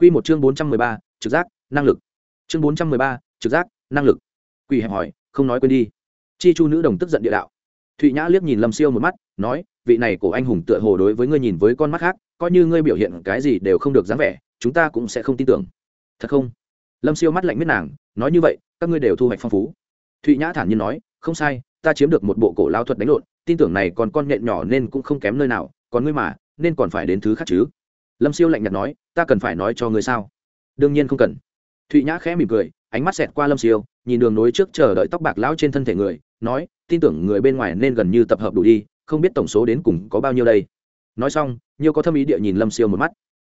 Quy một chương bốn trăm mười ba, trực giác, năng lực. Chương bốn trăm mười ba, trực giác, năng lực. Quỷ hẹp hỏi, không nói quên đi. Chi chu nữ đồng tức giận địa đạo. Thụy nhã liếc nhìn lâm siêu một mắt, nói, vị này của anh hùng tựa hồ đối với ngươi nhìn với con mắt khác, coi như ngươi biểu hiện cái gì đều không được dáng vẻ, chúng ta cũng sẽ không tin tưởng. Thật không? Lâm siêu mắt lạnh biết nàng, nói như vậy, các ngươi đều thu hoạch phong phú. Thụy nhã thản nhiên nói, không sai, ta chiếm được một bộ cổ lao thuật đánh lộn, tin tưởng này còn con nhện nhỏ nên cũng không kém nơi nào, còn ngươi mà, nên còn phải đến thứ khác chứ lâm siêu lạnh nhạt nói ta cần phải nói cho người sao đương nhiên không cần thụy nhã khẽ mỉm cười ánh mắt xẹt qua lâm siêu nhìn đường nối trước chờ đợi tóc bạc lão trên thân thể người nói tin tưởng người bên ngoài nên gần như tập hợp đủ đi không biết tổng số đến cùng có bao nhiêu đây nói xong nhiều có thâm ý địa nhìn lâm siêu một mắt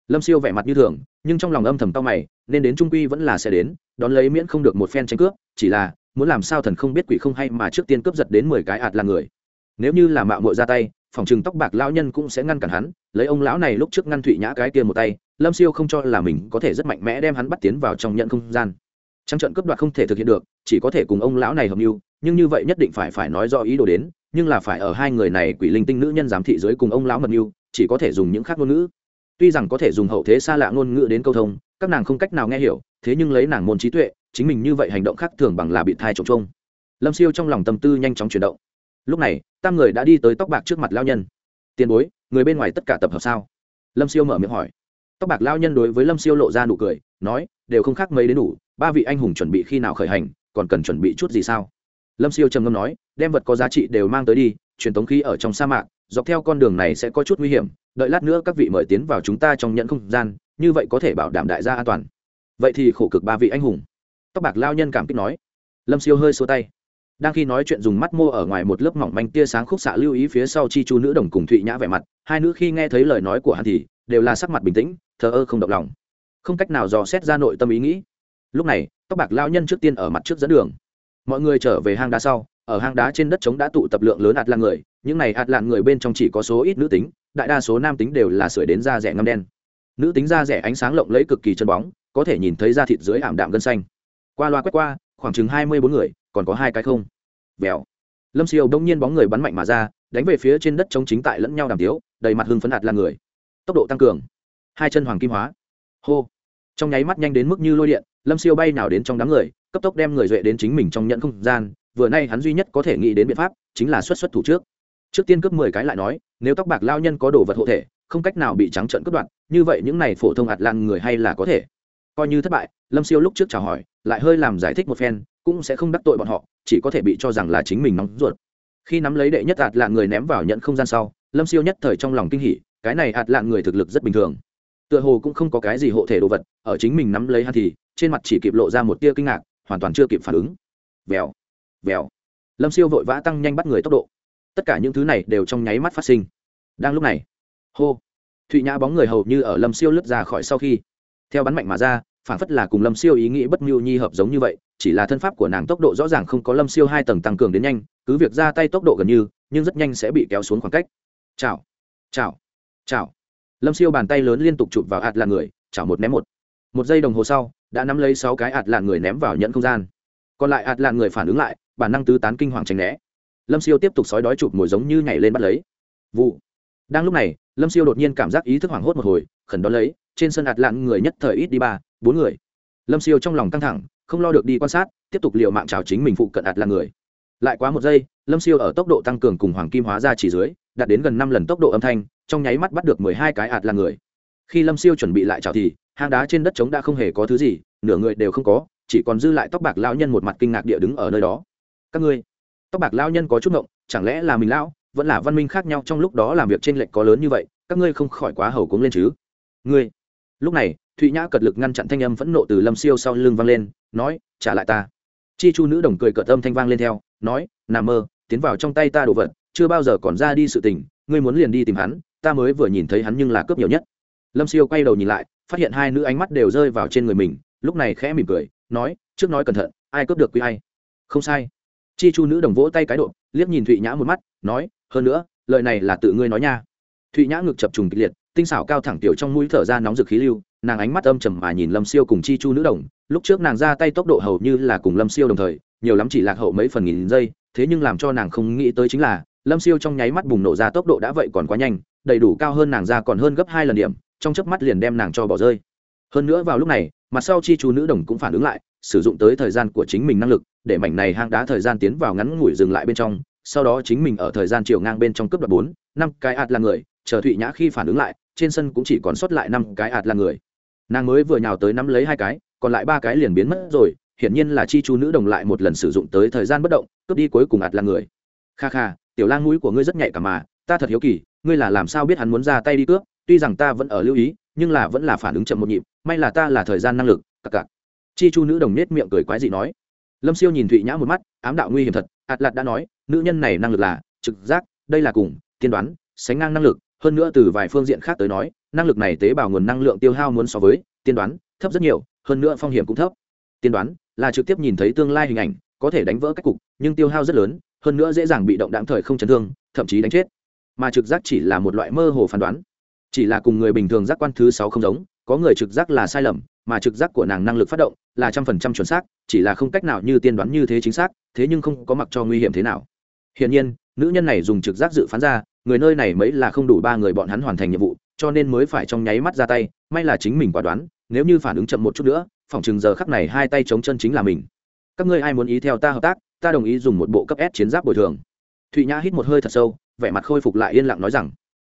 lâm siêu vẻ mặt như thường nhưng trong lòng âm thầm tao mày nên đến trung quy vẫn là sẽ đến đón lấy miễn không được một phen tranh cướp chỉ là muốn làm sao thần không biết quỷ không hay mà trước tiên cướp giật đến mười cái ạt là người nếu như là mạo mội ra tay phòng trừng tóc bạc lão nhân cũng sẽ ngăn cản hắn, lấy ông lão này lúc trước ngăn thụy nhã cái kia một tay, lâm siêu không cho là mình có thể rất mạnh mẽ đem hắn bắt tiến vào trong nhận không gian. Trăng trận cướp đoạt không thể thực hiện được, chỉ có thể cùng ông lão này hợp mưu nhưng như vậy nhất định phải phải nói do ý đồ đến, nhưng là phải ở hai người này quỷ linh tinh nữ nhân giám thị dưới cùng ông lão mật mưu chỉ có thể dùng những khác ngôn ngữ. Tuy rằng có thể dùng hậu thế xa lạ ngôn ngữ đến câu thông, các nàng không cách nào nghe hiểu, thế nhưng lấy nàng môn trí tuệ, chính mình như vậy hành động khác thường bằng là bị thai trộm trông lâm siêu trong lòng tâm tư nhanh chóng chuyển động lúc này, tam người đã đi tới tóc bạc trước mặt lao nhân. Tiền bối, người bên ngoài tất cả tập hợp sao? Lâm siêu mở miệng hỏi. Tóc bạc lao nhân đối với lâm siêu lộ ra nụ cười, nói, đều không khác mấy đến đủ, ba vị anh hùng chuẩn bị khi nào khởi hành, còn cần chuẩn bị chút gì sao? Lâm siêu trầm ngâm nói, đem vật có giá trị đều mang tới đi, truyền tống khí ở trong sa mạc, dọc theo con đường này sẽ có chút nguy hiểm, đợi lát nữa các vị mời tiến vào chúng ta trong nhận không gian, như vậy có thể bảo đảm đại gia an toàn. Vậy thì khổ cực ba vị anh hùng. Tóc bạc lao nhân cảm kích nói. Lâm siêu hơi xô tay đang khi nói chuyện dùng mắt mô ở ngoài một lớp mỏng manh tia sáng khúc xạ lưu ý phía sau chi chu nữ đồng cùng thụy nhã vẻ mặt, hai nữ khi nghe thấy lời nói của hắn thì đều là sắc mặt bình tĩnh, thờ ơ không động lòng. Không cách nào dò xét ra nội tâm ý nghĩ. Lúc này, tóc bạc lao nhân trước tiên ở mặt trước dẫn đường. Mọi người trở về hang đá sau, ở hang đá trên đất trống đã tụ tập lượng lớn ạt lạng người, những này ạt lạng người bên trong chỉ có số ít nữ tính, đại đa số nam tính đều là sưởi đến da rẻ ngâm đen. Nữ tính da rẻ ánh sáng lộng lẫy cực kỳ chân bóng, có thể nhìn thấy da thịt dưới ảm đạm gân xanh. Qua loa quét qua, khoảng chừng hai mươi bốn người còn có hai cái không? Vèo. Lâm siêu đông nhiên bóng người bắn mạnh mà ra, đánh về phía trên đất chống chính tại lẫn nhau đàm tiếu, đầy mặt hưng phấn hạt là người. Tốc độ tăng cường. Hai chân hoàng kim hóa. Hô. Trong nháy mắt nhanh đến mức như lôi điện, lâm siêu bay nào đến trong đám người, cấp tốc đem người duệ đến chính mình trong nhận không gian, vừa nay hắn duy nhất có thể nghĩ đến biện pháp, chính là xuất xuất thủ trước. Trước tiên cướp mười cái lại nói, nếu tóc bạc lao nhân có đồ vật hộ thể, không cách nào bị trắng trợn cướp đoạt, như vậy những này phổ thông ạt lan người hay là có thể coi như thất bại, lâm siêu lúc trước chào hỏi, lại hơi làm giải thích một phen, cũng sẽ không đắc tội bọn họ, chỉ có thể bị cho rằng là chính mình nóng ruột. Khi nắm lấy đệ nhất ạt lạng người ném vào nhận không gian sau, lâm siêu nhất thời trong lòng kinh hỉ, cái này ạt lạng người thực lực rất bình thường. Tựa hồ cũng không có cái gì hộ thể đồ vật, ở chính mình nắm lấy hắn thì, trên mặt chỉ kịp lộ ra một tia kinh ngạc, hoàn toàn chưa kịp phản ứng. Vèo vèo. Lâm siêu vội vã tăng nhanh bắt người tốc độ. Tất cả những thứ này đều trong nháy mắt phát sinh. Đang lúc này, hô, thụy nhã bóng người hầu như ở lâm siêu lướt ra khỏi sau khi theo bắn mạnh mà ra, phản phất là cùng lâm siêu ý nghĩ bất mưu nhi hợp giống như vậy, chỉ là thân pháp của nàng tốc độ rõ ràng không có lâm siêu hai tầng tăng cường đến nhanh, cứ việc ra tay tốc độ gần như, nhưng rất nhanh sẽ bị kéo xuống khoảng cách. Chào chào chào lâm siêu bàn tay lớn liên tục chụp vào ạt là người, chảo một ném một. Một giây đồng hồ sau, đã nắm lấy sáu cái ạt lạn người ném vào nhận không gian. Còn lại ạt lạn người phản ứng lại, bản năng tứ tán kinh hoàng tránh né. Lâm siêu tiếp tục sói đói chụp mồi giống như nhảy lên bắt lấy. Vụ. Đang lúc này, lâm siêu đột nhiên cảm giác ý thức hoảng hốt một hồi, khẩn đón lấy trên sân ạt lạn người nhất thời ít đi ba, bốn người. Lâm siêu trong lòng căng thẳng, không lo được đi quan sát, tiếp tục liệu mạng trào chính mình phụ cận ạt lạn người. Lại quá một giây, lâm siêu ở tốc độ tăng cường cùng hoàng kim hóa ra chỉ dưới, đạt đến gần năm lần tốc độ âm thanh, trong nháy mắt bắt được mười hai cái ạt lạn người. Khi lâm siêu chuẩn bị lại trào thì, hang đá trên đất trống đã không hề có thứ gì, nửa người đều không có, chỉ còn dư lại tóc bạc lao nhân một mặt kinh ngạc địa đứng ở nơi đó. Các ngươi, tóc bạc lao nhân có chút ngộng, chẳng lẽ là mình lão, vẫn là văn minh khác nhau trong lúc đó làm việc trên lệnh có lớn như vậy, các ngươi không khỏi quá hầu cúng lên chứ. Ngươi lúc này, thụy nhã cật lực ngăn chặn thanh âm phẫn nộ từ lâm siêu sau lưng vang lên, nói, trả lại ta. Chi chu nữ đồng cười cợt âm thanh vang lên theo, nói, nà mơ, tiến vào trong tay ta đồ vật, chưa bao giờ còn ra đi sự tình, ngươi muốn liền đi tìm hắn, ta mới vừa nhìn thấy hắn nhưng là cướp nhiều nhất. Lâm siêu quay đầu nhìn lại, phát hiện hai nữ ánh mắt đều rơi vào trên người mình, lúc này khẽ mỉm cười, nói, trước nói cẩn thận, ai cướp được quý hay không sai. Chi chu nữ đồng vỗ tay cái độ, liếc nhìn thụy nhã một mắt, nói, hơn nữa, lời này là tự ngươi nói nha. Thụy nhã ngực chập trùng kịch liệt tinh xảo cao thẳng tiểu trong mũi thở ra nóng rực khí lưu, nàng ánh mắt âm trầm mà nhìn lâm siêu cùng chi chu nữ đồng, lúc trước nàng ra tay tốc độ hầu như là cùng lâm siêu đồng thời, nhiều lắm chỉ lạc hậu mấy phần nghìn giây, thế nhưng làm cho nàng không nghĩ tới chính là, lâm siêu trong nháy mắt bùng nổ ra tốc độ đã vậy còn quá nhanh, đầy đủ cao hơn nàng ra còn hơn gấp hai lần điểm, trong chớp mắt liền đem nàng cho bỏ rơi. Hơn nữa vào lúc này, mặt sau chi chú nữ đồng cũng phản ứng lại, sử dụng tới thời gian của chính mình năng lực, để mảnh này hang đá thời gian tiến vào ngắn ngủi dừng lại bên trong, sau đó chính mình ở thời gian chiều ngang bên trong cướp đoạt bốn, năm, cái ạt là người, chờ thụy nhã khi phản ứng lại trên sân cũng chỉ còn sót lại năm cái ạt là người. Nàng mới vừa nhào tới nắm lấy hai cái, còn lại ba cái liền biến mất rồi, hiển nhiên là chi chu nữ đồng lại một lần sử dụng tới thời gian bất động, cướp đi cuối cùng ạt là người. Kha kha, tiểu lang mũi của ngươi rất nhạy cả mà, ta thật hiếu kỳ, ngươi là làm sao biết hắn muốn ra tay đi cướp, tuy rằng ta vẫn ở lưu ý, nhưng là vẫn là phản ứng chậm một nhịp, may là ta là thời gian năng lực, cặc cặc. Chi chu nữ đồng nết miệng cười quái dị nói. Lâm siêu nhìn thụy nhã một mắt, ám đạo nguy hiểm thật, ạt lạt đã nói, nữ nhân này năng lực là trực giác, đây là cùng, tiên đoán, sánh ngang năng lực hơn nữa từ vài phương diện khác tới nói, năng lực này tế bào nguồn năng lượng tiêu hao muốn so với tiên đoán, thấp rất nhiều, hơn nữa phong hiểm cũng thấp. Tiên đoán là trực tiếp nhìn thấy tương lai hình ảnh, có thể đánh vỡ cách cục, nhưng tiêu hao rất lớn, hơn nữa dễ dàng bị động đáng thời không chấn thương, thậm chí đánh chết. Mà trực giác chỉ là một loại mơ hồ phán đoán. Chỉ là cùng người bình thường giác quan thứ sáu không giống, có người trực giác là sai lầm, mà trực giác của nàng năng lực phát động là trăm phần trăm chuẩn xác, chỉ là không cách nào như tiên đoán như thế chính xác, thế nhưng không có mặc cho nguy hiểm thế nào. Hiển nhiên nữ nhân này dùng trực giác dự phán ra, người nơi này mấy là không đủ ba người bọn hắn hoàn thành nhiệm vụ, cho nên mới phải trong nháy mắt ra tay, may là chính mình quả đoán, nếu như phản ứng chậm một chút nữa phòng chừng giờ khắc này hai tay chống chân chính là mình. Các ngươi ai muốn ý theo ta hợp tác, ta đồng ý dùng một bộ cấp s chiến giáp bồi thường. Thụy nhã hít một hơi thật sâu, vẻ mặt khôi phục lại yên lặng nói rằng,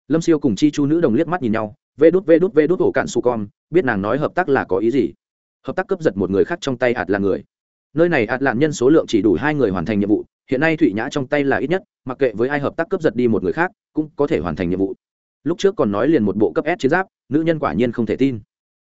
lâm siêu cùng chi chu nữ đồng liếc mắt nhìn nhau, vê đút vê đút vê đút ổ cạn su con, biết nàng nói hợp tác là có ý gì. Hợp tác cướp giật một người khác trong tay hạt là người. Nơi này hạt lạn nhân số lượng chỉ đủ hai người hoàn thành nhiệm vụ hiện nay thụy nhã trong tay là ít nhất, mặc kệ với ai hợp tác cấp giật đi một người khác, cũng có thể hoàn thành nhiệm vụ. Lúc trước còn nói liền một bộ cấp s chiến giáp, nữ nhân quả nhiên không thể tin.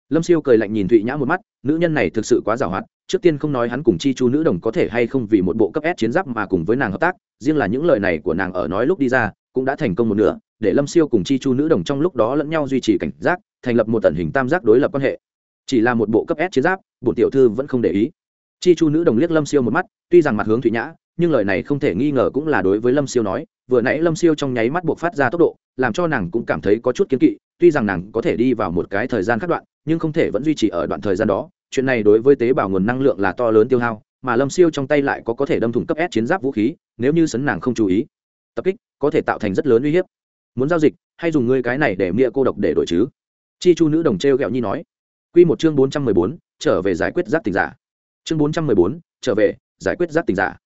Lâm siêu cười lạnh nhìn thụy nhã một mắt, nữ nhân này thực sự quá giàu hoạt trước tiên không nói hắn cùng chi chu nữ đồng có thể hay không vì một bộ cấp s chiến giáp mà cùng với nàng hợp tác, riêng là những lời này của nàng ở nói lúc đi ra, cũng đã thành công một nửa, để lâm siêu cùng chi chu nữ đồng trong lúc đó lẫn nhau duy trì cảnh giác, thành lập một tần hình tam giác đối lập quan hệ. Chỉ là một bộ cấp s chiến giáp, bổn tiểu thư vẫn không để ý. Chi chu nữ đồng liếc lâm siêu một mắt, tuy rằng mặt hướng thụy nhã nhưng lời này không thể nghi ngờ cũng là đối với lâm siêu nói, vừa nãy lâm siêu trong nháy mắt buộc phát ra tốc độ, làm cho nàng cũng cảm thấy có chút kiến kỵ, tuy rằng nàng có thể đi vào một cái thời gian khắc đoạn, nhưng không thể vẫn duy trì ở đoạn thời gian đó. Chuyện này đối với tế bào nguồn năng lượng là to lớn tiêu hao, mà lâm siêu trong tay lại có có thể đâm thủng cấp s chiến giáp vũ khí, nếu như sấn nàng không chú ý, tập kích có thể tạo thành rất lớn uy hiếp. Muốn giao dịch, hay dùng ngươi cái này để mịa cô độc để đổi chứ? Chi chu nữ đồng t r g ẹ o nhi nói. Q một chương bốn trăm mười bốn, trở về giải quyết giáp tình giả. Chương bốn trăm mười bốn, trở về giải quyết giáp tình giả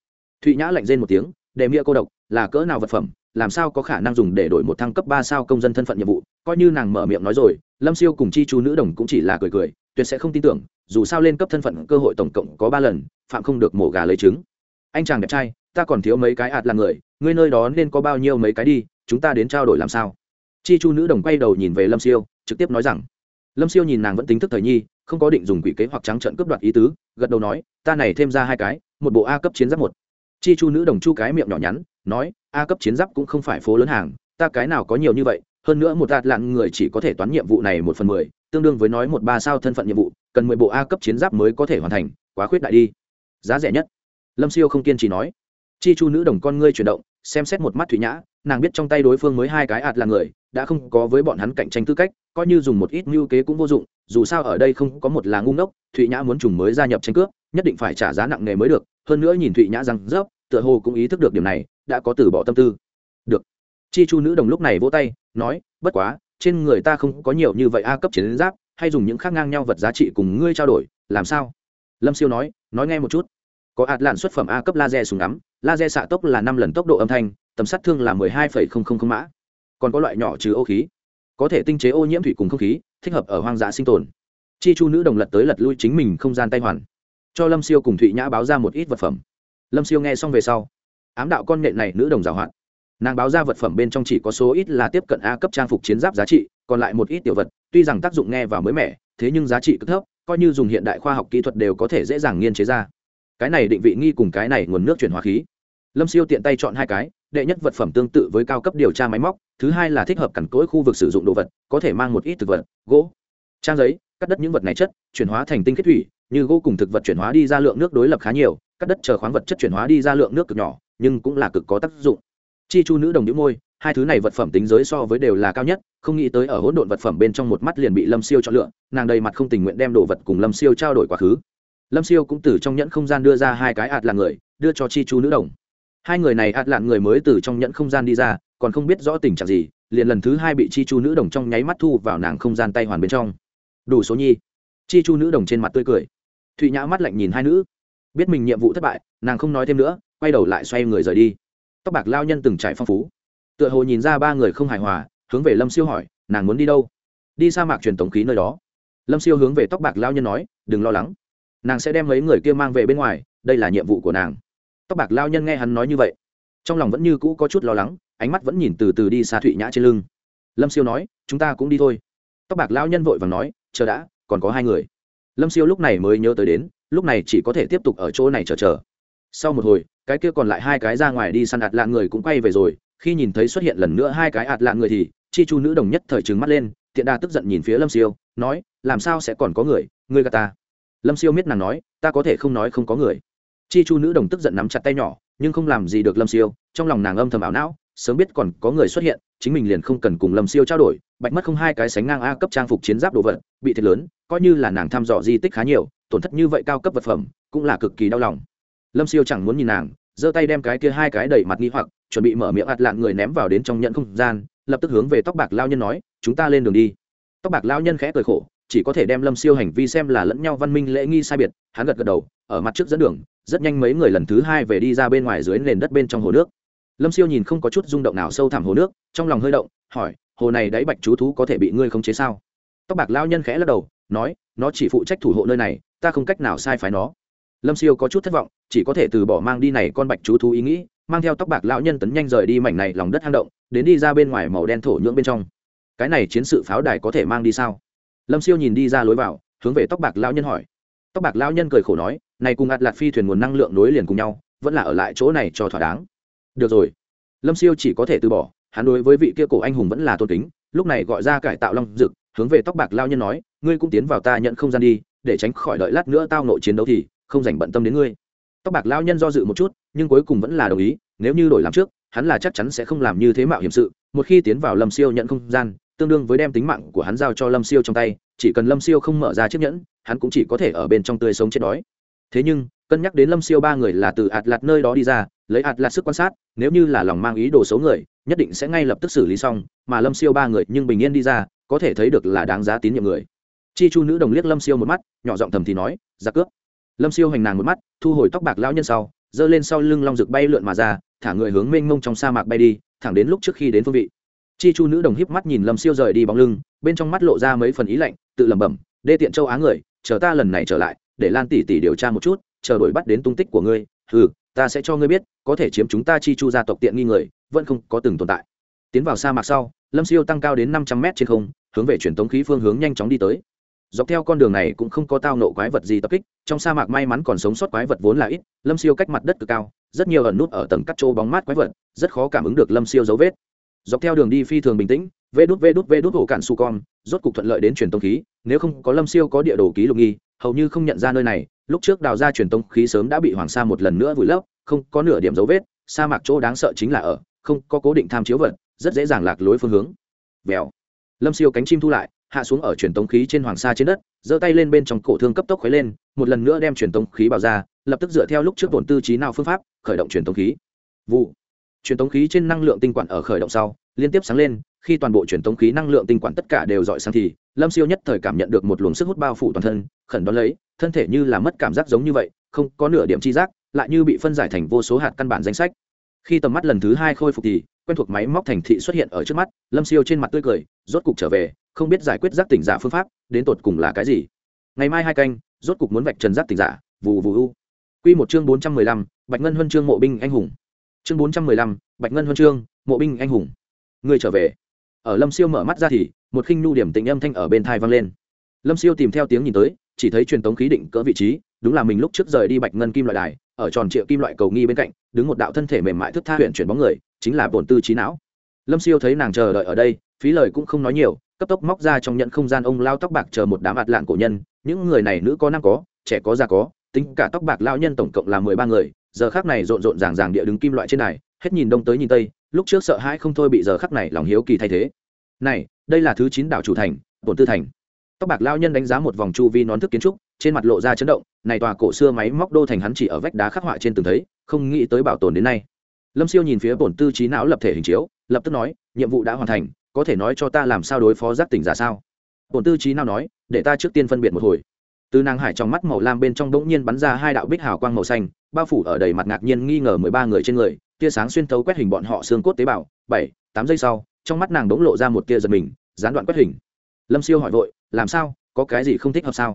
thụy nhã lạnh rên một tiếng, đề mịa cô độc, là cỡ nào vật phẩm, làm sao có khả năng dùng để đổi một thăng cấp ba sao công dân thân phận nhiệm vụ? Coi như nàng mở miệng nói rồi, lâm siêu cùng chi chu nữ đồng cũng chỉ là cười cười, tuyệt sẽ không tin tưởng, dù sao lên cấp thân phận cơ hội tổng cộng có ba lần, phạm không được mổ gà lấy trứng. Anh chàng đẹp trai, ta còn thiếu mấy cái ạt là người, ngươi nơi đó nên có bao nhiêu mấy cái đi, chúng ta đến trao đổi làm sao? Chi chu nữ đồng quay đầu nhìn về lâm siêu, trực tiếp nói rằng, lâm siêu nhìn nàng vẫn tính thức thời nhi, không có định dùng quỷ kế hoặc trắng trận cướp đoạt ý tứ, gật đầu nói, ta này thêm ra hai cái, một bộ a cấp chiến giáp một chi chu nữ đồng chu cái miệng nhỏ nhắn, nói, a cấp chiến giáp cũng không phải phố lớn hàng, ta cái nào có nhiều như vậy, hơn nữa một đạt lạng người chỉ có thể toán nhiệm vụ này một phần mười, tương đương với nói một ba sao thân phận nhiệm vụ, cần mười bộ a cấp chiến giáp mới có thể hoàn thành, quá khuyết đại đi. Giá rẻ nhất. Lâm siêu không kiên trì nói. Chi chu nữ đồng con ngươi chuyển động, xem xét một mắt thủy nhã, nàng biết trong tay đối phương mới hai cái ạt là người, đã không có với bọn hắn cạnh tranh tư cách, coi như dùng một ít mưu kế cũng vô dụng, dù sao ở đây không có một là ngu ngốc, thụy nhã muốn trùng mới gia nhập tranh cướp, nhất định phải trả giá nặng nề mới được, hơn nữa nhìn thụy nhã rằng rớp tựa hồ cũng ý thức được điểm này, đã có từ bỏ tâm tư. Được. Chi chu nữ đồng lúc này vỗ tay, nói, bất quá, trên người ta không có nhiều như vậy a cấp chiến giáp, hay dùng những khác ngang nhau vật giá trị cùng ngươi trao đổi, làm sao? Lâm siêu nói nói nghe một chút. Có ạt lạn xuất phẩm a cấp laser súng ngắm, laser xạ tốc là năm lần tốc độ âm thanh, tầm sát thương là mười hai phẩy không không không mã. Còn có loại nhỏ trừ ô khí. Có thể tinh chế ô nhiễm thủy cùng không khí, thích hợp ở hoang dã sinh tồn. Chi chu nữ đồng lật tới lật lui chính mình không gian tay hoàn. Cho lâm siêu cùng thụy nhã báo ra một ít vật phẩm lâm siêu nghe xong về sau, ám đạo con nghệ này nữ đồng giảo hoạt. Nàng báo ra vật phẩm bên trong chỉ có số ít là tiếp cận a cấp trang phục chiến giáp giá trị, còn lại một ít tiểu vật, tuy rằng tác dụng nghe và mới mẻ, thế nhưng giá trị cực thấp, coi như dùng hiện đại khoa học kỹ thuật đều có thể dễ dàng nghiên chế ra. Cái này định vị nghi cùng cái này nguồn nước chuyển hóa khí. Lâm siêu tiện tay chọn hai cái, đệ nhất vật phẩm tương tự với cao cấp điều tra máy móc, thứ hai là thích hợp cằn cỗi khu vực sử dụng đồ vật, có thể mang một ít thực vật, gỗ, trang giấy, cắt đất những vật này chất, chuyển hóa thành tinh kết thủy, như gỗ cùng thực vật chuyển hóa đi ra lượng nước đối lập khá nhiều cắt đất chờ khoáng vật chất chuyển hóa đi ra lượng nước cực nhỏ, nhưng cũng là cực có tác dụng. Chi chu nữ đồng đĩu môi, hai thứ này vật phẩm tính giới so với đều là cao nhất, không nghĩ tới ở hỗn độn vật phẩm bên trong một mắt liền bị lâm siêu chọn lựa, nàng đầy mặt không tình nguyện đem đồ vật cùng lâm siêu trao đổi quá khứ. Lâm siêu cũng từ trong nhẫn không gian đưa ra hai cái ạt là người, đưa cho chi chu nữ đồng. Hai người này ạt lạn người mới từ trong nhẫn không gian đi ra, còn không biết rõ tình trạng gì, liền lần thứ hai bị chi chu nữ đồng trong nháy mắt thu vào nàng không gian tay hoàn bên trong. Đủ số nhi. Chi chu nữ đồng trên mặt tươi cười. Thụy nhã mắt lạnh nhìn hai nữ biết mình nhiệm vụ thất bại, nàng không nói thêm nữa, quay đầu lại xoay người rời đi. Tóc bạc lao nhân từng trải phong phú. Tựa hồ nhìn ra ba người không hài hòa, hướng về lâm siêu hỏi, nàng muốn đi đâu? Đi sa mạc truyền tống khí nơi đó. Lâm siêu hướng về tóc bạc lao nhân nói, đừng lo lắng. Nàng sẽ đem mấy người kia mang về bên ngoài, đây là nhiệm vụ của nàng. Tóc bạc lao nhân nghe hắn nói như vậy, trong lòng vẫn như cũ có chút lo lắng, ánh mắt vẫn nhìn từ từ đi xa thụy nhã trên lưng. Lâm siêu nói, chúng ta cũng đi thôi. Tóc bạc lao nhân vội và nói, chờ đã, còn có hai người. Lâm siêu lúc này mới nhớ tới đến lúc này chỉ có thể tiếp tục ở chỗ này chờ chờ. Sau một hồi, cái kia còn lại hai cái ra ngoài đi săn ạt lạ người cũng quay về rồi. Khi nhìn thấy xuất hiện lần nữa hai cái ạt lạ người thì, chi chu nữ đồng nhất thời trừng mắt lên, tiện đa tức giận nhìn phía lâm siêu, nói, làm sao sẽ còn có người? Người gà ta. Lâm siêu biết nàng nói, ta có thể không nói không có người. Chi chu nữ đồng tức giận nắm chặt tay nhỏ, nhưng không làm gì được lâm siêu, trong lòng nàng âm thầm ảo não, sớm biết còn có người xuất hiện, chính mình liền không cần cùng lâm siêu trao đổi, bạch mất không hai cái sánh ngang a cấp trang phục chiến giáp đồ vật, bị thiệt lớn, coi như là nàng thăm dò di tích khá nhiều tổn thất như vậy cao cấp vật phẩm, cũng là cực kỳ đau lòng. Lâm siêu chẳng muốn nhìn nàng, giơ tay đem cái kia hai cái đẩy mặt nghi hoặc, chuẩn bị mở miệng ạt lạn người ném vào đến trong nhận không gian, lập tức hướng về tóc bạc lao nhân nói, chúng ta lên đường đi. Tóc bạc lao nhân khẽ cười khổ, chỉ có thể đem lâm siêu hành vi xem là lẫn nhau văn minh lễ nghi sai biệt, hắn gật gật đầu, ở mặt trước dẫn đường, rất nhanh mấy người lần thứ hai về đi ra bên ngoài dưới nền đất bên trong hồ nước. Lâm siêu nhìn không có chút rung động nào sâu thẳm hồ nước, trong lòng hơi động, hỏi, hồ này đáy bạch chú thú có thể bị ngươi khống chế sao? Tóc bạc lao nhân khẽ lắc đầu, nói, nó chỉ phụ trách thủ hộ nơi này ta không cách nào sai phái nó. Lâm siêu có chút thất vọng, chỉ có thể từ bỏ mang đi này con bạch chú thú ý nghĩ, mang theo tóc bạc lão nhân tấn nhanh rời đi mảnh này lòng đất hang động, đến đi ra bên ngoài màu đen thổ nhưỡng bên trong. Cái này chiến sự pháo đài có thể mang đi sao? Lâm siêu nhìn đi ra lối vào, hướng về tóc bạc lão nhân hỏi. Tóc bạc lão nhân cười khổ nói, này cùng ạt lạt phi thuyền nguồn năng lượng nối liền cùng nhau, vẫn là ở lại chỗ này cho thỏa đáng. Được rồi. Lâm siêu chỉ có thể từ bỏ, hắn đối với vị kia cổ anh hùng vẫn là tôn kính, lúc này gọi ra cải tạo long dực, hướng về tóc bạc lao nhân nói, ngươi cũng tiến vào ta nhận không gian đi để tránh khỏi đợi lát nữa tao nội chiến đấu thì không dành bận tâm đến ngươi. Tóc bạc lao nhân do dự một chút, nhưng cuối cùng vẫn là đồng ý, nếu như đổi làm trước, hắn là chắc chắn sẽ không làm như thế mạo hiểm sự. Một khi tiến vào lâm siêu nhận không gian, tương đương với đem tính mạng của hắn giao cho lâm siêu trong tay, chỉ cần lâm siêu không mở ra chiếc nhẫn, hắn cũng chỉ có thể ở bên trong tươi sống chết đói. Thế nhưng, cân nhắc đến lâm siêu ba người là từ ạt lạt nơi đó đi ra, lấy ạt lạt sức quan sát, nếu như là lòng mang ý đồ xấu người, nhất định sẽ ngay lập tức xử lý xong, mà lâm siêu ba người nhưng bình yên đi ra, có thể thấy được là đáng giá tín nhiệm người chi chu nữ đồng liếc lâm siêu một mắt, nhỏ giọng thầm thì nói dạ ra cướp lâm siêu hành nàng một mắt, thu hồi tóc bạc lão nhân sau, giơ lên sau lưng long rực bay lượn mà ra, thả người hướng mênh mông trong sa mạc bay đi, thẳng đến lúc trước khi đến phương vị. Chi chu nữ đồng híp mắt nhìn lâm siêu rời đi bóng lưng, bên trong mắt lộ ra mấy phần ý lạnh, tự lẩm bẩm, đê tiện châu á người, chờ ta lần này trở lại, để lan tỷ tỷ điều tra một chút, chờ đuổi bắt đến tung tích của ngươi ừ ta sẽ cho ngươi biết, có thể chiếm chúng ta chi chu gia tộc tiện nghi người, vẫn không có từng tồn tại. Tiến vào sa mạc sau, lâm siêu tăng cao đến năm trăm mét trên không, hướng về truyền tống khí phương hướng nhanh chóng đi tới dọc theo con đường này cũng không có tao nộ quái vật gì tập kích, trong sa mạc may mắn còn sống sót quái vật vốn là ít, lâm siêu cách mặt đất cực cao, rất nhiều ẩn nút ở tầng cắt chỗ bóng mát quái vật, rất khó cảm ứng được lâm siêu dấu vết. Dọc theo đường đi phi thường bình tĩnh, vê đút vê đút vê đút hồ cạn su con, rốt cục thuận lợi đến truyền tống khí, nếu không có lâm siêu có địa đồ ký lục nghi, hầu như không nhận ra nơi này, lúc trước đào ra truyền tống khí sớm đã bị hoàng sa một lần nữa vùi lấp, không có nửa điểm dấu vết, sa mạc chỗ đáng sợ chính là ở, không có cố định tham chiếu vật, rất dễ dàng lạc lối phương hướng. Vèo. Lâm siêu cánh chim thu lại hạ xuống ở truyền tống khí trên hoàng sa trên đất, giơ tay lên bên trong cổ thương cấp tốc khuấy lên, một lần nữa đem truyền tống khí bảo ra, lập tức dựa theo lúc trước tổn tư trí nào phương pháp, khởi động truyền tống khí. Vụ. Truyền tống khí trên năng lượng tinh quản ở khởi động sau, liên tiếp sáng lên, khi toàn bộ truyền tống khí năng lượng tinh quản tất cả đều dọi sang thì, lâm siêu nhất thời cảm nhận được một luồng sức hút bao phủ toàn thân, khẩn đón lấy, thân thể như là mất cảm giác giống như vậy, không có nửa điểm chi giác, lại như bị phân giải thành vô số hạt căn bản danh sách. Khi tầm mắt lần thứ hai khôi phục thì, quen thuộc máy móc thành thị xuất hiện ở trước mắt, lâm siêu trên mặt tươi cười, rốt cục trở về không biết giải quyết giác tỉnh giả phương pháp, đến tột cùng là cái gì. Ngày mai hai canh, rốt cục muốn vạch trần giác tỉnh giả, vù vù u. Q một chương bốn trăm mười lăm, bạch ngân huân chương mộ binh anh hùng. Chương bốn trăm mười lăm, bạch ngân huân chương mộ binh anh hùng. Người trở về. Ở lâm siêu mở mắt ra thì, một khinh nhu điểm tình âm thanh ở bên thai vang lên. Lâm siêu tìm theo tiếng nhìn tới, chỉ thấy truyền tống khí định cỡ vị trí, đúng là mình lúc trước rời đi bạch ngân kim loại đài, ở tròn triệu kim loại cầu nghi bên cạnh, đứng một đạo thân thể mềm mại thức tha huyện chuyển bóng người, chính là bổn tư trí não. Lâm siêu thấy nàng chờ đợi ở đây phí lời cũng không nói nhiều, cấp tốc móc ra trong nhận không gian ông lao tóc bạc chờ một đám ạt lạn cổ nhân, những người này nữ có nam có, trẻ có già có, tính cả tóc bạc lao nhân tổng cộng là mười ba người, giờ khác này rộn rộn ràng ràng địa đứng kim loại trên này hết nhìn đông tới nhìn tây, lúc trước sợ hãi không thôi bị giờ khắc này lòng hiếu kỳ thay thế. Này, đây là thứ chín đảo chủ thành, bổn tư thành. Tóc bạc lao nhân đánh giá một vòng chu vi nón thức kiến trúc, trên mặt lộ ra chấn động, này tòa cổ xưa máy móc đô thành hắn chỉ ở vách đá khắc họa trên tường thấy, không nghĩ tới bảo tồn đến nay. Lâm siêu nhìn phía bổn tư trí não lập thể hình chiếu, lập tức nói, nhiệm vụ đã hoàn thành có thể nói cho ta làm sao đối phó giác tỉnh giả sao? Bổn tư trí nào nói, để ta trước tiên phân biệt một hồi. Từ nàng hải trong mắt màu lam bên trong đ ỗ n g nhiên bắn ra hai đạo bích hào quang màu xanh, bao phủ ở đầy mặt ngạc nhiên nghi ngờ mười ba người trên người, tia sáng xuyên thấu quét hình bọn họ xương cốt tế bào. Bảy, tám giây sau, trong mắt nàng đ ỗ n g lộ ra một tia giật mình, gián đoạn quét hình. Lâm siêu hỏi vội, làm sao? Có cái gì không thích hợp sao?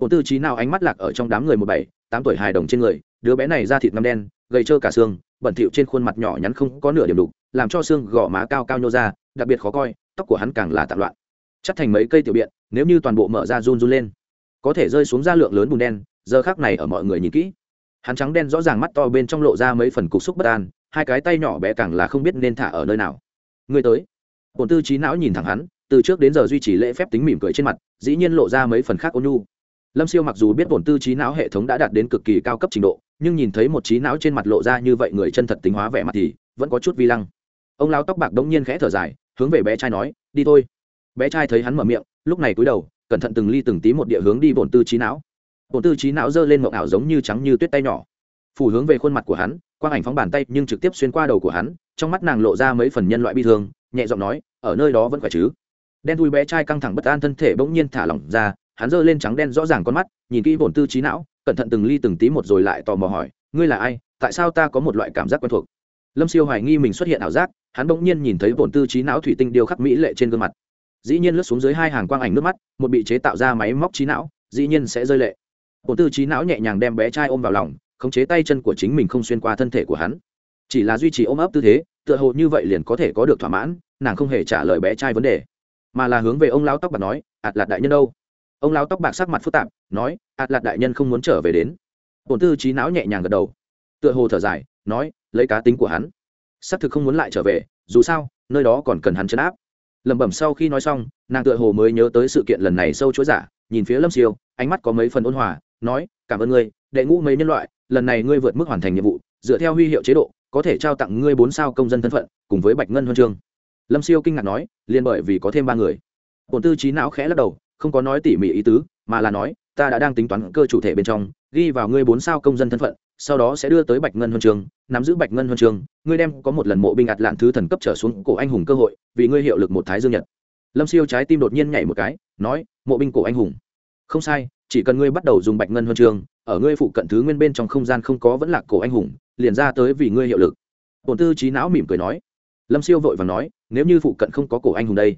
Bổn tư trí nào ánh mắt lạc ở trong đám người một bảy, tám tuổi hài đồng trên người, đứa bé này da thịt ngâm đen, gầy trơ cả xương, bẩn thỉu trên khuôn mặt nhỏ nhắn không có nửa điểm đục, làm cho xương gò má cao cao nhô ra đặc biệt khó coi, tóc của hắn càng là tạm loạn. Chắc thành mấy cây tiểu biện, nếu như toàn bộ mở ra run run lên, có thể rơi xuống ra lượng lớn bùn đen, giờ khác này ở mọi người nhìn kỹ. Hắn trắng đen rõ ràng mắt to bên trong lộ ra mấy phần cục xúc bất an, hai cái tay nhỏ bé càng là không biết nên thả ở nơi nào. Người tới. Bổn tư trí não nhìn thẳng hắn, từ trước đến giờ duy trì lễ phép tính mỉm cười trên mặt, dĩ nhiên lộ ra mấy phần khác ôn nhu. Lâm siêu mặc dù biết bổn tư trí não hệ thống đã đạt đến cực kỳ cao cấp trình độ, nhưng nhìn thấy một trí não trên mặt lộ ra như vậy người chân thật tính hóa vẻ mặt thì vẫn có chút vi lăng. Ông lao tóc bạc đống nhiên khẽ thở dài hướng về bé trai nói, đi thôi. Bé trai thấy hắn mở miệng, lúc này cúi đầu, cẩn thận từng ly từng tí một địa hướng đi bổn tư trí não. Bổn tư trí não giơ lên mộng ảo giống như trắng như tuyết tay nhỏ, phủ hướng về khuôn mặt của hắn, quang ảnh phóng bàn tay nhưng trực tiếp xuyên qua đầu của hắn, trong mắt nàng lộ ra mấy phần nhân loại bi thương, nhẹ giọng nói, ở nơi đó vẫn khỏe chứ? Đen thui bé trai căng thẳng bất an thân thể bỗng nhiên thả lỏng ra, hắn giơ lên trắng đen rõ ràng con mắt, nhìn kỹ bổn tư trí não, cẩn thận từng ly từng tí một rồi lại tò mò hỏi, ngươi là ai? Tại sao ta có một loại cảm giác quen thuộc? Lâm siêu hoài nghi mình xuất hiện ảo giác, hắn bỗng nhiên nhìn thấy bổn tư trí não thủy tinh điêu khắc mỹ lệ trên gương mặt. Dĩ nhiên lướt xuống dưới hai hàng quang ảnh nước mắt, một bị chế tạo ra máy móc trí não, dĩ nhiên sẽ rơi lệ. Bổn tư trí não nhẹ nhàng đem bé trai ôm vào lòng, khống chế tay chân của chính mình không xuyên qua thân thể của hắn. Chỉ là duy trì ôm ấp tư thế, tựa hồ như vậy liền có thể có được thỏa mãn, nàng không hề trả lời bé trai vấn đề, mà là hướng về ông lão tóc bạc nói, ạt lạt đại nhân đâu? Ông lão tóc bạc sắc mặt phức tạp, nói, ạt lạt đại nhân không muốn trở về đến. Bổn tư trí não nhẹ nhàng gật đầu, tựa hồ thở dài, nói lấy cá tính của hắn. Xác thực không muốn lại trở về, dù sao, nơi đó còn cần hắn chấn áp. Lẩm bẩm sau khi nói xong, nàng tựa hồ mới nhớ tới sự kiện lần này sâu chuỗi giả, nhìn phía lâm siêu, ánh mắt có mấy phần ôn hòa, nói, cảm ơn ngươi, đệ ngũ mấy nhân loại, lần này ngươi vượt mức hoàn thành nhiệm vụ, dựa theo huy hiệu chế độ, có thể trao tặng ngươi bốn sao công dân thân phận, cùng với bạch ngân huân chương. Lâm siêu kinh ngạc nói liền bởi vì có thêm ba người. Bổn tư trí não khẽ lắc đầu, không có nói tỉ mỉ ý tứ, mà là nói, ta đã đang tính toán cơ chủ thể bên trong, ghi vào ngươi bốn sao công dân thân phận sau đó sẽ đưa tới bạch ngân huân trường, nắm giữ bạch ngân huân trường, ngươi đem có một lần mộ binh ạt lạn thứ thần cấp trở xuống cổ anh hùng cơ hội, vì ngươi hiệu lực một thái dương nhật. Lâm siêu trái tim đột nhiên nhảy một cái, nói, mộ binh cổ anh hùng. Không sai, chỉ cần ngươi bắt đầu dùng bạch ngân huân trường, ở ngươi phụ cận thứ nguyên bên trong không gian không có vẫn là cổ anh hùng, liền ra tới vì ngươi hiệu lực. Bổn tư trí não mỉm cười nói. Lâm siêu vội và nói, nếu như phụ cận không có cổ anh hùng đây,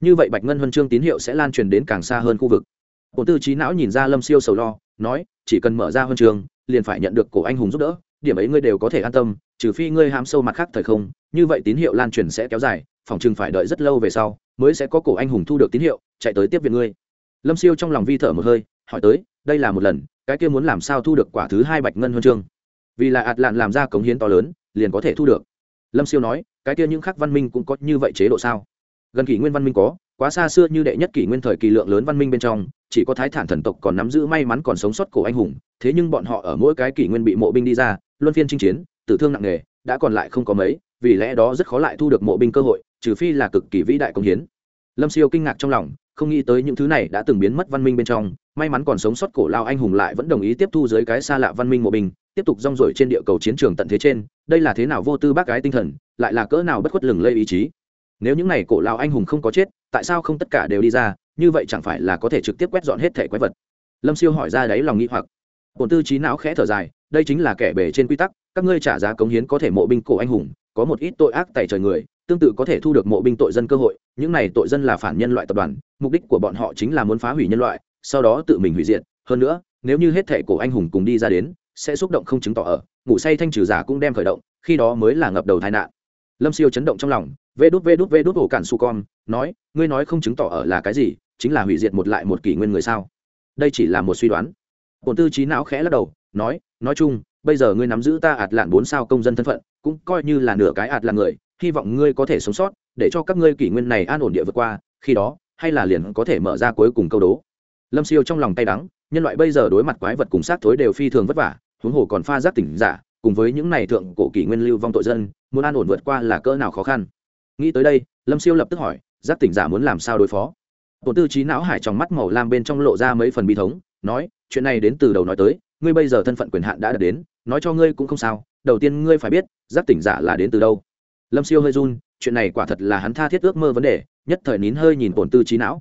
như vậy bạch ngân huân chương tín hiệu sẽ lan truyền đến càng xa hơn khu vực. Bổn tư trí não nhìn ra lâm siêu sầu lo, nói, chỉ cần mở ra huân chương liền phải nhận được cổ anh hùng giúp đỡ, điểm ấy ngươi đều có thể an tâm, trừ phi ngươi ham sâu mặt khác thời không, như vậy tín hiệu lan truyền sẽ kéo dài, phòng chừng phải đợi rất lâu về sau mới sẽ có cổ anh hùng thu được tín hiệu, chạy tới tiếp viện ngươi. Lâm siêu trong lòng vi thở một hơi, hỏi tới, đây là một lần, cái kia muốn làm sao thu được quả thứ hai bạch ngân huân chương? Vì là ạt lạn làm ra cống hiến to lớn, liền có thể thu được. Lâm siêu nói, cái kia những khác văn minh cũng có như vậy chế độ sao? Gần kỷ nguyên văn minh có, quá xa xưa như đệ nhất kỷ nguyên thời kỳ lượng lớn văn minh bên trong chỉ có thái thản thần tộc còn nắm giữ may mắn còn sống sót cổ anh hùng, thế nhưng bọn họ ở mỗi cái kỷ nguyên bị mộ binh đi ra, luân phiên chinh chiến, tử thương nặng nề, đã còn lại không có mấy, vì lẽ đó rất khó lại thu được mộ binh cơ hội, trừ phi là cực kỳ vĩ đại công hiến. Lâm siêu kinh ngạc trong lòng, không nghĩ tới những thứ này đã từng biến mất văn minh bên trong, may mắn còn sống sót cổ lao anh hùng lại vẫn đồng ý tiếp thu dưới cái xa lạ văn minh mộ binh, tiếp tục rong rổi trên địa cầu chiến trường tận thế trên, đây là thế nào vô tư bác gái tinh thần, lại là cỡ nào bất khuất lừng lây ý chí nếu những n à y cổ lao anh hùng không có chết, tại sao không tất cả đều đi ra? Như vậy chẳng phải là có thể trực tiếp quét dọn hết thẻ quái vật? Lâm siêu hỏi ra đấy lòng nghĩ hoặc. Bổn tư trí não khẽ thở dài, đây chính là kẻ bể trên quy tắc, các ngươi trả giá cống hiến có thể mộ binh cổ anh hùng, có một ít tội ác tại trời người, tương tự có thể thu được mộ binh tội dân cơ hội, những này tội dân là phản nhân loại tập đoàn, mục đích của bọn họ chính là muốn phá hủy nhân loại, sau đó tự mình hủy diệt. Hơn nữa, nếu như hết thẻ cổ anh hùng cùng đi ra đến, sẽ xúc động không chứng tỏ ở, ngủ say thanh trừ giả cũng đem khởi động, khi đó mới là ngập đầu tai nạn. Lâm siêu chấn động trong lòng vê đút vê đút vê đút ổ cản su con, nói, ngươi nói không chứng tỏ ở là cái gì, chính là hủy diệt một lại một kỷ nguyên người sao? Đây chỉ là một suy đoán. Bổn tư trí não khẽ lắc đầu, nói nói chung, bây giờ ngươi nắm giữ ta ạt lạn bốn sao công dân thân phận, cũng coi như là nửa cái ạt là người, hy vọng ngươi có thể sống sót, để cho các ngươi kỷ nguyên này an ổn địa vượt qua, khi đó, hay là liền có thể mở ra cuối cùng câu đố. Lâm siêu trong lòng tay đắng, nhân loại bây giờ đối mặt quái vật cùng sát thối đều phi thường vất vả, huống hồ còn pha giác tỉnh giả, cùng với những này thượng cổ kỷ nguyên lưu vong tội dân, muốn an ổn vượt qua là cỡ nào khó khăn nghĩ tới đây, lâm siêu lập tức hỏi, giác tỉnh giả muốn làm sao đối phó? Bộ tư trí não hải trong mắt màu lam bên trong lộ ra mấy phần bi thống, nói, chuyện này đến từ đầu nói tới, ngươi bây giờ thân phận quyền hạn đã đạt đến, nói cho ngươi cũng không sao, đầu tiên ngươi phải biết, giác tỉnh giả là đến từ đâu. Lâm siêu hơi run, chuyện này quả thật là hắn tha thiết ước mơ vấn đề, nhất thời nín hơi nhìn tổn tư trí não.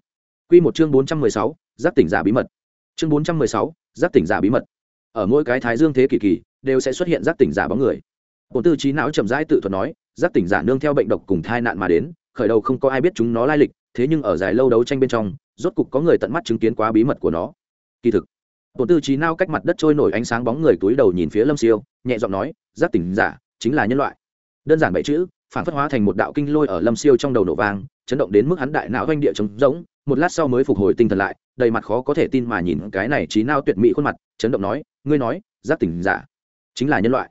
Q một chương bốn trăm mười sáu, giác tỉnh giả bí mật. Chương bốn trăm mười sáu, giác tỉnh giả bí mật. Ở mỗi cái thái dương thế kỷ kỳ, đều sẽ xuất hiện giác tỉnh giả bóng người. Tổn tư trí não chậm rãi tự thuật nói giác tỉnh giả nương theo bệnh độc cùng thai nạn mà đến, khởi đầu không có ai biết chúng nó lai lịch, thế nhưng ở dài lâu đấu tranh bên trong, rốt cục có người tận mắt chứng kiến quá bí mật của nó. Kỳ thực tổ tư trí não cách mặt đất trôi nổi ánh sáng bóng người túi đầu nhìn phía lâm siêu, nhẹ giọng nói, giác tỉnh giả, chính là nhân loại. Đơn giản bảy chữ, phản phất hóa thành một đạo kinh lôi ở lâm siêu trong đầu nổ vang, chấn động đến mức hắn đại não doanh địa trống rỗng, một lát sau mới phục hồi tinh thần lại, đầy mặt khó có thể tin mà nhìn cái này trí não tuyệt mỹ khuôn mặt, chấn động nói, ngươi nói, giác tỉnh giả, chính là nhân loại.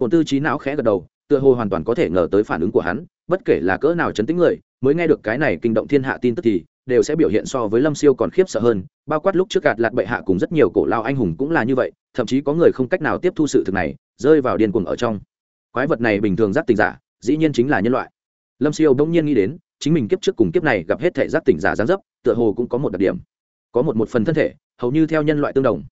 Bổn tư trí não khẽ gật đầu tựa hồ hoàn toàn có thể ngờ tới phản ứng của hắn, bất kể là cỡ nào chấn tĩnh người, mới nghe được cái này kinh động thiên hạ tin tức thì, đều sẽ biểu hiện so với lâm siêu còn khiếp sợ hơn, bao quát lúc trước gạt lạt bệ hạ cùng rất nhiều cổ lao anh hùng cũng là như vậy, thậm chí có người không cách nào tiếp thu sự thực này, rơi vào điên cuồng ở trong. Quái vật này bình thường giác tỉnh giả, dĩ nhiên chính là nhân loại. Lâm siêu đông nhiên nghĩ đến, chính mình kiếp trước cùng kiếp này gặp hết thể giác tỉnh giả gián dấp, tựa hồ cũng có một đặc điểm. Có một một phần thân thể, hầu như theo nhân loại tương đồng.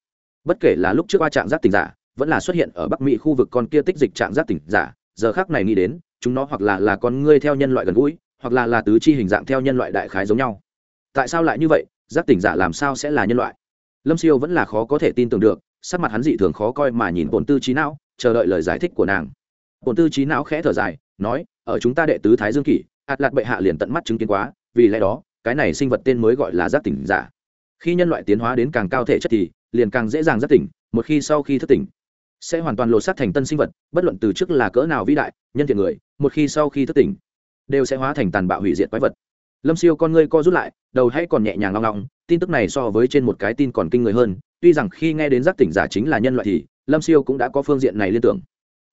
Bất kể là lúc trước qua trạng giác tỉnh giả, vẫn là xuất hiện ở bắc mỹ khu vực con kia tích dịch trạng giác tỉnh giả giờ khác này nghĩ đến, chúng nó hoặc là là con ngươi theo nhân loại gần gũi, hoặc là là tứ chi hình dạng theo nhân loại đại khái giống nhau. Tại sao lại như vậy? Giác tỉnh giả làm sao sẽ là nhân loại? Lâm siêu vẫn là khó có thể tin tưởng được, sắc mặt hắn dị thường khó coi mà nhìn bồn tư trí não, chờ đợi lời giải thích của nàng. Bồn tư trí não khẽ thở dài, nói, ở chúng ta đệ tứ thái dương kỷ ạt lạt bệ hạ liền tận mắt chứng kiến quá, vì lẽ đó, cái này sinh vật tên mới gọi là giác tỉnh giả. Khi nhân loại tiến hóa đến càng cao thể chất thì, liền càng dễ dàng giác tỉnh, một khi sau khi thức tỉnh sẽ hoàn toàn lột xác thành tân sinh vật, bất luận từ trước là cỡ nào vĩ đại, nhân thiện người, một khi sau khi thất tỉnh, đều sẽ hóa thành tàn bạo hủy diệt quái vật. Lâm siêu con ngươi co rút lại, đầu hãy còn nhẹ nhàng ngong ngong tin tức này so với trên một cái tin còn kinh người hơn, tuy rằng khi nghe đến giác tỉnh giả chính là nhân loại thì, lâm siêu cũng đã có phương diện này liên tưởng.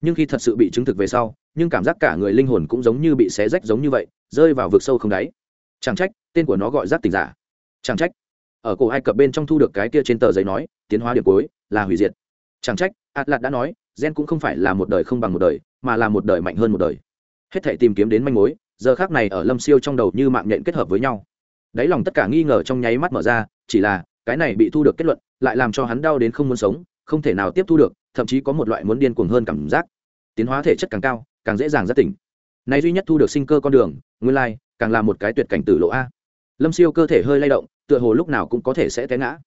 Nhưng khi thật sự bị chứng thực về sau, nhưng cảm giác cả người linh hồn cũng giống như bị xé rách giống như vậy, rơi vào vực sâu không đáy. Chẳng trách, tên của nó gọi giác tỉnh giả. Chẳng trách. Ở cổ ai cập bên trong thu được cái kia trên tờ giấy nói, tiến hóa điểm cuối, là hủy diệt. Chẳng trách atlas đã nói, gen cũng không phải là một đời không bằng một đời, mà là một đời mạnh hơn một đời. Hết thể tìm kiếm đến manh mối, giờ khác này ở lâm siêu trong đầu như mạng nhện kết hợp với nhau. Đáy lòng tất cả nghi ngờ trong nháy mắt mở ra, chỉ là, cái này bị thu được kết luận, lại làm cho hắn đau đến không muốn sống, không thể nào tiếp thu được, thậm chí có một loại muốn điên cuồng hơn cảm giác. Tiến hóa thể chất càng cao, càng dễ dàng rất tỉnh. Này duy nhất thu được sinh cơ con đường, nguyên lai, càng là một cái tuyệt cảnh tử lộ a. Lâm siêu cơ thể hơi lay động, tựa hồ lúc nào cũng có thể sẽ té ngã.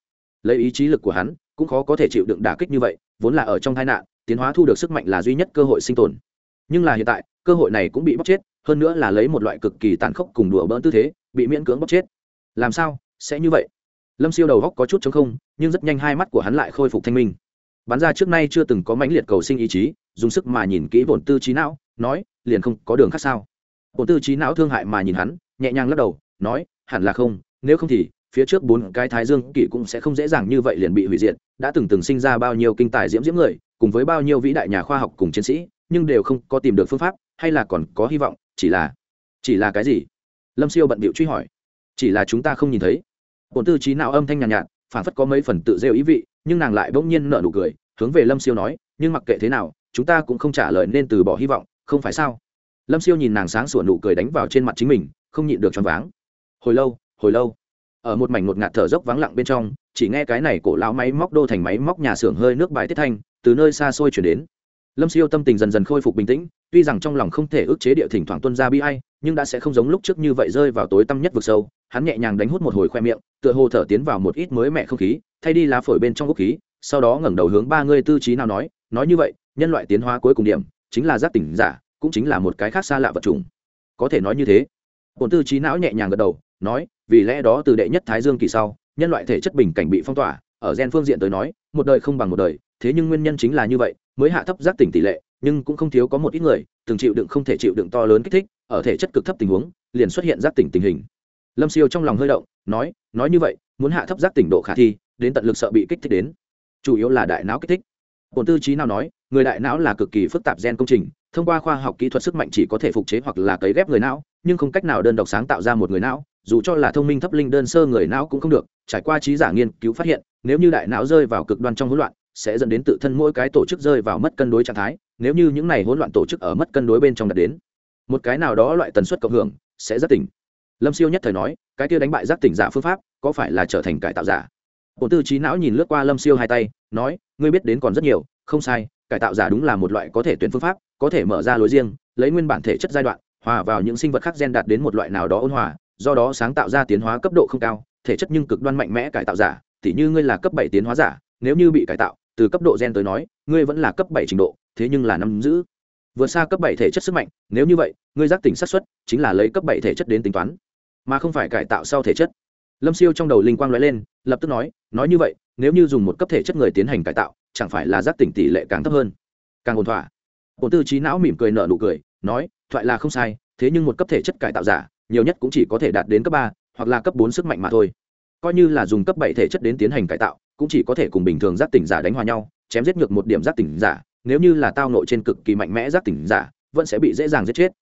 Lấy ý chí lực của hắn, cũng khó có thể chịu đựng đả kích như vậy vốn là ở trong tai nạn, tiến hóa thu được sức mạnh là duy nhất cơ hội sinh tồn. Nhưng là hiện tại, cơ hội này cũng bị bóc chết, hơn nữa là lấy một loại cực kỳ tàn khốc cùng đùa bỡn tư thế, bị miễn cưỡng bóc chết. Làm sao? Sẽ như vậy. Lâm siêu đầu góc có chút chống không, nhưng rất nhanh hai mắt của hắn lại khôi phục thanh minh. Bắn ra trước nay chưa từng có mãnh liệt cầu sinh ý chí, dùng sức mà nhìn kỹ bổn tư trí não, nói, liền không có đường khác sao? Bổn tư trí não thương hại mà nhìn hắn, nhẹ nhàng lắc đầu, nói, hẳn là không, nếu không thì phía trước bốn cái thái dương kỷ cũng sẽ không dễ dàng như vậy liền bị hủy diệt đã từng từng sinh ra bao nhiêu kinh tài diễm diễm người cùng với bao nhiêu vĩ đại nhà khoa học cùng chiến sĩ nhưng đều không có tìm được phương pháp hay là còn có hy vọng chỉ là chỉ là cái gì? Lâm siêu bận bịu truy hỏi. Chỉ là chúng ta không nhìn thấy. Bổn tư trí não âm thanh nhàn nhạt, nhạt phản phất có mấy phần tự rêu ý vị nhưng nàng lại bỗng nhiên nở nụ cười hướng về lâm siêu nói nhưng mặc kệ thế nào chúng ta cũng không trả lời nên từ bỏ hy vọng không phải sao? Lâm siêu nhìn nàng sáng sủa nụ cười đánh vào trên mặt chính mình không nhịn được choáng váng. Hồi lâu hồi lâu ở một mảnh một ngạt thở dốc vắng lặng bên trong, chỉ nghe cái này cổ lão máy móc đô thành máy móc nhà xưởng hơi nước bài tiết thanh, từ nơi xa xôi chuyển đến. Lâm siêu tâm tình dần dần khôi phục bình tĩnh, tuy rằng trong lòng không thể ức chế địa thỉnh thoảng tuân ra bi ai, nhưng đã sẽ không giống lúc trước như vậy rơi vào tối tăm nhất vực sâu, hắn nhẹ nhàng đánh hút một hồi khoe miệng, tựa hồ thở tiến vào một ít mới mẹ không khí, thay đi lá phổi bên trong ốc khí, sau đó ngẩng đầu hướng ba người tư trí nào nói nói như vậy, nhân loại tiến hóa cuối cùng điểm, chính là giác tỉnh giả, cũng chính là một cái khác xa lạ vật chủng. Có thể nói như thế. Bổn tư trí não nhẹ nhàng gật đầu, nói vì lẽ đó từ đệ nhất thái dương kỳ sau, nhân loại thể chất bình cảnh bị phong tỏa, ở gen phương diện tới nói, một đời không bằng một đời, thế nhưng nguyên nhân chính là như vậy, mới hạ thấp giác tỉnh tỷ lệ, nhưng cũng không thiếu có một ít người, từng chịu đựng không thể chịu đựng to lớn kích thích, ở thể chất cực thấp tình huống, liền xuất hiện giác tỉnh tình hình. Lâm siêu trong lòng hơi động, nói nói như vậy, muốn hạ thấp giác tỉnh độ khả thi, đến tận lực sợ bị kích thích đến. Chủ yếu là đại não kích thích. Bổn tư trí nào nói, người đại não là cực kỳ phức tạp gen công trình, thông qua khoa học kỹ thuật sức mạnh chỉ có thể phục chế hoặc là cấy ghép người não nhưng không cách nào đơn độc sáng tạo ra một người não, dù cho là thông minh thấp linh đơn sơ người não cũng không được, trải qua trí giả nghiên cứu phát hiện, nếu như đại não rơi vào cực đoan trong hỗn loạn, sẽ dẫn đến tự thân mỗi cái tổ chức rơi vào mất cân đối trạng thái, nếu như những này hỗn loạn tổ chức ở mất cân đối bên trong đạt đến, một cái nào đó loại tần suất cộng hưởng sẽ rất tỉnh. Lâm siêu nhất thời nói, cái kia đánh bại giác tỉnh giả phương pháp, có phải là trở thành cải tạo giả? Bộ tư trí não nhìn lướt qua lâm siêu hai tay, nói, ngươi biết đến còn rất nhiều, không sai, cải tạo giả đúng là một loại có thể tuyển phương pháp, có thể mở ra lối riêng, lấy nguyên bản thể chất giai đoạn hòa vào những sinh vật khác gen đạt đến một loại nào đó ôn hòa, do đó sáng tạo ra tiến hóa cấp độ không cao, thể chất nhưng cực đoan mạnh mẽ cải tạo giả, tỉ như ngươi là cấp bảy tiến hóa giả, nếu như bị cải tạo, từ cấp độ gen tới nói, ngươi vẫn là cấp bảy trình độ, thế nhưng là nắm giữ vượt xa cấp bảy thể chất sức mạnh, nếu như vậy, ngươi giác tỉnh sát xuất chính là lấy cấp bảy thể chất đến tính toán, mà không phải cải tạo sau thể chất. Lâm siêu trong đầu linh quang nói lên, lập tức nói nói như vậy, nếu như dùng một cấp thể chất người tiến hành cải tạo, chẳng phải là giác tỉnh tỷ lệ càng thấp hơn, càng ổn thỏa ổn tư trí não mỉm cười nở nụ cười, nói, thoại là không sai, thế nhưng một cấp thể chất cải tạo giả, nhiều nhất cũng chỉ có thể đạt đến cấp ba, hoặc là cấp bốn sức mạnh mà thôi. Coi như là dùng cấp bảy thể chất đến tiến hành cải tạo, cũng chỉ có thể cùng bình thường giác tỉnh giả đánh hòa nhau, chém giết ngược một điểm giác tỉnh giả, nếu như là tao nội trên cực kỳ mạnh mẽ giác tỉnh giả, vẫn sẽ bị dễ dàng giết chết.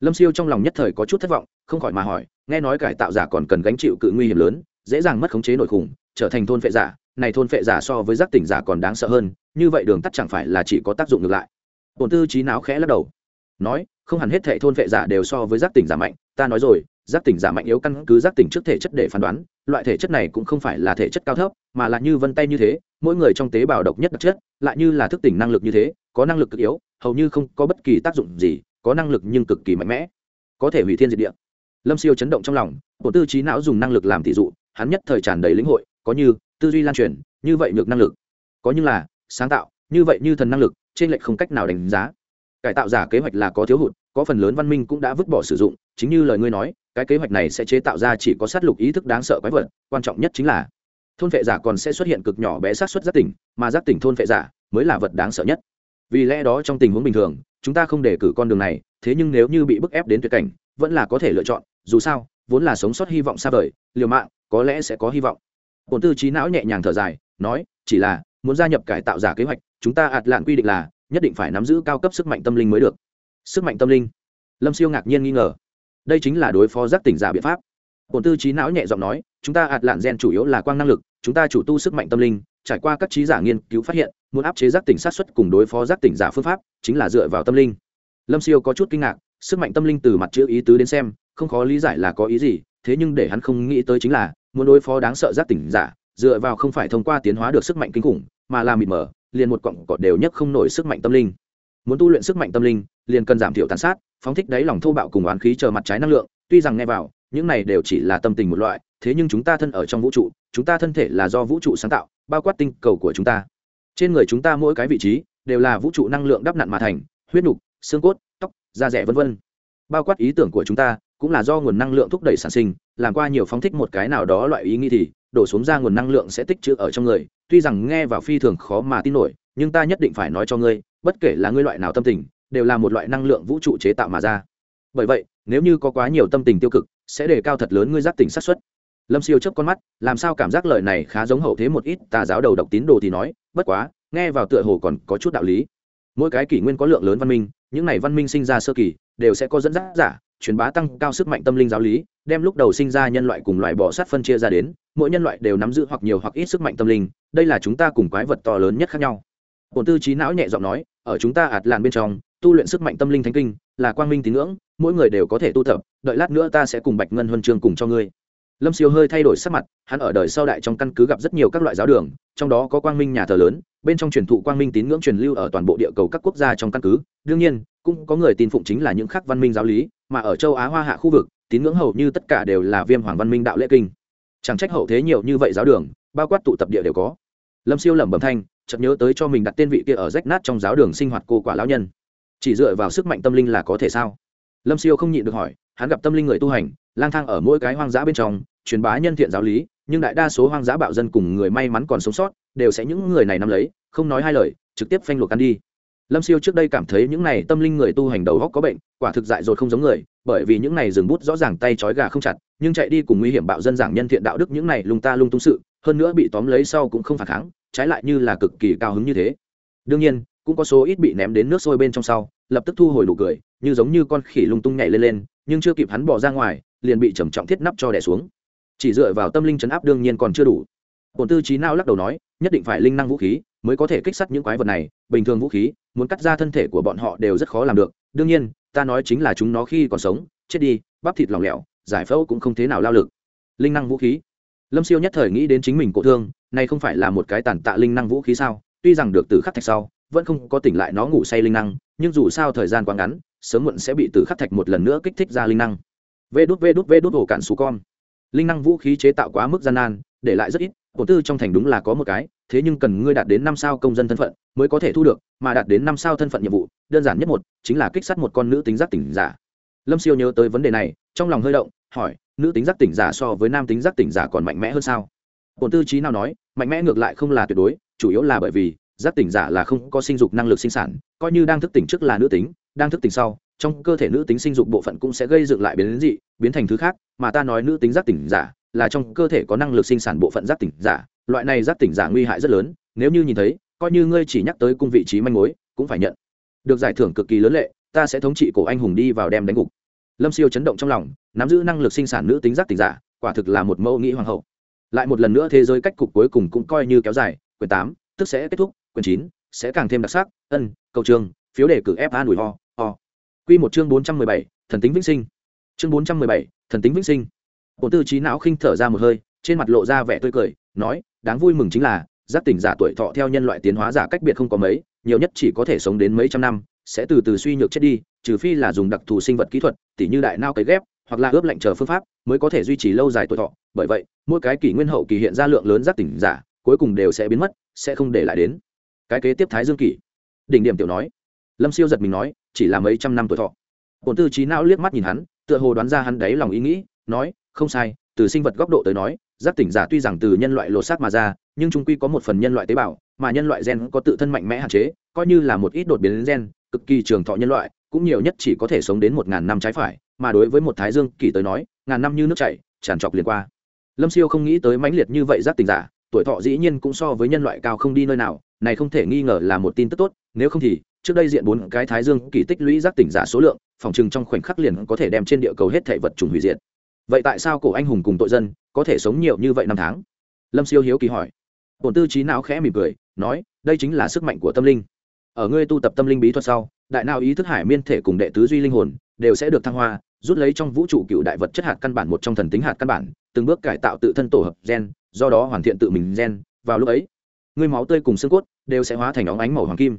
Lâm siêu trong lòng nhất thời có chút thất vọng, không khỏi mà hỏi, nghe nói cải tạo giả còn cần gánh chịu cự nguy hiểm lớn, dễ dàng mất khống chế nội khủng, trở thành thôn phệ giả, này thôn phệ giả so với giác tỉnh giả còn đáng sợ hơn, như vậy đường tắt chẳng phải là chỉ có tác dụng ngược lại bổn tư trí não khẽ lắc đầu. Nói, không hẳn hết thệ thôn vệ giả đều so với giác tỉnh giả mạnh, ta nói rồi, giác tỉnh giả mạnh yếu căn cứ giác tỉnh trước thể chất để phán đoán, loại thể chất này cũng không phải là thể chất cao thấp, mà là như vân tay như thế, mỗi người trong tế bào độc nhất đặc chất, lại như là thức tỉnh năng lực như thế, có năng lực cực yếu, hầu như không có bất kỳ tác dụng gì, có năng lực nhưng cực kỳ mạnh mẽ. Có thể hủy thiên diệt địa. Lâm siêu chấn động trong lòng bộ tư trí não dùng năng lực làm tỷ dụ, hắn nhất thời tràn đầy lĩnh hội, có như, tư duy lan truyền, như vậy nhược năng lực. Có như là, sáng tạo, như vậy như thần năng lực trên lệch không cách nào đánh giá. Cải tạo giả kế hoạch là có thiếu hụt, có phần lớn văn minh cũng đã vứt bỏ sử dụng, chính như lời ngươi nói, cái kế hoạch này sẽ chế tạo ra chỉ có sát lục ý thức đáng sợ quái vật, quan trọng nhất chính là thôn vệ giả còn sẽ xuất hiện cực nhỏ bé sát xuất giác tỉnh, mà giác tỉnh thôn vệ giả mới là vật đáng sợ nhất. Vì lẽ đó trong tình huống bình thường, chúng ta không để cử con đường này, thế nhưng nếu như bị bức ép đến tuyệt cảnh, vẫn là có thể lựa chọn, dù sao, vốn là sống sót hy vọng xa vời, liều mạng, có lẽ sẽ có hy vọng. Bổn tư trí não nhẹ nhàng thở dài, nói, chỉ là muốn gia nhập cải tạo giả kế hoạch, chúng ta ạt lạn quy định là nhất định phải nắm giữ cao cấp sức mạnh tâm linh mới được. Sức mạnh tâm linh? Lâm siêu ngạc nhiên nghi ngờ. Đây chính là đối phó giác tỉnh giả biện pháp. Bổn tư trí não nhẹ giọng nói, chúng ta ạt lạn gen chủ yếu là quang năng lực, chúng ta chủ tu sức mạnh tâm linh, trải qua các trí giả nghiên cứu phát hiện, muốn áp chế giác tỉnh sát xuất cùng đối phó giác tỉnh giả phương pháp chính là dựa vào tâm linh. Lâm siêu có chút kinh ngạc, sức mạnh tâm linh từ mặt chữ ý tứ đến xem, không khó lý giải là có ý gì, thế nhưng để hắn không nghĩ tới chính là, muốn đối phó đáng sợ giác tỉnh giả, dựa vào không phải thông qua tiến hóa được sức mạnh kinh khủng mà là mịt mờ, liền một cọng cọt đều nhất không nổi sức mạnh tâm linh. Muốn tu luyện sức mạnh tâm linh, liền cần giảm thiểu tàn sát, phóng thích đáy lòng thô bạo cùng oán khí chờ mặt trái năng lượng, tuy rằng nghe vào, những này đều chỉ là tâm tình một loại, thế nhưng chúng ta thân ở trong vũ trụ, chúng ta thân thể là do vũ trụ sáng tạo, bao quát tinh cầu của chúng ta. Trên người chúng ta mỗi cái vị trí, đều là vũ trụ năng lượng đắp nặn mà thành, huyết nục, xương cốt, tóc, da rẻ vân vân. Bao quát ý tưởng của chúng ta, cũng là do nguồn năng lượng thúc đẩy sản sinh, làm qua nhiều phóng thích một cái nào đó loại ý nghĩ thì đổ xuống ra nguồn năng lượng sẽ tích trữ ở trong người, tuy rằng nghe vào phi thường khó mà tin nổi, nhưng ta nhất định phải nói cho ngươi, bất kể là ngươi loại nào tâm tình, đều là một loại năng lượng vũ trụ chế tạo mà ra. Bởi vậy, nếu như có quá nhiều tâm tình tiêu cực, sẽ đề cao thật lớn ngươi giác tỉnh sát xuất lâm siêu chớp con mắt, làm sao cảm giác lời này khá giống hậu thế một ít, tà giáo đầu độc tín đồ thì nói, bất quá, nghe vào tựa hồ còn có chút đạo lý. Mỗi cái kỷ nguyên có lượng lớn văn minh, những này văn minh sinh ra sơ kỳ, đều sẽ có dẫn dắt giả, truyền bá tăng cao sức mạnh tâm linh giáo lý, đem lúc đầu sinh ra nhân loại cùng loại bỏ sát phân chia ra đến mỗi nhân loại đều nắm giữ hoặc nhiều hoặc ít sức mạnh tâm linh, đây là chúng ta cùng quái vật to lớn nhất khác nhau. Bổn tư trí não nhẹ giọng nói, ở chúng ta ạt làn bên trong, tu luyện sức mạnh tâm linh thánh kinh, là quang minh tín ngưỡng, mỗi người đều có thể tu tập, đợi lát nữa ta sẽ cùng bạch ngân huân chương cùng cho ngươi. Lâm siêu hơi thay đổi sắc mặt, hắn ở đời sau đại trong căn cứ gặp rất nhiều các loại giáo đường, trong đó có quang minh nhà thờ lớn, bên trong truyền thụ quang minh tín ngưỡng truyền lưu ở toàn bộ địa cầu các quốc gia trong căn cứ. Đương nhiên, cũng có người tin phụng chính là những khắc văn minh giáo lý, mà ở châu á hoa hạ khu vực, tín ngưỡng hầu như tất cả đều là viêm hoàng văn minh đạo lễ kinh chẳng trách hậu thế nhiều như vậy giáo đường, bao quát tụ tập địa đều có. Lâm siêu lẩm bẩm thanh, chợt nhớ tới cho mình đặt tên vị kia ở rách nát trong giáo đường sinh hoạt cô quả lão nhân. Chỉ dựa vào sức mạnh tâm linh là có thể sao? Lâm siêu không nhịn được hỏi, hắn gặp tâm linh người tu hành, lang thang ở mỗi cái hoang dã bên trong, truyền bá nhân thiện giáo lý, nhưng đại đa số hoang dã bạo dân cùng người may mắn còn sống sót, đều sẽ những người này nắm lấy, không nói hai lời, trực tiếp phanh luộc ăn đi. Lâm siêu trước đây cảm thấy những này tâm linh người tu hành đầu góc có bệnh, quả thực dại dột không giống người, bởi vì những này dừng bút rõ ràng tay trói gà không chặt nhưng chạy đi cùng nguy hiểm bạo dân giảng nhân thiện đạo đức những này lung ta lung tung sự, hơn nữa bị tóm lấy sau cũng không phản kháng, trái lại như là cực kỳ cao hứng như thế. Đương nhiên, cũng có số ít bị ném đến nước sôi bên trong sau, lập tức thu hồi đủ cười, như giống như con khỉ lung tung nhảy lên lên, nhưng chưa kịp hắn bỏ ra ngoài, liền bị trầm trọng thiết nắp cho đẻ xuống. Chỉ dựa vào tâm linh chấn áp đương nhiên còn chưa đủ. Bổn tư trí nào lắc đầu nói, nhất định phải linh năng vũ khí, mới có thể kích sát những quái vật này, bình thường vũ khí, muốn cắt ra thân thể của bọn họ đều rất khó làm được. Đương nhiên, ta nói chính là chúng nó khi còn sống, chết đi, bắp thịt lỏng lẻo giải phẫu cũng không thế nào lao lực. Linh năng vũ khí. Lâm siêu nhất thời nghĩ đến chính mình cổ thương nay không phải là một cái tàn tạ linh năng vũ khí sao? Tuy rằng được từ khắc thạch sau, vẫn không có tỉnh lại nó ngủ say linh năng, nhưng dù sao thời gian quá ngắn, sớm muộn sẽ bị từ khắc thạch một lần nữa kích thích ra linh năng. Vê đốt vê đốt vê đốt ổ cạn xù con. Linh năng vũ khí chế tạo quá mức gian nan, để lại rất ít cổ tư trong thành đúng là có một cái, thế nhưng cần ngươi đạt đến năm sao công dân thân phận mới có thể thu được, mà đạt đến năm sao thân phận nhiệm vụ, đơn giản nhất một, chính là kích sát một con nữ tính giác tỉnh giả. Lâm siêu nhớ tới vấn đề này trong lòng hơi động, hỏi, nữ tính giác tỉnh giả so với nam tính giác tỉnh giả còn mạnh mẽ hơn sao? Bổn tư trí nào nói, mạnh mẽ ngược lại không là tuyệt đối, chủ yếu là bởi vì giác tỉnh giả là không có sinh dục năng lực sinh sản, coi như đang thức tỉnh trước là nữ tính, đang thức tỉnh sau, trong cơ thể nữ tính sinh dục bộ phận cũng sẽ gây dựng lại biến dị, biến thành thứ khác, mà ta nói nữ tính giác tỉnh giả là trong cơ thể có năng lực sinh sản bộ phận giác tỉnh giả, loại này giác tỉnh giả nguy hại rất lớn, nếu như nhìn thấy, coi như ngươi chỉ nhắc tới cung vị trí manh mối, cũng phải nhận. Được giải thưởng cực kỳ lớn lệ, ta sẽ thống trị cổ anh hùng đi vào đem đánh gục lâm siêu chấn động trong lòng nắm giữ năng lực sinh sản nữ tính giác tỉnh giả quả thực là một mẫu nghĩ hoàng hậu. Lại một lần nữa thế giới cách cục cuối cùng cũng coi như kéo dài quyển tám tức sẽ kết thúc quyển chín sẽ càng thêm đặc sắc ân cầu trường, phiếu đề cử fa đùi ho ho. Q một chương bốn trăm mười bảy thần tính vĩnh sinh. Chương bốn trăm mười bảy thần tính vĩnh sinh. Bộ tư trí não khinh thở ra một hơi trên mặt lộ ra vẻ tươi cười nói đáng vui mừng chính là giác tỉnh giả tuổi thọ theo nhân loại tiến hóa giả cách biệt không có mấy nhiều nhất chỉ có thể sống đến mấy trăm năm sẽ từ từ suy nhược chết đi trừ phi là dùng đặc thù sinh vật kỹ thuật, tỉ như đại nao cấy ghép, hoặc là ướp lạnh chờ phương pháp, mới có thể duy trì lâu dài tuổi thọ. Bởi vậy, mỗi cái kỷ nguyên hậu kỳ hiện ra lượng lớn giác tỉnh giả, cuối cùng đều sẽ biến mất, sẽ không để lại đến. Cái kế tiếp thái dương kỷ. Đỉnh điểm tiểu nói. Lâm siêu giật mình nói, chỉ là mấy trăm năm tuổi thọ. Bổn tư trí não liếc mắt nhìn hắn, tựa hồ đoán ra hắn đáy lòng ý nghĩ, nói, không sai, từ sinh vật góc độ tới nói, giác tỉnh giả tuy rằng từ nhân loại lột xác mà ra, nhưng chúng quy có một phần nhân loại tế bào, mà nhân loại gen có tự thân mạnh mẽ hạn chế, coi như là một ít đột biến gen cực kỳ trường thọ nhân loại, cũng nhiều nhất chỉ có thể sống đến một ngàn năm trái phải, mà đối với một thái dương kỳ tới nói, ngàn năm như nước chảy, tràn trọc liền qua. Lâm siêu không nghĩ tới mãnh liệt như vậy giác tình giả, tuổi thọ dĩ nhiên cũng so với nhân loại cao không đi nơi nào, này không thể nghi ngờ là một tin tức tốt, nếu không thì, trước đây diện bốn cái thái dương kỳ tích lũy giác tỉnh giả số lượng, phòng chừng trong khoảnh khắc liền có thể đem trên địa cầu hết thể vật trùng hủy diệt. Vậy tại sao cổ anh hùng cùng tội dân có thể sống nhiều như vậy năm tháng? Lâm siêu hiếu kỳ hỏi. Bổn tư trí não khẽ mỉm cười, nói, đây chính là sức mạnh của tâm linh ở ngươi tu tập tâm linh bí thuật sau, đại nào ý thức hải miên thể cùng đệ tứ duy linh hồn, đều sẽ được thăng hoa, rút lấy trong vũ trụ cựu đại vật chất hạt căn bản một trong thần tính hạt căn bản, từng bước cải tạo tự thân tổ hợp gen, do đó hoàn thiện tự mình gen. Vào lúc ấy, ngươi máu tươi cùng xương cốt đều sẽ hóa thành óng ánh màu hoàng kim.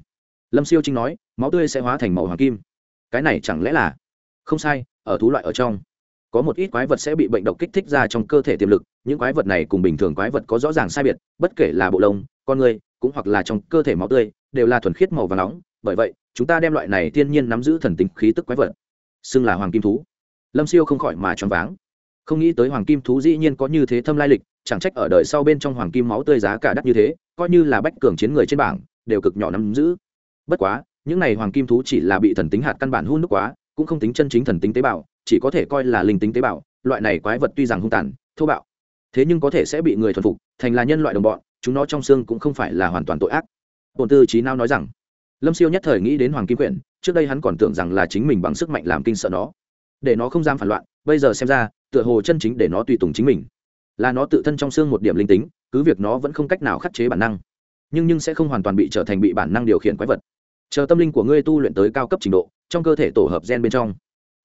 Lâm siêu trinh nói, máu tươi sẽ hóa thành màu hoàng kim. Cái này chẳng lẽ là không sai, ở thú loại ở trong, có một ít quái vật sẽ bị bệnh độc kích thích ra trong cơ thể tiềm lực, những quái vật này cùng bình thường quái vật có rõ ràng sai biệt, bất kể là bộ lông, con người, cũng hoặc là trong cơ thể máu tươi đều là thuần khiết màu và nóng, bởi vậy, chúng ta đem loại này thiên nhiên nắm giữ thần tính khí tức quái vật, xưng là hoàng kim thú. Lâm siêu không khỏi mà choáng váng. Không nghĩ tới hoàng kim thú dĩ nhiên có như thế thâm lai lịch, chẳng trách ở đời sau bên trong hoàng kim máu tươi giá cả đắt như thế, coi như là bách cường chiến người trên bảng, đều cực nhỏ nắm giữ. Bất quá, những này hoàng kim thú chỉ là bị thần tính hạt căn bản hôn nước quá, cũng không tính chân chính thần tính tế bào, chỉ có thể coi là linh tính tế bào, loại này quái vật tuy rằng hung tàn, thô bạo, thế nhưng có thể sẽ bị người thuần phục, thành là nhân loại đồng bọn, chúng nó trong xương cũng không phải là hoàn toàn tội ác ổn tư trí nao nói rằng, lâm siêu nhất thời nghĩ đến hoàng kim quyển, trước đây hắn còn tưởng rằng là chính mình bằng sức mạnh làm kinh sợ nó. Để nó không dám phản loạn, bây giờ xem ra, tựa hồ chân chính để nó tùy tùng chính mình. Là nó tự thân trong xương một điểm linh tính, cứ việc nó vẫn không cách nào khắc chế bản năng, nhưng nhưng sẽ không hoàn toàn bị trở thành bị bản năng điều khiển quái vật. Chờ tâm linh của ngươi tu luyện tới cao cấp trình độ, trong cơ thể tổ hợp gen bên trong,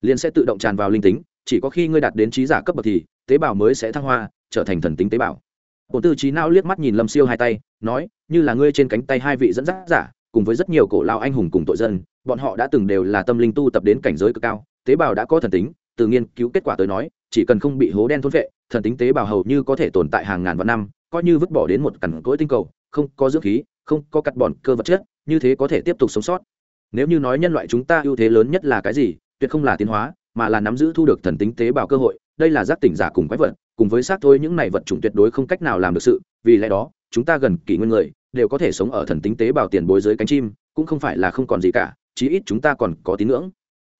liền sẽ tự động tràn vào linh tính, chỉ có khi ngươi đạt đến trí giả cấp bậc thì, tế bào mới sẽ thăng hoa, trở thành thần tính tế bào. Cổ tư trí não liếc mắt nhìn lâm siêu hai tay, nói, như là ngươi trên cánh tay hai vị dẫn dắt giả, cùng với rất nhiều cổ lao anh hùng cùng tội dân, bọn họ đã từng đều là tâm linh tu tập đến cảnh giới cực cao, tế bào đã có thần tính, từ nghiên cứu kết quả tới nói, chỉ cần không bị hố đen thôn vệ thần tính tế bào hầu như có thể tồn tại hàng ngàn vạn năm, coi như vứt bỏ đến một cằn cỗi tinh cầu, không có dưỡng khí, không có cắt bọn cơ vật chất, như thế có thể tiếp tục sống sót. Nếu như nói nhân loại chúng ta ưu thế lớn nhất là cái gì, tuyệt không là tiến hóa, mà là nắm giữ thu được thần tính tế bào cơ hội đây là giác tỉnh giả cùng quái vật, cùng với xác thôi những này vật chủng tuyệt đối không cách nào làm được sự, vì lẽ đó, chúng ta gần kỷ nguyên người, đều có thể sống ở thần tính tế bào tiền bối dưới cánh chim, cũng không phải là không còn gì cả, chí ít chúng ta còn có tín ngưỡng.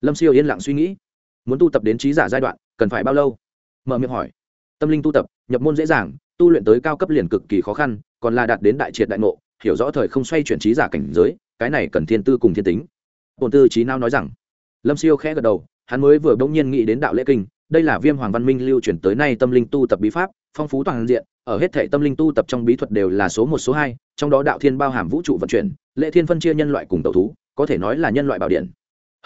Lâm siêu yên lặng suy nghĩ. Muốn tu tập đến trí giả giai đoạn, cần phải bao lâu? Mở miệng hỏi. Tâm linh tu tập, nhập môn dễ dàng, tu luyện tới cao cấp liền cực kỳ khó khăn, còn là đạt đến đại triệt đại ngộ, hiểu rõ thời không xoay chuyển trí giả cảnh giới, cái này cần thiên tư cùng thiên tính. Bổn tư trí nào nói rằng. Lâm siêu khẽ gật đầu, hắn mới vừa bỗng nhiên nghĩ đến đạo lễ kinh đây là viêm hoàng văn minh lưu truyền tới nay tâm linh tu tập bí pháp, phong phú toàn diện, ở hết thể tâm linh tu tập trong bí thuật đều là số một, số hai, trong đó đạo thiên bao hàm vũ trụ vận chuyển lễ thiên phân chia nhân loại cùng tẩu thú, có thể nói là nhân loại bảo điện.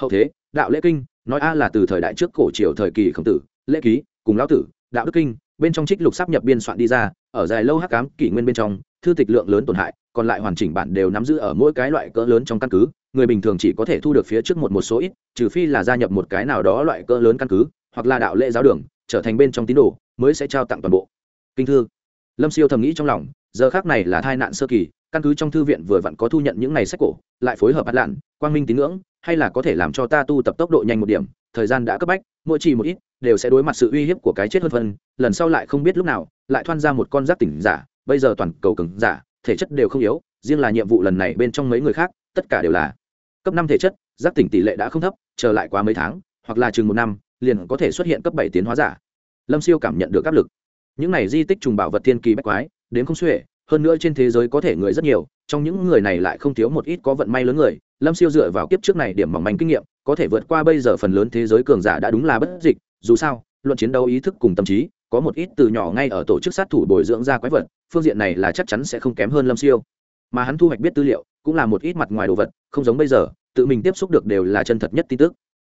Hậu thế, đạo lễ kinh, nói a là từ thời đại trước cổ triều thời kỳ khổng tử, lễ ký, cùng lão tử, đạo đức kinh, bên trong trích lục sắp nhập biên soạn đi ra, ở dài lâu hắc cám kỷ nguyên bên trong, thư tịch lượng lớn tổn hại, còn lại hoàn chỉnh bản đều nắm giữ ở mỗi cái loại cỡ lớn trong căn cứ, người bình thường chỉ có thể thu được phía trước một một số ít, trừ phi là gia nhập một cái nào đó loại cỡ lớn căn cứ hoặc là đạo lễ giáo đường, trở thành bên trong tín đồ, mới sẽ trao tặng toàn bộ. Kinh thư. Lâm siêu thầm nghĩ trong lòng, giờ khác này là thai nạn sơ kỳ, căn cứ trong thư viện vừa vặn có thu nhận những ngày sách cổ, lại phối hợp bắt lạn, quang minh tín ngưỡng, hay là có thể làm cho ta tu tập tốc độ nhanh một điểm, thời gian đã cấp bách, mỗi chỉ một ít, đều sẽ đối mặt sự uy hiếp của cái chết hơn phân, lần sau lại không biết lúc nào, lại thoan ra một con giáp tỉnh giả, bây giờ toàn cầu cứng giả, thể chất đều không yếu, riêng là nhiệm vụ lần này bên trong mấy người khác, tất cả đều là cấp năm thể chất giáp tỉnh tỷ lệ đã không thấp, chờ lại qua mấy tháng, hoặc là chừng một năm liền có thể xuất hiện cấp bảy tiến hóa giả. Lâm siêu cảm nhận được áp lực. Những này di tích trùng bảo vật thiên kỳ bách quái đến không xuể, hơn nữa trên thế giới có thể người rất nhiều, trong những người này lại không thiếu một ít có vận may lớn người. Lâm siêu dựa vào kiếp trước này điểm mỏng manh kinh nghiệm, có thể vượt qua bây giờ phần lớn thế giới cường giả đã đúng là bất dịch. Dù sao, luận chiến đấu ý thức cùng tâm trí, có một ít từ nhỏ ngay ở tổ chức sát thủ bồi dưỡng ra quái vật, phương diện này là chắc chắn sẽ không kém hơn lâm siêu. Mà hắn thu hoạch biết tư liệu, cũng là một ít mặt ngoài đồ vật, không giống bây giờ, tự mình tiếp xúc được đều là chân thật nhất tin tức.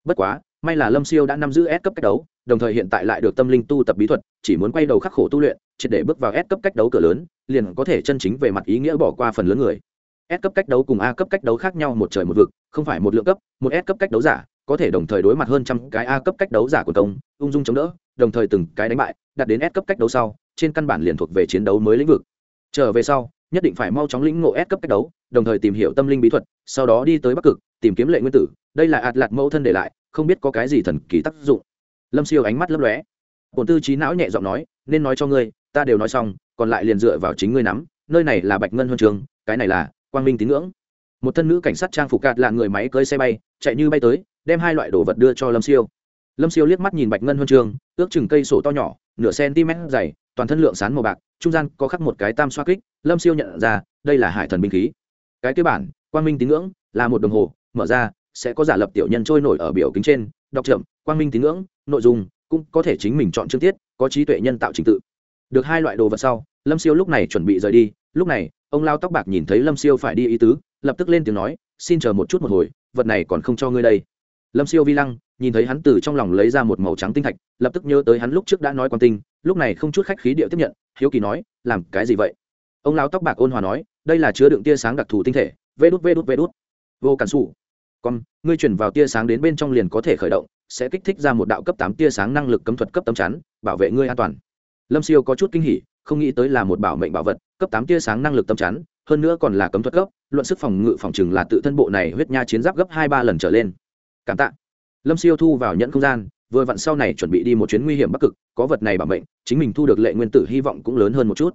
Bất quá may là lâm siêu đã nắm giữ S cấp cách đấu, đồng thời hiện tại lại được tâm linh tu tập bí thuật, chỉ muốn quay đầu khắc khổ tu luyện, triệt để bước vào S cấp cách đấu cửa lớn, liền có thể chân chính về mặt ý nghĩa bỏ qua phần lớn người. S cấp cách đấu cùng A cấp cách đấu khác nhau một trời một vực, không phải một lượng cấp, một S cấp cách đấu giả, có thể đồng thời đối mặt hơn trăm cái A cấp cách đấu giả của công, ung dung chống đỡ, đồng thời từng cái đánh bại, đạt đến S cấp cách đấu sau, trên căn bản liền thuộc về chiến đấu mới lĩnh vực. Trở về sau, nhất định phải mau chóng lĩnh ngộ S cấp cách đấu, đồng thời tìm hiểu tâm linh bí thuật, sau đó đi tới bắc cực tìm kiếm lệ nguyên tử, đây là ạt lạt mẫu thân để lại, không biết có cái gì thần kỳ tác dụng. Lâm siêu ánh mắt lấp lóe. Bổn tư trí não nhẹ giọng nói, nên nói cho ngươi, ta đều nói xong, còn lại liền dựa vào chính ngươi nắm, nơi này là bạch ngân huân trường, cái này là quang minh tín ngưỡng. Một thân nữ cảnh sát trang phục cạt là người máy cưới xe bay, chạy như bay tới, đem hai loại đồ vật đưa cho lâm siêu. Lâm siêu liếc mắt nhìn bạch ngân huân trường, ước chừng cây sổ to nhỏ, nửa cm dày, toàn thân lượng sán màu bạc, trung gian có khắc một cái tam xoa kích. Lâm siêu nhận ra, đây là hải thần binh khí. Cái kế bản, quang minh tín ngưỡng, là một đồng hồ mở ra, sẽ có giả lập tiểu nhân trôi nổi ở biểu kính trên, đọc chậm quang minh tín ngưỡng, nội dung, cũng có thể chính mình chọn chương tiết, có trí tuệ nhân tạo trình tự. Được hai loại đồ vật sau, lâm siêu lúc này chuẩn bị rời đi, lúc này, ông lao tóc bạc nhìn thấy lâm siêu phải đi ý tứ, lập tức lên tiếng nói, xin chờ một chút một hồi, vật này còn không cho ngươi đây. Lâm siêu vi lăng, nhìn thấy hắn từ trong lòng lấy ra một màu trắng tinh thạch, lập tức nhớ tới hắn lúc trước đã nói quan tinh, lúc này không chút khách khí điệu tiếp nhận, hiếu kỳ nói, làm cái gì vậy? Ông lao tóc bạc ôn hòa nói, đây là chứa đựng tia sáng đặc thù tinh thể, vê đút vê đút vê đút. Vô cản xù con ngươi chuyển vào tia sáng đến bên trong liền có thể khởi động, sẽ kích thích ra một đạo cấp tám tia sáng năng lực cấm thuật cấp tấm chắn, bảo vệ ngươi an toàn. Lâm siêu có chút kinh hỉ, không nghĩ tới là một bảo mệnh bảo vật, cấp tám tia sáng năng lực tấm chắn, hơn nữa còn là cấm thuật cấp, luận sức phòng ngự phòng chừng là tự thân bộ này huyết nha chiến giáp gấp hai ba lần trở lên. Cảm tạ. Lâm siêu thu vào nhận không gian, vừa vặn sau này chuẩn bị đi một chuyến nguy hiểm bắc cực, có vật này bảo mệnh, chính mình thu được lệ nguyên tử hy vọng cũng lớn hơn một chút.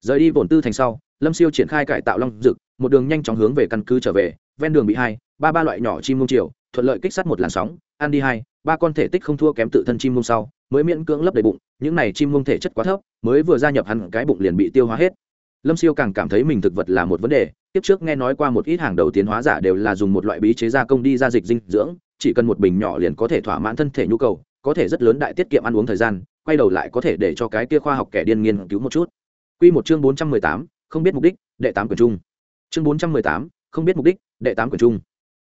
Rời đi bổn tư thành sau, lâm siêu triển khai cải tạo long dực, một đường nhanh chóng hướng về căn cứ trở về ven đường bị hai ba ba loại nhỏ chim mông chiều thuận lợi kích sát một làn sóng ăn đi hai ba con thể tích không thua kém tự thân chim mông sau mới miễn cưỡng lấp đầy bụng những này chim mông thể chất quá thấp mới vừa gia nhập hẳn cái bụng liền bị tiêu hóa hết lâm siêu càng cảm thấy mình thực vật là một vấn đề tiếp trước nghe nói qua một ít hàng đầu tiến hóa giả đều là dùng một loại bí chế gia công đi ra dịch dinh dưỡng chỉ cần một bình nhỏ liền có thể thỏa mãn thân thể nhu cầu có thể rất lớn đại tiết kiệm ăn uống thời gian quay đầu lại có thể để cho cái kia khoa học kẻ điên nghiên cứu một chút Quy một chương bốn trăm mười tám, không biết mục đích, đệ tám quyển trung. Chương bốn trăm mười tám, không biết mục đích, đệ tám quyển trung.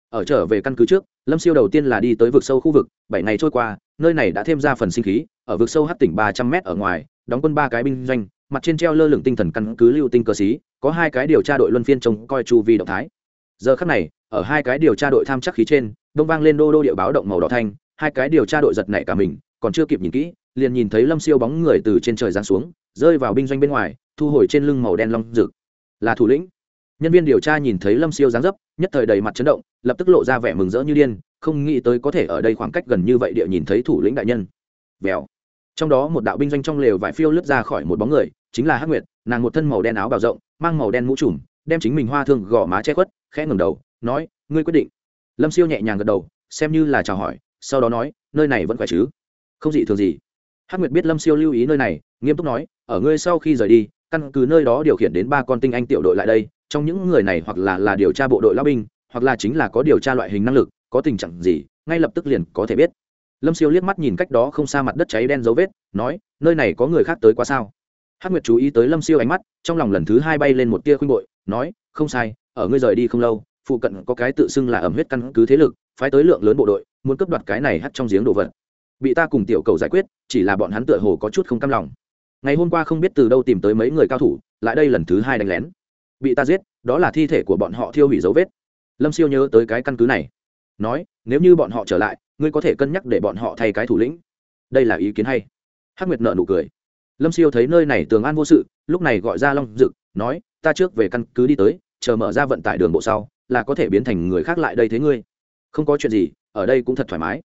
Ở trở về căn cứ trước, lâm siêu đầu tiên là đi tới vực sâu khu vực, bảy ngày trôi qua, nơi này đã thêm ra phần sinh khí, ở vực sâu hát tỉnh ba trăm m ở ngoài, đóng quân ba cái binh doanh, mặt trên treo lơ lửng tinh thần căn cứ lưu tinh cơ sĩ, có hai cái điều tra đội luân phiên trông coi chu vi động thái. Giờ khắc này, ở hai cái điều tra đội tham chắc khí trên, đông vang lên đô đô địa báo động màu đỏ thanh, hai cái điều tra đội giật nảy cả mình, còn chưa kịp nhìn kỹ, liền nhìn thấy lâm siêu bóng người từ trên trời giáng xuống, rơi vào binh doanh bên ngoài, thu hồi trên lưng màu đen long rực là thủ lĩnh. Nhân viên điều tra nhìn thấy lâm siêu dáng dấp nhất thời đầy mặt chấn động, lập tức lộ ra vẻ mừng rỡ như điên, không nghĩ tới có thể ở đây khoảng cách gần như vậy địa nhìn thấy thủ lĩnh đại nhân. Vèo. Trong đó một đạo binh doanh trong lều vải phiêu lướt ra khỏi một bóng người, chính là hắc nguyệt, nàng một thân màu đen áo bào rộng, mang màu đen mũ trùm, đem chính mình hoa thương gò má che khuất, khẽ ngầm đầu, nói, ngươi quyết định. Lâm siêu nhẹ nhàng gật đầu, xem như là chào hỏi, sau đó nói, nơi này vẫn khỏe chứ? Không gì thường gì. Hắc nguyệt biết lâm siêu lưu ý nơi này, nghiêm túc nói, ở ngươi sau khi rời đi, căn cứ nơi đó điều khiển đến ba con tinh anh tiểu đội lại đây trong những người này hoặc là là điều tra bộ đội lao binh, hoặc là chính là có điều tra loại hình năng lực, có tình trạng gì, ngay lập tức liền có thể biết. Lâm siêu liếc mắt nhìn cách đó không xa mặt đất cháy đen dấu vết, nói, nơi này có người khác tới quá sao? Hắc nguyệt chú ý tới lâm siêu ánh mắt, trong lòng lần thứ hai bay lên một tia khuynh bội, nói, không sai, ở ngươi rời đi không lâu, phụ cận có cái tự xưng là ẩm huyết căn cứ thế lực, phái tới lượng lớn bộ đội, muốn cướp đoạt cái này hắt trong giếng đồ vật. Bị ta cùng tiểu cầu giải quyết, chỉ là bọn hắn tựa hồ có chút không cam lòng. Ngày hôm qua không biết từ đâu tìm tới mấy người cao thủ, lại đây lần thứ hai đánh lén bị ta giết, đó là thi thể của bọn họ thiêu hủy dấu vết. Lâm siêu nhớ tới cái căn cứ này, nói, nếu như bọn họ trở lại, ngươi có thể cân nhắc để bọn họ thay cái thủ lĩnh. Đây là ý kiến hay. Hắc nguyệt nợ nụ cười. Lâm siêu thấy nơi này tường an vô sự, lúc này gọi ra long dực, nói, ta trước về căn cứ đi tới, chờ mở ra vận tải đường bộ sau, là có thể biến thành người khác lại đây thế ngươi. Không có chuyện gì, ở đây cũng thật thoải mái.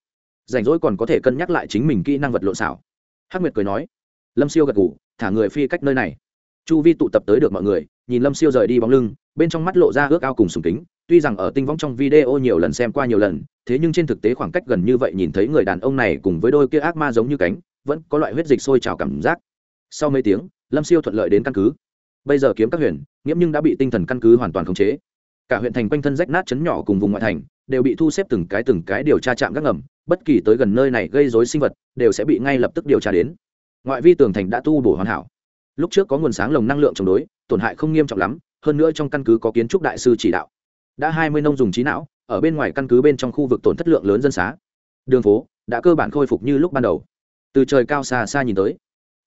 Rảnh rỗi còn có thể cân nhắc lại chính mình kỹ năng vật lộn xảo hắc nguyệt cười nói. Lâm siêu gật ngủ thả người phi cách nơi này. Chu vi tụ tập tới được mọi người nhìn lâm siêu rời đi bóng lưng, bên trong mắt lộ ra ước ao cùng sùng kính. Tuy rằng ở tinh võng trong video nhiều lần xem qua nhiều lần, thế nhưng trên thực tế khoảng cách gần như vậy nhìn thấy người đàn ông này cùng với đôi kia ác ma giống như cánh, vẫn có loại huyết dịch sôi trào cảm giác. Sau mấy tiếng, lâm siêu thuận lợi đến căn cứ. Bây giờ kiếm các huyện nghiễm nhưng đã bị tinh thần căn cứ hoàn toàn khống chế. Cả huyện thành quanh thân rách nát chấn nhỏ cùng vùng ngoại thành, đều bị thu xếp từng cái từng cái điều tra chạm các ngầm, bất kỳ tới gần nơi này gây dối sinh vật, đều sẽ bị ngay lập tức điều tra đến. Ngoại vi tường thành đã tu bổ hoàn hảo. Lúc trước có nguồn sáng lồng năng lượng chống đối tổn hại không nghiêm trọng lắm, hơn nữa trong căn cứ có kiến trúc đại sư chỉ đạo. Đã hai mươi nông dùng trí não, ở bên ngoài căn cứ bên trong khu vực tổn thất lượng lớn dân xá. Đường phố đã cơ bản khôi phục như lúc ban đầu. Từ trời cao xa xa nhìn tới,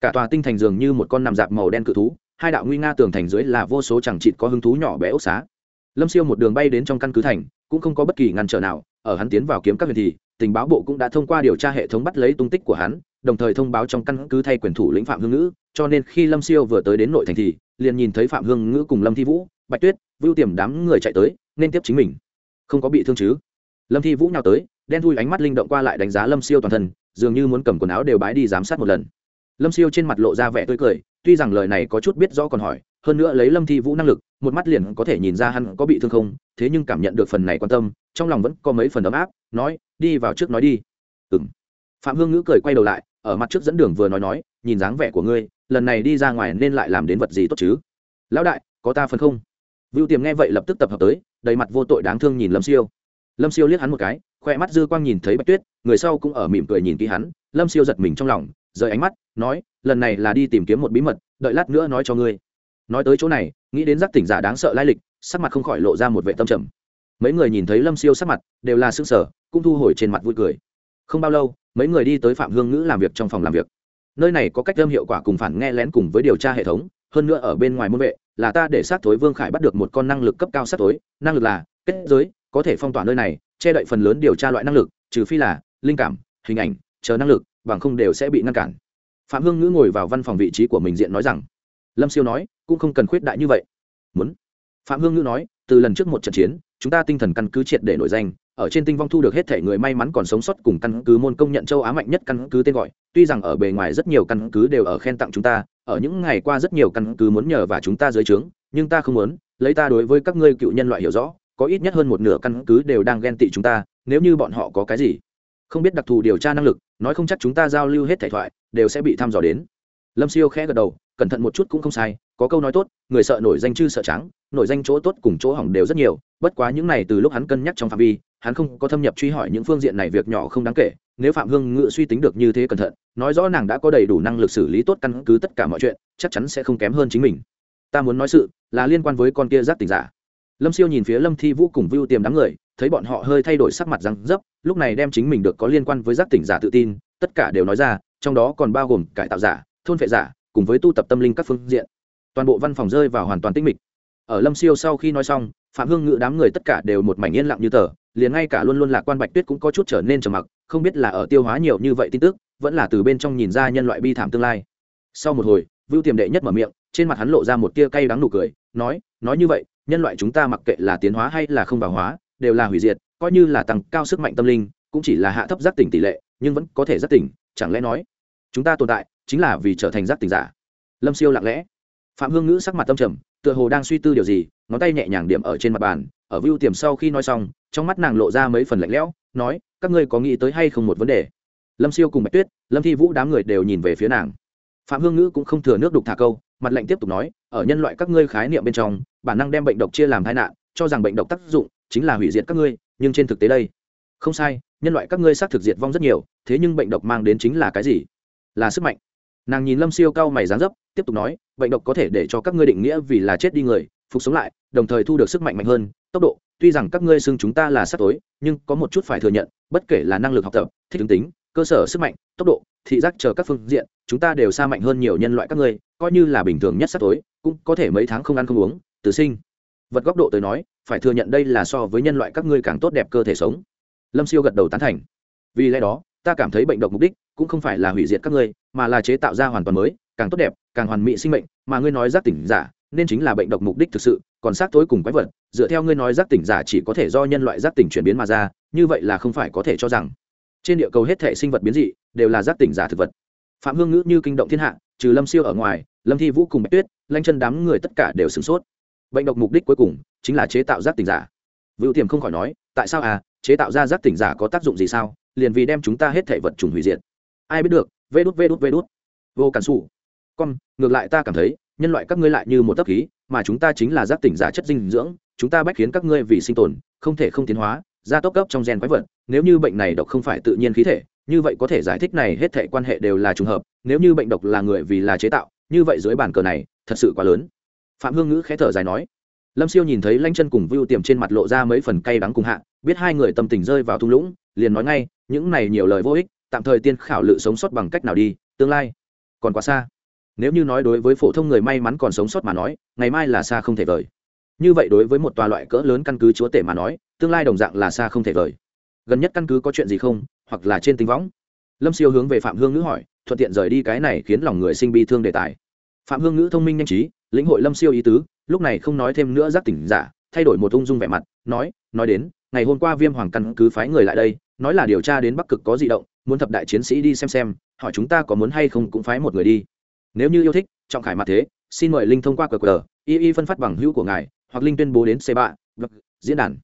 cả tòa tinh thành dường như một con nằm dạp màu đen cự thú, hai đạo nguy nga tường thành dưới là vô số chẳng chịt có hứng thú nhỏ bé ốc xá. Lâm siêu một đường bay đến trong căn cứ thành, cũng không có bất kỳ ngăn trở nào, ở hắn tiến vào kiếm các huyền thì, tình báo bộ cũng đã thông qua điều tra hệ thống bắt lấy tung tích của hắn đồng thời thông báo trong căn cứ thay quyền thủ lĩnh phạm hương ngữ, cho nên khi lâm siêu vừa tới đến nội thành thì, liền nhìn thấy phạm hương ngữ cùng lâm thi vũ, bạch tuyết, vưu tiềm đám người chạy tới, nên tiếp chính mình. Không có bị thương chứ? Lâm thi vũ nhào tới, đen thui ánh mắt linh động qua lại đánh giá lâm siêu toàn thân, dường như muốn cầm quần áo đều bái đi giám sát một lần. Lâm siêu trên mặt lộ ra vẻ tươi cười, tuy rằng lời này có chút biết rõ còn hỏi, hơn nữa lấy lâm thi vũ năng lực, một mắt liền có thể nhìn ra hắn có bị thương không, thế nhưng cảm nhận được phần này quan tâm, trong lòng vẫn có mấy phần ấm áp, nói, đi vào trước nói đi. Ừ m phạm hương ngữ cười quay đầu lại ở mặt trước dẫn đường vừa nói nói, nhìn dáng vẻ của ngươi, lần này đi ra ngoài nên lại làm đến vật gì tốt chứ? Lão đại, có ta phần không? Vưu tiềm nghe vậy lập tức tập hợp tới, đầy mặt vô tội đáng thương nhìn lâm siêu. Lâm siêu liếc hắn một cái, khoe mắt dư quang nhìn thấy bạch tuyết, người sau cũng ở mỉm cười nhìn kỹ hắn. Lâm siêu giật mình trong lòng, rời ánh mắt, nói, lần này là đi tìm kiếm một bí mật, đợi lát nữa nói cho ngươi. Nói tới chỗ này, nghĩ đến giác tỉnh giả đáng sợ lai lịch, sắc mặt không khỏi lộ ra một vệ tâm trầm. Mấy người nhìn thấy lâm siêu sắc mặt, đều là s ư ơ n g sở cũng thu hồi trên mặt vui cười. Không bao lâu mấy người đi tới phạm hương ngữ làm việc trong phòng làm việc. Nơi này có cách âm hiệu quả cùng phản nghe lén cùng với điều tra hệ thống, hơn nữa ở bên ngoài môn vệ, là ta để sát thối vương khải bắt được một con năng lực cấp cao sát thối, năng lực là kết giới, có thể phong tỏa nơi này, che đậy phần lớn điều tra loại năng lực, trừ phi là linh cảm, hình ảnh, chờ năng lực, bằng không đều sẽ bị ngăn cản. Phạm hương ngữ ngồi vào văn phòng vị trí của mình diện nói rằng, lâm siêu nói, cũng không cần khuyết đại như vậy. Muốn. Phạm hương ngữ nói, từ lần trước một trận chiến, chúng ta tinh thần căn cứ triệt để nổi danh ở trên tinh vong thu được hết thể người may mắn còn sống sót cùng căn cứ môn công nhận châu á mạnh nhất căn cứ tên gọi. Tuy rằng ở bề ngoài rất nhiều căn cứ đều ở khen tặng chúng ta, ở những ngày qua rất nhiều căn cứ muốn nhờ và chúng ta dưới trướng, nhưng ta không muốn, lấy ta đối với các ngươi cựu nhân loại hiểu rõ, có ít nhất hơn một nửa căn cứ đều đang ghen tị chúng ta, nếu như bọn họ có cái gì không biết đặc thù điều tra năng lực, nói không chắc chúng ta giao lưu hết thể thoại, đều sẽ bị thăm dò đến. Lâm siêu khẽ gật đầu, cẩn thận một chút cũng không sai, có câu nói tốt, người sợ nổi danh chư sợ trắng nội danh chỗ tốt cùng chỗ hỏng đều rất nhiều, bất quá những này từ lúc hắn cân nhắc trong phạm vi, hắn không có thâm nhập truy hỏi những phương diện này việc nhỏ không đáng kể, nếu phạm hương ngự suy tính được như thế cẩn thận, nói rõ nàng đã có đầy đủ năng lực xử lý tốt căn cứ tất cả mọi chuyện, chắc chắn sẽ không kém hơn chính mình. Ta muốn nói sự, là liên quan với con kia giác tỉnh giả. Lâm siêu nhìn phía lâm thi vũ cùng vưu tiềm đám người, thấy bọn họ hơi thay đổi sắc mặt răng dấp, lúc này đem chính mình được có liên quan với giác tỉnh giả tự tin, tất cả đều nói ra, trong đó còn bao gồm cải tạo giả, thôn phệ giả, cùng với tu tập tâm linh các phương diện. Toàn bộ văn phòng rơi vào hoàn toàn tinh mịch ở lâm siêu sau khi nói xong, phạm hương ngự đám người tất cả đều một mảnh yên lặng như tờ, liền ngay cả luôn luôn lạc quan bạch tuyết cũng có chút trở nên trầm mặc, không biết là ở tiêu hóa nhiều như vậy tin tức, vẫn là từ bên trong nhìn ra nhân loại bi thảm tương lai. Sau một hồi, vưu tiềm đệ nhất mở miệng, trên mặt hắn lộ ra một tia cay đắng nụ cười, nói nói như vậy, nhân loại chúng ta mặc kệ là tiến hóa hay là không vào hóa, đều là hủy diệt, coi như là tăng cao sức mạnh tâm linh, cũng chỉ là hạ thấp giác tỉnh tỷ lệ, nhưng vẫn có thể giác tỉnh, chẳng lẽ nói, chúng ta tồn tại, chính là vì trở thành giác tỉnh giả? Lâm siêu lặng lẽ. Phạm hương ngữ sắc mặt tâm trầm tựa hồ đang suy tư điều gì, ngón tay nhẹ nhàng điểm ở trên mặt bàn, ở view tiềm sau khi nói xong, trong mắt nàng lộ ra mấy phần lạnh lẽo, nói, các ngươi có nghĩ tới hay không một vấn đề? Lâm siêu cùng bạch tuyết, lâm thi vũ đám người đều nhìn về phía nàng. Phạm hương ngữ cũng không thừa nước đục thả câu, mặt lạnh tiếp tục nói, ở nhân loại các ngươi khái niệm bên trong, bản năng đem bệnh độc chia làm tai nạn, cho rằng bệnh độc tác dụng chính là hủy diệt các ngươi, nhưng trên thực tế đây, không sai, nhân loại các ngươi xác thực diệt vong rất nhiều, thế nhưng bệnh độc mang đến chính là cái gì? Là sức mạnh nàng nhìn lâm siêu cao mày dán dấp, tiếp tục nói, bệnh độc có thể để cho các ngươi định nghĩa vì là chết đi người, phục sống lại, đồng thời thu được sức mạnh mạnh hơn, tốc độ, tuy rằng các ngươi xưng chúng ta là sắc tối, nhưng có một chút phải thừa nhận, bất kể là năng lực học tập, thích ứng tính, cơ sở sức mạnh, tốc độ, thị giác chờ các phương diện, chúng ta đều xa mạnh hơn nhiều nhân loại các ngươi, coi như là bình thường nhất sắc tối, cũng có thể mấy tháng không ăn không uống tự sinh. Vật góc độ tới nói, phải thừa nhận đây là so với nhân loại các ngươi càng tốt đẹp cơ thể sống. Lâm siêu gật đầu tán thành. Vì lẽ đó ta cảm thấy bệnh độc mục đích cũng không phải là hủy diệt các ngươi, mà là chế tạo ra hoàn toàn mới, càng tốt đẹp, càng hoàn mỹ sinh mệnh, mà ngươi nói giác tỉnh giả, nên chính là bệnh độc mục đích thực sự, còn xác tối cùng quái vật, dựa theo ngươi nói giác tỉnh giả chỉ có thể do nhân loại giác tỉnh chuyển biến mà ra, như vậy là không phải có thể cho rằng. Trên địa cầu hết thể sinh vật biến dị, đều là giác tỉnh giả thực vật. Phạm hương ngữ như kinh động thiên hạ, trừ lâm siêu ở ngoài, lâm thi vũ cùng bạch tuyết, lanh chân đám người tất cả đều sửng sốt. Bệnh độc mục đích cuối cùng, chính là chế tạo giác tỉnh giả. Vựu tiềm không khỏi nói, tại sao à chế tạo ra giác tỉnh giả có tác dụng gì sao? Liền vì đem chúng ta hết thể vật trùng hủy diệt. Ai biết được, vê đút vê đút vê đút. Vô cản xù. Con, ngược lại ta cảm thấy, nhân loại các ngươi lại như một tấc khí, mà chúng ta chính là giác tỉnh giả chất dinh dưỡng, chúng ta bách khiến các ngươi vì sinh tồn, không thể không tiến hóa, gia tốc cấp trong gen quái vật. Nếu như bệnh này độc không phải tự nhiên khí thể, như vậy có thể giải thích này hết thể quan hệ đều là trùng hợp. Nếu như bệnh độc là người vì là chế tạo, như vậy dưới bàn cờ này, thật sự quá lớn. Phạm hương ngữ khẽ thở dài nói lâm siêu nhìn thấy lanh chân cùng vưu tiềm trên mặt lộ ra mấy phần cay đắng cùng hạ, biết hai người tâm tình rơi vào thung lũng, liền nói ngay, những này nhiều lời vô ích, tạm thời tiên khảo lự sống sót bằng cách nào đi, tương lai còn quá xa. Nếu như nói đối với phổ thông người may mắn còn sống sót mà nói, ngày mai là xa không thể vời. Như vậy đối với một tòa loại cỡ lớn căn cứ chúa tể mà nói, tương lai đồng dạng là xa không thể vời. Gần nhất căn cứ có chuyện gì không, hoặc là trên tính võng? Lâm siêu hướng về phạm hương ngữ hỏi, thuận tiện rời đi cái này khiến lòng người sinh bi thương đề tài. Phạm hương ngữ thông minh nhanh trí, lĩnh hội lâm siêu ý tứ lúc này không nói thêm nữa giác tỉnh giả, thay đổi một ung dung vẻ mặt, nói nói đến, ngày hôm qua viêm hoàng căn cứ phái người lại đây, nói là điều tra đến bắc cực có di động, muốn thập đại chiến sĩ đi xem xem, hỏi chúng ta có muốn hay không cũng phái một người đi. Nếu như yêu thích, trọng khải mặt thế, xin mời linh thông qua qr y y phân phát bằng hữu của ngài, hoặc linh tuyên bố đến c ba vâng, diễn đàn.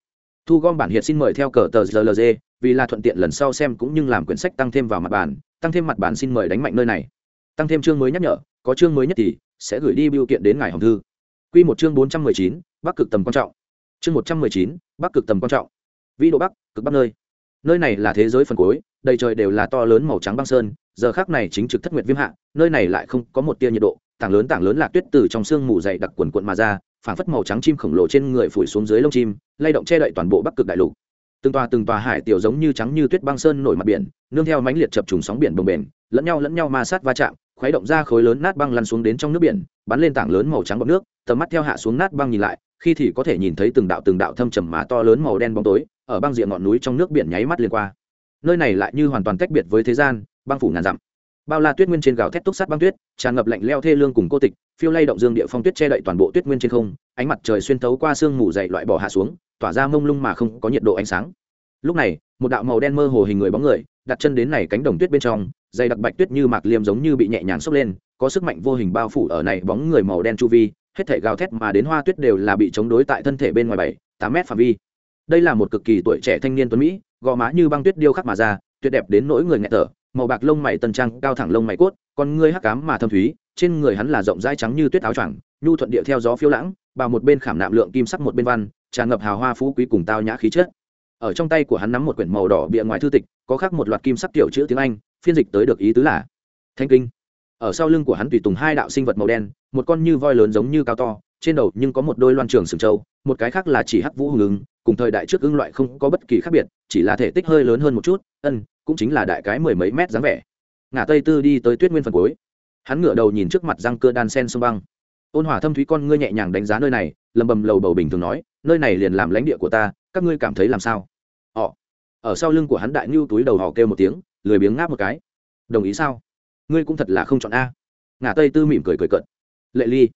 Thu gom bản hiện xin mời theo cờ tờ rlg vì là thuận tiện lần sau xem cũng như làm quyển sách tăng thêm vào mặt bản, tăng thêm mặt bản xin mời đánh mạnh nơi này. Tăng thêm chương mới nhắc nhở, có chương mới nhất thì sẽ gửi đi biểu kiện đến ngài hồng thư. Quy một chương bốn trăm mười chín, bắc cực tầm quan trọng. Chương một trăm mười chín, bắc cực tầm quan trọng. Vĩ độ bắc, cực bắc nơi. Nơi này là thế giới phần cuối, đầy trời đều là to lớn màu trắng băng sơn, giờ khắc này chính trực thất nguyệt viêm hạ, nơi này lại không có một tia nhiệt độ, tảng lớn tảng lớn lạc tuyết từ trong sương mù dày đặc quần quần mà ra, phảng phất màu trắng chim khổng lồ trên người phủi xuống dưới lông chim, lay động che đậy toàn bộ bắc cực đại lục. Từng tòa từng tòa hải tiểu giống như trắng như tuyết băng sơn nổi mặt biển, nương theo mãnh liệt chập trùng sóng biển bồng bềnh, lẫn nhau lẫn nhau ma sát va chạm, khuấy động ra khối lớn nát băng lăn xuống đến trong nước biển, bắn lên tảng lớn màu trắng bọt nước tầm mắt theo hạ xuống nát băng nhìn lại, khi thì có thể nhìn thấy từng đạo từng đạo thâm trầm mà to lớn màu đen bóng tối, ở băng diện ngọn núi trong nước biển nháy mắt liền qua. Nơi này lại như hoàn toàn cách biệt với thế gian, băng phủ ngàn dặm. Bao la tuyết nguyên trên gào thét túc sắt băng tuyết, tràn ngập lạnh leo thê lương cùng cô tịch, phiêu lay động dương địa phong tuyết che đậy toàn bộ tuyết nguyên trên không, ánh mặt trời xuyên thấu qua sương mù dậy loại bỏ hạ xuống, tỏa ra mông lung mà không có nhiệt độ ánh sáng. Lúc này, một đạo màu đen mơ hồ hình người bóng người, đặt chân đến này cánh đồng tuyết bên trong, dày đặc bạch tuyết như mạc liêm giống như bị nhẹ nhàng xốc lên, có sức mạnh vô hình bao phủ ở này bóng người màu đen chu vi hết thể gào thét mà đến hoa tuyết đều là bị chống đối tại thân thể bên ngoài bảy, tám mét phạm vi. Đây là một cực kỳ tuổi trẻ thanh niên tuấn mỹ, gò má như băng tuyết điêu khắc mà ra, tuyệt đẹp đến nỗi người nghẹt thở, màu bạc lông mày tân trang, cao thẳng lông mày cốt, con ngươi hắc cám mà thâm thúy, trên người hắn là rộng rãi trắng như tuyết áo choàng, nhu thuận địa theo gió phiêu lãng, bào một bên khảm nạm lượng kim sắc một bên văn, tràn ngập hào hoa phú quý cùng tao nhã khí chất. Ở trong tay của hắn nắm một quyển màu đỏ bìa ngoài thư tịch, có khắc một loạt kim sắc tiểu chữ tiếng anh, phiên dịch tới được ý tứ là thanh kinh ở sau lưng của hắn tùy tùng hai đạo sinh vật màu đen, một con như voi lớn giống như cao to, trên đầu nhưng có một đôi loan trường sừng trâu, một cái khác là chỉ hắc vũ hùng ứng, cùng thời đại trước ưng loại không có bất kỳ khác biệt, chỉ là thể tích hơi lớn hơn một chút, ân, cũng chính là đại cái mười mấy mét dáng vẻ. Ngã tây tư đi tới tuyết nguyên phần cuối. Hắn ngửa đầu nhìn trước mặt răng cơ đan sen sông băng. Ôn hòa thâm thúy con ngươi nhẹ nhàng đánh giá nơi này, lầm bầm lầu bầu bình thường nói, nơi này liền làm lãnh địa của ta, các ngươi cảm thấy làm sao? Họ, ở sau lưng của hắn đại ngưu túi đầu họ kêu một tiếng, lười biếng ngáp một cái. Đồng ý sao? Ngươi cũng thật là không chọn a. Ngả tây tư mỉm cười cười cận lệ ly.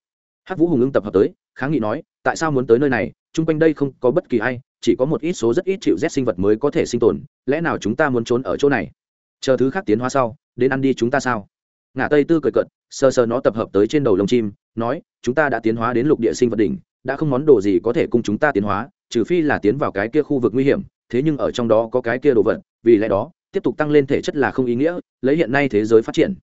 Hát vũ hùng ưng tập hợp tới, kháng nghị nói, tại sao muốn tới nơi này? Chung quanh đây không có bất kỳ ai, chỉ có một ít số rất ít chịu rét sinh vật mới có thể sinh tồn. Lẽ nào chúng ta muốn trốn ở chỗ này? Chờ thứ khác tiến hóa sau, đến ăn đi chúng ta sao? Ngả tây tư cười cận sờ sờ nó tập hợp tới trên đầu lông chim, nói, chúng ta đã tiến hóa đến lục địa sinh vật đỉnh, đã không món đồ gì có thể cùng chúng ta tiến hóa, trừ phi là tiến vào cái kia khu vực nguy hiểm, thế nhưng ở trong đó có cái kia đồ vật, vì lẽ đó tiếp tục tăng lên thể chất là không ý nghĩa, lấy hiện nay thế giới phát triển.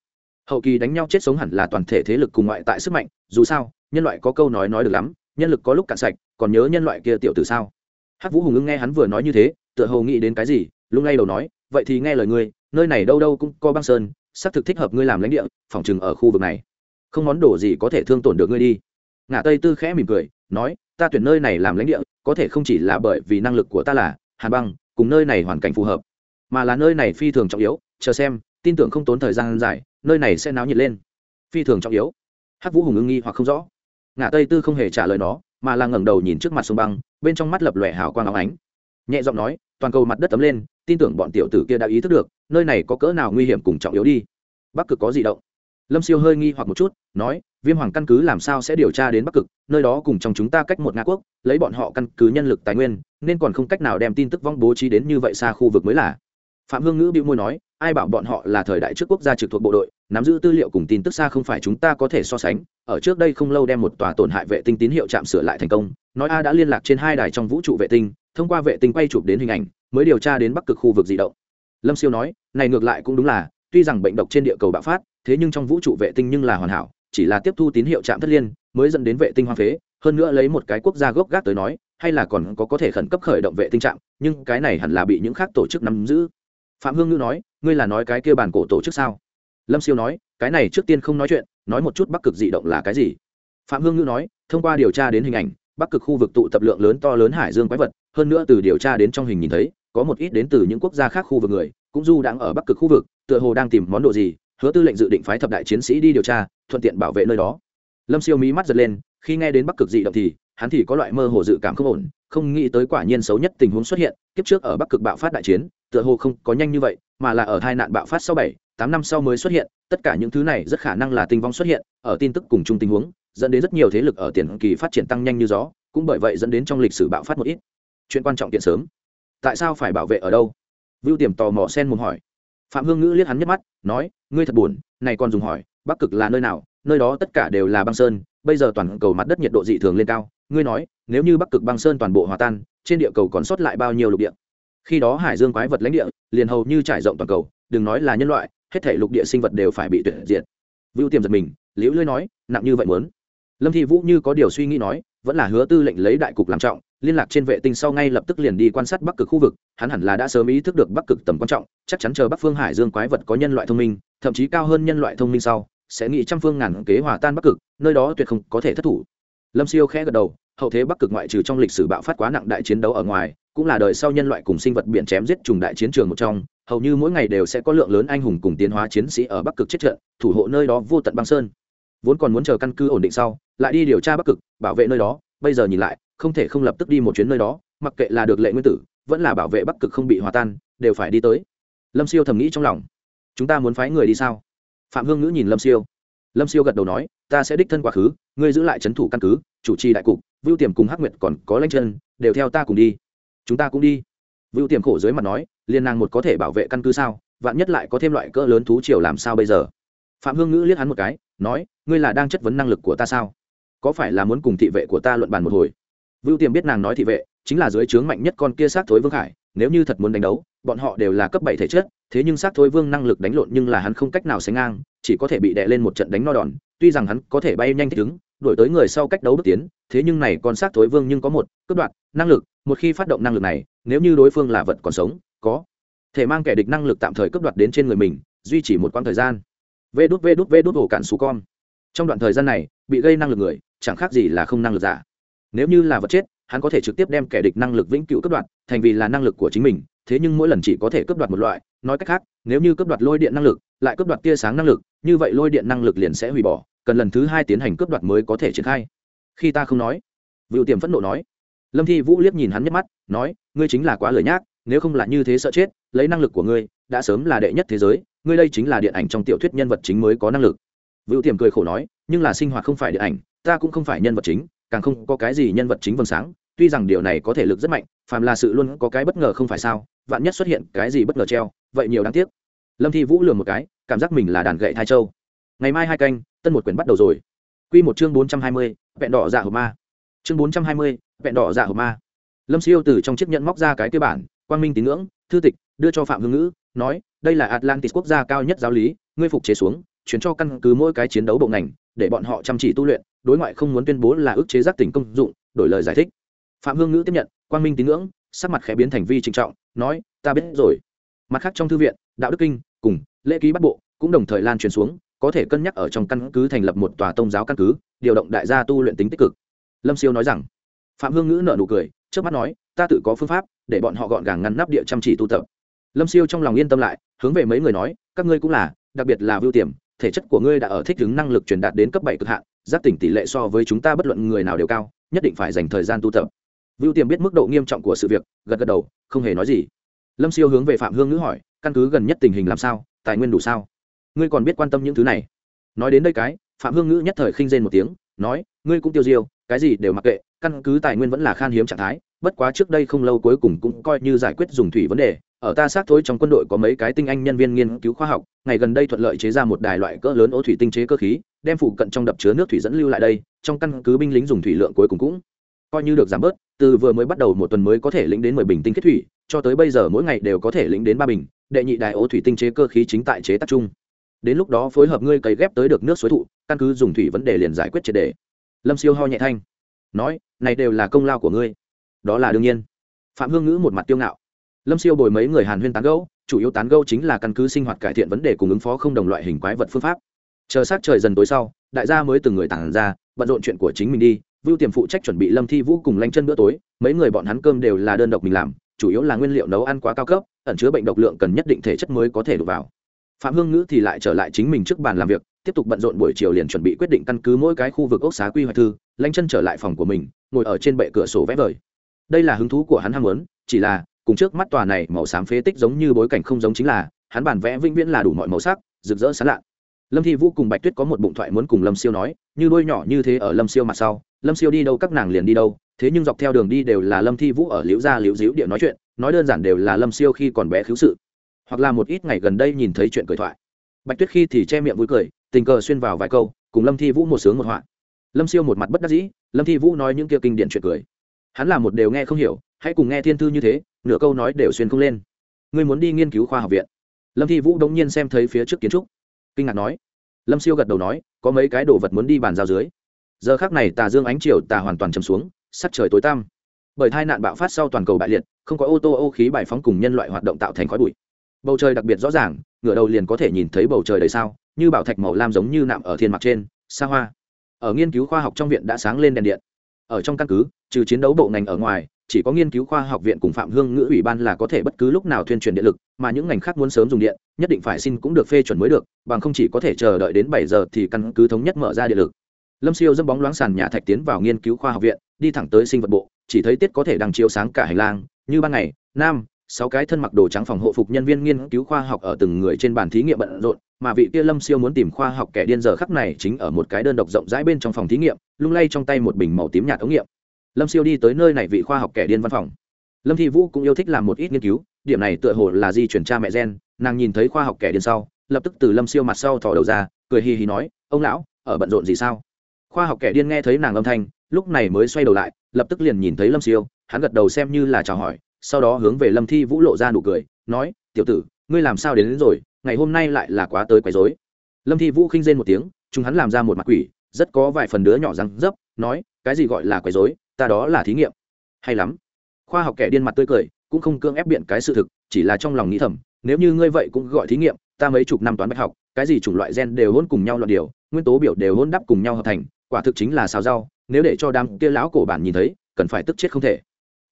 Hậu kỳ đánh nhau chết sống hẳn là toàn thể thế lực cùng ngoại tại sức mạnh, dù sao, nhân loại có câu nói nói được lắm, nhân lực có lúc cạn sạch, còn nhớ nhân loại kia tiểu tử sao? Hắc vũ hùng ưng nghe hắn vừa nói như thế, tựa hồ nghĩ đến cái gì, lung lay đầu nói, vậy thì nghe lời ngươi, nơi này đâu đâu cũng có băng sơn, xác thực thích hợp ngươi làm lãnh địa, phòng chừng ở khu vực này. Không món đồ gì có thể thương tổn được ngươi đi. Ngã tây tư khẽ mỉm cười, nói, ta tuyển nơi này làm lãnh địa, có thể không chỉ là bởi vì năng lực của ta là hàn băng, cùng nơi này hoàn cảnh phù hợp mà là nơi này phi thường trọng yếu, chờ xem, tin tưởng không tốn thời gian dài, nơi này sẽ náo nhiệt lên. Phi thường trọng yếu. Hắc vũ hùng ưng nghi hoặc không rõ. Ngã tây tư không hề trả lời nó, mà là ngẩng đầu nhìn trước mặt sông băng, bên trong mắt lập lòe hào quang óng ánh. Nhẹ giọng nói, toàn cầu mặt đất tấm lên, tin tưởng bọn tiểu tử kia đã ý thức được, nơi này có cỡ nào nguy hiểm cùng trọng yếu đi. Bắc cực có gì động. Lâm siêu hơi nghi hoặc một chút, nói, viêm hoàng căn cứ làm sao sẽ điều tra đến bắc cực, nơi đó cùng trong chúng ta cách một nga quốc, lấy bọn họ căn cứ nhân lực tài nguyên, nên còn không cách nào đem tin tức vong bố trí đến như vậy xa khu vực mới là phạm hương ngữ bị môi nói, ai bảo bọn họ là thời đại trước quốc gia trực thuộc bộ đội, nắm giữ tư liệu cùng tin tức xa không phải chúng ta có thể so sánh. Ở trước đây không lâu đem một tòa tổn hại vệ tinh tín hiệu chạm sửa lại thành công, nói a đã liên lạc trên hai đài trong vũ trụ vệ tinh, thông qua vệ tinh quay chụp đến hình ảnh, mới điều tra đến bắc cực khu vực di động. Lâm siêu nói, này ngược lại cũng đúng là, tuy rằng bệnh độc trên địa cầu bạo phát, thế nhưng trong vũ trụ vệ tinh nhưng là hoàn hảo, chỉ là tiếp thu tín hiệu chạm thất liên, mới dẫn đến vệ tinh hoang phế. Hơn nữa lấy một cái quốc gia gốc gác tới nói, hay là còn có có thể khẩn cấp khởi động vệ tinh trạm, nhưng cái này hẳn là bị những khác tổ chức nắm giữ phạm hương ngữ nói, ngươi là nói cái kia bản cổ tổ chức sao? Lâm siêu nói, cái này trước tiên không nói chuyện, nói một chút bắc cực dị động là cái gì? Phạm hương ngữ nói, thông qua điều tra đến hình ảnh, bắc cực khu vực tụ tập lượng lớn to lớn hải dương quái vật, hơn nữa từ điều tra đến trong hình nhìn thấy, có một ít đến từ những quốc gia khác khu vực người, cũng du đang ở bắc cực khu vực, tựa hồ đang tìm món đồ gì, hứa tư lệnh dự định phái thập đại chiến sĩ đi điều tra, thuận tiện bảo vệ nơi đó. Lâm siêu mí mắt giật lên, khi nghe đến bắc cực dị động thì, hắn thì có loại mơ hồ dự cảm không ổn, không nghĩ tới quả nhiên xấu nhất tình huống xuất hiện, kiếp trước ở bắc cực bạo phát đại chiến tựa hồ không có nhanh như vậy, mà là ở hai nạn bạo phát sau bảy, tám năm sau mới xuất hiện, tất cả những thứ này rất khả năng là tinh vong xuất hiện, ở tin tức cùng chung tình huống, dẫn đến rất nhiều thế lực ở tiền kỳ phát triển tăng nhanh như gió, cũng bởi vậy dẫn đến trong lịch sử bạo phát một ít. Chuyện quan trọng kiện sớm. Tại sao phải bảo vệ ở đâu? Vưu tiềm tò mò sen mồm hỏi. Phạm hương ngữ liếc hắn nhấc mắt, nói, ngươi thật buồn, này còn dùng hỏi, bắc cực là nơi nào? Nơi đó tất cả đều là băng sơn, bây giờ toàn cầu mặt đất nhiệt độ dị thường lên cao. Ngươi nói, nếu như bắc cực băng sơn toàn bộ hòa tan, trên địa cầu còn sót lại bao nhiêu lục địa? Khi đó hải dương quái vật lãnh địa liền hầu như trải rộng toàn cầu, đừng nói là nhân loại, hết thể lục địa sinh vật đều phải bị tuyệt diệt. Vưu tiềm giật mình, liễu lưới nói, nặng như vậy muốn. Lâm thị vũ như có điều suy nghĩ nói, vẫn là hứa tư lệnh lấy đại cục làm trọng, liên lạc trên vệ tinh sau ngay lập tức liền đi quan sát bắc cực khu vực, hắn hẳn là đã sớm ý thức được bắc cực tầm quan trọng, chắc chắn chờ bắc phương hải dương quái vật có nhân loại thông minh, thậm chí cao hơn nhân loại thông minh sau, sẽ nghĩ trăm phương ngàn kế hòa tan bắc cực, nơi đó tuyệt không có thể thất thủ. Lâm siêu khẽ gật đầu hậu thế bắc cực ngoại trừ trong lịch sử bạo phát quá nặng đại chiến đấu ở ngoài, cũng là đời sau nhân loại cùng sinh vật biển chém giết trùng đại chiến trường một trong, hầu như mỗi ngày đều sẽ có lượng lớn anh hùng cùng tiến hóa chiến sĩ ở bắc cực chết trận, thủ hộ nơi đó vô tận băng sơn. Vốn còn muốn chờ căn cứ ổn định sau, lại đi điều tra bắc cực, bảo vệ nơi đó, bây giờ nhìn lại, không thể không lập tức đi một chuyến nơi đó, mặc kệ là được lệ nguyên tử, vẫn là bảo vệ bắc cực không bị hòa tan, đều phải đi tới. Lâm siêu thầm nghĩ trong lòng. Chúng ta muốn phái người đi sao? Phạm hương ngữ nhìn lâm siêu lâm siêu gật đầu nói, ta sẽ đích thân quá khứ, ngươi giữ lại c h ấ n thủ căn cứ, chủ trì đại cục, vưu tiềm cùng hắc nguyệt còn có lanh chân, đều theo ta cùng đi. Chúng ta cũng đi. Vưu tiềm khổ dưới mặt nói, liên nàng một có thể bảo vệ căn cứ sao? Vạn nhất lại có thêm loại cỡ lớn thú triều làm sao bây giờ? Phạm hương ngữ liếc hắn một cái, nói, ngươi là đang chất vấn năng lực của ta sao? Có phải là muốn cùng thị vệ của ta luận bàn một hồi? Vưu tiềm biết nàng nói thị vệ, chính là dưới trướng mạnh nhất con kia sát thối vương khải nếu như thật muốn đánh đấu, bọn họ đều là cấp bảy thể chất, thế nhưng sát thối vương năng lực đánh lộn nhưng là hắn không cách nào sánh ngang, chỉ có thể bị đè lên một trận đánh no đòn, tuy rằng hắn có thể bay nhanh thích ứng, đổi tới người sau cách đấu bước tiến, thế nhưng này còn sát thối vương nhưng có một cướp đoạt năng lực, một khi phát động năng lực này, nếu như đối phương là vật còn sống, có thể mang kẻ địch năng lực tạm thời cướp đoạt đến trên người mình, duy trì một quãng thời gian. Vê đút vê đút vê đút, ổ cạn xù con. Trong đoạn thời gian này, bị gây năng lực người, chẳng khác gì là không năng lực giả. Nếu như là vật chết, hắn có thể trực tiếp đem kẻ địch năng lực vĩnh cửu cấp đoạt thành vì là năng lực của chính mình, thế nhưng mỗi lần chỉ có thể cấp đoạt một loại, nói cách khác, nếu như cấp đoạt lôi điện năng lực, lại cấp đoạt tia sáng năng lực, như vậy lôi điện năng lực liền sẽ hủy bỏ, cần lần thứ hai tiến hành cấp đoạt mới có thể triển khai. Khi ta không nói vựu tiềm phẫn nộ nói. Lâm thi vũ liếc nhìn hắn nhắc mắt, nói, ngươi chính là quá lời nhác, nếu không là như thế sợ chết, lấy năng lực của ngươi, đã sớm là đệ nhất thế giới, ngươi đây chính là điện ảnh trong tiểu thuyết nhân vật chính mới có năng lực. Vựu tiềm cười khổ nói, nhưng là sinh hoạt không phải điện ảnh, ta cũng không phải nhân vật chính, càng không có cái gì nhân vật chính vầng sáng tuy rằng điều này có thể lực rất mạnh, phàm là sự luôn có cái bất ngờ không phải sao, vạn nhất xuất hiện cái gì bất ngờ treo, vậy nhiều đáng tiếc. Lâm thi vũ lừa một cái, cảm giác mình là đàn gậy thai châu. Ngày mai hai canh, tân một quyển bắt đầu rồi. Q một chương bốn trăm hai mươi, vẹn đỏ dạ hồ ma. Chương bốn trăm hai mươi, vẹn đỏ dạ hồ ma. Lâm siêu từ trong chiếc nhẫn móc ra cái cơ bản, quang minh tín ngưỡng, thư tịch, đưa cho phạm hương ngữ, nói, đây là atlantis quốc gia cao nhất giáo lý, ngươi phục chế xuống, chuyển cho căn cứ mỗi cái chiến đấu bộ ngành, để bọn họ chăm chỉ tu luyện, đối ngoại không muốn tuyên bố là ước chế giác tỉnh công dụng, đổi lời giải thích phạm hương ngữ tiếp nhận, quang minh tín ngưỡng, sắc mặt khẽ biến thành vi trịnh trọng, nói, ta biết rồi. Mặt khác trong thư viện, đạo đức kinh cùng lễ ký bắt bộ cũng đồng thời lan truyền xuống, có thể cân nhắc ở trong căn cứ thành lập một tòa tôn giáo căn cứ, điều động đại gia tu luyện tính tích cực. Lâm siêu nói rằng, phạm hương ngữ nợ nụ cười trước mắt nói, ta tự có phương pháp để bọn họ gọn gàng ngăn nắp địa chăm chỉ tu tập. Lâm siêu trong lòng yên tâm lại, hướng về mấy người nói, các ngươi cũng là, đặc biệt là vưu tiềm, thể chất của ngươi đã ở thích ứng năng lực truyền đạt đến cấp bảy cực hạn, giác tỉnh tỷ lệ so với chúng ta bất luận người nào đều cao, nhất định phải dành thời gian tu tập vưu tiềm biết mức độ nghiêm trọng của sự việc, gật gật đầu, không hề nói gì. Lâm siêu hướng về phạm hương ngữ hỏi, căn cứ gần nhất tình hình làm sao, tài nguyên đủ sao? Ngươi còn biết quan tâm những thứ này. Nói đến đây cái, phạm hương ngữ nhất thời khinh rên một tiếng, nói, ngươi cũng tiêu diêu, cái gì đều mặc kệ, căn cứ tài nguyên vẫn là khan hiếm trạng thái, bất quá trước đây không lâu cuối cùng cũng coi như giải quyết dùng thủy vấn đề. Ở ta xác thối trong quân đội có mấy cái tinh anh nhân viên nghiên cứu khoa học, ngày gần đây thuận lợi chế ra một đài loại cỡ lớn ô thủy tinh chế cơ khí, đem phụ cận trong đập chứa nước thủy dẫn lưu lại đây, trong căn cứ binh lính dùng thủy lượng cuối cùng cũng coi như được giảm bớt, từ vừa mới bắt đầu một tuần mới có thể lĩnh đến mười bình tinh kết thủy, cho tới bây giờ mỗi ngày đều có thể lĩnh đến ba bình, đệ nhị đại ô thủy tinh chế cơ khí chính tại chế tác chung. Đến lúc đó phối hợp ngươi cấy ghép tới được nước suối thụ, căn cứ dùng thủy vấn đề liền giải quyết triệt đề. Lâm siêu ho nhẹ thanh, nói, này đều là công lao của ngươi. Đó là đương nhiên. Phạm hương ngữ một mặt tiêu ngạo. Lâm siêu bồi mấy người hàn huyên tán gẫu, chủ yếu tán gẫu chính là căn cứ sinh hoạt cải thiện vấn đề cùng ứng phó không đồng loại hình quái vật phương pháp. Chờ sát trời dần tối sau, đại gia mới từng người tản ra, bận rộn chuyện của chính mình đi vưu tiềm phụ trách chuẩn bị lâm thi vũ cùng lanh chân bữa tối, mấy người bọn hắn cơm đều là đơn độc mình làm, chủ yếu là nguyên liệu nấu ăn quá cao cấp, ẩn chứa bệnh độc lượng cần nhất định thể chất mới có thể đụng vào. Phạm hương ngữ thì lại trở lại chính mình trước bàn làm việc, tiếp tục bận rộn buổi chiều liền chuẩn bị quyết định căn cứ mỗi cái khu vực ốc xá quy hoạch thư, lanh chân trở lại phòng của mình, ngồi ở trên bệ cửa sổ vẽ vời. Đây là hứng thú của hắn ham muốn, chỉ là, cùng trước mắt tòa này màu xám phế tích giống như bối cảnh không giống chính là, hắn bản vẽ vĩnh viễn là đủ mọi màu sắc, rực rỡ sáng lạ. Lâm thi vũ cùng bạch tuyết có một bụng thoại muốn cùng lâm siêu nói, như đôi nhỏ như thế ở lâm siêu mặt sau lâm siêu đi đâu các nàng liền đi đâu, thế nhưng dọc theo đường đi đều là lâm thi vũ ở liễu gia liễu diễu địa nói chuyện, nói đơn giản đều là lâm siêu khi còn bé khiếu sự, hoặc là một ít ngày gần đây nhìn thấy chuyện cười thoại. Bạch tuyết khi thì che miệng vui cười, tình cờ xuyên vào vài câu, cùng lâm thi vũ một sướng một họa. Lâm siêu một mặt bất đắc dĩ, lâm thi vũ nói những kia kinh điển chuyện cười. Hắn là một đều nghe không hiểu, hãy cùng nghe thiên thư như thế, nửa câu nói đều xuyên không lên. Ngươi muốn đi nghiên cứu khoa học viện. Lâm thi vũ đống nhiên xem thấy phía trước kiến trúc. Kinh ngạc nói. Lâm siêu gật đầu nói, có mấy cái đồ vật muốn đi bàn giao dưới giờ khác này tà dương ánh chiều tà hoàn toàn chầm xuống, sắc trời tối tăm. Bởi tai nạn bạo phát sau toàn cầu bại liệt, không có ô tô, ô khí bài phóng cùng nhân loại hoạt động tạo thành khói bụi. Bầu trời đặc biệt rõ ràng, ngửa đầu liền có thể nhìn thấy bầu trời đầy sao, như bảo thạch màu lam giống như nạm ở thiên mặt trên, xa hoa. Ở nghiên cứu khoa học trong viện đã sáng lên đèn điện. Ở trong căn cứ, trừ chiến đấu bộ ngành ở ngoài, chỉ có nghiên cứu khoa học viện cùng phạm hương ngữ ủy ban là có thể bất cứ lúc nào tuyên truyền điện lực, mà những ngành khác muốn sớm dùng điện, nhất định phải xin cũng được phê chuẩn mới được, bằng không chỉ có thể chờ đợi đến bảy giờ thì căn cứ thống nhất mở ra điện lực lâm siêu dâm bóng loáng sàn nhà thạch tiến vào nghiên cứu khoa học viện, đi thẳng tới sinh vật bộ, chỉ thấy tiết có thể đằng chiếu sáng cả hành lang, như ban ngày, nam, sáu cái thân mặc đồ trắng phòng hộ phục nhân viên nghiên cứu khoa học ở từng người trên bàn thí nghiệm bận rộn, mà vị kia lâm siêu muốn tìm khoa học kẻ điên giờ khắc này chính ở một cái đơn độc rộng rãi bên trong phòng thí nghiệm, lung lay trong tay một bình màu tím nhạt ống nghiệm. Lâm siêu đi tới nơi này vị khoa học kẻ điên văn phòng. Lâm thi vũ cũng yêu thích làm một ít nghiên cứu, điểm này tựa hồ là di chuyển cha mẹ gen, nàng nhìn thấy khoa học kẻ điên sau, lập tức từ lâm siêu mặt sau thò đầu ra, cười hì hì nói, ông lão, ở bận rộn gì sao? Khoa học kẻ điên nghe thấy nàng âm thanh lúc này mới xoay đầu lại lập tức liền nhìn thấy lâm siêu hắn gật đầu xem như là chào hỏi sau đó hướng về lâm thi vũ lộ ra nụ cười nói tiểu tử ngươi làm sao đến, đến rồi ngày hôm nay lại là quá tới quấy dối lâm thi vũ khinh rên một tiếng chúng hắn làm ra một mặt quỷ rất có vài phần đứa nhỏ răng dấp nói cái gì gọi là quấy dối ta đó là thí nghiệm. Hay lắm. Khoa học kẻ điên mặt tươi cười cũng không cưỡng ép biện cái sự thực chỉ là trong lòng nghĩ thầm nếu như ngươi vậy cũng gọi thí nghiệm ta mấy chục năm toán bạch học cái gì chủng loại gen đều hôn cùng nhau loạn điều nguyên tố biểu đều hôn đắp cùng nhau hợp thành quả thực chính là xào rau, nếu để cho đám kia lão cổ bản nhìn thấy, cần phải tức chết không thể.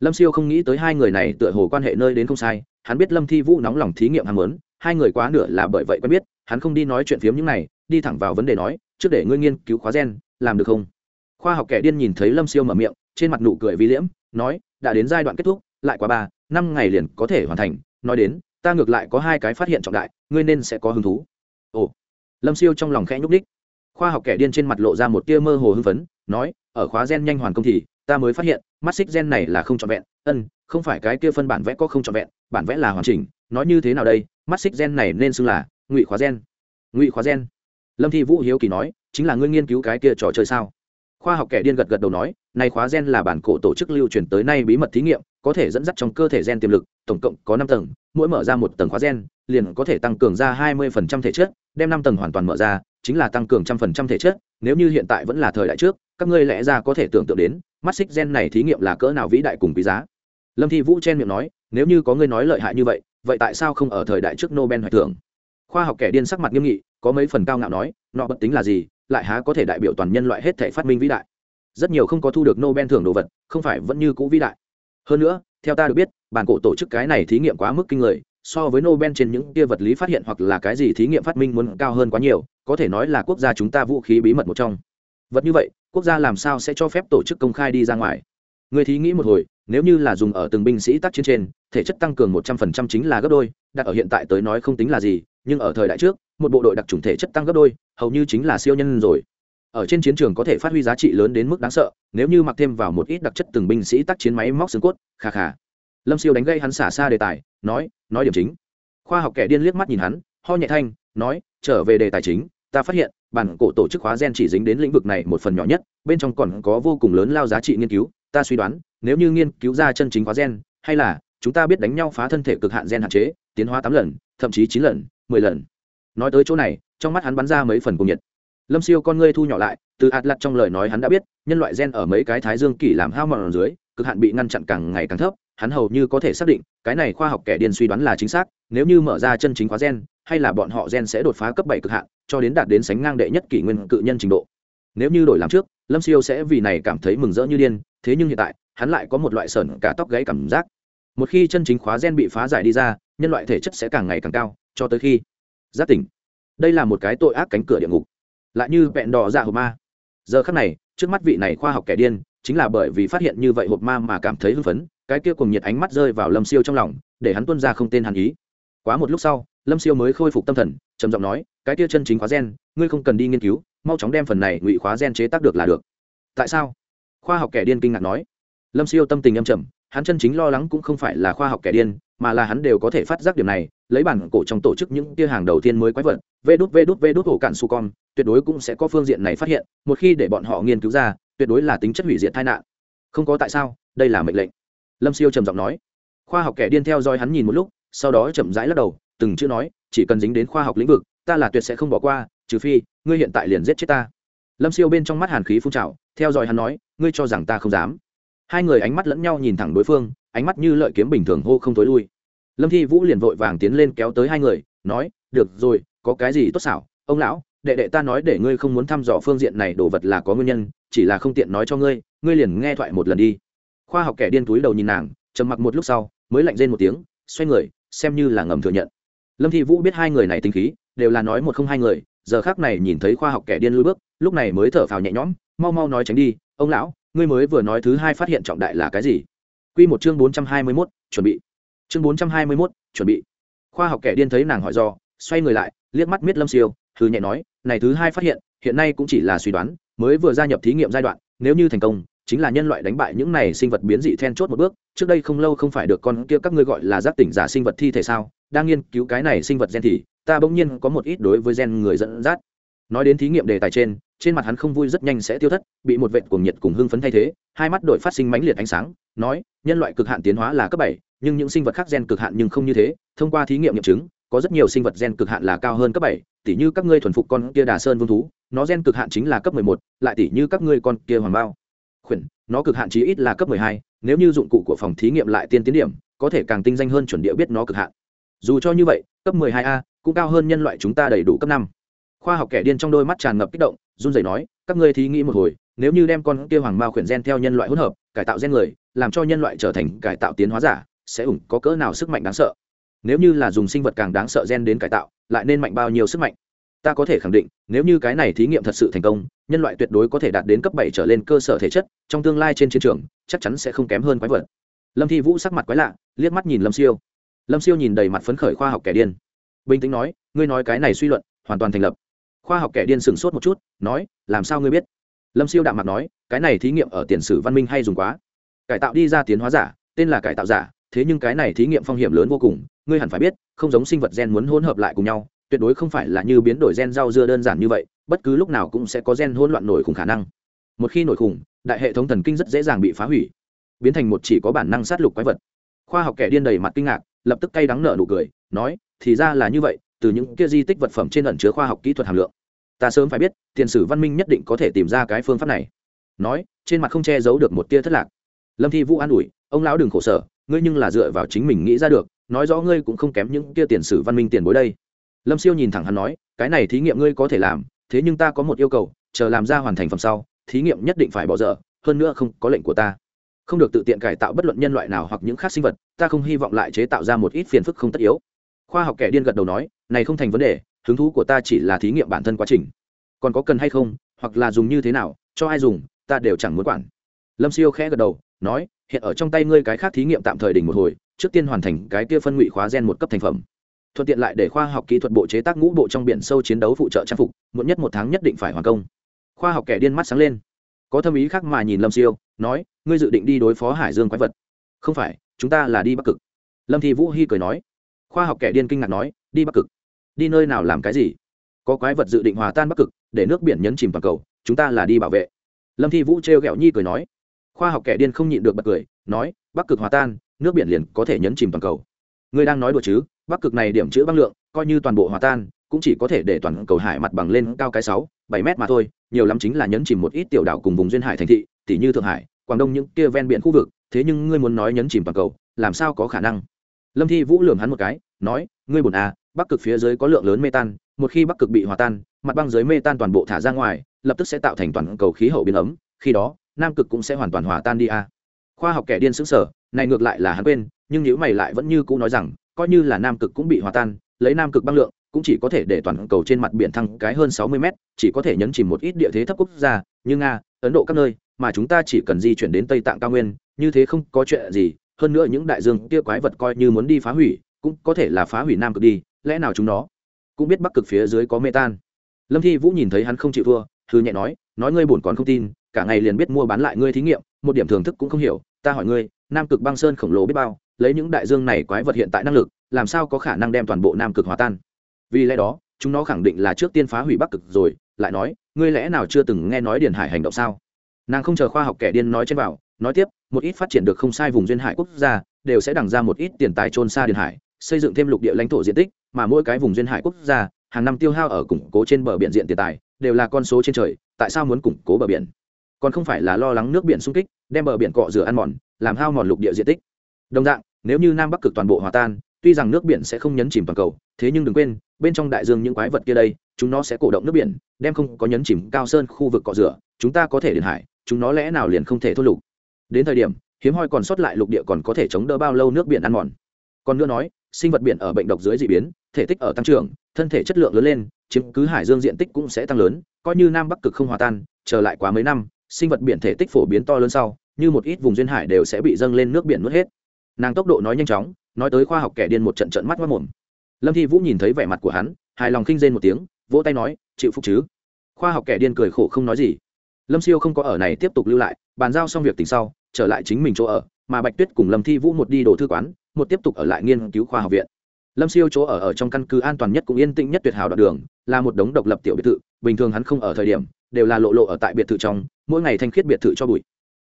Lâm siêu không nghĩ tới hai người này tựa hồ quan hệ nơi đến không sai, hắn biết lâm thi vũ nóng lòng thí nghiệm ham muốn, hai người quá nửa là bởi vậy quen biết, hắn không đi nói chuyện phiếm những này, đi thẳng vào vấn đề nói, trước để ngươi nghiên cứu khóa gen, làm được không? Khoa học kẻ điên nhìn thấy lâm siêu mở miệng, trên mặt nụ cười vi liễm, nói, đã đến giai đoạn kết thúc, lại qua ba, năm ngày liền có thể hoàn thành, nói đến, ta ngược lại có hai cái phát hiện trọng đại, ngươi nên sẽ có hứng thú. Ồ. Lâm siêu trong lòng khẽ nhúc ních khoa học kẻ điên trên mặt lộ ra một tia mơ hồ hưng phấn, nói, ở khóa gen nhanh hoàn công thì, ta mới phát hiện, mắt xích gen này là không trọn vẹn. Ân không phải cái kia phân bản vẽ có không trọn vẹn, bản vẽ là hoàn chỉnh, nói như thế nào đây? Mắt xích gen này nên xưng là ngụy khóa gen. Ngụy khóa gen? Lâm thi vũ hiếu kỳ nói, chính là ngươi nghiên cứu cái kia trò chơi sao? Khoa học kẻ điên gật gật đầu nói, này khóa gen là bản cổ tổ chức lưu truyền tới nay bí mật thí nghiệm, có thể dẫn dắt trong cơ thể gen tiềm lực, tổng cộng có năm tầng, mỗi mở ra một tầng khóa gen, liền có thể tăng cường ra hai mươi phần trăm thể chất, đem năm tầng hoàn toàn mở ra chính là tăng cường trăm phần trăm thể chất, nếu như hiện tại vẫn là thời đại trước, các ngươi lẽ ra có thể tưởng tượng đến, mắt xích gen này thí nghiệm là cỡ nào vĩ đại cùng quý giá. Lâm thi vũ chen miệng nói, nếu như có ngươi nói lợi hại như vậy vậy tại sao không ở thời đại trước nobel hoài thưởng? Khoa học kẻ điên sắc mặt nghiêm nghị, có mấy phần cao ngạo nói, nọ bất tính là gì, lại há có thể đại biểu toàn nhân loại hết thể phát minh vĩ đại. Rất nhiều không có thu được nobel thưởng đồ vật, không phải vẫn như cũ vĩ đại. Hơn nữa, theo ta được biết, bản cổ tổ chức cái này thí nghiệm quá mức kinh người so với nobel trên những kia vật lý phát hiện hoặc là cái gì thí nghiệm phát minh muốn cao hơn quá nhiều, có thể nói là quốc gia chúng ta vũ khí bí mật một trong. Vật như vậy, quốc gia làm sao sẽ cho phép tổ chức công khai đi ra ngoài? Người thí nghĩ một hồi, nếu như là dùng ở từng binh sĩ tác chiến trên, thể chất tăng cường một trăm phần trăm chính là gấp đôi, đặt ở hiện tại tới nói không tính là gì, nhưng ở thời đại trước, một bộ đội đặc trùng thể chất tăng gấp đôi, hầu như chính là siêu nhân rồi. Ở trên chiến trường có thể phát huy giá trị lớn đến mức đáng sợ, nếu như mặc thêm vào một ít đặc chất từng binh sĩ tác chiến máy móc xương cốt, kha kha lâm siêu đánh gây hắn xả xa đề tài, nói nói điểm chính. Khoa học kẻ điên liếc mắt nhìn hắn, ho nhẹ thanh, nói, trở về đề tài chính, ta phát hiện, bản cổ tổ chức hóa gen chỉ dính đến lĩnh vực này một phần nhỏ nhất, bên trong còn có vô cùng lớn lao giá trị nghiên cứu, ta suy đoán, nếu như nghiên cứu ra chân chính hóa gen, hay là, chúng ta biết đánh nhau phá thân thể cực hạn gen hạn chế, tiến hóa tám lần, thậm chí chín lần, mười lần. Nói tới chỗ này, trong mắt hắn bắn ra mấy phần cùng nhiệt. Lâm siêu con ngươi thu nhỏ lại, từ ạt lặt trong lời nói hắn đã biết, nhân loại gen ở mấy cái thái dương kỷ làm hao mòn dưới, cực hạn bị ngăn chặn càng ngày càng thấp hắn hầu như có thể xác định, cái này khoa học kẻ điên suy đoán là chính xác, nếu như mở ra chân chính khóa gen, hay là bọn họ gen sẽ đột phá cấp bảy cực hạn, cho đến đạt đến sánh ngang đệ nhất kỷ nguyên cự nhân trình độ. Nếu như đổi làm trước, lâm siêu sẽ vì này cảm thấy mừng rỡ như điên, thế nhưng hiện tại, hắn lại có một loại sởn cả tóc gáy cảm giác. Một khi chân chính khóa gen bị phá giải đi ra, nhân loại thể chất sẽ càng ngày càng cao, cho tới khi giác tỉnh. Đây là một cái tội ác cánh cửa địa ngục. Lại như vẹn đỏ dạ hộp ma. Giờ khắc này, trước mắt vị này khoa học kẻ điên, chính là bởi vì phát hiện như vậy hộp ma mà cảm thấy hưng phấn cái kia cùng nhiệt ánh mắt rơi vào lâm siêu trong lòng, để hắn tuân ra không tên hàn ý. Quá một lúc sau, lâm siêu mới khôi phục tâm thần, trầm giọng nói, cái kia chân chính khóa gen, ngươi không cần đi nghiên cứu, mau chóng đem phần này ngụy khóa gen chế tác được là được. Tại sao? Khoa học kẻ điên kinh ngạc nói. Lâm siêu tâm tình âm trầm, hắn chân chính lo lắng cũng không phải là khoa học kẻ điên, mà là hắn đều có thể phát giác điểm này, lấy bản cổ trong tổ chức những tia hàng đầu tiên mới quái vật, vê đút vê đút vê đút hổ cạn su con, tuyệt đối cũng sẽ có phương diện này phát hiện, một khi để bọn họ nghiên cứu ra, tuyệt đối là tính chất hủy diệt tai nạn. Không có tại sao, đây là mệnh lệnh lâm siêu trầm giọng nói. Khoa học kẻ điên theo dõi hắn nhìn một lúc, sau đó chậm rãi lắc đầu, từng chữ nói, chỉ cần dính đến khoa học lĩnh vực, ta là tuyệt sẽ không bỏ qua, trừ phi, ngươi hiện tại liền giết chết ta. Lâm siêu bên trong mắt hàn khí phun trào, theo dõi hắn nói, ngươi cho rằng ta không dám. Hai người ánh mắt lẫn nhau nhìn thẳng đối phương, ánh mắt như lợi kiếm bình thường hô không tối lui. Lâm thi vũ liền vội vàng tiến lên kéo tới hai người, nói, được rồi, có cái gì tốt xảo? Ông lão, đệ đệ ta nói để ngươi không muốn thăm dò phương diện này, đồ vật là có nguyên nhân, chỉ là không tiện nói cho ngươi ngươi liền nghe thoại một lần đi khoa học kẻ điên túi đầu nhìn nàng, trầm mặc một lúc sau, mới lạnh rên một tiếng, xoay người, xem như là ngầm thừa nhận. Lâm thi vũ biết hai người này tinh khí, đều là nói một không hai người, giờ khác này nhìn thấy khoa học kẻ điên lui bước, lúc này mới thở phào nhẹ nhõm, mau mau nói tránh đi, ông lão, ngươi mới vừa nói thứ hai phát hiện trọng đại là cái gì? Q một chương bốn trăm hai mươi mốt, chuẩn bị. Chương bốn trăm hai mươi mốt, chuẩn bị. Khoa học kẻ điên thấy nàng hỏi do, xoay người lại, liếc mắt miết lâm siêu thứ nhẹ nói, này thứ hai phát hiện hiện nay cũng chỉ là suy đoán, mới vừa gia nhập thí nghiệm giai đoạn, nếu như thành công chính là nhân loại đánh bại những này sinh vật biến dị then chốt một bước, trước đây không lâu không phải được con kia các ngươi gọi là giác tỉnh giả sinh vật thi thể sao? Đang nghiên cứu cái này sinh vật gen thì, ta bỗng nhiên có một ít đối với gen người dẫn dắt. Nói đến thí nghiệm đề tài trên trên mặt hắn không vui rất nhanh sẽ tiêu thất, bị một vệ cuồng nhiệt cùng hưng phấn thay thế, hai mắt đổi phát sinh mãnh liệt ánh sáng, nói, nhân loại cực hạn tiến hóa là cấp bảy, nhưng những sinh vật khác gen cực hạn nhưng không như thế, thông qua thí nghiệm nghiệm chứng, có rất nhiều sinh vật gen cực hạn là cao hơn cấp bảy, tỉ như các ngươi thuần phục con kia đà sơn vương thú, nó gen cực hạn chính là cấp mười một, lại tỉ như các ngươi con kia hoàng bao khuyển, nó cực hạn chí ít là cấp mười hai, nếu như dụng cụ của phòng thí nghiệm lại tiên tiến điểm, có thể càng tinh danh hơn chuẩn địa biết nó cực hạn. Dù cho như vậy, cấp mười hai a cũng cao hơn nhân loại chúng ta đầy đủ cấp năm. Khoa học kẻ điên trong đôi mắt tràn ngập kích động, run rẩy nói, các ngươi thí nghĩ một hồi, nếu như đem con kia hoàng mao khuyển gen theo nhân loại hỗn hợp, cải tạo gen người, làm cho nhân loại trở thành cải tạo tiến hóa giả, sẽ ủng có cỡ nào sức mạnh đáng sợ? Nếu như là dùng sinh vật càng đáng sợ gen đến cải tạo, lại nên mạnh bao nhiêu sức mạnh? Ta có thể khẳng định, nếu như cái này thí nghiệm thật sự thành công, nhân loại tuyệt đối có thể đạt đến cấp bảy trở lên cơ sở thể chất, trong tương lai trên chiến trường, chắc chắn sẽ không kém hơn quái vật. Lâm thi vũ sắc mặt quái lạ, liếc mắt nhìn lâm siêu. Lâm siêu nhìn đầy mặt phấn khởi khoa học kẻ điên. Bình tĩnh nói, ngươi nói cái này suy luận, hoàn toàn thành lập. Khoa học kẻ điên sửng sốt một chút, nói, làm sao ngươi biết? Lâm siêu đạm mặt nói, cái này thí nghiệm ở tiền sử văn minh hay dùng quá? Cải tạo đi ra tiến hóa giả, tên là cải tạo giả, thế nhưng cái này thí nghiệm phong hiểm lớn vô cùng, ngươi hẳn phải biết, không giống sinh vật gen muốn hỗn hợp lại cùng nhau tuyệt đối không phải là như biến đổi gen rau dưa đơn giản như vậy, bất cứ lúc nào cũng sẽ có gen hỗn loạn nổi khủng khả năng. Một khi nổi khủng, đại hệ thống thần kinh rất dễ dàng bị phá hủy, biến thành một chỉ có bản năng sát lục quái vật. Khoa học kẻ điên đầy mặt kinh ngạc, lập tức cay đắng nở nụ cười, nói, thì ra là như vậy, từ những kia di tích vật phẩm trên ẩn chứa khoa học kỹ thuật hàm lượng, ta sớm phải biết, tiền sử văn minh nhất định có thể tìm ra cái phương pháp này. Nói, trên mặt không che giấu được một tia thất lạc. Lâm thi vũ an ủi, ông lão đừng khổ sở, ngươi nhưng là dựa vào chính mình nghĩ ra được, nói rõ ngươi cũng không kém những kia tiền sử văn minh tiền bối đây lâm siêu nhìn thẳng hắn nói, cái này thí nghiệm ngươi có thể làm, thế nhưng ta có một yêu cầu, chờ làm ra hoàn thành phẩm sau, thí nghiệm nhất định phải bỏ dở, hơn nữa không có lệnh của ta. Không được tự tiện cải tạo bất luận nhân loại nào hoặc những khác sinh vật, ta không hy vọng lại chế tạo ra một ít phiền phức không tất yếu. Khoa học kẻ điên gật đầu nói, này không thành vấn đề, hứng thú của ta chỉ là thí nghiệm bản thân quá trình. Còn có cần hay không, hoặc là dùng như thế nào, cho ai dùng, ta đều chẳng muốn quản. Lâm siêu khẽ gật đầu, nói, hiện ở trong tay ngươi cái khác thí nghiệm tạm thời đỉnh một hồi, trước tiên hoàn thành cái kia phân ngụy khóa gen một cấp thành phẩm thuận tiện lại để khoa học kỹ thuật bộ chế tác ngũ bộ trong biển sâu chiến đấu phụ trợ trang phục, muộn nhất một tháng nhất định phải hoàn công. Khoa học kẻ điên mắt sáng lên. Có thâm ý khác mà nhìn lâm siêu, nói, ngươi dự định đi đối phó hải dương quái vật? Không phải, chúng ta là đi bắc cực. Lâm thi vũ hy cười nói. Khoa học kẻ điên kinh ngạc nói, đi bắc cực? Đi nơi nào làm cái gì? Có quái vật dự định hòa tan bắc cực, để nước biển nhấn chìm toàn cầu, chúng ta là đi bảo vệ. Lâm thi vũ trêu ghẹo nhi cười nói. Khoa học kẻ điên không nhịn được bật cười, nói, bắc cực hòa tan, nước biển liền có thể nhấn chìm toàn cầu ngươi đang nói đùa chứ, bắc cực này điểm chữ băng lượng, coi như toàn bộ hòa tan, cũng chỉ có thể để toàn cầu hải mặt bằng lên cao cái sáu, bảy mét mà thôi, nhiều lắm chính là nhấn chìm một ít tiểu đảo cùng vùng duyên hải thành thị tỷ như thượng hải, quảng đông những kia ven biển khu vực, thế nhưng ngươi muốn nói nhấn chìm toàn cầu, làm sao có khả năng? Lâm thi vũ lường hắn một cái, nói, ngươi bổn à bắc cực phía dưới có lượng lớn mê tan, một khi bắc cực bị hòa tan, mặt băng dưới mê tan toàn bộ thả ra ngoài, lập tức sẽ tạo thành toàn cầu khí hậu biến ấm, khi đó, nam cực cũng sẽ hoàn toàn hòa tan đi a khoa học kẻ điên xứng sở này ngược lại là hắn quên nhưng nếu mày lại vẫn như cũ nói rằng, coi như là nam cực cũng bị hòa tan, lấy nam cực băng lượng, cũng chỉ có thể để toàn cầu trên mặt biển thăng cái hơn sáu mươi mét, chỉ có thể nhấn chìm một ít địa thế thấp quốc gia như nga, ấn độ các nơi, mà chúng ta chỉ cần di chuyển đến tây tạng cao nguyên, như thế không có chuyện gì, hơn nữa những đại dương kia quái vật coi như muốn đi phá hủy, cũng có thể là phá hủy nam cực đi, lẽ nào chúng nó cũng biết bắc cực phía dưới có mê tan? Lâm thi vũ nhìn thấy hắn không chịu thua thư nhẹ nói nói ngươi buồn còn không tin, cả ngày liền biết mua bán lại ngươi thí nghiệm, một điểm thưởng thức cũng không hiểu, ta hỏi ngươi, nam cực băng sơn khổng lồ biết bao lấy những đại dương này quái vật hiện tại năng lực, làm sao có khả năng đem toàn bộ nam cực hòa tan? Vì lẽ đó, chúng nó khẳng định là trước tiên phá hủy bắc cực rồi, lại nói, ngươi lẽ nào chưa từng nghe nói điền hải hành động sao? Nàng không chờ khoa học kẻ điên nói trên vào nói tiếp, một ít phát triển được không sai vùng duyên hải quốc gia, đều sẽ đằng ra một ít tiền tài trôn xa điền hải, xây dựng thêm lục địa lãnh thổ diện tích, mà mỗi cái vùng duyên hải quốc gia, hàng năm tiêu hao ở củng cố trên bờ biển diện tiền tài, đều là con số trên trời, tại sao muốn củng cố bờ biển? Còn không phải là lo lắng nước biển xung kích, đem bờ biển cọ rửa ăn mòn, làm hao mòn lục địa diện tích đồng dạng, nếu như nam bắc cực toàn bộ hòa tan, tuy rằng nước biển sẽ không nhấn chìm toàn cầu, thế nhưng đừng quên, bên trong đại dương những quái vật kia đây, chúng nó sẽ cổ động nước biển, đem không có nhấn chìm cao sơn khu vực cọ rửa, chúng ta có thể điện hải, chúng nó lẽ nào liền không thể thốt lục. Đến thời điểm, hiếm hoi còn sót lại lục địa còn có thể chống đỡ bao lâu nước biển ăn mòn. Còn nữa nói, sinh vật biển ở bệnh độc dưới d ị biến, thể tích ở tăng trưởng, thân thể chất lượng lớn lên, chiếm cứ hải dương diện tích cũng sẽ tăng lớn, coi như nam bắc cực không hòa tan trở lại quá mấy năm, sinh vật biển thể tích phổ biến to lớn sau, như một ít vùng duyên hải đều sẽ bị dâng lên nước biển nuốt hết nàng tốc độ nói nhanh chóng, nói tới khoa học kẻ điên một trận trận mắt mất mồm. Lâm thi vũ nhìn thấy vẻ mặt của hắn, hài lòng khinh rên một tiếng, vỗ tay nói, chịu phục chứ? Khoa học kẻ điên cười khổ không nói gì. Lâm siêu không có ở này tiếp tục lưu lại, bàn giao xong việc tình sau, trở lại chính mình chỗ ở, mà bạch tuyết cùng lâm thi vũ một đi đồ thư quán, một tiếp tục ở lại nghiên cứu khoa học viện. Lâm siêu chỗ ở ở trong căn cứ an toàn nhất cũng yên tĩnh nhất tuyệt hảo đoạn đường, là một đống độc lập tiểu biệt thự, bình thường hắn không ở thời điểm, đều là lộ lộ ở tại biệt thự trong, mỗi ngày thanh khiết biệt thự cho bụi.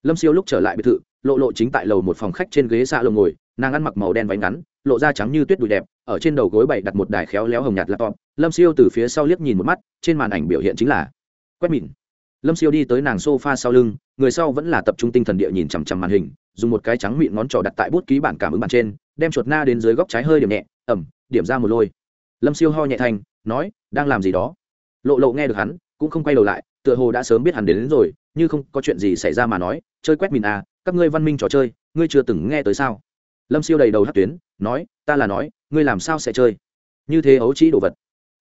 Lâm siêu lúc trở lại biệt thự lộ lộ chính tại lầu một phòng khách trên ghế xạ lồng ngồi nàng ăn mặc màu đen váy ngắn lộ da trắng như tuyết đùi đẹp ở trên đầu gối bày đặt một đài khéo léo hồng nhạt laptop. Lâm siêu từ phía sau liếc nhìn một mắt trên màn ảnh biểu hiện chính là quét mịn lâm siêu đi tới nàng s o f a sau lưng người sau vẫn là tập trung tinh thần địa nhìn chằm chằm màn hình dùng một cái trắng mịn ngón trỏ đặt tại bút ký bản cảm ứng bàn trên đem chuột na đến dưới góc trái hơi điểm nhẹ ẩm điểm ra một lôi. Lâm siêu ho nhẹ thành nói đang làm gì đó? Lộ lộ nghe được hắn cũng không quay đầu lại tựa hồ đã sớm biết hắn đến, đến rồi như không có chuyện gì xảy ra mà nói chơi quét mìn à các ngươi văn minh trò chơi, ngươi chưa từng nghe tới sao? Lâm siêu đầy đầu hát tuyến, nói, ta là nói, ngươi làm sao sẽ chơi? Như thế ấu trĩ đồ vật.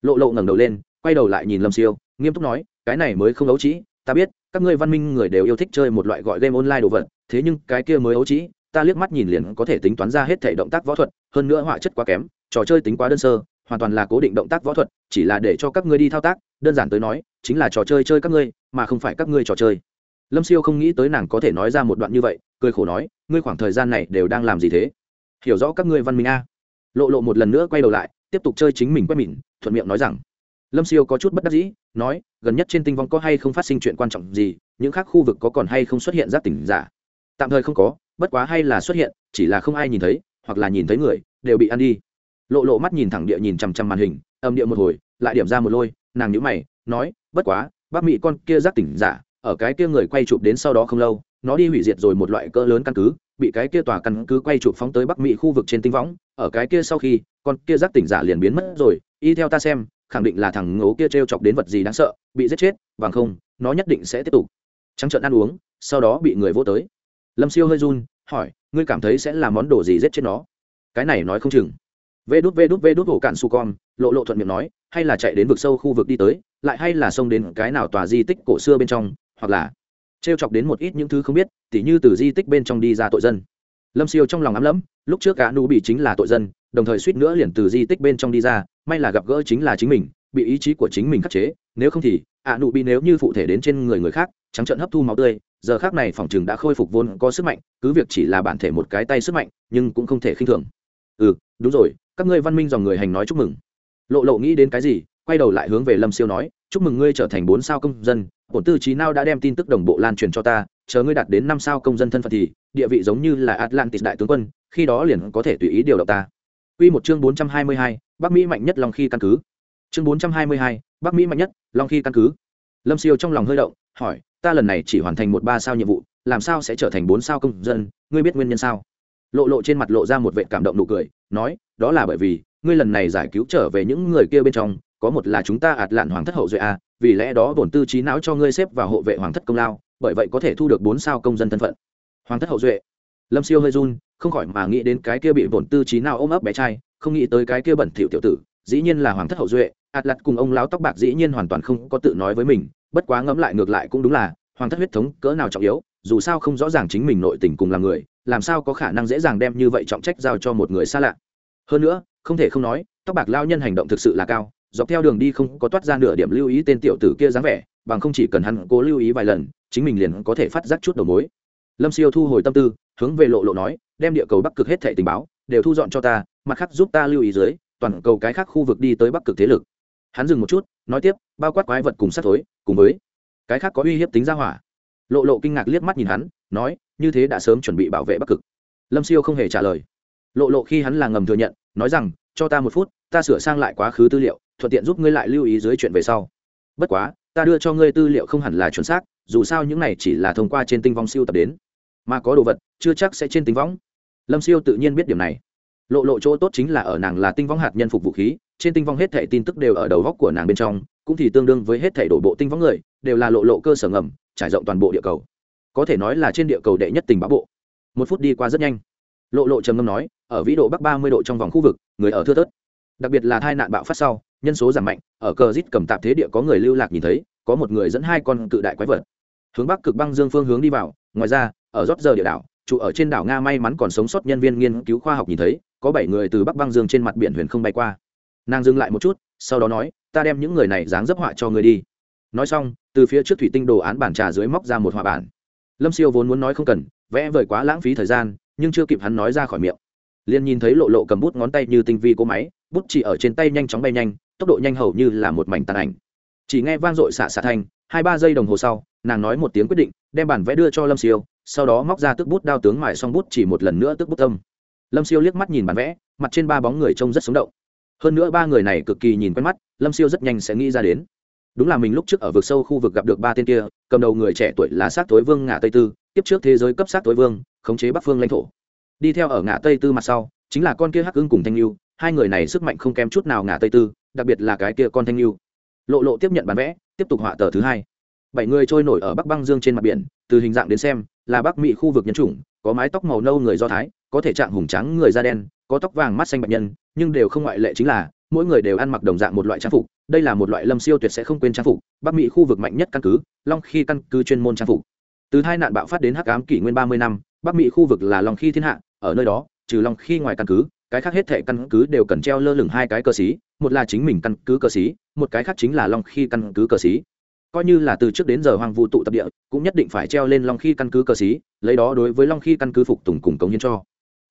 Lộ lộ ngẩng đầu lên, quay đầu lại nhìn lâm siêu, nghiêm túc nói, cái này mới không ấu trĩ, ta biết, các ngươi văn minh người đều yêu thích chơi một loại gọi game online đồ vật, thế nhưng cái kia mới ấu trĩ, ta liếc mắt nhìn liền có thể tính toán ra hết thể động tác võ thuật, hơn nữa họa chất quá kém, trò chơi tính quá đơn sơ, hoàn toàn là cố định động tác võ thuật, chỉ là để cho các ngươi đi thao tác, đơn giản tới nói, chính là trò chơi chơi các ngươi, mà không phải các ngươi trò chơi lâm siêu không nghĩ tới nàng có thể nói ra một đoạn như vậy cười khổ nói ngươi khoảng thời gian này đều đang làm gì thế? Hiểu rõ các ngươi văn minh a. Lộ lộ một lần nữa quay đầu lại tiếp tục chơi chính mình quét mìn, thuận miệng nói rằng lâm siêu có chút bất đắc dĩ nói gần nhất trên tinh vong có hay không phát sinh chuyện quan trọng gì những khác khu vực có còn hay không xuất hiện giác tỉnh giả? Tạm thời không có bất quá hay là xuất hiện chỉ là không ai nhìn thấy hoặc là nhìn thấy người đều bị ăn đi. Lộ lộ mắt nhìn thẳng địa nhìn chằm chằm màn hình âm địa một hồi lại điểm ra một lôi nàng nhữ mày nói bất quá bác mỹ con kia giác tỉnh giả ở cái kia người quay chụp đến sau đó không lâu, nó đi hủy diệt rồi một loại cỡ lớn căn cứ, bị cái kia tòa căn cứ quay chụp phóng tới bắc mỹ khu vực trên tinh võng. Ở cái kia sau khi, con kia giác tỉnh giả liền biến mất rồi. Y theo ta xem, khẳng định là thằng ngố kia t r e o chọc đến vật gì đáng sợ, bị giết chết, bằng không, nó nhất định sẽ tiếp tục. Trắng trợn ăn uống, sau đó bị người vô tới. Lâm siêu hơi run, hỏi, ngươi cảm thấy sẽ là món đồ gì giết chết nó? Cái này nói không chừng. Vê đút vê đút vê đút hổ cạn su con, lộ lộ thuận miệng nói, hay là chạy đến vực sâu khu vực đi tới, lại hay là xông đến cái nào tòa di tích cổ xưa bên trong hoặc là trêu chọc đến một ít những thứ không biết, tỉ như từ di tích bên trong đi ra tội dân. Lâm siêu trong lòng ám lẫm, lúc trước cả nu bị chính là tội dân, đồng thời suýt nữa liền từ di tích bên trong đi ra, may là gặp gỡ chính là chính mình, bị ý chí của chính mình khắc chế, nếu không thì, ạ nụ bị nếu như phụ thể đến trên người người khác, trắng trận hấp thu máu tươi, giờ khác này phòng chừng đã khôi phục vốn có sức mạnh, cứ việc chỉ là bản thể một cái tay sức mạnh, nhưng cũng không thể khinh thường. Ừ đúng rồi, các ngươi văn minh dòng người hành nói chúc mừng. Lộ lộ nghĩ đến cái gì, quay đầu lại hướng về lâm siêu nói chúc mừng ngươi trở thành bốn sao công dân bổn tư trí nào đã đem tin tức đồng bộ lan truyền cho ta chờ ngươi đạt đến năm sao công dân thân phận thì địa vị giống như là atlantis đại tướng quân khi đó liền có thể tùy ý điều động ta Quy một chương 422, Bắc Mỹ mạnh nhất Long khi căn cứ. Chương 422, Bắc Mỹ mạnh nhất, Long khi căn cứ. Lâm Siêu trong lòng hơi động, hỏi, ta lần này chỉ hoàn thành một ba sao nhiệm vụ, làm sao sẽ trở thành bốn sao công dân, ngươi biết nguyên nhân sao? Lộ lộ trên mặt lộ ra một vẻ cảm động nụ cười, nói, đó là bởi vì, ngươi lần này giải cứu trở về những người kia bên trong, có một là chúng ta ạt lạn hoàng thất hậu duệ a, vì lẽ đó bổn tư trí não cho ngươi xếp vào hộ vệ hoàng thất công lao, bởi vậy có thể thu được bốn sao công dân thân phận. Hoàng thất hậu duệ. Lâm Siêu hơi run, không khỏi mà nghĩ đến cái kia bị bổn tư trí nào ôm ấp bé trai không nghĩ tới cái kia bẩn thỉu tiểu tử dĩ nhiên là hoàng thất hậu duệ ạt lặt cùng ông lão tóc bạc dĩ nhiên hoàn toàn không có tự nói với mình bất quá ngẫm lại ngược lại cũng đúng là hoàng thất huyết thống cỡ nào trọng yếu dù sao không rõ ràng chính mình nội tình cùng là người làm sao có khả năng dễ dàng đem như vậy trọng trách giao cho một người xa lạ hơn nữa không thể không nói tóc bạc lao nhân hành động thực sự là cao dọc theo đường đi không có toát ra nửa điểm lưu ý tên tiểu tử kia dáng vẻ, bằng không chỉ cần hắn cố lưu ý vài lần, chính mình liền có thể phát giác chút đầu mối. Lâm siêu thu hồi tâm tư, hướng về lộ lộ nói, đem địa cầu bắc cực hết thệ tình báo đều thu dọn cho ta, mặt khác giúp ta lưu ý dưới, toàn cầu cái khác khu vực đi tới bắc cực thế lực. Hắn dừng một chút, nói tiếp, bao quát quái vật cùng sát thối, cùng với cái khác có uy hiếp tính ra hỏa. Lộ lộ kinh ngạc liếc mắt nhìn hắn, nói, như thế đã sớm chuẩn bị bảo vệ bắc cực. Lâm siêu không hề trả lời. Lộ lộ khi hắn là ngầm thừa nhận, nói rằng, cho ta một phút, ta sửa sang lại quá khứ tư liệu thuận tiện giúp ngươi lại lưu ý dưới chuyện về sau. Bất quá, ta đưa cho ngươi tư liệu không hẳn là chuẩn xác, dù sao những này chỉ là thông qua trên tinh vong siêu tập đến. Mà có đồ vật, chưa chắc sẽ trên tinh võng lâm siêu tự nhiên biết điểm này. Lộ lộ chỗ tốt chính là ở nàng là tinh vong hạt nhân phục vũ khí, trên tinh vong hết thẻ tin tức đều ở đầu góc của nàng bên trong, cũng thì tương đương với hết thẻ đổ bộ tinh vong người, đều là lộ lộ cơ sở ngầm, trải rộng toàn bộ địa cầu. Có thể nói là trên địa cầu đệ nhất tình báo bộ. Một phút đi qua rất nhanh. Lộ lộ trầm ngâm nói, ở vĩ độ bắc ba mươi độ trong vòng khu vực, người ở thưa thớt. Đặc biệt là tai nạn bạo phát sau nhân số giảm mạnh, ở cờ rít cầm tạp thế địa có người lưu lạc nhìn thấy, có một người dẫn hai con cự đại quái vật. Hướng bắc cực băng dương phương hướng đi vào, ngoài ra, ở rót giờ địa đảo, trụ ở trên đảo nga may mắn còn sống sót nhân viên nghiên cứu khoa học nhìn thấy, có bảy người từ bắc băng dương trên mặt biển huyền không bay qua. Nàng dừng lại một chút, sau đó nói, ta đem những người này dáng dấp họa cho người đi. Nói xong, từ phía trước thủy tinh đồ án bản trà dưới móc ra một họa bản. Lâm siêu vốn muốn nói không cần, vẽ vời quá lãng phí thời gian, nhưng chưa kịp hắn nói ra khỏi miệng. Liền nhìn thấy lộ lộ cầm bút ngón tay như tinh vi cỗ máy, bút chỉ ở trên tay nhanh chóng bay nhanh tốc độ nhanh hầu như là một mảnh tàn ảnh. Chỉ nghe vang dội xạ xạ thanh, hai ba giây đồng hồ sau, nàng nói một tiếng quyết định, đem bản vẽ đưa cho lâm siêu, sau đó móc ra tức bút đao tướng mài xong bút chỉ một lần nữa tức bút tâm lâm siêu liếc mắt nhìn bản vẽ, mặt trên ba bóng người trông rất sống động. Hơn nữa ba người này cực kỳ nhìn quen mắt, lâm siêu rất nhanh sẽ nghĩ ra đến. Đúng là mình lúc trước ở vực sâu khu vực gặp được ba tên kia, cầm đầu người trẻ tuổi là sát tối vương ngã tây tư, tiếp trước thế giới cấp sát tối vương, khống chế bắc phương lãnh thổ. Đi theo ở ngã tây tư mặt sau, chính là con kia hắc ưng cùng thanh lưu hai người này sức mạnh không kém chút nào ngả tây tư, đặc biệt là cái kia con thanh lưu lộ lộ tiếp nhận bản vẽ, tiếp tục họa tờ thứ hai. Bảy người trôi nổi ở bắc băng dương trên mặt biển, từ hình dạng đến xem, là bắc mỹ khu vực nhân chủng, có mái tóc màu nâu người do thái, có thể trạng hùng trắng người da đen, có tóc vàng mắt xanh bệnh nhân, nhưng đều không ngoại lệ chính là, mỗi người đều ăn mặc đồng dạng một loại trang phục, đây là một loại lâm siêu tuyệt sẽ không quên trang phục, bắc mỹ khu vực mạnh nhất căn cứ, long khi căn cứ chuyên môn trang phục. Từ hai nạn bạo phát đến hắc ám kỷ nguyên ba mươi năm, bắc mỹ khu vực là long khi thiên hạ, ở nơi đó, trừ long khi ngoài căn cứ cái khác hết thệ căn cứ đều cần treo lơ lửng hai cái cơ sĩ một là chính mình căn cứ cơ sĩ một cái khác chính là long khi căn cứ cơ sĩ coi như là từ trước đến giờ Hoàng Vũ tụ tập địa cũng nhất định phải treo lên long khi căn cứ cơ sĩ lấy đó đối với long khi căn cứ phục tùng cùng cống hiến cho.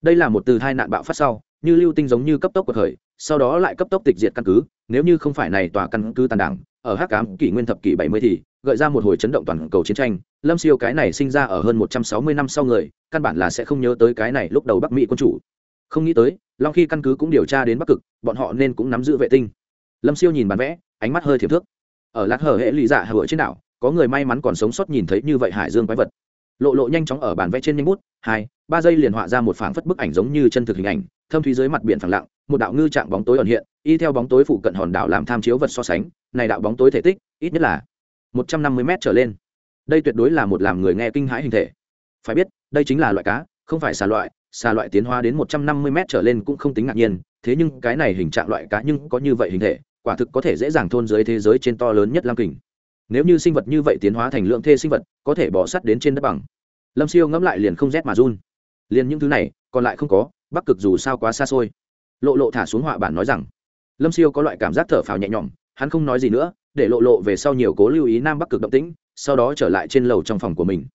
Đây là một từ hai nạn bạo phát sau như lưu tinh giống như cấp tốc của khởi, sau đó lại cấp tốc tịch diệt căn cứ nếu như không phải này tòa căn cứ tàn đảng ở hắc Ám kỷ nguyên thập kỷ bảy mươi thì gợi ra một hồi chấn động toàn cầu chiến tranh lâm siêu cái này sinh ra ở hơn một trăm sáu mươi năm sau người căn bản là sẽ không nhớ tới cái này lúc đầu bắc mỹ quân chủ. Không nghĩ tới long khi căn cứ cũng điều tra đến bắc cực bọn họ nên cũng nắm giữ vệ tinh lâm siêu nhìn bán vẽ ánh mắt hơi thiệp thước ở lạc hở hệ lụy dạ hở trên đảo có người may mắn còn sống sót nhìn thấy như vậy hải dương quái vật lộ lộ nhanh chóng ở bàn vẽ trên nhanh bút hai ba giây liền họa ra một phảng phất bức ảnh giống như chân thực hình ảnh thâm thúy dưới mặt biển phẳng lặng một đạo ngư trạng bóng tối ẩn hiện y theo bóng tối phụ cận hòn đảo làm tham chiếu vật so sánh này đạo bóng tối thể tích ít nhất là một trăm năm mươi m trở lên đây tuyệt đối là một làm người nghe kinh hãi hình thể phải biết đây chính là loại cá không phải xà loại xà loại tiến hóa đến một trăm năm mươi m trở lên cũng không tính ngạc nhiên, thế nhưng cái này hình trạng loại cá nhưng có như vậy hình thể, quả thực có thể dễ dàng thôn dưới thế giới trên to lớn nhất lam kình. Nếu như sinh vật như vậy tiến hóa thành lượng thê sinh vật, có thể bỏ sắt đến trên đất bằng. Lâm siêu ngẫm lại liền không rét mà run. Liền những thứ này, còn lại không có, bắc cực dù sao quá xa xôi. Lộ lộ thả xuống họa bản nói rằng, lâm siêu có loại cảm giác thở phào nhẹ nhõm, hắn không nói gì nữa, để lộ lộ về sau nhiều cố lưu ý nam bắc cực động tĩnh, sau đó trở lại trên lầu trong phòng của mình.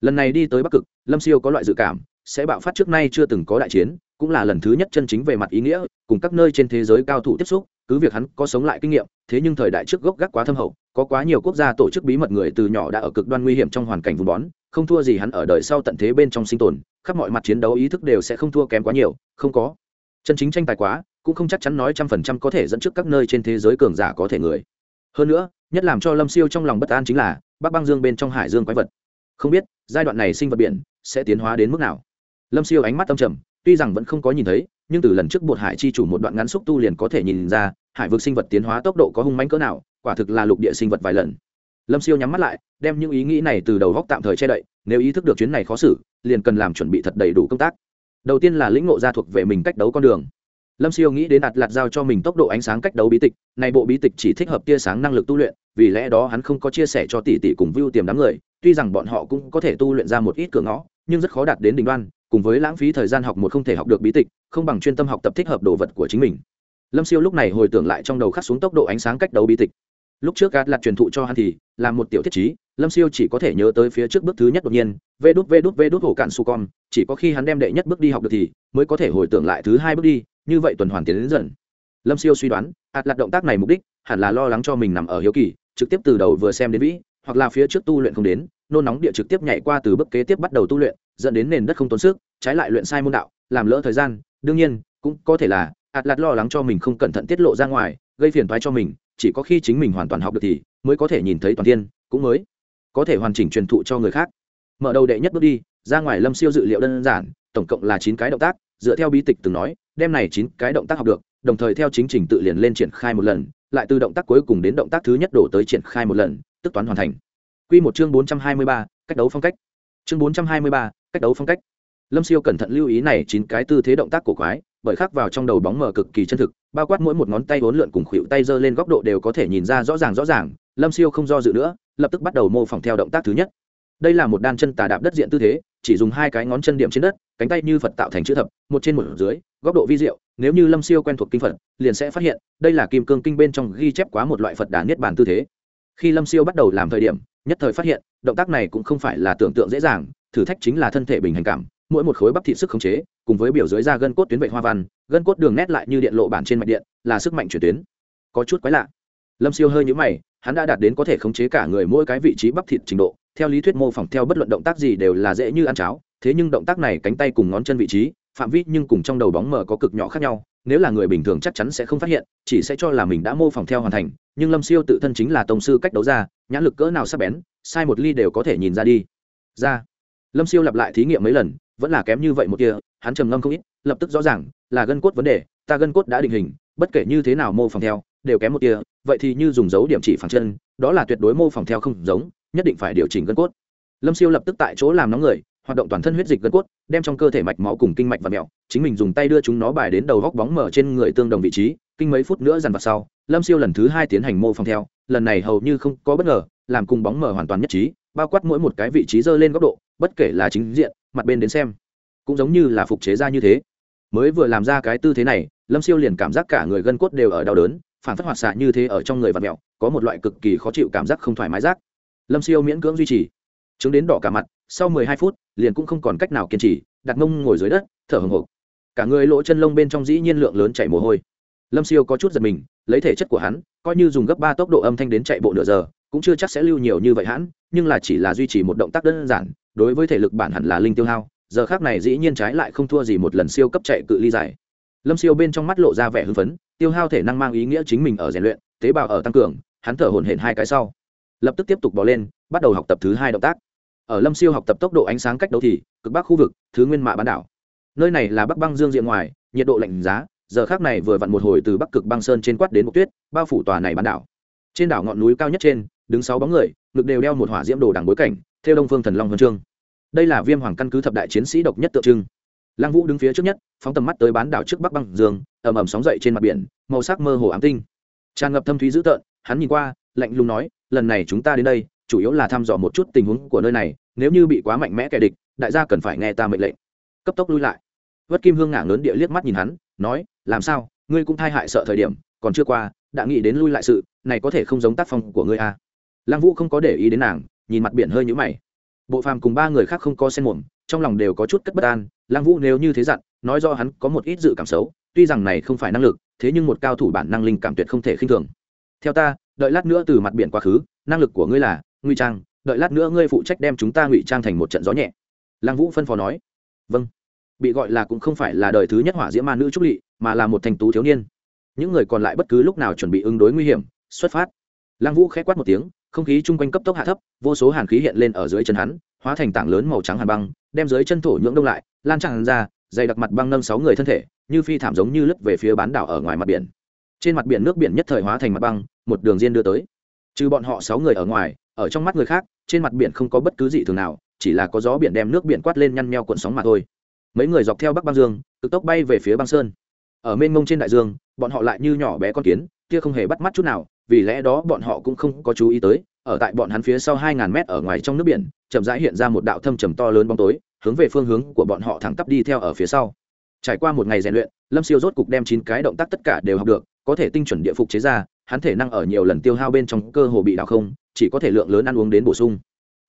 Lần này đi tới bắc cực, lâm siêu có loại dự cảm sẽ bạo phát trước nay chưa từng có đại chiến, cũng là lần thứ nhất chân chính về mặt ý nghĩa, cùng các nơi trên thế giới cao thủ tiếp xúc, cứ việc hắn có sống lại kinh nghiệm, thế nhưng thời đại trước gốc gác quá thâm hậu, có quá nhiều quốc gia tổ chức bí mật người từ nhỏ đã ở cực đoan nguy hiểm trong hoàn cảnh vùng bón, không thua gì hắn ở đời sau tận thế bên trong sinh tồn, khắp mọi mặt chiến đấu ý thức đều sẽ không thua kém quá nhiều, không có. Chân chính tranh tài quá, cũng không chắc chắn nói trăm phần trăm có thể dẫn trước các nơi trên thế giới cường giả có thể người. Hơn nữa, nhất làm cho lâm siêu trong lòng bất an chính là, bắc băng dương bên trong hải dương quái vật. Không biết, giai đoạn này sinh vật biển sẽ tiến hóa đến mức nào? Lâm siêu ánh mắt tâm trầm, tuy rằng vẫn không có nhìn thấy, nhưng từ lần trước bột hải chi chủ một đoạn ngắn xúc tu liền có thể nhìn ra, hải vực sinh vật tiến hóa tốc độ có hung mánh cỡ nào, quả thực là lục địa sinh vật vài lần. Lâm siêu nhắm mắt lại, đem những ý nghĩ này từ đầu góc tạm thời che đậy, nếu ý thức được chuyến này khó xử, liền cần làm chuẩn bị thật đầy đủ công tác. Đầu tiên là lĩnh ngộ ra thuộc về mình cách đấu con đường. Lâm siêu nghĩ đến đặt lạt giao cho mình tốc độ ánh sáng cách đấu bí tịch, này bộ bí tịch chỉ thích hợp tia sáng năng lực tu luyện, vì lẽ đó hắn không có chia sẻ cho tỷ tỷ cùng vưu tiềm đám người, tuy rằng bọn họ cũng có thể tu luyện ra một ít cửa ngõ, nhưng rất khó đạt đến đỉnh đoan cùng với lãng phí thời gian học một không thể học được bí tịch, không bằng chuyên tâm học tập thích hợp đồ vật của chính mình. Lâm siêu lúc này hồi tưởng lại trong đầu khắc xuống tốc độ ánh sáng cách đấu bí tịch. Lúc trước gạt lạt truyền thụ cho hắn thì, là một tiểu thiết chí lâm siêu chỉ có thể nhớ tới phía trước bước thứ nhất đột nhiên, vê đút vê đút vê đút hổ cạn su con, chỉ có khi hắn đem đệ nhất bước đi học được thì, mới có thể hồi tưởng lại thứ hai bước đi, như vậy tuần hoàn tiến đến dần. Lâm siêu suy đoán ạt lạt động tác này mục đích, hẳn là lo lắng cho mình nằm ở hiếu kỳ, trực tiếp từ đầu vừa xem đến vĩ, hoặc là phía trước tu luyện không đến, nôn nóng địa trực tiếp nhảy qua từ bước kế tiếp bắt đầu tu luyện dẫn đến nền đất không tốn sức trái lại luyện sai môn đạo làm lỡ thời gian. Đương nhiên cũng có thể là ạt lạt lo lắng cho mình không cẩn thận tiết lộ ra ngoài gây phiền thoái cho mình chỉ có khi chính mình hoàn toàn học được thì mới có thể nhìn thấy toàn thiên cũng mới có thể hoàn chỉnh truyền thụ cho người khác. Mở đầu đệ nhất bước đi ra ngoài lâm siêu dự liệu đơn giản tổng cộng là chín cái động tác dựa theo bí tịch từng nói đem này chín cái động tác học được đồng thời theo chính trình tự liền lên triển khai một lần lại từ động tác cuối cùng đến động tác thứ nhất đổ tới triển khai một lần tức toán hoàn thành. Quy một chương bốn trăm hai mươi ba, cách đấu phong cách. Chương bốn trăm hai mươi ba, cách đấu phong cách. Lâm Siêu cẩn thận lưu ý này chín cái tư thế động tác cổ quái, bởi khắc vào trong đầu bóng mờ cực kỳ chân thực, bao quát mỗi một ngón tay uốn lượn cùng khuỵu tay giơ lên góc độ đều có thể nhìn ra rõ ràng rõ ràng, Lâm Siêu không do dự nữa, lập tức bắt đầu mô phỏng theo động tác thứ nhất. Đây là một đan chân tà đạp đất diện tư thế, chỉ dùng hai cái ngón chân điểm trên đất, cánh tay như Phật tạo thành chữ thập, một trên một dưới, góc độ vi diệu, nếu như Lâm Siêu quen thuộc kinh Phật, liền sẽ phát hiện, đây là kim cương kinh bên trong ghi chép quá một loại Phật đà niết bàn tư thế. Khi Lâm Siêu bắt đầu làm thời điểm, nhất thời phát hiện, động tác này cũng không phải là tưởng tượng dễ dàng, thử thách chính là thân thể bình hành cảm, mỗi một khối bắp thịt sức khống chế, cùng với biểu dưới da gân cốt tuyến vệ hoa văn, gân cốt đường nét lại như điện lộ bản trên mạch điện, là sức mạnh chuyển tuyến. Có chút quái lạ. Lâm Siêu hơi nhũ mày, hắn đã đạt đến có thể khống chế cả người mỗi cái vị trí bắp thịt trình độ, theo lý thuyết mô phỏng theo bất luận động tác gì đều là dễ như ăn cháo, thế nhưng động tác này cánh tay cùng ngón chân vị trí, phạm vi nhưng cùng trong đầu bóng mờ có cực nhỏ khác nhau, nếu là người bình thường chắc chắn sẽ không phát hiện, chỉ sẽ cho là mình đã mô phỏng theo hoàn thành, nhưng Lâm Siêu tự thân chính là tông sư cách đấu ra, nhãn lực cỡ nào sắc bén, sai một ly đều có thể nhìn ra đi. Ra. Lâm Siêu lặp lại thí nghiệm mấy lần, vẫn là kém như vậy một kia, hắn trầm ngâm không ít, lập tức rõ ràng, là gân cốt vấn đề, ta gân cốt đã định hình, bất kể như thế nào mô phỏng theo, đều kém một kia, vậy thì như dùng dấu điểm chỉ phẳng chân, đó là tuyệt đối mô phỏng theo không giống, nhất định phải điều chỉnh gân cốt. Lâm Siêu lập tức tại chỗ làm nóng người, hoạt động toàn thân huyết dịch gân cốt, đem trong cơ thể mạch máu cùng kinh mạch và mèo, chính mình dùng tay đưa chúng nó bài đến đầu góc bóng mở trên người tương đồng vị trí, kinh mấy phút nữa dằn vặt sau, Lâm Siêu lần thứ hai tiến hành mô phỏng theo, lần này hầu như không có bất ngờ, làm cùng bóng mở hoàn toàn nhất trí, bao quát mỗi một cái vị trí dơ lên góc độ, bất kể là chính diện, mặt bên đến xem, cũng giống như là phục chế ra như thế. Mới vừa làm ra cái tư thế này, Lâm Siêu liền cảm giác cả người gân cốt đều ở đau đớn, phản phất hoạt xạ như thế ở trong người vặn mèo, có một loại cực kỳ khó chịu cảm giác không thoải mái giác. Lâm Siêu miễn cưỡng duy trì, chứng đến đỏ cả mặt, sau mười hai phút, liền cũng không còn cách nào kiên trì, đặt mông ngồi dưới đất, thở hổn hộc. Cả người lỗ chân lông bên trong dĩ nhiên lượng lớn chảy mồ hôi. Lâm Siêu có chút giật mình, lấy thể chất của hắn, coi như dùng gấp ba tốc độ âm thanh đến chạy bộ nửa giờ, cũng chưa chắc sẽ lưu nhiều như vậy hãn, nhưng là chỉ là duy trì một động tác đơn giản, đối với thể lực bản hẳn là linh tiêu hao, giờ khác này dĩ nhiên trái lại không thua gì một lần siêu cấp chạy cự ly dài. Lâm Siêu bên trong mắt lộ ra vẻ hưng phấn, tiêu hao thể năng mang ý nghĩa chính mình ở rèn luyện, tế bào ở tăng cường, hắn thở hổn hển hai cái sau, lập tức tiếp tục bò lên, bắt đầu học tập thứ hai động tác. Ở lâm siêu học tập tốc độ ánh sáng cách đấu thì cực bắc khu vực thứ nguyên mạ bán đảo. Nơi này là bắc băng dương diện ngoài nhiệt độ lạnh giá giờ khác này vừa vặn một hồi từ bắc cực băng sơn trên quát đến bục tuyết, bao phủ tòa này bán đảo. Trên đảo ngọn núi cao nhất trên, đứng sáu bóng người, ngực đều đeo một hỏa diễm đồ đằng bối cảnh, theo đông phương thần long huân chương. Đây là viêm hoàng căn cứ thập đại chiến sĩ độc nhất tượng trưng. Lăng vũ đứng phía trước nhất, phóng tầm mắt tới bán đảo trước bắc băng dương, ầm ầm sóng dậy trên mặt biển, màu sắc mơ hồ ám tinh. Tràn ngập thâm thúy dữ tợn, hắn nhìn qua, lạnh lùng nói, lần này chúng ta đến đây, chủ yếu là thăm dò một chút tình huống của nơi này, nếu như bị quá mạnh mẽ kẻ địch, đại gia cần phải nghe ta mệnh lệnh. Cấp tốc lui lại. Vất kim hương ngả lớn địa liếc mắt nhìn hắn, nói làm sao, ngươi cũng thai hại sợ thời điểm, còn chưa qua, đã nghĩ đến lui lại sự, này có thể không giống tác phong của ngươi à. lăng vũ không có để ý đến nàng, nhìn mặt biển hơi nhũ mày. Bộ phàm cùng ba người khác không có sen mồm, trong lòng đều có chút cất bất an, lăng vũ nếu như thế dặn, nói do hắn có một ít dự cảm xấu, tuy rằng này không phải năng lực, thế nhưng một cao thủ bản năng linh cảm tuyệt không thể khinh thường. Theo ta, đợi lát nữa từ mặt biển quá khứ, năng lực của ngươi là nguy trang, đợi lát nữa ngươi phụ trách đem chúng ta ngụy trang thành một trận gió nhẹ. Lăng vũ phân phó nói. Vâng bị gọi là cũng không phải là đời thứ nhất hỏa diễm ma nữ trúc lỵ, mà là một thành tú thiếu niên. Những người còn lại bất cứ lúc nào chuẩn bị ứng đối nguy hiểm, xuất phát. Lăng vũ k h ẽ quát một tiếng, không khí chung quanh cấp tốc hạ thấp, vô số hàn khí hiện lên ở dưới chân hắn, hóa thành tảng lớn màu trắng hàn băng, đem dưới chân thổ nhưỡng đông lại, lan tràn ra, dày đặc mặt băng nâng sáu người thân thể, như phi thảm giống như lướt về phía bán đảo ở ngoài mặt biển. Trên mặt biển nước biển nhất thời hóa thành mặt băng, một đường diên đưa tới. Trừ bọn họ sáu người ở ngoài, ở trong mắt người khác, trên mặt biển không có bất cứ gì thường nào, chỉ là có gió biển đem nước biển quát lên nhăn nheo cuộn sóng mà thôi mấy người dọc theo bắc băng dương, cực tốc bay về phía băng sơn. Ở mênh mông trên đại dương, bọn họ lại như nhỏ bé con kiến, kia không hề bắt mắt chút nào, vì lẽ đó bọn họ cũng không có chú ý tới, ở tại bọn hắn phía sau hai ngàn mét ở ngoài trong nước biển, chậm rãi hiện ra một đạo thâm trầm to lớn bóng tối, hướng về phương hướng của bọn họ thẳng tắp đi theo ở phía sau. Trải qua một ngày rèn luyện, lâm siêu rốt cục đem chín cái động tác tất cả đều học được, có thể tinh chuẩn địa phục chế ra, hắn thể năng ở nhiều lần tiêu hao bên trong cơ hồ bị đảo không, chỉ có thể lượng lớn ăn uống đến bổ sung.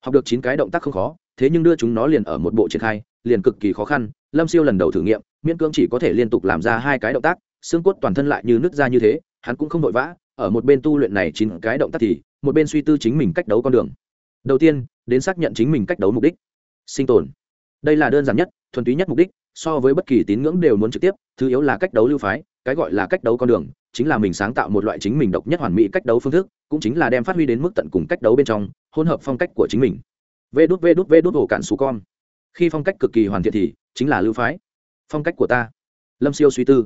Học được chín cái động tác không khó, thế nhưng đưa chúng nó liền ở một bộ triển khai liền cực kỳ khó khăn. Lâm siêu lần đầu thử nghiệm, miễn cưỡng chỉ có thể liên tục làm ra hai cái động tác, xương cốt toàn thân lại như nứt ra như thế, hắn cũng không vội vã, ở một bên tu luyện này chín cái động tác thì, một bên suy tư chính mình cách đấu con đường. Đầu tiên, đến xác nhận chính mình cách đấu mục đích. Sinh tồn. Đây là đơn giản nhất, thuần túy nhất mục đích, so với bất kỳ tín ngưỡng đều muốn trực tiếp, thứ yếu là cách đấu lưu phái, cái gọi là cách đấu con đường, chính là mình sáng tạo một loại chính mình độc nhất hoàn mỹ cách đấu phương thức, cũng chính là đem phát huy đến mức tận cùng cách đấu bên trong, hỗn hợp phong cách của chính mình. Vê đút vê đút vê đút, ổ cạn xù con khi phong cách cực kỳ hoàn thiện thì chính là lưu phái. Phong cách của ta. Lâm siêu suy tư.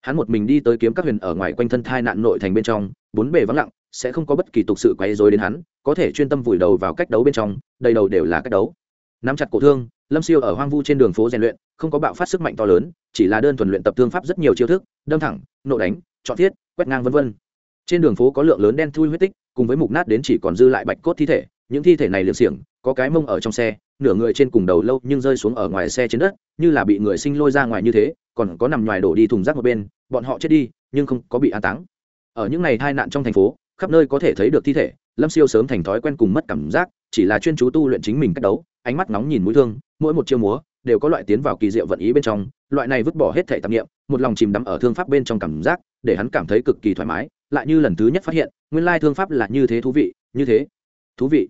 Hắn một mình đi tới kiếm các huyền ở ngoài quanh thân thai nạn nội thành bên trong, bốn bề vắng lặng, sẽ không có bất kỳ tục sự quấy dối đến hắn, có thể chuyên tâm vùi đầu vào cách đấu bên trong, đầy đầu đều là cách đấu. Nắm chặt cổ thương, lâm siêu ở hoang vu trên đường phố rèn luyện, không có bạo phát sức mạnh to lớn, chỉ là đơn thuần luyện tập thương pháp rất nhiều chiêu thức, đâm thẳng, nộ đánh, chọn thiết, quét ngang v v trên đường phố có lượng lớn đen thui huyết tích, cùng với mục nát đến chỉ còn dư lại bạch cốt thi thể, những thi thể này liệng xiềng, có cái mông ở trong xe nửa người trên cùng đầu lâu nhưng rơi xuống ở ngoài xe trên đất, như là bị người sinh lôi ra ngoài như thế, còn có nằm ngoài đổ đi thùng rác một bên, bọn họ chết đi, nhưng không có bị an táng. Ở những ngày tai nạn trong thành phố, khắp nơi có thể thấy được thi thể, lâm siêu sớm thành thói quen cùng mất cảm giác, chỉ là chuyên chú tu luyện chính mình cách đấu, ánh mắt nóng nhìn mũi thương, mỗi một chiêu múa đều có loại tiến vào kỳ diệu vận ý bên trong, loại này vứt bỏ hết thể tạp nghiệm một lòng chìm đắm ở thương pháp bên trong cảm giác, để hắn cảm thấy cực kỳ thoải mái. Lại như lần thứ nhất phát hiện, nguyên lai thương pháp là như thế thú vị, như thế thú vị.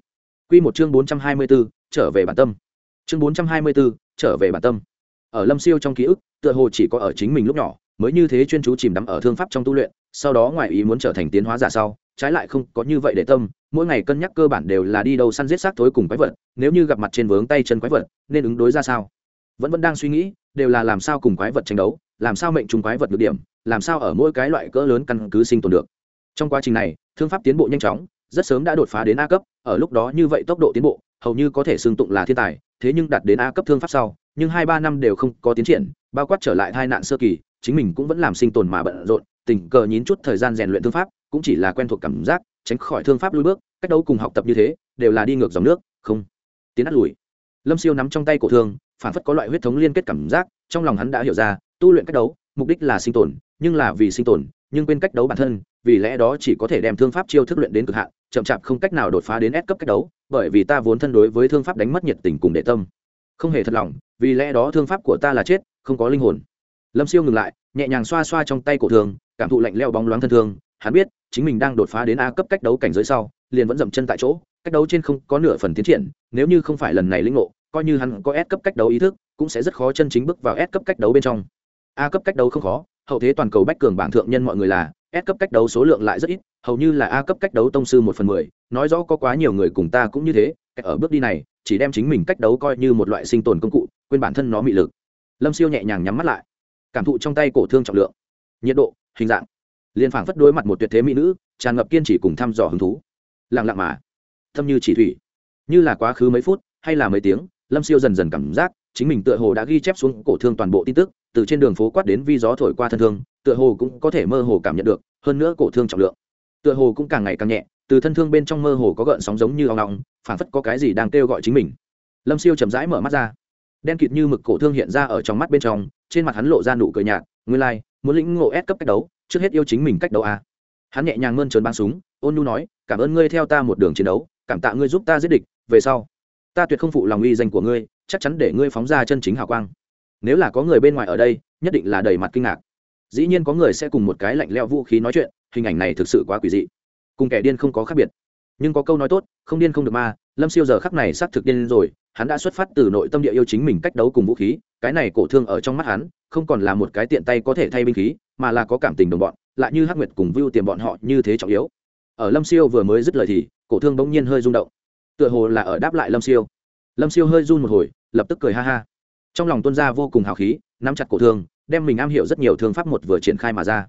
Quy một chương 424, trở về bản tâm. Chương 424, trở về bản tâm. Ở Lâm Siêu trong ký ức, tựa hồ chỉ có ở chính mình lúc nhỏ, mới như thế chuyên chú chìm đắm ở thương pháp trong tu luyện, sau đó ngoài ý muốn trở thành tiến hóa giả sau, trái lại không có như vậy để tâm, mỗi ngày cân nhắc cơ bản đều là đi đâu săn giết xác thối cùng quái vật, nếu như gặp mặt trên vướng tay chân quái vật, nên ứng đối ra sao. Vẫn vẫn đang suy nghĩ, đều là làm sao cùng quái vật tranh đấu, làm sao mệnh trùng quái vật được điểm, làm sao ở mỗi cái loại cỡ lớn căn cứ sinh tồn được. Trong quá trình này, thương pháp tiến bộ nhanh chóng, rất sớm đã đột phá đến a cấp, ở lúc đó như vậy tốc độ tiến bộ, hầu như có thể xưng tụng là thiên tài, thế nhưng đạt đến a cấp thương pháp sau, nhưng hai ba năm đều không có tiến triển, bao quát trở lại tai nạn sơ kỳ, chính mình cũng vẫn làm sinh tồn mà bận rộn, tình cờ nhín chút thời gian rèn luyện thương pháp, cũng chỉ là quen thuộc cảm giác, tránh khỏi thương pháp lui bước, cách đấu cùng học tập như thế, đều là đi ngược dòng nước, không tiến át lùi. Lâm siêu nắm trong tay cổ thương, phản phất có loại huyết thống liên kết cảm giác, trong lòng hắn đã hiểu ra, tu luyện cách đấu, mục đích là sinh tồn, nhưng là vì sinh tồn, nhưng quên cách đấu bản thân vì lẽ đó chỉ có thể đem thương pháp chiêu thức luyện đến cực hạn chậm chạp không cách nào đột phá đến S cấp cách đấu, bởi vì ta vốn thân đối với thương pháp đánh mất nhiệt tình cùng đệ tâm. Không hề thật lòng, vì lẽ đó thương pháp của ta là chết, không có linh hồn. Lâm Siêu ngừng lại, nhẹ nhàng xoa xoa trong tay cổ thương, cảm thụ lạnh lẽo bóng loáng thân thương, hắn biết, chính mình đang đột phá đến A cấp cách đấu cảnh giới sau, liền vẫn dậm chân tại chỗ, cách đấu trên không có nửa phần tiến triển, nếu như không phải lần này linh ngộ, coi như hắn có S cấp cách đấu ý thức, cũng sẽ rất khó chân chính bước vào S cấp cách đấu bên trong. A cấp cách đấu không khó, hậu thế toàn cầu bách cường bảng thượng nhân mọi người là S cấp cách đấu số lượng lại rất ít, hầu như là A cấp cách đấu tông sư một phần mười, nói rõ có quá nhiều người cùng ta cũng như thế, ở bước đi này, chỉ đem chính mình cách đấu coi như một loại sinh tồn công cụ, quên bản thân nó mị lực. Lâm Siêu nhẹ nhàng nhắm mắt lại, cảm thụ trong tay cổ thương trọng lượng, nhiệt độ, hình dạng, liên phảng phất đối mặt một tuyệt thế mỹ nữ, tràn ngập kiên trì cùng thăm dò hứng thú. Lặng lặng mà, thâm như chỉ thủy, như là quá khứ mấy phút hay là mấy tiếng, Lâm Siêu dần dần cảm giác chính mình tựa hồ đã ghi chép xuống cổ thương toàn bộ tin tức, từ trên đường phố quát đến vi gió thổi qua thân thương, tựa hồ cũng có thể mơ hồ cảm nhận được hơn nữa cổ thương trọng lượng. Tựa hồ cũng càng ngày càng nhẹ từ thân thương bên trong mơ hồ có gợn sóng giống như ong ong phản phất có cái gì đang kêu gọi chính mình. Lâm siêu chậm rãi mở mắt ra. Đen kịt như mực cổ thương hiện ra ở trong mắt bên trong trên mặt hắn lộ ra nụ cười nhạt nguyên lai、like, muốn lĩnh ngộ ép cấp cách đấu trước hết yêu chính mình cách đấu à? hắn nhẹ nhàng mơn trớn bắn súng ôn nhu nói cảm ơn ngươi theo ta một đường chiến đấu cảm tạ ngươi giúp ta giết địch về sau ta tuyệt không phụ lòng uy danh của ngươi chắc chắn để ngươi phóng ra chân chính hào quang. Nếu là có người bên ngoài ở đây nhất định là đầy mặt kinh ngạc dĩ nhiên có người sẽ cùng một cái lạnh leo vũ khí nói chuyện, hình ảnh này thực sự quá quỷ dị. Cùng kẻ điên không có khác biệt. Nhưng có câu nói tốt, không điên không được ma, lâm siêu giờ khắc này xác thực điên rồi, hắn đã xuất phát từ nội tâm địa yêu chính mình cách đấu cùng vũ khí, cái này cổ thương ở trong mắt hắn, không còn là một cái tiện tay có thể thay binh khí, mà là có cảm tình đồng bọn, lại như hắc nguyệt cùng vưu tiền bọn họ như thế trọng yếu. Ở lâm siêu vừa mới dứt lời thì, cổ thương bỗng nhiên hơi rung động. Tựa hồ là ở đáp lại lâm siêu. Lâm siêu hơi run một hồi, lập tức cười ha ha. Trong lòng tuân ra vô cùng hào khí, nắm chặt cổ thương đem mình am hiểu rất nhiều thương pháp một vừa triển khai mà ra.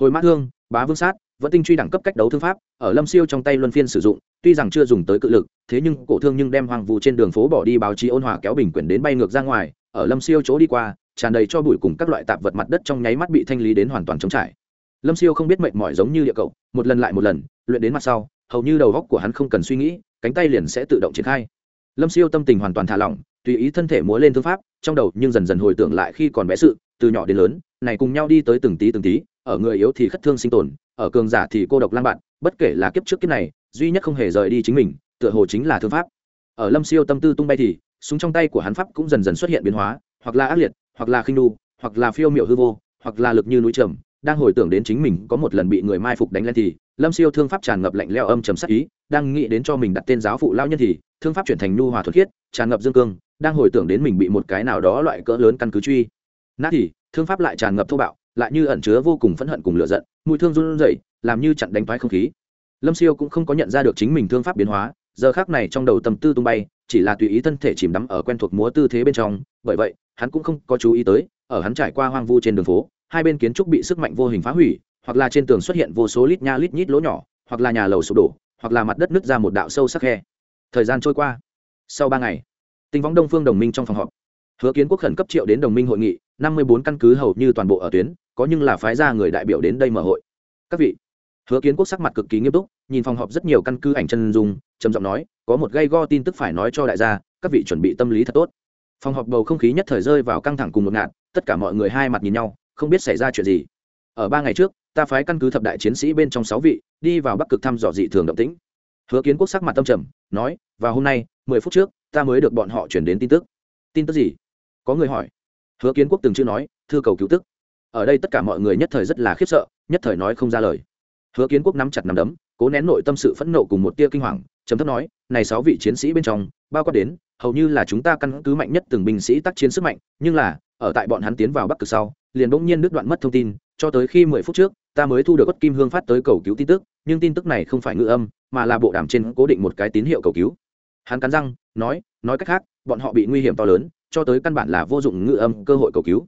Hồi mát thương, bá vương sát, vẫn tinh truy đẳng cấp cách đấu thương pháp, ở lâm siêu trong tay luân phiên sử dụng, tuy rằng chưa dùng tới cự lực, thế nhưng cổ thương nhưng đem hoàng vụ trên đường phố bỏ đi báo chí ôn hòa kéo bình quyển đến bay ngược ra ngoài, ở lâm siêu chỗ đi qua, tràn đầy cho bụi cùng các loại tạp vật mặt đất trong nháy mắt bị thanh lý đến hoàn toàn trống trải. Lâm siêu không biết mệt mỏi giống như địa cậu, một lần lại một lần, luyện đến mặt sau, hầu như đầu góc của hắn không cần suy nghĩ, cánh tay liền sẽ tự động triển khai. Lâm siêu tâm tình hoàn toàn thả lỏng, tùy ý thân thể múa lên thương pháp, trong đầu nhưng dần dần hồi tưởng lại khi còn bé sự từ nhỏ đến lớn, này cùng nhau đi tới từng tí từng tí, ở người yếu thì khất thương sinh tồn, ở cường giả thì cô độc lang bạn, bất kể là kiếp trước kiếp này, duy nhất không hề rời đi chính mình, tựa hồ chính là thương pháp. Ở lâm siêu tâm tư tung bay thì, súng trong tay của hắn pháp cũng dần dần xuất hiện biến hóa, hoặc là ác liệt, hoặc là khinh đu, hoặc là phiêu miệu hư vô, hoặc là lực như núi trầm. Đang hồi tưởng đến chính mình có một lần bị người mai phục đánh lên thì, lâm siêu thương pháp tràn ngập lạnh leo âm trầm sắc ý, đang nghĩ đến cho mình đặt tên giáo phụ lao nhân thì, thương pháp chuyển thành nu hòa thuật khiết, tràn ngập dương cương, đang hồi tưởng đến mình bị một cái nào đó loại cỡ lớn căn cứ truy nát thì, thương pháp lại tràn ngập thô bạo, lại như ẩn chứa vô cùng phẫn hận cùng lựa giận, mùi thương run rẩy, làm như chặn đánh thoái không khí. Lâm siêu cũng không có nhận ra được chính mình thương pháp biến hóa, giờ khác này trong đầu tâm tư tung bay, chỉ là tùy ý thân thể chìm đắm ở quen thuộc múa tư thế bên trong, bởi vậy, hắn cũng không có chú ý tới, ở hắn trải qua hoang vu trên đường phố, hai bên kiến trúc bị sức mạnh vô hình phá hủy, hoặc là trên tường xuất hiện vô số lít nha lít nhít lỗ nhỏ, hoặc là nhà lầu sụp đổ, hoặc là mặt đất nứt ra một đạo sâu sắc khe. Thời gian trôi qua. Sau ba ngày, tinh võng đông phương đồng minh trong phòng họp. Hứa kiến quốc khẩn cấp triệu đến đồng minh hội nghị năm mươi bốn căn cứ hầu như toàn bộ ở tuyến, có nhưng là phái ra người đại biểu đến đây mở hội. Các vị, hứa kiến quốc sắc mặt cực kỳ nghiêm túc, nhìn phòng họp rất nhiều căn cứ ảnh chân dung, trầm giọng nói, có một gây go tin tức phải nói cho đại gia, các vị chuẩn bị tâm lý thật tốt. Phòng họp bầu không khí nhất thời rơi vào căng thẳng cùng một ngạt. tất cả mọi người hai mặt nhìn nhau, không biết xảy ra chuyện gì. Ở ba ngày trước, ta phái căn cứ thập đại chiến sĩ bên trong sáu vị, đi vào bắc cực thăm dò dị thường động tĩnh. Hứa kiến quốc sắc mặt tâm trầm, nói và hôm nay, mười phút trước, ta mới được bọn họ chuyển đến tin tức. Tin tức gì? Có người hỏi hứa kiến quốc từng chưa nói, thư cầu cứu tức. Ở đây tất cả mọi người nhất thời rất là khiếp sợ, nhất thời nói không ra lời. Hứa kiến quốc nắm chặt nắm đấm, cố nén nội tâm sự phẫn nộ cùng một tia kinh hoàng chấm thấp nói, này sáu vị chiến sĩ bên trong, bao quát đến, hầu như là chúng ta căn cứ mạnh nhất từng binh sĩ tác chiến sức mạnh, nhưng là, ở tại bọn hắn tiến vào bắc cực sau, liền bỗng nhiên đứt đoạn mất thông tin, cho tới khi mười phút trước, ta mới thu được bất kim hương phát tới cầu cứu tin tức, nhưng tin tức này không phải ngữ âm, mà là bộ đàm trên cố định một cái tín hiệu cầu cứu. Hắn cắn răng, nói nói cách khác, bọn họ bị nguy hiểm to lớn cho tới căn bản là vô dụng ngữ âm cơ hội cầu cứu.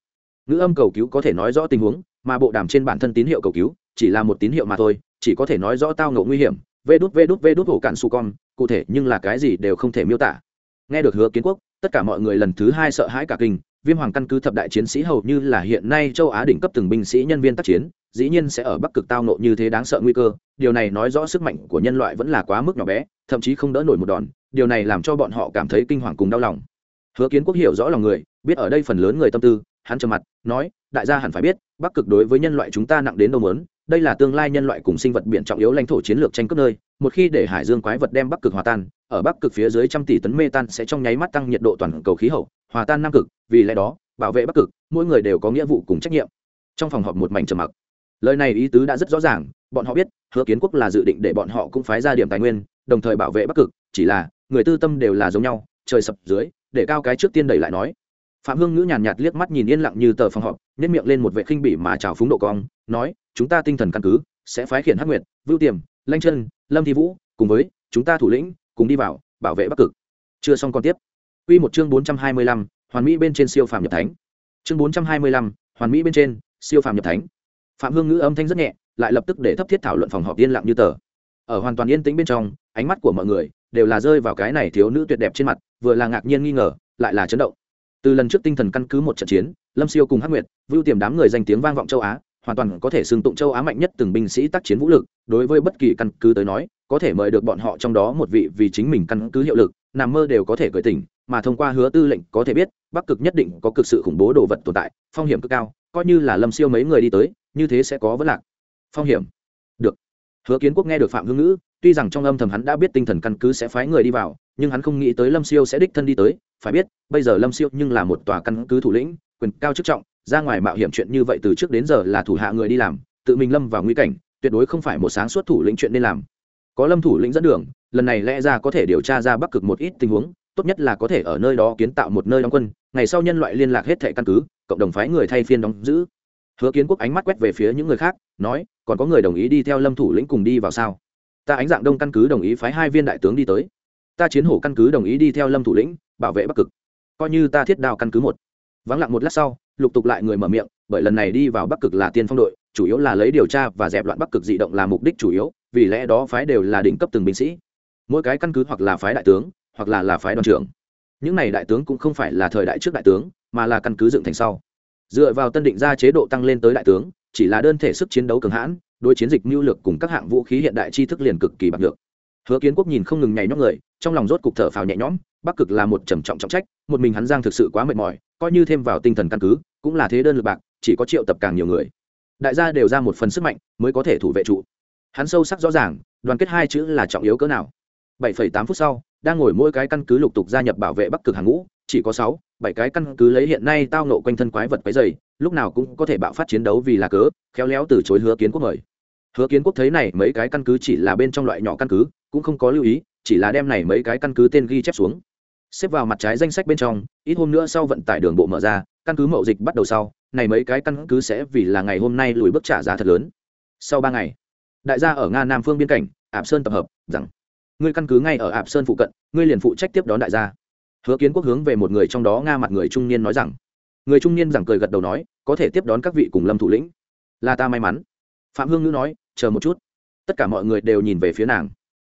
Ngữ âm cầu cứu có thể nói rõ tình huống, mà bộ đàm trên bản thân tín hiệu cầu cứu, chỉ là một tín hiệu mà thôi, chỉ có thể nói rõ tao ngộ nguy hiểm. Vê đút vê đút vê đút hổ cạn su con, cụ thể nhưng là cái gì đều không thể miêu tả. Nghe được hứa kiến quốc, tất cả mọi người lần thứ hai sợ hãi cả kinh, viêm hoàng căn cứ thập đại chiến sĩ hầu như là hiện nay châu á đỉnh cấp từng binh sĩ nhân viên tác chiến, dĩ nhiên sẽ ở bắc cực tao nộ như thế đáng sợ nguy cơ, điều này nói rõ sức mạnh của nhân loại vẫn là quá mức nhỏ bé, thậm chí không đỡ nổi một đòn, điều này làm cho bọn họ cảm thấy kinh hoàng cùng đau lòng hứa kiến quốc hiểu rõ lòng người, biết ở đây phần lớn người tâm tư, hắn trầm mặt, nói, đại gia hẳn phải biết, bắc cực đối với nhân loại chúng ta nặng đến đâu mớn đây là tương lai nhân loại cùng sinh vật biển trọng yếu lãnh thổ chiến lược tranh cướp nơi, một khi để hải dương quái vật đem bắc cực hòa tan, ở bắc cực phía dưới trăm tỷ tấn mê tan sẽ trong nháy mắt tăng nhiệt độ toàn cầu khí hậu, hòa tan nam cực, vì lẽ đó, bảo vệ bắc cực, mỗi người đều có nghĩa vụ cùng trách nhiệm. Trong phòng họp một mảnh trầm mặc. Lời này ý tứ đã rất rõ ràng, bọn họ biết, hứa kiến quốc là dự định để bọn họ cũng phái ra điểm tài nguyên, đồng thời bảo vệ bắc cực, chỉ là, người tư tâm đều là giống nhau, trời sập dưới để cao cái trước tiên đẩy lại nói. Phạm hương ngữ nhàn nhạt liếc mắt nhìn yên lặng như tờ phòng họp nhét miệng lên một vệ khinh bỉ mà trào phúng độ cong nói chúng ta tinh thần căn cứ sẽ phái khiển hắc nguyệt vưu tiềm lanh chân lâm thi vũ cùng với chúng ta thủ lĩnh cùng đi vào bảo vệ bắc cực. Chưa xong còn tiếp. Quy một chương bốn trăm hai mươi lăm, hoàn mỹ bên trên siêu phàm nhập thánh. Chương bốn trăm hai mươi lăm, hoàn mỹ bên trên siêu phàm nhập thánh. Phạm hương ngữ âm thanh rất nhẹ lại lập tức để thấp thiết thảo luận phòng họp yên lặng như tờ. Ở hoàn toàn yên tĩnh bên trong ánh mắt của mọi người đều là rơi vào cái này thiếu nữ tuyệt đẹp trên mặt, vừa là ngạc nhiên nghi ngờ, lại là chấn động. Từ lần trước tinh thần căn cứ một trận chiến, lâm siêu cùng hắc nguyệt, vưu tiềm đám người danh tiếng vang vọng châu á, hoàn toàn có thể xưng tụng châu á mạnh nhất từng binh sĩ tác chiến vũ lực, đối với bất kỳ căn cứ tới nói, có thể mời được bọn họ trong đó một vị vì chính mình căn cứ hiệu lực, nằm mơ đều có thể cởi tỉnh, mà thông qua hứa tư lệnh có thể biết, bắc cực nhất định có cực sự khủng bố đồ vật tồn tại, phong hiểm cực cao, coi như là lâm siêu mấy người đi tới, như thế sẽ có vấn lạc. Phong hiểm. Được. Hứa kiến quốc nghe được phạm hương ngữ tuy rằng trong âm thầm hắn đã biết tinh thần căn cứ sẽ phái người đi vào, nhưng hắn không nghĩ tới lâm siêu sẽ đích thân đi tới. Phải biết, bây giờ lâm siêu nhưng là một tòa căn cứ thủ lĩnh, quyền cao chức trọng, ra ngoài mạo hiểm chuyện như vậy từ trước đến giờ là thủ hạ người đi làm, tự mình lâm vào nguy cảnh, tuyệt đối không phải một sáng suốt thủ lĩnh chuyện nên làm. Có lâm thủ lĩnh dẫn đường, lần này lẽ ra có thể điều tra ra bắc cực một ít tình huống, tốt nhất là có thể ở nơi đó kiến tạo một nơi đóng quân, ngày sau nhân loại liên lạc hết thệ căn cứ, cộng đồng phái người thay phiên đóng giữ. Hứa kiến quốc ánh mắt quét về phía những người khác, nói, còn có người đồng ý đi theo lâm thủ lĩnh cùng đi vào sao? Ta ánh dạng đông căn cứ đồng ý phái hai viên đại tướng đi tới. Ta chiến hổ căn cứ đồng ý đi theo lâm thủ lĩnh, bảo vệ bắc cực. Coi như ta thiết đào căn cứ một. Vắng lặng một lát sau, lục tục lại người mở miệng, bởi lần này đi vào bắc cực là tiên phong đội, chủ yếu là lấy điều tra và dẹp loạn bắc cực dị động là mục đích chủ yếu, vì lẽ đó phái đều là đỉnh cấp từng binh sĩ. Mỗi cái căn cứ hoặc là phái đại tướng, hoặc là là phái đoàn trưởng. Những này đại tướng cũng không phải là thời đại trước đại tướng, mà là căn cứ dựng thành sau. Dựa vào tân định ra chế độ tăng lên tới đại tướng, chỉ là đơn thể sức chiến đấu cường hãn đối chiến dịch mưu lược cùng các hạng vũ khí hiện đại tri thức liền cực kỳ bạc được. Hứa kiến quốc nhìn không ngừng nhảy nhóc người trong lòng rốt cục thở phào nhẹ nhõm bắc cực là một trầm trọng trọng trách một mình hắn giang thực sự quá mệt mỏi coi như thêm vào tinh thần căn cứ cũng là thế đơn lực bạc chỉ có triệu tập càng nhiều người. Đại gia đều ra một phần sức mạnh mới có thể thủ vệ trụ. Hắn sâu sắc rõ ràng đoàn kết hai chữ là trọng yếu cỡ nào. 7,8 phút sau đang ngồi mỗi cái căn cứ lục tục gia nhập bảo vệ bắc cực hàng ngũ chỉ có sáu, bảy cái căn cứ lấy hiện nay tao nộ quanh thân quái vật quái dày, lúc nào cũng có thể bạo phát chiến đấu vì là cớ, khéo léo từ chối hứa kiến quốc mời. Hứa kiến quốc thấy này, mấy cái căn cứ chỉ là bên trong loại nhỏ căn cứ, cũng không có lưu ý, chỉ là đem này mấy cái căn cứ tên ghi chép xuống. Xếp vào mặt trái danh sách bên trong, ít hôm nữa sau vận tải đường bộ mở ra, căn cứ mậu dịch bắt đầu sau, này mấy cái căn cứ sẽ vì là ngày hôm nay lùi bước trả giá thật lớn. Sau ba ngày, đại gia ở nga nam phương biên cảnh, ạp sơn tập hợp, rằng, ngươi căn cứ ngay ở ạp sơn phụ cận, ngươi liền phụ trách tiếp đón đại gia hứa kiến quốc hướng về một người trong đó nga mặt người trung niên nói rằng, người trung niên rằng cười gật đầu nói, có thể tiếp đón các vị cùng lâm thủ lĩnh. Là ta may mắn. Phạm hương ngữ nói, chờ một chút. Tất cả mọi người đều nhìn về phía nàng.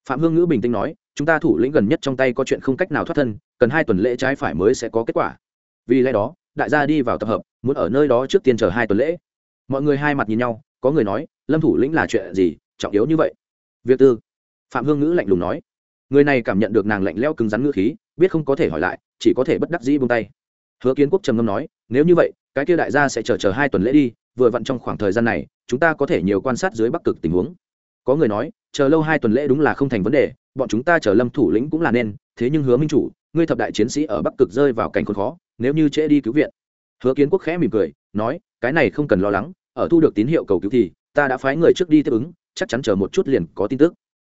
Phạm hương ngữ bình tĩnh nói, chúng ta thủ lĩnh gần nhất trong tay có chuyện không cách nào thoát thân, cần hai tuần lễ trái phải mới sẽ có kết quả. Vì lẽ đó, đại gia đi vào tập hợp, muốn ở nơi đó trước tiên chờ hai tuần lễ. Mọi người hai mặt nhìn nhau, có người nói, lâm thủ lĩnh là chuyện gì, trọng yếu như vậy? Việc tư. Phạm hương ngữ lạnh lùng nói người này cảm nhận được nàng lạnh lẽo cứng rắn ngữ khí, biết không có thể hỏi lại, chỉ có thể bất đắc dĩ buông tay. Hứa kiến quốc trầm ngâm nói, nếu như vậy, cái kia đại gia sẽ chờ chờ hai tuần lễ đi, vừa vặn trong khoảng thời gian này, chúng ta có thể nhiều quan sát dưới bắc cực tình huống. Có người nói, chờ lâu hai tuần lễ đúng là không thành vấn đề, bọn chúng ta chờ lâm thủ lĩnh cũng là nên, thế nhưng hứa minh chủ, ngươi thập đại chiến sĩ ở bắc cực rơi vào cảnh khốn khó, nếu như trễ đi cứu viện. Hứa kiến quốc khẽ mỉm cười, nói, cái này không cần lo lắng, ở thu được tín hiệu cầu cứu thì, ta đã phái người trước đi tiếp ứng, chắc chắn chờ một chút liền có tin tức.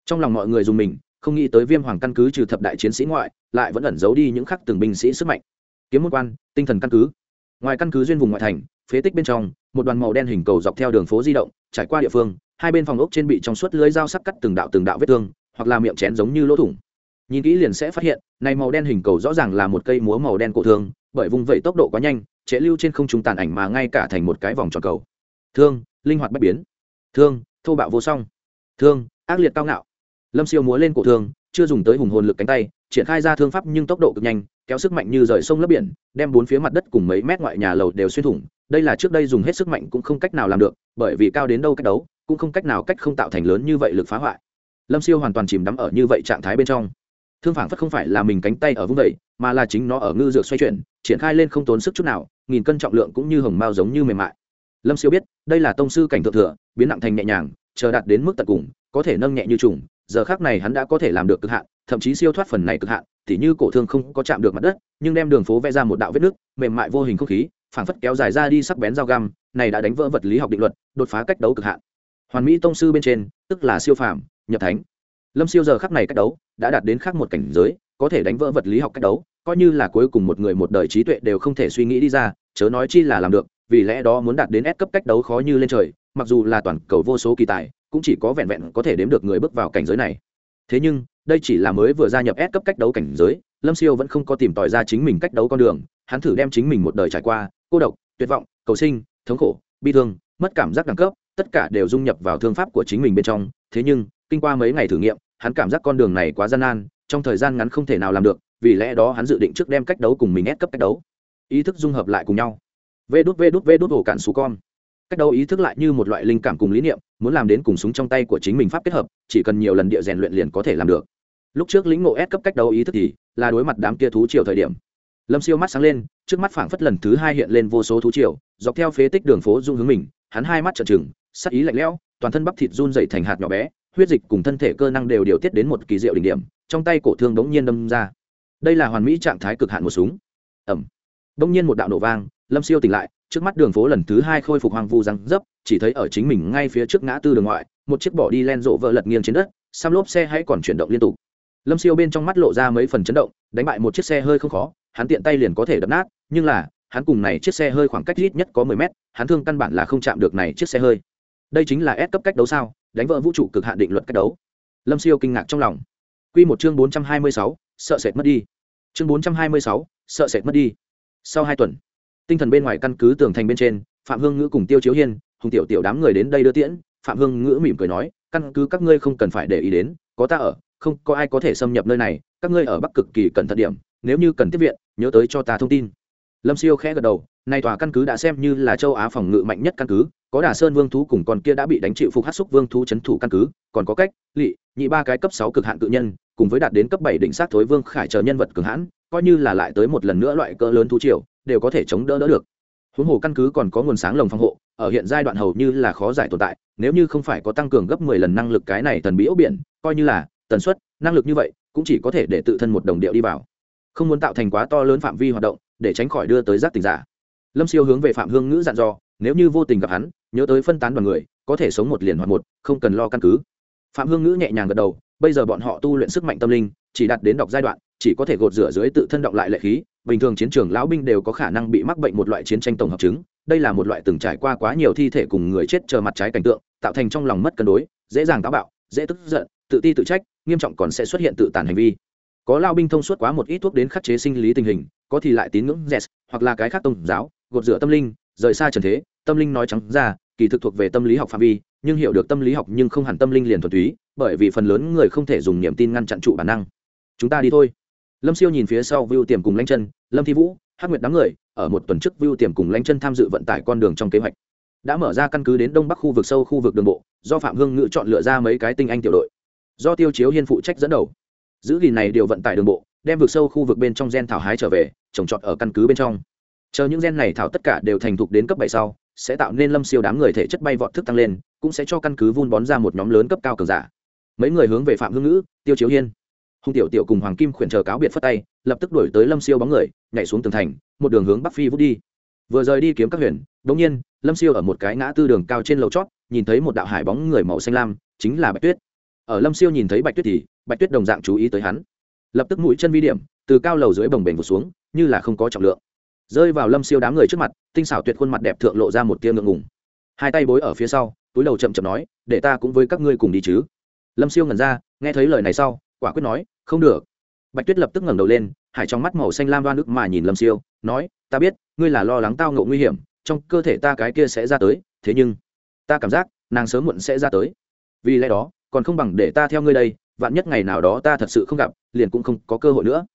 Trong lòng mọi người dùng mình không nghĩ tới viêm hoàng căn cứ trừ thập đại chiến sĩ ngoại, lại vẫn ẩn giấu đi những khắc từng binh sĩ sức mạnh. Kiếm môn quan, tinh thần căn cứ. Ngoài căn cứ duyên vùng ngoại thành, phế tích bên trong, một đoàn màu đen hình cầu dọc theo đường phố di động, trải qua địa phương, hai bên phòng ốc trên bị trong suốt lưới dao sắc cắt từng đạo từng đạo vết thương, hoặc là miệng chén giống như lỗ thủng. Nhìn kỹ liền sẽ phát hiện, này màu đen hình cầu rõ ràng là một cây múa màu đen cổ thương, bởi vùng vẫy tốc độ quá nhanh, trễ lưu trên không trung tàn ảnh mà ngay cả thành một cái vòng tròn cầu. Thương, linh hoạt bất biến. Thương, thô bạo vô song. Thương, ác liệt cao ngạo lâm siêu múa lên cổ thương, chưa dùng tới hùng hồn lực cánh tay, triển khai ra thương pháp nhưng tốc độ cực nhanh, kéo sức mạnh như rời sông lấp biển, đem bốn phía mặt đất cùng mấy mét ngoại nhà lầu đều xuyên thủng. Đây là trước đây dùng hết sức mạnh cũng không cách nào làm được, bởi vì cao đến đâu cách đấu, cũng không cách nào cách không tạo thành lớn như vậy lực phá hoại. Lâm siêu hoàn toàn chìm đắm ở như vậy trạng thái bên trong. Thương phản phất không phải là mình cánh tay ở vung vẩy mà là chính nó ở ngư dược xoay chuyển, triển khai lên không tốn sức chút nào, nghìn cân trọng lượng cũng như hồng mao giống như mềm mại. Lâm siêu biết, đây là tông sư cảnh thượng thừa, biến nặng thành nhẹ nhàng, chờ đạt đến mức tận cùng, có thể nâng nhẹ như trùng giờ khác này hắn đã có thể làm được cực hạn, thậm chí siêu thoát phần này cực hạn thì như cổ thương không có chạm được mặt đất, nhưng đem đường phố vẽ ra một đạo vết nước, mềm mại vô hình không khí, phảng phất kéo dài ra đi sắc bén dao găm, này đã đánh vỡ vật lý học định luật, đột phá cách đấu cực hạn. Hoàn mỹ tông sư bên trên, tức là siêu phàm, nhập thánh. Lâm siêu giờ khắc này cách đấu, đã đạt đến khác một cảnh giới, có thể đánh vỡ vật lý học cách đấu, coi như là cuối cùng một người một đời trí tuệ đều không thể suy nghĩ đi ra, chớ nói chi là làm được vì lẽ đó muốn đạt đến S cấp cách đấu khó như lên trời, mặc dù là toàn cầu vô số kỳ tài, cũng chỉ có vẹn vẹn có thể đếm được người bước vào cảnh giới này. Thế nhưng, đây chỉ là mới vừa gia nhập S cấp cách đấu cảnh giới, lâm siêu vẫn không có tìm tòi ra chính mình cách đấu con đường, hắn thử đem chính mình một đời trải qua, cô độc, tuyệt vọng, cầu sinh, thống khổ, bi thương, mất cảm giác đẳng cấp, tất cả đều dung nhập vào thương pháp của chính mình bên trong. Thế nhưng, kinh qua mấy ngày thử nghiệm, hắn cảm giác con đường này quá gian nan, trong thời gian ngắn không thể nào làm được, vì lẽ đó hắn dự định trước đem cách đấu cùng mình ép cấp cách đấu. Ý thức dung hợp lại cùng nhau vê đút vê đút vê đút ổ cạn xù con. Cách đấu ý thức lại như một loại linh cảm cùng lý niệm, muốn làm đến cùng súng trong tay của chính mình pháp kết hợp, chỉ cần nhiều lần địa rèn luyện liền có thể làm được. Lúc trước lĩnh ngộ ép cấp cách đấu ý thức thì là đối mặt đám kia thú chiều thời điểm. Lâm siêu mắt sáng lên, trước mắt phảng phất lần thứ hai hiện lên vô số thú chiều dọc theo phế tích đường phố dung hướng mình, hắn hai mắt trợn trừng, sắc ý lạnh lẽo, toàn thân bắp thịt run dậy thành hạt nhỏ bé, huyết dịch cùng thân thể cơ năng đều điều tiết đến một kỳ diệu đỉnh điểm, trong tay cổ thương đống nhiên đâm ra. Đây là hoàn mỹ trạng thái cực hạn một súng. Ẩm đống nhiên một đạo nổ vang lâm siêu tỉnh lại, trước mắt đường phố lần thứ hai khôi phục hoang vu răng dấp, chỉ thấy ở chính mình ngay phía trước ngã tư đường ngoại, một chiếc bỏ đi len rộ vỡ lật nghiêng trên đất, xăm lốp xe hãy còn chuyển động liên tục. Lâm siêu bên trong mắt lộ ra mấy phần chấn động, đánh bại một chiếc xe hơi không khó, hắn tiện tay liền có thể đập nát, nhưng là, hắn cùng này chiếc xe hơi khoảng cách ít nhất có mười mét, hắn thương căn bản là không chạm được này chiếc xe hơi. Đây chính là ép cấp cách đấu sao, đánh vỡ vũ trụ cực hạn định luật cách đấu. Lâm siêu kinh ngạc trong lòng. Quy một chương bốn trăm hai mươi sáu, sợ sệt mất đi. Chương bốn trăm hai mươi sáu, sợ sệt mất đi. Sau hai tuần tinh thần bên ngoài căn cứ tường thành bên trên, phạm hương ngữ cùng tiêu chiếu hiên, hùng tiểu tiểu đám người đến đây đưa tiễn, phạm hương ngữ mỉm cười nói, căn cứ các ngươi không cần phải để ý đến, có ta ở, không có ai có thể xâm nhập nơi này, các ngươi ở bắc cực kỳ cần thận điểm, nếu như cần tiếp viện, nhớ tới cho ta thông tin. Lâm siêu khẽ gật đầu, nay tòa căn cứ đã xem như là châu á phòng ngự mạnh nhất căn cứ, có đà sơn vương thú cùng con kia đã bị đánh chịu phục hát xúc vương thú c h ấ n thủ căn cứ, còn có cách lỵ nhị ba cái cấp sáu cực hạn tự nhân, cùng với đạt đến cấp bảy đỉnh sát thối vương khải chờ nhân vật cường hãn, coi như là lại tới một lần nữa loại cỡ lớn thú triều đều có thể chống đỡ đỡ được. Huống hồ căn cứ còn có nguồn sáng lồng phòng hộ, ở hiện giai đoạn hầu như là khó giải tồn tại, nếu như không phải có tăng cường gấp mười lần năng lực cái này thần bí ốc biển, coi như là tần suất, năng lực như vậy, cũng chỉ có thể để tự thân một đồng điệu đi vào. Không muốn tạo thành quá to lớn phạm vi hoạt động, để tránh khỏi đưa tới giác tình giả. Lâm siêu hướng về phạm hương ngữ dặn dò, nếu như vô tình gặp hắn, nhớ tới phân tán đoàn người, có thể sống một liền hoặc một, không cần lo căn cứ. Phạm hương ngữ nhẹ nhàng gật đầu, bây giờ bọn họ tu luyện sức mạnh tâm linh, chỉ đạt đến đọc giai đoạn chỉ có thể gột rửa dưới tự thân động lại lệ khí, bình thường chiến trường lão binh đều có khả năng bị mắc bệnh một loại chiến tranh tổng hợp chứng, đây là một loại từng trải qua quá nhiều thi thể cùng người chết chờ mặt trái cảnh tượng, tạo thành trong lòng mất cân đối, dễ dàng táo bạo, dễ tức giận, tự ti tự trách, nghiêm trọng còn sẽ xuất hiện tự tàn hành vi. Có lao binh thông suốt quá một ít thuốc đến khắc chế sinh lý tình hình, có thì lại tín ngưỡng z hoặc là cái khác tôn giáo, gột rửa tâm linh, rời xa trần thế, tâm linh nói trắng ra, kỳ thực thuộc về tâm lý học phạm vi, nhưng hiểu được tâm lý học nhưng không hẳn tâm linh liền thuần túy, bởi vì phần lớn người không thể dùng niềm tin ngăn chặn trụ bản năng. Chúng ta đi thôi lâm siêu nhìn phía sau vưu tiềm cùng lanh chân, lâm thi vũ, hắc nguyệt đám người, ở một tuần trước vưu tiềm cùng lanh chân tham dự vận tải con đường trong kế hoạch. Đã mở ra căn cứ đến đông bắc khu vực, sâu khu vực đường bộ, do phạm hương ngự chọn lựa ra mấy cái tinh anh tiểu đội. Do tiêu chiếu hiên phụ trách dẫn đầu. Giữ gìn này điều vận tải đường bộ, đem vực sâu khu vực bên trong gen thảo hái trở về, trồng trọt ở căn cứ bên trong. Chờ những gen này thảo tất cả đều thành thục đến cấp bảy sau, sẽ tạo nên lâm siêu đám người thể chất bay vọt thức tăng lên, cũng sẽ cho căn cứ vun bón ra một nhóm lớn cấp cao cường giả. Mấy người hướng về phạm hương ngữ tiêu chiếu hiên hùng tiểu tiểu cùng hoàng kim khuyển chờ cáo biệt phất tay, lập tức đổi tới lâm siêu bóng người, nhảy xuống tường thành, một đường hướng bắc phi vút đi. Vừa rời đi kiếm các huyền đ ỗ n g nhiên, lâm siêu ở một cái ngã tư đường cao trên lầu chót, nhìn thấy một đạo hải bóng người màu xanh lam, chính là bạch tuyết. Ở lâm siêu nhìn thấy bạch tuyết thì, bạch tuyết đồng dạng chú ý tới hắn. Lập tức mũi chân vi điểm, từ cao lầu dưới bồng bềnh vụt xuống, như là không có trọng lượng. Rơi vào lâm siêu đám người trước mặt, tinh xảo tuyệt khuôn mặt đẹp thượng lộ ra một tia ngượng ngùng. Hai tay bối ở phía sau, túi đầu chậm chậm nói, để ta cũng với các ngươi cùng đi chứ. Lâm siêu ngẩn ra, nghe thấy lời này sau quả quyết nói, không được. Bạch tuyết lập tức ngẩng đầu lên, hải trong mắt màu xanh lam đoan nước mà nhìn lâm siêu, nói, ta biết, ngươi là lo lắng tao ngộ nguy hiểm, trong cơ thể ta cái kia sẽ ra tới, thế nhưng, ta cảm giác, nàng sớm muộn sẽ ra tới. Vì lẽ đó, còn không bằng để ta theo ngươi đây, vạn nhất ngày nào đó ta thật sự không gặp, liền cũng không có cơ hội nữa.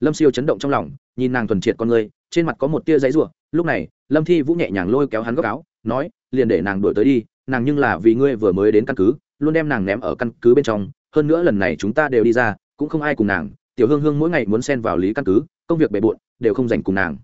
Lâm siêu chấn động trong lòng, nhìn nàng thuần triệt con ngươi trên mặt có một tia giấy rủa, lúc này, lâm thi vũ nhẹ nhàng lôi kéo hắn góc áo, nói, liền để nàng đuổi tới đi, nàng nhưng là vì ngươi vừa mới đến căn cứ, luôn đem nàng ném ở căn cứ bên trong hơn nữa lần này chúng ta đều đi ra, cũng không ai cùng nàng, tiểu hương hương mỗi ngày muốn xen vào lý căn cứ, công việc bề bộn, đều không dành cùng nàng.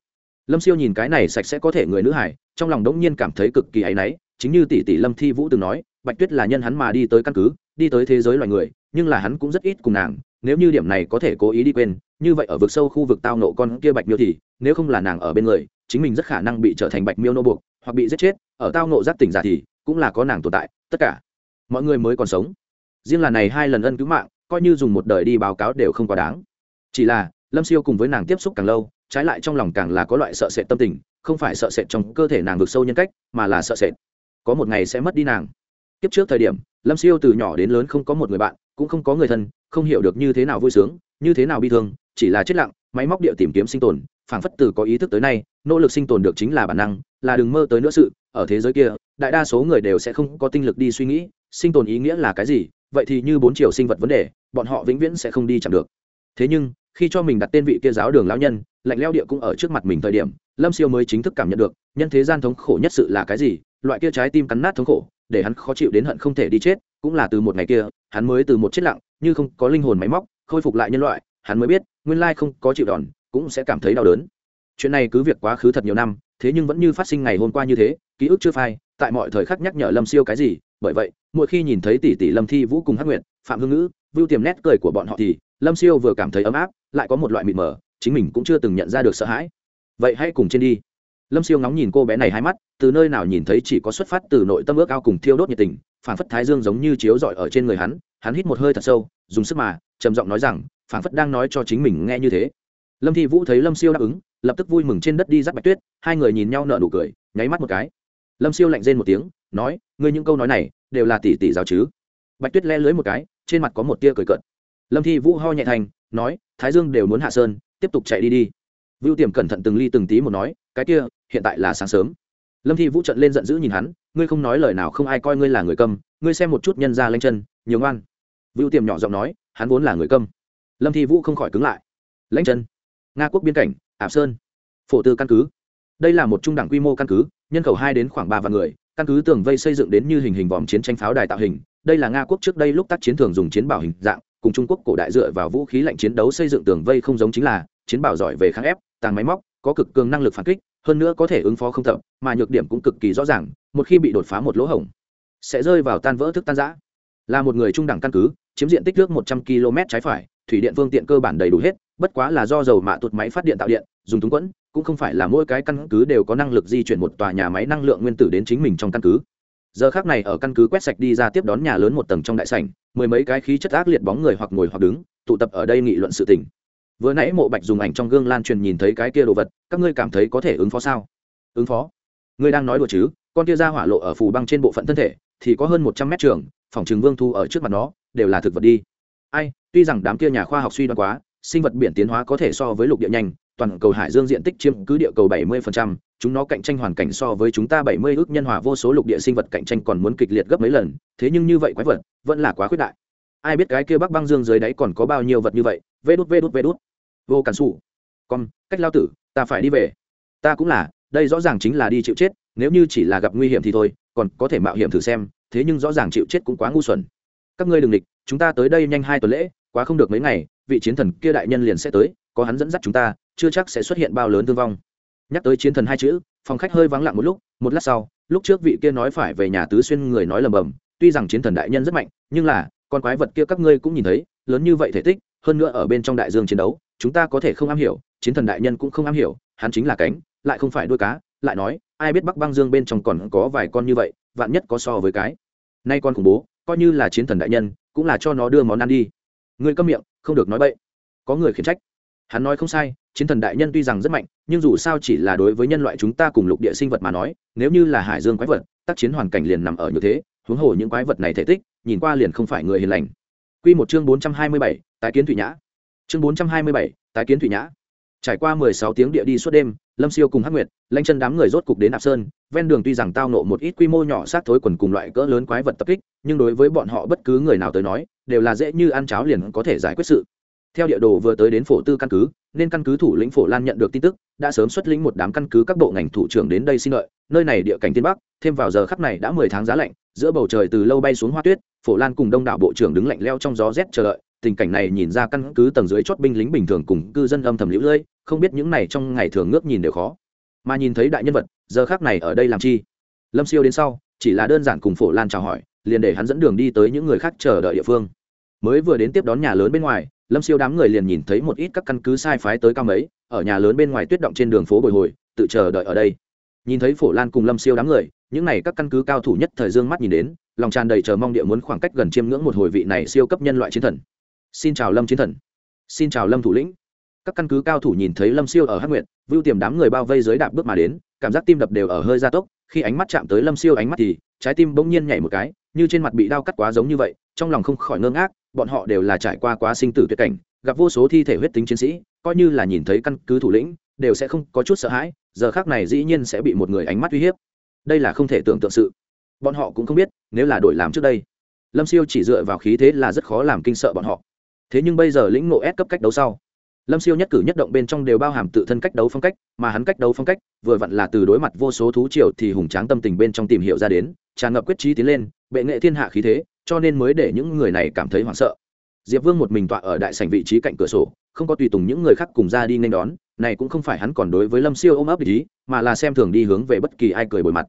Lâm siêu nhìn cái này sạch sẽ có thể người nữ hải, trong lòng đống nhiên cảm thấy cực kỳ áy náy, chính như tỷ tỷ lâm thi vũ từng nói, bạch tuyết là nhân hắn mà đi tới căn cứ, đi tới thế giới loài người, nhưng là hắn cũng rất ít cùng nàng, nếu như điểm này có thể cố ý đi quên, như vậy ở vực sâu khu vực tao nộ con kia bạch miêu thì, nếu không là nàng ở bên người, chính mình rất khả năng bị trở thành bạch miêu nô buộc, hoặc bị giết chết, ở tao nộ giác tỉnh giả thì, cũng là có nàng tồn tại, tất cả mọi người mới còn sống riêng là này hai lần ân cứu mạng, coi như dùng một đời đi báo cáo đều không quá đáng. Chỉ là, lâm siêu cùng với nàng tiếp xúc càng lâu, trái lại trong lòng càng là có loại sợ sệt tâm tình, không phải sợ sệt trong cơ thể nàng vượt sâu nhân cách, mà là sợ sệt. Có một ngày sẽ mất đi nàng. Kiếp trước thời điểm, lâm siêu từ nhỏ đến lớn không có một người bạn, cũng không có người thân, không hiểu được như thế nào vui sướng, như thế nào bi thương, chỉ là chết lặng, máy móc địa tìm kiếm sinh tồn, phảng phất từ có ý thức tới nay, nỗ lực sinh tồn được chính là bản năng, là đừng mơ tới nữa sự, ở thế giới kia, đại đa số người đều sẽ không có tinh lực đi suy nghĩ, sinh tồn ý nghĩa là cái gì vậy thì như bốn chiều sinh vật vấn đề, bọn họ vĩnh viễn sẽ không đi chạm được. Thế nhưng, khi cho mình đặt tên vị kia giáo đường lão nhân, lạnh leo địa cũng ở trước mặt mình thời điểm, lâm siêu mới chính thức cảm nhận được, nhân thế gian thống khổ nhất sự là cái gì, loại kia trái tim cắn nát thống khổ, để hắn khó chịu đến hận không thể đi chết, cũng là từ một ngày kia, hắn mới từ một chết lặng, như không có linh hồn máy móc, khôi phục lại nhân loại, hắn mới biết, nguyên lai không có chịu đòn, cũng sẽ cảm thấy đau đớn. Chuyện này cứ việc quá khứ thật nhiều năm, thế nhưng vẫn như phát sinh ngày hôm qua như thế, ký ức chưa phai, tại mọi thời khắc nhắc nhở lâm siêu cái gì bởi vậy mỗi khi nhìn thấy tỷ tỷ lâm thi vũ cùng hắc nguyện, phạm hương ngữ vưu tiềm nét cười của bọn họ thì lâm siêu vừa cảm thấy ấm áp lại có một loại mịt mờ chính mình cũng chưa từng nhận ra được sợ hãi. Vậy hãy cùng trên đi. Lâm siêu ngóng nhìn cô bé này hai mắt từ nơi nào nhìn thấy chỉ có xuất phát từ nội tâm ước ao cùng thiêu đốt nhiệt tình phản phất thái dương giống như chiếu rọi ở trên người hắn hắn hít một hơi thật sâu dùng sức mà trầm giọng nói rằng phản phất đang nói cho chính mình nghe như thế. Lâm thi vũ thấy lâm siêu đáp ứng lập tức vui mừng trên đất đi dắt bạch tuyết hai người nhìn nhau nở nụ cười nháy mắt một cái. Lâm siêu lạnh rên một tiếng nói, ngươi những câu nói này đều là tỷ tỷ giáo chứ? Bạch tuyết le lưới một cái, trên mặt có một tia cười cợt. Lâm thi vũ ho nhẹ thành, nói, thái dương đều muốn hạ sơn, tiếp tục chạy đi đi. Vưu tiềm cẩn thận từng ly từng tí một nói, cái kia, hiện tại là sáng sớm. Lâm thi vũ trận lên giận dữ nhìn hắn, ngươi không nói lời nào không ai coi ngươi là người câm, ngươi xem một chút nhân ra lanh chân nhường ngoan. Vưu tiềm nhỏ giọng nói, hắn vốn là người câm. Lâm thi vũ không khỏi cứng lại. Lãnh chân? Nga quốc biên cảnh ạp sơn? Phổ tư căn cứ? Đây là một trung đẳng quy mô căn cứ, nhân khẩu hai đến khoảng ba vạn người căn cứ tường vây xây dựng đến như hình hình vòm chiến tranh pháo đài tạo hình, đây là nga quốc trước đây lúc tác chiến thường dùng chiến bảo hình dạng, cùng trung quốc cổ đại dựa vào vũ khí lạnh chiến đấu xây dựng tường vây không giống chính là, chiến bảo giỏi về kháng ép, tàng máy móc, có cực cường năng lực phản kích, hơn nữa có thể ứng phó không thậm, mà nhược điểm cũng cực kỳ rõ ràng, một khi bị đột phá một lỗ hổng, sẽ rơi vào tan vỡ thức tan giã là một người trung đẳng căn cứ, chiếm diện tích nước một trăm km trái phải, thủy điện phương tiện cơ bản đầy đủ hết, bất quá là do dầu mạ tụt máy phát điện tạo điện, dùng túng quẫn cũng không phải là mỗi cái căn cứ đều có năng lực di chuyển một tòa nhà máy năng lượng nguyên tử đến chính mình trong căn cứ. Giờ khác này ở căn cứ quét sạch đi ra tiếp đón nhà lớn một tầng trong đại sảnh, mười mấy cái khí chất ác liệt bóng người hoặc ngồi hoặc đứng, tụ tập ở đây nghị luận sự tình. Vừa nãy mộ bạch dùng ảnh trong gương lan truyền nhìn thấy cái kia đồ vật, các ngươi cảm thấy có thể ứng phó sao? Ứng phó? Ngươi đang nói đùa chứ? Con kia ra hỏa lộ ở phù băng trên bộ phận thân thể, thì có hơn một trăm mét trường, phòng trường vương thu ở trước mặt nó, đều là thực vật đi. Ai, tuy rằng đám kia nhà khoa học suy đoán quá, sinh vật biển tiến hóa có thể so với lục địa nhanh toàn cầu hải dương diện tích chiếm cứ địa cầu 70%, chúng nó cạnh tranh hoàn cảnh so với chúng ta 70 ước nhân hòa vô số lục địa sinh vật cạnh tranh còn muốn kịch liệt gấp mấy lần, thế nhưng như vậy quái vật vẫn là quá khuyết đại. Ai biết cái kia Bắc băng dương dưới đáy còn có bao nhiêu vật như vậy, vê đút vê đút vê đút. Vô cản sủ. Con, cách lao tử, ta phải đi về. Ta cũng là, đây rõ ràng chính là đi chịu chết, nếu như chỉ là gặp nguy hiểm thì thôi, còn có thể mạo hiểm thử xem, thế nhưng rõ ràng chịu chết cũng quá ngu xuẩn. Các ngươi đừng địch, chúng ta tới đây nhanh hai tuần lễ, quá không được mấy ngày, vị chiến thần kia đại nhân liền sẽ tới, có hắn dẫn dắt chúng ta, chưa chắc sẽ xuất hiện bao lớn thương vong. Nhắc tới chiến thần hai chữ, phòng khách hơi vắng lặng một lúc, một lát sau, lúc trước vị kia nói phải về nhà tứ xuyên người nói lầm bầm, tuy rằng chiến thần đại nhân rất mạnh, nhưng là, con quái vật kia các ngươi cũng nhìn thấy, lớn như vậy thể tích, hơn nữa ở bên trong đại dương chiến đấu, chúng ta có thể không am hiểu, chiến thần đại nhân cũng không am hiểu, hắn chính là cánh, lại không phải đuôi cá, lại nói, ai biết bắc băng dương bên trong còn có vài con như vậy, vạn nhất có so với cái. Nay con khủng bố, coi như là chiến thần đại nhân, cũng là cho nó đưa món ăn đi. Ngươi câm miệng, không được nói bậy. Có người khiển trách hắn nói không sai chiến thần đại nhân tuy rằng rất mạnh nhưng dù sao chỉ là đối với nhân loại chúng ta cùng lục địa sinh vật mà nói nếu như là hải dương quái vật tác chiến hoàn cảnh liền nằm ở như thế huống hồ những quái vật này thể tích nhìn qua liền không phải người hiền lành Quy một chương bốn trăm hai mươi bảy, tái kiến thủy nhã. Chương bốn trăm hai mươi bảy, tái kiến thủy nhã. Trải qua mười sáu tiếng địa đi suốt đêm, Lâm Siêu cùng Hắc Nguyệt, lanh chân đám người rốt cục đến Nạp Sơn, ven đường tuy rằng tao nộ một ít quy mô nhỏ sát thối quần cùng loại cỡ lớn quái vật tập kích, nhưng đối với bọn họ bất cứ người nào tới nói, đều là dễ như ăn cháo liền có thể giải quyết sự theo địa đồ vừa tới đến phổ tư căn cứ, nên căn cứ thủ lĩnh phổ lan nhận được tin tức, đã sớm xuất lĩnh một đám căn cứ các bộ ngành thủ trưởng đến đây xin lợi. Nơi này địa cảnh tiên bắc, thêm vào giờ khắp này đã mười tháng giá lạnh, giữa bầu trời từ lâu bay xuống hoa tuyết, phổ lan cùng đông đảo bộ trưởng đứng lạnh leo trong gió rét chờ đợi. Tình cảnh này nhìn ra căn cứ tầng dưới chót binh lính bình thường cùng cư dân âm thầm liễu lơi, không biết những này trong ngày thường ngước nhìn đều khó. Mà nhìn thấy đại nhân vật, giờ khác này ở đây làm chi? Lâm siêu đến sau, chỉ là đơn giản cùng phổ lan chào hỏi, liền để hắn dẫn đường đi tới những người khác chờ đợi địa phương. Mới vừa đến tiếp đón nhà lớn bên ngoài lâm siêu đám người liền nhìn thấy một ít các căn cứ sai phái tới cao mấy, ở nhà lớn bên ngoài tuyết động trên đường phố bồi hồi, tự chờ đợi ở đây. Nhìn thấy phổ lan cùng lâm siêu đám người, những n à y các căn cứ cao thủ nhất thời dương mắt nhìn đến, lòng tràn đầy chờ mong địa muốn khoảng cách gần chiêm ngưỡng một hồi vị này siêu cấp nhân loại chiến thần. Xin chào lâm chiến thần. Xin chào lâm thủ lĩnh. Các căn cứ cao thủ nhìn thấy lâm siêu ở hát nguyện vưu tiềm đám người bao vây dưới đạp bước mà đến, cảm giác tim đập đều ở hơi gia tốc, khi ánh mắt chạm tới lâm siêu ánh mắt thì, trái tim bỗng nhiên nhảy một cái, như trên mặt bị đau cắt quá giống như vậy, trong lòng không khỏi ngơ ngác bọn họ đều là trải qua quá sinh tử tuyệt cảnh, gặp vô số thi thể huyết tính chiến sĩ, coi như là nhìn thấy căn cứ thủ lĩnh, đều sẽ không có chút sợ hãi, giờ khác này dĩ nhiên sẽ bị một người ánh mắt uy hiếp. Đây là không thể tưởng tượng sự. Bọn họ cũng không biết, nếu là đổi làm trước đây, lâm siêu chỉ dựa vào khí thế là rất khó làm kinh sợ bọn họ. Thế nhưng bây giờ lĩnh ngộ ép cấp cách đấu sau, lâm siêu nhất cử nhất động bên trong đều bao hàm tự thân cách đấu phong cách, mà hắn cách đấu phong cách, vừa vặn là từ đối mặt vô số thú triều thì hùng tráng tâm tình bên trong tìm hiểu ra đến, tràn ngập quyết trí tiến lên, bệ nghệ thiên hạ khí thế cho nên mới để những người này cảm thấy hoảng sợ. Diệp vương một mình tọa ở đại sảnh vị trí cạnh cửa sổ, không có tùy tùng những người khác cùng ra đi nên đón, này cũng không phải hắn còn đối với lâm siêu ôm ấp ý, mà là xem thường đi hướng về bất kỳ ai cười bồi mặt.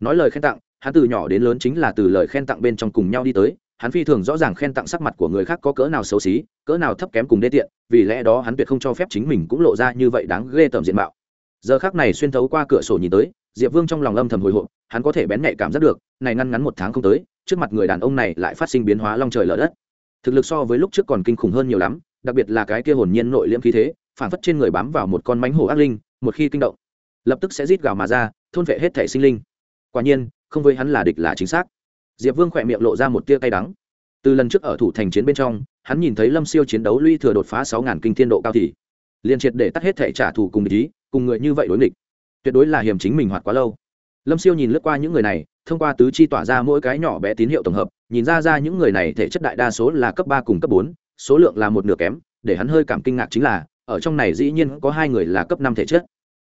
Nói lời khen tặng, hắn từ nhỏ đến lớn chính là từ lời khen tặng bên trong cùng nhau đi tới, hắn phi thường rõ ràng khen tặng sắc mặt của người khác có cỡ nào xấu xí, cỡ nào thấp kém cùng đê tiện, vì lẽ đó hắn tuyệt không cho phép chính mình cũng lộ ra như vậy đáng ghê tởm diện mạo. Giờ khác này xuyên thấu qua cửa sổ nhìn tới, diệp vương trong lòng âm thầm hồi hộp, hắn có thể bén nhạy cảm giác được, này ngăn ngắn một tháng không tới trước mặt người đàn ông này lại phát sinh biến hóa long trời lở đất. Thực lực so với lúc trước còn kinh khủng hơn nhiều lắm, đặc biệt là cái kia hồn nhiên nội liễm khí thế phản phất trên người bám vào một con mánh hổ ác linh, một khi kinh động, lập tức sẽ rít gào mà ra, thôn vệ hết thể sinh linh. Quả nhiên, không với hắn là địch là chính xác. Diệp vương khỏe miệng lộ ra một tia cay đắng. Từ lần trước ở thủ thành chiến bên trong, hắn nhìn thấy lâm siêu chiến đấu luy thừa đột phá sáu ngàn kinh thiên độ cao thì liền triệt để tắt hết thể trả thù cùng ý, cùng người như vậy đối nghịch. Tuyệt đối là hiểm chính mình hoạt quá lâu. Lâm siêu nhìn lướt qua những người này thông qua tứ chi tỏa ra mỗi cái nhỏ bé tín hiệu tổng hợp, nhìn ra ra những người này thể chất đại đa số là cấp ba cùng cấp bốn, số lượng là một nửa kém, để hắn hơi cảm kinh ngạc chính là, ở trong này dĩ nhiên có hai người là cấp năm thể chất.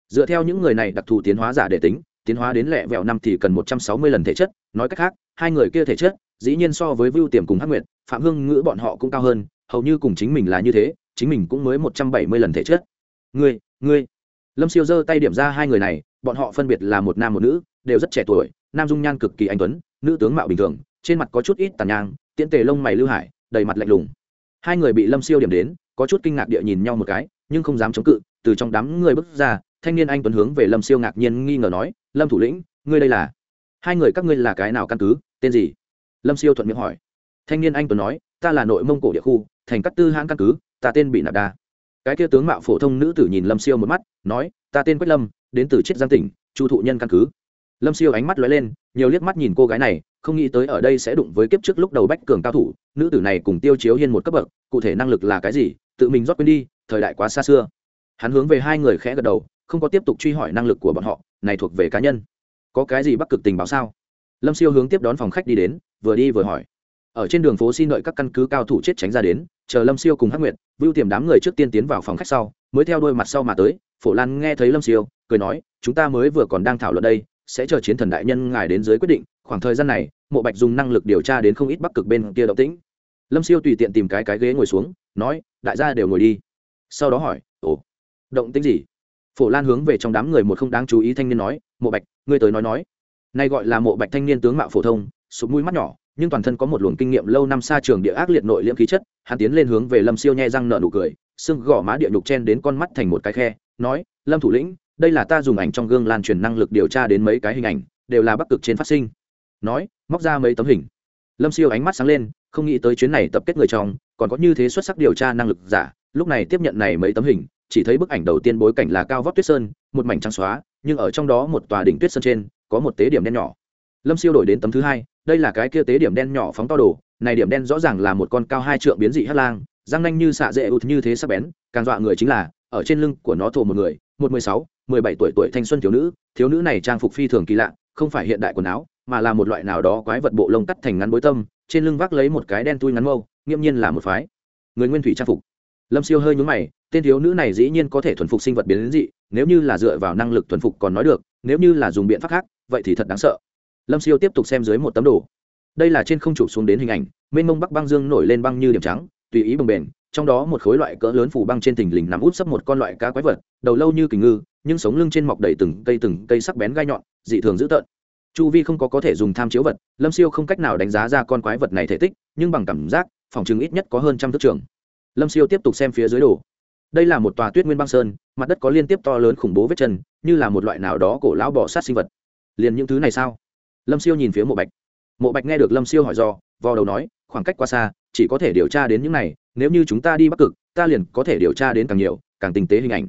Dựa theo những người này đặc thù tiến hóa giả để tính, tiến hóa đến lẹ vẹo năm thì cần một trăm sáu mươi lần thể chất, nói cách khác, hai người kia thể chất, dĩ nhiên so với vưu tiềm cùng hắc nguyệt, phạm hương ngữ bọn họ cũng cao hơn, hầu như cùng chính mình là như thế, chính mình cũng mới một trăm bảy mươi lần thể chất. Ngươi ngươi. Lâm siêu giơ tay điểm ra hai người này, bọn họ phân biệt là một nam một nữ, đều rất trẻ tuổi nam dung nhan cực kỳ anh tuấn, nữ tướng mạo bình thường, trên mặt có chút ít tàn nhang, tiễn tề lông mày lưu hải, đầy mặt lạnh lùng. Hai người bị lâm siêu điểm đến, có chút kinh ngạc địa nhìn nhau một cái, nhưng không dám chống cự, từ trong đám người bước ra, thanh niên anh tuấn hướng về lâm siêu ngạc nhiên nghi ngờ nói, lâm thủ lĩnh, ngươi đây là? Hai người các ngươi là cái nào căn cứ? Tên gì? Lâm siêu thuận miệng hỏi. Thanh niên anh tuấn nói, ta là nội mông cổ địa khu, thành các tư hãng căn cứ, ta tên bị nạp đa. Cái kia tướng mạo phổ thông nữ tử nhìn lâm siêu một mắt, nói, ta tên quách lâm, đến từ chiết giang tỉnh, chu thụ nhân căn cứ lâm siêu ánh mắt lóe lên, nhiều liếc mắt nhìn cô gái này, không nghĩ tới ở đây sẽ đụng với kiếp trước lúc đầu bách cường cao thủ, nữ tử này cùng tiêu chiếu hiên một cấp bậc, cụ thể năng lực là cái gì, tự mình rót quên đi, thời đại quá xa xưa. Hắn hướng về hai người khẽ gật đầu, không có tiếp tục truy hỏi năng lực của bọn họ, này thuộc về cá nhân. Có cái gì bắc cực tình báo sao? Lâm siêu hướng tiếp đón phòng khách đi đến, vừa đi vừa hỏi. Ở trên đường phố xin đợi các căn cứ cao thủ chết tránh ra đến, chờ lâm siêu cùng hắc nguyệt, vưu tiềm đám người trước tiên tiến vào phòng khách sau, mới theo đôi mặt sau mà tới, phổ lan nghe thấy lâm siêu, cười nói, chúng ta mới vừa còn đang thảo luận đây sẽ chờ chiến thần đại nhân ngài đến dưới quyết định, khoảng thời gian này, mộ bạch dùng năng lực điều tra đến không ít bắc cực bên kia động tĩnh. Lâm siêu tùy tiện tìm cái cái ghế ngồi xuống, nói, đại gia đều ngồi đi. Sau đó hỏi, ồ, động tĩnh gì? Phổ lan hướng về trong đám người một không đáng chú ý thanh niên nói, mộ bạch, ngươi tới nói nói. Nay gọi là mộ bạch thanh niên tướng mạo phổ thông, sụp mũi mắt nhỏ, nhưng toàn thân có một luồng kinh nghiệm lâu năm xa trường địa ác liệt nội liễm khí chất, hắn tiến lên hướng về lâm siêu nhẹ răng nở nụ cười, xương gò má địa nhục chen đến con mắt thành một cái khe, nói, lâm thủ lĩnh đây là ta dùng ảnh trong gương lan truyền năng lực điều tra đến mấy cái hình ảnh, đều là bắc cực trên phát sinh. Nói, móc ra mấy tấm hình. Lâm siêu ánh mắt sáng lên, không nghĩ tới chuyến này tập kết người trong, còn có như thế xuất sắc điều tra năng lực giả, lúc này tiếp nhận này mấy tấm hình, chỉ thấy bức ảnh đầu tiên bối cảnh là cao vóc tuyết sơn, một mảnh trắng xóa, nhưng ở trong đó một tòa đỉnh tuyết sơn trên, có một tế điểm đen nhỏ. Lâm siêu đổi đến tấm thứ hai, đây là cái kia tế điểm đen nhỏ phóng to đồ, này điểm đen rõ ràng là một con cao hai trượng biến dị hắc lang, răng nanh như xạ dễ ụt như thế sắc bén, càng dọa người chính là, ở trên lưng của nó thổ một người, một mười sáu mười bảy tuổi tuổi thanh xuân thiếu nữ thiếu nữ này trang phục phi thường kỳ lạ, không phải hiện đại quần áo, mà là một loại nào đó quái vật bộ lông cắt thành ngắn bối tâm, trên lưng vác lấy một cái đen tui ngắn mâu, nghiễm nhiên là một phái. Người nguyên thủy trang phục. Lâm siêu hơi nhúng mày, tên thiếu nữ này dĩ nhiên có thể thuần phục sinh vật biến dị, nếu như là dựa vào năng lực thuần phục còn nói được, nếu như là dùng biện pháp khác, vậy thì thật đáng sợ. Lâm siêu tiếp tục xem dưới một tấm đồ. Đây là trên không chụp xuống đến hình ảnh, mênh mông bắc băng dương nổi lên băng như điểm trắng, tùy ý bồng bềnh, trong đó một khối loại cỡ lớn phủ băng trên thình lình nằm út sấp một con loại cá quái vật, đầu lâu như kình ngư nhưng sống lưng trên mọc đầy từng cây từng cây sắc bén gai nhọn, dị thường dữ tợn. Chu vi không có có thể dùng tham chiếu vật, lâm siêu không cách nào đánh giá ra con quái vật này thể tích, nhưng bằng cảm giác, phòng chừng ít nhất có hơn trăm thước trường. Lâm siêu tiếp tục xem phía dưới đồ. Đây là một tòa tuyết nguyên băng sơn, mặt đất có liên tiếp to lớn khủng bố vết chân, như là một loại nào đó cổ lão bỏ sát sinh vật. Liền những thứ này sao? Lâm siêu nhìn phía mộ bạch. Mộ bạch nghe được lâm siêu hỏi do vò đầu nói, khoảng cách quá xa, chỉ có thể điều tra đến những này, nếu như chúng ta đi bắc cực, ta liền có thể điều tra đến càng nhiều, càng tinh tế hình ảnh.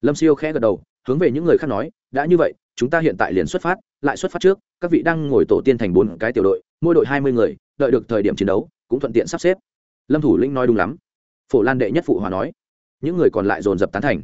Lâm siêu khẽ gật đầu hướng về những người khác nói, đã như vậy, chúng ta hiện tại liền xuất phát, lại xuất phát trước, các vị đang ngồi tổ tiên thành bốn cái tiểu đội, mỗi đội hai mươi người, đợi được thời điểm chiến đấu, cũng thuận tiện sắp xếp. Lâm thủ lĩnh nói đúng lắm. Phổ lan đệ nhất phụ hòa nói, những người còn lại dồn dập tán thành.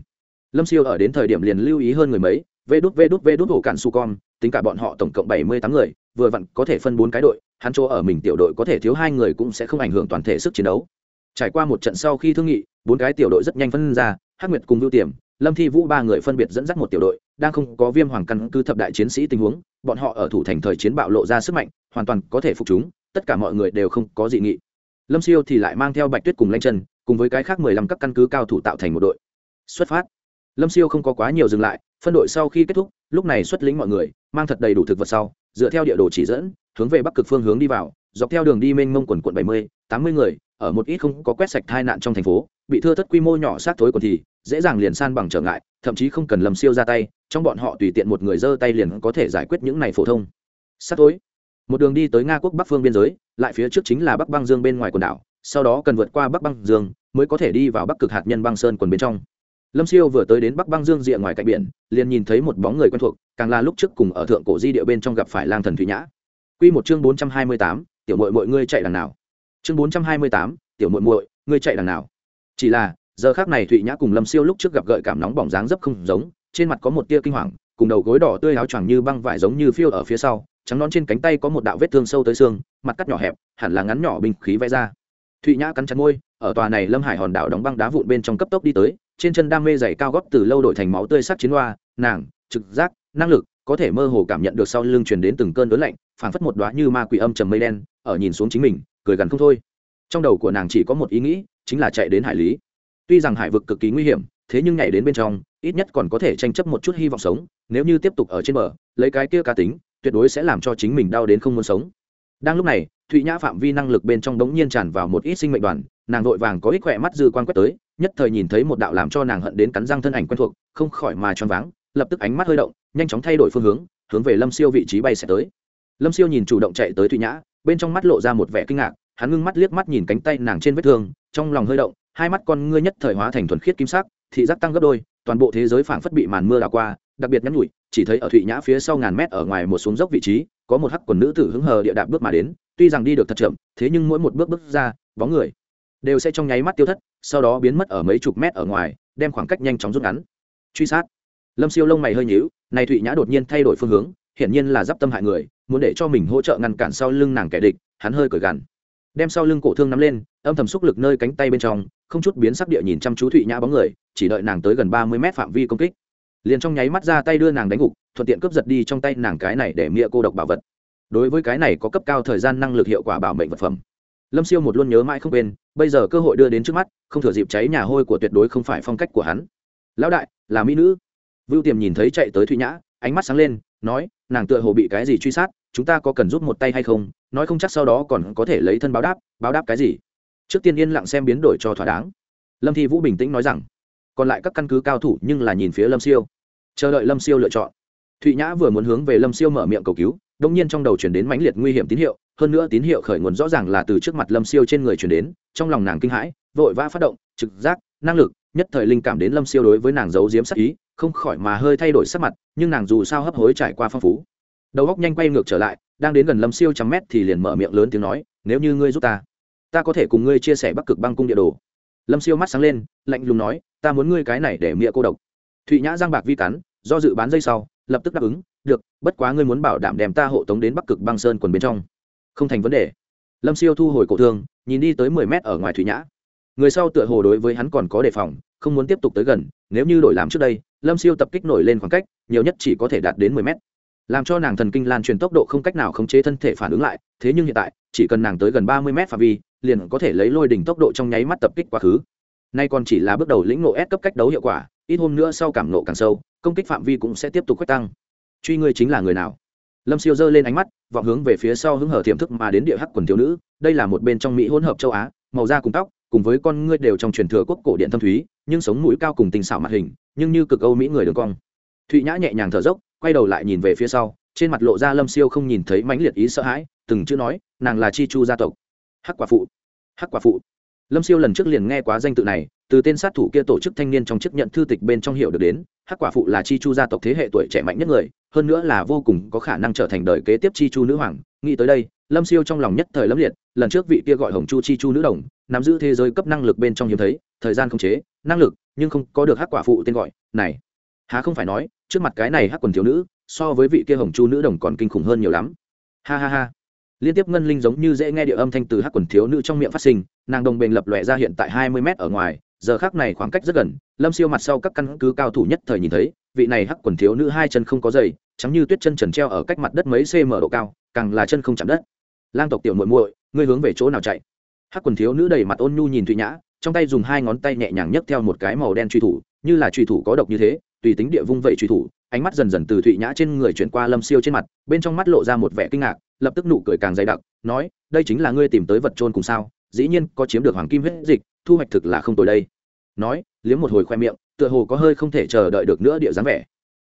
Lâm siêu ở đến thời điểm liền lưu ý hơn người mấy, vê đút vê đút vê đút, hổ cạn su con, tính cả bọn họ tổng cộng bảy mươi tám người, vừa vặn có thể phân bốn cái đội, hắn chỗ ở mình tiểu đội có thể thiếu hai người cũng sẽ không ảnh hưởng toàn thể sức chiến đấu. Trải qua một trận sau khi thương nghị, bốn cái tiểu đội rất nhanh phân ra, hắc nguyệt cùng ưu tiềm lâm thi vũ ba người phân biệt dẫn dắt một tiểu đội, đang không có viêm hoàng căn cứ thập đại chiến sĩ tình huống, bọn họ ở thủ thành thời chiến bạo lộ ra sức mạnh, hoàn toàn có thể phục chúng, tất cả mọi người đều không có dị nghị. Lâm siêu thì lại mang theo bạch tuyết cùng lanh chân cùng với cái khác mười lăm các căn cứ cao thủ tạo thành một đội. Xuất phát. Lâm siêu không có quá nhiều dừng lại, phân đội sau khi kết thúc, lúc này xuất lĩnh mọi người, mang thật đầy đủ thực vật sau, dựa theo địa đồ chỉ dẫn, hướng về bắc cực phương hướng đi vào, dọc theo đường đi mênh mông quần quận bảy mươi, tám mươi người, ở một ít không có quét sạch tai nạn trong thành phố, bị thưa thất quy mô nhỏ sát thối còn thì dễ dàng liền san bằng trở ngại, thậm chí không cần lầm siêu ra tay, trong bọn họ tùy tiện một người giơ tay liền có thể giải quyết những này phổ thông. Sát tối. Một đường đi tới nga quốc bắc phương biên giới, lại phía trước chính là bắc băng dương bên ngoài quần đảo, sau đó cần vượt qua bắc băng dương, mới có thể đi vào bắc cực hạt nhân băng sơn quần bên trong. Lâm siêu vừa tới đến bắc băng dương rìa ngoài cạnh biển, liền nhìn thấy một bóng người quen thuộc, càng là lúc trước cùng ở thượng cổ di địa bên trong gặp phải lang thần thủy nhã. Q một chương bốn trăm hai mươi tám, tiểu mội mọi ngươi chạy đằng nào? Chương bốn trăm hai mươi tám, tiểu mội mội ngươi chạy đằng nào? Chỉ là giờ khác này thụy nhã cùng lâm siêu lúc trước gặp gợi cảm nóng bỏng dáng dấp không giống, trên mặt có một tia kinh hoàng, cùng đầu gối đỏ tươi áo choàng như băng vải giống như phiêu ở phía sau, trắng nón trên cánh tay có một đạo vết thương sâu tới xương, mặt cắt nhỏ hẹp, hẳn là ngắn nhỏ bình khí vẽ ra. Thụy nhã cắn chặt môi, ở tòa này lâm hải hòn đảo đóng băng đá vụn bên trong cấp tốc đi tới, trên chân đam mê dày cao góp từ lâu đổi thành máu tươi sắc chiến hoa, nàng, trực giác, năng lực, có thể mơ hồ cảm nhận được sau lưng truyền đến từng cơn đớn lạnh, phảng phất một đoá như ma quỷ âm trầm mây đen, ở nhìn xuống chính mình, cười gần không thôi. Trong đầu của nàng chỉ có một ý nghĩ, chính là chạy đến hải lý tuy rằng hải vực cực kỳ nguy hiểm, thế nhưng nhảy đến bên trong, ít nhất còn có thể tranh chấp một chút hy vọng sống, nếu như tiếp tục ở trên bờ, lấy cái kia cá tính, tuyệt đối sẽ làm cho chính mình đau đến không muốn sống. Đang lúc này, thụy nhã phạm vi năng lực bên trong đống nhiên tràn vào một ít sinh mệnh đoàn, nàng vội vàng có ít khỏe mắt dư quan quét tới, nhất thời nhìn thấy một đạo làm cho nàng hận đến cắn răng thân ảnh quen thuộc, không khỏi mà choáng váng, lập tức ánh mắt hơi động, nhanh chóng thay đổi phương hướng hướng về lâm siêu vị trí bay sẽ tới. Lâm siêu nhìn chủ động chạy tới thụy nhã, bên trong mắt lộ ra một vẻ kinh ngạc, hắn ngưng mắt liếc mắt nhìn cánh tay nàng trên vết thương, trong lòng hơi động hai mắt con ngươi nhất thời hóa thành thuần khiết kim sắc, thị giác tăng gấp đôi, toàn bộ thế giới phảng phất bị màn mưa đảo qua, đặc biệt nhắn nhủi, chỉ thấy ở thụy nhã phía sau ngàn mét ở ngoài một xuống dốc vị trí, có một hắc quần nữ tử hứng hờ địa đạp bước mà đến, tuy rằng đi được thật chậm, thế nhưng mỗi một bước bước ra, bóng người đều sẽ trong nháy mắt tiêu thất, sau đó biến mất ở mấy chục mét ở ngoài, đem khoảng cách nhanh chóng rút ngắn. Truy sát. Lâm siêu lông mày hơi nhíu, này thụy nhã đột nhiên thay đổi phương hướng, hiển nhiên là d tâm hại người, muốn để cho mình hỗ trợ ngăn cản sau lưng nàng kẻ địch, hắn hơi cởi gằn. Đem sau lưng cổ thương nắm lên âm thầm xúc lực nơi cánh tay bên trong, không chút biến sắc địa nhìn chăm chú thụy nhã bóng người, chỉ đợi nàng tới gần ba mươi mét phạm vi công kích. Liền trong nháy mắt ra tay đưa nàng đánh gục, thuận tiện cướp giật đi trong tay nàng cái này để mịa cô độc bảo vật. Đối với cái này có cấp cao thời gian năng lực hiệu quả bảo mệnh vật phẩm. Lâm siêu một luôn nhớ mãi không quên, bây giờ cơ hội đưa đến trước mắt, không thừa dịp cháy nhà hôi của tuyệt đối không phải phong cách của hắn. Lão đại, là mỹ nữ. Vưu tiềm nhìn thấy chạy tới thụy nhã, ánh mắt sáng lên, nói, nàng tựa hồ bị cái gì truy sát, chúng ta có cần giúp một tay hay không? Nói không chắc sau đó còn có thể lấy thân báo đáp báo đáp cái gì? Trước tiên yên lặng xem biến đổi cho thỏa đáng. Lâm thi vũ bình tĩnh nói rằng, còn lại các căn cứ cao thủ nhưng là nhìn phía lâm siêu. Chờ đợi lâm siêu lựa chọn. Thụy nhã vừa muốn hướng về lâm siêu mở miệng cầu cứu đông nhiên trong đầu chuyển đến mãnh liệt nguy hiểm tín hiệu, hơn nữa tín hiệu khởi nguồn rõ ràng là từ trước mặt lâm siêu trên người chuyển đến, trong lòng nàng kinh hãi, vội vã phát động, trực giác, năng lực, nhất thời linh cảm đến lâm siêu đối với nàng giấu diếm sắc ý, không khỏi mà hơi thay đổi sắc mặt, nhưng nàng dù sao hấp hối trải qua phong phú. Đầu góc nhanh quay ngược trở lại, đang đến gần lâm siêu trăm mét thì liền mở miệng lớn tiếng nói, nếu như ngươi giúp ta ta có thể cùng ngươi chia sẻ bắc cực băng cung địa đồ lâm siêu mắt sáng lên lạnh lùng nói ta muốn ngươi cái này để miệng cô độc thụy nhã giang bạc vi cắn do dự bán dây sau lập tức đáp ứng được bất quá ngươi muốn bảo đảm đem ta hộ tống đến bắc cực băng sơn quần bên trong không thành vấn đề lâm siêu thu hồi cổ thương nhìn đi tới mười mét ở ngoài thụy nhã người sau tựa hồ đối với hắn còn có đề phòng không muốn tiếp tục tới gần nếu như đổi làm trước đây lâm siêu tập kích nổi lên khoảng cách nhiều nhất chỉ có thể đạt đến mười mét làm cho nàng thần kinh lan truyền tốc độ không cách nào khống chế thân thể phản ứng lại thế nhưng hiện tại chỉ cần nàng tới gần ba mươi mét phạm vi liền có thể lấy lôi đỉnh tốc độ trong nháy mắt tập kích quá khứ. Nay còn chỉ là bước đầu lĩnh ngộ S cấp cách đấu hiệu quả, ít hôm nữa sau cảm nộ càng sâu, công kích phạm vi cũng sẽ tiếp tục quét tăng. Truy ngươi chính là người nào? Lâm siêu giơ lên ánh mắt, vọng hướng về phía sau hứng hở tiềm thức mà đến địa hắc quần thiếu nữ, đây là một bên trong mỹ hỗn hợp châu á, màu da cùng tóc, cùng với con ngươi đều trong truyền thừa quốc cổ điện thâm thúy, nhưng sống mũi cao cùng tình xảo mặt hình, nhưng như cực âu mỹ người đường cong. Thụy nhã nhẹ nhàng thở dốc, quay đầu lại nhìn về phía sau, trên mặt lộ ra lâm siêu không nhìn thấy mãnh liệt ý sợ hãi, từng chữ nói, nàng là chi chu gia tộc hắc quả phụ. Hắc quả phụ. Lâm siêu lần trước liền nghe quá danh tự này, từ tên sát thủ kia tổ chức thanh niên trong chức nhận thư tịch bên trong hiểu được đến, hắc quả phụ là chi chu gia tộc thế hệ tuổi trẻ mạnh nhất người, hơn nữa là vô cùng có khả năng trở thành đời kế tiếp chi chu nữ hoàng. Nghĩ tới đây, lâm siêu trong lòng nhất thời lâm liệt, lần trước vị kia gọi hồng chu chi chu nữ đồng, nắm giữ thế giới cấp năng lực bên trong hiếm thấy, thời gian không chế, năng lực, nhưng không có được hắc quả phụ tên gọi, này. Há không phải nói, trước mặt cái này hắc quần thiếu nữ, so với vị kia hồng chu nữ đồng còn kinh khủng hơn nhiều lắm. Ha ha ha liên tiếp ngân linh giống như dễ nghe địa âm thanh từ hắc quần thiếu nữ trong miệng phát sinh, nàng đồng bền lập lòe ra hiện tại hai mươi mét ở ngoài, giờ khác này khoảng cách rất gần, lâm siêu mặt sau các căn cứ cao thủ nhất thời nhìn thấy, vị này hắc quần thiếu nữ hai chân không có giày, trắng như tuyết chân trần treo ở cách mặt đất mấy cm độ cao, càng là chân không chạm đất. Lang tộc tiểu muội muội, ngươi hướng về chỗ nào chạy? Hắc quần thiếu nữ đầy mặt ôn nhu nhìn thụy nhã, trong tay dùng hai ngón tay nhẹ nhàng nhấc theo một cái màu đen truy thủ, như là truy thủ có độc như thế tùy tính địa vung vậy truy thủ, ánh mắt dần dần từ thụy nhã trên người chuyển qua lâm siêu trên mặt, bên trong mắt lộ ra một vẻ kinh ngạc, lập tức nụ cười càng dày đặc, nói, đây chính là ngươi tìm tới vật trôn cùng sao? Dĩ nhiên, có chiếm được hoàng kim huyết dịch, thu hoạch thực là không tồi đây. Nói, liếm một hồi khoe miệng, tựa hồ có hơi không thể chờ đợi được nữa địa dáng vẻ.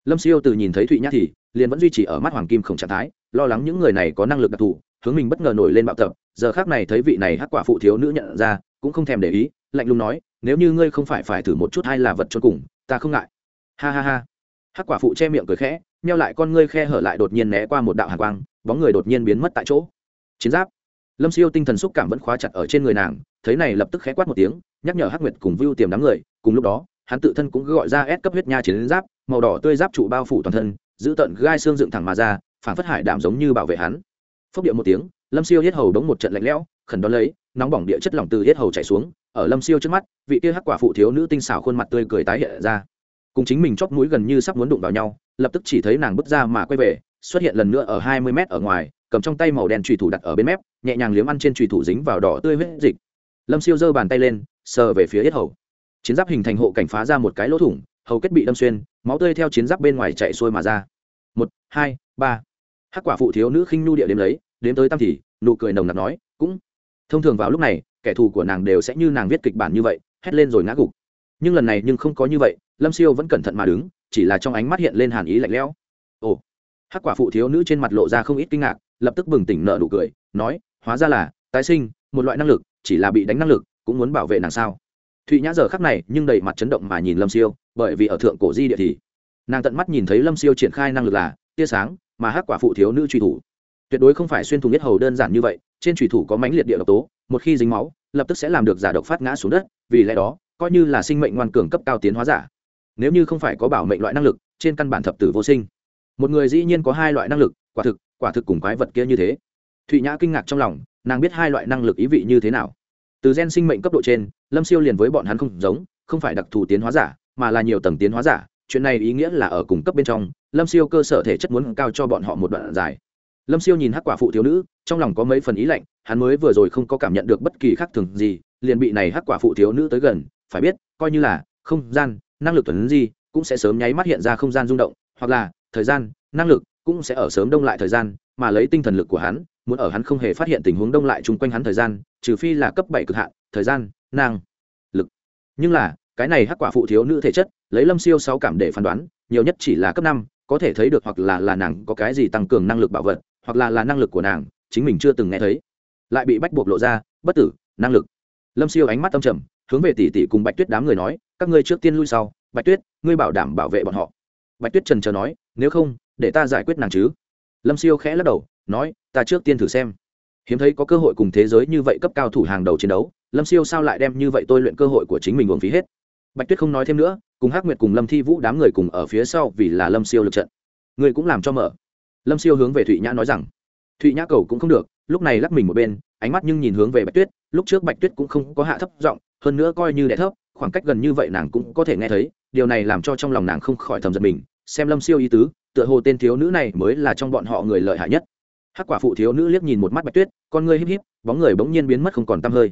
Lâm siêu từ nhìn thấy thụy nhã thì, liền vẫn duy trì ở mắt hoàng kim không trạng thái, lo lắng những người này có năng lực đặc thù, hướng mình bất ngờ nổi lên bạo tập. Giờ khác này thấy vị này hắc quả phụ thiếu nữ nhận ra, cũng không thèm để ý, lạnh lùng nói, nếu như ngươi không phải phải thử một chút hay là vật cho cùng, ta không ngại ha ha ha. Hắc quả phụ che miệng cười khẽ neo lại con ngươi khe hở lại đột nhiên né qua một đạo hàn quang, bóng người đột nhiên biến mất tại chỗ. Chiến giáp. Lâm siêu tinh thần xúc cảm vẫn khóa chặt ở trên người nàng, thấy này lập tức khẽ quát một tiếng, nhắc nhở hắc nguyệt cùng vưu tiềm đám người, cùng lúc đó, hắn tự thân cũng gọi ra ép cấp huyết nha chiến giáp, màu đỏ tươi giáp trụ bao phủ toàn thân, giữ tận gai xương dựng thẳng mà ra, phản phất hải đảm giống như bảo vệ hắn. Phốc điệu một tiếng, lâm siêu hết hầu đống một trận lạnh lẽo, khẩn đón lấy, nóng bỏng địa chất lỏng từ hết hầu chảy xuống, ở lâm siêu trước mắt, vị kia hắc quả phụ thiếu nữ tinh xảo khuôn mặt tươi cười tái hiện ra cùng chính mình chóp mũi gần như sắp muốn đụng vào nhau, lập tức chỉ thấy nàng bước ra mà quay về, xuất hiện lần nữa ở hai mươi mét ở ngoài, cầm trong tay màu đen trùy thủ đặt ở bên mép, nhẹ nhàng liếm ăn trên trùy thủ dính vào đỏ tươi huyết dịch. Lâm siêu giơ bàn tay lên, sờ về phía yết hầu. Chiến giáp hình thành hộ cảnh phá ra một cái lỗ thủng, hầu kết bị đâm xuyên, máu tươi theo chiến giáp bên ngoài chạy xuôi mà ra. Một, hai, ba. Hắc quả phụ thiếu nữ khinh nhu địa đếm lấy, đếm tới tam thì, nụ cười nồng nặc nói, cũng thông thường vào lúc này, kẻ thù của nàng đều sẽ như nàng viết kịch bản như vậy, hét lên rồi ngã gục. Nhưng lần này nhưng không có như vậy lâm siêu vẫn cẩn thận mà đứng, chỉ là trong ánh mắt hiện lên hàn ý lạnh lẽo. Ồ, hắc quả phụ thiếu nữ trên mặt lộ ra không ít kinh ngạc, lập tức bừng tỉnh nợ nụ cười, nói, hóa ra là, tái sinh, một loại năng lực, chỉ là bị đánh năng lực, cũng muốn bảo vệ nàng sao? Thụy nhã giờ khắc này nhưng đầy mặt chấn động mà nhìn lâm siêu, bởi vì ở thượng cổ di địa thì, nàng tận mắt nhìn thấy lâm siêu triển khai năng lực là, tia sáng, mà hắc quả phụ thiếu nữ truy thủ. Tuyệt đối không phải xuyên thủng nhất hầu đơn giản như vậy, trên truy thủ có mánh liệt địa độc tố, một khi dính máu, lập tức sẽ làm được giả độc phát ngã xuống đất, vì lẽ đó, coi như là sinh mệnh ngoan cường cấp cao tiến hóa giả nếu như không phải có bảo mệnh loại năng lực, trên căn bản thập tử vô sinh. Một người dĩ nhiên có hai loại năng lực, quả thực quả thực cùng quái vật kia như thế. Thụy nhã kinh ngạc trong lòng, nàng biết hai loại năng lực ý vị như thế nào. Từ gen sinh mệnh cấp độ trên, lâm siêu liền với bọn hắn không giống, không phải đặc thù tiến hóa giả, mà là nhiều tầng tiến hóa giả. Chuyện này ý nghĩa là ở cùng cấp bên trong, lâm siêu cơ sở thể chất muốn cao cho bọn họ một đoạn dài. Lâm siêu nhìn hắc quả phụ thiếu nữ, trong lòng có mấy phần ý lạnh, hắn mới vừa rồi không có cảm nhận được bất kỳ khác thường gì, liền bị này hắc quả phụ thiếu nữ tới gần, phải biết, coi như là không gian năng lực tuần gì cũng sẽ sớm nháy mắt hiện ra không gian rung động, hoặc là thời gian, năng lực cũng sẽ ở sớm đông lại thời gian, mà lấy tinh thần lực của hắn, muốn ở hắn không hề phát hiện tình huống đông lại chung quanh hắn thời gian, trừ phi là cấp bảy cực hạn, thời gian, năng lực. Nhưng là, cái này hắc quả phụ thiếu nữ thể chất, lấy lâm siêu sáu cảm để phán đoán, nhiều nhất chỉ là cấp năm, có thể thấy được hoặc là là nàng có cái gì tăng cường năng lực bảo vật, hoặc là là năng lực của nàng, chính mình chưa từng nghe thấy. Lại bị bách buộc lộ ra, bất tử, năng lực. Lâm siêu ánh mắt tâm trầm hướng về tỷ tỷ cùng bạch tuyết đám người nói, các ngươi trước tiên lui sau, bạch tuyết, ngươi bảo đảm bảo vệ bọn họ. Bạch tuyết trần trờ nói, nếu không, để ta giải quyết nàng chứ. Lâm siêu khẽ lắc đầu, nói, ta trước tiên thử xem. Hiếm thấy có cơ hội cùng thế giới như vậy cấp cao thủ hàng đầu chiến đấu, lâm siêu sao lại đem như vậy tôi luyện cơ hội của chính mình uống phí hết? Bạch tuyết không nói thêm nữa, cùng hắc nguyệt cùng lâm thi vũ đám người cùng ở phía sau vì là lâm siêu lực trận. Người cũng làm cho mở. Lâm siêu hướng về thụy nhã nói rằng, thụy nhã cầu cũng không được, lúc này lắc mình một bên, ánh mắt nhưng nhìn hướng về bạch tuyết, lúc trước bạch tuyết cũng không có hạ thấp giọng hơn nữa coi như đẻ thấp, khoảng cách gần như vậy nàng cũng có thể nghe thấy, điều này làm cho trong lòng nàng không khỏi thầm giật mình, xem lâm siêu ý tứ, tựa hồ tên thiếu nữ này mới là trong bọn họ người lợi hại nhất. Hắc quả phụ thiếu nữ liếc nhìn một mắt bạch tuyết, con ngươi híp híp, bóng người bỗng nhiên biến mất không còn tăm hơi.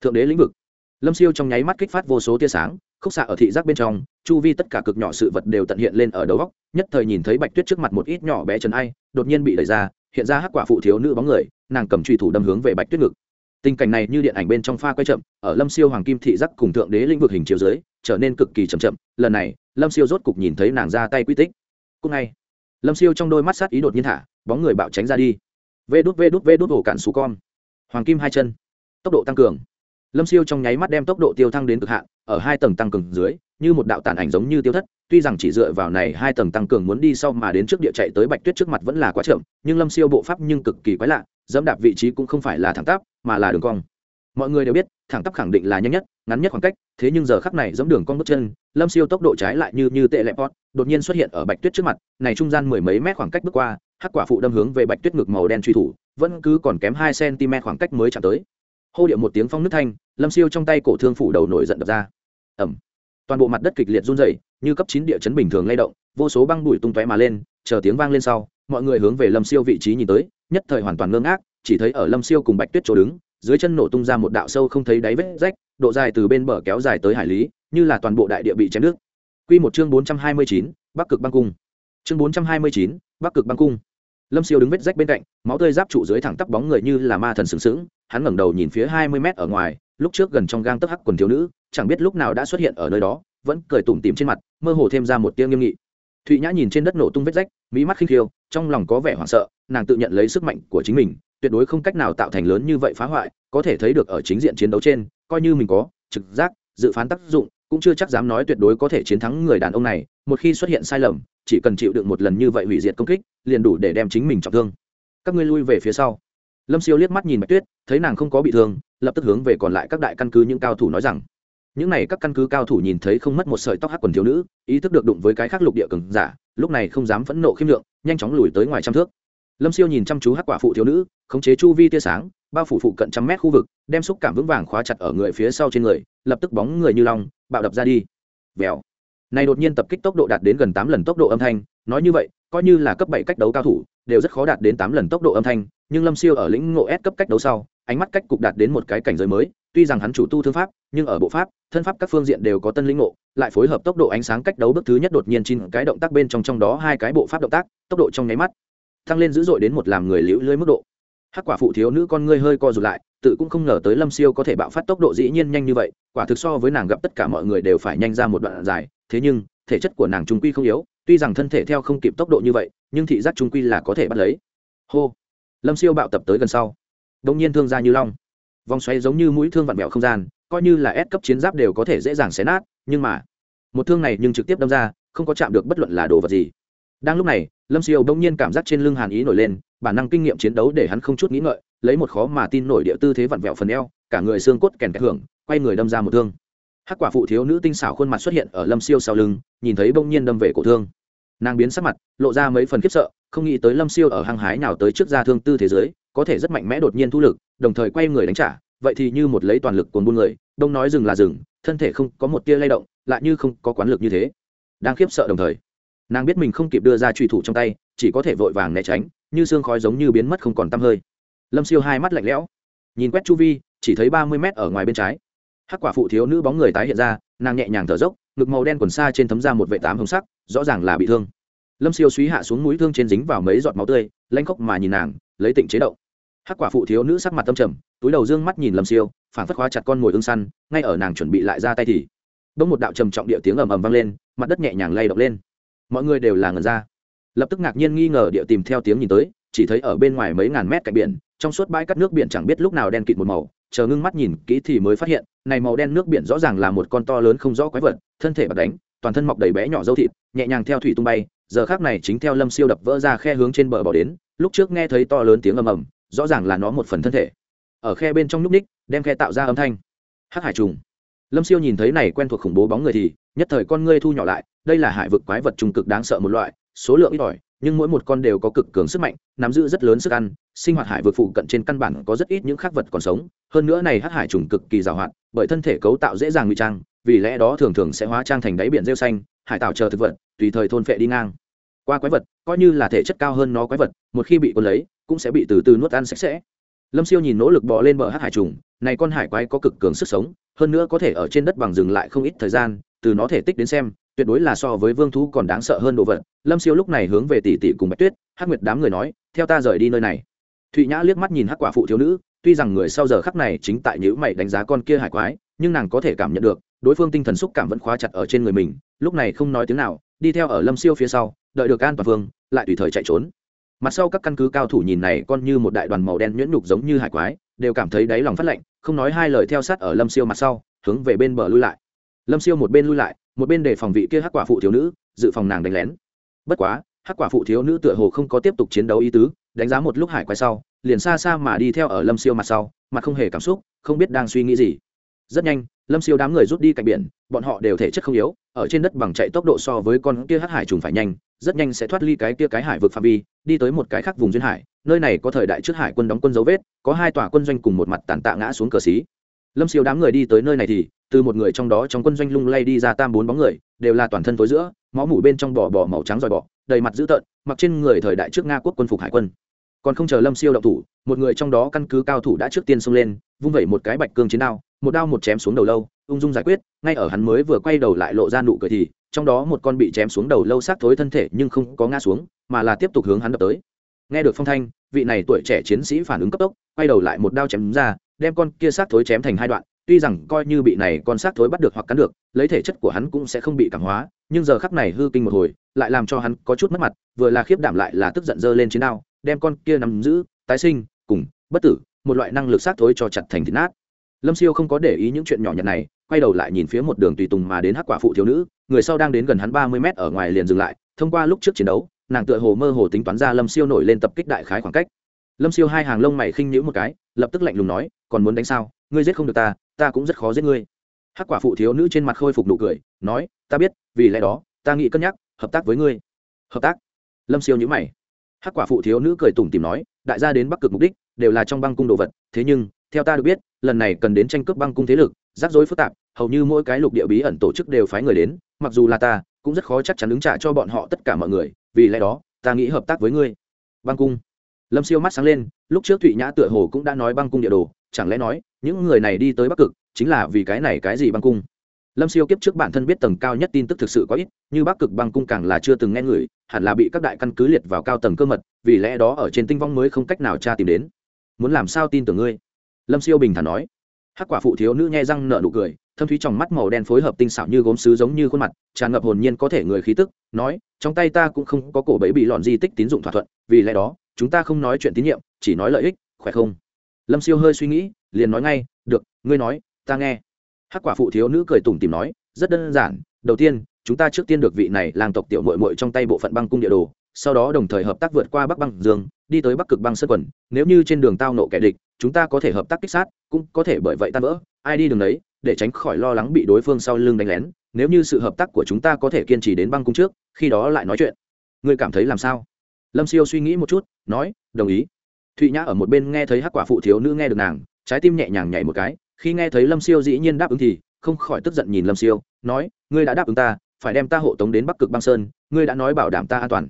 Thượng đế lĩnh vực. Lâm siêu trong nháy mắt kích phát vô số tia sáng, khúc xạ ở thị giác bên trong, chu vi tất cả cực nhỏ sự vật đều tận hiện lên ở đầu góc, nhất thời nhìn thấy bạch tuyết trước mặt một ít nhỏ bé trần ai, đột nhiên bị đẩy ra, hiện ra hắc quả phụ thiếu nữ bóng người, nàng cầm truy thủ đâm hướng về bạch tuyết ngực tình cảnh này như điện ảnh bên trong pha quay chậm, ở lâm siêu hoàng kim thị giác cùng thượng đế lĩnh vực hình chiếu dưới, trở nên cực kỳ chậm chậm. Lần này, lâm siêu rốt cục nhìn thấy nàng ra tay quy tích. Cúc ngay, lâm siêu trong đôi mắt sát ý đột nhiên thả, bóng người bạo tránh ra đi. Vê đút vê đút vê đút ổ cạn xù con. Hoàng kim hai chân, tốc độ tăng cường. Lâm siêu trong nháy mắt đem tốc độ tiêu thăng đến cực hạn, ở hai tầng tăng cường dưới, như một đạo tàn ảnh giống như tiêu thất, tuy rằng chỉ dựa vào này hai tầng tăng cường muốn đi sau mà đến trước địa chạy tới bạch tuyết trước mặt vẫn là quá chậm, nhưng lâm siêu bộ pháp nhưng cực kỳ quái lạ dẫm đạp vị trí cũng không phải là thẳng tắp, mà là đường cong. Mọi người đều biết, thẳng tắp khẳng định là nhanh nhất, ngắn nhất khoảng cách, thế nhưng giờ khắc này giống đường cong bước chân, lâm siêu tốc độ trái lại như như tệ lẹ pot, đột nhiên xuất hiện ở bạch tuyết trước mặt, này trung gian mười mấy mét khoảng cách bước qua, hắc quả phụ đâm hướng về bạch tuyết ngực màu đen truy thủ, vẫn cứ còn kém hai cm khoảng cách mới chạm tới. Hô điệu một tiếng phong nước thanh, lâm siêu trong tay cổ thương phủ đầu nổi giận đập ra. Ẩm toàn bộ mặt đất kịch liệt run rẩy, như cấp chín địa chấn bình thường lay động, vô số băng bụi tung tóe mà lên, chờ tiếng vang lên sau mọi người hướng về lâm siêu vị trí nhìn tới nhất thời hoàn toàn ngơ ngác chỉ thấy ở lâm siêu cùng bạch tuyết chỗ đứng dưới chân nổ tung ra một đạo sâu không thấy đáy vết rách độ dài từ bên bờ kéo dài tới hải lý như là toàn bộ đại địa bị chém nước Quy một chương 429, Bắc Cực băng cung. Chương 429, Bắc Cực băng cung. Lâm Siêu đứng vết rách bên cạnh, máu tươi giáp trụ dưới thẳng tắp bóng người như là ma thần sừng sững, hắn ngẩng đầu nhìn phía 20 mét ở ngoài, lúc trước gần trong gang tấc hắc quần thiếu nữ, chẳng biết lúc nào đã xuất hiện ở nơi đó, vẫn cười tủm tỉm trên mặt, mơ hồ thêm ra một tia nghiêm nghị. Thụy Nhã nhìn trên đất nổ tung vết rách, mỹ mắt khinh khiêu, trong lòng có vẻ hoảng sợ, nàng tự nhận lấy sức mạnh của chính mình, tuyệt đối không cách nào tạo thành lớn như vậy phá hoại, có thể thấy được ở chính diện chiến đấu trên, coi như mình có trực giác, dự phán tác dụng, cũng chưa chắc dám nói tuyệt đối có thể chiến thắng người đàn ông này một khi xuất hiện sai lầm chỉ cần chịu đựng một lần như vậy hủy diệt công kích liền đủ để đem chính mình trọng thương. Các ngươi lui về phía sau. Lâm siêu liếc mắt nhìn bạch tuyết thấy nàng không có bị thương lập tức hướng về còn lại các đại căn cứ những cao thủ nói rằng những này các căn cứ cao thủ nhìn thấy không mất một sợi tóc hắc quần thiếu nữ, ý thức được đụng với cái khác lục địa cường giả, lúc này không dám phẫn nộ khiêm lượng, nhanh chóng lùi tới ngoài trăm thước. Lâm siêu nhìn chăm chú hắc quả phụ thiếu nữ, khống chế chu vi tia sáng, bao phủ phụ cận trăm mét khu vực, đem xúc cảm vững vàng khóa chặt ở người phía sau trên người, lập tức bóng người như long, bạo đập ra đi. Vèo. Này đột nhiên tập kích tốc độ đạt đến gần tám lần tốc độ âm thanh, nói như vậy, coi như là cấp bảy cách đấu cao thủ, đều rất khó đạt đến tám lần tốc độ âm thanh, nhưng lâm siêu ở lĩnh ngộ S cấp cách đấu sau ánh mắt cách cục đạt đến một cái cảnh giới mới, tuy rằng hắn chủ tu thương pháp, nhưng ở bộ pháp, thân pháp các phương diện đều có tân lĩnh ngộ, lại phối hợp tốc độ ánh sáng cách đấu bước thứ nhất đột nhiên chín cái động tác bên trong trong đó hai cái bộ pháp động tác, tốc độ trong nháy mắt tăng lên dữ dội đến một làm người liễu lưới mức độ. Hắc quả phụ thiếu nữ con ngươi hơi co rụt lại, tự cũng không ngờ tới lâm siêu có thể bạo phát tốc độ dĩ nhiên nhanh như vậy, quả thực so với nàng gặp tất cả mọi người đều phải nhanh ra một đoạn dài, thế nhưng, thể chất của nàng trung quy không yếu, tuy rằng thân thể theo không kịp tốc độ như vậy, nhưng thị giác trung quy là có thể bắt lấy. Hô. Lâm siêu bạo tập tới gần sau đông nhiên thương ra như long. Vòng xoay giống như mũi thương vặn vẹo không gian, coi như là ép cấp chiến giáp đều có thể dễ dàng xé nát, nhưng mà, một thương này nhưng trực tiếp đâm ra, không có chạm được bất luận là đồ vật gì. Đang lúc này, lâm siêu đông nhiên cảm giác trên lưng hàn ý nổi lên, bản năng kinh nghiệm chiến đấu để hắn không chút nghĩ ngợi, lấy một khó mà tin nổi địa tư thế vặn vẹo phần eo, cả người xương cốt kèn kẹt hưởng, quay người đâm ra một thương. Hắc quả phụ thiếu nữ tinh xảo khuôn mặt xuất hiện ở lâm siêu sau lưng, nhìn thấy bỗng nhiên đâm về cổ thương. Nàng biến sắc mặt, lộ ra mấy phần khiếp sợ, không nghĩ tới lâm siêu ở hăng hái nào tới trước ra thương tư thế giới có thể rất mạnh mẽ đột nhiên thu lực, đồng thời quay người đánh trả, vậy thì như một lấy toàn lực cuốn buôn người, đông nói dừng là dừng, thân thể không có một tia lay động, lại như không có quán lực như thế. Đang khiếp sợ đồng thời, nàng biết mình không kịp đưa ra truy thủ trong tay, chỉ có thể vội vàng né tránh, như xương khói giống như biến mất không còn tăm hơi. Lâm siêu hai mắt lạnh lẽo, nhìn quét chu vi, chỉ thấy ba mươi mét ở ngoài bên trái. Hắc quả phụ thiếu nữ bóng người tái hiện ra, nàng nhẹ nhàng thở dốc, ngực màu đen quần xa trên thấm ra một vệ tám hồng sắc, rõ ràng là bị thương. Lâm siêu suý hạ xuống mũi thương trên dính vào mấy giọt máu tươi lanh khóc mà nhìn nàng, lấy tịnh chế động hắc quả phụ thiếu nữ sắc mặt tâm trầm, túi đầu dương mắt nhìn lâm siêu phản phất khóa chặt con mồi ương săn, ngay ở nàng chuẩn bị lại ra tay thì, bỗng một đạo trầm trọng địa tiếng ầm ầm vang lên, mặt đất nhẹ nhàng lay động lên. Mọi người đều là ngần ra. Lập tức ngạc nhiên nghi ngờ địa tìm theo tiếng nhìn tới, chỉ thấy ở bên ngoài mấy ngàn mét cạnh biển, trong suốt bãi cắt nước biển chẳng biết lúc nào đen kịt một màu, chờ ngưng mắt nhìn kỹ thì mới phát hiện, này màu đen nước biển rõ ràng là một con to lớn không rõ quái vật, thân thể bật đánh, toàn thân mọc đầy bé nhỏ dâu thịt, nhẹ nhàng theo thủy tung bay, giờ khác này chính theo lâm siêu đập vỡ ra khe hướng trên bờ bỏ đến, lúc trước nghe thấy to lớn tiếng ầm ầm rõ ràng là nó một phần thân thể. Ở khe bên trong núc ních, đem khe tạo ra âm thanh. Hắc hải trùng. Lâm siêu nhìn thấy này quen thuộc khủng bố bóng người thì, nhất thời con ngươi thu nhỏ lại, đây là hải vực quái vật trung cực đáng sợ một loại, số lượng ít ỏi, nhưng mỗi một con đều có cực cường sức mạnh, nắm giữ rất lớn sức ăn, sinh hoạt hải vực phụ cận trên căn bản có rất ít những khắc vật còn sống. Hơn nữa này hắc hải trùng cực kỳ giàu hoạt bởi thân thể cấu tạo dễ dàng ngụy trang, vì lẽ đó thường thường sẽ hóa trang thành đáy biển rêu xanh, hải tạo chờ thực vật, tùy thời thôn phệ đi ngang. Qua quái vật, coi như là thể chất cao hơn nó quái vật, một khi bị cuốn lấy cũng sẽ bị từ từ nuốt ăn sạch sẽ. Lâm siêu nhìn nỗ lực bò lên bờ hát hải trùng, này con hải quái có cực cường sức sống, hơn nữa có thể ở trên đất bằng dừng lại không ít thời gian, từ nó thể tích đến xem, tuyệt đối là so với vương thú còn đáng sợ hơn đồ vật. Lâm siêu lúc này hướng về tỷ tỷ cùng bạch tuyết, hắc nguyệt đám người nói, theo ta rời đi nơi này. Thụy nhã liếc mắt nhìn hắc quả phụ thiếu nữ, tuy rằng người sau giờ khắc này chính tại nhữ mày đánh giá con kia hải quái, nhưng nàng có thể cảm nhận được, đối phương tinh thần xúc cảm vẫn khóa chặt ở trên người mình, lúc này không nói tiếng nào, đi theo ở lâm siêu phía sau, đợi được an toàn phương lại tùy thời chạy trốn mặt sau các căn cứ cao thủ nhìn này con như một đại đoàn màu đen nhuyễn nhục giống như hải quái, đều cảm thấy đáy lòng phát lạnh, không nói hai lời theo sát ở lâm siêu mặt sau, hướng về bên bờ lui lại. Lâm siêu một bên lui lại, một bên để phòng vị kia hắc quả phụ thiếu nữ, dự phòng nàng đánh lén. Bất quá, hắc quả phụ thiếu nữ tựa hồ không có tiếp tục chiến đấu ý tứ, đánh giá một lúc hải quái sau, liền xa xa mà đi theo ở lâm siêu mặt sau, mặt không hề cảm xúc, không biết đang suy nghĩ gì. Rất nhanh lâm siêu đám người rút đi cạnh biển, bọn họ đều thể chất không yếu, ở trên đất bằng chạy tốc độ so với con kia hát hải trùng phải nhanh, rất nhanh sẽ thoát ly cái kia cái hải vực phạm vi, đi tới một cái khác vùng duyên hải, nơi này có thời đại trước hải quân đóng quân dấu vết, có hai tòa quân doanh cùng một mặt tàn tạ ngã xuống cờ xí. Lâm siêu đám người đi tới nơi này thì, từ một người trong đó trong quân doanh lung lay đi ra tam bốn bóng người, đều là toàn thân tối giữa, máu mủ bên trong bò bò màu trắng dòi bọ đầy mặt dữ tợn, mặc trên người thời đại trước nga quốc quân phục hải quân. Còn không chờ lâm siêu động thủ, một người trong đó căn cứ cao thủ đã trước tiên xông lên, vung vẩy một cái bạch cương chiến đao một đao một chém xuống đầu lâu, ung dung giải quyết, ngay ở hắn mới vừa quay đầu lại lộ ra nụ cười thì, trong đó một con bị chém xuống đầu lâu xác thối thân thể nhưng không có ngã xuống, mà là tiếp tục hướng hắn đập tới. Nghe được phong thanh, vị này tuổi trẻ chiến sĩ phản ứng cấp tốc, quay đầu lại một đao chém ra, đem con kia xác thối chém thành hai đoạn, tuy rằng coi như bị này con xác thối bắt được hoặc cắn được, lấy thể chất của hắn cũng sẽ không bị cảm hóa, nhưng giờ khắc này hư kinh một hồi, lại làm cho hắn có chút mất mặt, vừa là khiếp đảm lại là tức giận dơ lên chiến đao, đem con kia nắm giữ, tái sinh, cùng, bất tử, một loại năng lực xác thối cho chặt thành thịt nát lâm siêu không có để ý những chuyện nhỏ nhặt này, quay đầu lại nhìn phía một đường tùy tùng mà đến hắc quả phụ thiếu nữ, người sau đang đến gần hắn ba mươi mét ở ngoài liền dừng lại, thông qua lúc trước chiến đấu, nàng tựa hồ mơ hồ tính toán ra lâm siêu nổi lên tập kích đại khái khoảng cách. Lâm siêu hai hàng lông mày khinh nhữ một cái, lập tức lạnh lùng nói, còn muốn đánh sao? Ngươi giết không được ta ta cũng rất khó giết ngươi. Hắc quả phụ thiếu nữ trên mặt khôi phục nụ cười, nói, ta biết, vì lẽ đó, ta nghĩ cân nhắc, hợp tác với ngươi. Hợp tác? Lâm siêu nhữ mày. Hắc quả phụ thiếu nữ cười tủm tìm nói, đại gia đến bắc cực mục đích, đều là trong băng cung đồ vật, thế nhưng, theo ta được biết lần này cần đến tranh cướp băng cung thế lực, rắc rối phức tạp, hầu như mỗi cái lục địa bí ẩn tổ chức đều phái người đến, mặc dù là ta, cũng rất khó chắc chắn ứng trả cho bọn họ tất cả mọi người, vì lẽ đó, ta nghĩ hợp tác với ngươi. Băng cung. Lâm siêu mắt sáng lên, lúc trước thụy nhã tựa hồ cũng đã nói băng cung địa đồ, chẳng lẽ nói, những người này đi tới bắc cực, chính là vì cái này cái gì băng cung? Lâm siêu kiếp trước bản thân biết tầng cao nhất tin tức thực sự có ít, như bắc cực băng cung càng là chưa từng nghe người, hẳn là bị các đại căn cứ liệt vào cao tầng cơ mật, vì lẽ đó ở trên tinh vong mới không cách nào tra tìm đến. Muốn làm sao tin tưởng ngươi? Lâm siêu bình thản nói. Hắc quả phụ thiếu nữ nhai răng nở nụ cười, thâm thúy trong mắt màu đen phối hợp tinh xảo như gốm sứ giống như khuôn mặt, tràn ngập hồn nhiên có thể người khí tức, nói, trong tay ta cũng không có cổ bẫy bị lọn di tích tín dụng thỏa thuận, vì lẽ đó, chúng ta không nói chuyện tín nhiệm, chỉ nói lợi ích, khỏe không? Lâm siêu hơi suy nghĩ, liền nói ngay, được, ngươi nói, ta nghe. Hắc quả phụ thiếu nữ cười tủm tìm nói, rất đơn giản, đầu tiên, chúng ta trước tiên được vị này làng tộc tiểu mội mội trong tay bộ phận băng cung địa đồ, sau đó đồng thời hợp tác vượt qua bắc băng dương đi tới bắc cực băng sơn quần, nếu như trên đường tao nộ kẻ địch, chúng ta có thể hợp tác kích sát, cũng có thể bởi vậy tan vỡ. Ai đi đường đấy, để tránh khỏi lo lắng bị đối phương sau lưng đánh lén, nếu như sự hợp tác của chúng ta có thể kiên trì đến băng cung trước, khi đó lại nói chuyện. Ngươi cảm thấy làm sao? Lâm siêu suy nghĩ một chút, nói, đồng ý. Thụy nhã ở một bên nghe thấy hắc quả phụ thiếu nữ nghe được nàng, trái tim nhẹ nhàng nhảy một cái, khi nghe thấy lâm siêu dĩ nhiên đáp ứng thì không khỏi tức giận nhìn lâm siêu, nói, ngươi đã đáp ứng ta, phải đem ta hộ tống đến bắc cực băng sơn, ngươi đã nói bảo đảm ta an toàn.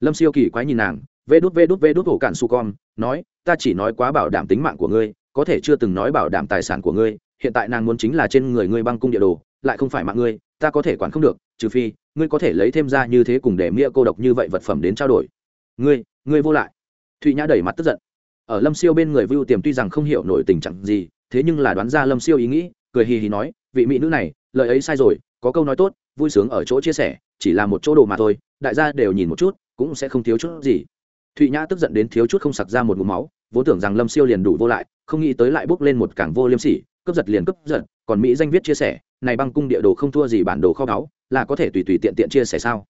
Lâm siêu kỳ quái nhìn nàng vê đút vê đút vê đút hổ cạn su con nói, ta chỉ nói quá bảo đảm tính mạng của ngươi, có thể chưa từng nói bảo đảm tài sản của ngươi, hiện tại nàng muốn chính là trên người ngươi băng cung địa đồ, lại không phải mạng ngươi, ta có thể quản không được, trừ phi, ngươi có thể lấy thêm ra như thế cùng để nghĩa cô độc như vậy vật phẩm đến trao đổi. Ngươi ngươi vô lại. Thụy nhã đẩy mặt tức giận. Ở lâm siêu bên người vưu tiềm tuy rằng không hiểu nổi tình trạng gì, thế nhưng là đoán ra lâm siêu ý nghĩ, cười hì hì nói, vị mỹ nữ này, lời ấy sai rồi, có câu nói tốt, vui sướng ở chỗ chia sẻ, chỉ là một chỗ đồ mà thôi, đại gia đều nhìn một chút, cũng sẽ không thiếu chút gì thụy nhã tức giận đến thiếu chút không sặc ra một ngụm máu, vốn tưởng rằng lâm siêu liền đủ vô lại, không nghĩ tới lại bốc lên một cảng vô liêm sỉ, cướp giật liền cướp giật, còn mỹ danh viết chia sẻ, này băng cung địa đồ không thua gì bản đồ kho báu, là có thể tùy tùy tiện tiện chia sẻ sao?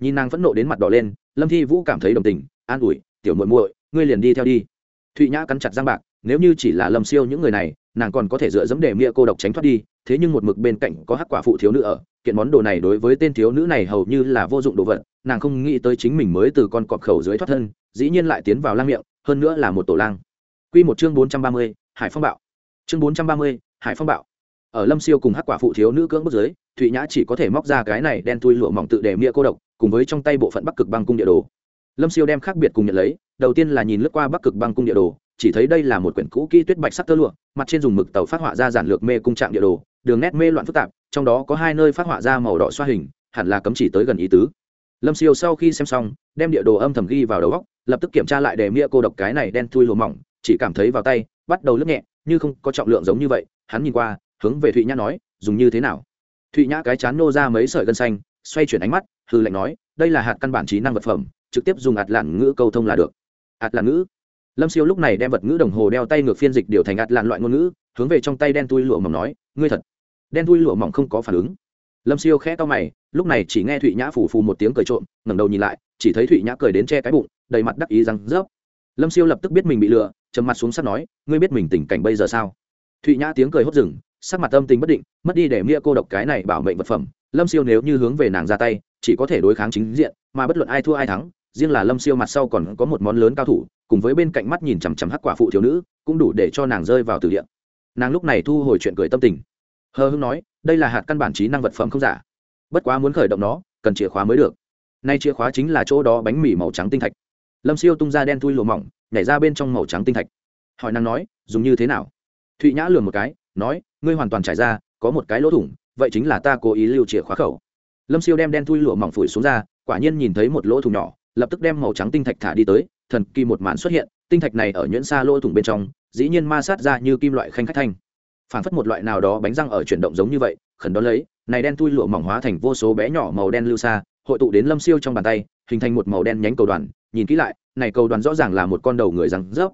Nhìn nàng phẫn nộ đến mặt đỏ lên, lâm thi vũ cảm thấy đồng tình, an ủi, tiểu muội muội, ngươi liền đi theo đi. Thụy nhã cắn chặt răng bạc, nếu như chỉ là lâm siêu những người này, nàng còn có thể dựa dẫm để nghĩa cô độc tránh thoát đi thế nhưng một mực bên cạnh có hắc quả phụ thiếu nữ ở, kiện món đồ này đối với tên thiếu nữ này hầu như là vô dụng đồ vật, nàng không nghĩ tới chính mình mới từ con cọp khẩu dưới thoát thân, dĩ nhiên lại tiến vào lang miệng, hơn nữa là một tổ lang. Q một chương bốn trăm ba mươi, hải phong bạo. Chương bốn trăm ba mươi, hải phong bạo. Ở lâm siêu cùng hắc quả phụ thiếu nữ cưỡng bức dưới, thụy nhã chỉ có thể móc ra cái này đen thui lụa mỏng tự để nghĩa cô độc, cùng với trong tay bộ phận bắc cực băng cung địa đồ. Lâm siêu đem khác biệt cùng nhận lấy, đầu tiên là nhìn lướt qua bắc cực băng cung địa đồ, chỉ thấy đây là một quyển cũ kỹ tuyết bạch sắc tơ lụa, mặt trên dùng mực tàu phát họa ra giản lược mê cung trạng địa đồ đường nét mê loạn phức tạp, trong đó có hai nơi phát họa ra màu đỏ xoa hình, hẳn là cấm chỉ tới gần ý tứ. Lâm siêu sau khi xem xong, đem địa đồ âm thầm ghi vào đầu góc lập tức kiểm tra lại đề nghĩa cô độc cái này đen thui lùa mỏng, chỉ cảm thấy vào tay, bắt đầu lướt nhẹ, như không có trọng lượng giống như vậy, hắn nhìn qua, hướng về thụy nhã nói, dùng như thế nào? Thụy nhã cái chán nô ra mấy sợi gân xanh, xoay chuyển ánh mắt, hư lệnh nói, đây là hạt căn bản trí năng vật phẩm, trực tiếp dùng ạt lạn ngữ câu thông là được. Ạt lạn ngữ? Lâm siêu lúc này đem vật ngữ đồng hồ đeo tay ngược phiên dịch điều thành ạt lạn loại ngôn ngữ, hướng về trong tay đen tui lụa mỏng nói, ngươi thật đen thui lụa mỏng không có phản ứng. Lâm siêu khẽ to mày, lúc này chỉ nghe thụy nhã phủ phù một tiếng cười trộm, ngẩng đầu nhìn lại, chỉ thấy thụy nhã cười đến che cái bụng, đầy mặt đắc ý răng rớp. Lâm siêu lập tức biết mình bị lừa, trầm mặt xuống sắt nói, ngươi biết mình tình cảnh bây giờ sao? Thụy nhã tiếng cười hốt rừng sắc mặt âm tình bất định, mất đi để nghĩa cô độc cái này bảo mệnh vật phẩm. Lâm siêu nếu như hướng về nàng ra tay, chỉ có thể đối kháng chính diện, mà bất luận ai thua ai thắng, riêng là lâm siêu mặt sau còn có một món lớn cao thủ, cùng với bên cạnh mắt nhìn chằm chằm hắc quả phụ thiếu nữ, cũng đủ để cho nàng rơi vào từ điện nàng lúc này thu hồi chuyện cười tâm tình hờ hưng nói, đây là hạt căn bản trí năng vật phẩm không giả. Bất quá muốn khởi động nó, cần chìa khóa mới được. Nay chìa khóa chính là chỗ đó bánh mì màu trắng tinh thạch. Lâm siêu tung ra đen thui lùa mỏng, nhảy ra bên trong màu trắng tinh thạch. Hỏi nàng nói, dùng như thế nào? Thụy nhã lừa một cái, nói, ngươi hoàn toàn trải ra, có một cái lỗ thủng, vậy chính là ta cố ý lưu chìa khóa khẩu. Lâm siêu đem đen thui lụa mỏng phủi xuống ra, quả nhiên nhìn thấy một lỗ thủng nhỏ, lập tức đem màu trắng tinh thạch thả đi tới, thần kỳ một màn xuất hiện, tinh thạch này ở nhuyễn xa lỗ thủng bên trong, dĩ nhiên ma sát ra như kim loại khanh khách thanh phản phất một loại nào đó bánh răng ở chuyển động giống như vậy, khẩn đó lấy, này đen tui lụa mỏng hóa thành vô số bé nhỏ màu đen lưu xa, hội tụ đến lâm siêu trong bàn tay, hình thành một màu đen nhánh cầu đoàn, nhìn kỹ lại, này cầu đoàn rõ ràng là một con đầu người răng rớp.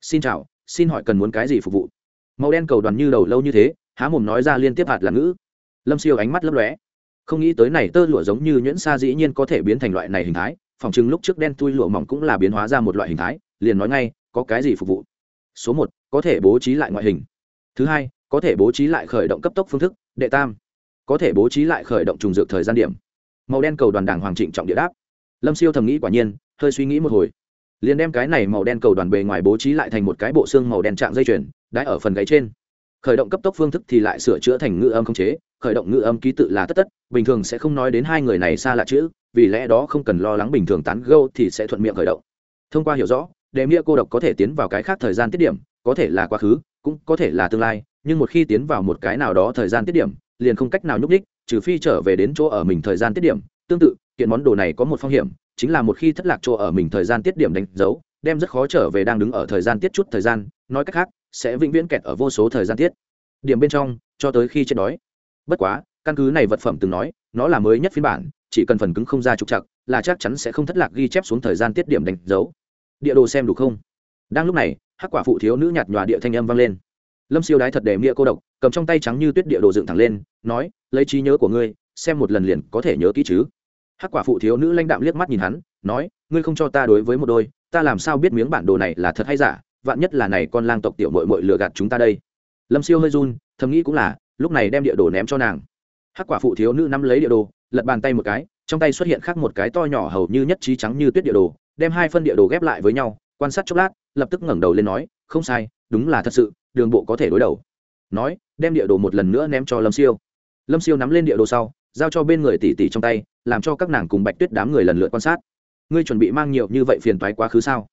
Xin chào, xin hỏi cần muốn cái gì phục vụ? Màu đen cầu đoàn như đầu lâu như thế, há mồm nói ra liên tiếp hạt là ngữ. Lâm siêu ánh mắt lấp lóe. Không nghĩ tới này tơ lụa giống như nhuyễn sa dĩ nhiên có thể biến thành loại này hình thái, phòng chừng lúc trước đen tui lụa mỏng cũng là biến hóa ra một loại hình thái, liền nói ngay, có cái gì phục vụ? Số một, có thể bố trí lại ngoại hình thứ hai, có thể bố trí lại khởi động cấp tốc phương thức, đệ tam, có thể bố trí lại khởi động trùng dược thời gian điểm. Màu đen cầu đoàn đảng hoàng trịnh trọng địa đáp. Lâm siêu thầm nghĩ quả nhiên, hơi suy nghĩ một hồi. Liền đem cái này màu đen cầu đoàn bề ngoài bố trí lại thành một cái bộ xương màu đen trạng dây chuyền đãi ở phần gáy trên. Khởi động cấp tốc phương thức thì lại sửa chữa thành ngữ âm không chế, khởi động ngữ âm ký tự là tất tất, bình thường sẽ không nói đến hai người này xa lạ chữ, vì lẽ đó không cần lo lắng bình thường tán gâu thì sẽ thuận miệng khởi động. Thông qua hiểu rõ, đề nghĩa cô độc có thể tiến vào cái khác thời gian tiết điểm, có thể là quá khứ cũng có thể là tương lai, nhưng một khi tiến vào một cái nào đó thời gian tiết điểm, liền không cách nào nhúc đích trừ phi trở về đến chỗ ở mình thời gian tiết điểm. Tương tự, kiện món đồ này có một phong hiểm, chính là một khi thất lạc chỗ ở mình thời gian tiết điểm đánh dấu, đem rất khó trở về đang đứng ở thời gian tiết chút thời gian, nói cách khác, sẽ vĩnh viễn kẹt ở vô số thời gian tiết. Điểm bên trong, cho tới khi chết đói. Bất quá, căn cứ này vật phẩm từng nói, nó là mới nhất phiên bản, chỉ cần phần cứng không ra trục chặt là chắc chắn sẽ không thất lạc ghi chép xuống thời gian tiết điểm đánh dấu. Địa đồ xem đủ không? Đang lúc này hắc quả phụ thiếu nữ nhạt nhòa địa thanh âm vang lên. Lâm siêu đái thật đề nghĩa cô độc, cầm trong tay trắng như tuyết địa đồ dựng thẳng lên, nói, lấy trí nhớ của ngươi, xem một lần liền có thể nhớ kỹ chứ. Hắc quả phụ thiếu nữ lãnh đạm liếc mắt nhìn hắn, nói, ngươi không cho ta đối với một đôi, ta làm sao biết miếng bản đồ này là thật hay giả, vạn nhất là này con lang tộc tiểu mội mội lừa gạt chúng ta đây. Lâm siêu hơi run, thầm nghĩ cũng là, lúc này đem địa đồ ném cho nàng. Hắc quả phụ thiếu nữ nắm lấy địa đồ, lật bàn tay một cái, trong tay xuất hiện khác một cái to nhỏ hầu như nhất trí trắng như tuyết địa đồ, đem hai phân địa đồ ghép lại với nhau quan sát chốc lát, lập tức ngẩng đầu lên nói, không sai, đúng là thật sự, đường bộ có thể đối đầu. Nói, đem địa đồ một lần nữa ném cho lâm siêu. Lâm siêu nắm lên địa đồ sau, giao cho bên người tỷ tỷ trong tay, làm cho các nàng cùng bạch tuyết đám người lần lượt quan sát. Ngươi chuẩn bị mang nhiều như vậy phiền toái quá khứ sao?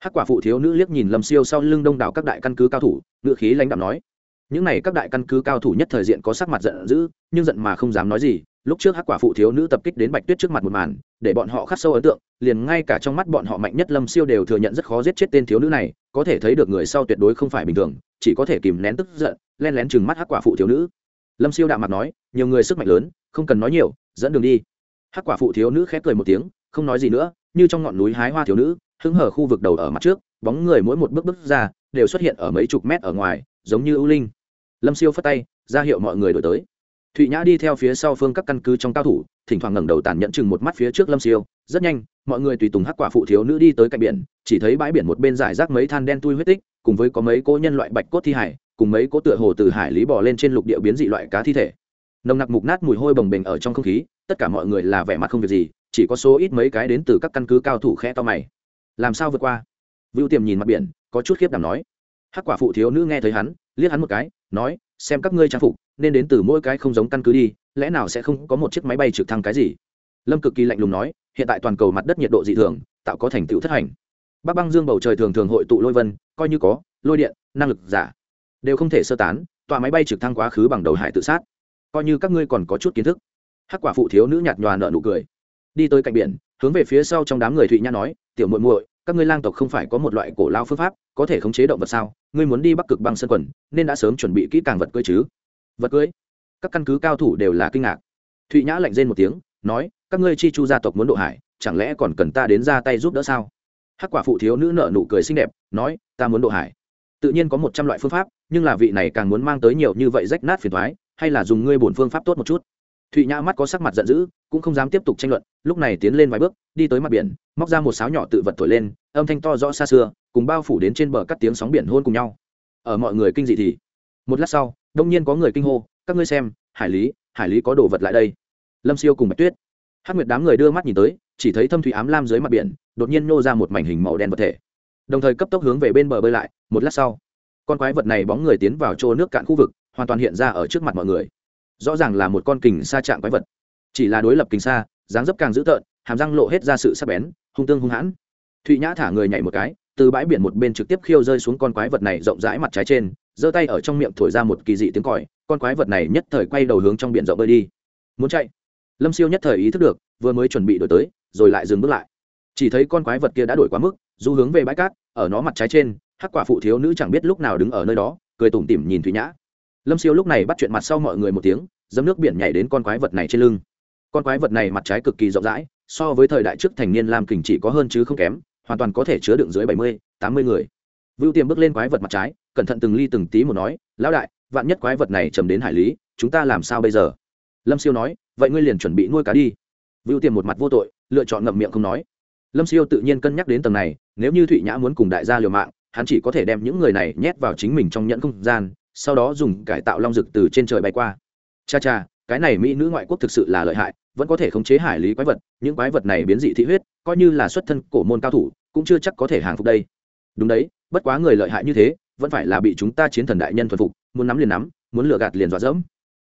Hắc quả phụ thiếu nữ liếc nhìn lâm siêu sau lưng đông đảo các đại căn cứ cao thủ ngự khí lãnh đạo nói, những này các đại căn cứ cao thủ nhất thời diện có sắc mặt giận dữ, nhưng giận mà không dám nói gì. Lúc trước hắc quả phụ thiếu nữ tập kích đến bạch tuyết trước mặt một màn để bọn họ khắc sâu ấn tượng, liền ngay cả trong mắt bọn họ mạnh nhất lâm siêu đều thừa nhận rất khó giết chết tên thiếu nữ này, có thể thấy được người sau tuyệt đối không phải bình thường, chỉ có thể kìm nén tức giận, len lén chừng mắt hắc quả phụ thiếu nữ. Lâm siêu đạm mặt nói, nhiều người sức mạnh lớn, không cần nói nhiều, dẫn đường đi. Hắc quả phụ thiếu nữ khép cười một tiếng, không nói gì nữa, như trong ngọn núi hái hoa thiếu nữ, hứng hở khu vực đầu ở mặt trước, bóng người mỗi một bước bước ra, đều xuất hiện ở mấy chục mét ở ngoài, giống như ưu linh. Lâm siêu phất tay, ra hiệu mọi người đổi tới. Thụy nhã đi theo phía sau phương các căn cứ trong cao thủ thỉnh thoảng ngẩng đầu tàn nhẫn chừng một mắt phía trước lâm siêu. Rất nhanh, mọi người tùy tùng hắc quả phụ thiếu nữ đi tới cạnh biển, chỉ thấy bãi biển một bên giải rác mấy than đen tui huyết tích, cùng với có mấy cỗ nhân loại bạch cốt thi hải, cùng mấy cỗ tựa hồ từ hải lý bò lên trên lục địa biến dị loại cá thi thể. Nồng nặc mục nát mùi hôi bồng bềnh ở trong không khí, tất cả mọi người là vẻ mặt không việc gì, chỉ có số ít mấy cái đến từ các căn cứ cao thủ khẽ to mày. Làm sao vượt qua? Vưu tiềm nhìn mặt biển, có chút khiếp đảm nói. Hắc quả phụ thiếu nữ nghe thấy hắn, liếc hắn một cái, nói, xem các ngươi trang phục, nên đến từ mỗi cái không giống căn cứ đi lẽ nào sẽ không có một chiếc máy bay trực thăng cái gì? Lâm cực kỳ lạnh lùng nói, hiện tại toàn cầu mặt đất nhiệt độ dị thường, tạo có thành tựu thất hành. Bắc băng dương bầu trời thường thường hội tụ lôi vân, coi như có, lôi điện, năng lực giả, đều không thể sơ tán, tọa máy bay trực thăng quá khứ bằng đầu hải tự sát. Coi như các ngươi còn có chút kiến thức. Hắc quả phụ thiếu nữ nhạt nhòa nợ nụ cười. Đi tới cạnh biển, hướng về phía sau trong đám người thụy nhã nói, tiểu muội muội, các ngươi lang tộc không phải có một loại cổ lao phương pháp, có thể khống chế động vật sao? Ngươi muốn đi bắc cực băng sân quần, nên đã sớm chuẩn bị kỹ càng vật cưới chứ? Vật cưới? Các căn cứ cao thủ đều là kinh ngạc. Thụy nhã lạnh rên một tiếng, nói, các ngươi chi chu gia tộc muốn độ hải, chẳng lẽ còn cần ta đến ra tay giúp đỡ sao? Hắc quả phụ thiếu nữ nợ nụ cười xinh đẹp, nói, ta muốn độ hải. Tự nhiên có một trăm loại phương pháp, nhưng là vị này càng muốn mang tới nhiều như vậy rách nát phiền thoái hay là dùng ngươi bổn phương pháp tốt một chút. Thụy nhã mắt có sắc mặt giận dữ, cũng không dám tiếp tục tranh luận, lúc này tiến lên vài bước, đi tới mặt biển, móc ra một sáo nhỏ tự vật thổi lên, âm thanh to rõ xa xưa, cùng bao phủ đến trên bờ cắt tiếng sóng biển hôn cùng nhau. Ở mọi người kinh dị thì, một lát sau, đông nhiên có người kinh hô các ngươi xem hải lý hải lý có đồ vật lại đây. Lâm siêu cùng bạch tuyết. Hát nguyệt đám người đưa mắt nhìn tới chỉ thấy thâm thủy ám lam dưới mặt biển đột nhiên nô ra một mảnh hình màu đen vật thể. Đồng thời cấp tốc hướng về bên bờ bơi lại một lát sau con quái vật này bóng người tiến vào chỗ nước cạn khu vực hoàn toàn hiện ra ở trước mặt mọi người. Rõ ràng là một con kình xa trạng quái vật. Chỉ là đối lập kình xa, dáng dấp càng dữ tợn hàm răng lộ hết ra sự sắc bén hung tương hung hãn. Thụy nhã thả người nhảy một cái từ bãi biển một bên trực tiếp khiêu rơi xuống con quái vật này rộng rãi mặt trái trên giơ tay ở trong miệng thổi ra một kỳ dị tiếng còi, con quái vật này nhất thời quay đầu hướng trong biển rộng bơi đi. Muốn chạy? Lâm siêu nhất thời ý thức được, vừa mới chuẩn bị đổi tới, rồi lại dừng bước lại. Chỉ thấy con quái vật kia đã đổi quá mức, du hướng về bãi cát, ở nó mặt trái trên, hắc quả phụ thiếu nữ chẳng biết lúc nào đứng ở nơi đó, cười tủm tỉm nhìn thủy nhã. Lâm siêu lúc này bắt chuyện mặt sau mọi người một tiếng, dấm nước biển nhảy đến con quái vật này trên lưng. Con quái vật này mặt trái cực kỳ rộng rãi, so với thời đại trước thành niên lam kình chỉ có hơn chứ không kém, hoàn toàn có thể chứa đựng dưới bảy mươi, tám mươi người. Vưu tiềm bước lên quái vật mặt trái cẩn thận từng ly từng tí một nói, lão đại, vạn nhất quái vật này trầm đến hải lý, chúng ta làm sao bây giờ? Lâm siêu nói, vậy ngươi liền chuẩn bị nuôi cá đi. Vưu tiềm một mặt vô tội, lựa chọn ngậm miệng không nói. Lâm siêu tự nhiên cân nhắc đến tầng này, nếu như thụy nhã muốn cùng đại gia liều mạng, hắn chỉ có thể đem những người này nhét vào chính mình trong nhẫn không gian, sau đó dùng cải tạo long rực từ trên trời bay qua. Cha cha, cái này mỹ nữ ngoại quốc thực sự là lợi hại, vẫn có thể khống chế hải lý quái vật, những quái vật này biến dị thị huyết, coi như là xuất thân cổ môn cao thủ, cũng chưa chắc có thể hàng phục đây. Đúng đấy, bất quá người lợi hại như thế vẫn phải là bị chúng ta chiến thần đại nhân thuần phục, muốn nắm liền nắm, muốn lừa gạt liền dọa dẫm.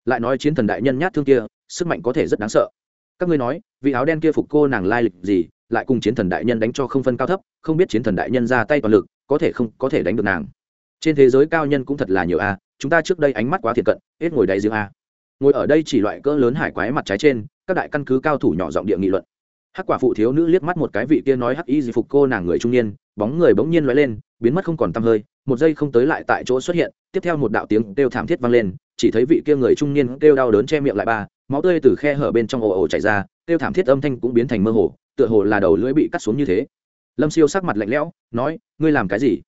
Lại nói chiến thần đại nhân nhát thương kia, sức mạnh có thể rất đáng sợ. Các ngươi nói, vị áo đen kia phục cô nàng lai lịch gì, lại cùng chiến thần đại nhân đánh cho không phân cao thấp, không biết chiến thần đại nhân ra tay toàn lực, có thể không, có thể đánh được nàng. Trên thế giới cao nhân cũng thật là nhiều a, chúng ta trước đây ánh mắt quá thiệt cận, hết ngồi đầy riêng a. Ngồi ở đây chỉ loại cỡ lớn hải quái mặt trái trên, các đại căn cứ cao thủ nhỏ giọng địa nghị luận. Hắc quả phụ thiếu nữ liếc mắt một cái vị kia nói hắc y gì phục cô nàng người trung niên bóng người bỗng nhiên lóe lên, biến mất không còn tăm hơi, một giây không tới lại tại chỗ xuất hiện, tiếp theo một đạo tiếng kêu thảm thiết vang lên, chỉ thấy vị kia người trung niên kêu đau đớn che miệng lại ba, máu tươi từ khe hở bên trong ồ ồ chảy ra, kêu thảm thiết âm thanh cũng biến thành mơ hồ, tựa hồ là đầu lưỡi bị cắt xuống như thế. Lâm siêu sắc mặt lạnh lẽo, nói, ngươi làm cái gì?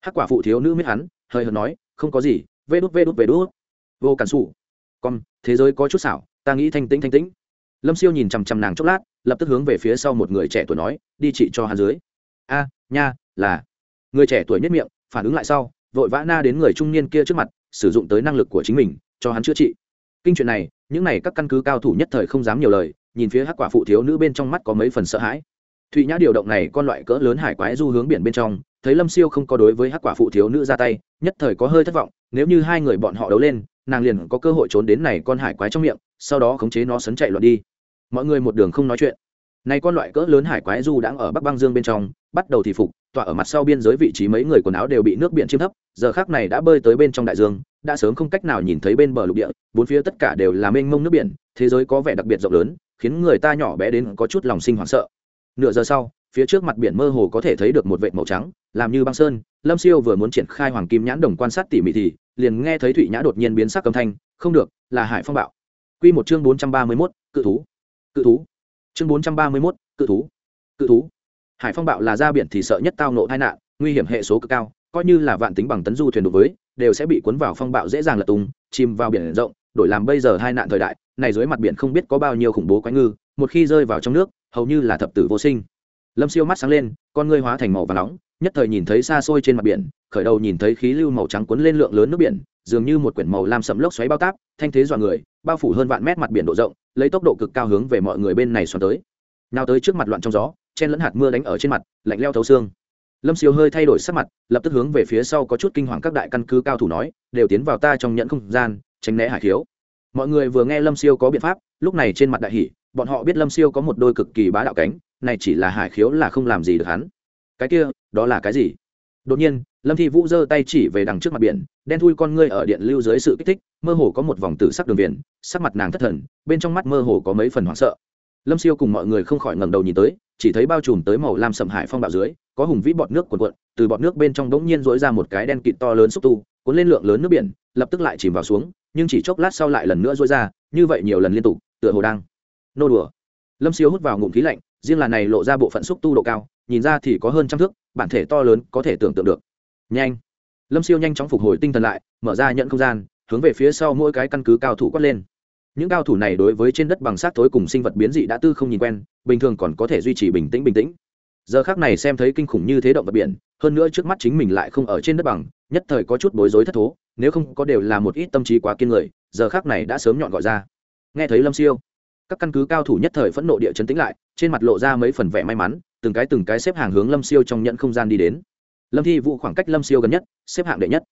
Hắc quả phụ thiếu nữ miết hắn, hơi hợt nói, không có gì, vê đút vê đút vê đút. Vô cản xù con, thế giới có chút xảo, ta nghĩ thanh tĩnh thanh tĩnh. Lâm siêu nhìn chằm chằm nàng chốc lát, lập tức hướng về phía sau một người trẻ tuổi nói, đi chị cho hắn dưới. A nha, là. Người trẻ tuổi nhất miệng, phản ứng lại sau, vội vã na đến người trung niên kia trước mặt, sử dụng tới năng lực của chính mình, cho hắn chữa trị. Kinh chuyện này, những này các căn cứ cao thủ nhất thời không dám nhiều lời, nhìn phía hắc quả phụ thiếu nữ bên trong mắt có mấy phần sợ hãi. Thụy nhã điều động này con loại cỡ lớn hải quái du hướng biển bên trong, thấy lâm siêu không có đối với hắc quả phụ thiếu nữ ra tay, nhất thời có hơi thất vọng, nếu như hai người bọn họ đấu lên, nàng liền có cơ hội trốn đến này con hải quái trong miệng, sau đó khống chế nó sấn chạy loạn đi. Mọi người một đường không nói chuyện này con loại cỡ lớn hải quái du đang ở bắc băng dương bên trong, bắt đầu thì phục tọa ở mặt sau biên giới vị trí mấy người quần áo đều bị nước biển chiếm thấp, giờ khác này đã bơi tới bên trong đại dương, đã sớm không cách nào nhìn thấy bên bờ lục địa, bốn phía tất cả đều là mênh mông nước biển, thế giới có vẻ đặc biệt rộng lớn, khiến người ta nhỏ bé đến có chút lòng sinh hoảng sợ. Nửa giờ sau, phía trước mặt biển mơ hồ có thể thấy được một vệt màu trắng, làm như băng sơn, lâm siêu vừa muốn triển khai hoàng kim nhãn đồng quan sát tỉ mỉ thì, liền nghe thấy thụy nhã đột nhiên biến sắc âm thanh, không được, là hải phong bạo. Q một chương bốn trăm ba mươi mốt, cự thú. Cự thú chương bốn trăm ba mươi mốt, cự thú. Cự thú. Hải phong bạo là ra biển thì sợ nhất tao nộ tai nạn, nguy hiểm hệ số cực cao, coi như là vạn tính bằng tấn du thuyền đối với, đều sẽ bị cuốn vào phong bạo dễ dàng lật tung, chìm vào biển rộng, đổi làm bây giờ hai nạn thời đại, này dưới mặt biển không biết có bao nhiêu khủng bố quái ngư, một khi rơi vào trong nước, hầu như là thập tử vô sinh. Lâm siêu mắt sáng lên, con ngươi hóa thành màu và nóng, nhất thời nhìn thấy xa xôi trên mặt biển khởi đầu nhìn thấy khí lưu màu trắng cuốn lên lượng lớn nước biển, dường như một quyển màu lam sẫm lốc xoáy bao táp, thanh thế dọa người, bao phủ hơn vạn mét mặt biển độ rộng, lấy tốc độ cực cao hướng về mọi người bên này xoắn tới. Nào tới trước mặt loạn trong gió, chen lẫn hạt mưa đánh ở trên mặt, lạnh leo thấu xương. Lâm siêu hơi thay đổi sắc mặt, lập tức hướng về phía sau có chút kinh hoàng các đại căn cứ cao thủ nói, đều tiến vào ta trong nhận không gian, tránh né hải thiếu. mọi người vừa nghe lâm siêu có biện pháp, lúc này trên mặt đại hỷ bọn họ biết lâm siêu có một đôi cực kỳ bá đạo cánh, này chỉ là hải khiếu là không làm gì được hắn. Cái kia, đó là cái gì? Đột nhiên, lâm thi vũ giơ tay chỉ về đằng trước mặt biển, đen thui con ngươi ở điện lưu dưới sự kích thích, mơ hồ có một vòng tử sắc đường viền sắc mặt nàng thất thần, bên trong mắt mơ hồ có mấy phần hoảng sợ. Lâm siêu cùng mọi người không khỏi ngẩng đầu nhìn tới, chỉ thấy bao trùm tới màu lam sầm hải phong bạo dưới, có hùng vĩ bọt nước cuồn cuộn, từ bọt nước bên trong đống nhiên dỗi ra một cái đen kịt to lớn xúc tu, cuốn lên lượng lớn nước biển, lập tức lại chìm vào xuống, nhưng chỉ chốc lát sau lại lần nữa dỗi ra, như vậy nhiều lần liên tục, tựa hồ đang nô đùa. Lâm siêu hút vào ngụm khí lạnh riêng là này lộ ra bộ phận xúc tu độ cao, nhìn ra thì có hơn trăm thước, bản thể to lớn có thể tưởng tượng được. Nhanh. Lâm siêu nhanh chóng phục hồi tinh thần lại, mở ra nhận không gian, hướng về phía sau mỗi cái căn cứ cao thủ quát lên. Những cao thủ này đối với trên đất bằng sát tối cùng sinh vật biến dị đã tư không nhìn quen, bình thường còn có thể duy trì bình tĩnh bình tĩnh. Giờ khác này xem thấy kinh khủng như thế động vật biển, hơn nữa trước mắt chính mình lại không ở trên đất bằng, nhất thời có chút bối rối thất thố, nếu không có đều là một ít tâm trí quá kiên người, giờ khác này đã sớm nhọn gọi ra. Nghe thấy lâm siêu các căn cứ cao thủ nhất thời phẫn nộ địa chấn tĩnh lại, trên mặt lộ ra mấy phần vẻ may mắn, từng cái từng cái xếp hàng hướng lâm siêu trong nhận không gian đi đến. Lâm thi vụ khoảng cách lâm siêu gần nhất, xếp hạng đệ nhất.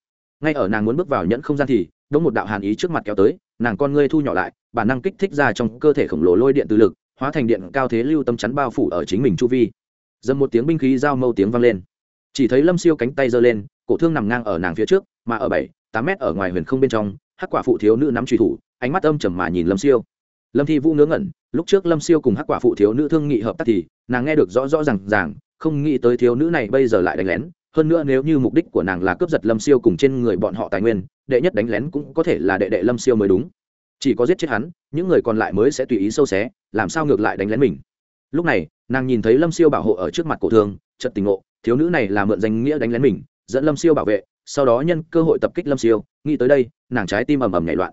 Ngay ở nàng muốn bước vào nhận không gian thì đống một đạo hàn ý trước mặt kéo tới, nàng con ngươi thu nhỏ lại, bản năng kích thích ra trong cơ thể khổng lồ lôi điện từ lực, hóa thành điện cao thế lưu tâm chắn bao phủ ở chính mình chu vi. Dầm một tiếng binh khí giao mâu tiếng vang lên. Chỉ thấy lâm siêu cánh tay giơ lên, cổ thương nằm ngang ở nàng phía trước, mà ở bảy, tám mét ở ngoài huyền không bên trong, hắc quả phụ thiếu nữ nắm truy thủ, ánh mắt âm trầm mà nhìn lâm siêu lâm thi vũ ngớ ngẩn, lúc trước lâm siêu cùng hắc quả phụ thiếu nữ thương nghị hợp tác thì, nàng nghe được rõ rõ r à n g ràng, không nghĩ tới thiếu nữ này bây giờ lại đánh lén. Hơn nữa nếu như mục đích của nàng là cướp giật lâm siêu cùng trên người bọn họ tài nguyên, đệ nhất đánh lén cũng có thể là đệ đệ lâm siêu mới đúng. Chỉ có giết chết hắn, những người còn lại mới sẽ tùy ý sâu xé, làm sao ngược lại đánh lén mình? Lúc này, nàng nhìn thấy lâm siêu bảo hộ ở trước mặt cổ thương chật tình ngộ, thiếu nữ này là mượn danh nghĩa đánh lén mình, dẫn lâm siêu bảo vệ, sau đó nhân cơ hội tập kích lâm siêu, nghĩ tới đây, nàng trái tim ầm ầm nhảy loạn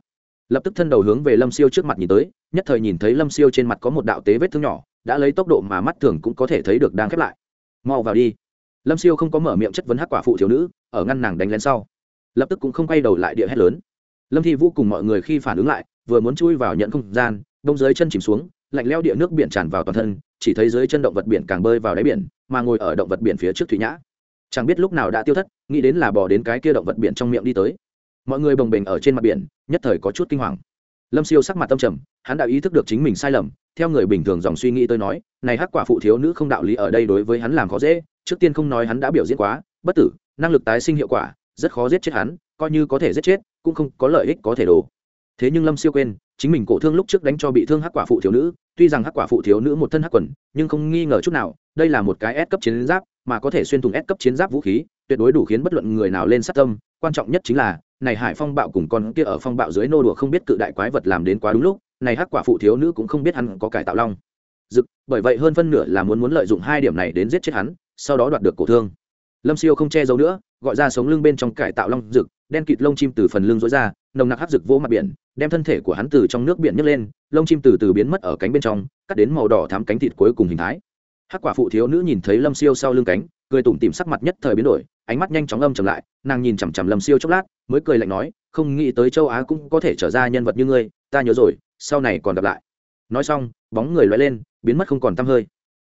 lập tức thân đầu hướng về lâm siêu trước mặt nhìn tới, nhất thời nhìn thấy lâm siêu trên mặt có một đạo tế vết thương nhỏ, đã lấy tốc độ mà mắt thường cũng có thể thấy được đang khép lại. Mau vào đi. Lâm siêu không có mở miệng chất vấn hắc quả phụ thiếu nữ, ở ngăn nàng đánh lén sau, lập tức cũng không quay đầu lại địa hét lớn. Lâm thi vũ cùng mọi người khi phản ứng lại, vừa muốn chui vào nhận không gian, đông dưới chân chìm xuống, lạnh leo địa nước biển tràn vào toàn thân, chỉ thấy dưới chân động vật biển càng bơi vào đáy biển, mà ngồi ở động vật biển phía trước thủy nhã. Chẳng biết lúc nào đã tiêu thất, nghĩ đến là bỏ đến cái kia động vật biển trong miệng đi tới mọi người bồng bềnh ở trên mặt biển, nhất thời có chút kinh hoàng. Lâm siêu sắc mặt tâm trầm, hắn đã ý thức được chính mình sai lầm, theo người bình thường dòng suy nghĩ tôi nói, này hắc quả phụ thiếu nữ không đạo lý ở đây đối với hắn làm khó dễ, trước tiên không nói hắn đã biểu diễn quá, bất tử, năng lực tái sinh hiệu quả, rất khó giết chết hắn, coi như có thể giết chết, cũng không có lợi ích có thể đổ. Thế nhưng lâm siêu quên, chính mình cổ thương lúc trước đánh cho bị thương hắc quả phụ thiếu nữ, tuy rằng hắc quả phụ thiếu nữ một thân hắc quần, nhưng không nghi ngờ chút nào, đây là một cái S cấp chiến giáp, mà có thể xuyên thủng S cấp chiến giáp vũ khí, tuyệt đối đủ khiến bất luận người nào lên sát tâm, quan trọng nhất chính là này hải phong bạo cùng con kia ở phong bạo dưới nô đùa không biết cự đại quái vật làm đến quá đúng lúc, này hắc quả phụ thiếu nữ cũng không biết hắn có cải tạo long. Dực, bởi vậy hơn phân nửa là muốn muốn lợi dụng hai điểm này đến giết chết hắn, sau đó đoạt được cổ thương. Lâm siêu không che giấu nữa, gọi ra sống lưng bên trong cải tạo long dực, đen kịt lông chim từ phần lưng rối ra, nồng nặc hắc rực vỗ mặt biển, đem thân thể của hắn từ trong nước biển nhấc lên, lông chim từ từ biến mất ở cánh bên trong, cắt đến màu đỏ thắm cánh thịt cuối cùng hình thái. Hắc quả phụ thiếu nữ nhìn thấy lâm siêu sau lưng cánh, cười tủm tìm sắc mặt nhất thời biến đổi ánh mắt nhanh chóng âm chầm lại, nàng nhìn chằm chằm lâm siêu chốc lát, mới cười lạnh nói, không nghĩ tới châu á cũng có thể trở ra nhân vật như ngươi, ta nhớ rồi, sau này còn gặp lại. Nói xong, bóng người loay lên, biến mất không còn t hơi.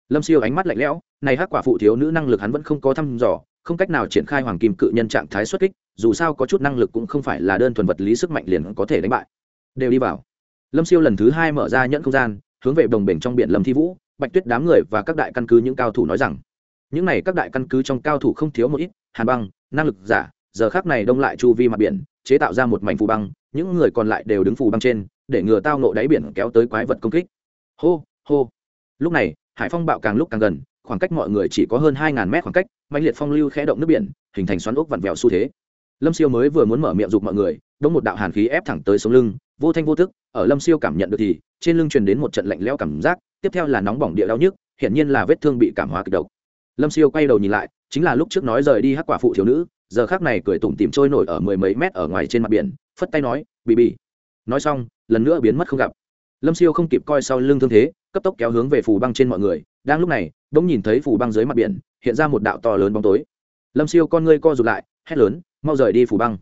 Lâm siêu ánh mắt lạnh lẽo, này hắc quả phụ thiếu nữ năng lực hắn vẫn không có thăm dò, không cách nào triển khai hoàng kim cự nhân trạng thái xuất kích, dù sao có chút năng lực cũng không phải là đơn thuần vật lý sức mạnh liền có thể đánh bại. Đều đi vào. Lâm siêu lần thứ hai mở ra nhẫn không gian, hướng về đồng bể trong biển lâm thi vũ, bạch tuyết đám người và các đại căn cứ những cao thủ nói rằng, những này các đại căn cứ trong cao thủ không thiếu một ít hàn băng, năng lực giả, giờ khác này đông lại chu vi mặt biển, chế tạo ra một mảnh phù băng, những người còn lại đều đứng phù băng trên, để ngừa tao nộ đáy biển kéo tới quái vật công kích. Hô hô. Lúc này, hải phong bạo càng lúc càng gần, khoảng cách mọi người chỉ có hơn hai ngàn mét khoảng cách mạnh liệt phong lưu khẽ động nước biển, hình thành xoắn ốc vặn vẹo xu thế. Lâm siêu mới vừa muốn mở miệng giục mọi người, đông một đạo hàn khí ép thẳng tới sống lưng, vô thanh vô thức ở lâm siêu cảm nhận được thì, trên lưng truyền đến một trận lạnh lẽo cảm giác, tiếp theo là nóng bỏng địa đau nhức, hiển nhiên là vết thương bị cảm hóa kịch độc. Lâm siêu quay đầu nhìn lại chính là lúc trước nói rời đi hắc quả phụ thiếu nữ, giờ khác này cười tủm tìm trôi nổi ở mười mấy mét ở ngoài trên mặt biển, phất tay nói, bì bì. Nói xong, lần nữa biến mất không gặp. Lâm siêu không kịp coi sau lưng thương thế, cấp tốc kéo hướng về phủ băng trên mọi người, đang lúc này đ ỗ n g nhìn thấy phủ băng dưới mặt biển, hiện ra một đạo to lớn bóng tối. Lâm siêu con ngươi co rụt lại, hét lớn, mau rời đi phủ băng.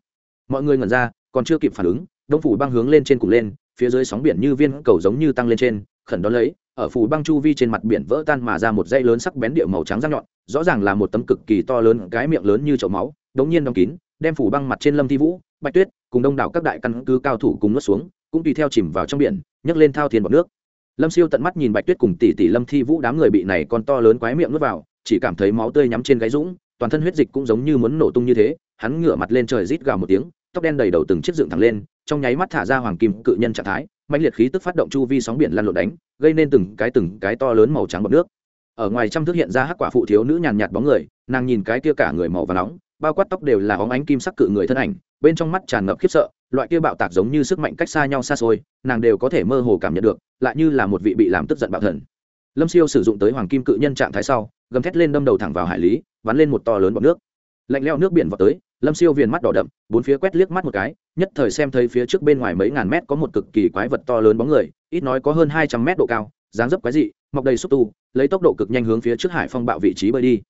Mọi người ngẩn ra, còn chưa kịp phản ứng đông phủ băng hướng lên trên cùng lên, phía dưới sóng biển như viên cầu giống như tăng lên trên, khẩn đón lấy ở phù băng chu vi trên mặt biển vỡ tan mà ra một dây lớn sắc bén địa màu trắng răng nhọn, rõ ràng là một tấm cực kỳ to lớn, cái miệng lớn như chậu máu, đống nhiên đóng kín, đem phủ băng mặt trên lâm thi vũ, bạch tuyết cùng đông đảo các đại căn cứ cao thủ cùng nuốt xuống, cũng tùy theo chìm vào trong biển, nhấc lên thao thiên bọt nước. Lâm siêu tận mắt nhìn bạch tuyết cùng tỷ tỷ lâm thi vũ đám người bị này con to lớn quái miệng nuốt vào, chỉ cảm thấy máu tươi nhắm trên gáy dũng, toàn thân huyết dịch cũng giống như muốn nổ tung như thế, hắn ngửa mặt lên trời rít gào một tiếng, tóc đen đầy đầu từng chiếc dựng thẳng lên, trong nháy mắt thả ra hoàng kim cự nhân trạng thái mạnh liệt khí tức phát động chu vi sóng biển lăn lộn đánh, gây nên từng cái từng cái to lớn màu trắng bọt nước. Ở ngoài trăm thước hiện ra hắc quả phụ thiếu nữ nhàn nhạt bóng người, nàng nhìn cái kia cả người màu và nóng, bao quát tóc đều là óng ánh kim sắc cự người thân ảnh, bên trong mắt tràn ngập khiếp sợ, loại kia bạo tạc giống như sức mạnh cách xa nhau xa xôi, nàng đều có thể mơ hồ cảm nhận được, lại như là một vị bị làm tức giận bạo thần. Lâm siêu sử dụng tới hoàng kim cự nhân trạng thái sau, gầm thét lên đâm đầu thẳng vào hải lý, bắn lên một to lớn bọt nước. Lạnh leo nước biển vào tới lâm siêu viền mắt đỏ đậm, bốn phía quét liếc mắt một cái, nhất thời xem thấy phía trước bên ngoài mấy ngàn mét có một cực kỳ quái vật to lớn bóng người, ít nói có hơn hai trăm mét độ cao, dáng dấp quái dị, mọc đầy xúc tu, lấy tốc độ cực nhanh hướng phía trước hải phong bạo vị trí bơi đi.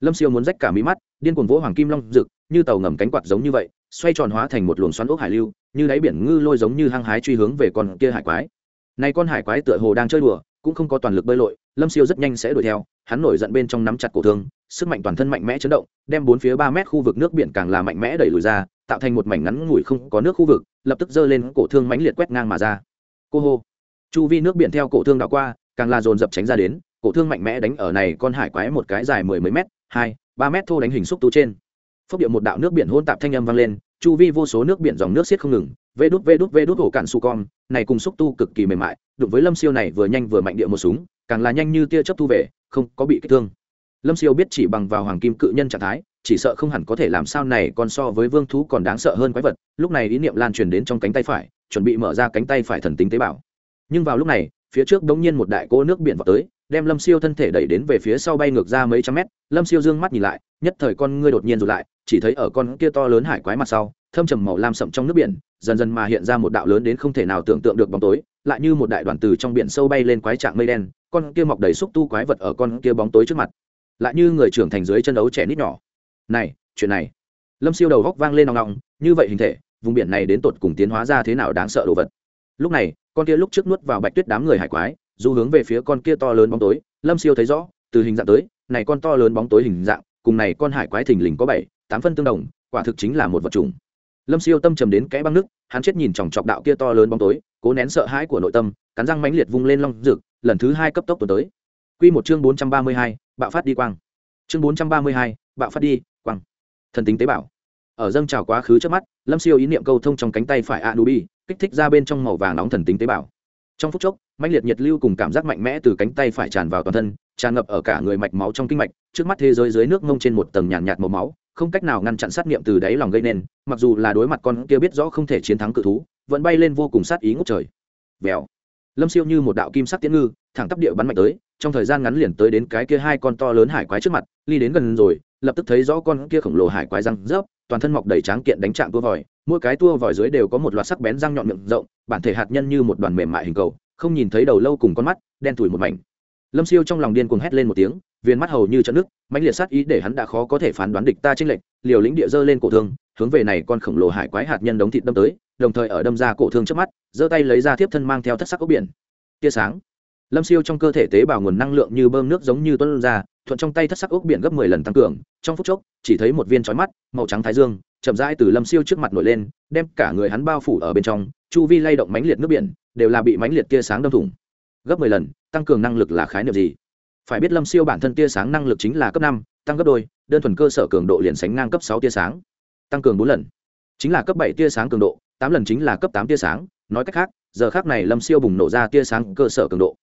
Lâm siêu muốn rách cả mí mắt, điên cuồng vỗ hoàng kim long rực, như tàu ngầm cánh quạt giống như vậy, xoay tròn hóa thành một luồng xoắn ốc hải lưu, như đáy biển ngư lôi giống như hăng hái truy hướng về con kia hải quái. Này con hải quái tựa hồ đang chơi đùa, cũng không có toàn lực bơi lội, lâm siêu rất nhanh sẽ đuổi theo, hắn nổi giận bên trong nắm chặt cổ thương sức mạnh toàn thân mạnh mẽ chấn động, đem bốn phía ba mét khu vực nước biển càng là mạnh mẽ đẩy lùi ra, tạo thành một mảnh ngắn ngủi không có nước khu vực, lập tức giơ lên cổ thương mãnh liệt quét ngang mà ra. Cô hô. Chu vi nước biển theo cổ thương đảo qua, càng là dồn dập tránh ra đến, cổ thương mạnh mẽ đánh ở này con hải quái một cái dài mười mấy mét, hai, ba mét thô đánh hình xúc tu trên. Phốc điệu một đạo nước biển hôn tạp thanh âm vang lên, chu vi vô số nước biển dòng nước xiết không ngừng, vê đút vê đút vê đút hổ cạn su con, này cùng xúc tu cực kỳ mềm mại, đụng với lâm siêu này vừa nhanh vừa mạnh địa một súng, càng là nhanh như tia chớp thu về, không có bị kích thương lâm siêu biết chỉ bằng vào hoàng kim cự nhân trạng thái, chỉ sợ không hẳn có thể làm sao này, còn so với vương thú còn đáng sợ hơn quái vật. Lúc này ý niệm lan truyền đến trong cánh tay phải, chuẩn bị mở ra cánh tay phải thần tính tế bào. Nhưng vào lúc này, phía trước đống nhiên một đại cỗ nước biển vào tới, đem lâm siêu thân thể đẩy đến về phía sau bay ngược ra mấy trăm mét. Lâm siêu dương mắt nhìn lại, nhất thời con ngươi đột nhiên rụt lại, chỉ thấy ở con kia to lớn hải quái mặt sau, thâm trầm màu lam sậm trong nước biển, dần dần mà hiện ra một đạo lớn đến không thể nào tưởng tượng được bóng tối, lại như một đại đoàn từ trong biển sâu bay lên quái trạng mây đen, con kia mọc đầy xúc tu quái vật ở con kia bóng tối trước mặt lại như người trưởng thành dưới chân đấu trẻ nít nhỏ. Này, chuyện này. Lâm siêu đầu góc vang lên nòng nòng như vậy hình thể, vùng biển này đến tột cùng tiến hóa ra thế nào đáng sợ đồ vật. Lúc này, con kia lúc trước nuốt vào bạch tuyết đám người hải quái, du hướng về phía con kia to lớn bóng tối, lâm siêu thấy rõ, từ hình dạng tới, này con to lớn bóng tối hình dạng, cùng này con hải quái thình lình có bảy, tám phân tương đồng, quả thực chính là một vật trùng lâm siêu tâm trầm đến kẽ băng nước, hắn chết nhìn chòng chọc đạo kia to lớn bóng tối, cố nén sợ hãi của nội tâm, cắn răng mãnh liệt vung lên long rực lần thứ hai cấp tốc tuần tới. Q một chương bốn trăm ba mươi hai bạo phát đi quang. Chương bốn trăm ba mươi hai bạo phát đi quang. Thần tính tế bào. Ở dâng trào quá khứ trước mắt lâm siêu ý niệm câu thông trong cánh tay phải a nubi kích thích ra bên trong màu vàng nóng thần tính tế bào. Trong phút chốc mãnh liệt nhiệt lưu cùng cảm giác mạnh mẽ từ cánh tay phải tràn vào toàn thân tràn ngập ở cả người mạch máu trong kinh mạch trước mắt thế giới dưới nước ngông trên một tầng nhàn nhạt, nhạt màu máu không cách nào ngăn chặn sát nghiệm từ đáy lòng gây nên mặc dù là đối mặt con kia biết rõ không thể chiến thắng cự thú vẫn bay lên vô cùng sát ý ngốc trời. Vèo. Lâm siêu như một đạo kim sắc tiễn ngư thẳng tắp địa bắn mạnh tới trong thời gian ngắn liền tới đến cái kia hai con to lớn hải quái trước mặt, ly đến gần rồi, lập tức thấy rõ con kia khổng lồ hải quái răng rớp, toàn thân mọc đầy tráng kiện đánh chạm tua vòi, mỗi cái tua vòi dưới đều có một loạt sắc bén răng nhọn miệng rộng, bản thể hạt nhân như một đoàn mềm mại hình cầu, không nhìn thấy đầu lâu cùng con mắt, đen thủi một mảnh. Lâm siêu trong lòng điên cuồng hét lên một tiếng viên mắt hầu như trận nước, mãnh liệt sát ý để hắn đã khó có thể phán đoán địch ta tranh lệch, liều lĩnh địa dơ lên cổ thương, hướng về này con khổng lồ hải quái hạt nhân đống thịt đâm tới, đồng thời ở đâm ra cổ thương trước mắt, giơ tay lấy ra tiếp thân mang theo thất sắc ốc biển. Tia sáng lâm siêu trong cơ thể tế bào nguồn năng lượng như bơm nước giống như tuân ra, thuận trong tay thất sắc ốc biển gấp mười lần tăng cường, trong phút chốc, chỉ thấy một viên trói mắt, màu trắng thái dương, chậm rãi từ lâm siêu trước mặt nổi lên, đem cả người hắn bao phủ ở bên trong, chu vi lay động mãnh liệt nước biển, đều là bị mãnh liệt tia sáng đâm thủng. Gấp mười lần, tăng cường năng lực là khái niệm gì? Phải biết lâm siêu bản thân tia sáng năng lực chính là cấp năm, tăng gấp đôi, đơn thuần cơ sở cường độ liền sánh ngang cấp sáu tia sáng. Tăng cường bốn lần, chính là cấp bảy tia sáng cường độ, tám lần chính là cấp tám tia sáng, nói cách khác, giờ khác này lâm siêu bùng nổ ra tia sáng cơ sở cường độ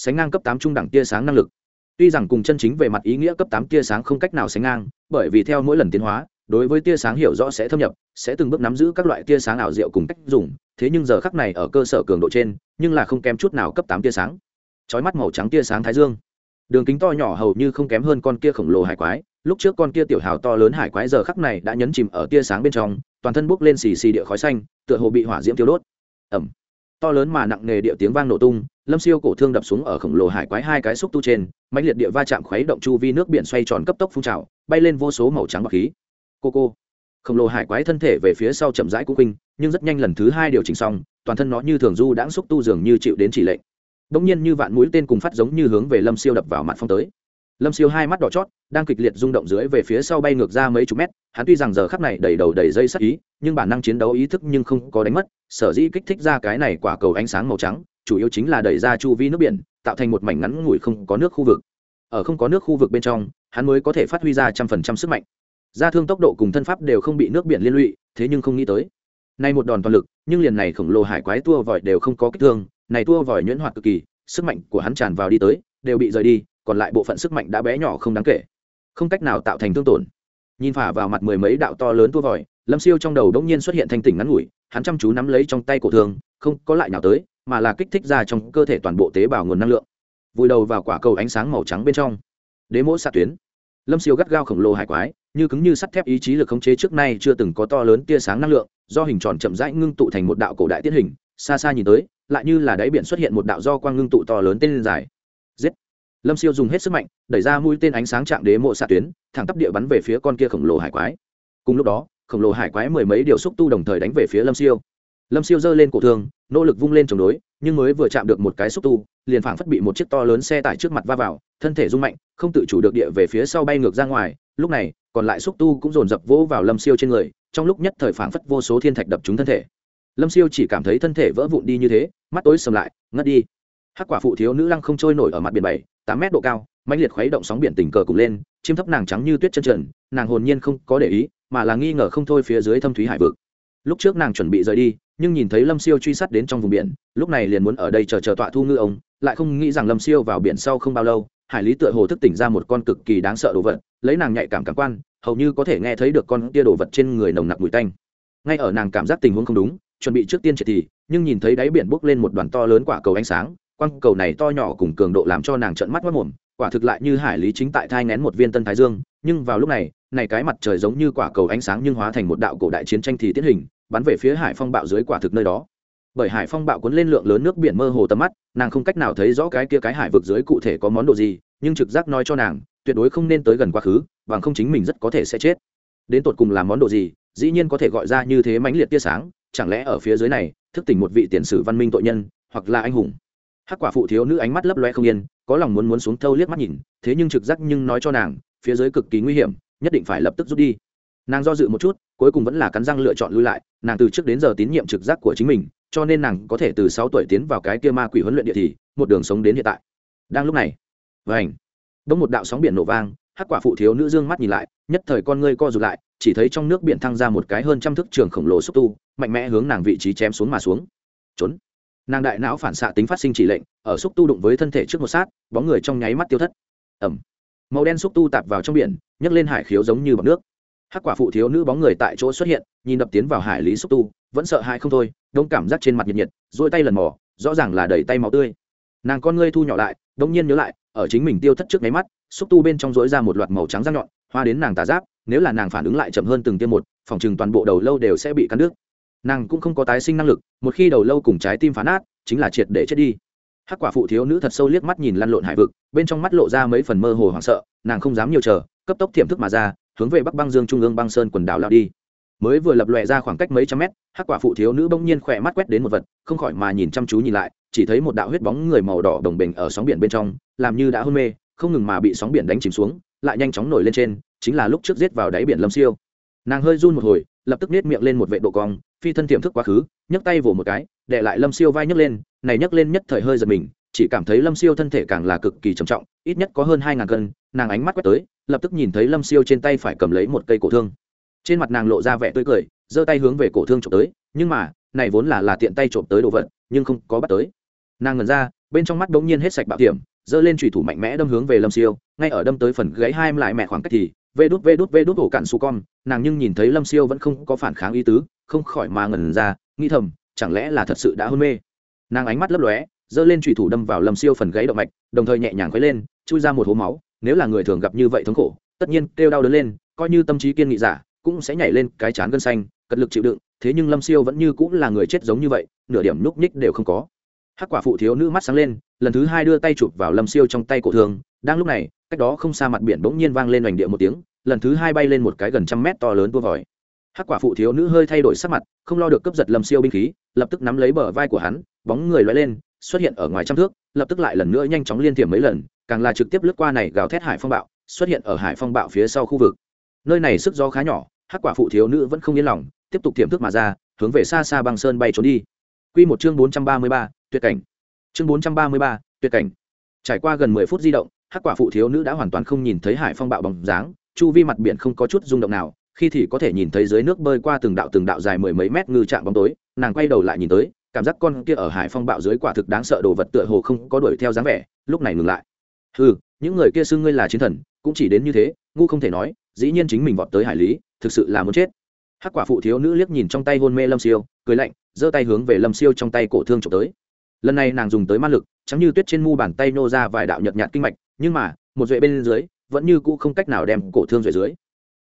sánh ngang cấp tám trung đẳng tia sáng năng lực. Tuy rằng cùng chân chính về mặt ý nghĩa cấp tám tia sáng không cách nào sánh ngang, bởi vì theo mỗi lần tiến hóa, đối với tia sáng hiểu rõ sẽ thâm nhập, sẽ từng bước nắm giữ các loại tia sáng ảo diệu cùng cách dùng, thế nhưng giờ khắc này ở cơ sở cường độ trên, nhưng là không kém chút nào cấp tám tia sáng. Chói mắt màu trắng tia sáng thái dương. Đường kính to nhỏ hầu như không kém hơn con kia khổng lồ hải quái, lúc trước con kia tiểu hào to lớn hải quái giờ khắc này đã nhấn chìm ở tia sáng bên trong, toàn thân bốc lên xì xì địa khói xanh, tựa hồ bị hỏa diễm tiêu đốt. Ẩm to lớn mà nặng nề địa tiếng vang nổ tung, lâm siêu cổ thương đập xuống ở khổng lồ hải quái hai cái xúc tu trên mạnh liệt địa va chạm khuấy động chu vi nước biển xoay tròn cấp tốc phun trào, bay lên vô số màu trắng bọc khí. Cô cô. Khổng lồ hải quái thân thể về phía sau chậm rãi cũng kinh nhưng rất nhanh lần thứ hai điều chỉnh xong, toàn thân nó như thường du đãng xúc tu dường như chịu đến chỉ lệnh. Đông nhiên như vạn mũi tên cùng phát giống như hướng về Lâm Siêu đập vào mặt phong tới. Lâm Siêu hai mắt đỏ chót, đang kịch liệt rung động dưới về phía sau bay ngược ra mấy chục mét, hắn tuy rằng giờ khắc này đầy đầu đầy dây sắc ý, nhưng bản năng chiến đấu ý thức nhưng không có đánh mất, sở dĩ kích thích ra cái này quả cầu ánh sáng màu trắng, chủ yếu chính là đẩy ra chu vi nước biển, tạo thành một mảnh ngắn ngủi không có nước khu vực. Ở không có nước khu vực bên trong, hắn mới có thể phát huy ra trăm phần trăm sức mạnh. Gia thương tốc độ cùng thân pháp đều không bị nước biển liên lụy, thế nhưng không nghĩ tới, nay một đòn toàn lực, nhưng liền này khổng lồ hải quái tua vòi đều không có kích thương, này tua vòi nhuyễn hoạt cực kỳ, sức mạnh của hắn tràn vào đi tới đều bị rời đi còn lại bộ phận sức mạnh đã bé nhỏ không đáng kể. Không cách nào tạo thành thương tổn. Nhìn phả vào mặt mười mấy đạo to lớn tua vòi, lâm siêu trong đầu đ ỗ n g nhiên xuất hiện thanh tỉnh ngắn ngủi, hắn chăm chú nắm lấy trong tay cổ thương, không có lại nào tới, mà là kích thích ra trong cơ thể toàn bộ tế bào nguồn năng lượng. Vùi đầu vào quả cầu ánh sáng màu trắng bên trong. Đế mỗ xạ tuyến. Lâm siêu gắt gao khổng lồ hải quái, như cứng như sắt thép ý chí lực khống chế trước nay chưa từng có to lớn tia sáng năng lượng, do hình tròn chậm rãi ngưng tụ thành một đạo cổ đại tiết hình, xa xa nhìn tới, lại như là đáy biển xuất hiện một đạo do quang ngưng tụ to lớn tên dài lâm siêu dùng hết sức mạnh, đẩy ra mũi tên ánh sáng trạng đế mộ xạ tuyến, thẳng tắp địa bắn về phía con kia khổng lồ hải quái. Cùng lúc đó, khổng lồ hải quái mười mấy điều xúc tu đồng thời đánh về phía lâm siêu. Lâm siêu giơ lên cổ thương, nỗ lực vung lên chống đối, nhưng mới vừa chạm được một cái xúc tu, liền phảng phất bị một chiếc to lớn xe tải trước mặt va vào, thân thể rung mạnh, không tự chủ được địa về phía sau bay ngược ra ngoài, lúc này, còn lại xúc tu cũng dồn dập vỗ vào lâm siêu trên người, trong lúc nhất thời phảng phất vô số thiên thạch đập trúng thân thể. Lâm siêu chỉ cảm thấy thân thể vỡ vụn đi như thế, mắt tối sầm lại, ngất đi hắc quả phụ thiếu nữ lăng không trôi nổi ở mặt biển bảy, tám mét độ cao mạnh liệt khuấy động sóng biển tình cờ cùng lên, chiêm thấp nàng trắng như tuyết chân trần, nàng hồn nhiên không có để ý, mà là nghi ngờ không thôi phía dưới thâm thúy hải vực. Lúc trước nàng chuẩn bị rời đi, nhưng nhìn thấy lâm siêu truy sát đến trong vùng biển, lúc này liền muốn ở đây chờ chờ tọa thu ngư ông, lại không nghĩ rằng lâm siêu vào biển sau không bao lâu, hải lý tựa hồ thức tỉnh ra một con cực kỳ đáng sợ đồ vật, lấy nàng nhạy cảm cảm quan, hầu như có thể nghe thấy được con tia đồ vật trên người nồng nặc mùi tanh. Ngay ở nàng cảm giác tình huống không đúng, chuẩn bị trước tiên triệt thì, nhưng nhìn thấy đáy biển bốc lên một đoàn to lớn quả cầu ánh sáng quang cầu này to nhỏ cùng cường độ làm cho nàng trợn mắt mất mồm, quả thực lại như hải lý chính tại thai ngén một viên tân thái dương, nhưng vào lúc này này cái mặt trời giống như quả cầu ánh sáng nhưng hóa thành một đạo cổ đại chiến tranh thì tiết hình, bắn về phía hải phong bạo dưới quả thực nơi đó. Bởi hải phong bạo cuốn lên lượng lớn nước biển mơ hồ tầm mắt, nàng không cách nào thấy rõ cái kia cái hải vực dưới cụ thể có món đồ gì, nhưng trực giác nói cho nàng, tuyệt đối không nên tới gần quá khứ, bằng không chính mình rất có thể sẽ chết. Đến tột cùng làm món đồ gì, dĩ nhiên có thể gọi ra như thế mãnh liệt tia sáng, chẳng lẽ ở phía dưới này, thức tỉnh một vị tiền sử văn minh tội nhân, hoặc là anh hùng? Hắc quả phụ thiếu nữ ánh mắt lấp loe không yên, có lòng muốn muốn xuống thâu liếc mắt nhìn, thế nhưng trực giác nhưng nói cho nàng, phía dưới cực kỳ nguy hiểm, nhất định phải lập tức rút đi. Nàng do dự một chút, cuối cùng vẫn là cắn răng lựa chọn lui lại, nàng từ trước đến giờ tín nhiệm trực giác của chính mình, cho nên nàng có thể từ sáu tuổi tiến vào cái kia ma quỷ huấn luyện địa thì, một đường sống đến hiện tại. Đang lúc này vảnh bỗng một đạo sóng biển nổ vang, hắc quả phụ thiếu nữ dương mắt nhìn lại, nhất thời con ngươi co rụt lại, chỉ thấy trong nước biển thăng ra một cái hơn trăm thước trường khổng lồ xúc tu, mạnh mẽ hướng nàng vị trí chém xuống mà xuống. Trốn nàng đại não phản xạ tính phát sinh chỉ lệnh, ở xúc tu đụng với thân thể trước một sát, bóng người trong nháy mắt tiêu thất. Ẩm màu đen xúc tu tạp vào trong biển, nhấc lên hải khiếu giống như bọc nước. Hắc quả phụ thiếu nữ bóng người tại chỗ xuất hiện, nhìn đập tiến vào hải lý xúc tu, vẫn sợ hãi không thôi, đông cảm giác trên mặt nhiệt nhiệt dỗi tay lần mò, rõ ràng là đẩy tay máu tươi. Nàng con ngươi thu nhỏ lại, đông nhiên nhớ lại, ở chính mình tiêu thất trước máy mắt, xúc tu bên trong dối ra một loạt màu trắng răng nhọn, hoa đến nàng tà giáp, nếu là nàng phản ứng lại chậm hơn từng tiêm một, phòng chừng toàn bộ đầu lâu đều sẽ bị cắn nước nàng cũng không có tái sinh năng lực, một khi đầu lâu cùng trái tim phá nát, chính là triệt để chết đi. Hắc quả phụ thiếu nữ thật sâu liếc mắt nhìn lăn lộn hải vực, bên trong mắt lộ ra mấy phần mơ hồ hoảng sợ, nàng không dám nhiều chờ, cấp tốc tiềm thức mà ra, hướng về bắc băng dương trung ương băng sơn quần đảo lao đi. Mới vừa lập lòe ra khoảng cách mấy trăm mét, hắc quả phụ thiếu nữ bỗng nhiên khỏe mắt quét đến một vật, không khỏi mà nhìn chăm chú nhìn lại, chỉ thấy một đạo huyết bóng người màu đỏ đồng bình ở sóng biển bên trong, làm như đã hôn mê, không ngừng mà bị sóng biển đánh chìm xuống, lại nhanh chóng nổi lên trên, chính là lúc trước giết vào đáy biển lâm siêu. Nàng hơi run một hồi lập tức nết miệng lên một vệ độ cong, phi thân tiềm thức quá khứ, nhấc tay vỗ một cái đệ lại lâm siêu vai nhấc lên, này nhấc lên nhất thời hơi giật mình, chỉ cảm thấy lâm siêu thân thể càng là cực kỳ trầm trọng, ít nhất có hơn hai ngàn cân, nàng ánh mắt quét tới, lập tức nhìn thấy lâm siêu trên tay phải cầm lấy một cây cổ thương. Trên mặt nàng lộ ra vẻ tươi cười, giơ tay hướng về cổ thương trộm tới, nhưng mà, này vốn là là tiện tay trộm tới đồ vật, nhưng không có bắt tới. Nàng ngẩn ra, bên trong mắt bỗng nhiên hết sạch bạo hiểm giơ lên trùy thủ mạnh mẽ đâm hướng về lâm siêu, ngay ở đâm tới phần gãy hai lại mẹ khoảng cách thì vê đút vê đút vê đút ổ cạn su con, nàng nhưng nhìn thấy lâm siêu vẫn không có phản kháng ý tứ, không khỏi mà ngẩn ra, nghĩ thầm, chẳng lẽ là thật sự đã hôn mê. Nàng ánh mắt lấp lóe, giơ lên trùy thủ đâm vào lâm siêu phần gáy động mạch, đồng thời nhẹ nhàng quấy lên, chui ra một hố máu, nếu là người thường gặp như vậy thống khổ, tất nhiên kêu đau đớn lên, coi như tâm trí kiên nghị giả, cũng sẽ nhảy lên cái chán gân xanh, cật lực chịu đựng, thế nhưng lâm siêu vẫn như cũng là người chết giống như vậy, nửa điểm núc ních đều không có. Hắc quả phụ thiếu nữ mắt sáng lên, lần thứ hai đưa tay chụp vào lâm siêu trong tay cổ thường đang lúc này cách đó không xa mặt biển bỗng nhiên vang lên hoành địa một tiếng lần thứ hai bay lên một cái gần trăm mét to lớn tua vòi hắc quả phụ thiếu nữ hơi thay đổi sắc mặt không lo được cướp giật lâm siêu binh khí lập tức nắm lấy bờ vai của hắn bóng người loay lên xuất hiện ở ngoài trăm thước lập tức lại lần nữa nhanh chóng liên tiềm mấy lần càng là trực tiếp lướt qua này gào thét hải phong bạo xuất hiện ở hải phong bạo phía sau khu vực nơi này sức gió khá nhỏ hắc quả phụ thiếu nữ vẫn không yên lòng tiếp tục tiềm thức mà ra hướng về xa xa băng sơn bay trốn đi Quy một chương bốn trăm ba mươi ba, tuyệt cảnh. Chương bốn trăm ba mươi ba, tuyệt cảnh. Trải qua gần mười phút di động, hắc quả phụ thiếu nữ đã hoàn toàn không nhìn thấy hải phong bạo bóng dáng, chu vi mặt biển không có chút rung động nào, khi thì có thể nhìn thấy dưới nước bơi qua từng đạo từng đạo dài mười mấy mét ngư trạng bóng tối, nàng quay đầu lại nhìn tới, cảm giác con kia ở hải phong bạo dưới quả thực đáng sợ đồ vật tựa hồ không có đuổi theo dáng vẻ, lúc này ngừng lại. ừ những người kia xưng ngươi là chiến thần, cũng chỉ đến như thế, ngu không thể nói, dĩ nhiên chính mình vọt tới hải lý, thực sự là muốn chết. Hắc quả phụ thiếu nữ liếc nhìn trong tay hôn mê Lâm Siêu, cười lạnh, giơ tay hướng về Lâm Siêu trong tay cổ thương chụp tới. Lần này nàng dùng tới ma lực, chẳng như tuyết trên mu bàn tay nô ra vài đạo nhợt nhạt kinh mạch, nhưng mà, một duệ bên dưới, vẫn như cũ không cách nào đem cổ thương duệ dưới.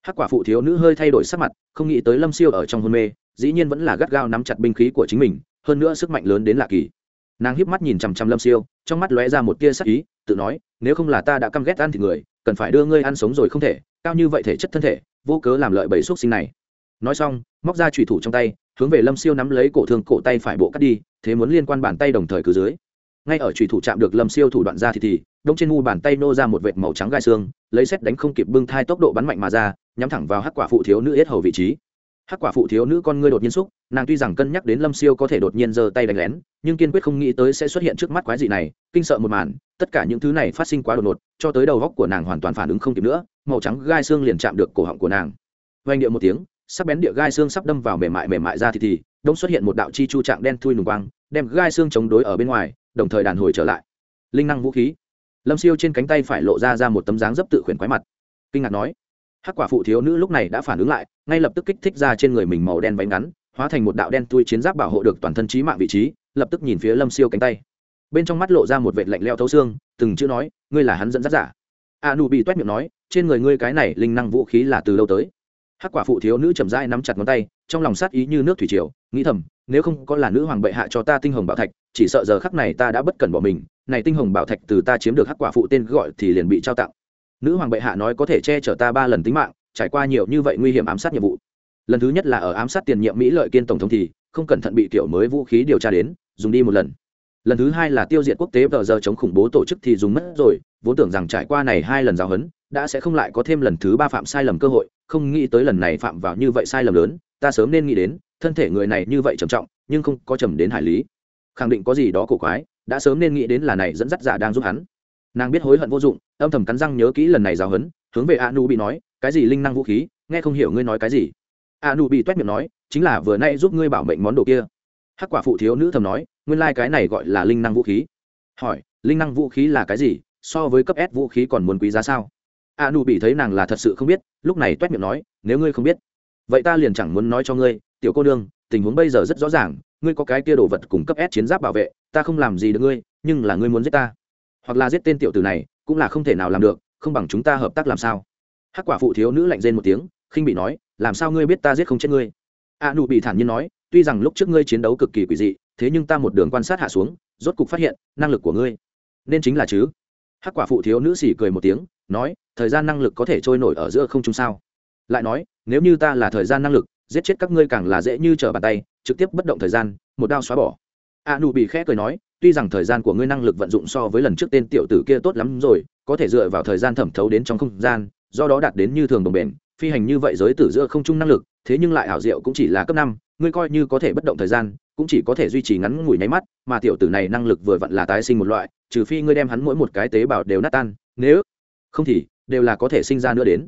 Hắc quả phụ thiếu nữ hơi thay đổi sắc mặt không nghĩ tới lâm siêu ở trong hôn mê dĩ nhiên vẫn là gắt gao nắm chặt binh khí của chính mình hơn nữa sức mạnh lớn đến lạ kỳ. Nàng híp mắt nhìn chằm chằm lâm siêu trong mắt lóe ra một tia sắc ý tự nói nếu không là ta đã căm ghét ăn thịt người cần phải đưa ngươi ăn sống rồi không thể cao như vậy thể chất thân thể vô cớ làm lợi bầy xúc sinh này. Nói xong móc ra trùy thủ trong tay hướng về lâm siêu nắm lấy cổ thương cổ tay phải bộ cắt đi thế muốn liên quan bàn tay đồng thời cứ dưới. Ngay ở trùy thủ chạm được lâm siêu thủ đoạn ra thì thì đông trên mu bàn tay nô ra một vệt màu trắng gai xương, lấy xét đánh không kịp bưng thai tốc độ bắn mạnh mà ra, nhắm thẳng vào hắc quả phụ thiếu nữ yết hầu vị trí. Hắc quả phụ thiếu nữ con ngươi đột nhiên xúc, nàng tuy rằng cân nhắc đến lâm siêu có thể đột nhiên giơ tay đánh lén, nhưng kiên quyết không nghĩ tới sẽ xuất hiện trước mắt quái dị này, kinh sợ một màn, tất cả những thứ này phát sinh quá đột ngột, cho tới đầu góc của nàng hoàn toàn phản ứng không kịp nữa, màu trắng gai xương liền chạm được cổ họng của nàng. Vang điệu một tiếng, sắc bén địa gai xương sắp đâm vào mềm mại mềm mại ra thì thì đông xuất hiện một đạo chi chu trạng đen thui nùng quang, đem gai xương chống đối ở bên ngoài, đồng thời đàn hồi trở lại. Linh năng vũ khí lâm siêu trên cánh tay phải lộ ra ra một tấm dáng dấp tự khuyển quái mặt. Kinh ngạc nói, hắc quả phụ thiếu nữ lúc này đã phản ứng lại, ngay lập tức kích thích ra trên người mình màu đen váy ngắn, hóa thành một đạo đen tui chiến giáp bảo hộ được toàn thân trí mạng vị trí, lập tức nhìn phía lâm siêu cánh tay. Bên trong mắt lộ ra một vệt lạnh leo thấu xương, từng chữ nói, ngươi là hắn dẫn dắt giả. A nụ bị toét miệng nói, trên người ngươi cái này linh năng vũ khí là từ lâu tới? Hắc quả phụ thiếu nữ chậm rãi nắm chặt ngón tay, trong lòng sát ý như nước thủy triều, nghĩ thầm, nếu không có là nữ hoàng bệ hạ cho ta tinh hồng bảo thạch, chỉ sợ giờ khắc này ta đã bất cần bỏ mình này tinh hồng bảo thạch từ ta chiếm được hắc quả phụ tên gọi thì liền bị trao tặng. Nữ hoàng bệ hạ nói có thể che chở ta ba lần tính mạng, trải qua nhiều như vậy nguy hiểm ám sát nhiệm vụ. Lần thứ nhất là ở ám sát tiền nhiệm mỹ lợi kiên tổng thống thì không cẩn thận bị kiểu mới vũ khí điều tra đến, dùng đi một lần. Lần thứ hai là tiêu diệt quốc tế vờ giờ chống khủng bố tổ chức thì dùng mất rồi, vốn tưởng rằng trải qua này hai lần giáo huấn, đã sẽ không lại có thêm lần thứ ba phạm sai lầm cơ hội, không nghĩ tới lần này phạm vào như vậy sai lầm lớn, ta sớm nên nghĩ đến, thân thể người này như vậy trầm trọng, nhưng không có trầm đến hải lý. Khẳng định có gì đó cổ quái đã sớm nên nghĩ đến là này dẫn dắt giả đang giúp hắn. Nàng biết hối hận vô dụng, âm thầm cắn răng nhớ kỹ lần này giáo hấn. hướng về a nu bị nói, cái gì linh năng vũ khí, nghe không hiểu ngươi nói cái gì. A nu bị toét miệng nói, chính là vừa nay giúp ngươi bảo mệnh món đồ kia. Hắc quả phụ thiếu nữ thầm nói, nguyên lai、like、cái này gọi là linh năng vũ khí. Hỏi, linh năng vũ khí là cái gì, so với cấp s vũ khí còn muốn quý giá sao? A nu bị thấy nàng là thật sự không biết, lúc này toét miệng nói, nếu ngươi không biết, vậy ta liền chẳng muốn nói cho ngươi, tiểu cô nương, tình huống bây giờ rất rõ ràng ngươi có cái kia đồ vật cùng cấp s chiến giáp bảo vệ, ta không làm gì được ngươi, nhưng là ngươi muốn giết ta. Hoặc là giết tên tiểu tử này, cũng là không thể nào làm được, không bằng chúng ta hợp tác làm sao? Hắc quả phụ thiếu nữ lạnh rên một tiếng, khinh bị nói, làm sao ngươi biết ta giết không chết ngươi? A nụ bị thản nhiên nói, tuy rằng lúc trước ngươi chiến đấu cực kỳ quỷ dị, thế nhưng ta một đường quan sát hạ xuống, rốt cục phát hiện, năng lực của ngươi. Nên chính là chứ? Hắc quả phụ thiếu nữ sỉ cười một tiếng, nói, thời gian năng lực có thể trôi nổi ở giữa không trung sao? Lại nói, nếu như ta là thời gian năng lực giết chết các ngươi càng là dễ như trở bàn tay, trực tiếp bất động thời gian, một đao xóa bỏ. A nụ bị khẽ cười nói, tuy rằng thời gian của ngươi năng lực vận dụng so với lần trước tên tiểu tử kia tốt lắm rồi, có thể dựa vào thời gian thẩm thấu đến trong không gian, do đó đạt đến như thường đồng bền, phi hành như vậy giới tử giữa không trung năng lực, thế nhưng lại ảo diệu cũng chỉ là cấp năm, ngươi coi như có thể bất động thời gian, cũng chỉ có thể duy trì ngắn ngủi nháy mắt, mà tiểu tử này năng lực vừa vặn là tái sinh một loại, trừ phi ngươi đem hắn mỗi một cái tế bào đều nát tan, nếu không thì đều là có thể sinh ra nữa đến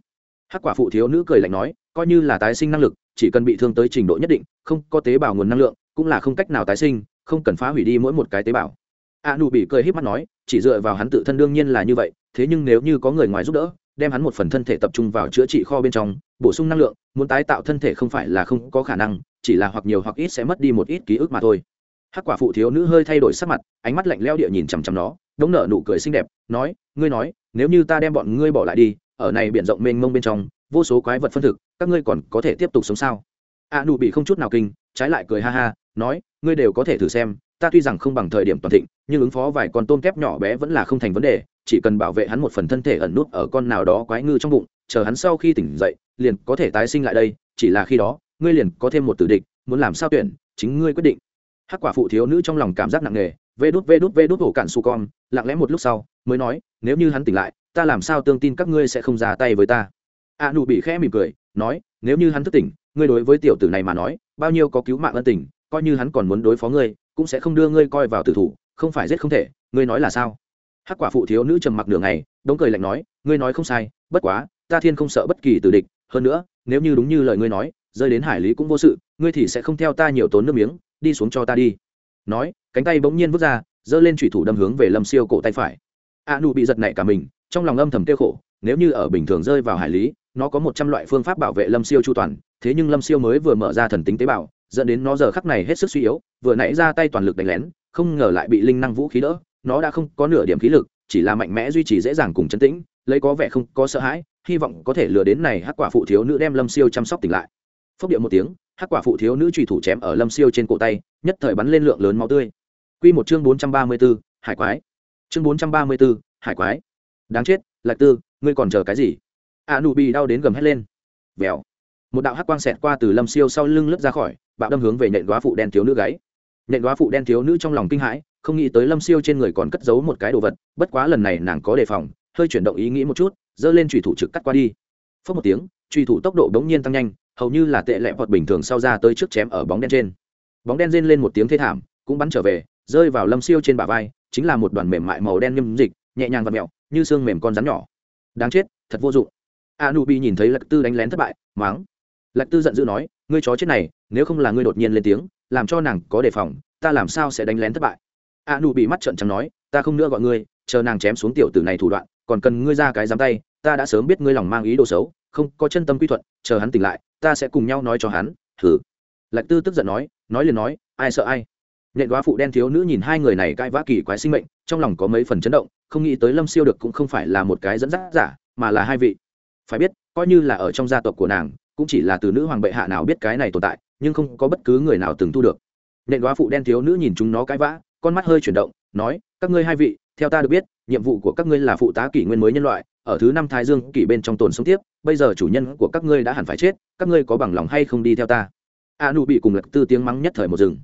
hắc quả phụ thiếu nữ cười lạnh nói, coi như là tái sinh năng lực, chỉ cần bị thương tới trình độ nhất định, không có tế bào nguồn năng lượng, cũng là không cách nào tái sinh, không cần phá hủy đi mỗi một cái tế bào. A nụ bị cười h í p mắt nói, chỉ dựa vào hắn tự thân đương nhiên là như vậy, thế nhưng nếu như có người ngoài giúp đỡ, đem hắn một phần thân thể tập trung vào chữa trị kho bên trong, bổ sung năng lượng, muốn tái tạo thân thể không phải là không có khả năng, chỉ là hoặc nhiều hoặc ít sẽ mất đi một ít ký ức mà thôi. Hắc quả phụ thiếu nữ hơi thay đổi sắc mặt, ánh mắt lạnh leo địa nhìn chằm chằm nó, đống nợ nụ cười xinh đẹp, nói, ngươi nói, nếu như ta đem bọn ngươi bỏ lại đi ở này biển rộng mênh mông bên trong, vô số quái vật phân thực, các ngươi còn có thể tiếp tục sống sao? A nụ bị không chút nào kinh, trái lại cười ha ha, nói, ngươi đều có thể thử xem, ta tuy rằng không bằng thời điểm toàn thịnh, nhưng ứng phó vài con tôm kép nhỏ bé vẫn là không thành vấn đề, chỉ cần bảo vệ hắn một phần thân thể ẩn nút ở con nào đó quái ngư trong bụng, chờ hắn sau khi tỉnh dậy, liền có thể tái sinh lại đây, chỉ là khi đó, ngươi liền có thêm một tử địch, muốn làm sao tuyển, chính ngươi quyết định. Hắc quả phụ thiếu nữ trong lòng cảm giác nặng nề, vê đút vê đút vê đút hổ cạn su con, lặng lẽ một lúc sau, mới nói, nếu như hắn tỉnh lại ta làm sao tương tin các ngươi sẽ không ra tay với ta? A nụ bị khẽ mỉm cười, nói, nếu như hắn thức tỉnh, ngươi đối với tiểu tử này mà nói, bao nhiêu có cứu mạng ân tình, coi như hắn còn muốn đối phó ngươi, cũng sẽ không đưa ngươi coi vào tử thủ, không phải giết không thể, ngươi nói là sao? Hắc quả phụ thiếu nữ trầm mặc nửa ngày, đống cười lạnh nói, ngươi nói không sai, bất quá, ta thiên không sợ bất kỳ tử địch, hơn nữa, nếu như đúng như lời ngươi nói, rơi đến hải lý cũng vô sự, ngươi thì sẽ không theo ta nhiều tốn nước miếng, đi xuống cho ta đi. Nói, cánh tay bỗng nhiên vứt ra, giơ lên thủy thủ đâm hướng về lâm siêu cổ tay phải. A nụ bị giật nảy cả mình trong lòng âm thầm tiêu khổ, nếu như ở bình thường rơi vào hải lý, nó có một trăm loại phương pháp bảo vệ lâm siêu chu toàn, thế nhưng lâm siêu mới vừa mở ra thần tính tế bào, dẫn đến nó giờ khắc này hết sức suy yếu, vừa nãy ra tay toàn lực đánh lén, không ngờ lại bị linh năng vũ khí đỡ, nó đã không có nửa điểm khí lực, chỉ là mạnh mẽ duy trì dễ dàng cùng chấn tĩnh, lấy có vẻ không có sợ hãi, hy vọng có thể lừa đến này hắc quả phụ thiếu nữ đem lâm siêu chăm sóc tỉnh lại. Phốc điệu một tiếng, hắc quả phụ thiếu nữ trùy thủ chém ở lâm siêu trên cổ tay, nhất thời bắn lên lượng lớn máu tươi. Q một chương bốn trăm ba mươi b ố hải quái. Chương bốn trăm ba mươi b ố hải quái đáng chết, lạc tư, ngươi còn chờ cái gì? A nụ bị đau đến gầm hét lên. Vèo. Một đạo hắc quang xẹt qua từ lâm siêu sau lưng lướt ra khỏi, bạo đâm hướng về nện đoá phụ đen thiếu nữ gáy. Nện đoá phụ đen thiếu nữ trong lòng kinh hãi, không nghĩ tới lâm siêu trên người còn cất giấu một cái đồ vật, bất quá lần này nàng có đề phòng, hơi chuyển động ý nghĩ một chút, giơ lên trùy thủ trực cắt qua đi. Phớt một tiếng trùy thủ tốc độ đ ố n g nhiên tăng nhanh, hầu như là tệ lẹ vọt bình thường sau ra tới trước chém ở bóng đen trên. Bóng đen rên lên một tiếng thê thảm, cũng bắn trở về, rơi vào lâm siêu trên bả vai, chính là một đoàn mềm mại màu đen nhâm dịch, nhẹ nhàng và mẹo như xương mềm con rắn nhỏ. Đáng chết, thật vô dụng. A nu bi nhìn thấy Lạc tư đánh lén thất bại, máng. Lạc tư giận dữ nói, ngươi chó chết này, nếu không là ngươi đột nhiên lên tiếng, làm cho nàng có đề phòng, ta làm sao sẽ đánh lén thất bại? A Nu bị mắt trợn trắng nói, ta không nữa gọi ngươi, chờ nàng chém xuống tiểu tử này thủ đoạn, còn cần ngươi ra cái dám tay, ta đã sớm biết ngươi lòng mang ý đồ xấu, không có chân tâm quy thuận, chờ hắn tỉnh lại, ta sẽ cùng nhau nói cho hắn, thử. Lạc tư tức giận nói nói liền nói, ai sợ ai? Nhện góa phụ đen thiếu nữ nhìn hai người này cãi vã kỳ quái sinh mệnh trong lòng có mấy phần chấn động, không nghĩ tới lâm siêu được cũng không phải là một cái dẫn dắt giả, mà là hai vị. Phải biết, coi như là ở trong gia tộc của nàng, cũng chỉ là từ nữ hoàng bệ hạ nào biết cái này tồn tại, nhưng không có bất cứ người nào từng thu được. Nện đoá phụ đen thiếu nữ nhìn chúng nó cãi vã, con mắt hơi chuyển động, nói, các ngươi hai vị, theo ta được biết, nhiệm vụ của các ngươi là phụ tá kỷ nguyên mới nhân loại, ở thứ năm thái dương kỷ bên trong tồn sống tiếp, bây giờ chủ nhân của các ngươi đã hẳn phải chết, các ngươi có bằng lòng hay không đi theo ta? A nụ bị cùng lật tư tiếng mắng nhất thời một rừng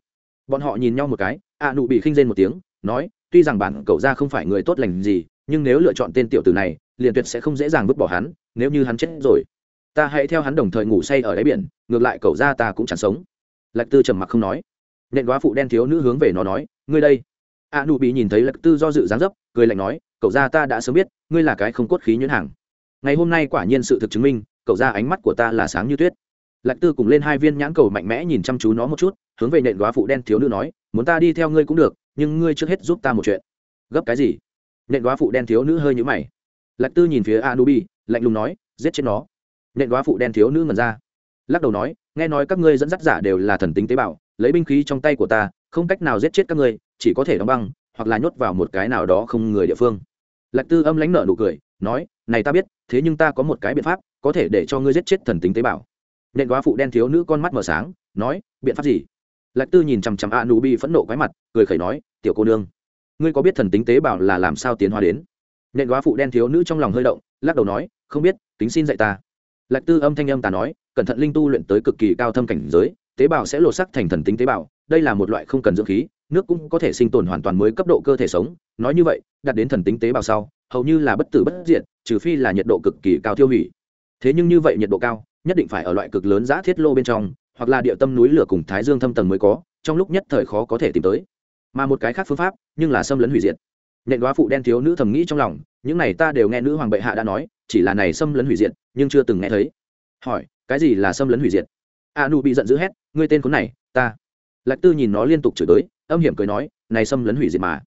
bọn họ nhìn nhau một cái, a nụ bị khinh rên một tiếng, nói tuy rằng bản cậu ra không phải người tốt lành gì, nhưng nếu lựa chọn tên tiểu tử này, liền tuyệt sẽ không dễ dàng vứt bỏ hắn, nếu như hắn chết rồi. Ta hãy theo hắn đồng thời ngủ say ở đáy biển, ngược lại cậu ra ta cũng chẳng sống. Lạch tư trầm mặc không nói. Nện quá phụ đen thiếu nữ hướng về nó nói, ngươi đây. A nụ bị nhìn thấy lạch tư do dự dáng dấp, cười lạnh nói, cậu ra ta đã sớm biết, ngươi là cái không cốt khí nhuyễn hàng. Ngày hôm nay quả nhiên sự thực chứng minh, cậu ra ánh mắt của ta là sáng như tuyết. Lạch tư cùng lên hai viên nhãn cầu mạnh mẽ nhìn chăm chú nó một chút, hướng về nện quá phụ đen thiếu nữ nói, muốn ta đi theo ngươi cũng được nhưng ngươi trước hết giúp ta một chuyện. Gấp cái gì? Nện đoá phụ đen thiếu nữ hơi nhũ mày. Lạch tư nhìn phía anubi, lạnh lùng nói, giết chết nó. Nện đoá phụ đen thiếu nữ ngần ra. Lắc đầu nói, nghe nói các ngươi dẫn dắt giả đều là thần tính tế bào, lấy binh khí trong tay của ta, không cách nào giết chết các ngươi, chỉ có thể đóng băng, hoặc là nhốt vào một cái nào đó không người địa phương. Lạch tư âm lãnh nợ nụ cười, nói, này ta biết, thế nhưng ta có một cái biện pháp, có thể để cho ngươi giết chết thần tính tế bào. Nện đoá phụ đen thiếu nữ con mắt mở sáng, nói, biện pháp gì? Lạch tư nhìn chằm chằm a nu bi phẫn nộ quái mặt, cười khẩy nói, tiểu cô nương, ngươi có biết thần tính tế bào là làm sao tiến hóa đến? Nện góa phụ đen thiếu nữ trong lòng hơi động, lắc đầu nói, không biết, tính xin dạy ta. Lạch tư âm thanh âm ta nói, cẩn thận linh tu luyện tới cực kỳ cao thâm cảnh giới, tế bào sẽ lột sắc thành thần tính tế bào, đây là một loại không cần dưỡng khí, nước cũng có thể sinh tồn hoàn toàn mới cấp độ cơ thể sống. Nói như vậy, đạt đến thần tính tế bào sau, hầu như là bất tử bất diệt, trừ phi là nhiệt độ cực kỳ cao tiêu hủy. Thế nhưng như vậy nhiệt độ cao, nhất định phải ở loại cực lớn giá thiết lô bên trong hoặc là địa tâm núi lửa cùng thái dương thâm tầng mới có, trong lúc nhất thời khó có thể tìm tới. Mà một cái khác phương pháp, nhưng là xâm lấn hủy diệt. Nện đoá phụ đen thiếu nữ thầm nghĩ trong lòng, những này ta đều nghe nữ hoàng bệ hạ đã nói, chỉ là này xâm lấn hủy diệt, nhưng chưa từng nghe thấy. Hỏi, cái gì là xâm lấn hủy diệt? A nu bị giận dữ hét, ngươi tên khốn này, ta. Lạc tư nhìn nó liên tục chửi tới, âm hiểm cười nói, này xâm lấn hủy diệt mà.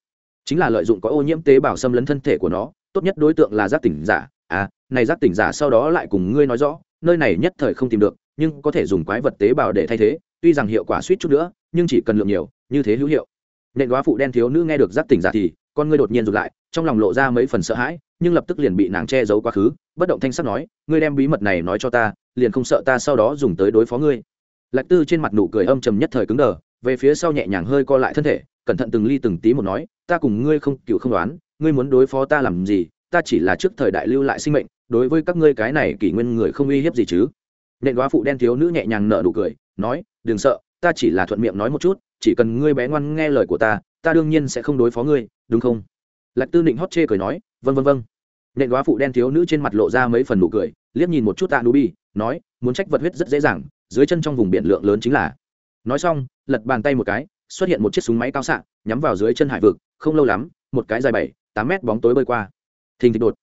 Chính là lợi dụng có ô nhiễm tế bào xâm lấn thân thể của nó, tốt nhất đối tượng là giác tỉnh giả. À này giác tỉnh giả sau đó lại cùng ngươi nói rõ, nơi này nhất thời không tìm được nhưng có thể dùng quái vật tế bào để thay thế, tuy rằng hiệu quả suýt chút nữa, nhưng chỉ cần lượng nhiều, như thế hữu hiệu. Nện đoá phụ đen thiếu nữ nghe được giác tỉnh giả thì, con ngươi đột nhiên rụt lại, trong lòng lộ ra mấy phần sợ hãi, nhưng lập tức liền bị nàng che giấu quá khứ, bất động thanh sắc nói, ngươi đem bí mật này nói cho ta, liền không sợ ta sau đó dùng tới đối phó ngươi. Lạch tư trên mặt nụ cười âm trầm nhất thời cứng đờ, về phía sau nhẹ nhàng hơi co lại thân thể, cẩn thận từng ly từng tí một nói, ta cùng ngươi không cựu không đoán, ngươi muốn đối phó ta làm gì, ta chỉ là trước thời đại lưu lại sinh mệnh, đối với các ngươi cái này kỷ nguyên người không uy hiếp gì chứ nện đoá phụ đen thiếu nữ nhẹ nhàng nở nụ cười, nói, đừng sợ, ta chỉ là thuận miệng nói một chút, chỉ cần ngươi bé ngoan nghe lời của ta ta đương nhiên sẽ không đối phó ngươi, đúng không? Lạch tư định hót chê cười nói vân vân vân nện đoá phụ đen thiếu nữ trên mặt lộ ra mấy phần nụ cười, liếc nhìn một chút tạ nụ bi, nói, muốn trách vật huyết rất dễ dàng, dưới chân trong vùng biển lượng lớn chính là. Nói xong, lật bàn tay một cái, xuất hiện một chiếc súng máy cao xạ, nhắm vào dưới chân hải vực, không lâu lắm, một cái dài bảy, tám mét bóng tối bơi qua. Thình thịch đột.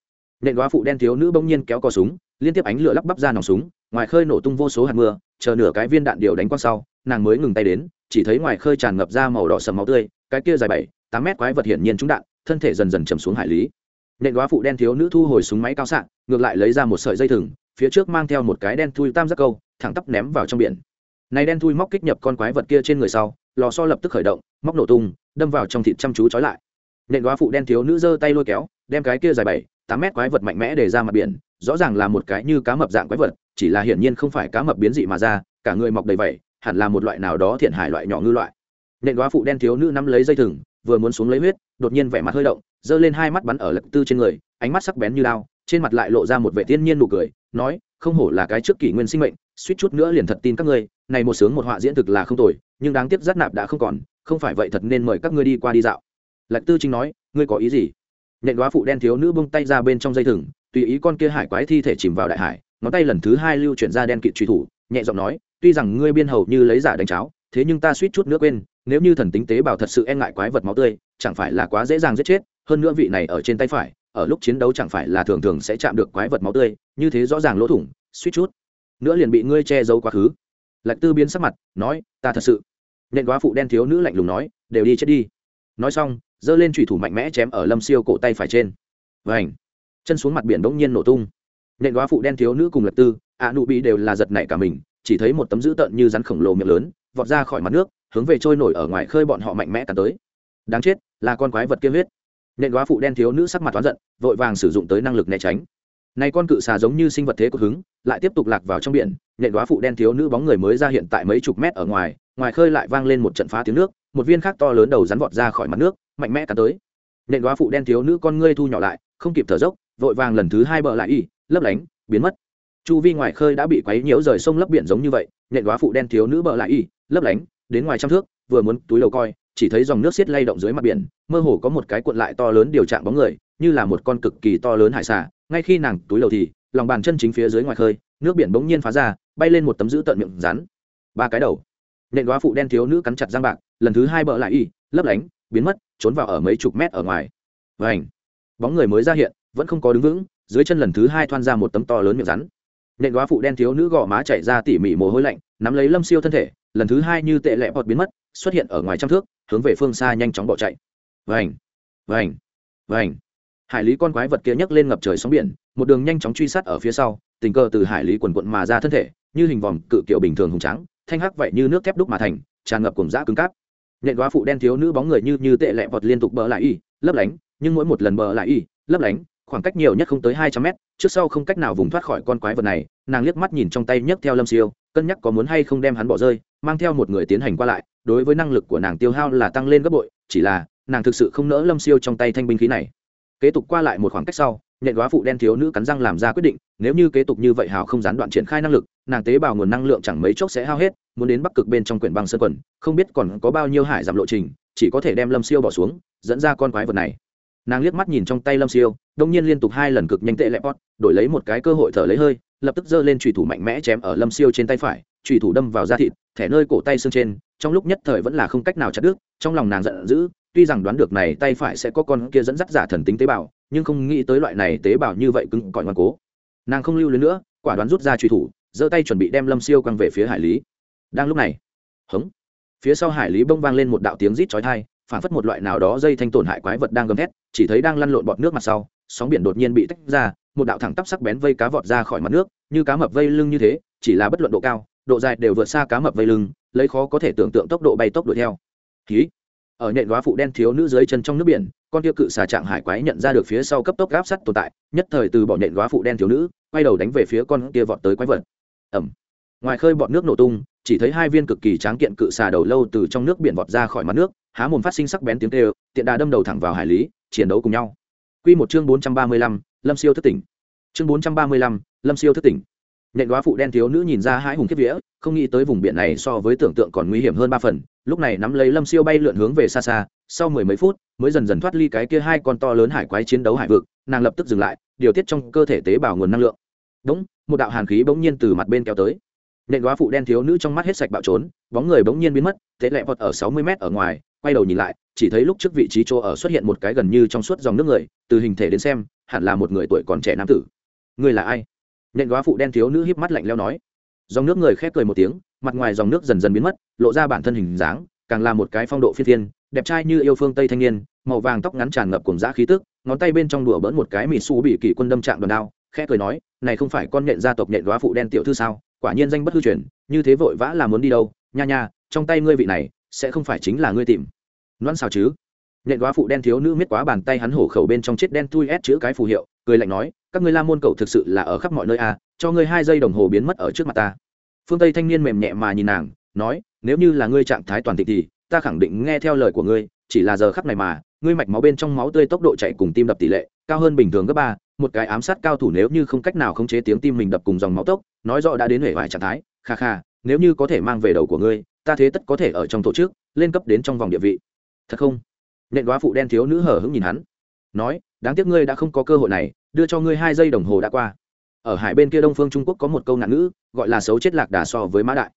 Nện đoá phụ đen thiếu nữ bỗng nhiên kéo cò súng, liên tiếp ánh lửa lắp bắp ra nòng súng ngoài khơi nổ tung vô số hạt mưa, chờ nửa cái viên đạn điều đánh quang sau, nàng mới ngừng tay đến, chỉ thấy ngoài khơi tràn ngập ra màu đỏ sầm máu tươi, cái kia dài bảy, tám mét quái vật hiển nhiên trúng đạn, thân thể dần dần chầm xuống hải lý. Nện đoá phụ đen thiếu nữ thu hồi súng máy cao xạ ngược lại lấy ra một sợi dây thừng, phía trước mang theo một cái đen thui tam giác câu, thẳng tắp ném vào trong biển. Này đen thui móc kích nhập con quái vật kia trên người sau, lò so lập tức khởi động, móc nổ tung, đâm vào trong thịt chăm chú trói lại. Nện đoá phụ đen thiếu nữ giơ tay lôi kéo, đem cái kia dài bảy, tám mét quái vật mạnh mẽ để ra mặt biển, rõ ràng là một cái như cá mập dạng quái vật chỉ là hiển nhiên không phải cá mập biến dị mà ra, cả người mọc đầy vẩy hẳn là một loại nào đó thiện hải loại nhỏ ngư loại. Nện đoá phụ đen thiếu nữ nắm lấy dây thừng, vừa muốn xuống lấy huyết, đột nhiên vẻ mặt hơi động, giơ lên hai mắt bắn ở lật tư trên người, ánh mắt sắc bén như lao trên mặt lại lộ ra một vẻ thiên nhiên nụ cười, nói, không hổ là cái trước kỷ nguyên sinh mệnh, suýt chút nữa liền thật tin các ngươi, này một sướng một họa diễn thực là không tồi, nhưng đáng tiếc giác nạp đã không còn, không phải vậy thật nên mời các ngươi đi qua đi dạo. Lạch tư chính nói, ngươi có ý gì? Nện đoá phụ đen thiếu nữ bông tay ra bên trong dây thừng, tùy ý con kia hải quái thi thể chìm vào đại hải ngón tay lần thứ hai lưu chuyển ra đen kịt truy thủ, nhẹ giọng nói, tuy rằng ngươi biên hầu như lấy giả đánh cháo, thế nhưng ta suýt chút nữa quên, nếu như thần tính tế bào thật sự e ngại quái vật máu tươi, chẳng phải là quá dễ dàng giết chết, hơn nữa vị này ở trên tay phải, ở lúc chiến đấu chẳng phải là thường thường sẽ chạm được quái vật máu tươi, như thế rõ ràng lỗ thủng, suýt chút nữa liền bị ngươi che giấu quá khứ. Lạch tư biến sắc mặt, nói, ta thật sự. Nên quá phụ đen thiếu nữ lạnh lùng nói, đều đi chết đi. Nói xong, giơ lên trùy thủ mạnh mẽ chém ở lâm siêu cổ tay phải trên. Vảnh chân xuống mặt biển bỗng nhiên nổ tung nện đoá phụ đen thiếu nữ cùng lật tư, ạ nụ bị đều là giật nảy cả mình, chỉ thấy một tấm dữ tợn như rắn khổng lồ miệng lớn, vọt ra khỏi mặt nước, hướng về trôi nổi ở ngoài khơi bọn họ mạnh mẽ tàn tới. Đáng chết, là con quái vật kia huyết. Nện đoá phụ đen thiếu nữ sắc mặt toán giận, vội vàng sử dụng tới năng lực né tránh. Này con cự xà giống như sinh vật thế cực hứng, lại tiếp tục lạc vào trong biển nện đoá phụ đen thiếu nữ bóng người mới ra hiện tại mấy chục mét ở ngoài ngoài khơi lại vang lên một trận phá tiếng nước, một viên khác to lớn đầu rắn vọt ra khỏi mặt nước, mạnh mẽ cắn tới. Nện đoá phụ đen thiếu nữ con ngươi thu nhỏ lại, không kịp thở dốc vội vàng lần thứ hai bờ lại y, lấp lánh, biến mất. Chu vi ngoài khơi đã bị quấy nhiễu rời sông lấp biển giống như vậy nện quá phụ đen thiếu nữ bờ lại y, lấp lánh, đến ngoài trăm thước, vừa muốn túi đầu coi, chỉ thấy dòng nước xiết lay động dưới mặt biển, mơ hồ có một cái cuộn lại to lớn điều trạng bóng người, như là một con cực kỳ to lớn hải xà, ngay khi nàng túi đầu thì, lòng bàn chân chính phía dưới ngoài khơi, nước biển bỗng nhiên phá ra, bay lên một tấm giữ tận miệng rắn. Ba cái đầu. Nện đoá phụ đen thiếu nữ cắn chặt răng bạc, lần thứ hai bợ lại y, lấp lánh, biến mất, trốn vào ở mấy chục mét ở ngoài. Và ảnh bóng người mới ra hiện vẫn không có đứng vững, dưới chân lần thứ hai thoan ra một tấm to lớn miệng rắn. Nện góa phụ đen thiếu nữ gò má chạy ra tỉ mỉ mồ hôi lạnh, nắm lấy lâm siêu thân thể, lần thứ hai như tệ lẹ bọt biến mất, xuất hiện ở ngoài trăm thước, hướng về phương xa nhanh chóng bỏ chạy. Vành vành vành. Hải lý con quái vật kia nhấc lên ngập trời sóng biển, một đường nhanh chóng truy sát ở phía sau, tình cờ từ hải lý quần quận mà ra thân thể, như hình vòm cự kiệu bình thường hùng trắng thanh hắc vậy như nước thép đúc mà thành, tràn ngập cùng dã cứng cáp. Nhện đoá phụ đen thiếu nữ bóng người như như tệ lẹ vọt liên tục bờ lại y, lấp lánh, nhưng mỗi một lần bờ lại y, lấp lánh khoảng cách nhiều nhất không tới hai trăm mét, trước sau không cách nào vùng thoát khỏi con quái vật này, nàng liếc mắt nhìn trong tay nhấc theo lâm siêu, cân nhắc có muốn hay không đem hắn bỏ rơi, mang theo một người tiến hành qua lại, đối với năng lực của nàng tiêu hao là tăng lên gấp bội, chỉ là, nàng thực sự không nỡ lâm siêu trong tay thanh binh khí này. Kế tục qua lại một khoảng cách sau, nhện góa phụ đen thiếu nữ cắn răng làm ra quyết định, nếu như kế tục như vậy hào không gián đoạn triển khai năng lực, nàng tế bào nguồn năng lượng chẳng mấy chốc sẽ hao hết, muốn đến bắc cực bên trong quyển băng sơn quần, không biết còn có bao nhiêu hải giảm lộ trình, chỉ có thể đem lâm siêu bỏ xuống, dẫn ra con quái vật này nàng liếc mắt nhìn trong tay lâm siêu, đông nhiên liên tục hai lần cực nhanh tệ lẹp pot đổi lấy một cái cơ hội thở lấy hơi, lập tức giơ lên trùy thủ mạnh mẽ chém ở lâm siêu trên tay phải trùy thủ đâm vào da thịt, thẻ nơi cổ tay xương trên, trong lúc nhất thời vẫn là không cách nào chặt đứt, trong lòng nàng giận dữ, tuy rằng đoán được này tay phải sẽ có con kia dẫn dắt giả thần tính tế bào, nhưng không nghĩ tới loại này tế bào như vậy cứng cỏi ngoan cố. Nàng không lưu luyến nữa, quả đoán rút ra truy thủ, giơ tay chuẩn bị đem lâm siêu quăng về phía hải lý. Đang lúc này, hống, phía sau hải lý bông vang lên một đạo tiếng rít chói tai phản phất một loại nào đó dây thanh tổn hại quái vật đang gầm thét, chỉ thấy đang lăn lộn bọt nước mặt sau, sóng biển đột nhiên bị tách ra, một đạo thẳng tắp sắc bén vây cá vọt ra khỏi mặt nước, như cá mập vây lưng như thế, chỉ là bất luận độ cao, độ dài đều vượt xa cá mập vây lưng, lấy khó có thể tưởng tượng tốc độ bay tốc đuổi theo. Khí ở nhện đoá phụ đen thiếu nữ dưới chân trong nước biển, con kia cự xà trạng hải quái nhận ra được phía sau cấp tốc gáp sắt tồn tại, nhất thời từ bỏ nhện đoá phụ đen thiếu nữ, quay đầu đánh về phía con kia vọt tới quái vật. Ẩm ngoài khơi bọt nước nổ tung chỉ thấy hai viên cực kỳ tráng kiện cự xà đầu lâu từ trong nước biển vọt ra khỏi mặt nước há mồm phát sinh sắc bén tiếng tê tiện đà đâm đầu thẳng vào hải lý chiến đấu cùng nhau Quy một chương bốn trăm ba mươi lăm, Lâm Siêu thức tỉnh. Chương bốn trăm ba mươi lăm, Lâm Siêu thức tỉnh. Nện đóa phụ đen thiếu nữ nhìn ra hãi hùng kiếp vía, không nghĩ tới vùng biển này so với tưởng tượng còn nguy hiểm hơn ba phần, lúc này nắm lấy Lâm Siêu bay lượn hướng về xa xa, sau mười mấy phút mới dần dần thoát ly cái kia hai con to lớn hải quái chiến đấu hải vực, nàng lập tức dừng lại, điều tiết trong cơ thể tế bào nguồn năng lượng. Đúng, một đạo hàn khí bỗng nhiên từ mặt bên kéo tới. Nện đoá phụ đen thiếu nữ trong mắt hết sạch bạo trốn, bóng người bỗng nhiên biến mất, thế lẹ vọt ở sáu mươi mét ở ngoài, quay đầu nhìn lại chỉ thấy lúc trước vị trí chỗ ở xuất hiện một cái gần như trong suốt dòng nước người từ hình thể đến xem hẳn là một người tuổi còn trẻ nam tử. Người là ai? Nện đoá phụ đen thiếu nữ híp mắt lạnh leo nói. Dòng nước người khép cười một tiếng mặt ngoài dòng nước dần dần biến mất lộ ra bản thân hình dáng càng là một cái phong độ phi thiên đẹp trai như yêu phương tây thanh niên màu vàng tóc ngắn tràn ngập cùng dã khí tức ngón tay bên trong đùa bỡn một cái mì xù bị kỷ quân đâm trạng đòn đao khẽ cười nói này không phải con nhện gia tộc nhện đoá phụ đen tiểu thư sao? Quả nhiên danh bất hư truyền, như thế vội vã là muốn đi đâu? Nha nha, trong tay ngươi vị này, sẽ không phải chính là ngươi tìm. Loan sao chứ? Nhện quá phụ đen thiếu nữ miết quá bàn tay hắn hổ khẩu bên trong chết đen tui ép chữ cái phù hiệu, cười lạnh nói, các ngươi la môn cậu thực sự là ở khắp mọi nơi à cho ngươi hai giây đồng hồ biến mất ở trước mặt ta. Phương tây thanh niên mềm nhẹ mà nhìn nàng, nói, nếu như là ngươi trạng thái toàn thịnh thì, ta khẳng định nghe theo lời của ngươi, chỉ là giờ khắp này mà, ngươi mạch máu bên trong máu tươi tốc độ chạy cùng tim đập tỷ lệ, cao hơn bình thường gấp ba một cái ám sát cao thủ nếu như không cách nào khống chế tiếng tim mình đập cùng dòng máu tốc, nói rõ đã đến hệ hoại trạng thái, kha kha, nếu như có thể mang về đầu của ngươi, ta thế tất có thể ở trong tổ chức, lên cấp đến trong vòng địa vị. Thật không? Nện đoá phụ đen thiếu nữ hở hững nhìn hắn, nói, đáng tiếc ngươi đã không có cơ hội này, đưa cho ngươi hai giây đồng hồ đã qua. Ở hải bên kia đông phương trung quốc có một câu nạn ngữ, gọi là xấu chết lạc đà so với mã đại.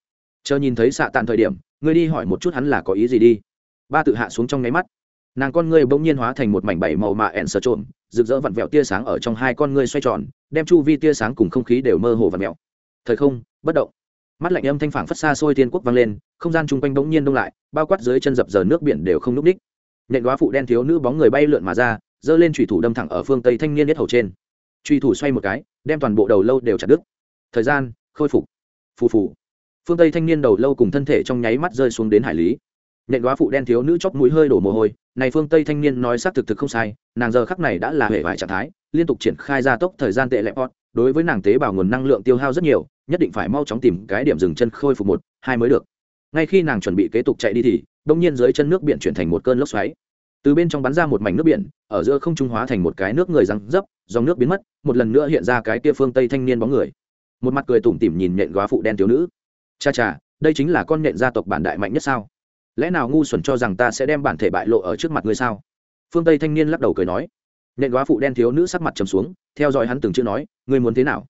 Chờ nhìn thấy xạ tàn thời điểm, ngươi đi hỏi một chút hắn là có ý gì đi. Ba tự hạ xuống trong nháy mắt nàng con ngươi bỗng nhiên hóa thành một mảnh bảy màu mạ ẹn sờ trộm, rực rỡ vặn vẹo tia sáng ở trong hai con ngươi xoay tròn, đem chu vi tia sáng cùng không khí đều mơ hồ vặn vẹo. Thời không, bất động. Mắt lạnh âm thanh phảng phất xa xôi tiên quốc vang lên, không gian chung quanh bỗng nhiên đông lại, bao quát dưới chân dập giờ nước biển đều không núp ních. Nện đoá phụ đen thiếu nữ bóng người bay lượn mà ra, giơ lên trùy thủ đâm thẳng ở phương tây thanh niên nhất hầu trên. Truy thủ xoay một cái, đem toàn bộ đầu lâu đều chặt đứt. Thời gian, khôi phục. Phù phù. Phương tây thanh niên đầu lâu cùng thân thể trong nháy mắt rơi xuống đến hải lý nện đoá phụ đen thiếu nữ chóp mũi hơi đổ mồ hôi, này phương tây thanh niên nói xác thực thực không sai, nàng giờ khắc này đã là hệ vải trạng thái, liên tục triển khai gia tốc thời gian tệ lẹp hot, đối với nàng tế bào nguồn năng lượng tiêu hao rất nhiều, nhất định phải mau chóng tìm cái điểm dừng chân khôi phục một, hai mới được. Ngay khi nàng chuẩn bị kế tục chạy đi thì, đông nhiên dưới chân nước biển chuyển thành một cơn lốc xoáy. Từ bên trong bắn ra một mảnh nước biển, ở giữa không trung hóa thành một cái nước người răng dấp, dòng nước biến mất, một lần nữa hiện ra cái kia phương tây thanh niên bóng người. Một mặt cười tủm tỉm nhìn nhện góa phụ đen thiếu nữ. Cha cha, đây chính là con nhện gia tộc bản đại mạnh nhất sao? Lẽ nào ngu xuẩn cho rằng ta sẽ đem bản thể bại lộ ở trước mặt ngươi sao? Phương tây thanh niên lắc đầu cười nói. Nện góa phụ đen thiếu nữ sắc mặt trầm xuống, theo dõi hắn từng chữ nói, ngươi muốn thế nào?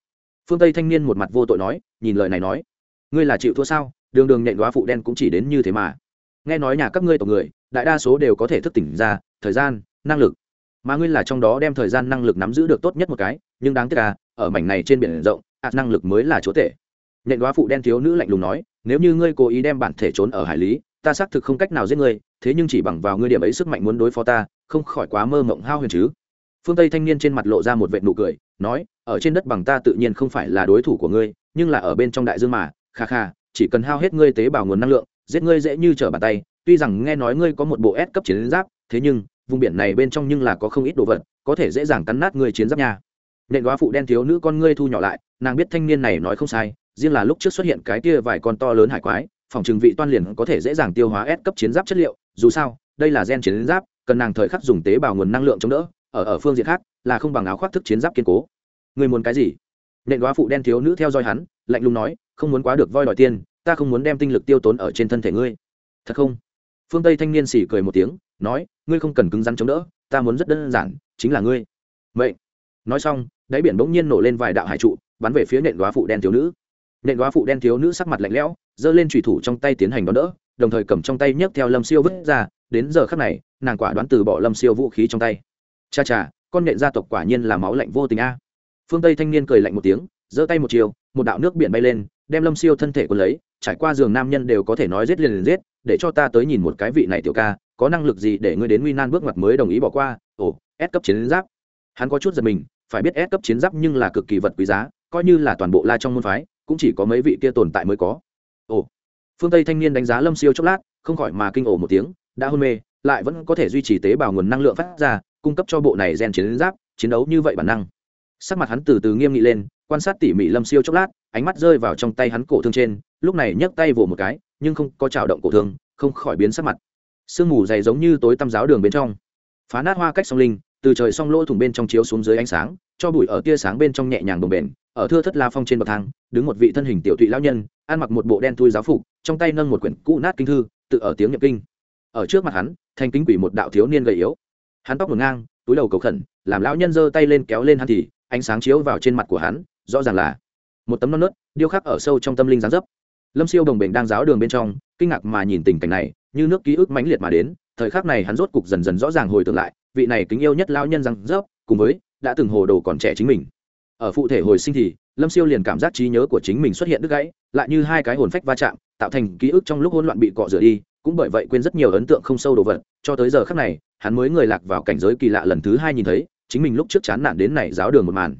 Phương tây thanh niên một mặt vô tội nói, nhìn lời này nói, ngươi là chịu thua sao? Đường đường nện góa phụ đen cũng chỉ đến như thế mà. Nghe nói nhà các ngươi tộc người, đại đa số đều có thể thức tỉnh ra, thời gian, năng lực. Mà ngươi là trong đó đem thời gian năng lực nắm giữ được tốt nhất một cái, nhưng đáng tiếc là ở mảnh này trên biển rộng ạt năng lực mới là chúa tể. Nện đoá phụ đen thiếu nữ lạnh lùng nói, nếu như ngươi cố ý đem bản thể trốn ở hải lý ta xác thực không cách nào giết ngươi, thế nhưng chỉ bằng vào ngươi điểm ấy sức mạnh muốn đối phó ta, không khỏi quá mơ mộng hao huyền chứ. Phương tây thanh niên trên mặt lộ ra một vệt nụ cười, nói, ở trên đất bằng ta tự nhiên không phải là đối thủ của ngươi, nhưng là ở bên trong đại dương mà, kha kha, chỉ cần hao hết ngươi tế bào nguồn năng lượng, giết ngươi dễ như trở bàn tay, tuy rằng nghe nói ngươi có một bộ S cấp chiến giáp, thế nhưng, vùng biển này bên trong nhưng là có không ít đồ vật, có thể dễ dàng cắn nát ngươi chiến giáp nha. Nện góa phụ đen thiếu nữ con ngươi thu nhỏ lại, nàng biết thanh niên này nói không sai, riêng là lúc trước xuất hiện cái kia vài con to lớn hải quái phòng trừng vị toan liền có thể dễ dàng tiêu hóa S cấp chiến giáp chất liệu, dù sao, đây là gen chiến giáp, cần nàng thời khắc dùng tế bào nguồn năng lượng chống đỡ, ở ở phương diện khác, là không bằng áo khoác thức chiến giáp kiên cố. Người muốn cái gì? Nện Đóa phụ đen thiếu nữ theo dõi hắn, lạnh lùng nói, không muốn quá được voi đòi tiền, ta không muốn đem tinh lực tiêu tốn ở trên thân thể ngươi. Thật không? Phương tây thanh niên sỉ cười một tiếng, nói, ngươi không cần cứng rắn chống đỡ, ta muốn rất đơn giản, chính là ngươi. Vậy nói xong, đáy biển bỗng nhiên nổ lên vài đạo hải trụ, bắn về phía nện Đóa phụ đen thiếu nữ nện đoá phụ đen thiếu nữ sắc mặt lạnh lẽo, giơ lên trùy thủ trong tay tiến hành đón đỡ, đồng thời cầm trong tay nhấc theo lâm siêu vứt ra, đến giờ khắc này, nàng quả đoán từ bỏ lâm siêu vũ khí trong tay. Cha cha, con nện gia tộc quả nhiên là máu lạnh vô tình a. Phương tây thanh niên cười lạnh một tiếng, giơ tay một chiều, một đạo nước biển bay lên, đem lâm siêu thân thể của lấy, trải qua giường nam nhân đều có thể nói giết liền liền giết, để cho ta tới nhìn một cái vị này tiểu ca, có năng lực gì để ngươi đến nguy nan bước ngoặt mới đồng ý bỏ qua? Ồ ép cấp chiến giáp. Hắn có chút giật mình, phải biết ép cấp chiến giáp nhưng là cực kỳ vật quý giá, coi như là toàn bộ la trong môn phái cũng chỉ có mấy vị kia tồn tại mới có. Ồ, phương tây thanh niên đánh giá lâm siêu chốc lát, không khỏi mà kinh ổ một tiếng, đã hôn mê, lại vẫn có thể duy trì tế bào nguồn năng lượng phát ra, cung cấp cho bộ này gen chiến giáp, chiến đấu như vậy bản năng. Sắc mặt hắn từ từ nghiêm nghị lên, quan sát tỉ mỉ lâm siêu chốc lát, ánh mắt rơi vào trong tay hắn cổ thương trên, lúc này nhấc tay vỗ một cái, nhưng không có trào động cổ thương, không khỏi biến sắc mặt. Sương mù dày giống như tối tăm giáo đường bên trong. Phá nát hoa cách song linh, từ trời song lỗ thủng bên trong chiếu xuống dưới ánh sáng, cho bụi ở tia sáng bên trong nhẹ nhàng đồng bền ở thưa thất la phong trên bậc thang, đứng một vị thân hình tiểu thụy lão nhân, ăn mặc một bộ đen thui giáo phục, trong tay nâng một quyển cũ nát kinh thư, tự ở tiếng nhập kinh. Ở trước mặt hắn, thành kính quỷ một đạo thiếu niên gầy yếu. Hắn tóc ngổn ngang, túi đầu cầu khẩn, làm lão nhân giơ tay lên kéo lên hắn thì, ánh sáng chiếu vào trên mặt của hắn, rõ ràng là một tấm non nớt, điêu khắc ở sâu trong tâm linh gián dấp. Lâm siêu đồng bệnh đang giáo đường bên trong, kinh ngạc mà nhìn tình cảnh này, như nước ký ức mãnh liệt mà đến, thời khắc này hắn rốt cục dần dần rõ ràng hồi tưởng lại, vị này kính yêu nhất lao nhân răng rớp cùng với đã từng hồ đồ còn trẻ chính mình ở phụ thể hồi sinh thì, lâm siêu liền cảm giác trí nhớ của chính mình xuất hiện đứt gãy, lại như hai cái hồn phách va chạm, tạo thành ký ức trong lúc hỗn loạn bị cọ rửa đi, cũng bởi vậy quên rất nhiều ấn tượng không sâu đồ vật, cho tới giờ khắc này, hắn mới người lạc vào cảnh giới kỳ lạ lần thứ hai nhìn thấy, chính mình lúc trước chán nản đến này giáo đường một màn.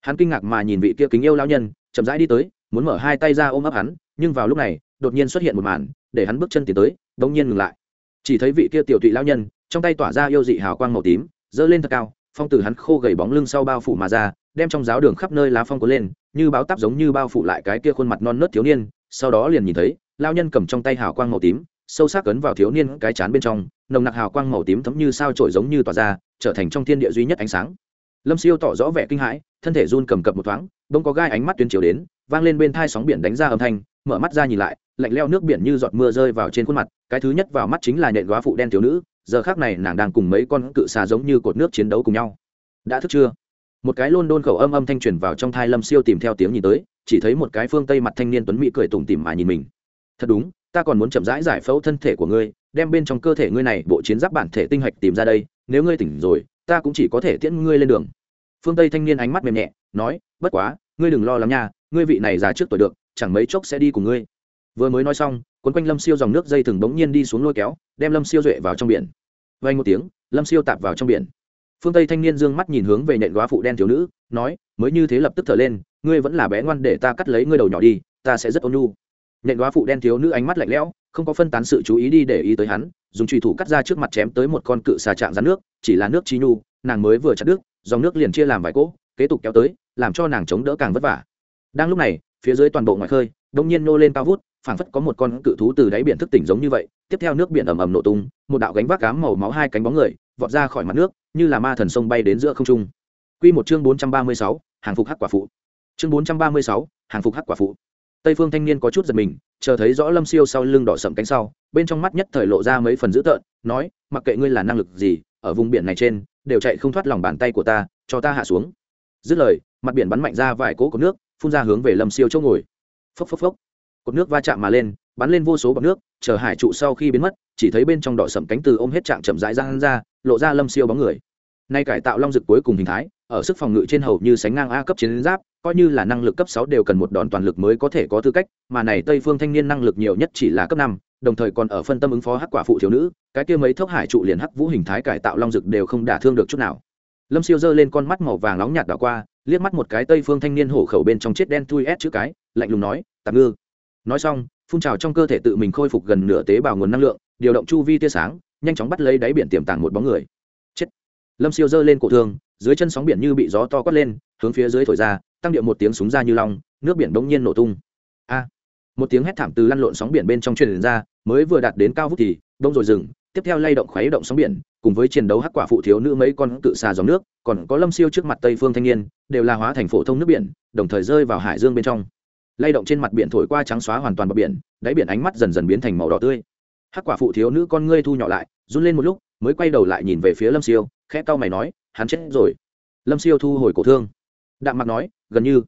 Hắn kinh ngạc mà nhìn vị kia kính yêu lao nhân, chậm rãi đi tới, muốn mở hai tay ra ôm ấp hắn, nhưng vào lúc này, đột nhiên xuất hiện một màn, để hắn bước chân tiến tới, bỗng nhiên ngừng lại. Chỉ thấy vị kia tiểu tụy lao nhân, trong tay tỏa ra yêu dị hào quang màu tím dơ lên thật cao, phong từ hắn khô gầy bóng lưng sau bao phủ mà ra đem trong giáo đường khắp nơi lá phong cuốn lên, như báo táp giống như bao phủ lại cái kia khuôn mặt non nớt thiếu niên, sau đó liền nhìn thấy lao nhân cầm trong tay hào quang màu tím, sâu sắc cấn vào thiếu niên cái chán bên trong, nồng nặc hào quang màu tím thấm như sao trổi giống như tỏa ra, trở thành trong thiên địa duy nhất ánh sáng. Lâm siêu tỏ rõ vẻ kinh hãi, thân thể run cầm cập một thoáng, bỗng có gai ánh mắt tuyến chiều đến, vang lên bên thai sóng biển đánh ra âm thanh, mở mắt ra nhìn lại, lạnh leo nước biển như giọt mưa rơi vào trên khuôn mặt, cái thứ nhất vào mắt chính là nhện góa phụ đen thiếu nữ, giờ khác này nàng đang cùng mấy con cự xà giống như cột nước chiến đấu cùng nhau. Đã thức chưa? Một cái lôn đôn khẩu âm âm thanh truyền vào trong thai lâm siêu tìm theo tiếng nhìn tới, chỉ thấy một cái phương tây mặt thanh niên tuấn mỹ cười tủm tỉm mà nhìn mình. Thật đúng, ta còn muốn chậm rãi giải phẫu thân thể của ngươi, đem bên trong cơ thể ngươi này bộ chiến giáp bản thể tinh hạch tìm ra đây, nếu ngươi tỉnh rồi, ta cũng chỉ có thể tiễn ngươi lên đường. Phương tây thanh niên ánh mắt mềm nhẹ, nói, bất quá, ngươi đừng lo lắng nha, ngươi vị này già trước tuổi được, chẳng mấy chốc sẽ đi cùng ngươi. Vừa mới nói xong quấn quanh lâm siêu dòng nước dây thừng bỗng nhiên đi xuống lôi kéo, đem lâm siêu duệ vào trong biển. Vay một tiếng, lâm siêu tạp vào trong biển phương tây thanh niên dương mắt nhìn hướng về nện góa phụ đen thiếu nữ, nói, mới như thế lập tức thở lên, ngươi vẫn là bé ngoan để ta cắt lấy ngươi đầu nhỏ đi, ta sẽ rất ôn nhu. Nện góa phụ đen thiếu nữ ánh mắt lạnh lẽo, không có phân tán sự chú ý đi để ý tới hắn, dùng trùy thủ cắt ra trước mặt chém tới một con cự xà trạng rắn nước, chỉ là nước chi nhu, nàng mới vừa chặt đứt, dòng nước liền chia làm vài cỗ, kế tục kéo tới, làm cho nàng chống đỡ càng vất vả. Đang lúc này, phía dưới toàn bộ ngoài khơi, đông nhiên nô lên cao vút, phảng phất có một con cự thú từ đáy biển thức tỉnh giống như vậy, tiếp theo nước biển ầm ầm nổ tung, một đạo gánh vác cám màu máu hai cánh bóng người vọt ra khỏi mặt nước như là ma thần sông bay đến giữa không trung Quy một chương bốn trăm ba mươi sáu, hàng phục hắc quả phụ. Chương bốn trăm ba mươi sáu, hàng phục hắc quả phụ. Tây Phương thanh niên có chút giật mình, chờ thấy rõ Lâm Siêu sau lưng đỏ sậm cánh sau, bên trong mắt nhất thời lộ ra mấy phần dữ tợn, nói: "Mặc kệ ngươi là năng lực gì, ở vùng biển này trên, đều chạy không thoát lòng bàn tay của ta, cho ta hạ xuống." Dứt lời, mặt biển bắn mạnh ra vài cỗ của nước, phun ra hướng về Lâm Siêu chỗ ngồi. Phốc phốc phốc cột nước va chạm mà lên bắn lên vô số bọt nước, chờ hải trụ sau khi biến mất, chỉ thấy bên trong đỏ sầm cánh từ ôm hết trạng chậm rãi ra ra, lộ ra lâm siêu bóng người. Nay cải tạo long dực cuối cùng hình thái, ở sức phòng ngự trên hầu như sánh ngang a cấp chiến giáp, coi như là năng lực cấp sáu đều cần một đòn toàn lực mới có thể có tư cách, mà này tây phương thanh niên năng lực nhiều nhất chỉ là cấp năm, đồng thời còn ở phân tâm ứng phó hắc quả phụ thiếu nữ, cái kia mấy thốc hải trụ liền hắc vũ hình thái cải tạo long dực đều không đả thương được chút nào. Lâm siêu giơ lên con mắt màu vàng nóng nhạt đảo qua, liếc mắt một cái tây phương thanh niên hổ khẩu bên trong chết đen thui ép chữ cái, lạnh lùng nói, tạm ngư. Nói xong phun trào trong cơ thể tự mình khôi phục gần nửa tế bào nguồn năng lượng, điều động chu vi tia sáng, nhanh chóng bắt lấy đáy biển tiềm tàng một bóng người. Chết. Lâm siêu giơ lên cổ thương, dưới chân sóng biển như bị gió to quất lên, hướng phía dưới thổi ra, tăng điệu một tiếng súng ra như long, nước biển bỗng nhiên nổ tung. A. Một tiếng hét thảm từ lăn lộn sóng biển bên trong truyền ra, mới vừa đạt đến cao vút thì đông rồi dừng, tiếp theo lay động khuấy động sóng biển, cùng với chiến đấu hắc quả phụ thiếu nữ mấy con cự xà dòng nước, còn có lâm siêu trước mặt tây phương thanh niên, đều là hóa thành phổ thông nước biển, đồng thời rơi vào hải dương bên trong lay động trên mặt biển thổi qua trắng xóa hoàn toàn bờ biển, đáy biển ánh mắt dần dần biến thành màu đỏ tươi. Hắc quả phụ thiếu nữ con ngươi thu nhỏ lại, run lên một lúc, mới quay đầu lại nhìn về phía lâm siêu, khẽ cau mày nói, hắn chết rồi. Lâm siêu thu hồi cổ thương. Đạm mặt nói, gần như.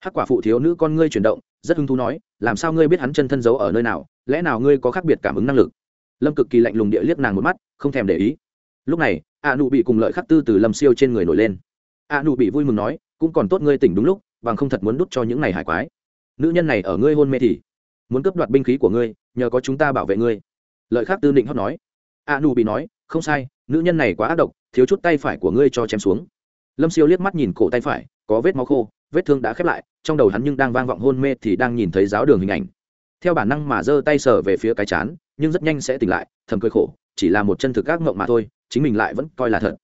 Hắc quả phụ thiếu nữ con ngươi chuyển động, rất hứng thú nói, làm sao ngươi biết hắn chân thân giấu ở nơi nào? Lẽ nào ngươi có khác biệt cảm ứng năng lực? Lâm cực kỳ lạnh lùng địa liếc nàng một mắt, không thèm để ý. Lúc này, a nụ bị cùng lợi khắc tư từ lâm siêu trên người nổi lên. A nụ bị vui mừng nói, cũng còn tốt ngươi tỉnh đúng lúc, bằng không thật muốn đút cho những ngày hải quái nữ nhân này ở ngươi hôn mê thì muốn cướp đoạt binh khí của ngươi, nhờ có chúng ta bảo vệ ngươi. Lợi khác tư định hót nói. A nu bị nói, không sai, nữ nhân này quá ác độc, thiếu chút tay phải của ngươi cho chém xuống. Lâm siêu liếc mắt nhìn cổ tay phải, có vết máu khô, vết thương đã khép lại, trong đầu hắn nhưng đang vang vọng hôn mê thì đang nhìn thấy giáo đường hình ảnh. Theo bản năng mà giơ tay sờ về phía cái chán, nhưng rất nhanh sẽ tỉnh lại, thầm cười khổ, chỉ là một chân thực ác mộng mà thôi, chính mình lại vẫn coi là thật.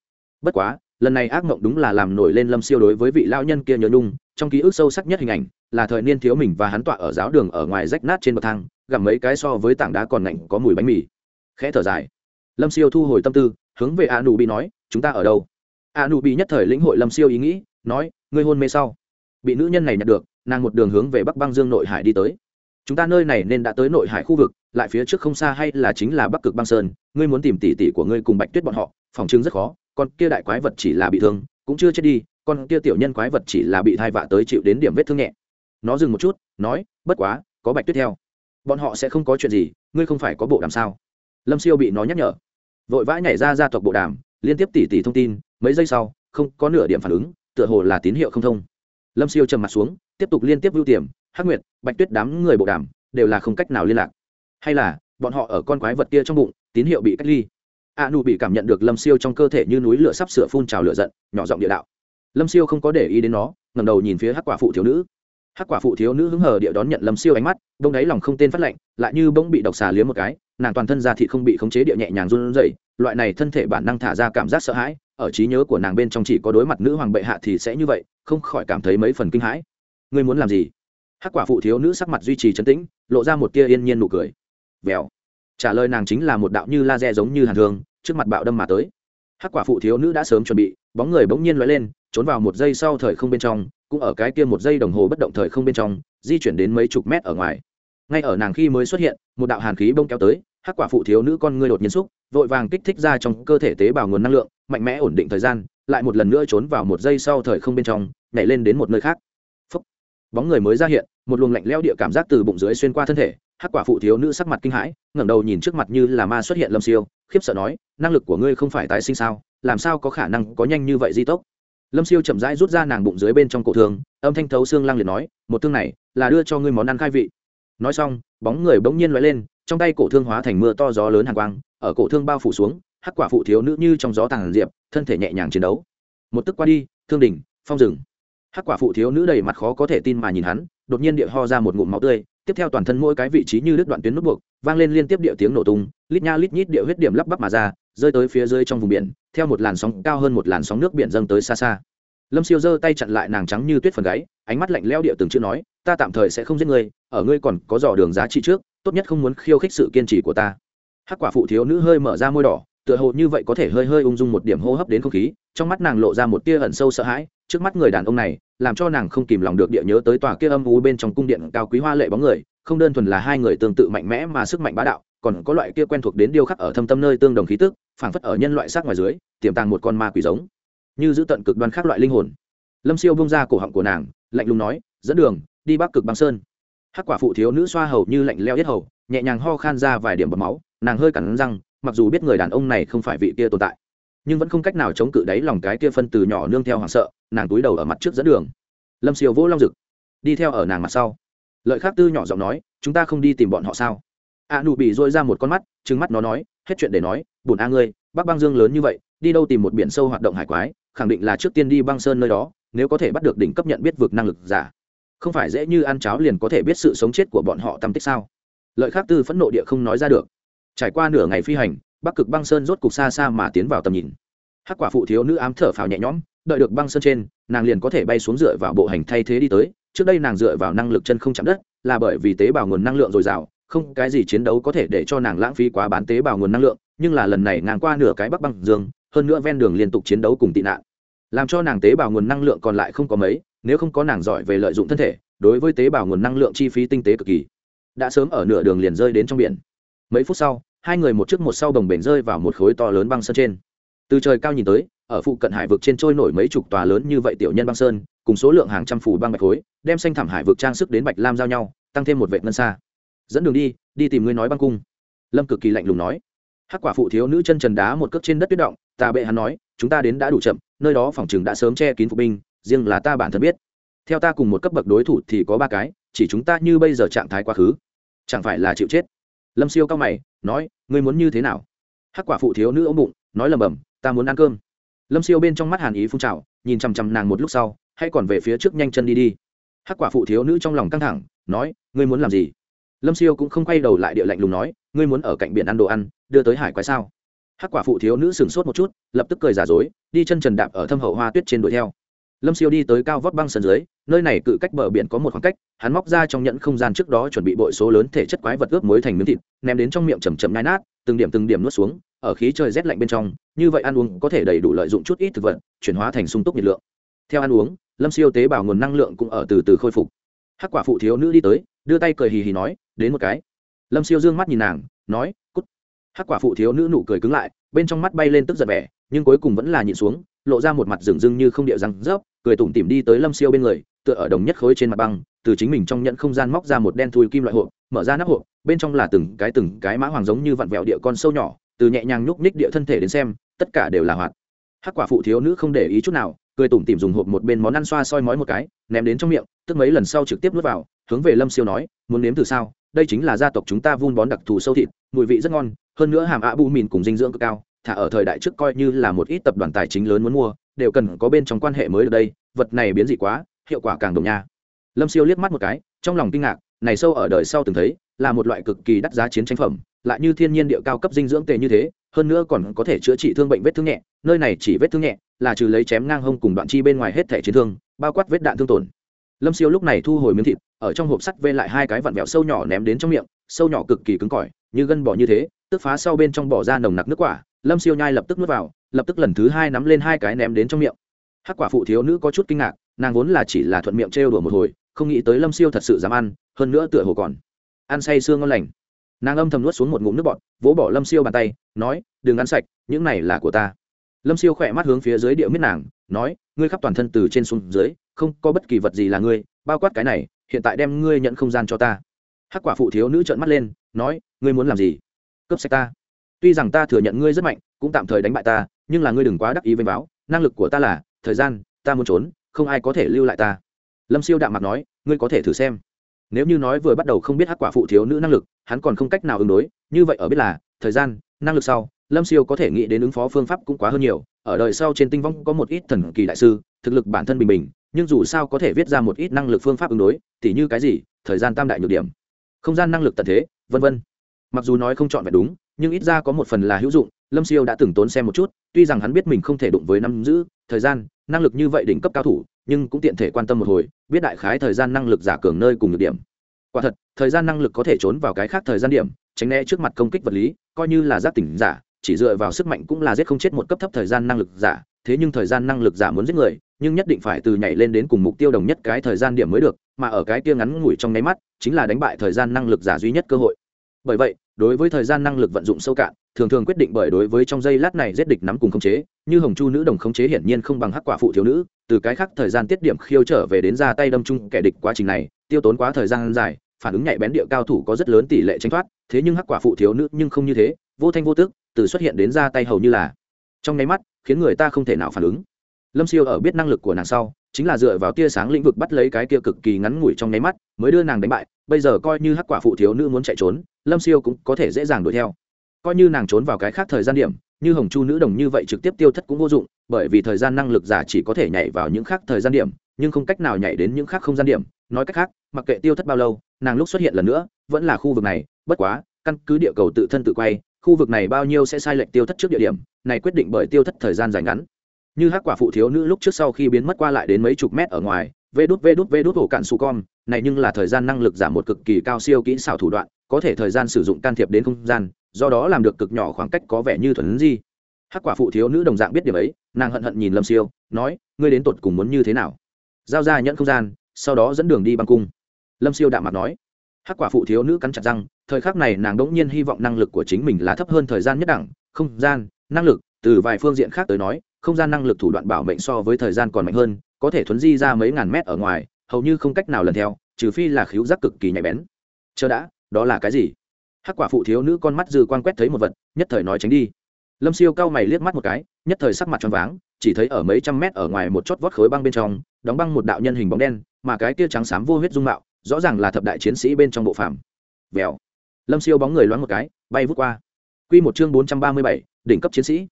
Bất quá, lần này ác mộng đúng là làm nổi lên lâm siêu đối với vị lao nhân kia nhớ nhung trong ký ức sâu sắc nhất hình ảnh là thời niên thiếu mình và hắn tọa ở giáo đường ở ngoài rách nát trên bậc thang gặm mấy cái so với tảng đá còn ngạnh, có mùi bánh mì. Khẽ thở dài. Lâm siêu thu hồi tâm tư, hướng về a nụ bị nói, chúng ta ở đâu? A nụ bị nhất thời lĩnh hội lâm siêu ý nghĩ, nói, ngươi hôn mê sau. Bị nữ nhân này nhặt được, nàng một đường hướng về bắc băng dương nội hải đi tới. Chúng ta nơi này nên đã tới nội hải khu vực, lại phía trước không xa hay là chính là bắc cực băng sơn, ngươi muốn tìm tỉ tỉ của ngươi cùng bạch tuyết bọn họ, phòng chứng rất khó còn kia đại quái vật chỉ là bị thương, cũng chưa chết đi con kia tiểu nhân quái vật chỉ là bị thai vạ tới chịu đến điểm vết thương nhẹ. Nó dừng một chút, nói, bất quá, có bạch tuyết theo. Bọn họ sẽ không có chuyện gì, ngươi không phải có bộ đàm sao? Lâm siêu bị nó nhắc nhở. Vội vã nhảy ra ra tộc bộ đàm, liên tiếp tỉ tỉ thông tin, mấy giây sau, không có nửa điểm phản ứng, tựa hồ là tín hiệu không thông. Lâm siêu trầm mặt xuống, tiếp tục liên tiếp vưu tiềm hắc nguyệt, bạch tuyết đám người bộ đàm, đều là không cách nào liên lạc. Hay là, bọn họ ở con quái vật kia trong bụng, tín hiệu bị cách ly. A nụ bị cảm nhận được lâm siêu trong cơ thể như núi lửa sắp sửa phun trào lửa giận, nhỏ giọng địa đạo lâm siêu không có để ý đến nó ngầm đầu nhìn phía hắc quả phụ thiếu nữ. Hắc quả phụ thiếu nữ hứng hờ địa đón nhận lâm siêu ánh mắt bông đáy lòng không tên phát lạnh, lại như bỗng bị độc xà liếm một cái, nàng toàn thân ra thị không bị khống chế địa nhẹ nhàng run rẩy, loại này thân thể bản năng thả ra cảm giác sợ hãi, ở trí nhớ của nàng bên trong chỉ có đối mặt nữ hoàng bệ hạ thì sẽ như vậy, không khỏi cảm thấy mấy phần kinh hãi. Ngươi muốn làm gì? Hắc quả phụ thiếu nữ sắc mặt duy trì trấn tĩnh, lộ ra một tia yên nhiên nụ cười. Vèo. Trả lời nàng chính là một đạo như laser giống như hàn thương, trước mặt bạo đâm mà tới. Hắc quả phụ thiếu nữ đã sớm chuẩn bị, bóng người bỗng nhiên lóe lên trốn vào một giây sau thời không bên trong, cũng ở cái kia một giây đồng hồ bất động thời không bên trong, di chuyển đến mấy chục mét ở ngoài. Ngay ở nàng khi mới xuất hiện, một đạo hàn khí bông kéo tới, hắc quả phụ thiếu nữ con ngươi đột nhiên xúc, vội vàng kích thích ra trong cơ thể tế bào nguồn năng lượng, mạnh mẽ ổn định thời gian, lại một lần nữa trốn vào một giây sau thời không bên trong, nhảy lên đến một nơi khác. Phúc. bóng người mới ra hiện, một luồng lạnh leo địa cảm giác từ bụng dưới xuyên qua thân thể, hắc quả phụ thiếu nữ sắc mặt kinh hãi, ngẩng đầu nhìn trước mặt như là ma xuất hiện lâm siêu, khiếp sợ nói, năng lực của ngươi không phải tái sinh sao? Làm sao có khả năng có nhanh như vậy di tốc? Lâm siêu chậm rãi rút ra nàng bụng dưới bên trong cổ thương, âm thanh thấu xương lăng liệt nói, một thương này là đưa cho ngươi món ăn khai vị. Nói xong, bóng người bỗng nhiên l lên, trong tay cổ thương hóa thành mưa to gió lớn hàng quang, ở cổ thương bao phủ xuống, hắc quả phụ thiếu nữ như trong gió tàng diệp, thân thể nhẹ nhàng chiến đấu. Một tức qua đi, thương đỉnh, phong rừng hắc quả phụ thiếu nữ đầy mặt khó có thể tin mà nhìn hắn, đột nhiên địa ho ra một ngụm máu tươi tiếp theo toàn thân mỗi cái vị trí như đứt đoạn tuyến nút buộc, vang lên liên tiếp địa tiếng nổ tung, lít nha lít nhít địa huyết điểm lắp bắp mà ra, rơi tới phía dưới trong vùng biển, theo một làn sóng cao hơn một làn sóng nước biển dâng tới xa xa. Lâm siêu giơ tay chặn lại nàng trắng như tuyết phần gáy, ánh mắt lạnh leo địa từng chữ nói, ta tạm thời sẽ không giết ngươi, ở ngươi còn có dò đường giá trị trước, tốt nhất không muốn khiêu khích sự kiên trì của ta. Hắc quả phụ thiếu nữ hơi mở ra môi đỏ, tựa hồ như vậy có thể hơi hơi ung dung một điểm hô hấp đến không khí, trong mắt nàng lộ ra một tia ẩn sâu sợ hãi trước mắt người đàn ông này, làm cho nàng không kìm lòng được địa nhớ tới tòa kia âm u bên trong cung điện cao quý hoa lệ bóng người, không đơn thuần là hai người tương tự mạnh mẽ mà sức mạnh bá đạo, còn có loại kia quen thuộc đến điêu khắc ở thâm tâm nơi tương đồng khí tức, phảng phất ở nhân loại sát ngoài dưới, tiềm tàng một con ma quỷ giống. Như giữ tận cực đoan khác loại linh hồn. Lâm siêu bông ra cổ họng của nàng, lạnh lùng nói, dẫn đường, đi bắc cực băng sơn. Hắc quả phụ thiếu nữ xoa hầu như lạnh leo yết hầu, nhẹ nhàng ho khan ra vài điểm bọt máu, nàng hơi cắn răng, mặc dù biết người đàn ông này không phải vị kia tồn tại nhưng vẫn không cách nào chống cự đáy lòng cái kia phân từ nhỏ nương theo hoảng sợ, nàng túi đầu ở mặt trước dẫn đường. Lâm siêu vỗ long rực đi theo ở nàng mặt sau. Lợi khác tư nhỏ giọng nói, chúng ta không đi tìm bọn họ sao? A nụ bị dội ra một con mắt trứng mắt nó nói, hết chuyện để nói bùn a ngươi, bắc băng dương lớn như vậy, đi đâu tìm một biển sâu hoạt động hải quái, khẳng định là trước tiên đi băng sơn nơi đó, nếu có thể bắt được đỉnh cấp nhận biết vực năng lực giả. Không phải dễ như ăn cháo liền có thể biết sự sống chết của bọn họ tâm tích sao? Lợi khác tư phẫn nộ địa không nói ra được. Trải qua nửa ngày phi hành bắc cực băng sơn rốt cục xa xa mà tiến vào tầm nhìn. Hắc quả phụ thiếu nữ ám thở phào nhẹ nhõm, đợi được băng sơn trên, nàng liền có thể bay xuống dựa vào bộ hành thay thế đi tới. Trước đây nàng dựa vào năng lực chân không chạm đất, là bởi vì tế bào nguồn năng lượng dồi dào, không cái gì chiến đấu có thể để cho nàng lãng phí quá bán tế bào nguồn năng lượng, nhưng là lần này ngang qua nửa cái bắc băng dương, hơn nữa ven đường liên tục chiến đấu cùng tị nạn. Làm cho nàng tế bào nguồn năng lượng còn lại không có mấy, nếu không có nàng giỏi về lợi dụng thân thể, đối với tế bào nguồn năng lượng chi phí tinh tế cực kỳ. Đã sớm ở nửa đường liền rơi đến trong biển. Mấy phút sau hai người một trước một sau đồng bền rơi vào một khối to lớn băng sơn trên. Từ trời cao nhìn tới, ở phụ cận hải vực trên trôi nổi mấy chục tòa lớn như vậy tiểu nhân băng sơn, cùng số lượng hàng trăm phủ băng bạch khối, đem xanh thảm hải vực trang sức đến bạch lam giao nhau, tăng thêm một vệ ngân xa. Dẫn đường đi đi tìm ngươi nói băng cung. Lâm cực kỳ lạnh lùng nói. Hắc quả phụ thiếu nữ chân trần đá một cước trên đất tuyết động ta bệ hắn nói, chúng ta đến đã đủ chậm, nơi đó phòng chừng đã sớm che kín phục binh, riêng là ta bản thân biết. Theo ta cùng một cấp bậc đối thủ thì có ba cái, chỉ chúng ta như bây giờ trạng thái quá khứ. Chẳng phải là chịu chết? Lâm siêu cao mày, nói, ngươi muốn như thế nào? Hắc quả phụ thiếu nữ ống bụng, nói lầm bầm, ta muốn ăn cơm. Lâm siêu bên trong mắt hàn ý phun trào, nhìn chằm chằm nàng một lúc sau, hãy còn về phía trước nhanh chân đi đi. Hắc quả phụ thiếu nữ trong lòng căng thẳng, nói, ngươi muốn làm gì? Lâm siêu cũng không quay đầu lại địa lạnh lùng nói, ngươi muốn ở cạnh biển ăn đồ ăn, đưa tới hải quái sao? Hắc quả phụ thiếu nữ sửng sốt một chút, lập tức cười giả dối, đi chân trần đạp ở thâm hậu hoa tuyết trên đuổi theo lâm siêu đi tới cao vót băng sân dưới, nơi này cự cách bờ biển có một khoảng cách, hắn móc ra trong nhẫn không gian trước đó chuẩn bị bội số lớn thể chất quái vật ướp muối thành miếng thịt, ném đến trong miệng chầm chầm nhai nát, từng điểm từng điểm nuốt xuống, ở khí trời rét lạnh bên trong, như vậy ăn uống có thể đầy đủ lợi dụng chút ít thực vật, chuyển hóa thành sung túc nhiệt lượng. Theo ăn uống, lâm siêu tế bào nguồn năng lượng cũng ở từ từ khôi phục. Hắc quả phụ thiếu nữ đi tới, đưa tay cười hì hì nói, đến một cái. Lâm siêu d ư ơ n g mắt nhìn nàng, nói, cút. Hắc quả phụ thiếu nữ nụ cười cứng lại, bên trong mắt bay lên tức giật vẻ, nhưng cuối cùng vẫn là nhịn xuống lộ ra một mặt rừng rưng như không địa răng rớp, cười tủm tỉm đi tới lâm siêu bên người, tựa ở đồng nhất khối trên mặt băng, từ chính mình trong nhận không gian móc ra một đen thui kim loại hộp, mở ra nắp hộp, bên trong là từng cái từng cái mã hoàng giống như vặn vẹo địa con sâu nhỏ, từ nhẹ nhàng nhúc nhích địa thân thể đến xem, tất cả đều là hoạt. Hắc quả phụ thiếu nữ không để ý chút nào, cười tủm tỉm dùng hộp một bên món ăn xoa soi mói một cái, ném đến trong miệng, tức mấy lần sau trực tiếp nuốt vào, hướng về lâm siêu nói, muốn nếm từ sao? Đây chính là gia tộc chúng ta vun bón đặc thù sâu thịt, mùi vị rất ngon, hơn nữa hàm ạ bu mìn cùng dinh dưỡng cực cao thả ở thời đại trước coi như là một ít tập đoàn tài chính lớn muốn mua, đều cần có bên trong quan hệ mới được đây, vật này biến dị quá, hiệu quả càng đồng nha. Lâm siêu liếc mắt một cái, trong lòng kinh ngạc, này sâu ở đời sau từng thấy, là một loại cực kỳ đắt giá chiến tranh phẩm, lại như thiên nhiên địa cao cấp dinh dưỡng tề như thế, hơn nữa còn có thể chữa trị thương bệnh vết thương nhẹ, nơi này chỉ vết thương nhẹ, là trừ lấy chém ngang hông cùng đoạn chi bên ngoài hết thể chiến thương, bao quát vết đạn thương tổn. Lâm siêu lúc này thu hồi miếng thịt, ở trong hộp sắt vê lại hai cái vặn vẹo sâu nhỏ ném đến trong miệng, sâu nhỏ cực kỳ cứng cỏi, như gân bỏ như thế tức phá sau bên trong bỏ ra nồng nặc nước quả lâm siêu nhai lập tức nuốt vào, lập tức lần thứ hai nắm lên hai cái ném đến trong miệng. Hắc quả phụ thiếu nữ có chút kinh ngạc, nàng vốn là chỉ là thuận miệng trêu đùa một hồi, không nghĩ tới lâm siêu thật sự dám ăn, hơn nữa tựa hồ còn ăn say sương ngon lành. Nàng âm thầm nuốt xuống một ngụm nước bọt, vỗ bỏ lâm siêu bàn tay, nói, đừng ăn sạch, những này là của ta. Lâm siêu khỏe mắt hướng phía dưới địa miết nàng, nói, ngươi khắp toàn thân từ trên xuống dưới, không có bất kỳ vật gì là ngươi, bao quát cái này, hiện tại đem ngươi nhận không gian cho ta. Hắc quả phụ thiếu nữ trợn mắt lên, nói, ngươi muốn làm gì? Cướp sạch ta tuy rằng ta thừa nhận ngươi rất mạnh, cũng tạm thời đánh bại ta, nhưng là ngươi đừng quá đắc ý vênh báo, năng lực của ta là, thời gian, ta muốn trốn, không ai có thể lưu lại ta. Lâm siêu đạm mặt nói, ngươi có thể thử xem. Nếu như nói vừa bắt đầu không biết hắc quả phụ thiếu nữ năng lực, hắn còn không cách nào ứng đối, như vậy ở biết là, thời gian, năng lực sau, lâm siêu có thể nghĩ đến ứng phó phương pháp cũng quá hơn nhiều, ở đời sau trên tinh vong có một ít thần kỳ đại sư, thực lực bản thân bình bình, nhưng dù sao có thể viết ra một ít năng lực phương pháp ứng đối, tỉ như cái gì, thời gian tam đại nhược điểm. Không gian năng lực tận thế, vân vân. Mặc dù nói không chọn vẹn đúng nhưng ít ra có một phần là hữu dụng, lâm siêu đã từng tốn xem một chút, tuy rằng hắn biết mình không thể đụng với năm giữ thời gian, năng lực như vậy đỉnh cấp cao thủ, nhưng cũng tiện thể quan tâm một hồi, biết đại khái thời gian năng lực giả cường nơi cùng được điểm. Quả thật, thời gian năng lực có thể trốn vào cái khác thời gian điểm, tránh né trước mặt công kích vật lý, coi như là giác tỉnh giả, chỉ dựa vào sức mạnh cũng là giết không chết một cấp thấp thời gian năng lực giả, thế nhưng thời gian năng lực giả muốn giết người, nhưng nhất định phải từ nhảy lên đến cùng mục tiêu đồng nhất cái thời gian điểm mới được, mà ở cái kia ngắn ngủi trong nháy mắt, chính là đánh bại thời gian năng lực giả duy nhất cơ hội. Bởi vậy đối với thời gian năng lực vận dụng sâu cạn, thường thường quyết định bởi đối với trong giây lát này giết địch nắm cùng khống chế, như hồng chu nữ đồng khống chế hiển nhiên không bằng hắc quả phụ thiếu nữ, từ cái khác thời gian tiết điểm khiêu trở về đến ra tay đâm chung kẻ địch quá trình này, tiêu tốn quá thời gian dài, phản ứng nhạy bén địa cao thủ có rất lớn tỷ lệ tranh thoát, thế nhưng hắc quả phụ thiếu nữ nhưng không như thế, vô thanh vô tức, từ xuất hiện đến ra tay hầu như là. Trong nháy mắt, khiến người ta không thể nào phản ứng lâm siêu ở biết năng lực của nàng sau, chính là dựa vào tia sáng lĩnh vực bắt lấy cái kia cực kỳ ngắn ngủi trong nháy mắt, mới đưa nàng đánh bại. Bây giờ coi như hắc quả phụ thiếu nữ muốn chạy trốn, lâm siêu cũng có thể dễ dàng đuổi theo. Coi như nàng trốn vào cái khác thời gian điểm, như hồng chu nữ đồng như vậy trực tiếp tiêu thất cũng vô dụng, bởi vì thời gian năng lực giả chỉ có thể nhảy vào những khác thời gian điểm, nhưng không cách nào nhảy đến những khác không gian điểm. Nói cách khác, mặc kệ tiêu thất bao lâu, nàng lúc xuất hiện lần nữa, vẫn là khu vực này, bất quá, căn cứ địa cầu tự thân tự quay, khu vực này bao nhiêu sẽ sai lệch tiêu thất trước địa điểm, này quyết định bởi tiêu thất thời gian dài ngắn như hắc quả phụ thiếu nữ lúc trước sau khi biến mất qua lại đến mấy chục mét ở ngoài, vê đút vê đút vê đút ổ cạn su con. Này nhưng là thời gian năng lực giảm một cực kỳ cao siêu kỹ xảo thủ đoạn, có thể thời gian sử dụng can thiệp đến không gian, do đó làm được cực nhỏ khoảng cách có vẻ như thuần di. Hắc quả phụ thiếu nữ đồng dạng biết điểm ấy, nàng hận hận nhìn lâm siêu, nói, ngươi đến tột cùng muốn như thế nào? Giao ra nhận không gian, sau đó dẫn đường đi băng cung. Lâm siêu đạm mặt nói, hắc quả phụ thiếu nữ cắn chặt răng, thời khắc này nàng đỗng nhiên hy vọng năng lực của chính mình là thấp hơn thời gian nhất đẳng, không gian, năng lực, từ vài phương diện khác tới nói không gian năng lực thủ đoạn bảo mệnh so với thời gian còn mạnh hơn, có thể thuấn di ra mấy ngàn mét ở ngoài, hầu như không cách nào lần theo, trừ phi là khíu giác cực kỳ nhạy bén. Chờ đã, đó là cái gì? Hắc quả phụ thiếu nữ con mắt dư quan quét thấy một vật, nhất thời nói tránh đi. Lâm siêu cao mày liếc mắt một cái, nhất thời sắc mặt tròn váng, chỉ thấy ở mấy trăm mét ở ngoài một chót vót khối băng bên trong, đóng băng một đạo nhân hình bóng đen, mà cái kia trắng xám vô huyết dung mạo, rõ ràng là thập đại chiến sĩ bên trong bộ phàm. Vèo. Lâm siêu bóng người loáng một cái, bay vút qua. Quy một chương bốn trăm ba mươi bảy, đỉnh cấp chiến sĩ.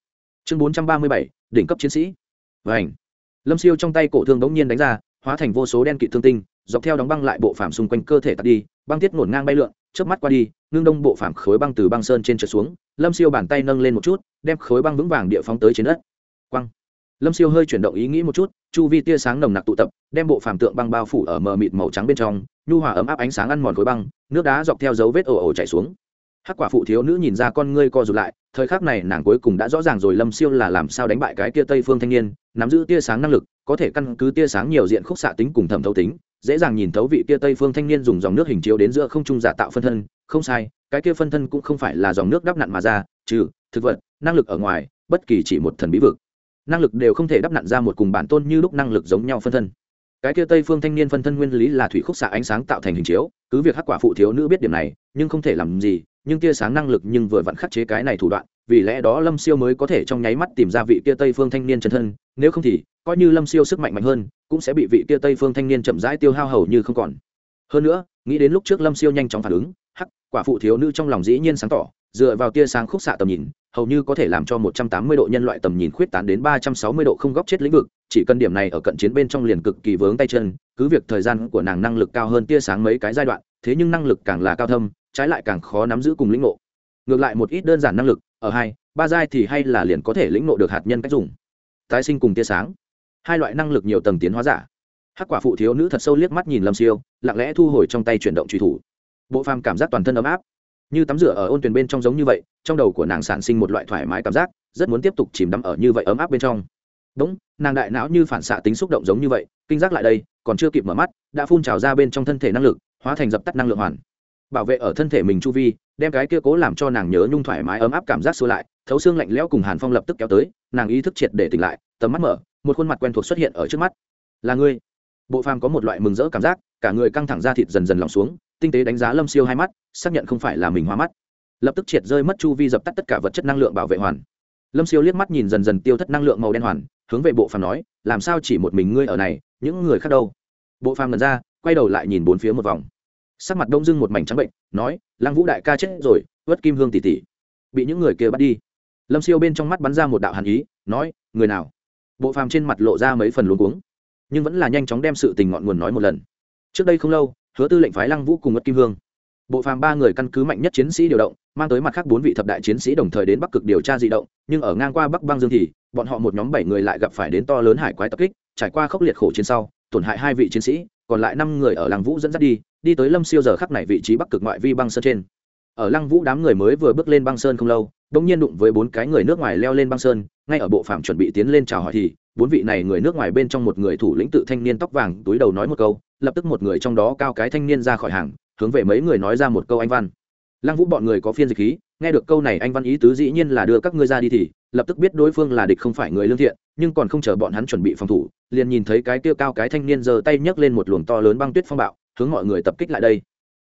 Chương bốn trăm ba mươi bảy đỉnh cấp chiến sĩ. Vảnh lâm siêu trong tay cổ thương bỗng nhiên đánh ra, hóa thành vô số đen kịt thương tinh, dọc theo đóng băng lại bộ phàm xung quanh cơ thể tạt đi, băng tiết ngổn ngang bay lượn trước mắt qua đi, ngưng đông bộ phàm khối băng từ băng sơn trên trượt xuống, lâm siêu bàn tay nâng lên một chút, đem khối băng vững vàng địa phóng tới trên đất. Quăng. Lâm siêu hơi chuyển động ý nghĩ một chút, chu vi tia sáng nồng nặc tụ tập, đem bộ phàm tượng băng bao phủ ở mờ mịt màu trắng bên trong, nhu hòa ấm áp ánh sáng ăn mòn khối băng, nước đá dọc theo dấu vết ồ ồ chảy xuống hắc quả phụ thiếu nữ nhìn ra con ngươi co rụt lại, thời khắc này nàng cuối cùng đã rõ ràng rồi lâm siêu là làm sao đánh bại cái kia tây phương thanh niên, nắm giữ tia sáng năng lực, có thể căn cứ tia sáng nhiều diện khúc xạ tính cùng thẩm thấu tính, dễ dàng nhìn thấu vị kia tây phương thanh niên dùng dòng nước hình chiếu đến giữa không trung giả tạo phân thân. Không sai, cái kia phân thân cũng không phải là dòng nước đắp nặn mà ra, trừ thực vật, năng lực ở ngoài, bất kỳ chỉ một thần bí vực. Năng lực đều không thể đắp nặn ra một cùng bản tôn như lúc năng lực giống nhau phân thân. Cái kia tây phương thanh niên phân thân nguyên lý là thủy khúc xạ ánh sáng tạo thành hình chiếu, cứ việc hắc quả phụ thiếu nữ biết điểm này, nhưng không thể làm gì nhưng tia sáng năng lực nhưng vừa vặn khắc chế cái này thủ đoạn vì lẽ đó lâm siêu mới có thể trong nháy mắt tìm ra vị kia tây phương thanh niên chân thân nếu không thì coi như lâm siêu sức mạnh mạnh hơn cũng sẽ bị vị kia tây phương thanh niên chậm rãi tiêu hao hầu như không còn. Hơn nữa nghĩ đến lúc trước lâm siêu nhanh chóng phản ứng hắc quả phụ thiếu nữ trong lòng dĩ nhiên sáng tỏ dựa vào tia sáng khúc xạ tầm nhìn hầu như có thể làm cho 180 độ nhân loại tầm nhìn khuyết tán đến 360 độ không góc chết lĩnh vực, chỉ cần điểm này ở cận chiến bên trong liền cực kỳ vướng tay chân, cứ việc thời gian của nàng năng lực cao hơn tia sáng mấy cái giai đoạn, thế nhưng năng lực càng là cao thâm, trái lại càng khó nắm giữ cùng lĩnh ngộ. Ngược lại một ít đơn giản năng lực, ở hai, ba giai thì hay là liền có thể lĩnh ngộ được hạt nhân cách dùng. Tái sinh cùng tia sáng, hai loại năng lực nhiều tầng tiến hóa giả. Hắc quả phụ thiếu nữ thật sâu liếc mắt nhìn Lâm Siêu, lặng lẽ thu hồi trong tay chuyển động truy thủ. Bộ phàm cảm giác toàn thân ấm áp, như tắm rửa ở ôn tuyền bên trong giống như vậy trong đầu của nàng sản sinh một loại thoải mái cảm giác rất muốn tiếp tục chìm đắm ở như vậy ấm áp bên trong đúng nàng đại não như phản xạ tính xúc động giống như vậy kinh giác lại đây còn chưa kịp mở mắt đã phun trào ra bên trong thân thể năng lực hóa thành dập tắt năng lượng hoàn bảo vệ ở thân thể mình chu vi, đem cái kia cố làm cho nàng nhớ nhung thoải mái ấm áp cảm giác xua lại, thấu xương lạnh lẽo cùng hàn phong lập tức kéo tới, nàng ý thức triệt để tỉnh lại, tầm mắt mở, một khuôn mặt quen thuộc xuất hiện ở trước mắt. Là ngươi. Bộ phàm có một loại mừng rỡ cảm giác, cả người căng thẳng ra thịt dần dần lỏng xuống, tinh tế đánh giá lâm siêu hai mắt, xác nhận không phải là mình hoa mắt. Lập tức triệt rơi mất chu vi dập tắt tất cả vật chất năng lượng bảo vệ hoàn. Lâm siêu liếc mắt nhìn dần dần tiêu thất năng lượng màu đen hoàn, hướng về bộ phàm nói, làm sao chỉ một mình ngươi ở này, những người khác đâu? Bộ phàm ngần ra, quay đầu lại nhìn bốn phía một vòng sắc mặt đông dưng một mảnh trắng bệnh, nói, lăng vũ đại ca chết rồi vất kim hương tỷ tỷ. Bị những người kia bắt đi. Lâm siêu bên trong mắt bắn ra một đạo hàn ý, nói, người nào? Bộ phàm trên mặt lộ ra mấy phần luống cuống, nhưng vẫn là nhanh chóng đem sự tình ngọn nguồn nói một lần. Trước đây không lâu, hứa tư lệnh phái lăng vũ cùng ngất kim hương. Bộ phàm ba người căn cứ mạnh nhất chiến sĩ điều động, mang tới mặt khác bốn vị thập đại chiến sĩ đồng thời đến bắc cực điều tra di động, nhưng ở ngang qua bắc băng dương thì, bọn họ một nhóm bảy người lại gặp phải đến to lớn hải quái tập kích, trải qua khốc liệt khổ chiến sau, tổn hại hai vị chiến sĩ, còn lại năm người ở làng vũ dẫn dắt đi đi tới lâm siêu giờ khắc này vị trí bắc cực ngoại vi băng sơn trên. Ở lăng vũ đám người mới vừa bước lên băng sơn không lâu đông nhiên đụng với bốn cái người nước ngoài leo lên băng sơn, ngay ở bộ phạm chuẩn bị tiến lên chào hỏi thì, bốn vị này người nước ngoài bên trong một người thủ lĩnh tự thanh niên tóc vàng túi đầu nói một câu, lập tức một người trong đó cao cái thanh niên ra khỏi hàng, hướng về mấy người nói ra một câu anh văn. Lăng vũ bọn người có phiên dịch khí nghe được câu này anh văn ý tứ dĩ nhiên là đưa các ngươi ra đi thì, lập tức biết đối phương là địch không phải người lương thiện, nhưng còn không chờ bọn hắn chuẩn bị phòng thủ, liền nhìn thấy cái tiêu cao cái thanh niên giơ tay nhấc lên một luồng to lớn băng tuyết phong bạo hướng mọi người tập kích lại đây.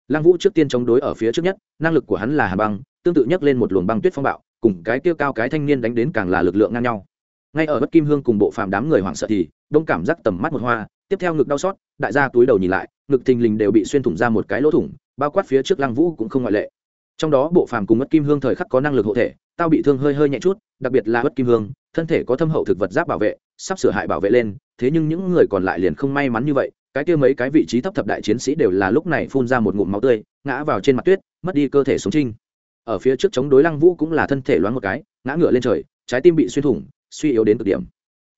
Lăng vũ trước tiên chống đối ở phía trước nhất, năng lực của hắn là hà băng, tương tự nhấc lên một luồng băng tuyết phong bạo, cùng cái tiêu cao cái thanh niên đánh đến càng là lực lượng ngang nhau. Ngay ở bất kim hương cùng bộ phàm đám người hoảng sợ thì, đông cảm giác tầm mắt một hoa, tiếp theo ngực đau xót, đại gia túi đầu nhìn lại, ngực thình lình đều bị xuyên thủng ra một cái lỗ thủng, bao quát phía trước lăng vũ cũng không ngoại lệ. Trong đó bộ phàm cùng mất kim hương thời khắc có năng lực hộ thể, tao bị thương hơi hơi nhẹ chút, đặc biệt là mất kim hương, thân thể có thâm hậu thực vật giáp bảo vệ, sắp sửa hại bảo vệ lên, thế nhưng những người còn lại liền không may mắn như vậy cái kia mấy cái vị trí thấp thập đại chiến sĩ đều là lúc này phun ra một ngụm máu tươi, ngã vào trên mặt tuyết, mất đi cơ thể sống trinh. Ở phía trước chống đối lăng vũ cũng là thân thể loáng một cái, ngã ngựa lên trời, trái tim bị xuyên thủng, suy yếu đến cực điểm.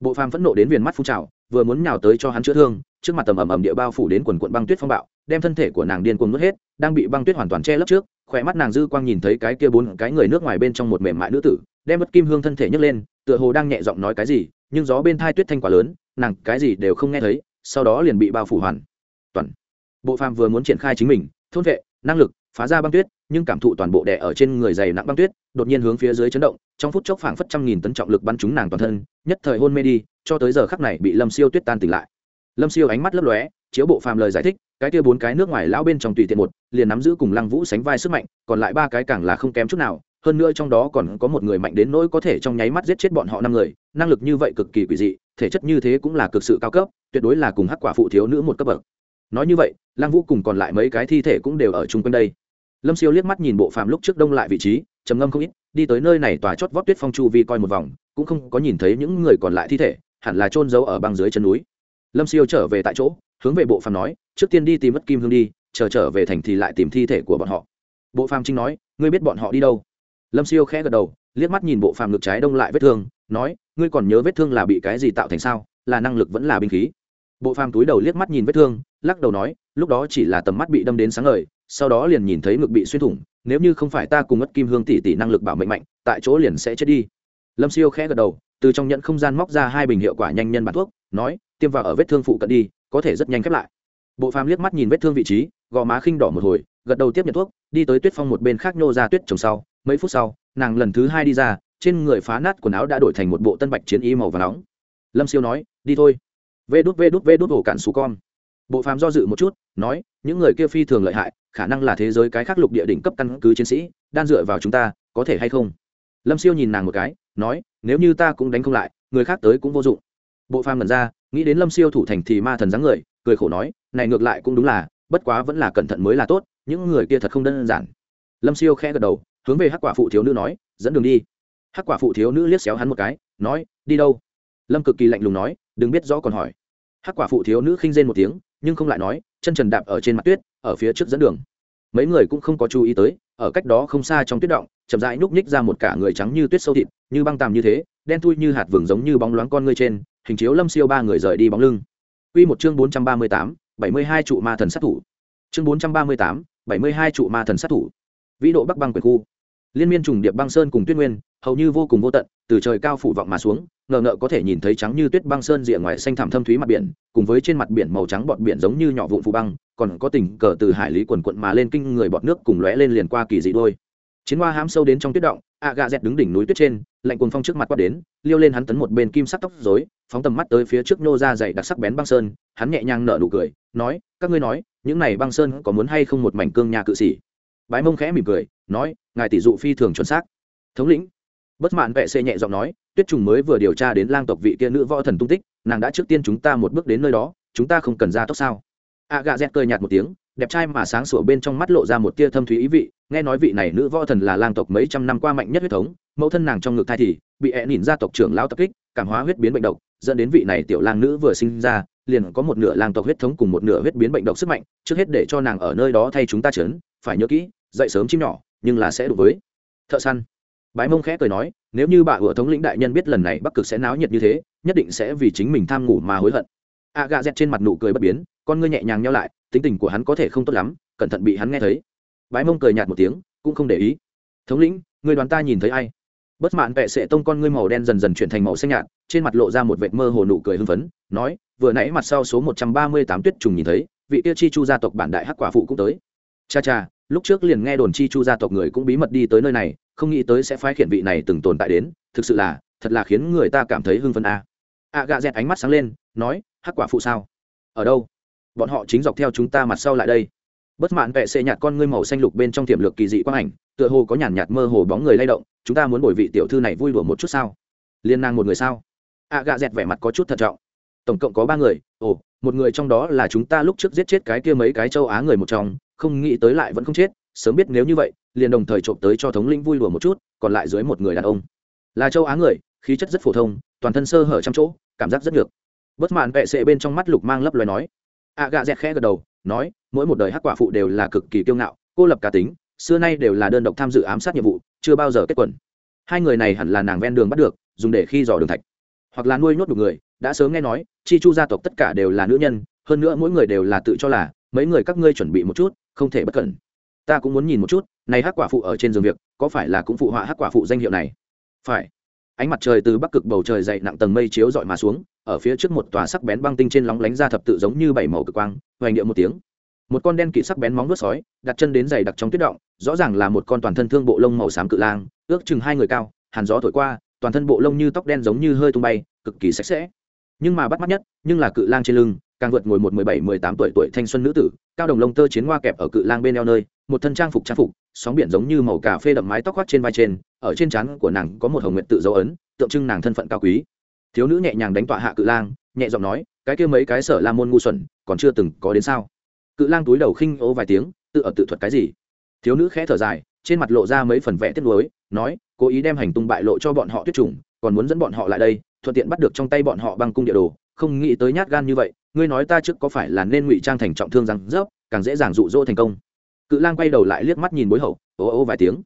Bộ phàm phẫn nộ đến viền mắt phun trào, vừa muốn nhào tới cho hắn chữa thương, trước mặt tầm ầm ầm địa bao phủ đến quần quận băng tuyết phong bạo, đem thân thể của nàng điên cuồng nuốt hết, đang bị băng tuyết hoàn toàn che lấp trước khỏe mắt nàng dư quang nhìn thấy cái kia bốn cái người nước ngoài bên trong một mềm mại nữ tử, đem bất kim hương thân thể nhấc lên, tựa hồ đang nhẹ giọng nói cái gì, nhưng gió bên thai tuyết thanh quá lớn, nàng cái gì đều không nghe thấy sau đó liền bị bao phủ hoàn. Toàn. Bộ phàm vừa muốn triển khai chính mình, thôn vệ, năng lực, phá ra băng tuyết, nhưng cảm thụ toàn bộ đè ở trên người dày nặng băng tuyết, đột nhiên hướng phía dưới chấn động, trong phút chốc phảng phất trăm nghìn tấn trọng lực bắn trúng nàng toàn thân, nhất thời hôn mê đi, cho tới giờ khắc này bị lâm siêu tuyết tan tỉnh lại. Lâm siêu ánh mắt lấp lóe, chiếu bộ phàm lời giải thích, cái kia bốn cái nước ngoài lão bên trong tùy tiện một, liền nắm giữ cùng lăng vũ sánh vai sức mạnh, còn lại ba cái càng là không kém chút nào, hơn nữa trong đó còn có một người mạnh đến nỗi có thể trong nháy mắt giết chết bọn họ năm người, năng lực như vậy cực kỳ quỷ dị thể chất như thế cũng là cực sự cao cấp, tuyệt đối là cùng hắc quả phụ thiếu nữ một cấp bậc. Nói như vậy, lăng vũ cùng còn lại mấy cái thi thể cũng đều ở chung quanh đây. Lâm siêu liếc mắt nhìn bộ phàm lúc trước đông lại vị trí, trầm ngâm không ít, đi tới nơi này tòa chót vót tuyết phong chu vi coi một vòng, cũng không có nhìn thấy những người còn lại thi thể, hẳn là trôn giấu ở băng dưới chân núi. Lâm siêu trở về tại chỗ, hướng về bộ phàm nói, trước tiên đi tìm mất kim hương đi, chờ trở về thành thì lại tìm thi thể của bọn họ. Bộ phàm trinh nói, ngươi biết bọn họ đi đâu? Lâm siêu khẽ gật đầu liếc mắt nhìn bộ phàm ngực trái đông lại vết thương, nói, ngươi còn nhớ vết thương là bị cái gì tạo thành sao? Là năng lực vẫn là binh khí? Bộ phàm túi đầu liếc mắt nhìn vết thương, lắc đầu nói, lúc đó chỉ là tầm mắt bị đâm đến sáng ngời, sau đó liền nhìn thấy ngực bị xuyên thủng, nếu như không phải ta cùng ngất kim hương tỷ tỷ năng lực bảo mệnh mạnh, tại chỗ liền sẽ chết đi. Lâm siêu khẽ gật đầu, từ trong nhận không gian móc ra hai bình hiệu quả nhanh nhân bản thuốc, nói, tiêm vào ở vết thương phụ cận đi, có thể rất nhanh khép lại. Bộ phàm liếc mắt nhìn vết thương vị trí, gò má khinh đỏ một hồi, gật đầu tiếp nhận thuốc, đi tới tuyết phong một bên khác nhô ra tuyết trồng sau mấy phút sau, nàng lần thứ hai đi ra, trên người phá nát quần áo đã đổi thành một bộ tân bạch chiến y màu và nóng. Lâm siêu nói, đi thôi. Vê đút vê đút vê đút ổ cạn xù con. Bộ phàm do dự một chút, nói, những người kia phi thường lợi hại, khả năng là thế giới cái khác lục địa đỉnh cấp căn cứ chiến sĩ đang dựa vào chúng ta, có thể hay không? Lâm siêu nhìn nàng một cái, nói, nếu như ta cũng đánh không lại, người khác tới cũng vô dụng. Bộ phàm ngẩn ra, nghĩ đến lâm siêu thủ thành thì ma thần dáng người, cười khổ nói, này ngược lại cũng đúng là, bất quá vẫn là cẩn thận mới là tốt, những người kia thật không đơn giản. Lâm siêu khẽ gật đầu hướng về hắc quả phụ thiếu nữ nói, dẫn đường đi. Hắc quả phụ thiếu nữ liếc xéo hắn một cái, nói, đi đâu? Lâm cực kỳ lạnh lùng nói, đừng biết rõ còn hỏi. Hắc quả phụ thiếu nữ khinh rên một tiếng, nhưng không lại nói, chân trần đạp ở trên mặt tuyết, ở phía trước dẫn đường. Mấy người cũng không có chú ý tới, ở cách đó không xa trong tuyết động, chậm rãi núp nhích ra một cả người trắng như tuyết sâu thịt, như băng tàm như thế, đen thui như hạt vừng giống như bóng loáng con ngươi trên, hình chiếu lâm siêu ba người rời đi bóng lưng. Quy một chương bốn trăm ba mươi tám, bảy mươi hai trụ ma thần sát thủ. Chương bốn trăm ba mươi tám, bảy mươi hai trụ ma thần sát thủ. Vĩ độ bắc băng quyền khu liên miên trùng điệp băng sơn cùng tuyết nguyên, hầu như vô cùng vô tận, từ trời cao phủ vọng mà xuống, ngờ ngợ có thể nhìn thấy trắng như tuyết băng sơn rìa ngoài xanh thảm thâm thúy mặt biển, cùng với trên mặt biển màu trắng bọt biển giống như nhỏ vụn phù băng, còn có tình cờ từ hải lý quần quận mà lên kinh người bọt nước cùng lóe lên liền qua kỳ dị đôi. Chiến hoa hám sâu đến trong tuyết động, a gà dẹt đứng đỉnh núi tuyết trên, lạnh cuồng phong trước mặt quát đến, liêu lên hắn tấn một bên kim sắc tóc rối, phóng tầm mắt tới phía trước nô ra dày đặc sắc bén băng sơn, hắn nhẹ nhàng nở nụ cười, nói, các ngươi nói, những này băng sơn có muốn hay không một mảnh cương nhà cự sĩ? Bái mông khẽ mỉm cười, nói, ngài tỷ dụ phi thường chuẩn xác. Thống lĩnh, bất mãn vệ xê nhẹ giọng nói, tuyết trùng mới vừa điều tra đến lang tộc vị kia nữ võ thần tung tích, nàng đã trước tiên chúng ta một bước đến nơi đó, chúng ta không cần ra tốc sao? A gà z cười nhạt một tiếng, đẹp trai mà sáng sủa bên trong mắt lộ ra một tia thâm thúy ý vị, nghe nói vị này nữ võ thần là lang tộc mấy trăm năm qua mạnh nhất huyết thống, mẫu thân nàng trong ngực thai thì bị ẹ nhìn ra tộc trưởng lão tập kích, cảm hóa huyết biến bệnh độc, dẫn đến vị này tiểu lang nữ vừa sinh ra, liền có một nửa lang tộc huyết thống cùng một nửa huyết biến bệnh độc sức mạnh, trước hết để cho nàng ở nơi đó thay chúng ta chấn, phải nhớ kỹ dậy sớm chim nhỏ, nhưng là sẽ đủ với. Thợ săn. Bái mông khẽ cười nói, nếu như bà ủa thống lĩnh đại nhân biết lần này bắc cực sẽ náo nhiệt như thế, nhất định sẽ vì chính mình tham ngủ mà hối hận. A gà dẹt trên mặt nụ cười bất biến, con ngươi nhẹ nhàng nhau lại, tính tình của hắn có thể không tốt lắm, cẩn thận bị hắn nghe thấy. Bái mông cười nhạt một tiếng, cũng không để ý. Thống lĩnh, người đoàn ta nhìn thấy ai? Bất mạn vệ sệ tông con ngươi màu đen dần dần chuyển thành màu xanh nhạt, trên mặt lộ ra một vệt mơ hồ nụ cười hưng phấn, nói, vừa nãy mặt sau số một trăm ba mươi tám tuyết trùng nhìn thấy, vị tiêu chi chu gia tộc bản đại hắc quả phụ cũng tới. Cha cha lúc trước liền nghe đồn chi chu gia tộc người cũng bí mật đi tới nơi này, không nghĩ tới sẽ phái khiển vị này từng tồn tại đến, thực sự là, thật là khiến người ta cảm thấy hưng phân a. À. a gà dẹt ánh mắt sáng lên, nói, hắc quả phụ sao? Ở đâu? Bọn họ chính dọc theo chúng ta mặt sau lại đây. Bất mãn vệ xệ nhạt con ngươi màu xanh lục bên trong tiềm lực kỳ dị quang ảnh, tựa hồ có nhàn nhạt mơ hồ bóng người lay động, chúng ta muốn bồi vị tiểu thư này vui đùa một chút sao? Liên nàng một người sao? A gà dẹt vẻ mặt có chút thận trọng. Tổng cộng có ba người, ồ, một người trong đó là chúng ta lúc trước giết chết cái kia mấy cái châu á người một trong không nghĩ tới lại vẫn không chết, sớm biết nếu như vậy, liền đồng thời trộm tới cho thống lĩnh vui đùa một chút, còn lại dưới một người đàn ông. Là châu á người, khí chất rất phổ thông, toàn thân sơ hở trăm chỗ, cảm giác rất được. Bất mạn vệ sệ bên trong mắt lục mang lấp loài nói. A gạ dẹt khẽ gật đầu, nói, mỗi một đời hắc quả phụ đều là cực kỳ kiêu ngạo, cô lập cá tính, xưa nay đều là đơn độc tham dự ám sát nhiệm vụ, chưa bao giờ kết quần. Hai người này hẳn là nàng ven đường bắt được, dùng để khi dò đường thạch. Hoặc là nuôi nhốt được người, đã sớm nghe nói, chi chu gia tộc tất cả đều là nữ nhân, hơn nữa mỗi người đều là tự cho là mấy người các ngươi chuẩn bị một chút, không thể bất cẩn. Ta cũng muốn nhìn một chút, này hắc quả phụ ở trên giường việc, có phải là cũng phụ họa hắc quả phụ danh hiệu này? Phải. Ánh mặt trời từ bắc cực bầu trời dậy nặng tầng mây chiếu dọi mà xuống, ở phía trước một tòa sắc bén băng tinh trên lóng lánh ra thập tự giống như bảy màu cực quang, hoành điệu một tiếng. Một con đen kỵ sắc bén móng vuốt sói, đặt chân đến dày đặc trong tuyết động, rõ ràng là một con toàn thân thương bộ lông màu xám cự lang, ước chừng hai người cao, hàn gió thổi qua, toàn thân bộ lông như tóc đen giống như hơi tung bay, cực kỳ sạch sẽ. Nhưng mà bắt mắt nhất, nhưng là cự lang trên lưng càng vượt ngồi một mười bảy, mười tám tuổi tuổi thanh xuân nữ tử, cao đồng lông tơ chiến hoa kẹp ở cự lang bên eo nơi, một thân trang phục trang phục, sóng biển giống như màu cà phê đậm mái tóc khoác trên vai trên, ở trên trán của nàng có một hồng nguyện tự dấu ấn, tượng trưng nàng thân phận cao quý. Thiếu nữ nhẹ nhàng đánh tọa hạ cự lang, nhẹ giọng nói, cái kia mấy cái sở la môn ngu xuẩn, còn chưa từng có đến sao? Cự lang túi đầu khinh ô vài tiếng, tự ở tự thuật cái gì? Thiếu nữ khẽ thở dài, trên mặt lộ ra mấy phần vẽ tiếc nuối, nói, cố ý đem hành tung bại lộ cho bọn họ tuyết trùng còn muốn dẫn bọn họ lại đây, thuận tiện bắt được trong tay bọn họ băng cung địa đồ, không nghĩ tới nhát gan như vậy ngươi nói ta trước có phải là nên ngụy trang thành trọng thương rằng rớp, càng dễ dàng rụ rỗ thành công. Cự lang quay đầu lại liếc mắt nhìn bối hậu, ô ô vài tiếng.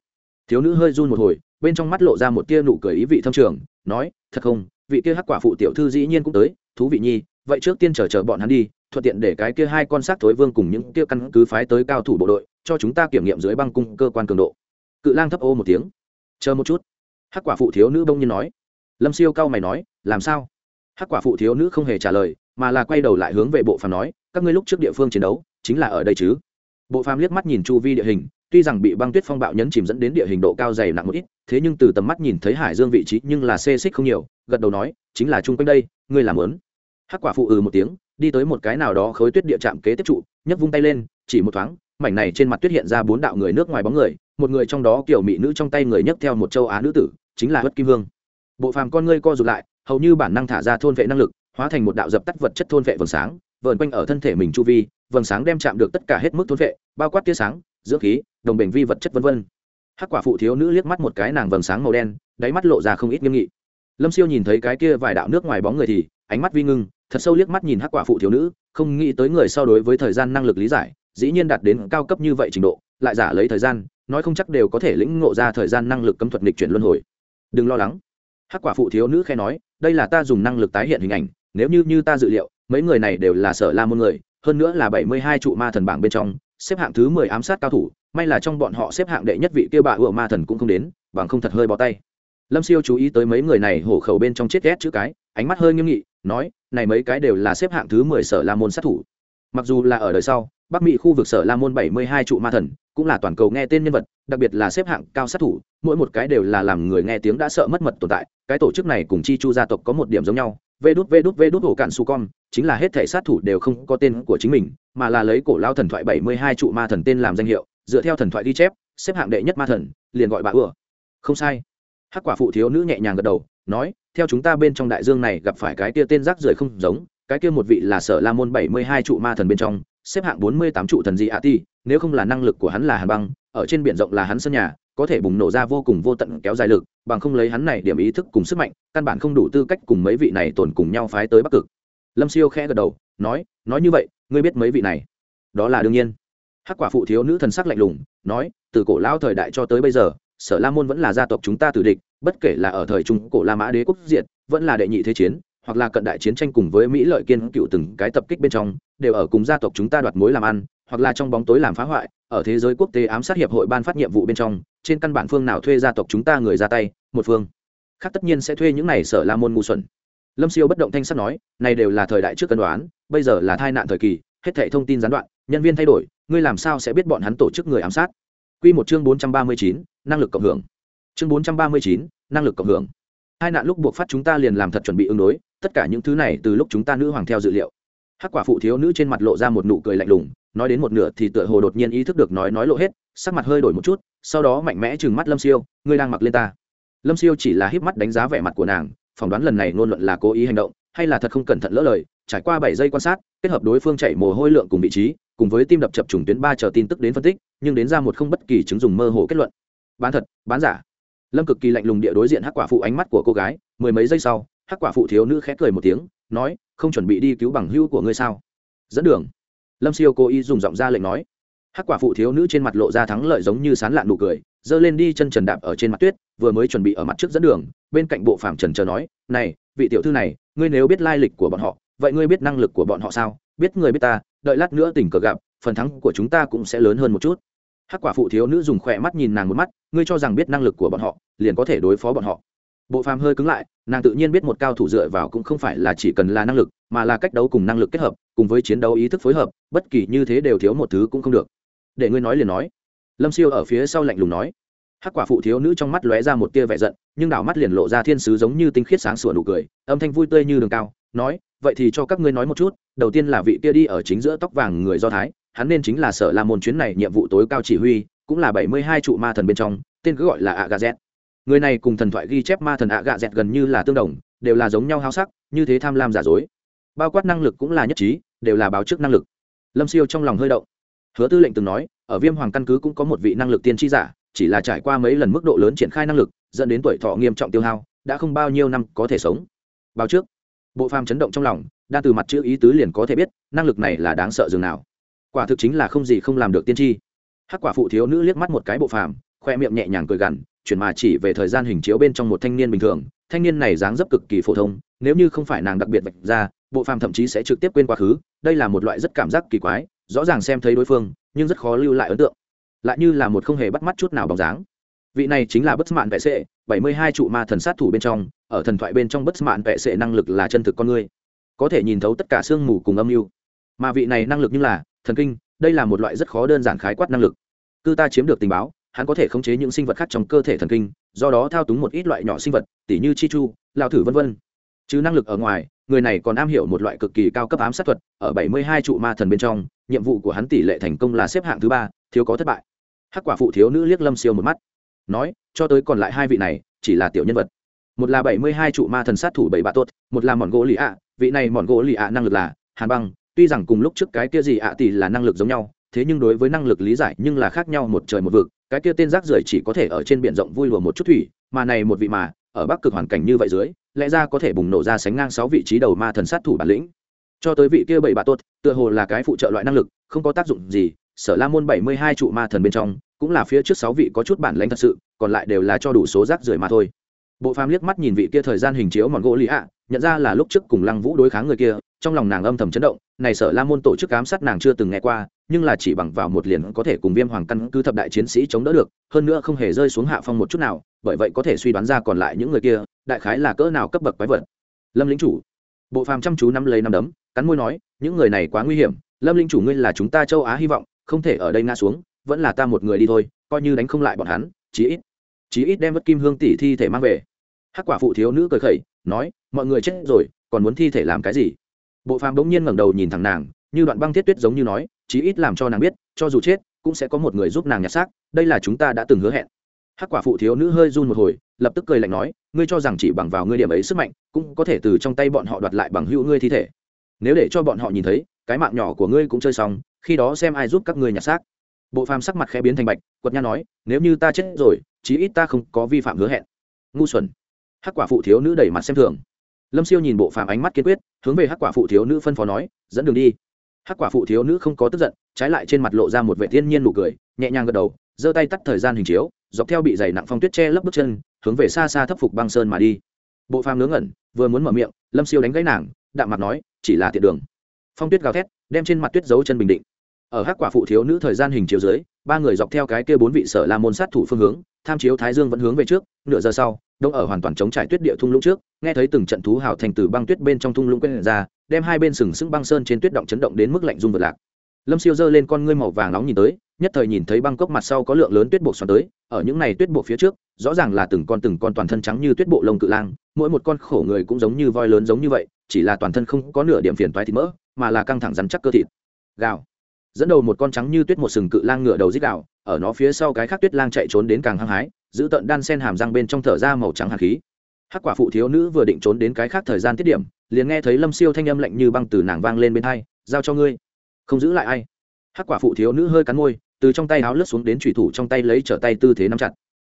Thiếu nữ hơi run một hồi, bên trong mắt lộ ra một tia nụ cười ý vị thâm trường, nói, thật không, vị kia hắc quả phụ tiểu thư dĩ nhiên cũng tới, thú vị nhi, vậy trước tiên chờ chờ bọn hắn đi, thuận tiện để cái kia hai con xác thối vương cùng những kia căn cứ phái tới cao thủ bộ đội, cho chúng ta kiểm nghiệm dưới băng cung cơ quan cường độ. Cự lang thấp ô một tiếng. Chờ một chút. Hắc quả phụ thiếu nữ bông nhiên nói. Lâm siêu cao mày nói, làm sao? Hắc quả phụ thiếu nữ không hề trả lời mà là quay đầu lại hướng về bộ phàm nói, các ngươi lúc trước địa phương chiến đấu, chính là ở đây chứ. Bộ phàm liếc mắt nhìn chu vi địa hình, tuy rằng bị băng tuyết phong bạo nhấn chìm dẫn đến địa hình độ cao dày nặng một ít, thế nhưng từ tầm mắt nhìn thấy hải dương vị trí nhưng là xê xích không nhiều, gật đầu nói, chính là chung quanh đây, ngươi làm lớn hắc quả phụ ừ một tiếng, đi tới một cái nào đó khối tuyết địa chạm kế tiếp trụ, nhấc vung tay lên, chỉ một thoáng, mảnh này trên mặt tuyết hiện ra bốn đạo người nước ngoài bóng người, một người trong đó kiểu mỹ nữ trong tay người nhấc theo một châu á nữ tử, chính là bất kim hương bộ phàm con ngươi co rụt lại, hầu như bản năng thả ra thôn vệ năng lực hóa thành một đạo dập tắt vật chất thôn vệ vầng sáng, vờn quanh ở thân thể mình chu vi, vầng sáng đem chạm được tất cả hết mức thôn vệ, bao quát tia sáng, dưỡng khí, đồng bền vi vật chất vân vân. Hắc quả phụ thiếu nữ liếc mắt một cái nàng vầng sáng màu đen, đáy mắt lộ ra không ít nghiêm nghị. Lâm siêu nhìn thấy cái kia vài đạo nước ngoài bóng người thì ánh mắt vi ngưng, thật sâu liếc mắt nhìn hắc quả phụ thiếu nữ, không nghĩ tới người so đối với thời gian năng lực lý giải, dĩ nhiên đạt đến cao cấp như vậy trình độ, lại giả lấy thời gian, nói không chắc đều có thể lĩnh ngộ ra thời gian năng lực cấm thuật nghịch chuyển luân hồi. Đừng lo lắng. Hắc quả phụ thiếu nữ khe nói, đây là ta dùng năng lực tái hiện hình ảnh nếu như như ta dự liệu, mấy người này đều là sở la môn người, hơn nữa là bảy mươi hai trụ ma thần bảng bên trong, xếp hạng thứ mười ám sát cao thủ, may là trong bọn họ xếp hạng đệ nhất vị kia bà ựa ma thần cũng không đến, bằng không thật hơi bó tay. Lâm siêu chú ý tới mấy người này hổ khẩu bên trong chết ghét chữ cái, ánh mắt hơi nghiêm nghị, nói, này mấy cái đều là xếp hạng thứ mười sở la môn sát thủ. Mặc dù là ở đời sau, bắc mỹ khu vực sở la môn bảy mươi hai trụ ma thần, cũng là toàn cầu nghe tên nhân vật, đặc biệt là xếp hạng cao sát thủ, mỗi một cái đều là làm người nghe tiếng đã sợ mất mật tồn tại, cái tổ chức này cùng chi chu gia tộc có một điểm giống nhau vê đút vê đút vê đút ổ cạn su con chính là hết thể sát thủ đều không có tên của chính mình, mà là lấy cổ lao thần thoại bảy mươi hai trụ ma thần tên làm danh hiệu, dựa theo thần thoại ghi chép, xếp hạng đệ nhất ma thần, liền gọi bà ừa. không sai hắc quả phụ thiếu nữ nhẹ nhàng gật đầu, nói, theo chúng ta bên trong đại dương này gặp phải cái kia tên rác rưởi không giống, cái kia một vị là sở la môn bảy mươi hai trụ ma thần bên trong, xếp hạng bốn mươi tám trụ thần gì ạ ti, nếu không là năng lực của hắn là hàn băng, ở trên biển rộng là hắn sân nhà có thể bùng nổ ra vô cùng vô tận kéo dài lực, bằng không lấy hắn này điểm ý thức cùng sức mạnh, căn bản không đủ tư cách cùng mấy vị này tồn cùng nhau phái tới bắc cực. Lâm siêu khẽ gật đầu, nói nói như vậy, ngươi biết mấy vị này? Đó là đương nhiên. Hắc quả phụ thiếu nữ thần sắc lạnh lùng, nói, từ cổ lao thời đại cho tới bây giờ, sở la môn vẫn là gia tộc chúng ta tử địch, bất kể là ở thời trung cổ la mã đế quốc diện vẫn là đệ nhị thế chiến, hoặc là cận đại chiến tranh cùng với mỹ lợi kiên cựu từng cái tập kích bên trong, đều ở cùng gia tộc chúng ta đoạt mối làm ăn, hoặc là trong bóng tối làm phá hoại, ở thế giới quốc tế ám sát hiệp hội ban phát nhiệm vụ bên trong trên căn bản phương nào thuê gia tộc chúng ta người ra tay, một phương. Khác tất nhiên sẽ thuê những này sở la môn ngu xuẩn. Lâm siêu bất động thanh sắt nói, này đều là thời đại trước cân đoán, bây giờ là thai nạn thời kỳ, hết thảy thông tin gián đoạn, nhân viên thay đổi, ngươi làm sao sẽ biết bọn hắn tổ chức người ám sát? Quy một chương bốn trăm ba mươi chín, năng lực cộng hưởng. Chương bốn trăm ba mươi chín, năng lực cộng hưởng. Hai nạn lúc buộc phát chúng ta liền làm thật chuẩn bị ứng đối, tất cả những thứ này từ lúc chúng ta nữ hoàng theo dự liệu. Hắc quả phụ thiếu nữ trên mặt lộ ra một nụ cười lạnh lùng, nói đến một nửa thì tựa hồ đột nhiên ý thức được nói nói lộ hết sắc mặt hơi đổi một chút, sau đó mạnh mẽ chừng mắt lâm siêu, ngươi đang mặc lên ta. Lâm siêu chỉ là híp mắt đánh giá vẻ mặt của nàng, phỏng đoán lần này ngôn luận là cố ý hành động, hay là thật không cẩn thận lỡ lời, trải qua bảy giây quan sát, kết hợp đối phương chạy mồ hôi lượng cùng vị trí, cùng với tim đập chập trùng tuyến ba chờ tin tức đến phân tích, nhưng đến ra một không bất kỳ chứng dùng mơ hồ kết luận. Bán thật, bán giả. Lâm cực kỳ lạnh lùng địa đối diện hắc quả phụ ánh mắt của cô gái, mười mấy giây sau, hắc quả phụ thiếu nữ khẽ cười một tiếng, nói, không chuẩn bị đi cứu bằng hữu của ngươi sao? Dẫn đường. Lâm siêu cố ý dùng giọng ra lệnh nói hắc quả phụ thiếu nữ trên mặt lộ ra thắng lợi giống như sán lạn nụ cười, giơ lên đi chân trần đạp ở trên mặt tuyết, vừa mới chuẩn bị ở mặt trước dẫn đường, bên cạnh bộ phàm trần chờ nói, này, vị tiểu thư này, ngươi nếu biết lai lịch của bọn họ, vậy ngươi biết năng lực của bọn họ sao? Biết người biết ta, đợi lát nữa tình cờ gặp, phần thắng của chúng ta cũng sẽ lớn hơn một chút. Hắc quả phụ thiếu nữ dùng khỏe mắt nhìn nàng một mắt, ngươi cho rằng biết năng lực của bọn họ, liền có thể đối phó bọn họ. Bộ phàm hơi cứng lại, nàng tự nhiên biết một cao thủ dựa vào cũng không phải là chỉ cần là năng lực, mà là cách đấu cùng năng lực kết hợp, cùng với chiến đấu ý thức phối hợp, bất kỳ như thế đều thiếu một thứ cũng không được để ngươi nói liền nói. Lâm siêu ở phía sau lạnh lùng nói. Hắc quả phụ thiếu nữ trong mắt lóe ra một tia vẻ giận, nhưng đảo mắt liền lộ ra thiên sứ giống như tinh khiết sáng sủa nụ cười, âm thanh vui tươi như đường cao, nói, vậy thì cho các ngươi nói một chút, đầu tiên là vị kia đi ở chính giữa tóc vàng người do thái, hắn nên chính là sở la môn chuyến này nhiệm vụ tối cao chỉ huy, cũng là bảy mươi hai trụ ma thần bên trong, tên cứ gọi là ạ gà z người này cùng thần thoại ghi chép ma thần ạ gà z gần như là tương đồng, đều là giống nhau háo sắc, như thế tham lam giả dối. Bao quát năng lực cũng là nhất trí, đều là báo trước năng lực. Lâm siêu trong lòng hơi động hứa tư lệnh từng nói, ở viêm hoàng căn cứ cũng có một vị năng lực tiên tri giả, chỉ là trải qua mấy lần mức độ lớn triển khai năng lực, dẫn đến tuổi thọ nghiêm trọng tiêu hao, đã không bao nhiêu năm có thể sống. Báo trước. Bộ phàm chấn động trong lòng, đa từ mặt chữ ý tứ liền có thể biết, năng lực này là đáng sợ dường nào. Quả thực chính là không gì không làm được tiên tri. Hắc quả phụ thiếu nữ liếc mắt một cái bộ phàm, khoe miệng nhẹ nhàng cười gằn, chuyển mà chỉ về thời gian hình chiếu bên trong một thanh niên bình thường. Thanh niên này dáng dấp cực kỳ phổ thông, nếu như không phải nàng đặc biệt vạch ra, bộ phàm thậm chí sẽ trực tiếp quên quá khứ, đây là một loại rất cảm giác kỳ quái rõ ràng xem thấy đối phương, nhưng rất khó lưu lại ấn tượng. Lại như là một không hề bắt mắt chút nào bóng dáng. Vị này chính là bất mạn vệ sệ, bảy mươi hai trụ ma thần sát thủ bên trong, ở thần thoại bên trong bất mạn vệ sệ năng lực là chân thực con người. Có thể nhìn thấu tất cả sương mù cùng âm mưu. Mà vị này năng lực như là thần kinh, đây là một loại rất khó đơn giản khái quát năng lực. Cư ta chiếm được tình báo, hắn có thể khống chế những sinh vật khác trong cơ thể thần kinh, do đó thao túng một ít loại nhỏ sinh vật, tỉ như chi chu lao thử v v chứ năng lực ở ngoài người này còn am hiểu một loại cực kỳ cao cấp ám sát thuật, ở bảy mươi hai trụ ma thần bên trong, nhiệm vụ của hắn tỷ lệ thành công là xếp hạng thứ ba, thiếu có thất bại. Hắc quả phụ thiếu nữ liếc lâm siêu một mắt, nói, cho tới còn lại hai vị này, chỉ là tiểu nhân vật. Một là bảy mươi hai trụ ma thần sát thủ bảy bạ tốt một là mòn gỗ lì ạ vị này mòn gỗ lì ạ năng lực là hàn băng, tuy rằng cùng lúc trước cái kia gì ạ tỷ là năng lực giống nhau, thế nhưng đối với năng lực lý giải nhưng là khác nhau một trời một vực, cái kia tên rác rưởi chỉ có thể ở trên biển rộng vui lùa một chút thủy, mà này một vị mà, ở bắc cực hoàn cảnh như vậy dưới lẽ ra có thể bùng nổ ra sánh ngang sáu vị trí đầu ma thần sát thủ bản lĩnh. Cho tới vị kia bảy bà tốt, tựa hồ là cái phụ trợ loại năng lực, không có tác dụng gì, sở la môn bảy mươi hai trụ ma thần bên trong, cũng là phía trước sáu vị có chút bản lãnh thật sự, còn lại đều là cho đủ số rác rưởi mà thôi. Bộ phàm liếc mắt nhìn vị kia thời gian hình chiếu mòn gỗ lý ạ, nhận ra là lúc trước cùng lăng vũ đối kháng người kia, trong lòng nàng âm thầm chấn động, này sở la môn tổ chức ám sát nàng chưa từng nghe qua, nhưng là chỉ bằng vào một liền có thể cùng viêm hoàng căn cứ thập đại chiến sĩ chống đỡ được, hơn nữa không hề rơi xuống hạ phong một chút nào, bởi vậy có thể suy đoán ra còn lại những người kia đại khái là cỡ nào cấp bậc quái vật? Lâm lính chủ. Bộ phàm chăm chú nắm lấy nắm đấm, cắn môi nói, những người này quá nguy hiểm. Lâm linh chủ ngươi là chúng ta châu á hy vọng, không thể ở đây ngã xuống, vẫn là ta một người đi thôi, coi như đánh không lại bọn hắn, chí ít chí ít đem vất kim hương tỷ thi thể mang về. Hắc quả phụ thiếu nữ cười khẩy, nói, mọi người chết rồi, còn muốn thi thể làm cái gì? Bộ phàm bỗng nhiên ngẩng đầu nhìn thẳng nàng, như đoạn băng thiết tuyết giống như nói, chí ít làm cho nàng biết, cho dù chết, cũng sẽ có một người giúp nàng nhặt xác, đây là chúng ta đã từng hứa hẹn hắc quả phụ thiếu nữ hơi run một hồi, lập tức cười lạnh nói, ngươi cho rằng chỉ bằng vào ngươi điểm ấy sức mạnh, cũng có thể từ trong tay bọn họ đoạt lại bằng hữu ngươi thi thể. Nếu để cho bọn họ nhìn thấy, cái mạng nhỏ của ngươi cũng chơi xong, khi đó xem ai giúp các ngươi nhặt xác. Bộ phàm sắc mặt khẽ biến thành bạch, quật nha nói, nếu như ta chết rồi, chí ít ta không có vi phạm hứa hẹn. Ngu xuẩn. Hắc quả phụ thiếu nữ đẩy mặt xem thường. Lâm siêu nhìn bộ phàm ánh mắt kiên quyết, hướng về hắc quả phụ thiếu nữ phân phó nói, dẫn đường đi. Hắc quả phụ thiếu nữ không có tức giận, trái lại trên mặt lộ ra một vệ thiên nhiên nụ cười, nhẹ nhàng gật đầu, giơ tay tắt thời gian hình chiếu dọc theo bị dày nặng phong tuyết che lấp bước chân, hướng về xa xa thấp phục băng sơn mà đi. Bộ phàm ngớ ngẩn, vừa muốn mở miệng, lâm siêu đánh gãy nàng, đạm mặt nói, chỉ là tiện đường. Phong tuyết gào thét, đem trên mặt tuyết giấu chân bình định. Ở hắc quả phụ thiếu nữ thời gian hình chiếu dưới, ba người dọc theo cái kia bốn vị sở la môn sát thủ phương hướng, tham chiếu thái dương vẫn hướng về trước, nửa giờ sau, đông ở hoàn toàn chống trải tuyết địa thung lũng trước, nghe thấy từng trận thú hào thành từ băng tuyết bên trong thung lũng quen ra, đem hai bên sừng sững băng sơn trên tuyết động chấn động đến mức lạnh rung vật lạc. Lâm siêu giơ lên con ngươi màu vàng nóng nhìn tới nhất thời nhìn thấy băng cốc mặt sau có lượng lớn tuyết bộ xoắn tới, ở những này tuyết bộ phía trước, rõ ràng là từng con từng con toàn thân trắng như tuyết bộ lông cự lang, mỗi một con khổ người cũng giống như voi lớn giống như vậy, chỉ là toàn thân không có nửa điểm phiền toái thịt mỡ, mà là căng thẳng rắn chắc cơ thịt. Gào. Dẫn đầu một con trắng như tuyết một sừng cự lang ngựa đầu dít gào, ở nó phía sau cái khác tuyết lang chạy trốn đến càng hăng hái, giữ tận đan sen hàm răng bên trong thở ra màu trắng hạt khí. Hắc quả phụ thiếu nữ vừa định trốn đến cái khác thời gian tiết điểm, liền nghe thấy lâm siêu thanh âm lạnh như băng từ nàng vang lên bên hai, giao cho ngươi. Không giữ lại ai? Hắc quả phụ thiếu nữ hơi cắn môi từ trong tay áo lướt xuống đến trùy thủ trong tay lấy trở tay tư thế nắm chặt.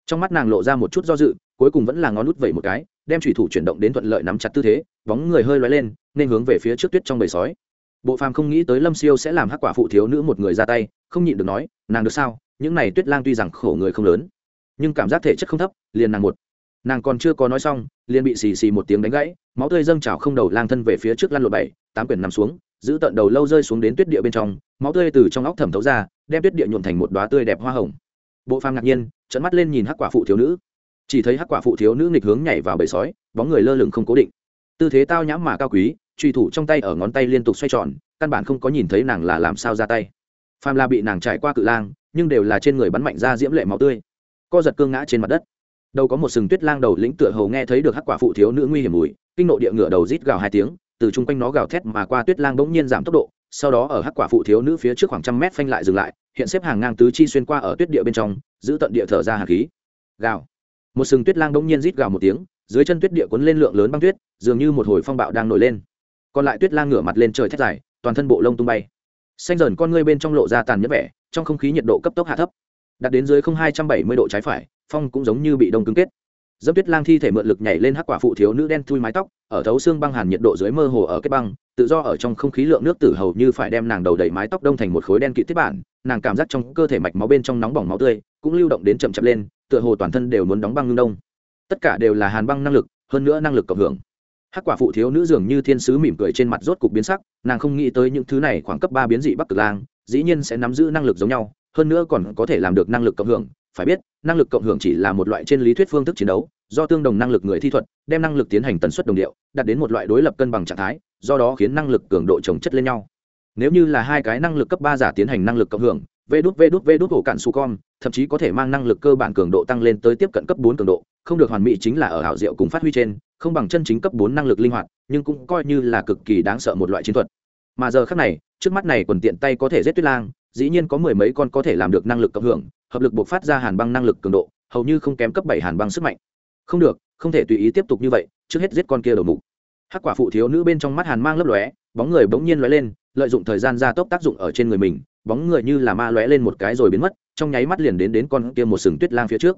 Trong mắt nàng lộ ra một chút do dự, cuối cùng vẫn là ngón nút vẩy một cái, đem trùy thủ chuyển động đến thuận lợi nắm chặt tư thế, bóng người hơi loay lên, nên hướng về phía trước tuyết trong bầy sói. Bộ phàm không nghĩ tới lâm siêu sẽ làm hắc quả phụ thiếu nữ một người ra tay, không nhịn được nói, nàng được sao? Những này tuyết lang tuy rằng khổ người không lớn, nhưng cảm giác thể chất không thấp, liền nàng một. Nàng còn chưa có nói xong, liền bị xì xì một tiếng đánh gãy, máu tươi dâng trào không đầu lang thân về phía trước lăn lộn bảy, tám quyển nằm xuống, giữ tận đầu lâu rơi xuống đến tuyết địa bên trong, máu tươi từ trong óc thẩm thấu ra đem tuyết địa nhuộm thành một đoá tươi đẹp hoa hồng. Bộ phàm ngạc nhiên trận mắt lên nhìn hắc quả phụ thiếu nữ. Chỉ thấy hắc quả phụ thiếu nữ nghịch hướng nhảy vào bầy sói, bóng người lơ lửng không cố định. Tư thế tao nhãm mà cao quý, truy thủ trong tay ở ngón tay liên tục xoay tròn, căn bản không có nhìn thấy nàng là làm sao ra tay. Phàm là bị nàng trải qua cự lang, nhưng đều là trên người bắn mạnh ra diễm lệ máu tươi. Co giật cương ngã trên mặt đất. Đầu có một sừng tuyết lang đầu lĩnh tựa hầu nghe thấy được hắc quả phụ thiếu nữ nguy hiểm mùi, kinh nộ địa ngựa đầu rít gào hai tiếng, từ chung quanh nó gào thét mà qua tuyết lang bỗng nhiên giảm tốc độ sau đó ở hắc quả phụ thiếu nữ phía trước khoảng trăm mét phanh lại dừng lại, hiện xếp hàng ngang tứ chi xuyên qua ở tuyết địa bên trong, giữ tận địa thở ra hạt khí. Gào. Một sừng tuyết lang bỗng nhiên rít gào một tiếng, dưới chân tuyết địa cuốn lên lượng lớn băng tuyết, dường như một hồi phong bạo đang nổi lên. Còn lại tuyết lang ngửa mặt lên trời thét dài, toàn thân bộ lông tung bay. Xanh dần con ngươi bên trong lộ ra tàn nhẫn vẻ, trong không khí nhiệt độ cấp tốc hạ thấp. Đạt đến dưới không hai trăm bảy mươi độ trái phải, phong cũng giống như bị đông cứng kết dẫm tuyết lang thi thể mượn lực nhảy lên hắc quả phụ thiếu nữ đen thui mái tóc, ở thấu xương băng hàn nhiệt độ dưới mơ hồ ở kết băng, tự do ở trong không khí lượng nước tử hầu như phải đem nàng đầu đẩy mái tóc đông thành một khối đen kịt tiếp bản, nàng cảm giác trong cơ thể mạch máu bên trong nóng bỏng máu tươi, cũng lưu động đến chậm chậm lên, tựa hồ toàn thân đều muốn đóng băng ngưng đông. Tất cả đều là hàn băng năng lực, hơn nữa năng lực cộng hưởng. Hắc quả phụ thiếu nữ dường như thiên sứ mỉm cười trên mặt rốt cục biến sắc, nàng không nghĩ tới những thứ này khoảng cấp ba biến dị bắc cực lang, dĩ nhiên sẽ nắm giữ năng lực giống nhau, hơn nữa còn có thể làm được năng lực cộng hưởng phải biết, năng lực cộng hưởng chỉ là một loại trên lý thuyết phương thức chiến đấu, do tương đồng năng lực người thi thuật, đem năng lực tiến hành tần suất đồng điệu, đạt đến một loại đối lập cân bằng trạng thái, do đó khiến năng lực cường độ trồng chất lên nhau. Nếu như là hai cái năng lực cấp ba giả tiến hành năng lực cộng hưởng, vê đút vê đút vê đút ổ cạn su com, thậm chí có thể mang năng lực cơ bản cường độ tăng lên tới tiếp cận cấp bốn cường độ, không được hoàn mỹ chính là ở hảo diệu cùng phát huy trên, không bằng chân chính cấp bốn năng lực linh hoạt, nhưng cũng coi như là cực kỳ đáng sợ một loại chiến thuật. Mà giờ khác này, trước mắt này quần tiện tay có thể giết tuyết lang dĩ nhiên có mười mấy con có thể làm được năng lực cộng hưởng, hợp lực buộc phát ra hàn băng năng lực cường độ, hầu như không kém cấp bảy hàn băng sức mạnh. Không được, không thể tùy ý tiếp tục như vậy, trước hết giết con kia đầu mục. Hắc quả phụ thiếu nữ bên trong mắt hàn mang lấp lóe, bóng người bỗng nhiên lóe lên, lợi dụng thời gian gia tốc tác dụng ở trên người mình, bóng người như là ma lóe lên một cái rồi biến mất, trong nháy mắt liền đến đến con kia một sừng tuyết lang phía trước.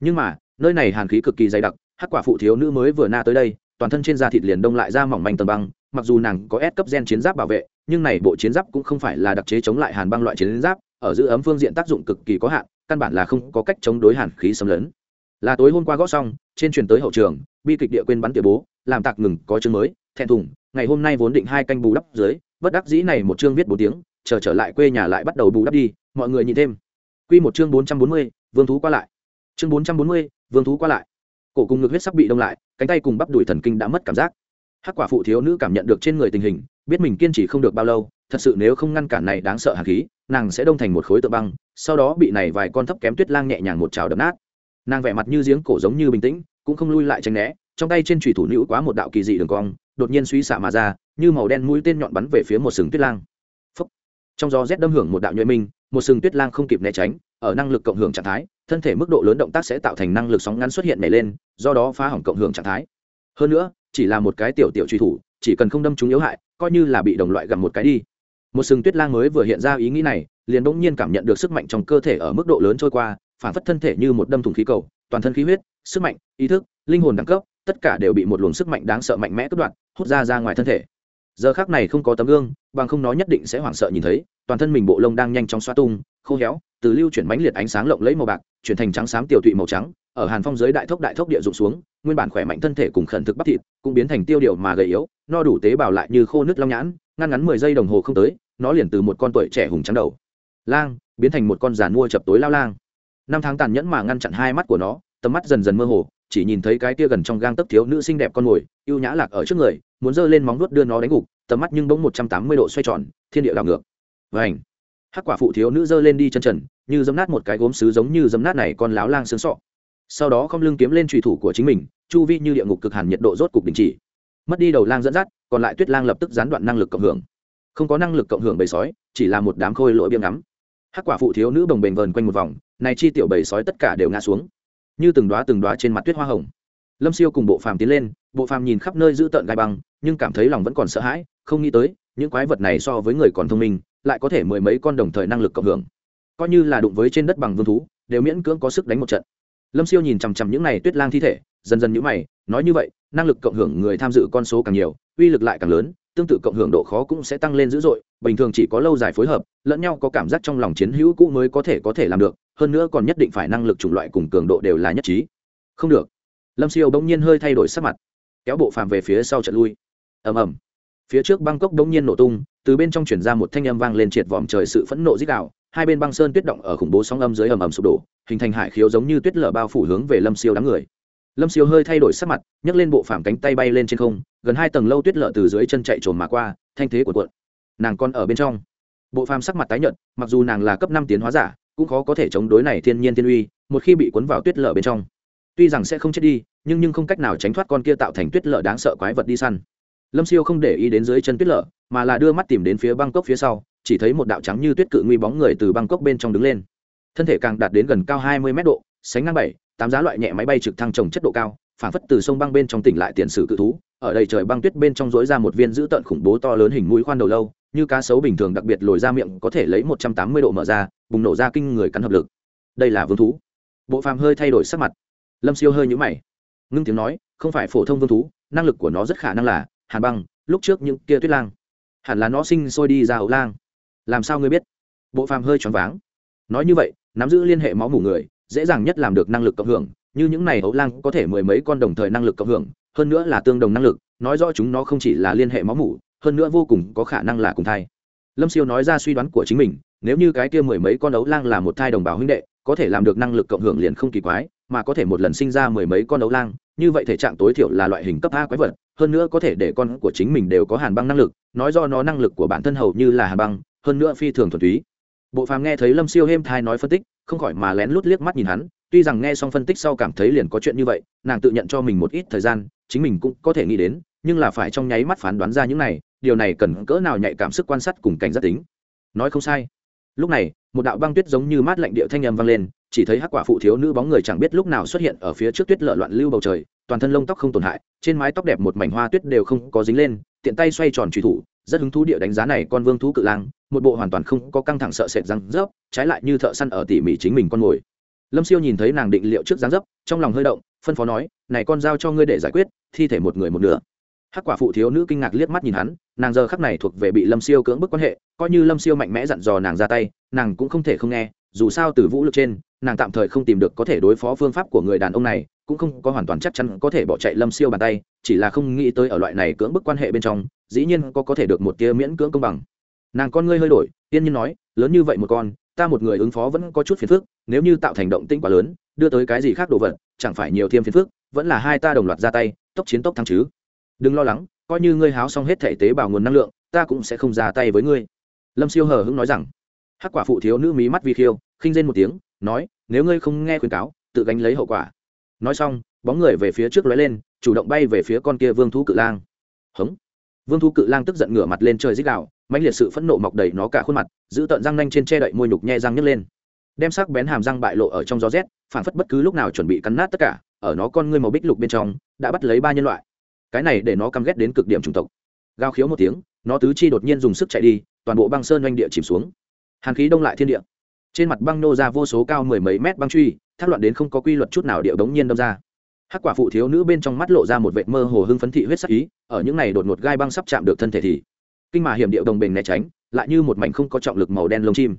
Nhưng mà, nơi này hàn khí cực kỳ dày đặc, hắc quả phụ thiếu nữ mới vừa na tới đây, toàn thân trên da thịt liền đông lại ra mỏng manh tầng băng mặc dù nàng có ép cấp gen chiến giáp bảo vệ, nhưng này bộ chiến giáp cũng không phải là đặc chế chống lại hàn băng loại chiến giáp, ở giữ ấm phương diện tác dụng cực kỳ có hạn, căn bản là không có cách chống đối hàn khí xâm lấn. Là tối hôm qua gõ xong, trên truyền tới hậu trường, bi kịch địa quên bắn tiểu bố, làm tạc ngừng, có chương mới, thẹn thùng, ngày hôm nay vốn định hai canh bù đắp dưới, bất đắc dĩ này một chương viết bốn tiếng, chờ trở lại quê nhà lại bắt đầu bù đắp đi, mọi người nhìn thêm. Quy một chương bốn trăm bốn mươi, vương thú qua lại. Chương bốn trăm bốn mươi, vương thú qua lại. Cổ cùng ngực huyết sắc bị đông lại, cánh tay cùng bắp đùi thần kinh đã mất cảm giác hắc quả phụ thiếu nữ cảm nhận được trên người tình hình, biết mình kiên trì không được bao lâu, thật sự nếu không ngăn cản này đáng sợ hàn khí, nàng sẽ đông thành một khối tượng băng, sau đó bị này vài con thấp kém tuyết lang nhẹ nhàng một trào đập nát. Nàng vẻ mặt như giếng cổ giống như bình tĩnh, cũng không lui lại tránh né, trong tay trên trùy thủ nữ quá một đạo kỳ dị đường cong, đột nhiên suy xạ mà ra, như màu đen mũi tên nhọn bắn về phía một sừng tuyết lang. Phúc. trong gió rét đâm hưởng một đạo nhuệ minh, một sừng tuyết lang không kịp né tránh, ở năng lực cộng hưởng trạng thái, thân thể mức độ lớn động tác sẽ tạo thành năng lực sóng ngắn xuất hiện nảy lên, do đó phá hỏng cộng hưởng trạng thái hơn nữa, chỉ là một cái tiểu tiểu truy thủ, chỉ cần không đâm chúng yếu hại, coi như là bị đồng loại gặm một cái đi. Một sừng tuyết lang mới vừa hiện ra ý nghĩ này, liền bỗng nhiên cảm nhận được sức mạnh trong cơ thể ở mức độ lớn trôi qua, phản phất thân thể như một đâm thủng khí cầu, toàn thân khí huyết, sức mạnh, ý thức, linh hồn đẳng cấp, tất cả đều bị một luồng sức mạnh đáng sợ mạnh mẽ cất đoạn, hút ra ra ngoài thân thể. Giờ khác này không có tấm gương, bằng không nó nhất định sẽ hoảng sợ nhìn thấy, toàn thân mình bộ lông đang nhanh chóng xoa tung, khô héo, từ lưu chuyển mãnh liệt ánh sáng lộng lấy màu bạc, chuyển thành trắng xám tiểu tụy màu trắng ở hàn phong giới đại thốc đại thốc địa dụng xuống, nguyên bản khỏe mạnh thân thể cùng khẩn thực bắp thịt, cũng biến thành tiêu điều mà gầy yếu, no đủ tế bào lại như khô nước long nhãn, ngăn ngắn mười giây đồng hồ không tới, nó liền từ một con tuổi trẻ hùng trắng đầu, lang, biến thành một con giàn mua chập tối lao lang. Năm tháng tàn nhẫn mà ngăn chặn hai mắt của nó, tầm mắt dần dần mơ hồ, chỉ nhìn thấy cái tia gần trong gang tấc thiếu nữ xinh đẹp con mồi ưu nhã lạc ở trước người, muốn giơ lên móng vuốt đưa nó đánh gục, tầm mắt nhưng bỗng một trăm tám mươi độ xoay tròn, thiên địa đảo ngược. Vảnh hắc quả phụ thiếu nữ giơ lên đi chân trần, như dấm nát một cái gốm sứ giống như dấm nát này con láo lang xương sọ sau đó không lưng kiếm lên trùy thủ của chính mình, chu vi như địa ngục cực hàn nhiệt độ rốt cục đình chỉ. Mất đi đầu lang dẫn dắt, còn lại tuyết lang lập tức gián đoạn năng lực cộng hưởng. Không có năng lực cộng hưởng bầy sói, chỉ là một đám khôi lỗi biếng ngắm. Hắc quả phụ thiếu nữ bồng bềnh vờn quanh một vòng, này chi tiểu bầy sói tất cả đều ngã xuống. Như từng đoá từng đoá trên mặt tuyết hoa hồng. Lâm siêu cùng bộ phàm tiến lên, bộ phàm nhìn khắp nơi giữ tợn gai băng, nhưng cảm thấy lòng vẫn còn sợ hãi, không nghĩ tới, những quái vật này so với người còn thông minh, lại có thể mười mấy con đồng thời năng lực cộng hưởng. Coi như là đụng với trên đất bằng vương thú, đều miễn cưỡng có sức đánh một trận lâm siêu nhìn chằm chằm những này tuyết lang thi thể, dần dần nhữ mày, nói như vậy, năng lực cộng hưởng người tham dự con số càng nhiều, uy lực lại càng lớn, tương tự cộng hưởng độ khó cũng sẽ tăng lên dữ dội, bình thường chỉ có lâu dài phối hợp, lẫn nhau có cảm giác trong lòng chiến hữu cũ mới có thể có thể làm được, hơn nữa còn nhất định phải năng lực chủng loại cùng cường độ đều là nhất trí. Không được. Lâm siêu bỗng nhiên hơi thay đổi sắc mặt, kéo bộ phàm về phía sau trận lui. Ầm ầm. Phía trước bangkok bỗng nhiên nổ tung, từ bên trong chuyển ra một thanh âm vang lên triệt vòm trời sự phẫn nộ dích đạo hai bên băng sơn tuyết động ở khủng bố sóng âm dưới ầm ầm sụp đổ, hình thành hải khiếu giống như tuyết lở bao phủ hướng về lâm siêu đám người. Lâm siêu hơi thay đổi sắc mặt, nhấc lên bộ phàm cánh tay bay lên trên không, gần hai tầng lâu tuyết lở từ dưới chân chạy trồn mà qua, thanh thế của cuộn. Nàng còn ở bên trong. Bộ phàm sắc mặt tái nhợt, mặc dù nàng là cấp năm tiến hóa giả, cũng khó có thể chống đối này thiên nhiên thiên uy, một khi bị cuốn vào tuyết lở bên trong, tuy rằng sẽ không chết đi, nhưng nhưng không cách nào tránh thoát con kia tạo thành tuyết lở đáng sợ quái vật đi săn. Lâm siêu không để ý đến dưới chân tuyết lở, mà là đưa mắt tìm đến phía băng cốc phía sau chỉ thấy một đạo trắng như tuyết cự nguy bóng người từ băng cốc bên trong đứng lên. Thân thể càng đạt đến gần cao hai mươi mét độ, sánh ngang bảy, tám giá loại nhẹ máy bay trực thăng trồng chất độ cao, phản phất từ sông băng bên trong tỉnh lại tiền sử cự thú. Ở đây trời băng tuyết bên trong dối ra một viên dữ tợn khủng bố to lớn hình mũi khoan đầu lâu, như cá sấu bình thường đặc biệt lồi ra miệng, có thể lấy một trăm tám mươi độ mở ra, bùng nổ ra kinh người cắn hợp lực. Đây là vương thú. Bộ phàm hơi thay đổi sắc mặt. Lâm siêu hơi nhũ mày. Ngưng tiếng nói, không phải phổ thông vương thú, năng lực của nó rất khả năng là hàn băng, lúc trước những kia tuyết lang. Hẳn là nó sinh sôi đi ra hậu lang làm sao ngươi biết? Bộ phàm hơi choáng váng. Nói như vậy, nắm giữ liên hệ máu mủ người, dễ dàng nhất làm được năng lực cộng hưởng, như những này ấu lang có thể mười mấy con đồng thời năng lực cộng hưởng, hơn nữa là tương đồng năng lực, nói rõ chúng nó không chỉ là liên hệ máu mủ, hơn nữa vô cùng có khả năng là cùng thai. Lâm siêu nói ra suy đoán của chính mình, nếu như cái kia mười mấy con ấu lang là một thai đồng bào huynh đệ, có thể làm được năng lực cộng hưởng liền không kỳ quái, mà có thể một lần sinh ra mười mấy con ấu lang, như vậy thể trạng tối thiểu là loại hình cấp a quái vật, hơn nữa có thể để con của chính mình đều có hàn băng năng lực, nói do nó năng lực của bản thân hầu như là hàn băng hơn nữa phi thường thuần túy. Bộ phàm nghe thấy lâm siêu êm thai nói phân tích, không khỏi mà lén lút liếc mắt nhìn hắn, tuy rằng nghe xong phân tích sau cảm thấy liền có chuyện như vậy, nàng tự nhận cho mình một ít thời gian, chính mình cũng có thể nghĩ đến, nhưng là phải trong nháy mắt phán đoán ra những này, điều này cần cỡ nào nhạy cảm sức quan sát cùng cảnh giác tính. Nói không sai. Lúc này, một đạo băng tuyết giống như mát lạnh điệu thanh âm vang lên, chỉ thấy hắc quả phụ thiếu nữ bóng người chẳng biết lúc nào xuất hiện ở phía trước tuyết lợ loạn lưu bầu trời, toàn thân lông tóc không tổn hại, trên mái tóc đẹp một mảnh hoa tuyết đều không có dính lên, tiện tay xoay tròn truy thủ, rất hứng thú địa đánh giá này con vương thú cự lang một bộ hoàn toàn không có căng thẳng sợ sệt răng rớp trái lại như thợ săn ở tỉ mỉ chính mình con mồi lâm siêu nhìn thấy nàng định liệu trước dáng dấp, trong lòng hơi động, phân phó nói, này con giao cho ngươi để giải quyết, thi thể một người một nửa. Hắc quả phụ thiếu nữ kinh ngạc liếc mắt nhìn hắn, nàng giờ khắc này thuộc về bị lâm siêu cưỡng bức quan hệ, coi như lâm siêu mạnh mẽ dặn dò nàng ra tay, nàng cũng không thể không nghe, dù sao từ vũ lực trên, nàng tạm thời không tìm được có thể đối phó phương pháp của người đàn ông này, cũng không có hoàn toàn chắc chắn có thể bỏ chạy lâm siêu bàn tay, chỉ là không nghĩ tới ở loại này cưỡng bức quan hệ bên trong, dĩ nhiên có có thể được một tia miễn cưỡng công bằng nàng con ngươi hơi đổi tiên nhiên nói, lớn như vậy một con, ta một người ứng phó vẫn có chút phiền phức, nếu như tạo thành động tĩnh quá lớn, đưa tới cái gì khác đồ vật, chẳng phải nhiều thêm phiền phức, vẫn là hai ta đồng loạt ra tay, tốc chiến tốc thắng chứ. Đừng lo lắng, coi như ngươi háo xong hết thể tế bào nguồn năng lượng, ta cũng sẽ không ra tay với ngươi. Lâm siêu hờ hững nói rằng. Hắc quả phụ thiếu nữ mí mắt vi khiêu, khinh rên một tiếng, nói, nếu ngươi không nghe khuyến cáo, tự gánh lấy hậu quả. Nói xong, bóng người về phía trước lóe lên, chủ động bay về phía con kia vương thú cự lang. Hống. Vương thú cự lang tức giận ngửa mặt lên trời dích đạo mãnh liệt sự phẫn nộ mọc đầy nó cả khuôn mặt, giữ tợn răng nanh trên che đậy môi nhục nhe răng nhấc lên. Đem sắc bén hàm răng bại lộ ở trong gió rét phản phất bất cứ lúc nào chuẩn bị cắn nát tất cả, ở nó con ngươi màu bích lục bên trong, đã bắt lấy ba nhân loại. Cái này để nó căm ghét đến cực điểm chủng tộc. Gao khiếu một tiếng, nó tứ chi đột nhiên dùng sức chạy đi, toàn bộ băng sơn doanh địa chìm xuống. Hàn khí đông lại thiên địa. Trên mặt băng nô ra vô số cao mười mấy mét băng truy, thác loạn đến không có quy luật chút nào điệu đống nhiên đâm ra. Hắc quả phụ thiếu nữ bên trong mắt lộ ra một vệt mơ hồ hưng phấn thị huyết sắc ý, ở những này đột ngột gai băng sắp chạm được thân thể thì kinh mà hiểm điệu đồng bình né tránh, lại như một mảnh không có trọng lực màu đen lông chim.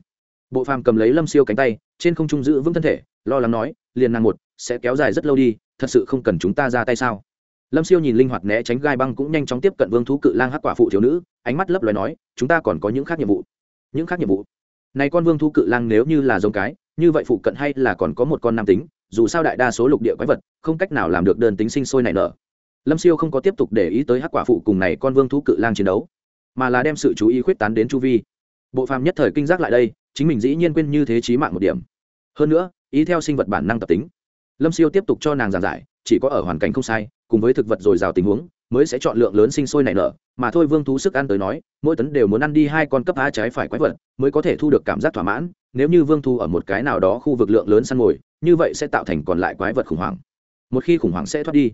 Bộ phàm cầm lấy lâm siêu cánh tay, trên không trung giữ vững thân thể, lo lắng nói, liền nàng một, sẽ kéo dài rất lâu đi, thật sự không cần chúng ta ra tay sao? Lâm siêu nhìn linh hoạt né tránh gai băng cũng nhanh chóng tiếp cận vương thú cự lang hắc quả phụ thiếu nữ, ánh mắt lấp loài nói, chúng ta còn có những khác nhiệm vụ. Những khác nhiệm vụ? Này con vương thú cự lang nếu như là giống cái, như vậy phụ cận hay là còn có một con nam tính, dù sao đại đa số lục địa quái vật, không cách nào làm được đơn tính sinh sôi nảy nở. Lâm siêu không có tiếp tục để ý tới hắc quả phụ cùng này con vương thú cự lang chiến đấu mà là đem sự chú ý khuyết tán đến chu vi. Bộ phàm nhất thời kinh giác lại đây, chính mình dĩ nhiên quên như thế trí mạng một điểm. Hơn nữa, ý theo sinh vật bản năng tập tính. Lâm siêu tiếp tục cho nàng giảng giải, chỉ có ở hoàn cảnh không sai, cùng với thực vật dồi dào tình huống, mới sẽ chọn lượng lớn sinh sôi nảy nở, mà thôi vương thú sức ăn tới nói, mỗi tấn đều muốn ăn đi hai con cấp a trái phải quái vật, mới có thể thu được cảm giác thỏa mãn, nếu như vương thu ở một cái nào đó khu vực lượng lớn săn mồi như vậy sẽ tạo thành còn lại quái vật khủng hoảng. Một khi khủng hoảng sẽ thoát đi.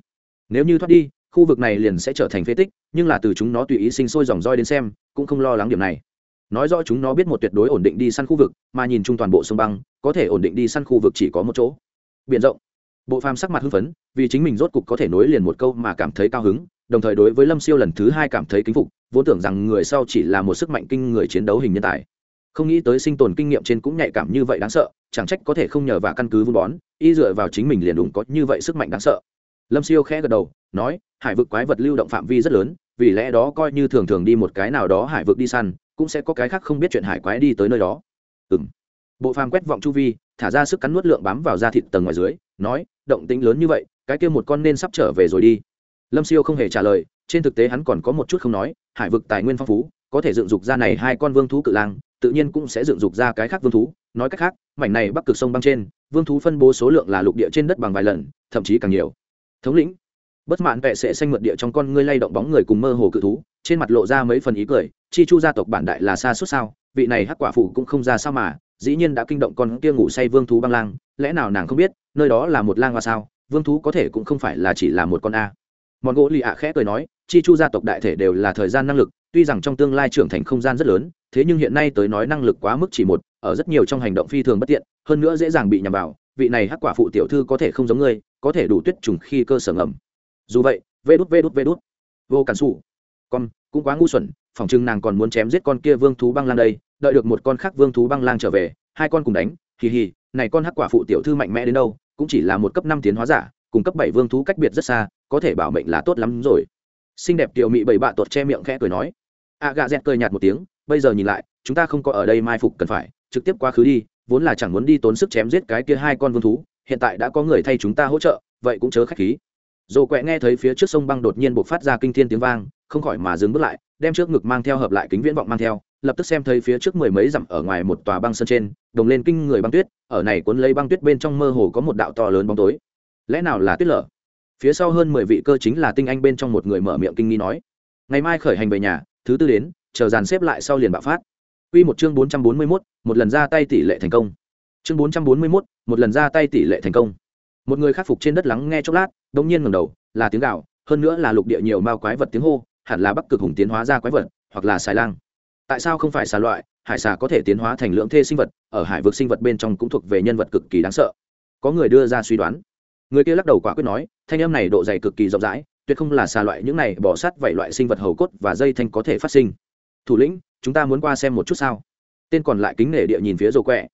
Nếu như thoát đi khu vực này liền sẽ trở thành phế tích, nhưng là từ chúng nó tùy ý sinh sôi dòng roi đến xem, cũng không lo lắng điểm này. Nói rõ chúng nó biết một tuyệt đối ổn định đi săn khu vực, mà nhìn chung toàn bộ sông băng, có thể ổn định đi săn khu vực chỉ có một chỗ. Biển rộng. Bộ phàm sắc mặt hưng phấn, vì chính mình rốt cục có thể nối liền một câu mà cảm thấy cao hứng, đồng thời đối với lâm siêu lần thứ hai cảm thấy kính phục, vốn tưởng rằng người sau chỉ là một sức mạnh kinh người chiến đấu hình nhân tài. Không nghĩ tới sinh tồn kinh nghiệm trên cũng nhạy cảm như vậy đáng sợ, chẳng trách có thể không nhờ vào căn cứ vun bón, y dựa vào chính mình liền đúng có như vậy sức mạnh đáng sợ lâm siêu khẽ gật đầu, nói, hải vực quái vật lưu động phạm vi rất lớn, vì lẽ đó coi như thường thường đi một cái nào đó hải vực đi săn, cũng sẽ có cái khác không biết chuyện hải quái đi tới nơi đó. Ừ m bộ phàm quét vọng chu vi, thả ra sức cắn nuốt lượng bám vào da thịt tầng ngoài dưới, nói, động tính lớn như vậy, cái kia một con nên sắp trở về rồi đi. Lâm siêu không hề trả lời, trên thực tế hắn còn có một chút không nói, hải vực tài nguyên phong phú, có thể dựng dục ra này hai con vương thú cự lang, tự nhiên cũng sẽ dựng dục ra cái khác vương thú, nói cách khác, mảnh này bắc cực sông băng trên, vương thú phân bố số lượng là lục địa trên đất bằng vài lần, thậm chí càng nhiều thống lĩnh, bất mãn vệ sẽ xanh mượt địa trong con ngươi lay động bóng người cùng mơ hồ cự thú, trên mặt lộ ra mấy phần ý cười, chi chu gia tộc bản đại là xa suốt sao, vị này hắc quả phụ cũng không ra sao mà, dĩ nhiên đã kinh động con kia ngủ say vương thú băng lang, lẽ nào nàng không biết, nơi đó là một lang hoa sao, vương thú có thể cũng không phải là chỉ là một con a. Mọn gỗ lì ạ khẽ cười nói, chi chu gia tộc đại thể đều là thời gian năng lực, tuy rằng trong tương lai trưởng thành không gian rất lớn, thế nhưng hiện nay tới nói năng lực quá mức chỉ một, ở rất nhiều trong hành động phi thường bất tiện, hơn nữa dễ dàng bị nhầm vào vị này hắc quả phụ tiểu thư có thể không giống ngươi, có thể đủ tuyết trùng khi cơ sở ngầm. Dù vậy, vê đút vê đút vê đút. Vô cản xù con, cũng quá ngu xuẩn phòng chừng nàng còn muốn chém giết con kia vương thú băng lang đây, đợi được một con khác vương thú băng lang trở về, hai con cùng đánh, hì hì, này con hắc quả phụ tiểu thư mạnh mẽ đến đâu, cũng chỉ là một cấp năm tiến hóa giả, cùng cấp bảy vương thú cách biệt rất xa, có thể bảo mệnh là tốt lắm rồi. Xinh đẹp tiểu mị bảy bạ tuột che miệng khẽ cười nói. A gà dẹt cười nhạt một tiếng, bây giờ nhìn lại, chúng ta không có ở đây mai phục cần phải, trực tiếp quá khứ đi vốn là chẳng muốn đi tốn sức chém giết cái kia hai con vương thú, hiện tại đã có người thay chúng ta hỗ trợ, vậy cũng chớ khách khí. Dồ quẹ nghe thấy phía trước sông băng đột nhiên buộc phát ra kinh thiên tiếng vang, không khỏi mà dừng bước lại, đem trước ngực mang theo hợp lại kính viễn vọng mang theo, lập tức xem thấy phía trước mười mấy dặm ở ngoài một tòa băng sân trên, đồng lên kinh người băng tuyết, ở này cuốn lấy băng tuyết bên trong mơ hồ có một đạo to lớn bóng tối. Lẽ nào là tuyết lở? Phía sau hơn mười vị cơ chính là tinh anh bên trong một người mở miệng kinh nghi nói. Ngày mai khởi hành về nhà, thứ tư đến, chờ dàn xếp lại sau liền bạo phát. Quy một chương bốn trăm bốn mươi 441, một lần ra tay tỷ lệ thành công. Chương bốn trăm bốn mươi 441, một lần ra tay tỷ lệ thành công. Một người khắc phục trên đất lắng nghe chốc lát, đống nhiên ngẩng đầu, là tiếng gào, hơn nữa là lục địa nhiều mao quái vật tiếng hô, hẳn là Bắc Cực Hùng tiến hóa ra quái vật, hoặc là xài lang. Tại sao không phải xà loại, hải xà có thể tiến hóa thành lượng thê sinh vật, ở hải vực sinh vật bên trong cũng thuộc về nhân vật cực kỳ đáng sợ. Có người đưa ra suy đoán. Người kia lắc đầu quả quyết nói, thanh âm này độ dày cực kỳ rộng rãi, tuyệt không là xà loại những này bỏ sát vậy loại sinh vật hầu cốt và dây thanh có thể phát sinh. Thủ lĩnh, chúng ta muốn qua xem một chút sao? Tên còn lại kính nể địa nhìn phía rồ quẹ.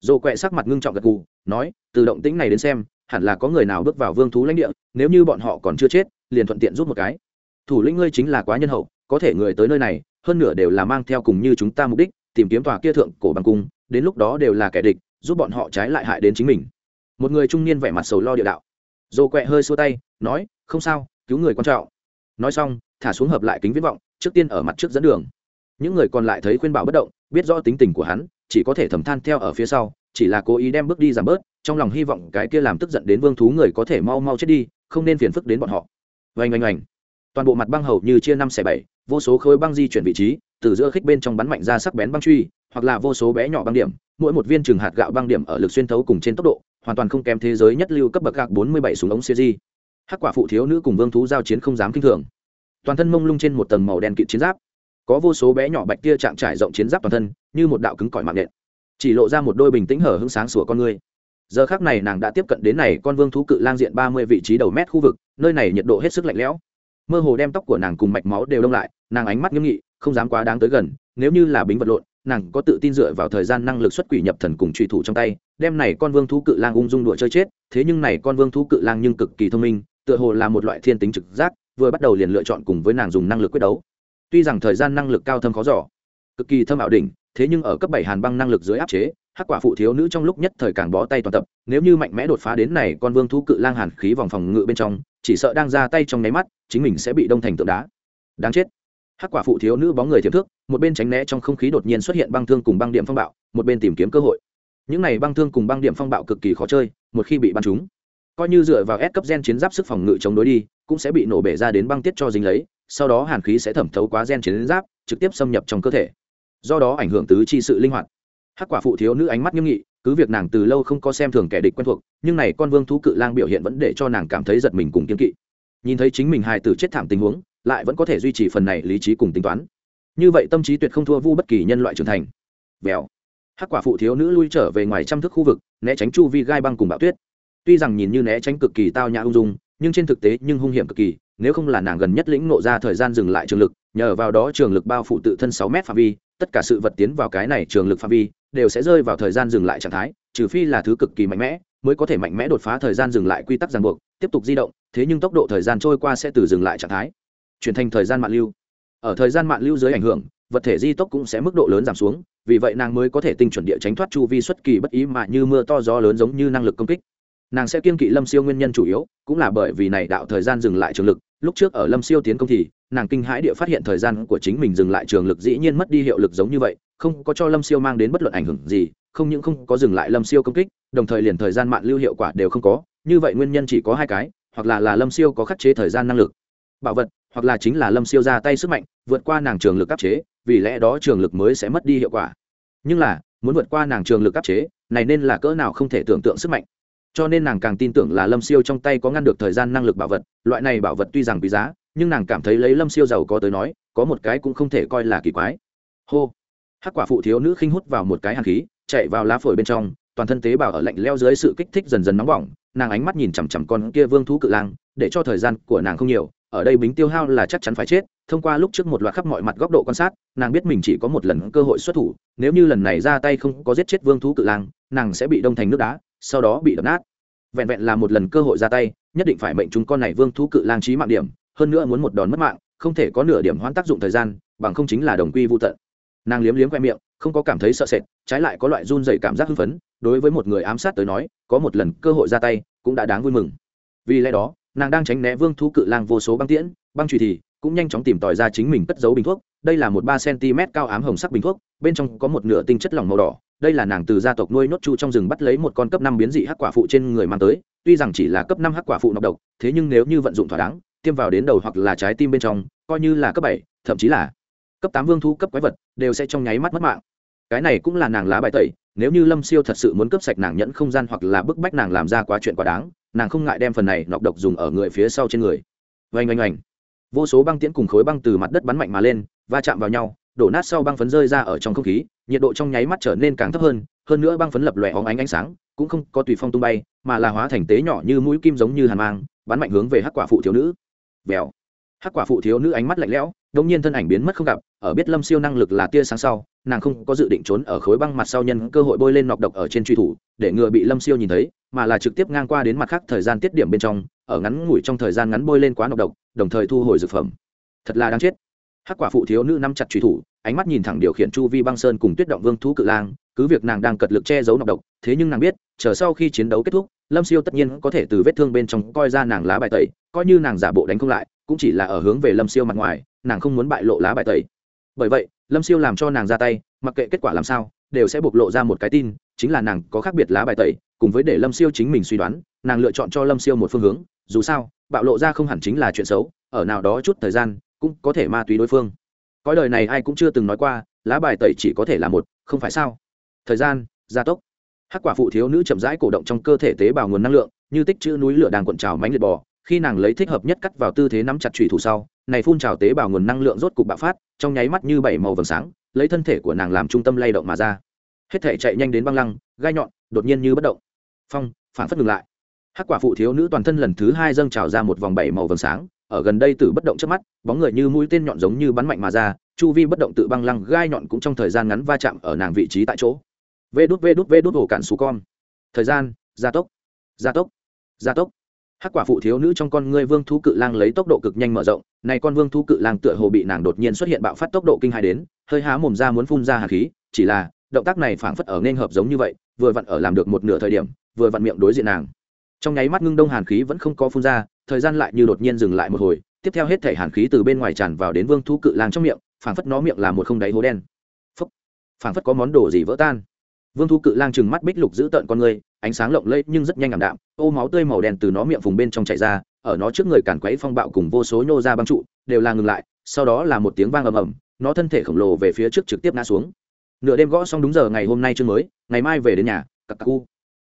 Rồ quẹ sắc mặt ngưng trọng gật gù, nói, từ động tĩnh này đến xem, hẳn là có người nào bước vào vương thú lãnh địa, nếu như bọn họ còn chưa chết, liền thuận tiện rút một cái. Thủ lĩnh ngươi chính là quá nhân hậu, có thể người tới nơi này, hơn nửa đều là mang theo cùng như chúng ta mục đích, tìm kiếm tòa kia thượng cổ bằng cung, đến lúc đó đều là kẻ địch, giúp bọn họ trái lại hại đến chính mình. Một người trung niên vẻ mặt sầu lo địa đạo. Dồ quẹ hơi xua tay, nói, không sao, cứu người quan trọng. Nói xong, thả xuống hợp lại kính viễn vọng, trước tiên ở mặt trước dẫn đường những người còn lại thấy khuyên bảo bất động, biết rõ tính tình của hắn, chỉ có thể thầm than theo ở phía sau, chỉ là cố ý đem bước đi giảm bớt, trong lòng hy vọng cái kia làm tức giận đến vương thú người có thể mau mau chết đi, không nên phiền phức đến bọn họ. Vành oanh oanh. Toàn bộ mặt băng hầu như chia năm xẻ bảy, vô số khối băng di chuyển vị trí, từ giữa khích bên trong bắn mạnh ra sắc bén băng truy, hoặc là vô số bé nhỏ băng điểm, mỗi một viên trường hạt gạo băng điểm ở lực xuyên thấu cùng trên tốc độ, hoàn toàn không kém thế giới nhất lưu cấp bậc gạc 47 súng ống series. Hắc quả phụ thiếu nữ cùng vương thú giao chiến không dám kinh thường. Toàn thân mông lung trên một tầng màu đen kịt chiến giáp có vô số bé nhỏ bạch tia chạm trải rộng chiến giáp toàn thân, như một đạo cứng cỏi mạng nện. Chỉ lộ ra một đôi bình tĩnh hở hững sáng sủa con người. Giờ khác này nàng đã tiếp cận đến này con vương thú cự lang diện ba mươi vị trí đầu mét khu vực, nơi này nhiệt độ hết sức lạnh lẽo. Mơ hồ đem tóc của nàng cùng mạch máu đều đông lại, nàng ánh mắt nghiêm nghị, không dám quá đáng tới gần, nếu như là bính vật lộn, nàng có tự tin dựa vào thời gian năng lực xuất quỷ nhập thần cùng truy thủ trong tay, đem này con vương thú cự lang ung dung đùa chơi chết, thế nhưng này con vương thú cự lang nhưng cực kỳ thông minh, tựa hồ là một loại thiên tính trực giác, vừa bắt đầu liền lựa chọn cùng với nàng dùng năng lực quyết đấu tuy rằng thời gian năng lực cao thâm khó giỏ cực kỳ thâm ảo đỉnh, thế nhưng ở cấp bảy hàn băng năng lực dưới áp chế, hắc quả phụ thiếu nữ trong lúc nhất thời càng bó tay toàn tập, nếu như mạnh mẽ đột phá đến này con vương thú cự lang hàn khí vòng phòng ngự bên trong, chỉ sợ đang ra tay trong nháy mắt, chính mình sẽ bị đông thành tượng đá. Đáng chết. Hắc quả phụ thiếu nữ bóng người thiệp thước, một bên tránh né trong không khí đột nhiên xuất hiện băng thương cùng băng điểm phong bạo, một bên tìm kiếm cơ hội. Những này băng thương cùng băng điểm phong bạo cực kỳ khó chơi, một khi bị bắn trúng, coi như dựa vào ép cấp gen chiến giáp sức phòng ngự chống đối đi, cũng sẽ bị nổ bể ra đến băng tiết cho dính lấy sau đó hàn khí sẽ thẩm thấu quá gen chiến giáp, trực tiếp xâm nhập trong cơ thể. Do đó ảnh hưởng tứ chi sự linh hoạt. Hắc quả phụ thiếu nữ ánh mắt nghiêm nghị, cứ việc nàng từ lâu không có xem thường kẻ địch quen thuộc, nhưng này con vương thú cự lang biểu hiện vẫn để cho nàng cảm thấy giật mình cùng kiên kỵ. Nhìn thấy chính mình hài tử chết thảm tình huống, lại vẫn có thể duy trì phần này lý trí cùng tính toán. Như vậy tâm trí tuyệt không thua vu bất kỳ nhân loại trưởng thành. Vèo. Hắc quả phụ thiếu nữ lui trở về ngoài trăm thước khu vực, né tránh chu vi gai băng cùng bão tuyết. Tuy rằng nhìn như né tránh cực kỳ tao nhã ung dung, nhưng trên thực tế nhưng hung hiểm cực kỳ nếu không là nàng gần nhất lĩnh nộ ra thời gian dừng lại trường lực, nhờ vào đó trường lực bao phủ tự thân sáu mét phạm vi, tất cả sự vật tiến vào cái này trường lực phạm vi, đều sẽ rơi vào thời gian dừng lại trạng thái, trừ phi là thứ cực kỳ mạnh mẽ, mới có thể mạnh mẽ đột phá thời gian dừng lại quy tắc ràng buộc, tiếp tục di động, thế nhưng tốc độ thời gian trôi qua sẽ từ dừng lại trạng thái, chuyển thành thời gian mạng lưu. Ở thời gian mạng lưu dưới ảnh hưởng, vật thể di tốc cũng sẽ mức độ lớn giảm xuống, vì vậy nàng mới có thể tinh chuẩn địa tránh thoát chu vi xuất kỳ bất ý mà như mưa to gió lớn giống như năng lực công kích nàng sẽ kiên kỵ lâm siêu nguyên nhân chủ yếu, cũng là bởi vì này đạo thời gian dừng lại trường lực. Lúc trước ở lâm siêu tiến công thì, nàng kinh hãi địa phát hiện thời gian của chính mình dừng lại trường lực dĩ nhiên mất đi hiệu lực giống như vậy, không có cho lâm siêu mang đến bất luận ảnh hưởng gì, không những không có dừng lại lâm siêu công kích, đồng thời liền thời gian mạng lưu hiệu quả đều không có. Như vậy nguyên nhân chỉ có hai cái, hoặc là là lâm siêu có khắc chế thời gian năng lực, bảo vật, hoặc là chính là lâm siêu ra tay sức mạnh, vượt qua nàng trường lực áp chế, vì lẽ đó trường lực mới sẽ mất đi hiệu quả. Nhưng là, muốn vượt qua nàng trường lực áp chế, này nên là cỡ nào không thể tưởng tượng sức mạnh cho nên nàng càng tin tưởng là lâm siêu trong tay có ngăn được thời gian năng lực bảo vật, loại này bảo vật tuy rằng quý giá, nhưng nàng cảm thấy lấy lâm siêu giàu có tới nói, có một cái cũng không thể coi là kỳ quái. Hô! Hắc quả phụ thiếu nữ khinh hút vào một cái hàn khí, chạy vào lá phổi bên trong, toàn thân tế bào ở lạnh leo dưới sự kích thích dần dần nóng bỏng, nàng ánh mắt nhìn chằm chằm con kia vương thú cự lang, để cho thời gian của nàng không nhiều, ở đây bính tiêu hao là chắc chắn phải chết, thông qua lúc trước một loạt khắp mọi mặt góc độ quan sát, nàng biết mình chỉ có một lần cơ hội xuất thủ, nếu như lần này ra tay không có giết chết vương thú cự lang, nàng sẽ bị đông thành nước đá sau đó bị đập nát. Vẹn vẹn là một lần cơ hội ra tay, nhất định phải mệnh chúng con này vương thú cự lang trí mạng điểm, hơn nữa muốn một đòn mất mạng, không thể có nửa điểm hoãn tác dụng thời gian, bằng không chính là đồng quy vô tận. Nàng liếm liếm khoe miệng, không có cảm thấy sợ sệt, trái lại có loại run dày cảm giác hưng phấn, đối với một người ám sát tới nói, có một lần cơ hội ra tay cũng đã đáng vui mừng. Vì lẽ đó, nàng đang tránh né vương thú cự lang vô số băng tiễn, băng trùy thì cũng nhanh chóng tìm tòi ra chính mình cất giấu bình thuốc. Đây là một ba cm cao ám hồng sắc bình thuốc, bên trong có một nửa tinh chất lỏng màu đỏ. Đây là nàng từ gia tộc nuôi nốt chu trong rừng bắt lấy một con cấp năm biến dị hắc quả phụ trên người mang tới. Tuy rằng chỉ là cấp năm hắc quả phụ nọc độc, thế nhưng nếu như vận dụng thỏa đáng, tiêm vào đến đầu hoặc là trái tim bên trong, coi như là cấp bảy, thậm chí là cấp tám vương thu cấp quái vật, đều sẽ trong nháy mắt mất mạng. Cái này cũng là nàng lá bài tẩy, nếu như lâm siêu thật sự muốn cấp sạch nàng nhẫn không gian hoặc là bức bách nàng làm ra quá chuyện quá đáng, nàng không ngại đem phần này nọc độc dùng ở người phía sau trên người. Oanh oanh oanh vô số băng tiễn cùng khối băng từ mặt đất bắn mạnh mà lên, va chạm vào nhau, đổ nát sau băng phấn rơi ra ở trong không khí, nhiệt độ trong nháy mắt trở nên càng thấp hơn hơn nữa băng phấn lập lòe hóng ánh ánh sáng, cũng không có tùy phong tung bay, mà là hóa thành tế nhỏ như mũi kim giống như hàn mang, bắn mạnh hướng về hắc quả phụ thiếu nữ. Vèo. Hắc quả phụ thiếu nữ ánh mắt lạnh lẽo đông nhiên thân ảnh biến mất không gặp, ở biết lâm siêu năng lực là tia sáng sau, nàng không có dự định trốn ở khối băng mặt sau nhân cơ hội bôi lên nọc độc ở trên truy thủ, để ngừa bị lâm siêu nhìn thấy, mà là trực tiếp ngang qua đến mặt khác thời gian tiết điểm bên trong ở ngắn ngủi trong thời gian ngắn bôi lên quá nọc độc, đồng thời thu hồi dược phẩm. Thật là đáng chết. Hắc quả phụ thiếu nữ nắm chặt truy thủ, ánh mắt nhìn thẳng điều khiển chu vi băng sơn cùng tuyết động vương thú cự lang, cứ việc nàng đang cật lực che giấu nọc độc, thế nhưng nàng biết, chờ sau khi chiến đấu kết thúc, lâm siêu tất nhiên có thể từ vết thương bên trong coi ra nàng lá bài tẩy, coi như nàng giả bộ đánh không lại, cũng chỉ là ở hướng về lâm siêu mặt ngoài, nàng không muốn bại lộ lá bài tẩy. Bởi vậy, lâm siêu làm cho nàng ra tay, mặc kệ kết quả làm sao, đều sẽ bộc lộ ra một cái tin, chính là nàng có khác biệt lá bài tẩy, cùng với để lâm siêu chính mình suy đoán, nàng lựa chọn cho lâm siêu một phương hướng dù sao, bạo lộ ra không hẳn chính là chuyện xấu, ở nào đó chút thời gian, cũng có thể ma túy đối phương. Cõi đời này ai cũng chưa từng nói qua, lá bài tẩy chỉ có thể là một, không phải sao? Thời gian, gia tốc. Hắc quả phụ thiếu nữ chậm rãi cổ động trong cơ thể tế bào nguồn năng lượng, như tích chữ núi lửa đang cuộn trào mánh liệt bò, khi nàng lấy thích hợp nhất cắt vào tư thế nắm chặt trùy thủ sau, này phun trào tế bào nguồn năng lượng rốt cục bạo phát, trong nháy mắt như bảy màu vầng sáng, lấy thân thể của nàng làm trung tâm lay động mà ra. Hết thể chạy nhanh đến băng lăng, gai nhọn, đột nhiên như bất động. Phong, phản phất ngừng lại hắc quả phụ thiếu nữ toàn thân lần thứ hai dâng trào ra một vòng bảy màu vầng sáng, ở gần đây từ bất động trước mắt, bóng người như mũi tên nhọn giống như bắn mạnh mà ra, chu vi bất động tự băng lăng gai nhọn cũng trong thời gian ngắn va chạm ở nàng vị trí tại chỗ. Vê đút vê đút vê đút, ổ cạn xù con. Thời gian, gia tốc gia tốc gia tốc. Hắc quả phụ thiếu nữ trong con ngươi vương thú cự lang lấy tốc độ cực nhanh mở rộng, này con vương thú cự lang tựa hồ bị nàng đột nhiên xuất hiện bạo phát tốc độ kinh hài đến, hơi há mồm ra muốn phun ra hạt khí, chỉ là, động tác này phảng phất ở nên hợp giống như vậy, vừa vặn ở làm được một nửa thời điểm, vừa vặn miệng đối diện nàng trong nháy mắt ngưng đông hàn khí vẫn không có phun ra, thời gian lại như đột nhiên dừng lại một hồi, tiếp theo hết thể hàn khí từ bên ngoài tràn vào đến vương thú cự lang trong miệng, phảng phất nó miệng là một không đáy hố đen. Phấp phảng phất có món đồ gì vỡ tan. Vương thú cự lang chừng mắt bích lục giữ tợn con người, ánh sáng lộng lẫy nhưng rất nhanh ảm đạm, ô máu tươi màu đen từ nó miệng vùng bên trong chảy ra, ở nó trước người càn quấy phong bạo cùng vô số nhô ra băng trụ, đều là ngừng lại, sau đó là một tiếng vang ầm ầm, nó thân thể khổng lồ về phía trước trực tiếp ngã xuống. Nửa đêm gõ xong đúng giờ ngày hôm nay chương mới, ngày mai về đến nhà cặp cặp u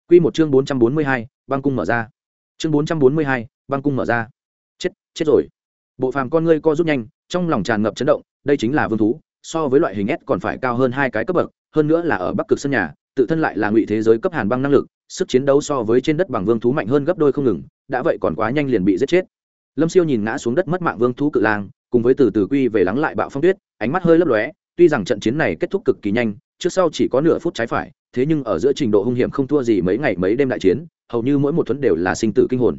quy một chương bốn trăm bốn mươi hai, băng cung mở ra. Chương bốn trăm bốn mươi hai, băng cung mở ra. Chết chết rồi. Bộ phàm con ngươi co rút nhanh, trong lòng tràn ngập chấn động, đây chính là vương thú, so với loại hình s còn phải cao hơn hai cái cấp bậc, hơn nữa là ở bắc cực sân nhà, tự thân lại là ngụy thế giới cấp hàn băng năng lực, sức chiến đấu so với trên đất bằng vương thú mạnh hơn gấp đôi không ngừng, đã vậy còn quá nhanh liền bị giết chết. Lâm siêu nhìn ngã xuống đất mất mạng vương thú cự lang, cùng với từ từ quy về lắng lại bạo phong tuyết, ánh mắt hơi lấp lóe, tuy rằng trận chiến này kết thúc cực kỳ nhanh, trước sau chỉ có nửa phút trái phải thế nhưng ở giữa trình độ hung hiểm không thua gì mấy ngày mấy đêm đại chiến, hầu như mỗi một thuẫn đều là sinh tử kinh hồn.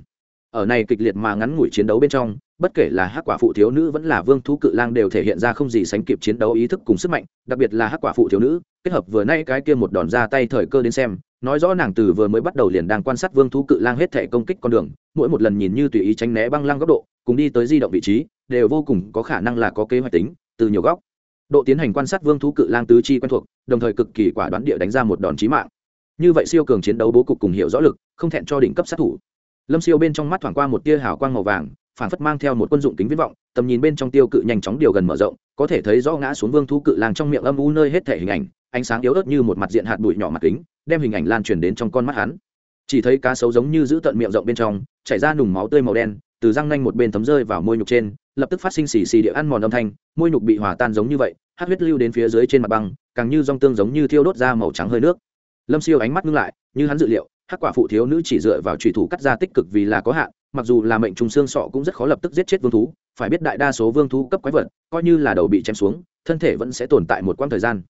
Ở này kịch liệt mà ngắn ngủi chiến đấu bên trong, bất kể là hắc quả phụ thiếu nữ vẫn là vương thú cự lang đều thể hiện ra không gì sánh kịp chiến đấu ý thức cùng sức mạnh, đặc biệt là hắc quả phụ thiếu nữ, kết hợp vừa nay cái kia một đòn ra tay thời cơ đến xem, nói rõ nàng từ vừa mới bắt đầu liền đang quan sát vương thú cự lang hết thể công kích con đường, mỗi một lần nhìn như tùy ý tránh né băng lăng góc độ, cùng đi tới di động vị trí, đều vô cùng có khả năng là có kế hoạch tính, từ nhiều góc độ tiến hành quan sát vương thú cự lang tứ chi quen thuộc, đồng thời cực kỳ quả đoán địa đánh ra một đòn chí mạng. Như vậy siêu cường chiến đấu bố cục cùng hiểu rõ lực, không thẹn cho đỉnh cấp sát thủ. Lâm siêu bên trong mắt thoảng qua một tia hào quang màu vàng, phản phất mang theo một quân dụng kính viễn vọng, tầm nhìn bên trong tiêu cự nhanh chóng điều gần mở rộng, có thể thấy rõ ngã xuống vương thú cự lang trong miệng âm u nơi hết thể hình ảnh, ánh sáng yếu ớt như một mặt diện hạt bụi nhỏ mặt kính, đem hình ảnh lan truyền đến trong con mắt hắn. Chỉ thấy cá sấu giống như giữ tận miệng rộng bên trong, chảy ra nùng máu tươi màu đen từ răng nanh một bên thấm rơi vào môi nhục trên, lập tức phát sinh xì xì địa ăn mòn âm thanh, môi nhục bị hòa tan giống như vậy hát huyết lưu đến phía dưới trên mặt băng, càng như rong tương giống như thiêu đốt ra màu trắng hơi nước. Lâm siêu ánh mắt ngưng lại, như hắn dự liệu hát quả phụ thiếu nữ chỉ dựa vào trùy thủ cắt ra tích cực vì là có hạn, mặc dù là mệnh trùng xương sọ cũng rất khó lập tức giết chết vương thú, phải biết đại đa số vương thú cấp quái vật, coi như là đầu bị chém xuống, thân thể vẫn sẽ tồn tại một quãng thời gian.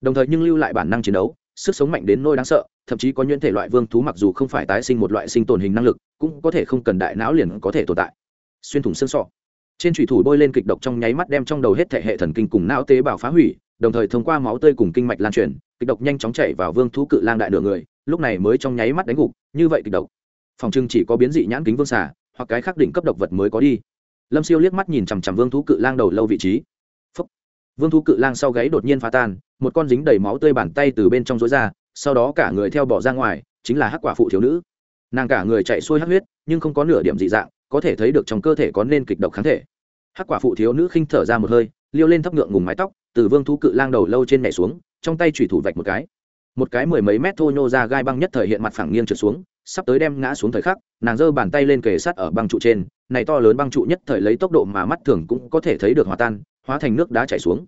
Đồng thời nhưng lưu lại bản năng chiến đấu sức sống mạnh đến nỗi đáng sợ, thậm chí có nhuyễn thể loại vương thú mặc dù không phải tái sinh một loại sinh tồn hình năng lực, cũng có thể không cần đại não liền có thể tồn tại. Xuyên thủng xương sọ. Trên thủy thủ bôi lên kịch độc trong nháy mắt đem trong đầu hết thể hệ thần kinh cùng não tế bào phá hủy, đồng thời thông qua máu tươi cùng kinh mạch lan truyền, kịch độc nhanh chóng chảy vào vương thú cự lang đại nửa người, lúc này mới trong nháy mắt đánh gục, như vậy kịch độc. Phòng trưng chỉ có biến dị nhãn kính vương xả hoặc cái khắc định cấp độc vật mới có đi. Lâm siêu liếc mắt nhìn chằm chằm vương thú cự lang đầu lâu vị trí. Phúc. vương thú cự lang sau gáy đột nhiên phá tan một con dính đầy máu tươi bàn tay từ bên trong rối ra, sau đó cả người theo bỏ ra ngoài, chính là hắc quả phụ thiếu nữ. Nàng cả người chạy xuôi hắc huyết, nhưng không có nửa điểm dị dạng, có thể thấy được trong cơ thể có nên kịch độc kháng thể. Hắc quả phụ thiếu nữ khinh thở ra một hơi, liêu lên thấp ngượng ngùng mái tóc, từ vương thú cự lang đầu lâu trên mẹ xuống, trong tay chủy thủ vạch một cái. Một cái mười mấy mét thô nhô ra gai băng nhất thời hiện mặt phẳng nghiêng trượt xuống, sắp tới đem ngã xuống thời khắc, nàng giơ bàn tay lên kề sát ở băng trụ trên, này to lớn băng trụ nhất thời lấy tốc độ mà mắt thường cũng có thể thấy được hòa tan, hóa thành nước đá chảy xuống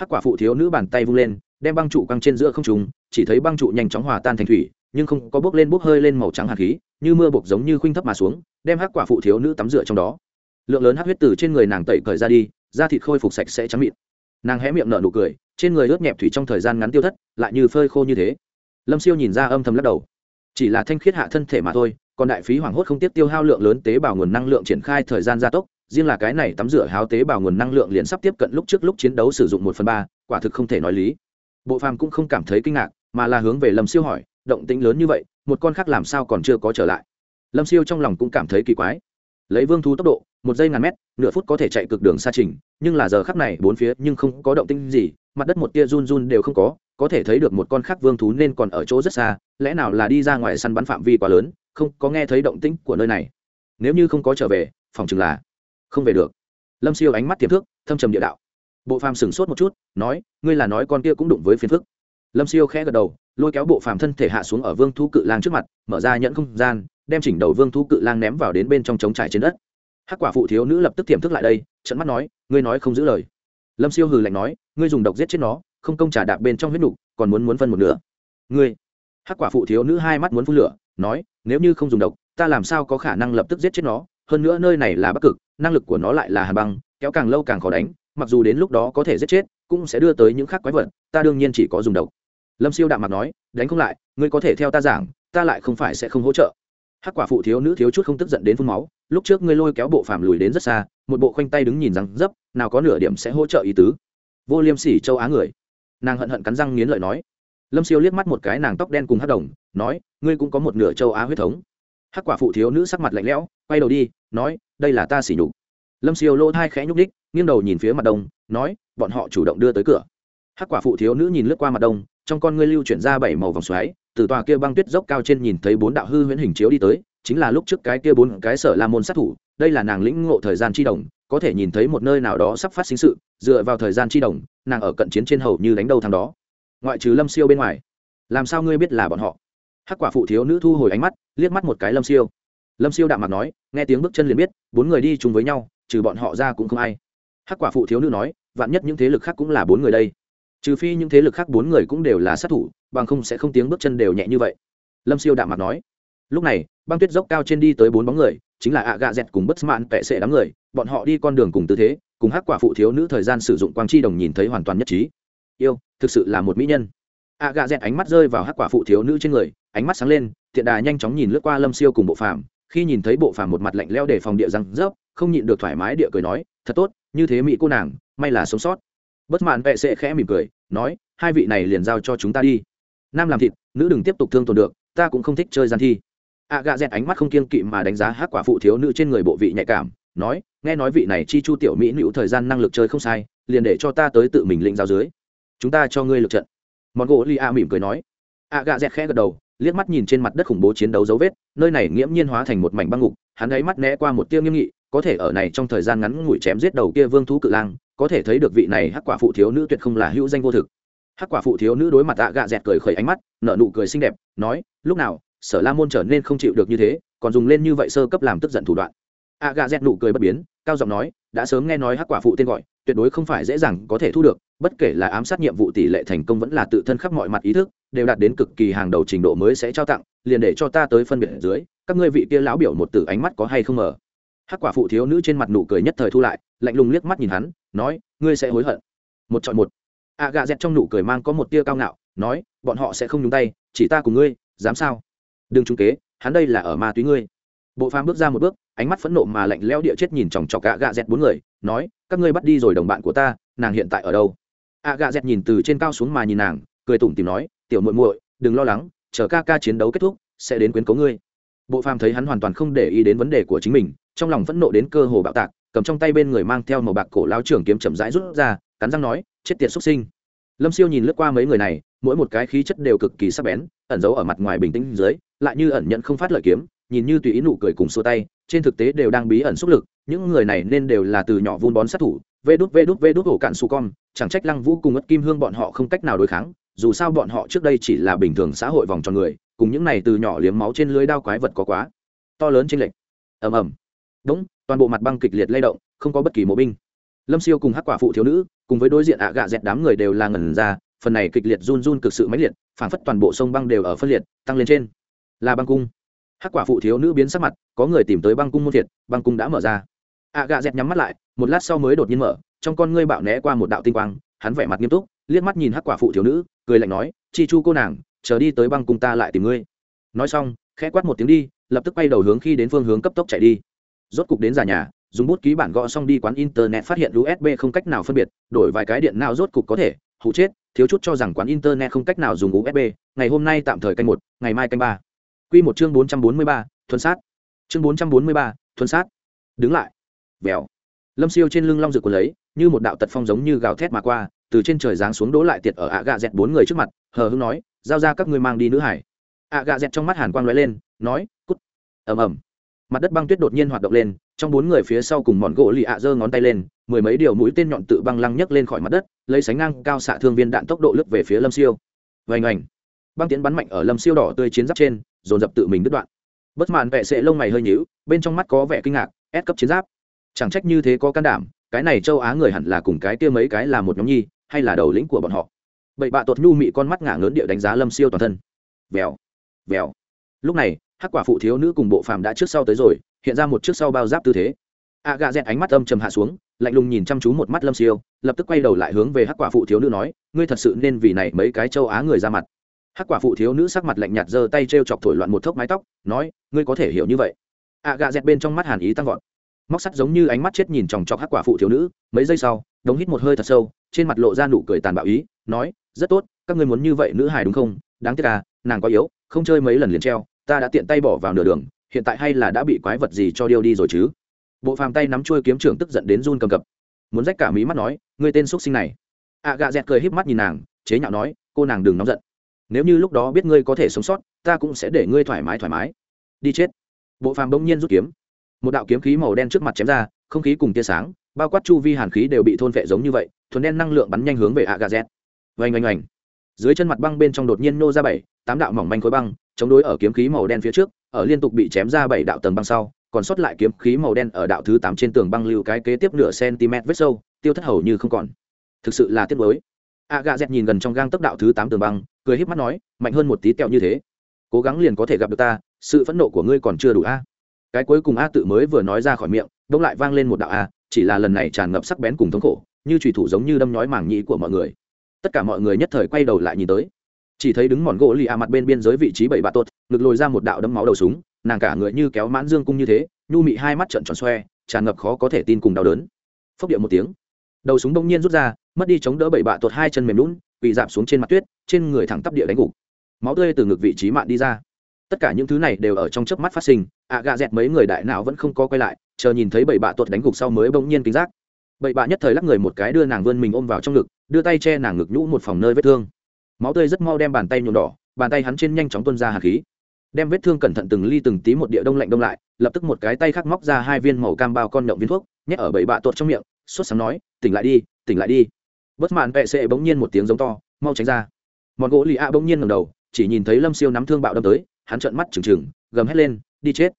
hắc quả phụ thiếu nữ bàn tay vung lên, đem băng trụ căng trên giữa không trùng chỉ thấy băng trụ nhanh chóng hòa tan thành thủy, nhưng không có bốc lên bốc hơi lên màu trắng hạt khí, như mưa bộc giống như khuynh thấp mà xuống, đem hắc quả phụ thiếu nữ tắm rửa trong đó. Lượng lớn hắc huyết từ trên người nàng tẩy cởi ra đi, da thịt khôi phục sạch sẽ trắng mịn. Nàng hé miệng nở nụ cười, trên người ướt nhẹp thủy trong thời gian ngắn tiêu thất, lại như phơi khô như thế. Lâm siêu nhìn ra âm thầm lắc đầu. Chỉ là thanh khiết hạ thân thể mà thôi, còn đại phí hoảng hốt không tiếp tiêu hao lượng lớn tế bào nguồn năng lượng triển khai thời gian gia tốc riêng là cái này tắm rửa háo tế bào nguồn năng lượng liền sắp tiếp cận lúc trước lúc chiến đấu sử dụng một phần ba, quả thực không thể nói lý. Bộ phàm cũng không cảm thấy kinh ngạc, mà là hướng về lâm siêu hỏi, động tĩnh lớn như vậy, một con khác làm sao còn chưa có trở lại? Lâm siêu trong lòng cũng cảm thấy kỳ quái. Lấy vương thú tốc độ, một giây ngàn mét, nửa phút có thể chạy cực đường xa trình, nhưng là giờ khắc này bốn phía nhưng không có động tinh gì, mặt đất một tia run run đều không có có thể thấy được một con khác vương thú nên còn ở chỗ rất xa, lẽ nào là đi ra ngoài săn bắn phạm vi quá lớn, không có nghe thấy động tĩnh của nơi này. Nếu như không có trở về, phòng chừng là không về được. Lâm siêu ánh mắt tiềm thức, thâm trầm địa đạo. Bộ phàm sửng sốt một chút, nói, ngươi là nói con kia cũng đụng với phiền phức. Lâm siêu khẽ gật đầu, lôi kéo bộ phàm thân thể hạ xuống ở vương thú cự lang trước mặt, mở ra nhẫn không gian, đem chỉnh đầu vương thú cự lang ném vào đến bên trong trống trải trên đất. Hắc quả phụ thiếu nữ lập tức tiềm thức lại đây trận mắt nói, ngươi nói không giữ lời. Lâm siêu hừ lạnh nói, ngươi dùng độc giết chết nó, không công trả đạp bên trong huyết nục, còn muốn muốn phân một nửa. Ngươi. Hắc quả phụ thiếu nữ hai mắt muốn phun lửa, nói, nếu như không dùng độc, ta làm sao có khả năng lập tức giết chết nó? Hơn nữa nơi này là bắc cực năng lực của nó lại là hàn băng, kéo càng lâu càng khó đánh, mặc dù đến lúc đó có thể giết chết, cũng sẽ đưa tới những khác quái vật, ta đương nhiên chỉ có dùng độc. Lâm siêu đạm mặt nói, đánh không lại, ngươi có thể theo ta giảng, ta lại không phải sẽ không hỗ trợ. Hắc quả phụ thiếu nữ thiếu chút không tức giận đến phun máu, lúc trước ngươi lôi kéo bộ phàm lùi đến rất xa, một bộ khoanh tay đứng nhìn rằng, dấp, nào có nửa điểm sẽ hỗ trợ ý tứ. Vô liêm sỉ châu á người. Nàng hận hận cắn răng nghiến lợi nói. Lâm siêu liếc mắt một cái nàng tóc đen cùng hắc đồng, nói, ngươi cũng có một nửa châu á huyết thống. Hắc quả phụ thiếu nữ sắc mặt lạnh lẽo, quay đầu đi, nói đây là ta xỉ nhục. Lâm siêu lỗ thai khẽ nhúc đích nghiêng đầu nhìn phía mặt đông, nói, bọn họ chủ động đưa tới cửa. Hắc quả phụ thiếu nữ nhìn lướt qua mặt đông, trong con ngươi lưu chuyển ra bảy màu vòng xoáy, từ tòa kia băng tuyết dốc cao trên nhìn thấy bốn đạo hư huyễn hình chiếu đi tới, chính là lúc trước cái kia bốn cái sở la môn sát thủ, đây là nàng lĩnh ngộ thời gian chi đồng, có thể nhìn thấy một nơi nào đó sắp phát sinh sự, dựa vào thời gian chi đồng, nàng ở cận chiến trên hầu như đánh đầu thằng đó. Ngoại trừ lâm siêu bên ngoài, làm sao ngươi biết là bọn họ? Hắc quả phụ thiếu nữ thu hồi ánh mắt, liếc mắt một cái lâm siêu lâm siêu đạm mặt nói, nghe tiếng bước chân liền biết, bốn người đi chung với nhau, trừ bọn họ ra cũng không ai. Hắc quả phụ thiếu nữ nói, vạn nhất những thế lực khác cũng là bốn người đây. Trừ phi những thế lực khác bốn người cũng đều là sát thủ, bằng không sẽ không tiếng bước chân đều nhẹ như vậy. Lâm siêu đạm mặt nói, lúc này, băng tuyết dốc cao trên đi tới bốn bóng người, chính là ạ gạ dẹt cùng bất mãn vẹ sệ đám người, bọn họ đi con đường cùng tư thế, cùng hắc quả phụ thiếu nữ thời gian sử dụng quang chi đồng nhìn thấy hoàn toàn nhất trí. Yêu, thực sự là một mỹ nhân. ạ gạ dẹt ánh mắt rơi vào hắc quả phụ thiếu nữ trên người, ánh mắt sáng lên tiện đà nhanh chóng nhìn lướt qua lâm siêu cùng bộ phàm khi nhìn thấy bộ phàm một mặt lạnh leo để phòng địa răng rớp, không nhịn được thoải mái địa cười nói, thật tốt, như thế mỹ cô nàng, may là sống sót. Bất mãn vệ sệ khẽ mỉm cười, nói, hai vị này liền giao cho chúng ta đi. Nam làm thịt, nữ đừng tiếp tục thương tổn được, ta cũng không thích chơi gian thi. A gà dẹt ánh mắt không kiên kỵ mà đánh giá hát quả phụ thiếu nữ trên người bộ vị nhạy cảm, nói, nghe nói vị này chi chu tiểu mỹ nữ thời gian năng lực chơi không sai, liền để cho ta tới tự mình lĩnh giao dưới. Chúng ta cho ngươi lực trận. Món gỗ li a mỉm cười nói. A gà dẹt khẽ gật đầu liếc mắt nhìn trên mặt đất khủng bố chiến đấu dấu vết, nơi này nghiễm nhiên hóa thành một mảnh băng ngục, hắn ấy mắt né qua một tia nghiêm nghị, có thể ở này trong thời gian ngắn ngủi chém giết đầu kia vương thú cự lang, có thể thấy được vị này hắc quả phụ thiếu nữ tuyệt không là hữu danh vô thực. Hắc quả phụ thiếu nữ đối mặt ạ gạ dẹt cười khởi ánh mắt, nở nụ cười xinh đẹp, nói, lúc nào, sở la môn trở nên không chịu được như thế, còn dùng lên như vậy sơ cấp làm tức giận thủ đoạn. ạ gạ dẹt nụ cười bất biến, cao giọng nói, đã sớm nghe nói hắc quả phụ tên gọi, tuyệt đối không phải dễ dàng có thể thu được bất kể là ám sát nhiệm vụ tỷ lệ thành công vẫn là tự thân khắp mọi mặt ý thức, đều đạt đến cực kỳ hàng đầu trình độ mới sẽ trao tặng, liền để cho ta tới phân biệt ở dưới, các ngươi vị kia lão biểu một tử ánh mắt có hay không ở hắc quả phụ thiếu nữ trên mặt nụ cười nhất thời thu lại, lạnh lùng liếc mắt nhìn hắn, nói, ngươi sẽ hối hận. Một chọn một. A gà dẹt trong nụ cười mang có một tia cao ngạo, nói, bọn họ sẽ không nhúng tay, chỉ ta cùng ngươi, dám sao? Đừng trung kế, hắn đây là ở ma túy ngươi. Bộ phàm bước ra một bước, ánh mắt phẫn nộ mà lạnh leo địa chết nhìn chòng chọc gạ gạ dẹt bốn người, nói, các ngươi bắt đi rồi đồng bạn của ta, nàng hiện tại ở đâu? A Gà dẹt nhìn từ trên cao xuống mà nhìn nàng, cười tủm tìm nói, tiểu muội muội, đừng lo lắng, chờ ca ca chiến đấu kết thúc, sẽ đến quyến cấu ngươi. Bộ phàm thấy hắn hoàn toàn không để ý đến vấn đề của chính mình, trong lòng phẫn nộ đến cơ hồ bạo tạc, cầm trong tay bên người mang theo màu bạc cổ lao trưởng kiếm chậm rãi rút ra, cắn răng nói, chết tiệt xuất sinh. Lâm siêu nhìn lướt qua mấy người này, mỗi một cái khí chất đều cực kỳ sắc bén, ẩn giấu ở mặt ngoài bình tĩnh dưới, lại như ẩn nhận không phát lợi kiếm, nhìn như tùy ý nụ cười cùng xua tay, trên thực tế đều đang bí ẩn xúc lực, những người này nên đều là từ nhỏ vun bón sát thủ vê đút vê đút vê đút hổ cạn su con, chẳng trách lăng vũ cùng ất kim hương bọn họ không cách nào đối kháng, dù sao bọn họ trước đây chỉ là bình thường xã hội vòng tròn người, cùng những này từ nhỏ liếm máu trên lưới đao quái vật có quá, to lớn trên lệch. Ầm ầm. Đúng, toàn bộ mặt băng kịch liệt lay động, không có bất kỳ mộ binh. Lâm siêu cùng hắc quả phụ thiếu nữ, cùng với đối diện ạ gạ dẹt đám người đều là ngẩn ra, phần này kịch liệt run run cực sự mãnh liệt, phảng phất toàn bộ sông băng đều ở phân liệt, tăng lên trên. Là băng cung. Hắc quả phụ thiếu nữ biến sắc mặt, có người tìm tới băng cung muôn thiệt, băng cung đã mở ra. ạ gạ dẹt nhắm mắt lại một lát sau mới đột nhiên mở, trong con ngươi bạo né qua một đạo tinh quang, hắn vẻ mặt nghiêm túc, liếc mắt nhìn hắc quả phụ thiếu nữ, cười lạnh nói, chi chu cô nàng, chờ đi tới băng cung ta lại tìm ngươi. Nói xong, khẽ quát một tiếng đi, lập tức quay đầu hướng khi đến phương hướng cấp tốc chạy đi. Rốt cục đến giả nhà, dùng bút ký bản gõ xong đi quán internet phát hiện usb không cách nào phân biệt, đổi vài cái điện nào rốt cục có thể, hụ chết, thiếu chút cho rằng quán internet không cách nào dùng usb ngày hôm nay tạm thời canh một, ngày mai canh ba. Q một chương bốn trăm bốn mươi ba, thuần sát. Chương bốn trăm bốn mươi ba, thuần sát. Đứng lại. Vèo lâm siêu trên lưng long rực của lấy, như một đạo tật phong giống như gào thét mà qua, từ trên trời giáng xuống đỗ lại tiệt ở ạ gạ dẹt bốn người trước mặt, hờ hưng nói, giao ra các ngươi mang đi nữ hải. ạ gạ dẹt trong mắt hàn quang lóe lên, nói, cút. Ầm ầm. Mặt đất băng tuyết đột nhiên hoạt động lên, trong bốn người phía sau cùng mòn gỗ lì ạ giơ ngón tay lên, mười mấy điều mũi tên nhọn tự băng lăng nhấc lên khỏi mặt đất, lấy sánh ngang cao xạ thương viên đạn tốc độ lướt về phía lâm siêu. Vành ảnh băng tiến bắn mạnh ở lâm siêu đỏ tươi chiến giáp trên, dồn dập tự mình đứt đoạn. Bất mạn vệ sệ lông mày hơi nhíu, bên trong mắt có vẻ kinh ngạc ép cấp chiến giáp chẳng trách như thế có can đảm, cái này châu á người hẳn là cùng cái kia mấy cái là một nhóm nhi, hay là đầu lĩnh của bọn họ. Bậy bạ tuột nhu mị con mắt ngả ngớn địa đánh giá lâm siêu toàn thân. Vèo vèo. Lúc này, hắc quả phụ thiếu nữ cùng bộ phàm đã trước sau tới rồi, hiện ra một trước sau bao giáp tư thế. A gà dẹt ánh mắt âm trầm hạ xuống, lạnh lùng nhìn chăm chú một mắt lâm siêu, lập tức quay đầu lại hướng về hắc quả phụ thiếu nữ nói, ngươi thật sự nên vì này mấy cái châu á người ra mặt. Hắc quả phụ thiếu nữ sắc mặt lạnh nhạt giơ tay t r e o chọc thổi loạn một thốc mái tóc, nói, ngươi có thể hiểu như vậy. A gà dẹt bên trong mắt hàn ý tăng vọt móc sắt giống như ánh mắt chết nhìn chòng chọc hắc quả phụ thiếu nữ, mấy giây sau, đống hít một hơi thật sâu, trên mặt lộ ra nụ cười tàn bạo ý, nói, rất tốt, các ngươi muốn như vậy nữ hài đúng không? Đáng tiếc à nàng quá yếu, không chơi mấy lần liền treo, ta đã tiện tay bỏ vào nửa đường, hiện tại hay là đã bị quái vật gì cho điêu đi rồi chứ? Bộ phàm tay nắm chuôi kiếm trưởng tức giận đến run cầm cập. Muốn rách cả mí mắt nói, ngươi tên xúc sinh này. Ạ gạ dẹt cười híp mắt nhìn nàng, chế nhạo nói, cô nàng đừng nóng giận. Nếu như lúc đó biết ngươi có thể sống sót, ta cũng sẽ để ngươi thoải mái thoải mái. Đi chết. Bộ phàm bỗng nhiên rút kiếm một đạo kiếm khí màu đen trước mặt chém ra, không khí cùng tia sáng, bao quát chu vi hàn khí đều bị thôn vệ giống như vậy, thuần đen năng lượng bắn nhanh hướng về ạ gà z oanh oanh oanh. Dưới chân mặt băng bên trong đột nhiên nô ra bảy, tám đạo mỏng manh khối băng, chống đối ở kiếm khí màu đen phía trước, ở liên tục bị chém ra bảy đạo tầng băng sau, còn sót lại kiếm khí màu đen ở đạo thứ tám trên tường băng lưu cái kế tiếp nửa cm vết sâu, tiêu thất hầu như không còn. Thực sự là tiếc mới a gà z nhìn gần trong gang tốc đạo thứ tám tường băng, cười híp mắt nói, mạnh hơn một tí kẹo như thế. Cố gắng liền có thể gặp được ta, sự phẫn nộ của ngươi còn chưa đủ a cái cuối cùng a tự mới vừa nói ra khỏi miệng đông lại vang lên một đạo a, chỉ là lần này tràn ngập sắc bén cùng thống khổ, như trùy thủ giống như đâm nhói màng nhĩ của mọi người. Tất cả mọi người nhất thời quay đầu lại nhìn tới. Chỉ thấy đứng mòn gỗ lì a mặt bên biên giới vị trí bảy bạ tốt, ngực lồi ra một đạo đấm máu đầu súng, nàng cả người như kéo mãn dương cung như thế, nhu mị hai mắt trợn tròn xoe, tràn ngập khó có thể tin cùng đau đớn. Phốc điệu một tiếng, đầu súng bỗng nhiên rút ra, mất đi chống đỡ bảy bạ tuột hai chân mềm lún bị dạp xuống trên mặt tuyết, trên người thẳng tắp địa đánh gục. Máu tươi từ ngực vị trí mạn đi ra tất cả những thứ này đều ở trong chớp mắt phát sinh, ạ gà dẹt mấy người đại não vẫn không có quay lại, chờ nhìn thấy bảy bạ tuột đánh gục sau mới bỗng nhiên kính giác. Bảy bạ nhất thời lắc người một cái đưa nàng vươn mình ôm vào trong ngực, đưa tay che nàng ngực nhũ một phòng nơi vết thương. Máu tươi rất mau đem bàn tay nhuộm đỏ, bàn tay hắn trên nhanh chóng tuôn ra hạt khí. Đem vết thương cẩn thận từng ly từng tí một địa đông lạnh đông lại, lập tức một cái tay khác móc ra hai viên màu cam bao con động viên thuốc, nhét ở bảy bạ tuột trong miệng suốt sáng nói, tỉnh lại đi, tỉnh lại đi. Bất mãn vệ sệ bỗng nhiên một tiếng giống to, mau tránh ra. Mọn gỗ lì ạ bỗng nhiên ngầm đầu, chỉ nhìn thấy lâm siêu nắm thương bạo đâm tới hắn trợn mắt trừng trừng, gầm hét lên, đi chết.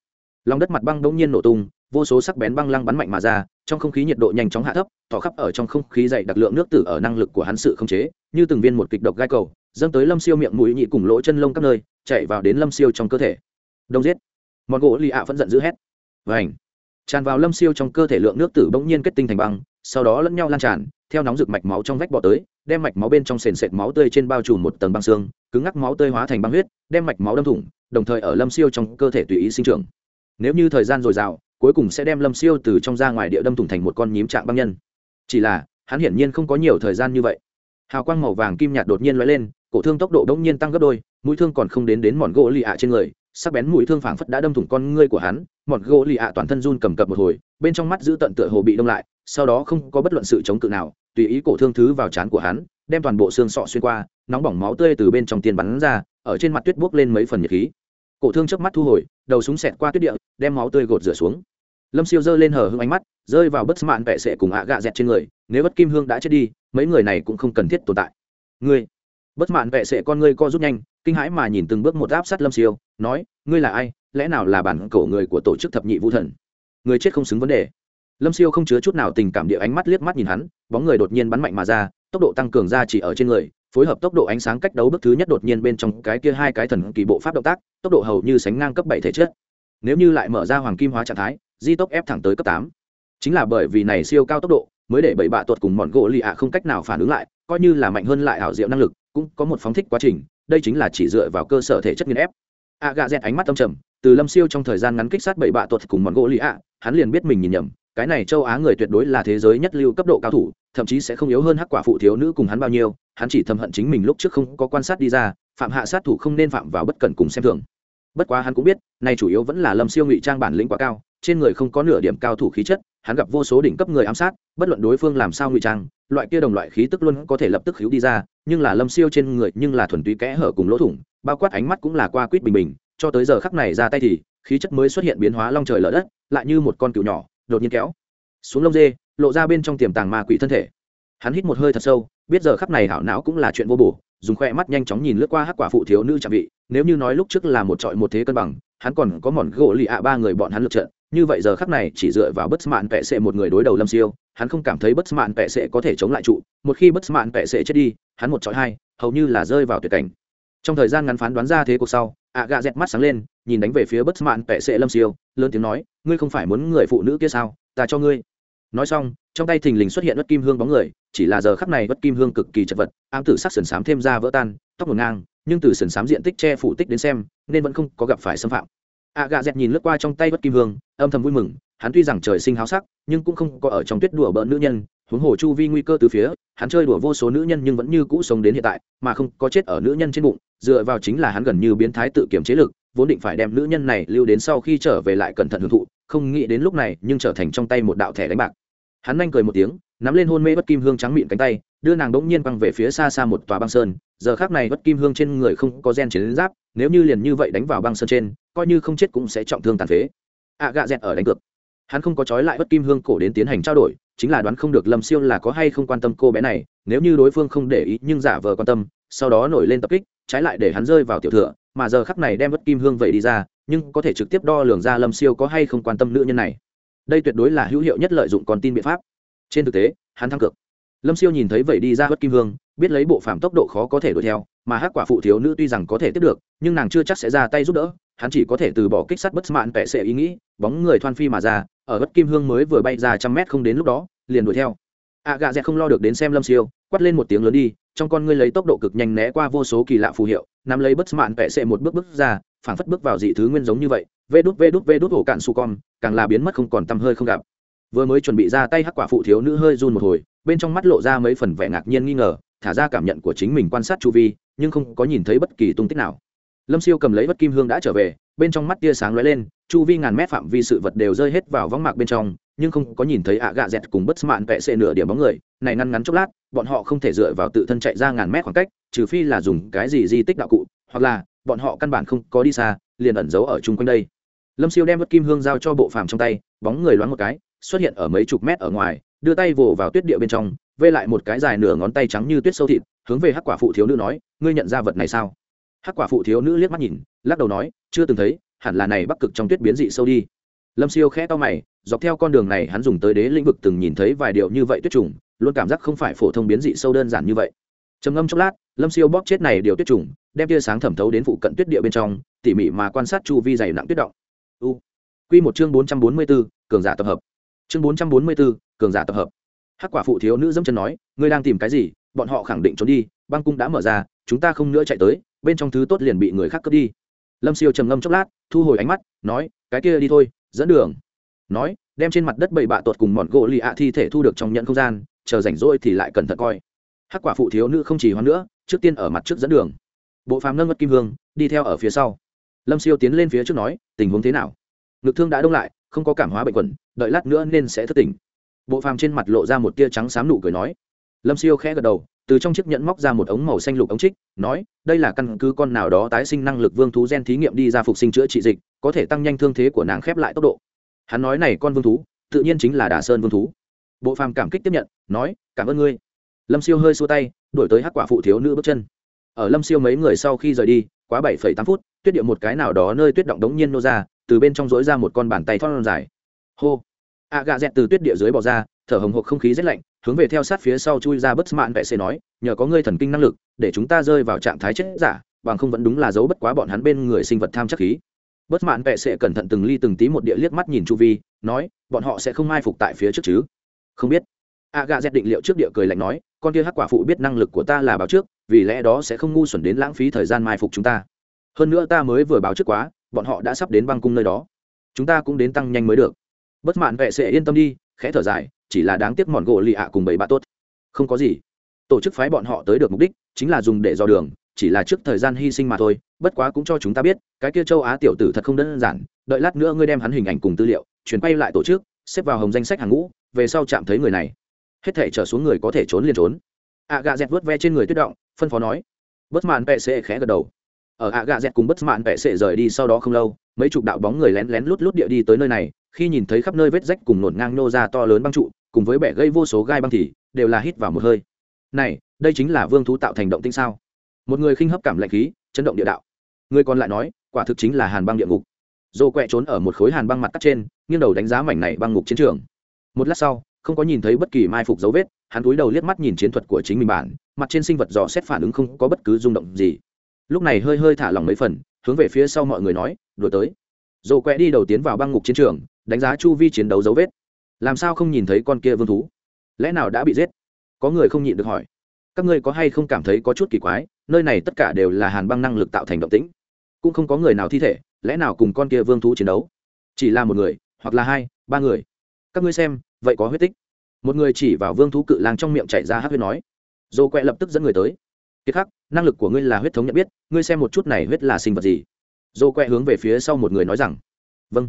Lòng đất mặt băng bỗng nhiên nổ tung, vô số sắc bén băng lăng bắn mạnh mà ra, trong không khí nhiệt độ nhanh chóng hạ thấp tỏ khắp ở trong không khí dày đặc lượng nước tử ở năng lực của hắn sự không chế, như từng viên một kịch độc gai cầu, dâng tới lâm siêu miệng mũi nhị cùng lỗ chân lông các nơi, chạy vào đến lâm siêu trong cơ thể. Đông giết. Mọn gỗ lì ạ vẫn giận dữ hét. Vảnh tràn vào lâm siêu trong cơ thể lượng nước tử bỗng nhiên kết tinh thành băng, sau đó lẫn nhau lan tràn, theo nóng rực mạch máu trong vách bọ tới, đem mạch máu bên trong sền sệt máu tươi trên bao trùm một tầng băng xương cứng ngắc máu tơi hóa thành băng huyết, đem mạch máu đâm thủng, đồng thời ở lâm siêu trong cơ thể tùy ý sinh trưởng. Nếu như thời gian dồi dào, cuối cùng sẽ đem lâm siêu từ trong ra ngoài địa đâm thủng thành một con nhím trạng băng nhân. Chỉ là, hắn hiển nhiên không có nhiều thời gian như vậy. Hào quang màu vàng kim nhạt đột nhiên lóe lên, cổ thương tốc độ đ nhiên tăng gấp đôi, mũi thương còn không đến đến mòn gỗ lì ạ trên người, sắc bén mũi thương phảng phất đã đâm thủng con ngươi của hắn, mòn gỗ lì ạ toàn thân run cầm cập một hồi, bên trong mắt giữ tận tựa hồ bị đông lại, sau đó không có bất luận sự chống cự nào, tùy ý cổ thương thứ vào trán của hắn đem toàn bộ xương sọ xuyên qua, nóng bỏng máu tươi từ bên trong tiền bắn ra, ở trên mặt tuyết buốc lên mấy phần nhiệt khí. Cổ thương trước mắt thu hồi, đầu súng xẹt qua tuyết địa, đem máu tươi gột rửa xuống. Lâm siêu giơ lên hở hưng ánh mắt, rơi vào bất mạn vẹ sệ cùng ạ gạ dẹt trên người, nếu bất kim hương đã chết đi, mấy người này cũng không cần thiết tồn tại. Ngươi, bất mạn vẹ sệ con ngươi co rút nhanh, kinh hãi mà nhìn từng bước một áp sát lâm siêu, nói, ngươi là ai? Lẽ nào là bản cổ người của tổ chức thập nhị vũ thần? Người chết không xứng vấn đề. Lâm siêu không chứa chút nào tình cảm địa ánh mắt liếc mắt nhìn hắn, bóng người đột nhiên bắn mạnh mà ra tốc độ tăng cường ra chỉ ở trên người, phối hợp tốc độ ánh sáng cách đấu bước thứ nhất đột nhiên bên trong cái kia hai cái thần kỳ bộ pháp động tác, tốc độ hầu như sánh ngang cấp bảy thể chất. Nếu như lại mở ra hoàng kim hóa trạng thái, di tốc ép thẳng tới cấp tám. Chính là bởi vì này siêu cao tốc độ, mới để bảy bạ tuột cùng mòn gỗ lì ạ không cách nào phản ứng lại, coi như là mạnh hơn lại ảo diệu năng lực, cũng có một phóng thích quá trình, đây chính là chỉ dựa vào cơ sở thể chất nghiên ép. A gà dẹt ánh mắt tâm trầm, từ lâm siêu trong thời gian ngắn kích sát bảy bạ tuột cùng mòn gỗ lì ạ, hắn liền biết mình nhìn nhầm cái này châu á người tuyệt đối là thế giới nhất lưu cấp độ cao thủ, thậm chí sẽ không yếu hơn hắc quả phụ thiếu nữ cùng hắn bao nhiêu, hắn chỉ thầm hận chính mình lúc trước không có quan sát đi ra, phạm hạ sát thủ không nên phạm vào bất cần cùng xem thường. Bất quá hắn cũng biết nay chủ yếu vẫn là lâm siêu ngụy trang bản lĩnh quá cao, trên người không có nửa điểm cao thủ khí chất, hắn gặp vô số đỉnh cấp người ám sát, bất luận đối phương làm sao ngụy trang, loại kia đồng loại khí tức luôn có thể lập tức hữu đi ra, nhưng là lâm siêu trên người nhưng là thuần túy kẽ hở cùng lỗ thủng, bao quát ánh mắt cũng là qua quýt bình bình, cho tới giờ khắc này ra tay thì, khí chất mới xuất hiện biến hóa long trời lở đất, lại như một con cựu nhỏ đột nhiên kéo. Xuống lông dê, lộ ra bên trong tiềm tàng ma quỷ thân thể. Hắn hít một hơi thật sâu, biết giờ khắp này hảo não cũng là chuyện vô bổ, dùng khoe mắt nhanh chóng nhìn lướt qua hắc quả phụ thiếu nữ trạm vị. Nếu như nói lúc trước là một trọi một thế cân bằng, hắn còn có mòn gỗ lì ạ ba người bọn hắn lượt trận. Như vậy giờ khắc này chỉ dựa vào bất mạn pẹ sệ một người đối đầu lâm siêu, hắn không cảm thấy bất mạn pẹ sệ có thể chống lại trụ. Một khi bất mạn pẹ sệ chết đi, hắn một trọi hai, hầu như là rơi vào tuyệt cảnh trong thời gian ngắn phán đoán ra thế cuộc sau, ạ gà dẹt mắt sáng lên, nhìn đánh về phía bất mạn vẽ sệ lâm siêu, lớn tiếng nói, ngươi không phải muốn người phụ nữ kia sao? Ta cho ngươi. Nói xong, trong tay thình lình xuất hiện bất kim hương bóng người, chỉ là giờ khắc này bất kim hương cực kỳ chật vật, ám tử sắc sườn xám thêm ra vỡ tan, tóc ngổn ngang, nhưng từ sườn xám diện tích che phủ tích đến xem, nên vẫn không có gặp phải xâm phạm. Ạ gà dẹt nhìn lướt qua trong tay bất kim hương, âm thầm vui mừng, hắn tuy rằng trời sinh háo sắc, nhưng cũng không có ở trong tuyết đùa bỡn nữ nhân huống hồ chu vi nguy cơ từ phía hắn chơi đùa vô số nữ nhân nhưng vẫn như cũ sống đến hiện tại mà không có chết ở nữ nhân trên bụng dựa vào chính là hắn gần như biến thái tự kiểm chế lực vốn định phải đem nữ nhân này lưu đến sau khi trở về lại cẩn thận hưởng thụ không nghĩ đến lúc này nhưng trở thành trong tay một đạo thẻ đánh bạc. Hắn nhanh cười một tiếng nắm lên hôn mê bất kim hương trắng miệng cánh tay đưa nàng đỗng nhiên băng về phía xa xa một tòa băng sơn giờ khác này bất kim hương trên người không có gen chiến giáp nếu như liền như vậy đánh vào băng sơn trên coi như không chết cũng sẽ trọng thương tàn phế. Ạ à, gạ dẹt ở đánh cược. Hắn không có trói lại bất kim hương cổ đến tiến hành trao đổi chính là đoán không được lâm siêu là có hay không quan tâm cô bé này, nếu như đối phương không để ý nhưng giả vờ quan tâm, sau đó nổi lên tập kích, trái lại để hắn rơi vào tiểu thừa, mà giờ khắc này đem bất kim hương vậy đi ra, nhưng có thể trực tiếp đo lường ra lâm siêu có hay không quan tâm nữ nhân này. Đây tuyệt đối là hữu hiệu nhất lợi dụng con tin biện pháp. Trên thực tế, hắn thăng cực lâm siêu nhìn thấy vậy đi ra bất kim hương, biết lấy bộ phạm tốc độ khó có thể đuổi theo, mà hát quả phụ thiếu nữ tuy rằng có thể tiếp được, nhưng nàng chưa chắc sẽ ra tay giúp đỡ hắn chỉ có thể từ bỏ kích sắt bất mạn vẻ sệ ý nghĩ, bóng người thoan phi mà ra, ở bất kim hương mới vừa bay ra trăm mét không đến lúc đó, liền đuổi theo. A gà dẹt không lo được đến xem lâm siêu, quát lên một tiếng lớn đi, trong con ngươi lấy tốc độ cực nhanh né qua vô số kỳ lạ phù hiệu, nắm lấy bất mạn vẻ sệ một bước bước ra, phảng phất bước vào dị thứ nguyên giống như vậy, vê đút vê đút vê đút ổ cạn su con, càng là biến mất không còn tăm hơi không gặp. Vừa mới chuẩn bị ra tay hắc quả phụ thiếu nữ hơi run một hồi, bên trong mắt lộ ra mấy phần vẻ ngạc nhiên nghi ngờ, thả ra cảm nhận của chính mình quan sát chu vi, nhưng không có nhìn thấy bất kỳ tung tích nào lâm siêu cầm lấy vật kim hương đã trở về, bên trong mắt tia sáng lóe lên, chu vi ngàn mét phạm vi sự vật đều rơi hết vào võng mạc bên trong, nhưng không có nhìn thấy ạ gạ dẹt cùng bất mạn vẽ xệ nửa điểm bóng người, này ngăn ngắn chốc lát, bọn họ không thể dựa vào tự thân chạy ra ngàn mét khoảng cách, trừ phi là dùng cái gì di tích đạo cụ, hoặc là, bọn họ căn bản không có đi xa, liền ẩn giấu ở chung quanh đây. Lâm siêu đem vật kim hương giao cho bộ phàm trong tay, bóng người loáng một cái, xuất hiện ở mấy chục mét ở ngoài, đưa tay vồ vào tuyết địa bên trong, vê lại một cái dài nửa ngón tay trắng như tuyết sâu thịt, hướng về hắc quả phụ thiếu nữ nói, ngươi nhận ra vật này sao? Hắc quả phụ thiếu nữ liếc mắt nhìn lắc đầu nói chưa từng thấy hẳn là này bắc cực trong tuyết biến dị sâu đi. Lâm siêu khẽ to mày dọc theo con đường này hắn dùng tới đế lĩnh vực từng nhìn thấy vài điều như vậy tuyết trùng luôn cảm giác không phải phổ thông biến dị sâu đơn giản như vậy. Trầm ngâm chốc lát lâm siêu bóp chết này điều tuyết trùng đem tia sáng thẩm thấu đến phụ cận tuyết địa bên trong tỉ mỉ mà quan sát chu vi dày nặng tuyết động. U. Quy một chương bốn trăm bốn mươi bốn, cường giả tập hợp. Chương bốn trăm bốn mươi bốn, cường giả tập hợp. Hắc quả phụ thiếu nữ dẫm chân nói ngươi đang tìm cái gì? Bọn họ khẳng định trốn đi băng cung đã mở ra chúng ta không nữa chạy tới bên trong thứ tốt liền bị người khác cướp đi. Lâm siêu trầm ngâm chốc lát, thu hồi ánh mắt, nói, cái kia đi thôi, dẫn đường. Nói, đem trên mặt đất bậy bạ tuột cùng mọn gỗ lì ạ thi thể thu được trong nhận không gian, chờ rảnh rỗi thì lại cẩn thận coi. Hắc quả phụ thiếu nữ không chỉ hoan nữa, trước tiên ở mặt trước dẫn đường. Bộ phàm nâng mất kim hương, đi theo ở phía sau. Lâm siêu tiến lên phía trước nói, tình huống thế nào? Ngực thương đã đông lại, không có cảm hóa bệnh quẩn, đợi lát nữa nên sẽ thất tỉnh. Bộ phàm trên mặt lộ ra một tia trắng xám nụ cười nói. Lâm siêu khẽ gật đầu từ trong chiếc nhẫn móc ra một ống màu xanh lục ống trích, nói, đây là căn cứ con nào đó tái sinh năng lực vương thú gen thí nghiệm đi ra phục sinh chữa trị dịch, có thể tăng nhanh thương thế của nàng khép lại tốc độ. Hắn nói này con vương thú, tự nhiên chính là đà sơn vương thú. Bộ phàm cảm kích tiếp nhận, nói, cảm ơn ngươi. Lâm siêu hơi xua tay đổi tới hắc quả phụ thiếu nữ bước chân. Ở lâm siêu mấy người sau khi rời đi, quá bảy phẩy tám phút, tuyết điệu một cái nào đó nơi tuyết động đống nhiên nô ra, từ bên trong dối ra một con bàn tay thon dài. Hô. A gà dẹt từ tuyết địa dưới bỏ ra, thở hồng hộc không khí rét lạnh hướng về theo sát phía sau chui ra bất mạn vệ sẽ nói, nhờ có ngươi thần kinh năng lực, để chúng ta rơi vào trạng thái chết giả, bằng không vẫn đúng là dấu bất quá bọn hắn bên người sinh vật tham chắc khí. Bất mạn vệ sẽ cẩn thận từng ly từng tí một địa liếc mắt nhìn chu vi, nói, bọn họ sẽ không mai phục tại phía trước chứ? Không biết. A gà dẹt định liệu trước địa cười lạnh nói, con kia hắc quả phụ biết năng lực của ta là báo trước, vì lẽ đó sẽ không ngu xuẩn đến lãng phí thời gian mai phục chúng ta. Hơn nữa ta mới vừa báo trước quá, bọn họ đã sắp đến băng cung nơi đó. Chúng ta cũng đến tăng nhanh mới được. Bất mạn vệ sẽ yên tâm đi, khẽ thở dài chỉ là đáng tiếc mòn gỗ lì ạ cùng bảy bạ tốt. Không có gì. Tổ chức phái bọn họ tới được mục đích chính là dùng để dò đường, chỉ là trước thời gian hy sinh mà thôi, bất quá cũng cho chúng ta biết, cái kia châu á tiểu tử thật không đơn giản. Đợi lát nữa ngươi đem hắn hình ảnh cùng tư liệu, chuyển quay lại tổ chức, xếp vào hồng danh sách hàng ngũ, về sau chạm thấy người này. Hết thể trở xuống người có thể trốn liền trốn. Ạ gà dẹt vớt ve trên người tuyết động, phân phó nói. Bất mạn pẹ sẽ khẽ gật đầu. Ở ạ gà dẹt cùng bất mạn pẹ sẽ rời đi sau đó không lâu, mấy chục đạo bóng người lén lén lút lút địa đi tới nơi này, khi nhìn thấy khắp nơi vết rách cùng nổn ngang nô ra to lớn băng trụ cùng với bẻ gây vô số gai băng thì đều là hít vào một hơi. Này, đây chính là vương thú tạo thành động tinh sao? Một người khinh hấp cảm lạnh khí, chấn động địa đạo. Người còn lại nói, quả thực chính là hàn băng địa ngục. Dô quẹ trốn ở một khối hàn băng mặt cắt trên, nghiêng đầu đánh giá mảnh này băng ngục chiến trường. Một lát sau, không có nhìn thấy bất kỳ mai phục dấu vết, hắn cúi đầu liếc mắt nhìn chiến thuật của chính mình bản, mặt trên sinh vật dò xét phản ứng không có bất cứ rung động gì. Lúc này hơi hơi thả lỏng mấy phần, hướng về phía sau mọi người nói, đuổi tới. Dồ quẹ đi đầu tiến vào băng ngục chiến trường, đánh giá chu vi chiến đấu dấu vết làm sao không nhìn thấy con kia vương thú? Lẽ nào đã bị giết? Có người không nhịn được hỏi. Các ngươi có hay không cảm thấy có chút kỳ quái, nơi này tất cả đều là hàn băng năng lực tạo thành động tĩnh. Cũng không có người nào thi thể, lẽ nào cùng con kia vương thú chiến đấu? Chỉ là một người, hoặc là hai, ba người. Các ngươi xem, vậy có huyết tích. Một người chỉ vào vương thú cự lang trong miệng chạy ra hát huyết nói. Dồ quẹ lập tức dẫn người tới. Kiệt khắc, năng lực của ngươi là huyết thống nhận biết, ngươi xem một chút này huyết là sinh vật gì? Dồ quẹ hướng về phía sau một người nói rằng. Vâng.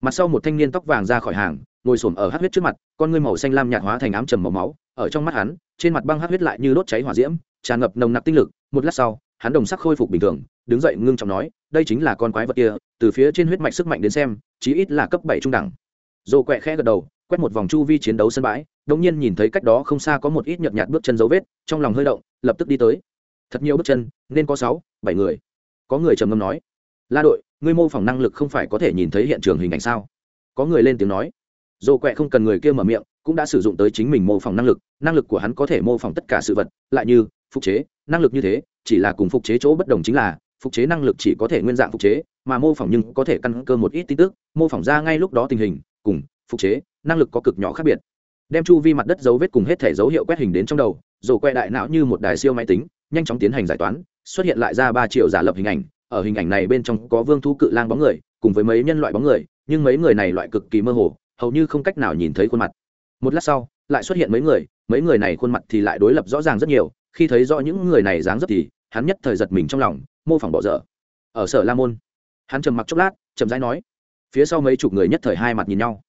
Mặt sau một thanh niên tóc vàng ra khỏi hàng ngồi xổm ở hát huyết trước mặt, con ngươi màu xanh lam nhạt hóa thành ám trầm màu máu, ở trong mắt hắn, trên mặt băng hát huyết lại như đốt cháy hỏa diễm, tràn ngập nồng nặc tinh lực. Một lát sau, hắn đồng sắc khôi phục bình thường, đứng dậy ngưng trọng nói, đây chính là con quái vật kia, từ phía trên huyết mạch sức mạnh đến xem, chí ít là cấp bảy trung đẳng. Dồ quẹ khẽ gật đầu, quét một vòng chu vi chiến đấu sân bãi đ ỗ n g nhiên nhìn thấy cách đó không xa có một ít nhợt nhạt bước chân dấu vết, trong lòng hơi động, lập tức đi tới. Thật nhiều bước chân, nên có sáu, bảy người. Có người trầm ngâm nói, la đội, ngươi mô phỏng năng lực không phải có thể nhìn thấy hiện trường hình ảnh sao? Có người lên tiếng nói dồ quẹ không cần người kia mở miệng, cũng đã sử dụng tới chính mình mô phỏng năng lực năng lực của hắn có thể mô phỏng tất cả sự vật, lại như phục chế, năng lực như thế, chỉ là cùng phục chế chỗ bất đồng chính là, phục chế năng lực chỉ có thể nguyên dạng phục chế, mà mô phỏng nhưng có thể căn cơ một ít tin tức, mô phỏng ra ngay lúc đó tình hình, cùng phục chế, năng lực có cực nhỏ khác biệt. Đem chu vi mặt đất dấu vết cùng hết thể dấu hiệu quét hình đến trong đầu rồi quẹ đại não như một đài siêu máy tính, nhanh chóng tiến hành giải toán, xuất hiện lại ra ba triệu giả lập hình ảnh, ở hình ảnh này bên trong có vương thu cự lang bóng người, cùng với mấy nhân loại bóng người, nhưng mấy người này loại cực kỳ mơ hồ hầu như không cách nào nhìn thấy khuôn mặt. Một lát sau, lại xuất hiện mấy người mấy người này khuôn mặt thì lại đối lập rõ ràng rất nhiều, khi thấy rõ những người này dáng dấp thì, hắn nhất thời giật mình trong lòng, mô phỏng bỏ dở. Ở sở la môn, hắn trầm mặc chốc lát, chậm rãi nói, phía sau mấy chục người nhất thời hai mặt nhìn nhau.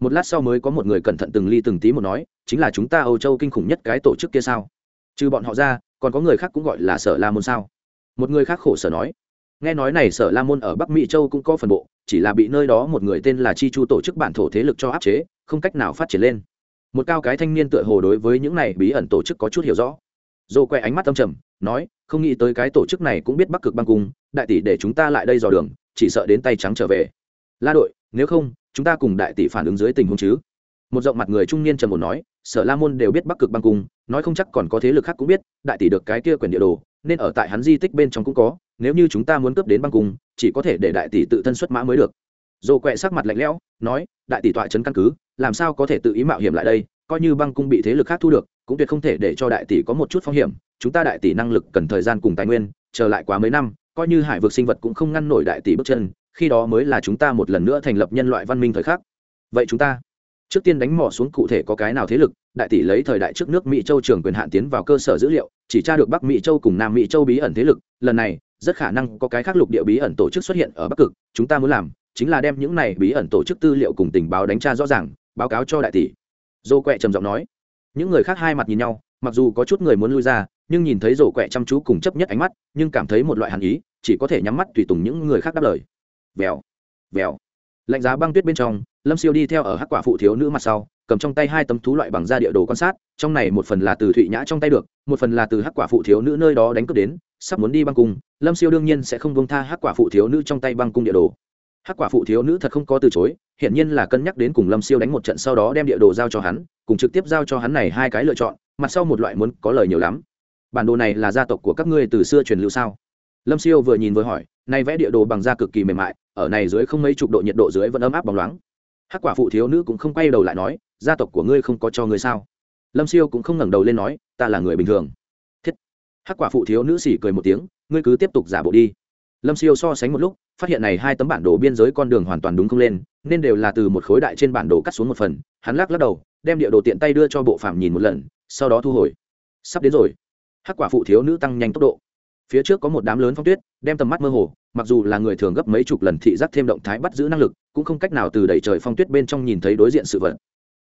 Một lát sau mới có một người cẩn thận từng ly từng tí một nói, chính là chúng ta âu châu kinh khủng nhất cái tổ chức kia sao? Trừ bọn họ ra, còn có người khác cũng gọi là sở la môn sao? Một người khác khổ sở nói nghe nói này sở la môn ở bắc mỹ châu cũng có phần bộ, chỉ là bị nơi đó một người tên là chi chu tổ chức bản thổ thế lực cho áp chế, không cách nào phát triển lên. Một cao cái thanh niên tựa hồ đối với những này bí ẩn tổ chức có chút hiểu rõ. Dồ quẹ ánh mắt âm trầm, nói, không nghĩ tới cái tổ chức này cũng biết bắc cực băng cung, đại tỷ để chúng ta lại đây dò đường, chỉ sợ đến tay trắng trở về. La đội, nếu không, chúng ta cùng đại tỷ phản ứng dưới tình huống chứ? Một giọng mặt người trung niên trầm một nói, sở la môn đều biết bắc cực băng cung, nói không chắc còn có thế lực khác cũng biết, đại tỷ được cái kia quyền địa đồ, nên ở tại hắn di tích bên trong cũng có nếu như chúng ta muốn cướp đến băng cung, chỉ có thể để đại tỷ tự thân xuất mã mới được. Dồ quẹ sắc mặt lạnh lẽo, nói, đại tỷ tọa trấn căn cứ, làm sao có thể tự ý mạo hiểm lại đây, coi như băng cung bị thế lực khác thu được, cũng tuyệt không thể để cho đại tỷ có một chút phong hiểm. Chúng ta đại tỷ năng lực cần thời gian cùng tài nguyên, chờ lại quá mấy năm, coi như hải vực sinh vật cũng không ngăn nổi đại tỷ bước chân, khi đó mới là chúng ta một lần nữa thành lập nhân loại văn minh thời khắc. Vậy chúng ta, trước tiên đánh mỏ xuống cụ thể có cái nào thế lực, đại tỷ lấy thời đại trước nước mỹ châu trường quyền hạn tiến vào cơ sở dữ liệu, chỉ tra được bắc mỹ châu cùng nam mỹ châu bí ẩn thế lực, lần này rất khả năng có cái khác lục địa bí ẩn tổ chức xuất hiện ở bắc cực, chúng ta muốn làm chính là đem những này bí ẩn tổ chức tư liệu cùng tình báo đánh tra rõ ràng, báo cáo cho đại tỷ. Dô quẹ trầm giọng nói. Những người khác hai mặt nhìn nhau, mặc dù có chút người muốn lui ra, nhưng nhìn thấy rổ quẹ chăm chú cùng chấp nhất ánh mắt, nhưng cảm thấy một loại hàn ý, chỉ có thể nhắm mắt tùy tùng những người khác đáp lời. Vèo vèo. Lạnh giá băng tuyết bên trong, lâm siêu đi theo ở hắc quả phụ thiếu nữ mặt sau, cầm trong tay hai tấm thú loại bằng da địa đồ quan sát, trong này một phần là từ thụy nhã trong tay được, một phần là từ hắc quả phụ thiếu nữ nơi đó đánh cướp đến sắp muốn đi băng cung, lâm siêu đương nhiên sẽ không bông tha hắc quả phụ thiếu nữ trong tay băng cung địa đồ. Hắc quả phụ thiếu nữ thật không có từ chối hiện nhiên là cân nhắc đến cùng lâm siêu đánh một trận sau đó đem địa đồ giao cho hắn, cùng trực tiếp giao cho hắn này hai cái lựa chọn, mặt sau một loại muốn có lời nhiều lắm. Bản đồ này là gia tộc của các ngươi từ xưa truyền lưu sao? Lâm siêu vừa nhìn vừa hỏi, nay vẽ địa đồ bằng da cực kỳ mềm mại, ở này dưới không mấy chục độ nhiệt độ dưới vẫn ấm áp bóng loáng. Hắc quả phụ thiếu nữ cũng không quay đầu lại nói, gia tộc của ngươi không có cho ngươi sao? Lâm siêu cũng không ngẩng đầu lên nói, ta là người bình thường hắc quả phụ thiếu nữ xỉ cười một tiếng, ngươi cứ tiếp tục giả bộ đi. Lâm siêu so sánh một lúc, phát hiện này hai tấm bản đồ biên giới con đường hoàn toàn đúng không lên, nên đều là từ một khối đại trên bản đồ cắt xuống một phần, hắn lắc lắc đầu, đem địa đồ tiện tay đưa cho bộ phạm nhìn một lần, sau đó thu hồi. Sắp đến rồi. Hắc quả phụ thiếu nữ tăng nhanh tốc độ. Phía trước có một đám lớn phong tuyết, đem tầm mắt mơ hồ, mặc dù là người thường gấp mấy chục lần thị giác thêm động thái bắt giữ năng lực, cũng không cách nào từ đẩy trời phong tuyết bên trong nhìn thấy đối diện sự vật.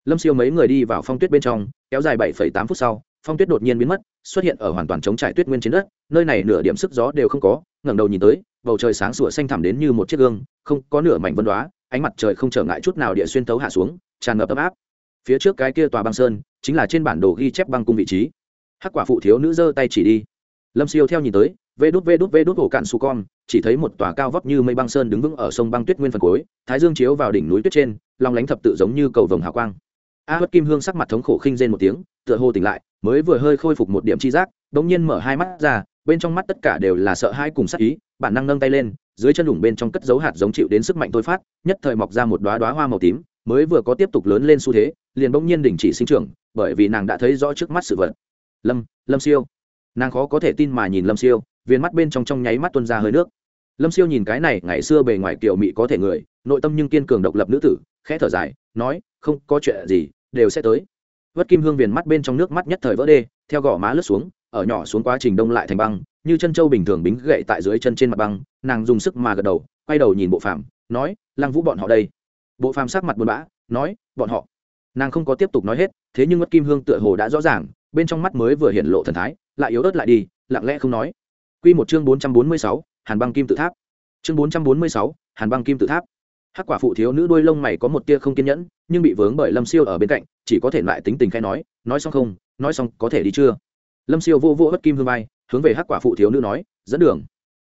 Lâm siêu mấy người đi vào phong tuyết bên trong, kéo dài bảy tám phút sau phong tuyết đột nhiên biến mất, xuất hiện ở hoàn toàn chống trải tuyết nguyên trên đất, nơi này nửa điểm sức gió đều không có, ngẩng đầu nhìn tới, bầu trời sáng sủa xanh thẳm đến như một chiếc gương, không có nửa mảnh vân đoá, ánh mặt trời không trở ngại chút nào địa xuyên tấu hạ xuống, tràn ngập ấm áp. Phía trước cái kia tòa băng sơn, chính là trên bản đồ ghi chép băng cung vị trí. Hắc quả phụ thiếu nữ giơ tay chỉ đi. Lâm siêu theo nhìn tới, vê đút vê đút vê đút ổ cạn su con, chỉ thấy một tòa cao vóc như mây băng sơn đứng vững ở sông băng tuyết nguyên phần cuối, thái dương chiếu vào đỉnh núi tuyết trên lòng lánh thập tự giống như cầu vồng hào quang a huất kim hương sắc mặt thống khổ khinh rên một tiếng, tựa hồ tỉnh lại, mới vừa hơi khôi phục một điểm chi giác bỗng nhiên mở hai mắt ra, bên trong mắt tất cả đều là sợ hãi cùng sắc ý, bản năng nâng tay lên, dưới chân đủng bên trong cất dấu hạt giống chịu đến sức mạnh thôi phát, nhất thời mọc ra một đoá đoá hoa màu tím, mới vừa có tiếp tục lớn lên xu thế, liền bỗng nhiên đình chỉ sinh trưởng, bởi vì nàng đã thấy rõ trước mắt sự vật. Lâm lâm siêu. Nàng khó có thể tin mà nhìn lâm siêu, viên mắt bên trong trong nháy mắt tuân ra hơi nước. Lâm siêu nhìn cái này, ngày xưa bề ngoài kiểu mị có thể người, nội tâm nhưng kiên cường độc lập nữ tử khẽ thở dài nói không có chuyện gì đều sẽ tới. Vất kim hương viền mắt bên trong nước mắt nhất thời vỡ đê theo gò má lướt xuống ở nhỏ xuống quá trình đông lại thành băng như chân trâu bình thường bính gậy tại dưới chân trên mặt băng nàng dùng sức mà gật đầu quay đầu nhìn bộ phàm, nói lăng vũ bọn họ đây. Bộ phàm sắc mặt buồn bã nói bọn họ. Nàng không có tiếp tục nói hết thế nhưng mất kim hương tựa hồ đã rõ ràng bên trong mắt mới vừa hiện lộ thần thái lại yếu ớt lại đi lặng lẽ không nói. Quy một chương bốn trăm bốn mươi sáu hàn băng kim tự tháp. Chương bốn trăm bốn mươi sáu hàn băng kim tự tháp hắc quả phụ thiếu nữ đuôi lông mày có một tia không kiên nhẫn, nhưng bị vướng bởi lâm siêu ở bên cạnh, chỉ có thể lại tính tình khai nói nói xong không, nói xong có thể đi chưa? Lâm siêu vô vô bất kim hương vai, hướng về hắc quả phụ thiếu nữ nói, dẫn đường.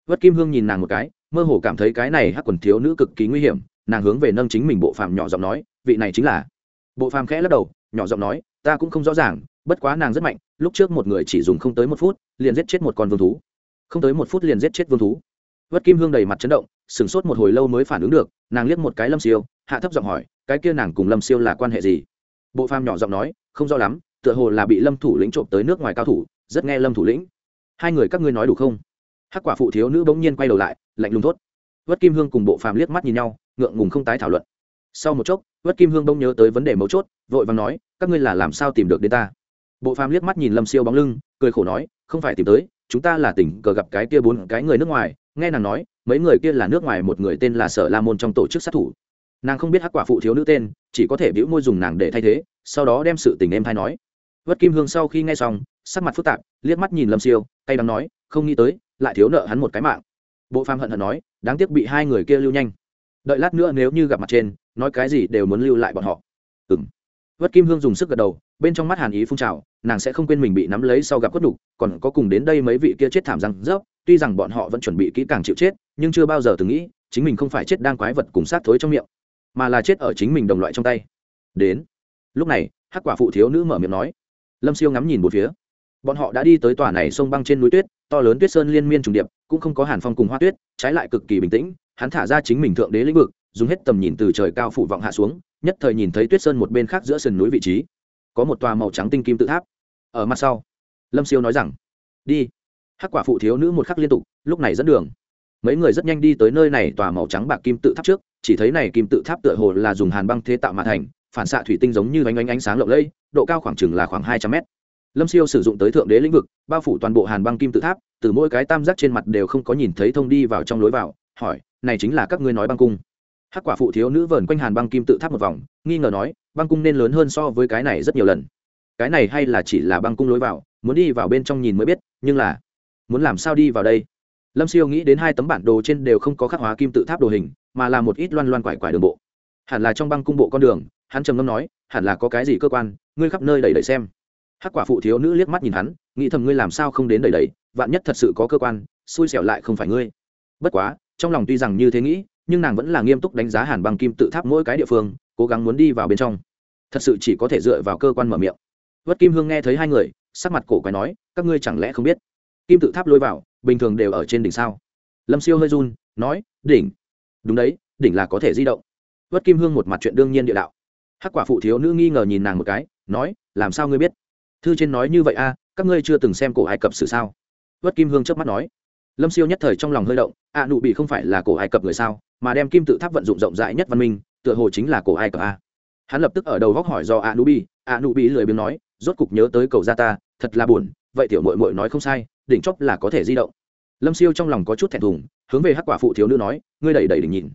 Bất kim hương nhìn nàng một cái, mơ hồ cảm thấy cái này hắc quần thiếu nữ cực kỳ nguy hiểm, nàng hướng về nâng chính mình bộ phàm nhỏ giọng nói, vị này chính là bộ phàm khẽ lắc đầu, nhỏ giọng nói, ta cũng không rõ ràng, bất quá nàng rất mạnh, lúc trước một người chỉ dùng không tới một phút, liền giết chết một con vương thú. Không tới một phút liền giết chết vương thú. Vất kim hương đầy mặt chấn động, sửng sốt một hồi lâu mới phản ứng được nàng liếc một cái lâm siêu, hạ thấp giọng hỏi, cái kia nàng cùng lâm siêu là quan hệ gì? Bộ phàm nhỏ giọng nói, không rõ lắm, tựa hồ là bị lâm thủ lĩnh trộm tới nước ngoài cao thủ, rất nghe lâm thủ lĩnh. Hai người các ngươi nói đủ không? Hắc quả phụ thiếu nữ bỗng nhiên quay đầu lại, lạnh lùng thốt. Vất kim hương cùng bộ phàm liếc mắt nhìn nhau, ngượng ngùng không tái thảo luận. Sau một chốc, vất kim hương bỗng nhớ tới vấn đề mấu chốt, vội vàng nói, các ngươi là làm sao tìm được đến ta? Bộ phàm liếc mắt nhìn lâm siêu bóng lưng, cười khổ nói, không phải tìm tới, chúng ta là tỉnh cờ gặp cái kia bốn cái người nước ngoài, nghe nàng nói mấy người kia là nước ngoài, một người tên là sở la môn trong tổ chức sát thủ. Nàng không biết hắc quả phụ thiếu nữ tên, chỉ có thể biểu môi dùng nàng để thay thế, sau đó đem sự tình em thay nói. Vất kim hương sau khi nghe xong, sắc mặt phức tạp, liếc mắt nhìn lâm siêu tay đắng nói, không nghĩ tới, lại thiếu nợ hắn một cái mạng. Bộ phàm hận hận nói, đáng tiếc bị hai người kia lưu nhanh. Đợi lát nữa nếu như gặp mặt trên, nói cái gì đều muốn lưu lại bọn họ. Ừng vất kim hương dùng sức gật đầu, bên trong mắt hàn ý phun trào nàng sẽ không quên mình bị nắm lấy sau gặp quất đục còn có cùng đến đây mấy vị kia chết thảm răng rớp, tuy rằng bọn họ vẫn chuẩn bị kỹ càng chịu chết, nhưng chưa bao giờ từng nghĩ, chính mình không phải chết đang quái vật cùng sát thối trong miệng, mà là chết ở chính mình đồng loại trong tay. Đến. Lúc này, hắc quả phụ thiếu nữ mở miệng nói. Lâm siêu ngắm nhìn một phía. Bọn họ đã đi tới tòa này sông băng trên núi tuyết, to lớn tuyết sơn liên miên trùng điệp, cũng không có hàn phong cùng hoa tuyết, trái lại cực kỳ bình tĩnh, hắn thả ra chính mình thượng đế lĩnh vực, dùng hết tầm nhìn từ trời cao phủ vọng hạ xuống, nhất thời nhìn thấy tuyết sơn một bên khác giữa sườn núi vị trí có một tòa màu trắng tinh kim tự tháp. Ở mặt sau, lâm siêu nói rằng, đi. Hắc quả phụ thiếu nữ một khắc liên tục, lúc này dẫn đường. Mấy người rất nhanh đi tới nơi này tòa màu trắng bạc kim tự tháp trước, chỉ thấy này kim tự tháp tựa hồ là dùng hàn băng thế tạo mà thành, phản xạ thủy tinh giống như ánh ánh ánh sáng lộng lẫy, độ cao khoảng chừng là khoảng hai trăm mét. Lâm siêu sử dụng tới thượng đế lĩnh vực, bao phủ toàn bộ hàn băng kim tự tháp, từ mỗi cái tam giác trên mặt đều không có nhìn thấy thông đi vào trong lối vào, hỏi, này chính là các ngươi nói băng cung? Hắc quả phụ thiếu nữ vờn quanh hàn băng kim tự tháp một vòng, nghi ngờ nói, băng cung nên lớn hơn so với cái này rất nhiều lần. Cái này hay là chỉ là băng cung lối vào, muốn đi vào bên trong nhìn mới biết, nhưng là muốn làm sao đi vào đây? Lâm siêu nghĩ đến hai tấm bản đồ trên đều không có khắc hóa kim tự tháp đồ hình, mà là một ít loan loan quải quải đường bộ. Hẳn là trong băng cung bộ con đường, hắn trầm ngâm nói, hẳn là có cái gì cơ quan, ngươi khắp nơi đầy đầy xem. Hắc quả phụ thiếu nữ liếc mắt nhìn hắn, nghĩ thầm ngươi làm sao không đến đầy đầy vạn nhất thật sự có cơ quan, xui xẻo lại không phải ngươi. Bất quá, trong lòng tuy rằng như thế nghĩ nhưng nàng vẫn là nghiêm túc đánh giá hàn băng kim tự tháp mỗi cái địa phương, cố gắng muốn đi vào bên trong. Thật sự chỉ có thể dựa vào cơ quan mở miệng. Vất kim hương nghe thấy hai người, sắc mặt cổ quái nói, các ngươi chẳng lẽ không biết? Kim tự tháp lôi vào, bình thường đều ở trên đỉnh sao? Lâm siêu hơi run, nói, đỉnh. Đúng đấy, đỉnh là có thể di động. Vất kim hương một mặt chuyện đương nhiên địa đạo. Hắc quả phụ thiếu nữ nghi ngờ nhìn nàng một cái, nói, làm sao ngươi biết? Thư trên nói như vậy a các ngươi chưa từng xem cổ ai cập xử sao? Vất kim hương trước mắt nói. Lâm siêu nhất thời trong lòng hơi động, ạ nụ bị không phải là cổ ai cập người sao? Mà đem kim tự tháp vận dụng rộng rãi nhất văn minh, tựa hồ chính là cổ ai cập a. Hắn lập tức ở đầu góc hỏi do a nubi a nubi lười biếng nói, rốt cục nhớ tới cầu gia ta, thật là buồn, vậy tiểu mội mội nói không sai, đỉnh chóp là có thể di động. Lâm siêu trong lòng có chút thẹn thùng, hướng về hắc quả phụ thiếu nữ nói, ngươi đẩy đẩy đỉnh nhìn.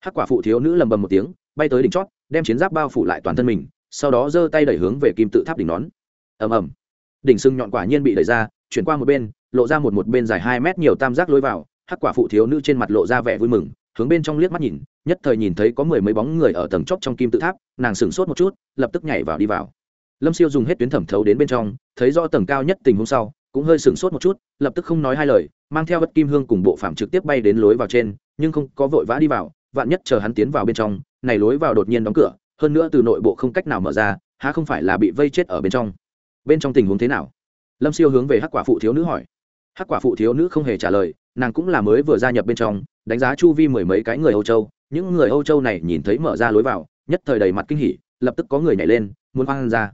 Hắc quả phụ thiếu nữ lầm bầm một tiếng, bay tới đỉnh chót đem chiến giáp bao phủ lại toàn thân mình, sau đó giơ tay đẩy hướng về kim tự tháp đỉnh nón. Ầm ầm. Đỉnh sưng nhọn quả nhiên bị đẩy ra, chuyển qua một bên, lộ ra một một bên dài hai mét nhiều tam giác lối vào, hắc quả phụ thiếu nữ trên mặt lộ ra vẻ vui mừng hướng bên trong liếc mắt nhìn, nhất thời nhìn thấy có mười mấy bóng người ở tầng chóp trong kim tự tháp, nàng sửng sốt một chút, lập tức nhảy vào đi vào. Lâm siêu dùng hết tuyến thẩm thấu đến bên trong, thấy rõ tầng cao nhất tình huống sau, cũng hơi sửng sốt một chút, lập tức không nói hai lời, mang theo bất kim hương cùng bộ phạm trực tiếp bay đến lối vào trên, nhưng không có vội vã đi vào, vạn nhất chờ hắn tiến vào bên trong, này lối vào đột nhiên đóng cửa, hơn nữa từ nội bộ không cách nào mở ra, há không phải là bị vây chết ở bên trong. Bên trong tình huống thế nào? Lâm siêu hướng về hắc quả phụ thiếu nữ hỏi. Hắc quả phụ thiếu nữ không hề trả lời, nàng cũng là mới vừa gia nhập bên trong đánh giá chu vi mười mấy cái người âu châu, những người âu châu này nhìn thấy mở ra lối vào, nhất thời đầy mặt kinh hỉ, lập tức có người nhảy lên, muốn hoang ra.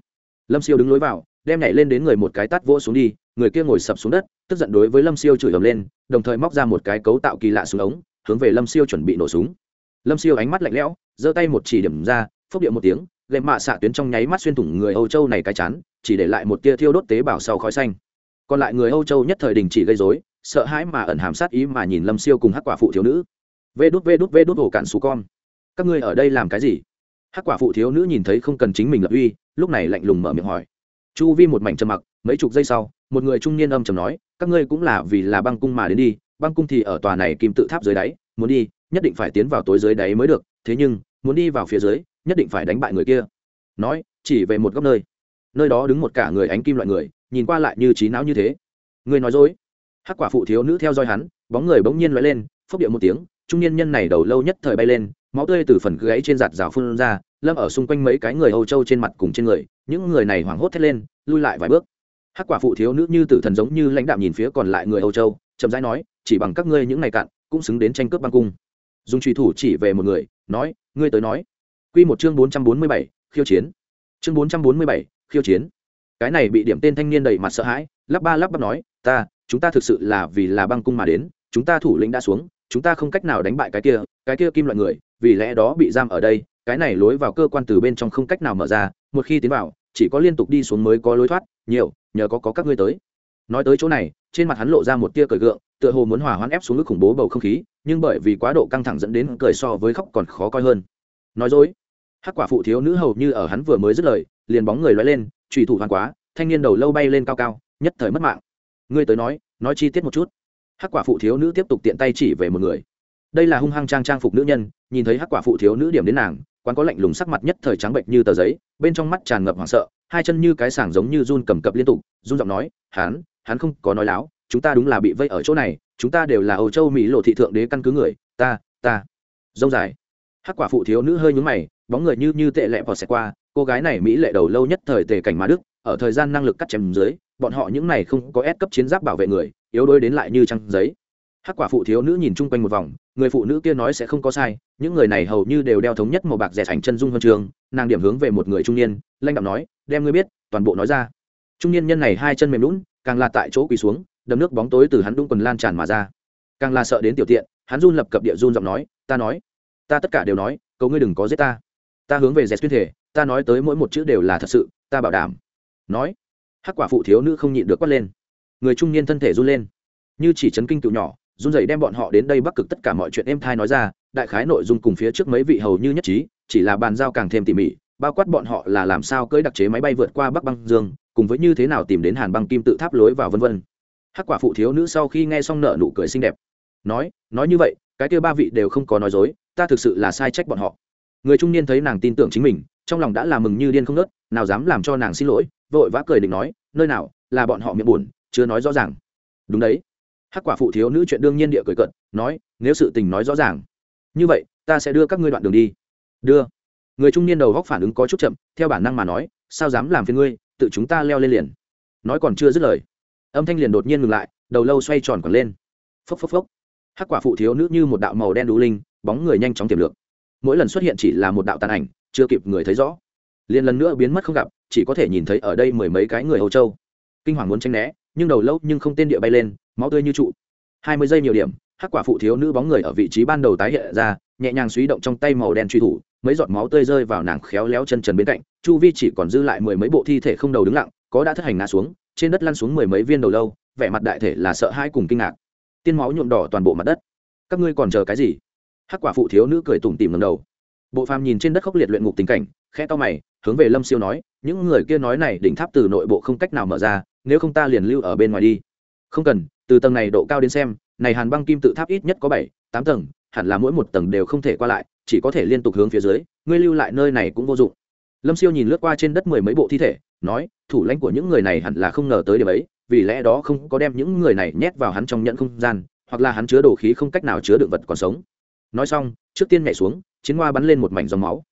Lâm siêu đứng lối vào, đem nhảy lên đến người một cái tát vỗ xuống đi, người kia ngồi sập xuống đất, tức giận đối với lâm siêu chửi ầm lên, đồng thời móc ra một cái cấu tạo kỳ lạ xuống ống, hướng về lâm siêu chuẩn bị nổ súng. Lâm siêu ánh mắt lạnh lẽo, giơ tay một chỉ điểm ra, phốc điệu một tiếng gệm mạ xạ tuyến trong nháy mắt xuyên thủng người âu châu này cái chán, chỉ để lại một tia thiêu đốt tế bào sau khói xanh còn lại người âu châu nhất thời đình chỉ gây dối sợ hãi mà ẩn hàm sát ý mà nhìn lâm siêu cùng hắc quả phụ thiếu nữ. Vê đút vê đút vê đút ổ cạn xú con. Các ngươi ở đây làm cái gì? Hắc quả phụ thiếu nữ nhìn thấy không cần chính mình lập uy, lúc này lạnh lùng mở miệng hỏi. Chu vi một mảnh trầm mặc, mấy chục giây sau, một người trung niên âm trầm nói, các ngươi cũng là vì là băng cung mà đến đi, băng cung thì ở tòa này kim tự tháp dưới đáy, muốn đi, nhất định phải tiến vào tối dưới đáy mới được, thế nhưng, muốn đi vào phía dưới, nhất định phải đánh bại người kia. Nói, chỉ về một góc nơi. Nơi đó đứng một cả người ánh kim loại người nhìn qua lại như trí não như thế. Người nói dối. Hắc quả phụ thiếu nữ theo dõi hắn, bóng người bỗng nhiên loại lên, phốc điệu một tiếng, trung niên nhân này đầu lâu nhất thời bay lên, máu tươi từ phần gãy trên giạt rào phun ra, lâm ở xung quanh mấy cái người âu châu trên mặt cùng trên người, những người này hoảng hốt thét lên, lui lại vài bước. Hắc quả phụ thiếu nữ như tử thần giống như lãnh đạo nhìn phía còn lại người âu châu, chậm rãi nói, chỉ bằng các ngươi những ngày cạn, cũng xứng đến tranh cướp băng cung. Dùng truy thủ chỉ về một người, nói, ngươi tới nói. Quy một chương bốn trăm bốn mươi bảy, khiêu chiến. Chương bốn trăm bốn mươi bảy, khiêu chiến cái này bị điểm tên thanh niên đầy mặt sợ hãi, lắp ba lắp bắp nói, ta, chúng ta thực sự là vì là băng cung mà đến, chúng ta thủ lĩnh đã xuống, chúng ta không cách nào đánh bại cái kia cái kia kim loại người, vì lẽ đó bị giam ở đây, cái này lối vào cơ quan từ bên trong không cách nào mở ra, một khi tiến vào, chỉ có liên tục đi xuống mới có lối thoát, nhiều, nhờ có có các ngươi tới. Nói tới chỗ này, trên mặt hắn lộ ra một tia cởi gượng, tựa hồ muốn hòa hoãn ép xuống nước khủng bố bầu không khí, nhưng bởi vì quá độ căng thẳng dẫn đến cười so với khóc còn khó coi hơn. Nói dối. Hắc quả phụ thiếu nữ hầu như ở hắn vừa mới dứt lời, liền bóng người loay lên trùy thủ hoàn quá, thanh niên đầu lâu bay lên cao cao, nhất thời mất mạng. Ngươi tới nói nói chi tiết một chút. Hắc quả phụ thiếu nữ tiếp tục tiện tay chỉ về một người. Đây là hung hăng trang trang phục nữ nhân, nhìn thấy hắc quả phụ thiếu nữ điểm đến nàng, quán có lạnh lùng sắc mặt nhất thời trắng bệnh như tờ giấy, bên trong mắt tràn ngập hoảng sợ, hai chân như cái sảng giống như run cầm cập liên tục, run giọng nói hắn hắn không có nói láo, chúng ta đúng là bị vây ở chỗ này, chúng ta đều là âu châu mỹ lộ thị thượng đế căn cứ người, ta ta. Dông dài. Hắc quả phụ thiếu nữ hơi nhúng mày, bóng người như như tệ lẹ vào xe qua cô gái này mỹ lệ đầu lâu nhất thời tề cảnh mà đức, ở thời gian năng lực cắt chém dưới, bọn họ những này không có ép cấp chiến giáp bảo vệ người, yếu đuối đến lại như trăng giấy. Hắc quả phụ thiếu nữ nhìn chung quanh một vòng, người phụ nữ kia nói sẽ không có sai, những người này hầu như đều đeo thống nhất màu bạc rẻ sành chân dung huân trường, nàng điểm hướng về một người trung niên lanh đạo nói, đem ngươi biết, toàn bộ nói ra. Trung niên nhân này hai chân mềm lún càng là tại chỗ quỳ xuống, đầm nước bóng tối từ hắn đung quần lan tràn mà ra. Càng là sợ đến tiểu tiện, hắn run lập cập địa run giọng nói, ta nói, ta tất cả đều nói, cầu ngươi đừng có giết ta. Ta hướng về dẹt tuyên thể ta nói tới mỗi một chữ đều là thật sự, ta bảo đảm. Nói, hắc quả phụ thiếu nữ không nhịn được quát lên. Người trung niên thân thể run lên, như chỉ chấn kinh cựu nhỏ, run dậy đem bọn họ đến đây bắc cực tất cả mọi chuyện êm thai nói ra, đại khái nội dung cùng phía trước mấy vị hầu như nhất trí, chỉ là bàn giao càng thêm tỉ mỉ, bao quát bọn họ là làm sao cưỡi đặc chế máy bay vượt qua bắc băng dương, cùng với như thế nào tìm đến hàn băng kim tự tháp lối vào vân vân. Hắc quả phụ thiếu nữ sau khi nghe xong nợ nụ cười xinh đẹp, nói nói như vậy, cái kia ba vị đều không có nói dối, ta thực sự là sai trách bọn họ. Người trung niên thấy nàng tin tưởng chính mình trong lòng đã là mừng như điên không nớt nào dám làm cho nàng xin lỗi, vội vã cười định nói, nơi nào, là bọn họ miệng buồn, chưa nói rõ ràng. Đúng đấy. Hắc quả phụ thiếu nữ chuyện đương nhiên địa cười cận nói, nếu sự tình nói rõ ràng, như vậy, ta sẽ đưa các ngươi đoạn đường đi. Đưa? Người trung niên đầu góc phản ứng có chút chậm, theo bản năng mà nói, sao dám làm phiền ngươi, tự chúng ta leo lên liền. Nói còn chưa dứt lời, âm thanh liền đột nhiên ngừng lại, đầu lâu xoay tròn còn lên. Phốc phốc phốc. Hắc quả phụ thiếu nữ như một đạo màu đen đu linh, bóng người nhanh chóng tiềm lượng mỗi lần xuất hiện chỉ là một đạo tàn ảnh, chưa kịp người thấy rõ. Liền lần nữa biến mất không gặp, chỉ có thể nhìn thấy ở đây mười mấy cái người âu châu. Kinh hoàng muốn tranh né, nhưng đầu lâu nhưng không tên địa bay lên, máu tươi như trụ. Hai mươi giây nhiều điểm, hắc quả phụ thiếu nữ bóng người ở vị trí ban đầu tái hiện ra, nhẹ nhàng suy động trong tay màu đen truy thủ, mấy giọt máu tươi rơi vào nàng khéo léo chân trần bên cạnh, chu vi chỉ còn dư lại mười mấy bộ thi thể không đầu đứng lặng, có đã thất hành ngã xuống, trên đất lăn xuống mười mấy viên đầu lâu, vẻ mặt đại thể là sợ hãi cùng kinh ngạc. Tiên máu nhuộm đỏ toàn bộ mặt đất. Các ngươi còn chờ cái gì? Hắc quả phụ thiếu nữ cười tủm tỉm lần đầu. Bộ phàm nhìn trên đất khốc liệt luyện ngục tình cảnh, khẽ to mày, hướng về lâm siêu nói, những người kia nói này đỉnh tháp từ nội bộ không cách nào mở ra, nếu không ta liền lưu ở bên ngoài đi. Không cần, từ tầng này độ cao đến xem, này hàn băng kim tự tháp ít nhất có bảy, tám tầng, hẳn là mỗi một tầng đều không thể qua lại, chỉ có thể liên tục hướng phía dưới, ngươi lưu lại nơi này cũng vô dụng. Lâm siêu nhìn lướt qua trên đất mười mấy bộ thi thể, nói, thủ lãnh của những người này hẳn là không ngờ tới điểm ấy, vì lẽ đó không có đem những người này nhét vào hắn trong nhận không gian, hoặc là hắn chứa đồ khí không cách nào chứa đựng vật còn sống nói xong, trước tiên nhảy xuống, chiến hoa bắn lên một mảnh dòng máu.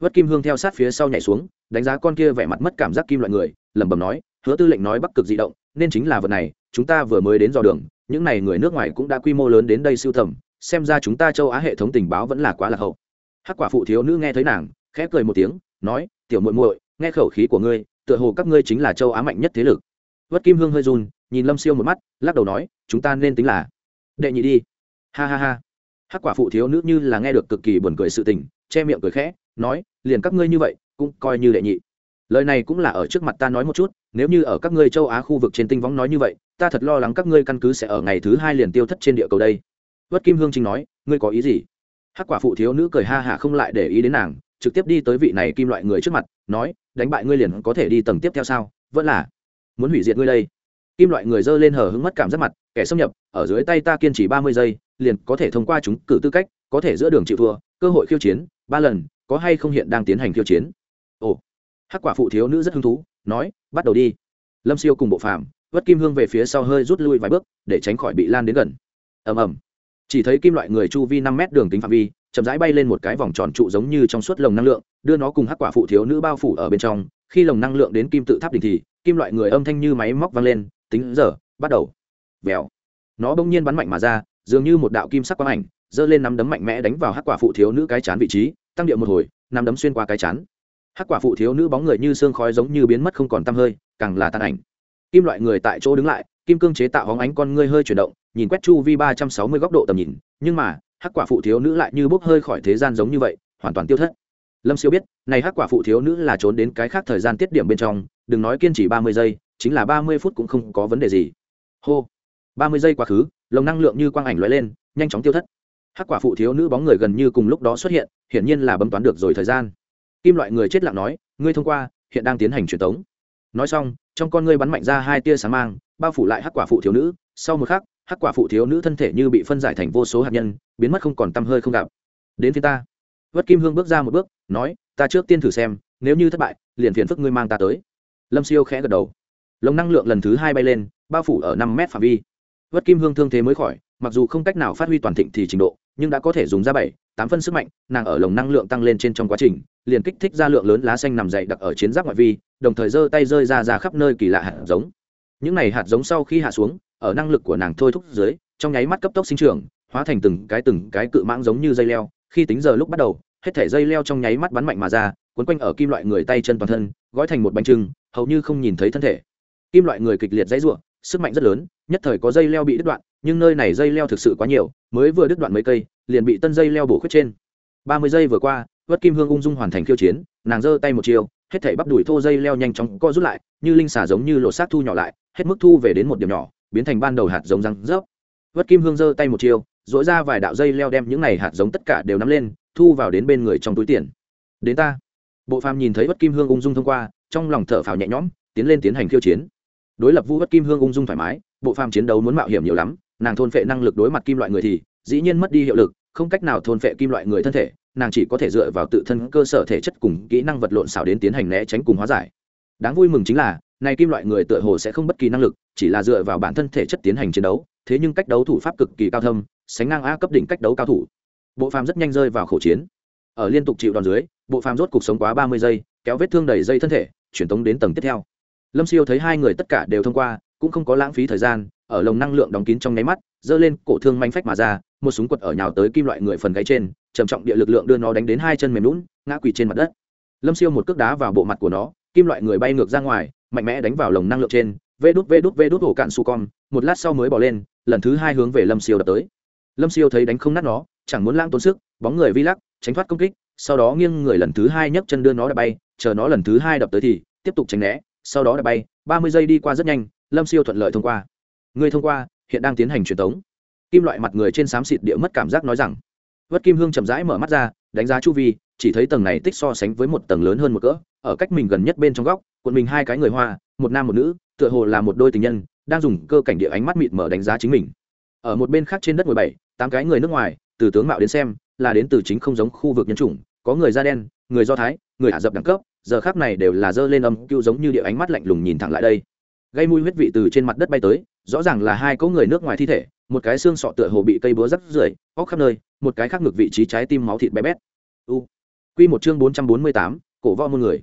Vất kim hương theo sát phía sau nhảy xuống, đánh giá con kia vẻ mặt mất cảm giác kim loại người, lẩm bẩm nói, hứa tư lệnh nói bắc cực di động, nên chính là vật này, chúng ta vừa mới đến dò đường, những n à y người nước ngoài cũng đã quy mô lớn đến đây siêu thầm xem ra chúng ta châu á hệ thống tình báo vẫn là quá lạc hậu. Hắc quả phụ thiếu nữ nghe thấy nàng, khẽ cười một tiếng, nói, tiểu muội muội, nghe khẩu khí của ngươi, tựa hồ các ngươi chính là châu á mạnh nhất thế lực. Vất kim hương hơi run, nhìn lâm siêu một mắt, lắc đầu nói, chúng ta nên tính là đệ nhị đi. Ha ha ha hắc quả phụ thiếu nữ như là nghe được cực kỳ buồn cười sự tình, che miệng cười khẽ, nói, liền các ngươi như vậy, cũng coi như đệ nhị. Lời này cũng là ở trước mặt ta nói một chút, nếu như ở các ngươi châu á khu vực trên tinh võng nói như vậy, ta thật lo lắng các ngươi căn cứ sẽ ở ngày thứ hai liền tiêu thất trên địa cầu đây. Vất kim hương trinh nói, ngươi có ý gì? Hắc quả phụ thiếu nữ cười ha hả không lại để ý đến nàng, trực tiếp đi tới vị này kim loại người trước mặt, nói, đánh bại ngươi liền có thể đi tầng tiếp theo sao? Vẫn là muốn hủy diệt ngươi đây. Kim loại người dơ lên hờ hứng mất cảm giác mặt, kẻ xâm nhập, ở dưới tay ta kiên trì ba mươi giây liền có thể thông qua chúng cử tư cách có thể giữa đường chịu thua cơ hội khiêu chiến ba lần có hay không hiện đang tiến hành khiêu chiến. Ồ hắc quả phụ thiếu nữ rất hứng thú nói bắt đầu đi. Lâm siêu cùng bộ phàm, vất kim hương về phía sau hơi rút lui vài bước để tránh khỏi bị lan đến gần. Ầm ầm. Chỉ thấy kim loại người chu vi năm mét đường tính phạm vi chậm rãi bay lên một cái vòng tròn trụ giống như trong suốt lồng năng lượng đưa nó cùng hắc quả phụ thiếu nữ bao phủ ở bên trong. Khi lồng năng lượng đến kim tự tháp đỉnh thì kim loại người âm thanh như máy móc vang lên tính giờ bắt đầu. Vèo. Nó bỗng nhiên bắn mạnh mà ra dường như một đạo kim sắc quang ảnh giơ lên nắm đấm mạnh mẽ đánh vào hắc quả phụ thiếu nữ cái chán vị trí, tăng điệu một hồi, nắm đấm xuyên qua cái chán. Hắc quả phụ thiếu nữ bóng người như xương khói giống như biến mất không còn tăm hơi, càng là tan ảnh. Kim loại người tại chỗ đứng lại, kim cương chế tạo hóng ánh con ngươi hơi chuyển động, nhìn quét chu vi ba trăm sáu mươi góc độ tầm nhìn, nhưng mà, hắc quả phụ thiếu nữ lại như bốc hơi khỏi thế gian giống như vậy, hoàn toàn tiêu thất. Lâm siêu biết, này hắc quả phụ thiếu nữ là trốn đến cái khác thời gian tiết điểm bên trong, đừng nói kiên trì ba mươi giây, chính là ba mươi phút cũng không có vấn đề gì. Hô, ba mươi giây quá khứ lồng năng lượng như quang ảnh lóe lên, nhanh chóng tiêu thất. Hắc quả phụ thiếu nữ bóng người gần như cùng lúc đó xuất hiện, hiển nhiên là bấm toán được rồi thời gian. Kim loại người chết lặng nói, ngươi thông qua, hiện đang tiến hành truyền tống. Nói xong, trong con ngươi bắn mạnh ra hai tia sáng mang, bao phủ lại hắc quả phụ thiếu nữ. Sau một khắc, hắc quả phụ thiếu nữ thân thể như bị phân giải thành vô số hạt nhân, biến mất không còn t hơi không gặp. Đến phía ta. Vất kim hương bước ra một bước, nói, ta trước tiên thử xem, nếu như thất bại, liền phiền phức ngươi mang ta tới. Lâm siêu khẽ gật đầu. Lồng năng lượng lần thứ hai bay lên, bao phủ ở năm mét phạm vi vất kim hương thương thế mới khỏi, mặc dù không cách nào phát huy toàn thịnh thì trình độ, nhưng đã có thể dùng ra bảy, tám phân sức mạnh, nàng ở lồng năng lượng tăng lên trên trong quá trình, liền kích thích ra lượng lớn lá xanh nằm dậy đặc ở chiến giáp ngoại vi, đồng thời giơ tay rơi ra ra khắp nơi kỳ lạ hạt giống. Những này hạt giống sau khi hạ xuống, ở năng lực của nàng thôi thúc dưới, trong nháy mắt cấp tốc sinh trưởng, hóa thành từng cái từng cái cự mãng giống như dây leo. Khi tính giờ lúc bắt đầu, hết thể dây leo trong nháy mắt bắn mạnh mà ra quấn quanh ở kim loại người tay chân toàn thân, gói thành một bánh trưng, hầu như không nhìn thấy thân thể. Kim loại người kịch liệt dãy ruộng sức mạnh rất lớn, nhất thời có dây leo bị đứt đoạn, nhưng nơi này dây leo thực sự quá nhiều, mới vừa đứt đoạn mấy cây, liền bị tân dây leo bổ khuyết trên. Ba mươi giây vừa qua, vất kim hương ung dung hoàn thành khiêu chiến, nàng giơ tay một chiều, hết thảy bắp đùi thô dây leo nhanh chóng co rút lại, như linh xả giống như lột xác thu nhỏ lại, hết mức thu về đến một điểm nhỏ, biến thành ban đầu hạt giống răng rớp. Vất kim hương giơ tay một chiều dỗi ra vài đạo dây leo đem những này hạt giống tất cả đều nắm lên, thu vào đến bên người trong túi tiền. Đến ta. Bộ phàm nhìn thấy vất kim hương ung dung thông qua, trong lòng thở phào nhẹ nhõm, tiến lên tiến hành khiêu chiến đối lập vũ bất kim hương ung dung thoải mái, bộ phàm chiến đấu muốn mạo hiểm nhiều lắm, nàng thôn phệ năng lực đối mặt kim loại người thì dĩ nhiên mất đi hiệu lực, không cách nào thôn phệ kim loại người thân thể, nàng chỉ có thể dựa vào tự thân cơ sở thể chất cùng kỹ năng vật lộn xảo đến tiến hành né tránh cùng hóa giải. Đáng vui mừng chính là này kim loại người tựa hồ sẽ không bất kỳ năng lực, chỉ là dựa vào bản thân thể chất tiến hành chiến đấu, thế nhưng cách đấu thủ pháp cực kỳ cao thâm, sánh ngang a cấp đỉnh cách đấu cao thủ. Bộ phàm rất nhanh rơi vào khẩu chiến. Ở liên tục chịu đòn dưới, bộ phàm rốt cuộc sống quá ba mươi giây, kéo vết thương đầy dây thân thể, chuyển tống đến tầng tiếp theo lâm siêu thấy hai người tất cả đều thông qua, cũng không có lãng phí thời gian, ở lồng năng lượng đóng kín trong nháy mắt, giơ lên cổ thương manh phách mà ra, một súng quật ở nhào tới kim loại người phần gáy trên, trầm trọng địa lực lượng đưa nó đánh đến hai chân mềm lún, ngã quỳ trên mặt đất. Lâm siêu một cước đá vào bộ mặt của nó, kim loại người bay ngược ra ngoài, mạnh mẽ đánh vào lồng năng lượng trên, vê đút vê đút vê đút hổ cạn su con, một lát sau mới bỏ lên, lần thứ hai hướng về lâm siêu đập tới. Lâm siêu thấy đánh không nát nó, chẳng muốn lãng tốn sức, bóng người vi lắc, tránh thoát công kích, sau đó nghiêng người lần thứ hai nhấc chân đưa nó đập bay, chờ nó lần thứ hai đập tới thì tiếp tục tránh né sau đó đã bay, ba mươi giây đi qua rất nhanh, lâm siêu thuận lợi thông qua. Người thông qua, hiện đang tiến hành truyền tống. Kim loại mặt người trên xám xịt địa mất cảm giác nói rằng, vất kim hương chậm rãi mở mắt ra, đánh giá chu vi, chỉ thấy tầng này tích so sánh với một tầng lớn hơn một cỡ, ở cách mình gần nhất bên trong góc quận mình hai cái người hoa, một nam một nữ, tựa hồ là một đôi tình nhân, đang dùng cơ cảnh địa ánh mắt mịt mở đánh giá chính mình. Ở một bên khác trên đất mười bảy, tám cái người nước ngoài, từ tướng mạo đến xem, là đến từ chính không giống khu vực nhân chủng, có người da đen, người do thái, người ả rập đẳng cấp giờ khác này đều là dơ lên âm cưu giống như địa ánh mắt lạnh lùng nhìn thẳng lại đây. Gây mùi huyết vị từ trên mặt đất bay tới, rõ ràng là hai cỗ người nước ngoài thi thể, một cái xương sọ tựa hồ bị cây búa rắc rưởi, óc khắp nơi, một cái khác ngược vị trí trái tim máu thịt bé bét. U. Quy một chương bốn trăm bốn mươi tám, cổ võ môn người.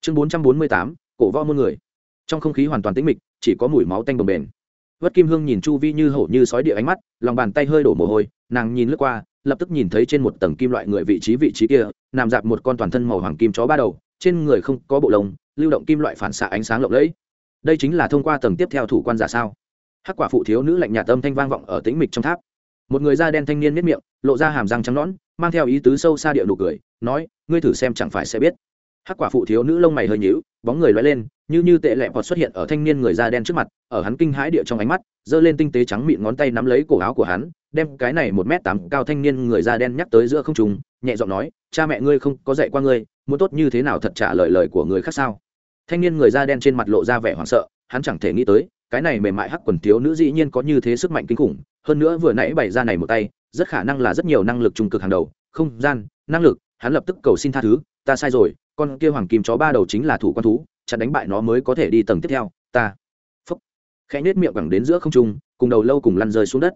Chương bốn trăm bốn mươi tám, cổ võ môn người. Trong không khí hoàn toàn tĩnh mịch, chỉ có mùi máu tanh bồng bền vất kim hương nhìn chu vi như hổ như sói địa ánh mắt, lòng bàn tay hơi đổ mồ hôi, nàng nhìn lướt qua, lập tức nhìn thấy trên một tầng kim loại người vị trí vị trí kia, nằm dạp một con toàn thân màu hoàng kim chó ba đầu trên người không có bộ lông, lưu động kim loại phản xạ ánh sáng lộng lẫy. Đây chính là thông qua tầng tiếp theo thủ quan giả sao? Hắc quả phụ thiếu nữ lạnh nhạt âm thanh vang vọng ở tĩnh mịch trong tháp. Một người da đen thanh niên miết miệng, lộ ra hàm răng trắng nõn, mang theo ý tứ sâu xa địa nụ cười, nói, ngươi thử xem chẳng phải sẽ biết. Hắc quả phụ thiếu nữ lông mày hơi nhíu, bóng người loay lên, như như tệ lẹ vọt xuất hiện ở thanh niên người da đen trước mặt, ở hắn kinh hãi địa trong ánh mắt, giơ lên tinh tế trắng mịn ngón tay nắm lấy cổ áo của hắn, đem cái này một m tám cao thanh niên người da đen nhắc tới giữa không trùng nhẹ giọng nói, cha mẹ ngươi không có dạy qua ngươi muốn tốt như thế nào thật trả lời lời của người khác sao? Thanh niên người da đen trên mặt lộ ra vẻ hoảng sợ, hắn chẳng thể nghĩ tới, cái này mềm mại hắc quần thiếu nữ dĩ nhiên có như thế sức mạnh kinh khủng, hơn nữa vừa nãy bày ra này một tay, rất khả năng là rất nhiều năng lực trung cực hàng đầu. Không, gian, năng lực, hắn lập tức cầu xin tha thứ, ta sai rồi, con kia hoàng kim chó ba đầu chính là thủ quan thú, chặt đánh bại nó mới có thể đi tầng tiếp theo, ta. Phúc. Khẽ nết miệng bằng đến giữa không trung, cùng đầu lâu cùng lăn rơi xuống đất.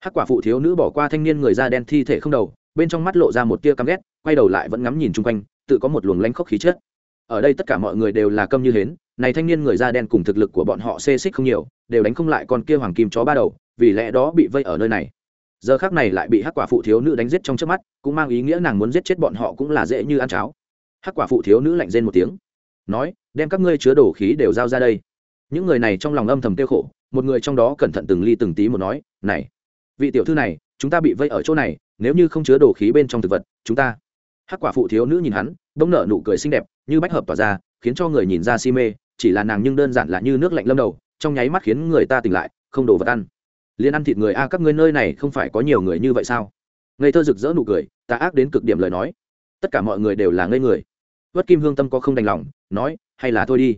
Hắc quả phụ thiếu nữ bỏ qua thanh niên người da đen thi thể không đầu, bên trong mắt lộ ra một tia căm ghét, quay đầu lại vẫn ngắm nhìn chung quanh tự có một luồng lanh khốc khí chất. Ở đây tất cả mọi người đều là câm như hến, này thanh niên người da đen cùng thực lực của bọn họ xê xích không nhiều, đều đánh không lại con kia hoàng kim chó ba đầu, vì lẽ đó bị vây ở nơi này. Giờ khác này lại bị hắc quả phụ thiếu nữ đánh giết trong trước mắt, cũng mang ý nghĩa nàng muốn giết chết bọn họ cũng là dễ như ăn cháo. Hắc quả phụ thiếu nữ lạnh rên một tiếng, nói, đem các ngươi chứa đồ khí đều giao ra đây. Những người này trong lòng âm thầm tiêu khổ, một người trong đó cẩn thận từng ly từng tí một nói, này, vị tiểu thư này, chúng ta bị vây ở chỗ này, nếu như không chứa đồ khí bên trong thực vật, chúng ta hắc quả phụ thiếu nữ nhìn hắn, bỗng nở nụ cười xinh đẹp, như bách hợp tỏa ra, khiến cho người nhìn ra si mê, chỉ là nàng nhưng đơn giản là như nước lạnh lâm đầu, trong nháy mắt khiến người ta tỉnh lại, không đồ vật ăn. Liền ăn thịt người a, các ngươi nơi này không phải có nhiều người như vậy sao? Ngây thơ rực rỡ nụ cười ta ác đến cực điểm lời nói. Tất cả mọi người đều là ngây người. Vất kim hương tâm có không đành lòng, nói, hay là thôi đi.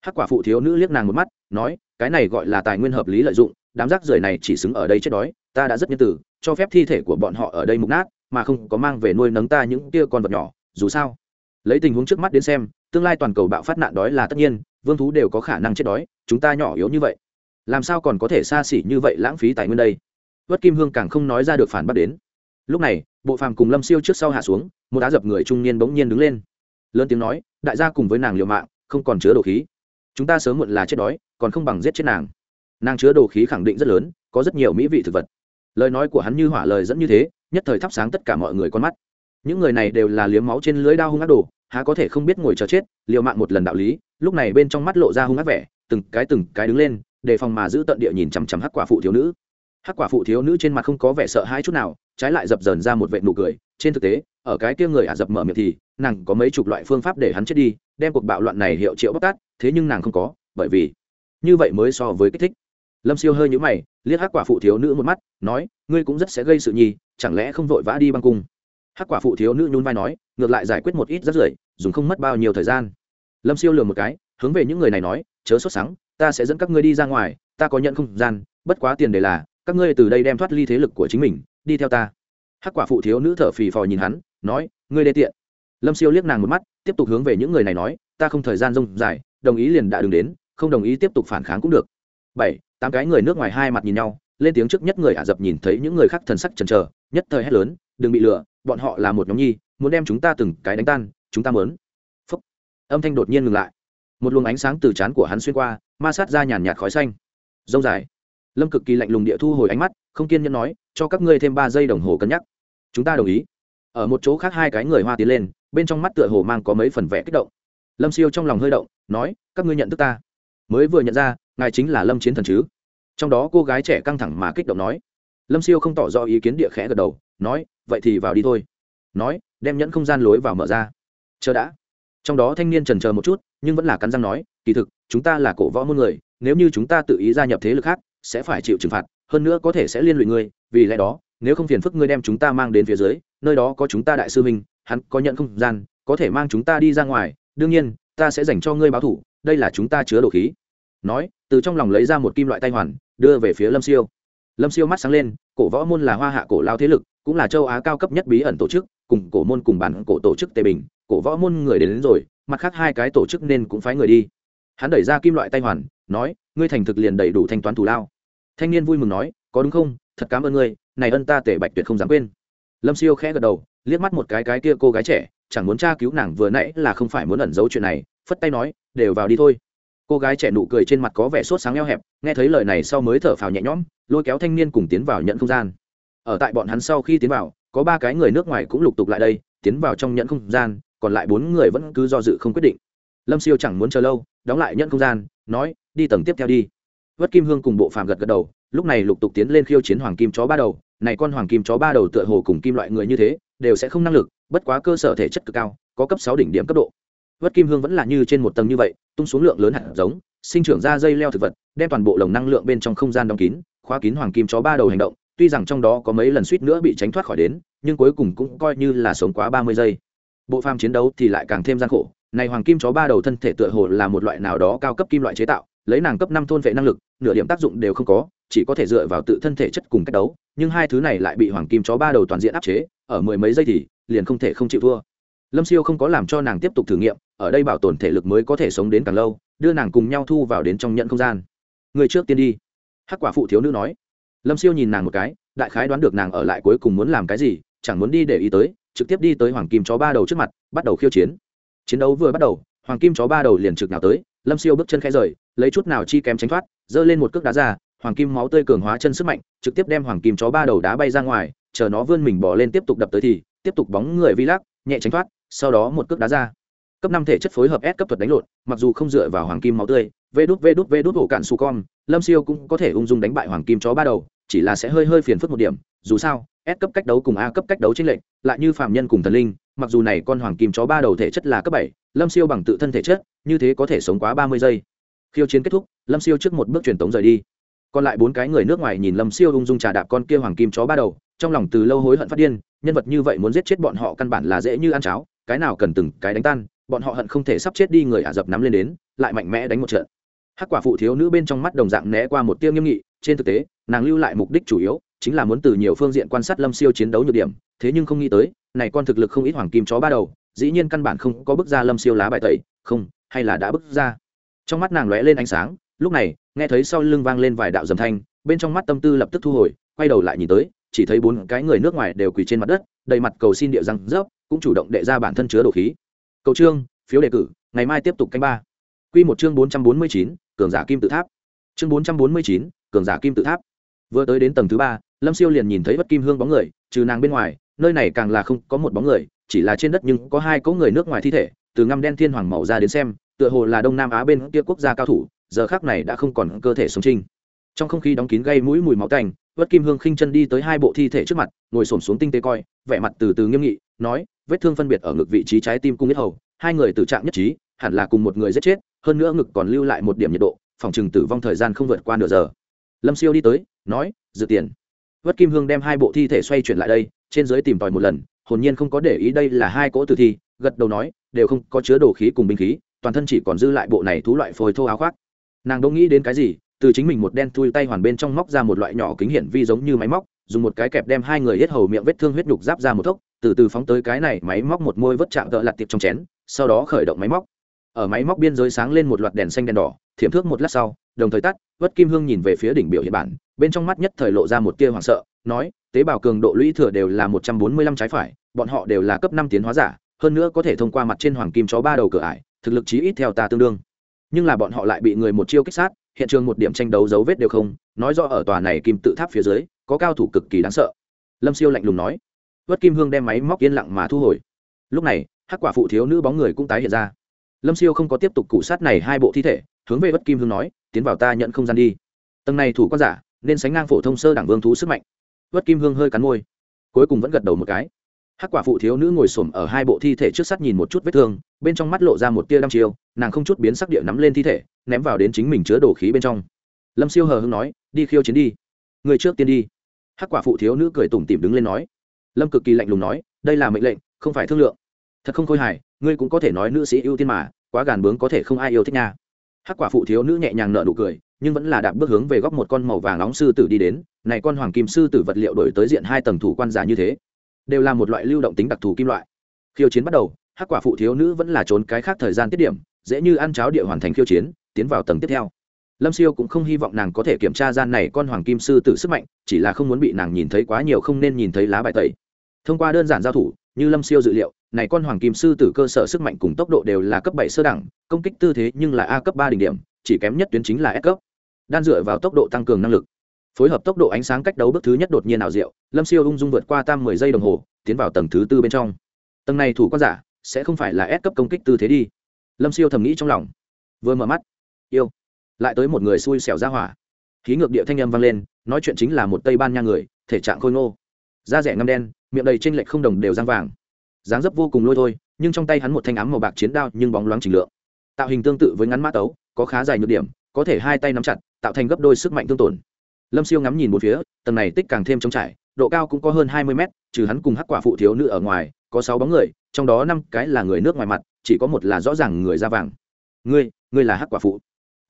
Hắc quả phụ thiếu nữ liếc nàng một mắt, nói, cái này gọi là tài nguyên hợp lý lợi dụng, đám rác rưởi này chỉ xứng ở đây chết đói, ta đã rất nhân từ, cho phép thi thể của bọn họ ở đây mục nát mà không có mang về nuôi nấng ta những kia con vật nhỏ, dù sao. Lấy tình huống trước mắt đến xem, tương lai toàn cầu bạo phát nạn đói là tất nhiên, vương thú đều có khả năng chết đói, chúng ta nhỏ yếu như vậy. Làm sao còn có thể xa xỉ như vậy lãng phí tài nguyên đây? Vất kim hương càng không nói ra được phản bác đến. Lúc này, bộ phàm cùng lâm siêu trước sau hạ xuống, một đá dập người trung niên bỗng nhiên đứng lên. Lớn tiếng nói, đại gia cùng với nàng liều mạng, không còn chứa đồ khí. Chúng ta sớm muộn là chết đói, còn không bằng giết chết nàng. Nàng chứa đồ khí khẳng định rất lớn, có rất nhiều mỹ vị thực vật. Lời nói của hắn như hỏa lời dẫn như thế nhất thời thắp sáng tất cả mọi người con mắt. Những người này đều là liếm máu trên lưới đao hung ác đồ, há có thể không biết ngồi chờ chết, liều mạng một lần đạo lý, lúc này bên trong mắt lộ ra hung ác vẻ, từng cái từng cái đứng lên, đề phòng mà giữ tận địa nhìn chằm chằm hắc quả phụ thiếu nữ. Hắc quả phụ thiếu nữ trên mặt không có vẻ sợ hãi chút nào, trái lại dập dờn ra một vệ nụ cười. Trên thực tế, ở cái kia người ả dập mở miệng thì, nàng có mấy chục loại phương pháp để hắn chết đi, đem cuộc bạo loạn này hiệu triệu bóc tát, thế nhưng nàng không có, bởi vì như vậy mới so với kích thích. Lâm siêu hơi nhũ mày, liếc hắc quả phụ thiếu nữ một mắt, nói, ngươi cũng rất sẽ gây sự nhi chẳng lẽ không vội vã đi băng cung? Hắc quả phụ thiếu nữ nhún vai nói, ngược lại giải quyết một ít rất rưởi, dùng không mất bao nhiêu thời gian. Lâm siêu lừa một cái, hướng về những người này nói, chớ sốt sắng, ta sẽ dẫn các ngươi đi ra ngoài, ta có nhận không gian, bất quá tiền đề là, các ngươi từ đây đem thoát ly thế lực của chính mình, đi theo ta. Hắc quả phụ thiếu nữ thở phì phò nhìn hắn, nói, ngươi đê tiện. Lâm siêu liếc nàng một mắt, tiếp tục hướng về những người này nói, ta không thời gian rông dài, đồng ý liền đã đừng đến, không đồng ý tiếp tục phản kháng cũng được. Bảy, tám cái người nước ngoài hai mặt nhìn nhau lên tiếng trước nhất người ả rập nhìn thấy những người khác thần sắc chần chờ, nhất thời hét lớn, đừng bị lừa, bọn họ là một nhóm nhi, muốn đem chúng ta từng cái đánh tan, chúng ta mớn. Phúc. Âm thanh đột nhiên ngừng lại. Một luồng ánh sáng từ trán của hắn xuyên qua, ma sát ra nhàn nhạt khói xanh. Dâu dài. Lâm cực kỳ lạnh lùng địa thu hồi ánh mắt, không kiên nhẫn nói, cho các ngươi thêm ba giây đồng hồ cân nhắc. Chúng ta đồng ý. Ở một chỗ khác hai cái người hoa tiến lên, bên trong mắt tựa hồ mang có mấy phần vẽ kích động. Lâm siêu trong lòng hơi động, nói, các ngươi nhận thức ta. Mới vừa nhận ra, ngài chính là lâm chiến thần chứ? Trong đó cô gái trẻ căng thẳng mà kích động nói. Lâm siêu không tỏ rõ ý kiến địa khẽ gật đầu, nói, vậy thì vào đi thôi. Nói, đem nhẫn không gian lối vào mở ra. Chờ đã. Trong đó thanh niên trần chờ một chút, nhưng vẫn là cắn răng nói, kỳ thực, chúng ta là cổ võ môn người, nếu như chúng ta tự ý gia nhập thế lực khác, sẽ phải chịu trừng phạt, hơn nữa có thể sẽ liên lụy ngươi, vì lẽ đó, nếu không phiền phức ngươi đem chúng ta mang đến phía dưới, nơi đó có chúng ta đại sư minh hắn có nhận không gian, có thể mang chúng ta đi ra ngoài, đương nhiên, ta sẽ dành cho ngươi báo thủ, đây là chúng ta chứa đồ khí. Nói từ trong lòng lấy ra một kim loại tay hoàn đưa về phía lâm siêu. Lâm siêu mắt sáng lên cổ võ môn là hoa hạ cổ lao thế lực cũng là châu á cao cấp nhất bí ẩn tổ chức cùng cổ môn cùng bản cổ tổ chức tề bình cổ võ môn người đến, đến rồi mặt khác hai cái tổ chức nên cũng phái người đi. Hắn đẩy ra kim loại tay hoàn nói ngươi thành thực liền đầy đủ thanh toán thù lao. Thanh niên vui mừng nói có đúng không? Thật cảm ơn ngươi này ân ta tể bạch tuyệt không dám quên. Lâm siêu khẽ gật đầu liếc mắt một cái cái kia cô gái trẻ chẳng muốn tra cứu nàng vừa nãy là không phải muốn ẩn giấu chuyện này phất tay nói đều vào đi thôi cô gái trẻ nụ cười trên mặt có vẻ sốt sáng eo hẹp, nghe thấy lời này sau mới thở phào nhẹ nhõm, lôi kéo thanh niên cùng tiến vào nhận không gian. Ở tại bọn hắn sau khi tiến vào, có ba cái người nước ngoài cũng lục tục lại đây, tiến vào trong nhận không gian, còn lại bốn người vẫn cứ do dự không quyết định. Lâm siêu chẳng muốn chờ lâu, đóng lại nhận không gian, nói, đi tầng tiếp theo đi. Vất kim hương cùng bộ phàm gật gật đầu, lúc này lục tục tiến lên khiêu chiến hoàng kim chó ba đầu. Này con hoàng kim chó ba đầu tựa hồ cùng kim loại người như thế, đều sẽ không năng lực, bất quá cơ sở thể chất cực cao, có cấp sáu đỉnh điểm cấp độ. Vất kim hương vẫn là như trên một tầng như vậy tung xuống lượng lớn hạt giống, sinh trưởng ra dây leo thực vật, đem toàn bộ lồng năng lượng bên trong không gian đóng kín, khóa kín hoàng kim chó ba đầu hành động, tuy rằng trong đó có mấy lần suýt nữa bị tránh thoát khỏi đến, nhưng cuối cùng cũng coi như là sống quá ba mươi giây. Bộ phàm chiến đấu thì lại càng thêm gian khổ, này hoàng kim chó ba đầu thân thể tựa hồ là một loại nào đó cao cấp kim loại chế tạo, lấy nàng cấp năm thôn vệ năng lực, nửa điểm tác dụng đều không có, chỉ có thể dựa vào tự thân thể chất cùng cách đấu, nhưng hai thứ này lại bị hoàng kim chó ba đầu toàn diện áp chế, ở mười mấy giây thì liền không thể không chịu thua. Lâm siêu không có làm cho nàng tiếp tục thử nghiệm ở đây bảo tồn thể lực mới có thể sống đến càng lâu, đưa nàng cùng nhau thu vào đến trong nhận không gian. Người trước tiên đi. Hắc quả phụ thiếu nữ nói. Lâm siêu nhìn nàng một cái, đại khái đoán được nàng ở lại cuối cùng muốn làm cái gì, chẳng muốn đi để ý tới, trực tiếp đi tới hoàng kim chó ba đầu trước mặt, bắt đầu khiêu chiến. Chiến đấu vừa bắt đầu, hoàng kim chó ba đầu liền trực nào tới, lâm siêu bước chân khẽ rời, lấy chút nào chi kém tránh thoát, giơ lên một cước đá ra, hoàng kim máu tươi cường hóa chân sức mạnh, trực tiếp đem hoàng kim chó ba đầu đá bay ra ngoài, chờ nó vươn mình bỏ lên tiếp tục đập tới thì, tiếp tục bóng người vi lắc, nhẹ tránh thoát, sau đó một cước đá ra cấp năm thể chất phối hợp S cấp thuật đánh lộn, mặc dù không dựa vào hoàng kim máu tươi, vê đút vê đút vê đút hổ cạn su con, lâm siêu cũng có thể ung dung đánh bại hoàng kim chó ba đầu, chỉ là sẽ hơi hơi phiền phức một điểm, dù sao, S cấp cách đấu cùng A cấp cách đấu trên lệnh lại như phạm nhân cùng thần linh, mặc dù này con hoàng kim chó ba đầu thể chất là cấp bảy, lâm siêu bằng tự thân thể chất, như thế có thể sống quá ba mươi giây. Khiêu chiến kết thúc, lâm siêu trước một bước truyền tống rời đi. Còn lại bốn cái người nước ngoài nhìn lâm siêu ung dung trà đạp con kia hoàng kim chó ba đầu, trong lòng từ lâu hối hận phát điên, nhân vật như vậy muốn giết chết bọn họ căn bản là dễ như ăn cháo, cái nào cần từng cái đánh tan bọn họ hận không thể sắp chết đi, người ả rập nắm lên đến, lại mạnh mẽ đánh một trận. Hắc quả phụ thiếu nữ bên trong mắt đồng dạng né qua một tiêu nghiêm nghị, trên thực tế, nàng lưu lại mục đích chủ yếu, chính là muốn từ nhiều phương diện quan sát lâm siêu chiến đấu nhược điểm, thế nhưng không nghĩ tới, này con thực lực không ít hoàng kim chó ba đầu, dĩ nhiên căn bản không có bức ra lâm siêu lá bài tẩy, không, hay là đã bức ra. Trong mắt nàng lóe lên ánh sáng, lúc này, nghe thấy sau lưng vang lên vài đạo dầm thanh, bên trong mắt tâm tư lập tức thu hồi, quay đầu lại nhìn tới, chỉ thấy bốn cái người nước ngoài đều quỳ trên mặt đất, đầy mặt cầu xin địa răng rớp, cũng chủ động đệ ra bản thân chứa đồ khí cầu trương phiếu đề cử, ngày mai tiếp tục canh ba. Q một chương bốn trăm bốn mươi chín, cường giả kim tự tháp. Chương bốn trăm bốn mươi chín, cường giả kim tự tháp. Vừa tới đến tầng thứ ba, lâm siêu liền nhìn thấy bất kim hương bóng người, trừ nàng bên ngoài, nơi này càng là không có một bóng người, chỉ là trên đất nhưng có hai cỗ người nước ngoài thi thể, từ ngăm đen thiên hoàng màu ra đến xem, tựa hồ là đông nam á bên kia quốc gia cao thủ, giờ khác này đã không còn cơ thể sống trinh. Trong không khí đóng kín gây mũi mùi máu tanh vất kim hương khinh chân đi tới hai bộ thi thể trước mặt, ngồi xổm xuống tinh tế coi, vẻ mặt từ từ nghiêm nghị, nói vết thương phân biệt ở ngực vị trí trái tim cung huyết hầu, hai người tử trạng nhất trí, hẳn là cùng một người giết chết, hơn nữa ngực còn lưu lại một điểm nhiệt độ, phòng chừng tử vong thời gian không vượt qua nửa giờ. Lâm siêu đi tới, nói, dự tiền. Vất kim hương đem hai bộ thi thể xoay chuyển lại đây, trên dưới tìm tòi một lần, hồn nhiên không có để ý đây là hai cỗ tử thi, gật đầu nói, đều không có chứa đồ khí cùng binh khí, toàn thân chỉ còn dư lại bộ này thú loại phôi thô áo khoác. Nàng đâu nghĩ đến cái gì, từ chính mình một đen thui tay hoàn bên trong móc ra một loại nhỏ kính hiển vi giống như máy móc, dùng một cái kẹp đem hai người hết hầu miệng vết thương huyết nhục giáp ra một thốc từ từ phóng tới cái này máy móc một môi vớt chạm tợ lặt tiệp trong chén, sau đó khởi động máy móc. Ở máy móc biên giới sáng lên một loạt đèn xanh đèn đỏ, thiểm thước một lát sau, đồng thời tắt, vất kim hương nhìn về phía đỉnh biểu hiện bản, bên trong mắt nhất thời lộ ra một tia hoảng sợ, nói, tế bào cường độ lũy thừa đều là một trăm bốn mươi lăm trái phải, bọn họ đều là cấp năm tiến hóa giả, hơn nữa có thể thông qua mặt trên hoàng kim chó ba đầu cửa ải, thực lực chí ít theo ta tương đương. Nhưng là bọn họ lại bị người một chiêu kích sát, hiện trường một điểm tranh đấu dấu vết đều không, nói rõ ở tòa này kim tự tháp phía dưới, có cao thủ cực kỳ đáng sợ. Lâm siêu lạnh lùng nói vất kim hương đem máy móc yên lặng mà thu hồi. Lúc này, hắc quả phụ thiếu nữ bóng người cũng tái hiện ra. Lâm siêu không có tiếp tục cụ sát này hai bộ thi thể, hướng về vất kim hương nói, tiến vào ta nhận không gian đi. Tầng này thủ quan giả, nên sánh ngang phổ thông sơ đảng vương thú sức mạnh. Vất kim hương hơi cắn môi, cuối cùng vẫn gật đầu một cái. Hắc quả phụ thiếu nữ ngồi s ổ m ở hai bộ thi thể trước sắt nhìn một chút vết thương, bên trong mắt lộ ra một tia đăm chiêu, nàng không chút biến sắc địa nắm lên thi thể, ném vào đến chính mình chứa đồ khí bên trong. Lâm siêu hờ hưng nói, đi khiêu chiến đi. Người trước tiên đi. Hắc quả phụ thiếu nữ cười tủm tỉm đứng lên nói lâm cực kỳ lạnh lùng nói, đây là mệnh lệnh, không phải thương lượng. Thật không khôi hài, ngươi cũng có thể nói nữ sĩ ưu tiên mà, quá gàn bướng có thể không ai yêu thích nha. Hắc quả phụ thiếu nữ nhẹ nhàng nợ nụ cười, nhưng vẫn là đạp bước hướng về góc một con màu vàng nóng sư tử đi đến, này con hoàng kim sư tử vật liệu đổi tới diện hai tầng thủ quan giả như thế, đều là một loại lưu động tính đặc thù kim loại. Khiêu chiến bắt đầu, hắc quả phụ thiếu nữ vẫn là trốn cái khác thời gian tiết điểm, dễ như ăn cháo địa hoàn thành khiêu chiến, tiến vào tầng tiếp theo lâm siêu cũng không hy vọng nàng có thể kiểm tra gian này con hoàng kim sư tử sức mạnh, chỉ là không muốn bị nàng nhìn thấy quá nhiều không nên nhìn thấy lá bài tẩy. Thông qua đơn giản giao thủ, như lâm siêu dự liệu, này con hoàng kim sư tử cơ sở sức mạnh cùng tốc độ đều là cấp bảy sơ đẳng, công kích tư thế nhưng là a cấp ba đỉnh điểm, chỉ kém nhất tuyến chính là s cấp. Đan dựa vào tốc độ tăng cường năng lực, phối hợp tốc độ ánh sáng cách đấu bước thứ nhất đột nhiên ảo diệu, lâm siêu ung dung vượt qua tam mười giây đồng hồ, tiến vào tầng thứ tư bên trong. Tầng này thủ quan giả, sẽ không phải là S cấp công kích tư thế đi. Lâm siêu thầm nghĩ trong lòng, vừa mở mắt, yêu lại tới một người xui xẻo ra hỏa. Khí ngược địa thanh âm vang lên, nói chuyện chính là một tây ban nha người, thể trạng khôi ngô. Da rẻ ngâm đen, miệng đầy trên lệch không đồng đều răng vàng. Dáng dấp vô cùng lôi thôi, nhưng trong tay hắn một thanh ám màu bạc chiến đao nhưng bóng loáng trình lượng. Tạo hình tương tự với ngắn mã tấu, có khá dài nhược điểm, có thể hai tay nắm chặt, tạo thành gấp đôi sức mạnh tương tổn. Lâm siêu ngắm nhìn một phía, tầng này tích càng thêm trống trải, độ cao cũng có hơn hai mươi mét, trừ hắn cùng hắc quả phụ thiếu nữ ở ngoài, có sáu bóng người, trong đó năm cái là người nước ngoài mặt, chỉ có một là rõ ràng người da vàng. Ngươi ngươi là hắc quả phụ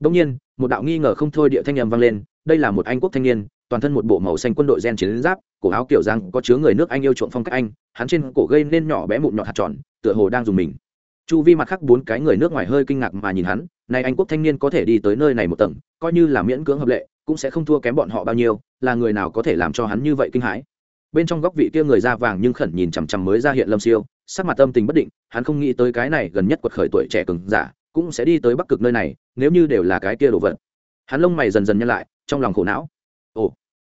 đông nhiên, một đạo nghi ngờ không thôi địa thanh âm vang lên, đây là một anh quốc thanh niên, toàn thân một bộ màu xanh quân đội gen chiến giáp, cổ áo kiểu giang có chứa người nước anh yêu chuộng phong cách anh, hắn trên cổ gây nên nhỏ bé mụn nhọt hạt tròn, tựa hồ đang dùng mình. Chu vi mặt khác bốn cái người nước ngoài hơi kinh ngạc mà nhìn hắn này anh quốc thanh niên có thể đi tới nơi này một tầng, coi như là miễn cưỡng hợp lệ, cũng sẽ không thua kém bọn họ bao nhiêu, là người nào có thể làm cho hắn như vậy kinh hãi. Bên trong góc vị kia người da vàng nhưng khẩn nhìn chằm chằm mới ra hiện lâm siêu, sắc mặt tâm tình bất định, hắn không nghĩ tới cái này gần nhất quật khởi tuổi trẻ cường giả cũng sẽ đi tới bắc cực nơi này, nếu như đều là cái kia đồ vật. Hắn lông mày dần dần nhân lại, trong lòng khổ não. Ồ,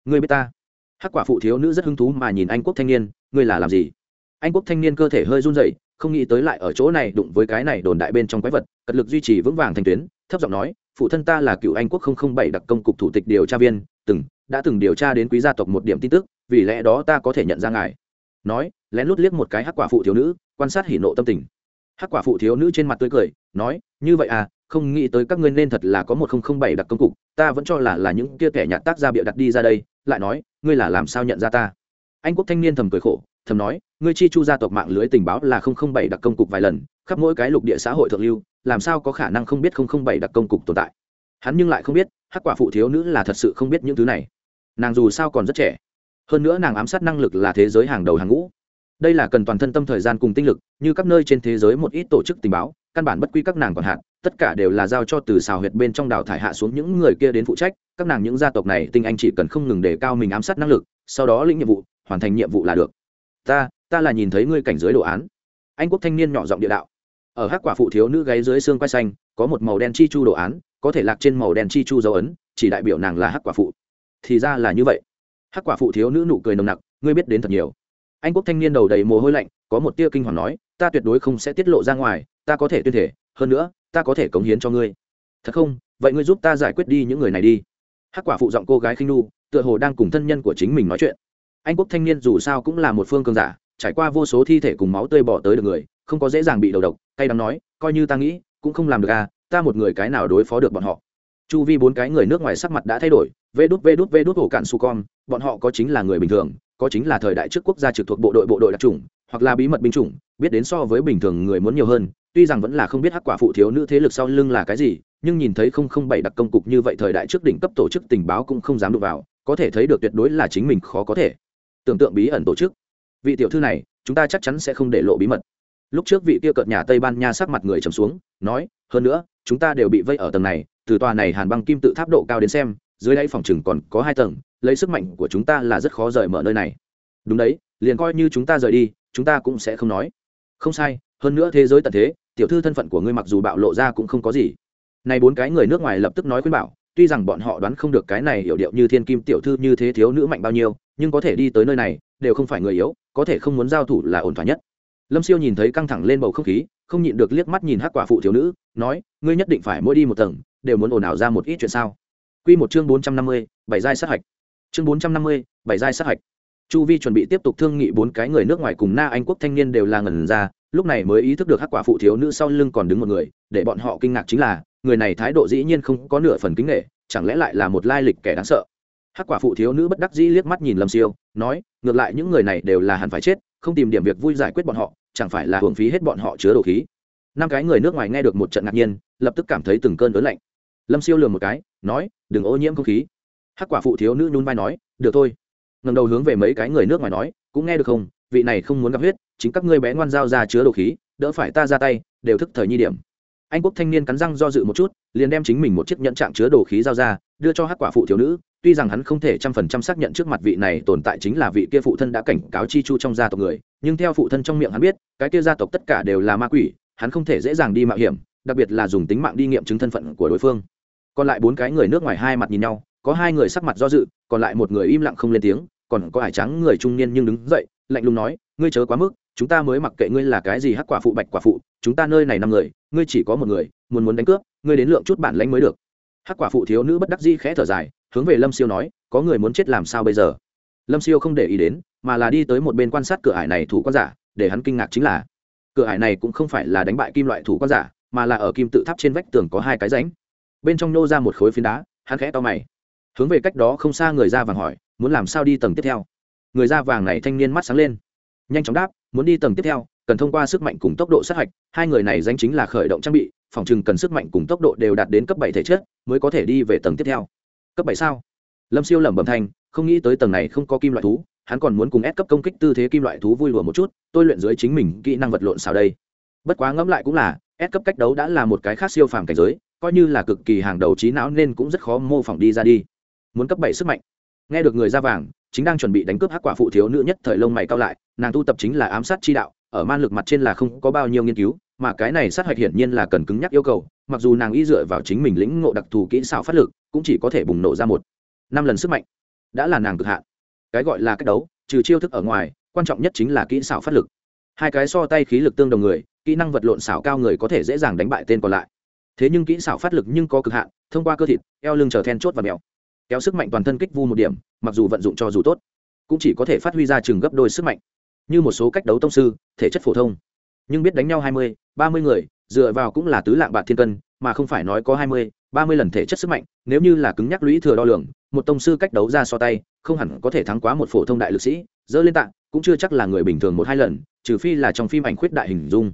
người biết ta? Hắc quả phụ thiếu nữ rất hứng thú mà nhìn anh quốc thanh niên ngươi là làm gì? Anh quốc thanh niên cơ thể hơi run rẩy, không nghĩ tới lại ở chỗ này đụng với cái này đồn đại bên trong quái vật, cật lực duy trì vững vàng thành tuyến, thấp giọng nói, phụ thân ta là cựu anh quốc không không bảy đặc công cục thủ tịch điều tra viên, từng, đã từng điều tra đến quý gia tộc một điểm tin tức, vì lẽ đó ta có thể nhận ra ngài. Nói, lén lút liếc một cái hắc quả phụ thiếu nữ, quan sát hỉ nộ tâm tình. Hắc quả phụ thiếu nữ trên mặt tươi cười nói, như vậy à không nghĩ tới các ngươi nên thật là có một không không bảy đặc công cục, ta vẫn cho là là những kia kẻ nhạt tác gia bịa đặt đi ra đây, lại nói, ngươi là làm sao nhận ra ta? Anh quốc thanh niên thầm cười khổ, thầm nói, ngươi chi chu gia tộc mạng lưới tình báo là không không bảy đặc công cục vài lần, khắp mỗi cái lục địa xã hội thượng lưu, làm sao có khả năng không biết không không bảy đặc công cục tồn tại? Hắn nhưng lại không biết, hắc quả phụ thiếu nữ là thật sự không biết những thứ này. Nàng dù sao còn rất trẻ. Hơn nữa nàng ám sát năng lực là thế giới hàng đầu hàng ngũ. Đây là cần toàn thân tâm thời gian cùng tinh lực, như các nơi trên thế giới một ít tổ chức tình báo căn bản bất quy các nàng còn hạn, tất cả đều là giao cho từ xào huyệt bên trong đào thải hạ xuống những người kia đến phụ trách, các nàng những gia tộc này tinh anh chỉ cần không ngừng đề cao mình ám sát năng lực, sau đó lĩnh nhiệm vụ, hoàn thành nhiệm vụ là được. Ta ta là nhìn thấy ngươi cảnh giới đồ án. Anh quốc thanh niên nhỏ giọng địa đạo. Ở hắc quả phụ thiếu nữ gáy dưới xương quai xanh, có một màu đen chi chu đồ án, có thể lạc trên màu đen chi chu dấu ấn, chỉ đại biểu nàng là hắc quả phụ. Thì ra là như vậy. Hắc quả phụ thiếu nữ nụ cười nồng nặc, ngươi biết đến thật nhiều. Anh quốc thanh niên đầu đầy mồ hôi lạnh, có một tia kinh hoàng nói ta tuyệt đối không sẽ tiết lộ ra ngoài, ta có thể tuyên thể hơn nữa, ta có thể cống hiến cho ngươi. Thật không? Vậy ngươi giúp ta giải quyết đi những người này đi. Hắc quả phụ giọng cô gái khinh nu tựa hồ đang cùng thân nhân của chính mình nói chuyện. Anh quốc thanh niên dù sao cũng là một phương cường giả, trải qua vô số thi thể cùng máu tươi bỏ tới được người, không có dễ dàng bị đầu độc hay đắng nói, coi như ta nghĩ, cũng không làm được à ta một người cái nào đối phó được bọn họ? Chu vi bốn cái người nước ngoài sắc mặt đã thay đổi, vê đút vê đút vê đút hổ cạn su con, bọn họ có chính là người bình thường, có chính là thời đại trước quốc gia trực thuộc bộ đội bộ đội đặc trùng hoặc là bí mật binh chủng, biết đến so với bình thường người muốn nhiều hơn, tuy rằng vẫn là không biết hắc quả phụ thiếu nữ thế lực sau lưng là cái gì, nhưng nhìn thấy không không bảy đặc công cục như vậy thời đại trước đỉnh cấp tổ chức tình báo cũng không dám đụng vào, có thể thấy được tuyệt đối là chính mình khó có thể. Tưởng tượng bí ẩn tổ chức. Vị tiểu thư này, chúng ta chắc chắn sẽ không để lộ bí mật. Lúc trước vị kia cợt nhà tây ban nha sắc mặt người trầm xuống, nói, hơn nữa, chúng ta đều bị vây ở tầng này, từ tòa này hàn băng kim tự tháp độ cao đến xem, dưới đáy phòng chừng còn có hai tầng, lấy sức mạnh của chúng ta là rất khó rời mở nơi này. Đúng đấy liền coi như chúng ta rời đi, chúng ta cũng sẽ không nói. Không sai, hơn nữa thế giới tận thế, tiểu thư thân phận của ngươi mặc dù bạo lộ ra cũng không có gì. Này bốn cái người nước ngoài lập tức nói khuyên bảo, tuy rằng bọn họ đoán không được cái này hiểu điệu như thiên kim tiểu thư như thế thiếu nữ mạnh bao nhiêu, nhưng có thể đi tới nơi này, đều không phải người yếu, có thể không muốn giao thủ là ổn thỏa nhất. Lâm siêu nhìn thấy căng thẳng lên bầu không khí, không nhịn được liếc mắt nhìn hắc quả phụ thiếu nữ, nói, ngươi nhất định phải mỗi đi một tầng, đều muốn ồn ào ra một ít chuyện sao? Q một chương bốn trăm năm mươi, bảy giai sát hạch. Chương bốn trăm năm mươi, bảy giai sát hạch chu vi chuẩn bị tiếp tục thương nghị bốn cái người nước ngoài cùng na anh quốc thanh niên đều là ngần ra, lúc này mới ý thức được hắc quả phụ thiếu nữ sau lưng còn đứng một người, để bọn họ kinh ngạc chính là, người này thái độ dĩ nhiên không có nửa phần kính nghệ chẳng lẽ lại là một lai lịch kẻ đáng sợ? Hắc quả phụ thiếu nữ bất đắc dĩ liếc mắt nhìn lâm siêu, nói, ngược lại những người này đều là hẳn phải chết, không tìm điểm việc vui giải quyết bọn họ, chẳng phải là hưởng phí hết bọn họ chứa đồ khí? Năm cái người nước ngoài nghe được một trận ngạc nhiên, lập tức cảm thấy từng cơn ớn lạnh. Lâm siêu lừa một cái, nói, đừng ô nhiễm không khí. Hắc quả phụ thiếu nữ nhún vai nói, được thôi ngầm đầu hướng về mấy cái người nước ngoài nói, cũng nghe được không? Vị này không muốn gặp huyết, chính các ngươi bé ngoan dao ra chứa đồ khí, đỡ phải ta ra tay, đều thức thời nhi điểm. Anh quốc thanh niên cắn răng do dự một chút, liền đem chính mình một chiếc nhẫn trạng chứa đồ khí giao ra, đưa cho hắc quả phụ thiếu nữ, tuy rằng hắn không thể trăm phần trăm xác nhận trước mặt vị này tồn tại chính là vị kia phụ thân đã cảnh cáo chi chu trong gia tộc người, nhưng theo phụ thân trong miệng hắn biết, cái kia gia tộc tất cả đều là ma quỷ, hắn không thể dễ dàng đi mạo hiểm, đặc biệt là dùng tính mạng đi nghiệm chứng thân phận của đối phương. Còn lại bốn cái người nước ngoài hai mặt nhìn nhau, có hai người sắc mặt do dự, còn lại một người im lặng không lên tiếng còn có ải trắng người trung niên nhưng đứng dậy, lạnh lùng nói, ngươi chớ quá mức, chúng ta mới mặc kệ ngươi là cái gì hắc quả phụ, bạch quả phụ, chúng ta nơi này năm người, ngươi chỉ có một người, muốn muốn đánh cướp, ngươi đến lượng chút bản lãnh mới được. Hắc quả phụ thiếu nữ bất đắc dĩ khẽ thở dài, hướng về lâm siêu nói, có người muốn chết làm sao bây giờ? Lâm siêu không để ý đến, mà là đi tới một bên quan sát cửa ải này thủ quan giả, để hắn kinh ngạc chính là, cửa ải này cũng không phải là đánh bại kim loại thủ quan giả, mà là ở kim tự tháp trên vách tường có hai cái ránh bên trong nô ra một khối phiến đá, hắn khẽ to mày, hướng về cách đó không xa người ra vàng hỏi muốn làm sao đi tầng tiếp theo. Người da vàng này thanh niên mắt sáng lên. Nhanh chóng đáp, muốn đi tầng tiếp theo, cần thông qua sức mạnh cùng tốc độ sát hạch, hai người này danh chính là khởi động trang bị, phòng chừng cần sức mạnh cùng tốc độ đều đạt đến cấp bảy thể chất, mới có thể đi về tầng tiếp theo. Cấp bảy sao? Lâm siêu lẩm bẩm thanh không nghĩ tới tầng này không có kim loại thú, hắn còn muốn cùng ép cấp công kích tư thế kim loại thú vui lùa một chút, tôi luyện dưới chính mình kỹ năng vật lộn xào đây. Bất quá ngẫm lại cũng là ép cấp cách đấu đã là một cái khác siêu phàm cảnh giới, coi như là cực kỳ hàng đầu trí não nên cũng rất khó mô phỏng đi ra đi. Muốn cấp bảy sức mạnh nghe được người ra vàng, chính đang chuẩn bị đánh cướp hắc quả phụ thiếu nữ nhất thời lông mày cao lại, nàng tu tập chính là ám sát chi đạo, ở man lực mặt trên là không có bao nhiêu nghiên cứu, mà cái này sát hạch hiển nhiên là cần cứng nhắc yêu cầu, mặc dù nàng y dựa vào chính mình lĩnh ngộ đặc thù kỹ xảo phát lực, cũng chỉ có thể bùng nổ ra một, năm lần sức mạnh. Đã là nàng cực hạn. Cái gọi là cách đấu, trừ chiêu thức ở ngoài, quan trọng nhất chính là kỹ xảo phát lực. Hai cái so tay khí lực tương đồng người, kỹ năng vật lộn xảo cao người có thể dễ dàng đánh bại tên còn lại. Thế nhưng kỹ xảo phát lực nhưng có cực hạn, thông qua cơ thịt, eo lưng chờ then chốt và mèo kéo sức mạnh toàn thân kích vu một điểm, mặc dù vận dụng cho dù tốt, cũng chỉ có thể phát huy ra chừng gấp đôi sức mạnh. Như một số cách đấu tông sư, thể chất phổ thông. Nhưng biết đánh nhau hai mươi, ba mươi người, dựa vào cũng là tứ lạng bạc thiên cân, mà không phải nói có hai mươi, ba mươi lần thể chất sức mạnh, nếu như là cứng nhắc lũy thừa đo lường, một tông sư cách đấu ra so tay, không hẳn có thể thắng quá một phổ thông đại lực sĩ dỡ lên tạng, cũng chưa chắc là người bình thường một hai lần, trừ phi là trong phim ảnh khuyết đại hình dung.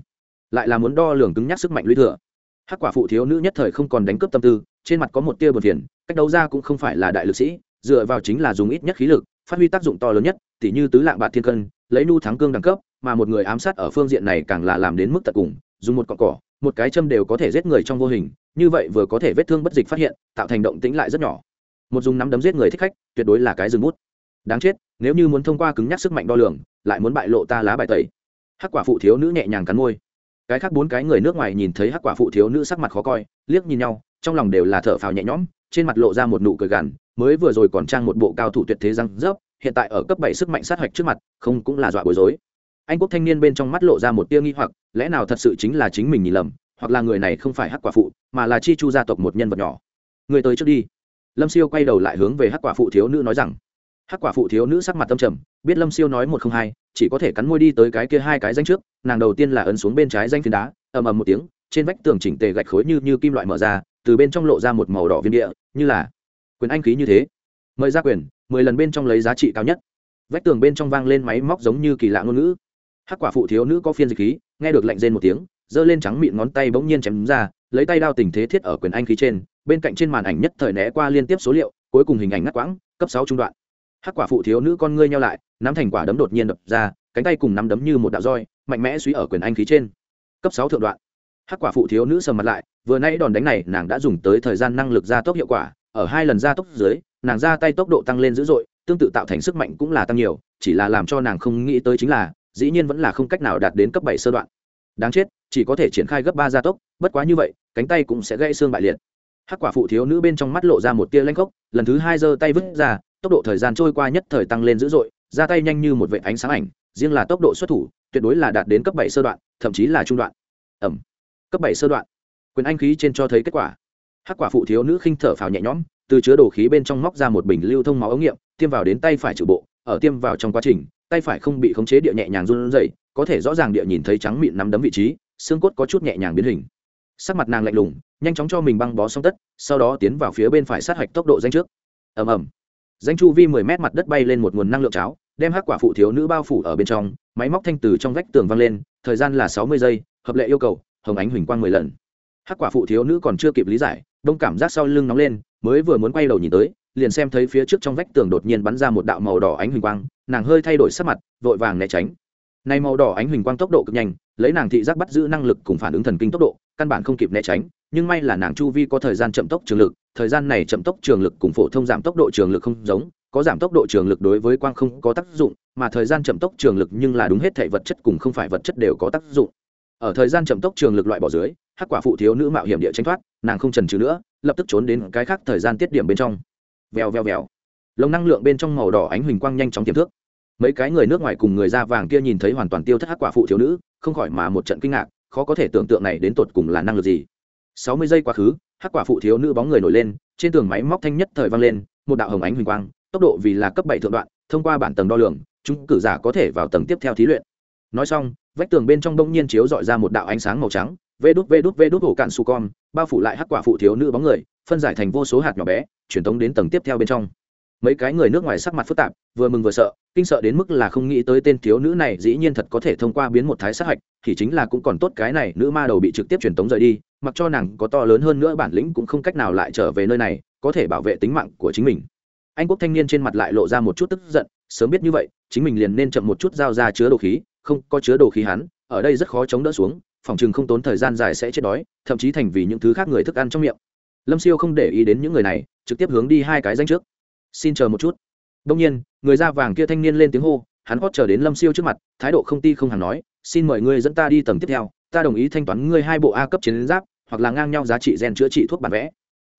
Lại là muốn đo lường cứng nhắc sức mạnh lũy thừa. Hắc quả phụ thiếu nữ nhất thời không còn đánh cướp tâm tư trên mặt có một tia buồn phiền, cách đấu ra cũng không phải là đại lực sĩ, dựa vào chính là dùng ít nhất khí lực, phát huy tác dụng to lớn nhất, tỉ như tứ lạng bạc thiên cân, lấy nu thắng cương đẳng cấp, mà một người ám sát ở phương diện này càng là làm đến mức tận cùng, dùng một cọn cỏ, một cái châm đều có thể giết người trong vô hình, như vậy vừa có thể vết thương bất dịch phát hiện, tạo thành động tĩnh lại rất nhỏ. Một dùng nắm đấm giết người thích khách, tuyệt đối là cái rừng bút. Đáng chết, nếu như muốn thông qua cứng nhắc sức mạnh đo lường, lại muốn bại lộ ta lá bài tẩy. Hắc quả phụ thiếu nữ nhẹ nhàng cắn môi. Cái khác bốn cái người nước ngoài nhìn thấy hắc quả phụ thiếu nữ sắc mặt khó coi, liếc nhìn nhau trong lòng đều là thở phào nhẹ nhõm, trên mặt lộ ra một nụ cười gằn, mới vừa rồi còn trang một bộ cao thủ tuyệt thế răng rớp hiện tại ở cấp bảy sức mạnh sát hạch trước mặt, không cũng là dọa bối rối. Anh quốc thanh niên bên trong mắt lộ ra một tia nghi hoặc, lẽ nào thật sự chính là chính mình nhìn lầm, hoặc là người này không phải hắc quả phụ, mà là chi chu gia tộc một nhân vật nhỏ. Người tới trước đi. Lâm siêu quay đầu lại hướng về hắc quả phụ thiếu nữ nói rằng. Hắc quả phụ thiếu nữ sắc mặt tâm trầm, biết lâm siêu nói một không hai, chỉ có thể cắn môi đi tới cái kia hai cái danh trước, nàng đầu tiên là ấn xuống bên trái danh phiến đá, ầm ầm một tiếng, trên vách tường chỉnh tề gạch khối như như kim loại mở ra từ bên trong lộ ra một màu đỏ viên địa, như là quyền anh khí như thế. Mời ra quyền, mười lần bên trong lấy giá trị cao nhất. Vách tường bên trong vang lên máy móc giống như kỳ lạ ngôn ngữ. Hắc quả phụ thiếu nữ có phiên dịch khí, nghe được lệnh rên một tiếng, giơ lên trắng mịn ngón tay bỗng nhiên chém ra, lấy tay đao tình thế thiết ở quyền anh khí trên, bên cạnh trên màn ảnh nhất thời né qua liên tiếp số liệu, cuối cùng hình ảnh ngắt quãng, cấp sáu trung đoạn. Hắc quả phụ thiếu nữ con ngươi nhau lại, nắm thành quả đấm đột nhiên đập ra, cánh tay cùng nắm đấm như một đạo roi, mạnh mẽ suy ở quyền anh khí trên. Cấp sáu thượng đoạn hắc quả phụ thiếu nữ sầm mặt lại, vừa nãy đòn đánh này nàng đã dùng tới thời gian năng lực gia tốc hiệu quả, ở hai lần gia tốc dưới, nàng ra tay tốc độ tăng lên dữ dội, tương tự tạo thành sức mạnh cũng là tăng nhiều, chỉ là làm cho nàng không nghĩ tới chính là, dĩ nhiên vẫn là không cách nào đạt đến cấp bảy sơ đoạn. Đáng chết, chỉ có thể triển khai gấp ba gia tốc, bất quá như vậy, cánh tay cũng sẽ gây xương bại liệt. Hắc quả phụ thiếu nữ bên trong mắt lộ ra một tia lanh khốc, lần thứ hai giơ tay vứt ra, tốc độ thời gian trôi qua nhất thời tăng lên dữ dội, ra tay nhanh như một vệ ánh sáng ảnh, riêng là tốc độ xuất thủ, tuyệt đối là đạt đến cấp bảy sơ đoạn, thậm chí là trung đoạn. Ẩm cấp bảy sơ đoạn. Quyền anh khí trên cho thấy kết quả. Hắc quả phụ thiếu nữ khinh thở phào nhẹ nhõm, từ chứa đồ khí bên trong móc ra một bình lưu thông máu ống nghiệm, tiêm vào đến tay phải trừ bộ, ở tiêm vào trong quá trình, tay phải không bị khống chế địa nhẹ nhàng run rẩy, có thể rõ ràng địa nhìn thấy trắng mịn nắm đấm vị trí, xương cốt có chút nhẹ nhàng biến hình. Sắc mặt nàng lạnh lùng, nhanh chóng cho mình băng bó xong tất, sau đó tiến vào phía bên phải sát hạch tốc độ danh trước. Ầm ầm. Danh chu vi mười mét mặt đất bay lên một nguồn năng lượng cháo, đem hắc quả phụ thiếu nữ bao phủ ở bên trong, máy móc thanh từ trong vách tường văng lên, thời gian là sáu mươi giây, hợp lệ yêu cầu hồng ánh huỳnh quang mười lần. Hắc quả phụ thiếu nữ còn chưa kịp lý giải, đông cảm giác sau lưng nóng lên, mới vừa muốn quay đầu nhìn tới, liền xem thấy phía trước trong vách tường đột nhiên bắn ra một đạo màu đỏ ánh huỳnh quang, nàng hơi thay đổi sắc mặt, vội vàng né tránh. Nay màu đỏ ánh huỳnh quang tốc độ cực nhanh, lấy nàng thị giác bắt giữ năng lực cùng phản ứng thần kinh tốc độ, căn bản không kịp né tránh, nhưng may là nàng chu vi có thời gian chậm tốc trường lực, thời gian này chậm tốc trường lực cùng phổ thông giảm tốc độ trường lực không giống, có giảm tốc độ trường lực đối với quang không có tác dụng, mà thời gian chậm tốc trường lực nhưng là đúng hết thể vật chất cùng không phải vật chất đều có tác dụng ở thời gian chậm tốc trường lực loại bỏ dưới, hắc quả phụ thiếu nữ mạo hiểm địa tranh thoát, nàng không trần trừ nữa, lập tức trốn đến cái khác thời gian tiết điểm bên trong. Vèo vèo vèo. Lồng năng lượng bên trong màu đỏ ánh huỳnh quang nhanh chóng tiềm thước mấy cái người nước ngoài cùng người da vàng kia nhìn thấy hoàn toàn tiêu thất hắc quả phụ thiếu nữ, không khỏi mà một trận kinh ngạc, khó có thể tưởng tượng này đến tột cùng là năng lực gì. Sáu mươi giây quá khứ, hắc quả phụ thiếu nữ bóng người nổi lên, trên tường máy móc thanh nhất thời vang lên, một đạo hồng ánh huỳnh quang, tốc độ vì là cấp bảy thượng đoạn, thông qua bản tầng đo lường, chúng cử giả có thể vào tầng tiếp theo thí luyện. Nói xong vách tường bên trong đông nhiên chiếu dọi ra một đạo ánh sáng màu trắng, vê đút vê đút vê đút hổ cạn su con, bao phủ lại hắc quả phụ thiếu nữ bóng người, phân giải thành vô số hạt nhỏ bé, truyền tống đến tầng tiếp theo bên trong. Mấy cái người nước ngoài sắc mặt phức tạp, vừa mừng vừa sợ, kinh sợ đến mức là không nghĩ tới tên thiếu nữ này dĩ nhiên thật có thể thông qua biến một thái sát hạch, thì chính là cũng còn tốt cái này nữ ma đầu bị trực tiếp truyền tống rời đi, mặc cho nàng có to lớn hơn nữa bản lĩnh cũng không cách nào lại trở về nơi này, có thể bảo vệ tính mạng của chính mình. Anh quốc thanh niên trên mặt lại lộ ra một chút tức giận, sớm biết như vậy, chính mình liền nên chậm một chút giao ra chứa đồ khí không có chứa đồ khí hắn, ở đây rất khó chống đỡ xuống, phòng chừng không tốn thời gian dài sẽ chết đói, thậm chí thành vì những thứ khác người thức ăn trong miệng. Lâm siêu không để ý đến những người này, trực tiếp hướng đi hai cái danh trước. Xin chờ một chút. Đông nhiên, người da vàng kia thanh niên lên tiếng hô, hắn hót chờ đến lâm siêu trước mặt, thái độ không ti không hẳn nói, xin mời ngươi dẫn ta đi tầng tiếp theo, ta đồng ý thanh toán ngươi hai bộ a cấp chiến giáp, hoặc là ngang nhau giá trị gen chữa trị thuốc bản vẽ.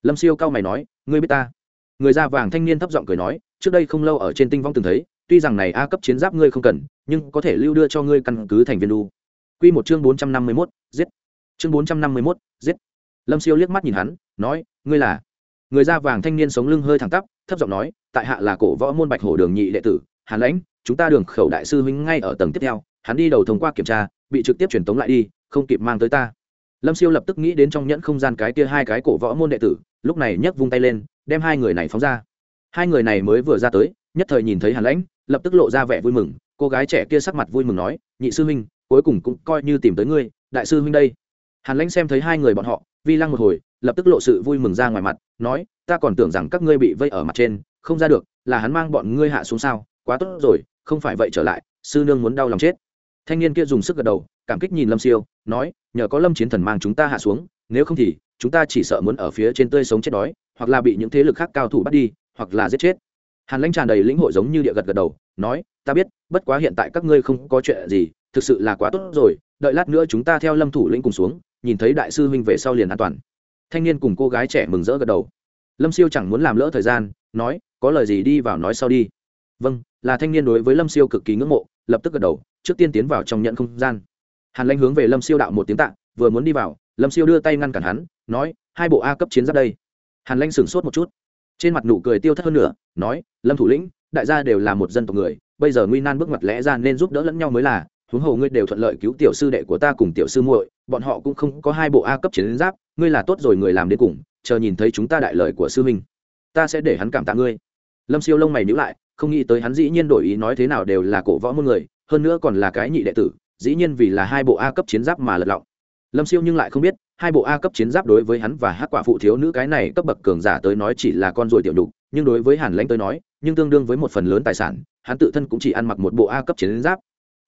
Lâm siêu cao mày nói, ngươi biết ta? Người da vàng thanh niên thấp giọng cười nói, trước đây không lâu ở trên tinh vong từng thấy tuy rằng này a cấp chiến giáp ngươi không cần nhưng có thể lưu đưa cho ngươi căn cứ thành viên đu Quy một chương bốn trăm năm mươi mốt giết. Chương bốn trăm năm mươi mốt giết. Lâm Siêu liếc mắt nhìn hắn, nói, ngươi là? Người da vàng thanh niên sống lưng hơi thẳng tắp, thấp giọng nói, tại hạ là cổ võ môn Bạch Hổ Đường nhị đệ tử, Hàn Lãnh, chúng ta đường khẩu đại sư huynh ngay ở tầng tiếp theo, hắn đi đầu thông qua kiểm tra, bị trực tiếp truyền tống lại đi, không kịp mang tới ta. Lâm Siêu lập tức nghĩ đến trong nhẫn không gian cái kia hai cái cổ võ môn đệ tử, lúc này nhấc vung tay lên, đem hai người này phóng ra. Hai người này mới vừa ra tới, nhất thời nhìn thấy Hàn Lãnh, lập tức lộ ra vẻ vui mừng, cô gái trẻ kia sắc mặt vui mừng nói, nhị sư huynh, cuối cùng cũng coi như tìm tới ngươi đại sư huynh đây. Hàn lãnh xem thấy hai người bọn họ vi lăng một hồi lập tức lộ sự vui mừng ra ngoài mặt nói ta còn tưởng rằng các ngươi bị vây ở mặt trên không ra được là hắn mang bọn ngươi hạ xuống sao quá tốt rồi không phải vậy trở lại sư nương muốn đau lòng chết. Thanh niên kia dùng sức gật đầu cảm kích nhìn lâm siêu nói nhờ có lâm chiến thần mang chúng ta hạ xuống nếu không thì chúng ta chỉ sợ muốn ở phía trên tươi sống chết đói hoặc là bị những thế lực khác cao thủ bắt đi hoặc là giết chết hàn lãnh tràn đầy lĩnh hội giống như địa gật gật đầu, nói, ta biết, bất quá hiện tại các ngươi không có chuyện gì, thực sự là quá tốt rồi, đợi lát nữa chúng ta theo lâm thủ lĩnh cùng xuống, nhìn thấy đại sư huynh về sau liền an toàn. Thanh niên cùng cô gái trẻ mừng rỡ gật đầu. Lâm siêu chẳng muốn làm lỡ thời gian, nói, có lời gì đi vào nói sau đi. Vâng là thanh niên đối với lâm siêu cực kỳ ngưỡng mộ, lập tức gật đầu, trước tiên tiến vào trong nhận không gian. Hàn lanh hướng về lâm siêu đạo một tiếng tạ, vừa muốn đi vào, lâm siêu đưa tay ngăn cản hắn, nói, hai bộ a cấp chiến giáp đây. Hàn lanh sửng sốt một chút trên mặt nụ cười tiêu thất hơn nữa nói, lâm thủ lĩnh, đại gia đều là một dân tộc người, bây giờ nguy nan bước mặt lẽ ra nên giúp đỡ lẫn nhau mới là. Huống hồ ngươi đều thuận lợi cứu tiểu sư đệ của ta cùng tiểu sư muội, bọn họ cũng không có hai bộ a cấp chiến giáp, ngươi là tốt rồi người làm đến cùng, chờ nhìn thấy chúng ta đại lời của sư minh ta sẽ để hắn cảm tạ ngươi. Lâm siêu lông mày nhữ lại, không nghĩ tới hắn dĩ nhiên đổi ý nói thế nào đều là cổ võ môn người, hơn nữa còn là cái nhị đệ tử, dĩ nhiên vì là hai bộ a cấp chiến giáp mà lật lọng. Lâm siêu nhưng lại không biết hai bộ a cấp chiến giáp đối với hắn và hát quả phụ thiếu nữ cái này cấp bậc cường giả tới nói chỉ là con ruồi tiểu đục nhưng đối với hàn lãnh tới nói, nhưng tương đương với một phần lớn tài sản, hắn tự thân cũng chỉ ăn mặc một bộ a cấp chiến giáp.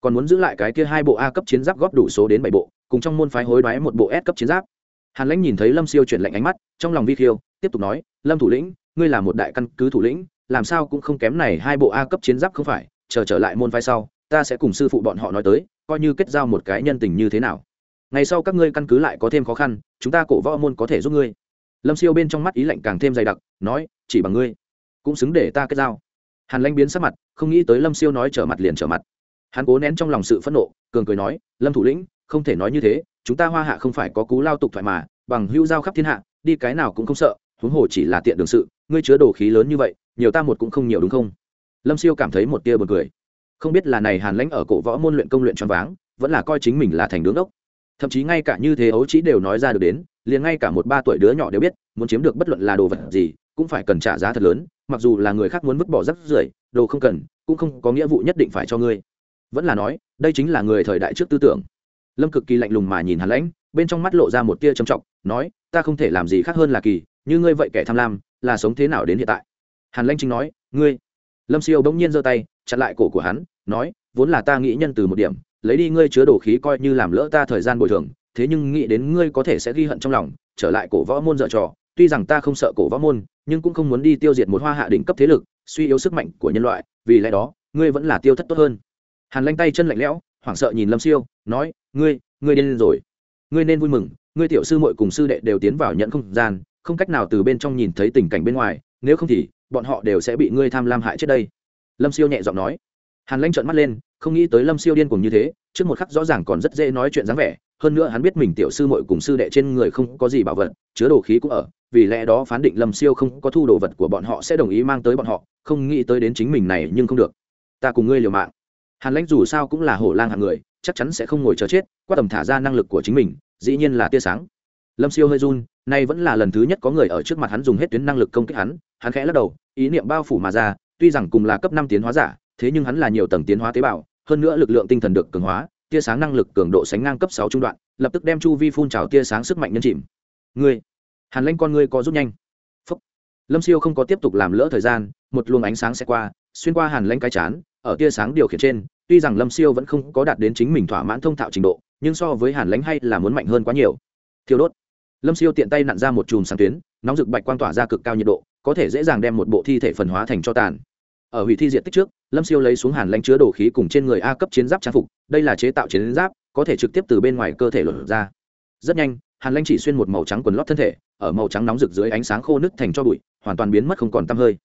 Còn muốn giữ lại cái kia hai bộ a cấp chiến giáp góp đủ số đến bảy bộ, cùng trong môn phái hối đoái một bộ s cấp chiến giáp. Hàn lãnh nhìn thấy lâm siêu chuyển lệnh ánh mắt, trong lòng vi khiêu, tiếp tục nói, lâm thủ lĩnh, ngươi là một đại căn cứ thủ lĩnh, làm sao cũng không kém này hai bộ a cấp chiến giáp không phải, chờ trở lại môn phái sau, ta sẽ cùng sư phụ bọn họ nói tới, coi như kết giao một cái nhân tình như thế nào ngày sau các ngươi căn cứ lại có thêm khó khăn, chúng ta cổ võ môn có thể giúp ngươi. Lâm siêu bên trong mắt ý lạnh càng thêm dày đặc, nói, chỉ bằng ngươi. Cũng xứng để ta kết giao. Hàn lanh biến sắc mặt, không nghĩ tới lâm siêu nói trở mặt liền trở mặt. Hắn cố nén trong lòng sự phẫn nộ, cường cười nói, lâm thủ lĩnh, không thể nói như thế, chúng ta hoa hạ không phải có cú lao tục thoại mà, bằng hưu giao khắp thiên hạ, đi cái nào cũng không sợ, huống hồ chỉ là tiện đường sự, ngươi chứa đồ khí lớn như vậy, nhiều ta một cũng không nhiều đúng không? Lâm siêu cảm thấy một tia buồn cười. Không biết là này hàn lãnh ở cổ võ môn luyện công luyện choáng váng, vẫn là coi chính mình là thành đứng ốc thậm chí ngay cả như thế ấu chỉ đều nói ra được đến, liền ngay cả một ba tuổi đứa nhỏ đều biết, muốn chiếm được bất luận là đồ vật gì, cũng phải cần trả giá thật lớn, mặc dù là người khác muốn vứt bỏ rắc rưởi, đồ không cần, cũng không có nghĩa vụ nhất định phải cho ngươi. Vẫn là nói, đây chính là người thời đại trước tư tưởng. Lâm cực kỳ lạnh lùng mà nhìn hàn lãnh, bên trong mắt lộ ra một tia trầm trọng, nói, ta không thể làm gì khác hơn là kỳ, như ngươi vậy kẻ tham lam, là sống thế nào đến hiện tại? Hàn lãnh chính nói, ngươi. Lâm siêu bỗng nhiên giơ tay, chặn lại cổ của hắn, nói, vốn là ta nghĩ nhân từ một điểm lấy đi ngươi chứa đồ khí coi như làm lỡ ta thời gian bồi thường, thế nhưng nghĩ đến ngươi có thể sẽ ghi hận trong lòng, trở lại cổ võ môn dở trò. Tuy rằng ta không sợ cổ võ môn, nhưng cũng không muốn đi tiêu diệt một hoa hạ đỉnh cấp thế lực, suy yếu sức mạnh của nhân loại, vì lẽ đó, ngươi vẫn là tiêu thất tốt hơn. Hàn lanh tay chân lạnh lẽo, hoảng sợ nhìn lâm siêu, nói, ngươi ngươi điên rồi. Ngươi nên vui mừng, ngươi tiểu sư muội cùng sư đệ đều tiến vào nhận không gian, không cách nào từ bên trong nhìn thấy tình cảnh bên ngoài, nếu không thì, bọn họ đều sẽ bị ngươi tham lam hại chết đây. Lâm siêu nhẹ giọng nói. Hàn lanh trợn mắt lên không nghĩ tới lâm siêu điên cùng như thế, trước một khắc rõ ràng còn rất dễ nói chuyện dáng vẻ, hơn nữa hắn biết mình tiểu sư muội cùng sư đệ trên người không có gì bảo vật, chứa đồ khí cũng ở, vì lẽ đó phán định lâm siêu không có thu đồ vật của bọn họ sẽ đồng ý mang tới bọn họ, không nghĩ tới đến chính mình này nhưng không được. Ta cùng ngươi liều mạng. Hàn lãnh dù sao cũng là hổ lang hạng người, chắc chắn sẽ không ngồi chờ chết qua tầm thả ra năng lực của chính mình, dĩ nhiên là tia sáng. Lâm siêu hơi run, nay vẫn là lần thứ nhất có người ở trước mặt hắn dùng hết tuyến năng lực công kích hắn hắn khẽ lắc đầu, ý niệm bao phủ mà ra, tuy rằng cùng là cấp năm tiến hóa giả, thế nhưng hắn là nhiều tầng tiến hóa tế bào hơn nữa lực lượng tinh thần được cường hóa, tia sáng năng lực cường độ sánh ngang cấp sáu trung đoạn, lập tức đem chu vi phun trào tia sáng sức mạnh nhân chìm. Ngươi, hàn lanh con ngươi có rút nhanh. Phúc. lâm siêu không có tiếp tục làm lỡ thời gian, một luồng ánh sáng sẽ qua, xuyên qua hàn lanh cái chán, ở tia sáng điều khiển trên, tuy rằng lâm siêu vẫn không có đạt đến chính mình thỏa mãn thông thạo trình độ, nhưng so với hàn lãnh hay là muốn mạnh hơn quá nhiều. Thiêu đốt. Lâm siêu tiện tay nặn ra một chùm sáng tuyến, nóng rực bạch quang tỏa ra cực cao nhiệt độ, có thể dễ dàng đem một bộ thi thể phần hóa thành cho tàn ở hủy thi diện tích trước, lâm siêu lấy xuống hàn lánh chứa đồ khí cùng trên người a cấp chiến giáp trang phục, đây là chế tạo chiến giáp, có thể trực tiếp từ bên ngoài cơ thể lột ra. Rất nhanh, hàn lanh chỉ xuyên một màu trắng quần lót thân thể, ở màu trắng nóng rực dưới ánh sáng khô nứt thành cho bụi, hoàn toàn biến mất không còn t hơi.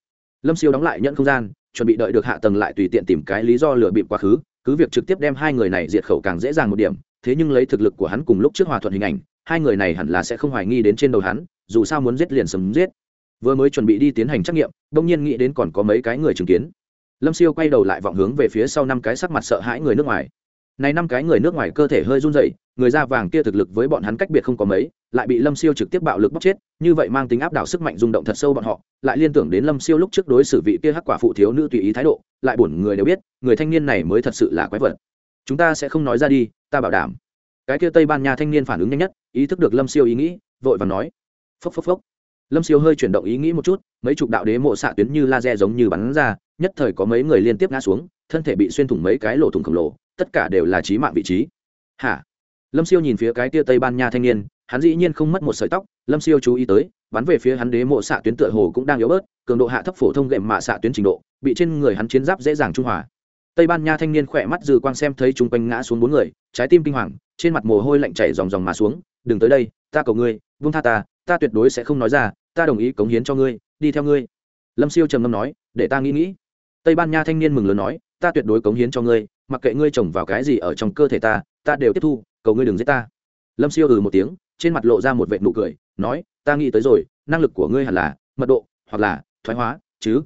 Lâm siêu đóng lại nhận không gian, chuẩn bị đợi được hạ tầng lại tùy tiện tìm cái lý do lừa bịp quá khứ, cứ việc trực tiếp đem hai người này diệt khẩu càng dễ dàng một điểm, thế nhưng lấy thực lực của hắn cùng lúc trước hòa thuận hình ảnh, hai người này hẳn là sẽ không hoài nghi đến trên đầu hắn, dù sao muốn giết liền sớm giết vừa mới chuẩn bị đi tiến hành trắc nghiệm, đông nhiên nghĩ đến còn có mấy cái người chứng kiến. Lâm siêu quay đầu lại vọng hướng về phía sau năm cái sắc mặt sợ hãi người nước ngoài. Này năm cái người nước ngoài cơ thể hơi run rẩy, người da vàng kia thực lực với bọn hắn cách biệt không có mấy, lại bị lâm siêu trực tiếp bạo lực bóc chết, như vậy mang tính áp đảo sức mạnh rung động thật sâu bọn họ, lại liên tưởng đến lâm siêu lúc trước đối xử vị kia hắc quả phụ thiếu nữ tùy ý thái độ, lại bổn người đều biết, người thanh niên này mới thật sự là quái vật. Chúng ta sẽ không nói ra đi, ta bảo đảm. Cái kia tây ban nha thanh niên phản ứng nhanh nhất, ý thức được lâm siêu ý nghĩ, vội và nói. Phốc phốc phốc lâm siêu hơi chuyển động ý nghĩ một chút, mấy chục đạo đế mộ xạ tuyến như laser giống như bắn ra, nhất thời có mấy người liên tiếp ngã xuống, thân thể bị xuyên thủng mấy cái lỗ thủng khổng lồ, tất cả đều là trí mạng vị trí. Hả? Lâm siêu nhìn phía cái tia tây ban nha thanh niên, hắn dĩ nhiên không mất một sợi tóc, lâm siêu chú ý tới, bắn về phía hắn đế mộ xạ tuyến tựa hồ cũng đang yếu bớt, cường độ hạ thấp phổ thông gệm mạ xạ tuyến trình độ, bị trên người hắn chiến giáp dễ dàng trung hòa. Tây ban nha thanh niên khỏe mắt dư quang xem thấy chung quanh ngã xuống bốn người, trái tim kinh hoàng, trên mặt mồ hôi lạnh chảy dòng dòng mà xuống, đừng tới đây, ta cầu ngươi vung tha ta ta tuyệt đối sẽ không nói ra, ta đồng ý cống hiến cho ngươi, đi theo ngươi. Lâm siêu trầm ngâm nói, để ta nghĩ nghĩ. Tây ban nha thanh niên mừng lớn nói, ta tuyệt đối cống hiến cho ngươi, mặc kệ ngươi trồng vào cái gì ở trong cơ thể ta ta đều tiếp thu, cầu ngươi đừng giết ta. Lâm siêu ừ một tiếng, trên mặt lộ ra một vệ nụ cười, nói, ta nghĩ tới rồi, năng lực của ngươi hẳn là mật độ, hoặc là thoái hóa, chứ?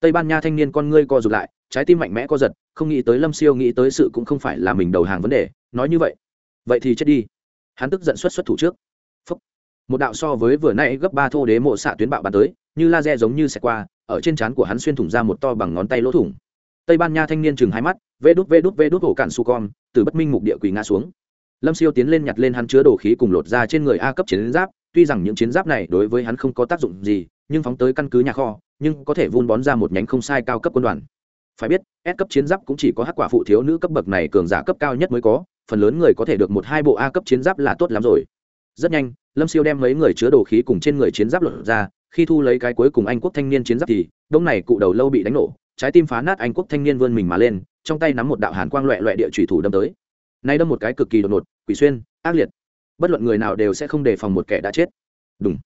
Tây ban nha thanh niên con ngươi co rụt lại, trái tim mạnh mẽ co giật, không nghĩ tới lâm siêu nghĩ tới sự cũng không phải là mình đầu hàng vấn đề, nói như vậy vậy thì chết đi. Hắn tức giận xuất xuất thủ trước một đạo so với vừa nãy gấp ba thô đế mộ xạ tuyến bạo bắn tới, như laser giống như xẹt qua, ở trên trán của hắn xuyên thủng ra một to bằng ngón tay lỗ thủng. Tây ban nha thanh niên chừng hai mắt, vê đút vê đút vê đút hổ cạn su con, từ bất minh mục địa quỳ ngã xuống. Lâm siêu tiến lên nhặt lên hắn chứa đồ khí cùng lột ra trên người a cấp chiến giáp, tuy rằng những chiến giáp này đối với hắn không có tác dụng gì, nhưng phóng tới căn cứ nhà kho, nhưng có thể vun bón ra một nhánh không sai cao cấp quân đoàn. Phải biết, S cấp chiến giáp cũng chỉ có hắc quả phụ thiếu nữ cấp bậc này cường giả cấp cao nhất mới có, phần lớn người có thể được một hai bộ a cấp chiến giáp là tốt lắm rồi rất nhanh, lâm siêu đem mấy người chứa đồ khí cùng trên người chiến giáp lột ra, khi thu lấy cái cuối cùng anh quốc thanh niên chiến giáp thì đông này cụ đầu lâu bị đánh nổ, trái tim phá nát anh quốc thanh niên vươn mình mà lên, trong tay nắm một đạo hàn quang loẹ loẹ địa thủy thủ đâm tới. Nay đâm một cái cực kỳ đột ngột, quỷ xuyên, ác liệt. Bất luận người nào đều sẽ không đề phòng một kẻ đã chết. Đúng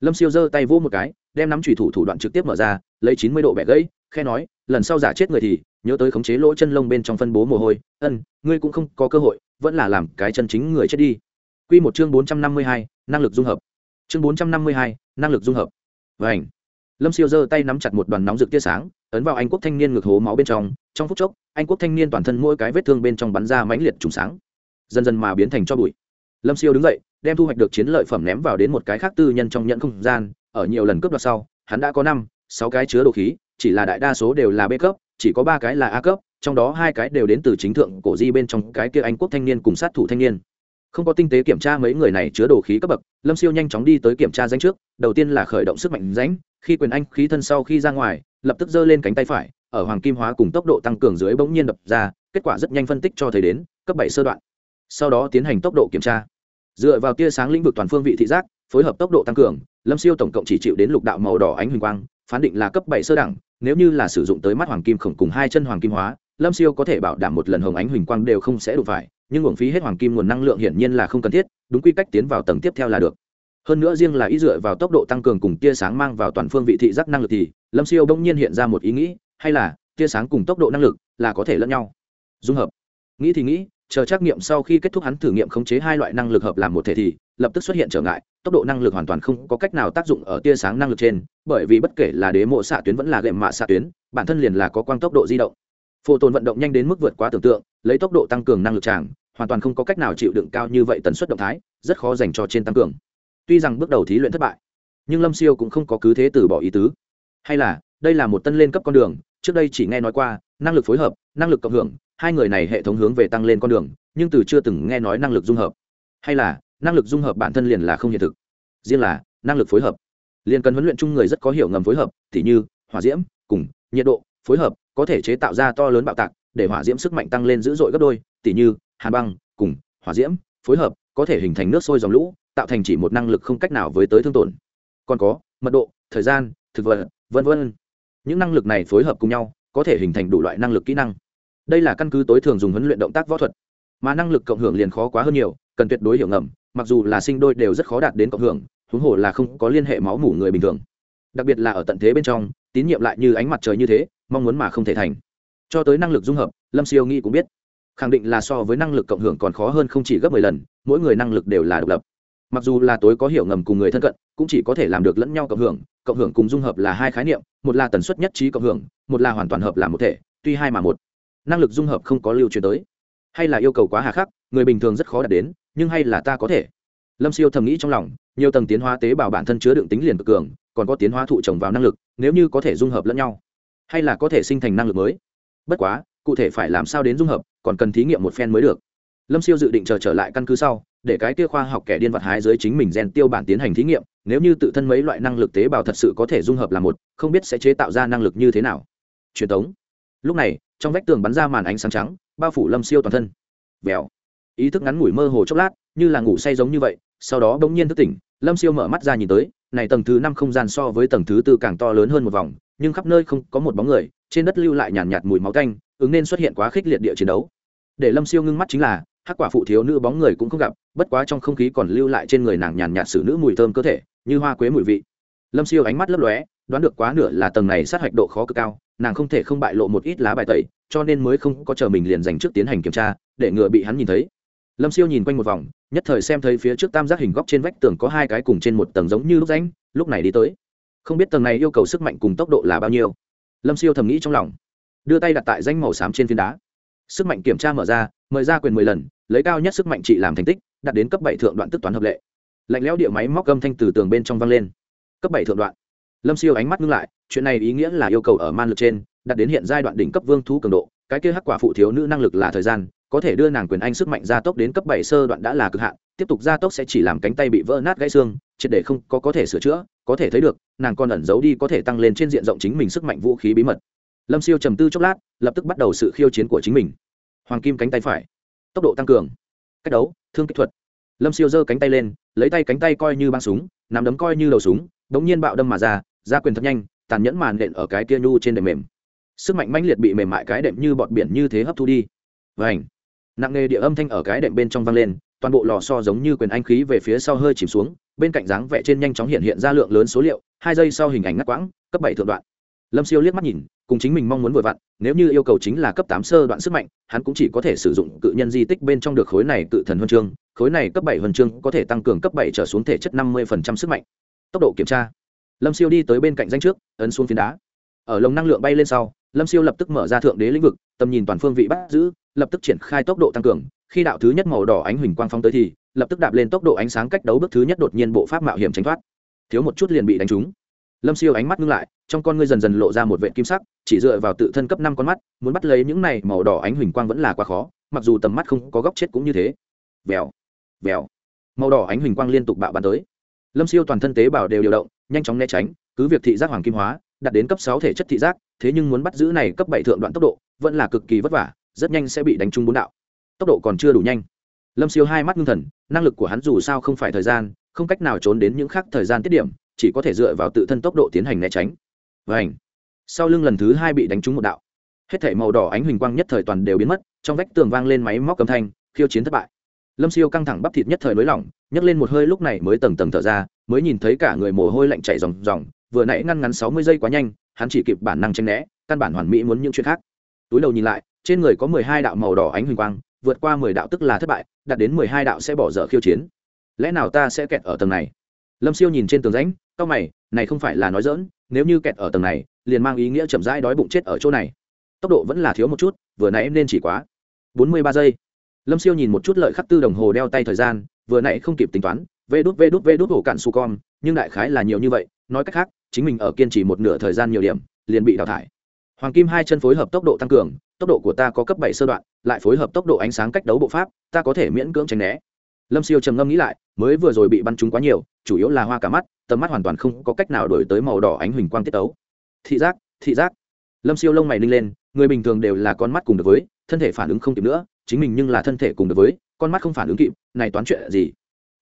lâm siêu giơ tay vỗ một cái, đem nắm thủy thủ thủ đoạn trực tiếp mở ra, lấy chín mươi độ bẻ gãy, khe nói, lần sau giả chết người thì, nhớ tới khống chế lỗ chân lông bên trong phân bố mồ hôi, ân, ngươi cũng không có cơ hội, vẫn là làm cái chân chính người chết đi. Quy một chương bốn trăm năm mươi hai, năng lực dung hợp. Chương bốn trăm năm mươi hai, năng lực dung hợp. Vành. lâm siêu giơ tay nắm chặt một đoàn nóng rực tia sáng, ấn vào anh quốc thanh niên ngực hố máu bên trong. Trong phút chốc, anh quốc thanh niên toàn thân mỗi cái vết thương bên trong bắn ra mãnh liệt trùng sáng. Dần dần mà biến thành cho bụi. Lâm siêu đứng dậy, đem thu hoạch được chiến lợi phẩm ném vào đến một cái khác tư nhân trong nhận không gian. Ở nhiều lần cướp đoạt sau, hắn đã có năm, sáu cái chứa đồ khí, chỉ là đại đa số đều là b cấp, chỉ có ba cái là a cấp, trong đó hai cái đều đến từ chính thượng cổ di bên trong cái kia anh quốc thanh niên cùng sát thủ thanh niên không có tinh tế kiểm tra mấy người này chứa đồ khí cấp bậc, lâm siêu nhanh chóng đi tới kiểm tra danh trước, đầu tiên là khởi động sức mạnh ránh khi quyền anh khí thân sau khi ra ngoài, lập tức giơ lên cánh tay phải, ở hoàng kim hóa cùng tốc độ tăng cường dưới bỗng nhiên đập ra, kết quả rất nhanh phân tích cho thấy đến, cấp bảy sơ đoạn. Sau đó tiến hành tốc độ kiểm tra. Dựa vào tia sáng lĩnh vực toàn phương vị thị giác, phối hợp tốc độ tăng cường, lâm siêu tổng cộng chỉ chịu đến lục đạo màu đỏ ánh huỳnh quang, phán định là cấp bảy sơ đẳng, nếu như là sử dụng tới mắt hoàng kim khổng cùng hai chân hoàng kim hóa, lâm siêu có thể bảo đảm một lần hồng ánh huỳnh quang đều không sẽ đụng phải nhưng uổng phí hết hoàng kim nguồn năng lượng hiển nhiên là không cần thiết, đúng quy cách tiến vào tầng tiếp theo là được. Hơn nữa riêng là ý dựa vào tốc độ tăng cường cùng tia sáng mang vào toàn phương vị thị giác năng lực thì, lâm siêu bỗng nhiên hiện ra một ý nghĩ, hay là, tia sáng cùng tốc độ năng lực là có thể lẫn nhau. Dung hợp. Nghĩ thì nghĩ, chờ trắc nghiệm sau khi kết thúc hắn thử nghiệm khống chế hai loại năng lực hợp làm một thể thì, lập tức xuất hiện trở ngại, tốc độ năng lực hoàn toàn không có cách nào tác dụng ở tia sáng năng lực trên, bởi vì bất kể là đế mộ xạ tuyến vẫn là gệm mạ xạ tuyến, bản thân liền là có quang tốc độ di động. Phổ tồn vận động nhanh đến mức vượt quá tưởng tượng lấy tốc độ tăng cường năng lực tràng, hoàn toàn không có cách nào chịu đựng cao như vậy tần suất động thái, rất khó dành cho trên tăng cường. Tuy rằng bước đầu thí luyện thất bại, nhưng lâm siêu cũng không có cứ thế từ bỏ ý tứ. Hay là, đây là một tân lên cấp con đường, trước đây chỉ nghe nói qua, năng lực phối hợp, năng lực cộng hưởng, hai người này hệ thống hướng về tăng lên con đường, nhưng từ chưa từng nghe nói năng lực dung hợp. Hay là, năng lực dung hợp bản thân liền là không hiện thực. Riêng là, năng lực phối hợp. Liền cần huấn luyện chung người rất có hiểu ngầm phối hợp t h như, hỏa diễm, cùng, nhiệt độ, phối hợp, có thể chế tạo ra to lớn bạo tạc để hỏa diễm sức mạnh tăng lên dữ dội gấp đôi, tỉ như, hàn băng, cùng, hỏa diễm, phối hợp, có thể hình thành nước sôi dòng lũ, tạo thành chỉ một năng lực không cách nào với tới thương tổn. Còn có, mật độ, thời gian, thực vật v v những năng lực này phối hợp cùng nhau, có thể hình thành đủ loại năng lực kỹ năng. Đây là căn cứ tối thường dùng huấn luyện động tác võ thuật. Mà năng lực cộng hưởng liền khó quá hơn nhiều, cần tuyệt đối hiểu ngầm, mặc dù là sinh đôi đều rất khó đạt đến cộng hưởng, huống hồ là không có liên hệ máu mủ người bình thường. Đặc biệt là ở tận thế bên trong, tín nhiệm lại như ánh mặt trời như thế, mong muốn mà không thể thành cho tới năng lực dung hợp, lâm siêu nghĩ cũng biết. Khẳng định là so với năng lực cộng hưởng còn khó hơn không chỉ gấp mười lần, mỗi người năng lực đều là độc lập. Mặc dù là tối có hiểu ngầm cùng người thân cận, cũng chỉ có thể làm được lẫn nhau cộng hưởng cộng hưởng cùng dung hợp là hai khái niệm, một là tần suất nhất trí cộng hưởng, một là hoàn toàn hợp làm một thể, tuy hai mà một. Năng lực dung hợp không có lưu truyền tới. Hay là yêu cầu quá hà khắc, người bình thường rất khó đạt đến, nhưng hay là ta có thể. Lâm siêu thầm nghĩ trong lòng, nhiều tầng tiến hóa tế bào bản thân chứa đựng tính liền cực cường, còn có tiến hóa thụ trồng vào năng lực, nếu như có thể dung hợp lẫn nhau, hay là có thể sinh thành năng lực mới bất quá, cụ thể phải làm sao đến dung hợp, còn cần thí nghiệm một phen mới được. Lâm siêu dự định chờ trở lại căn cứ sau, để cái kia khoa học kẻ điên vật hái dưới chính mình gen tiêu bản tiến hành thí nghiệm, nếu như tự thân mấy loại năng lực tế bào thật sự có thể dung hợp là một, không biết sẽ chế tạo ra năng lực như thế nào. Truyền thống lúc này, trong vách tường bắn ra màn ánh sáng trắng, bao phủ lâm siêu toàn thân. Vèo. Ý thức ngắn ngủi mơ hồ chốc lát, như là ngủ say giống như vậy, sau đó bỗng nhiên thức tỉnh, lâm siêu mở mắt ra nhìn tới, này tầng thứ năm không gian so với tầng thứ tư càng to lớn hơn một vòng, nhưng khắp nơi không có một bóng người trên đất lưu lại nhàn nhạt, nhạt mùi máu tanh, ứng nên xuất hiện quá khích liệt địa chiến đấu. Để lâm siêu ngưng mắt chính là hắc quả phụ thiếu nữ bóng người cũng không gặp bất quá trong không khí còn lưu lại trên người nàng nhàn nhạt xử nữ mùi thơm cơ thể như hoa quế mùi vị. Lâm siêu ánh mắt lấp lóe đoán được quá nửa là tầng này sát hạch độ khó cực cao nàng không thể không bại lộ một ít lá bài tẩy cho nên mới không có chờ mình liền dành trước tiến hành kiểm tra để ngừa bị hắn nhìn thấy. Lâm siêu nhìn quanh một vòng nhất thời xem thấy phía trước tam giác hình góc trên vách tường có hai cái cùng trên một tầng giống như lúc ránh lúc này đi tới. Không biết tầng này yêu cầu sức mạnh cùng tốc độ là bao nhiêu lâm siêu thầm nghĩ trong lòng. Đưa tay đặt tại danh màu xám trên phiến đá. Sức mạnh kiểm tra mở ra, mời ra quyền mười lần, lấy cao nhất sức mạnh trị làm thành tích, đạt đến cấp bảy thượng đoạn tức toán hợp lệ. Lạnh lẽo địa máy móc gâm thanh từ tường bên trong vang lên. Cấp bảy thượng đoạn. Lâm siêu ánh mắt ngưng lại, chuyện này ý nghĩa là yêu cầu ở man lực trên, đạt đến hiện giai đoạn đỉnh cấp vương thú cường độ, cái kia hắc quả phụ thiếu nữ năng lực là thời gian, có thể đưa nàng quyền anh sức mạnh gia tốc đến cấp bảy sơ đoạn đã là cực hạn tiếp tục gia tốc sẽ chỉ làm cánh tay bị vỡ nát gãy xương, triệt để không có có thể sửa chữa, có thể thấy được, nàng còn ẩn giấu đi có thể tăng lên trên diện rộng chính mình sức mạnh vũ khí bí mật. Lâm siêu trầm tư chốc lát, lập tức bắt đầu sự khiêu chiến của chính mình. Hoàng kim cánh tay phải, tốc độ tăng cường, cách đấu, thương kỹ thuật. Lâm siêu giơ cánh tay lên, lấy tay cánh tay coi như băng súng, nắm đấm coi như đầu súng đ ố n g nhiên bạo đâm mà ra ra quyền thật nhanh, tàn nhẫn màn đệm ở cái kia nhu trên đệm mềm. Sức mạnh mãnh liệt bị mềm mại cái đệm như bọt biển như thế hấp thu đi. Vảnh nặng nghề địa âm thanh ở cái đệm bên trong vang lên toàn bộ lò so giống như quyền anh khí về phía sau hơi chìm xuống, bên cạnh dáng vẽ trên nhanh chóng hiện hiện ra lượng lớn số liệu, hai giây sau hình ảnh ngắt quãng, cấp bảy thượng đoạn. Lâm siêu liếc mắt nhìn, cùng chính mình mong muốn vội vặn, nếu như yêu cầu chính là cấp tám sơ đoạn sức mạnh, hắn cũng chỉ có thể sử dụng cự nhân di tích bên trong được khối này cự thần huân chương, khối này cấp bảy huân chương có thể tăng cường cấp bảy trở xuống thể chất năm mươi sức mạnh. Tốc độ kiểm tra. Lâm siêu đi tới bên cạnh danh trước, ấn xuống phiến đá. Ở lồng năng lượng bay lên sau, lâm siêu lập tức mở ra thượng đế lĩnh vực, tầm nhìn toàn phương vị bắt giữ, lập tức triển khai tốc độ tăng cường khi đạo thứ nhất màu đỏ ánh huỳnh quang phong tới thì, lập tức đạp lên tốc độ ánh sáng cách đấu bước thứ nhất đột nhiên bộ pháp mạo hiểm tránh thoát. Thiếu một chút liền bị đánh trúng. Lâm siêu ánh mắt ngưng lại, trong con ngươi dần dần lộ ra một vệ kim sắc, chỉ dựa vào tự thân cấp năm con mắt, muốn bắt lấy những này màu đỏ ánh huỳnh quang vẫn là quá khó, mặc dù tầm mắt không có góc chết cũng như thế. Vèo vèo. Màu đỏ ánh huỳnh quang liên tục bạo bắn tới. Lâm siêu toàn thân tế bào đều điều động, nhanh chóng né tránh, cứ việc thị giác hoàng kim hóa, đạt đến cấp sáu thể chất thị giác, thế nhưng muốn bắt giữ này cấp bảy thượng đoạn tốc độ, vẫn là cực kỳ vất vả, rất nhanh sẽ bị đánh trúng bốn đạo tốc độ còn chưa đủ nhanh. Lâm siêu hai mắt ngưng thần, năng lực của hắn dù sao không phải thời gian, không cách nào trốn đến những khác thời gian tiết điểm, chỉ có thể dựa vào tự thân tốc độ tiến hành né tránh. Và ảnh sau lưng lần thứ hai bị đánh trúng một đạo. Hết thể màu đỏ ánh huỳnh quang nhất thời toàn đều biến mất, trong vách tường vang lên máy móc âm thanh, khiêu chiến thất bại. Lâm siêu căng thẳng bắp thịt nhất thời nới lỏng, nhấc lên một hơi lúc này mới tầng tầng thở ra, mới nhìn thấy cả người mồ hôi lạnh chảy ròng ròng, vừa nãy ngăn ngắn sáu mươi giây quá nhanh, hắn chỉ kịp bản năng tranh né, căn bản hoàn mỹ muốn những chuyện khác. Túi đầu nhìn lại, trên người có mười hai đạo màu đỏ ánh huỳnh quang vượt qua mười đạo tức là thất bại, đạt đến mười hai đạo sẽ bỏ dở khiêu chiến. Lẽ nào ta sẽ kẹt ở tầng này? Lâm siêu nhìn trên tường rãnh, cau mày, này không phải là nói dỡn nếu như kẹt ở tầng này, liền mang ý nghĩa chậm rãi đói bụng chết ở chỗ này. Tốc độ vẫn là thiếu một chút, vừa nãy nên chỉ quá bốn mươi ba giây. Lâm siêu nhìn một chút lợi khắc tư đồng hồ đeo tay thời gian, vừa nãy không kịp tính toán, vê đút vê đút vê đút hổ cạn su con nhưng đại khái là nhiều như vậy, nói cách khác, chính mình ở kiên trì một nửa thời gian nhiều điểm, liền bị đào thải. Hoàng kim hai chân phối hợp tốc độ tăng cường tốc độ của ta có cấp bảy sơ đoạn, lại phối hợp tốc độ ánh sáng cách đấu bộ pháp, ta có thể miễn cưỡng tránh né. Lâm siêu trầm ngâm nghĩ lại, mới vừa rồi bị bắn trúng quá nhiều, chủ yếu là hoa cả mắt, tầm mắt hoàn toàn không có cách nào đổi tới màu đỏ ánh huỳnh quang tiết tấu. Thị giác thị giác. Lâm siêu lông mày ninh lên, người bình thường đều là con mắt cùng được với, thân thể phản ứng không kịp nữa, chính mình nhưng là thân thể cùng được với, con mắt không phản ứng kịp, này toán chuyện gì?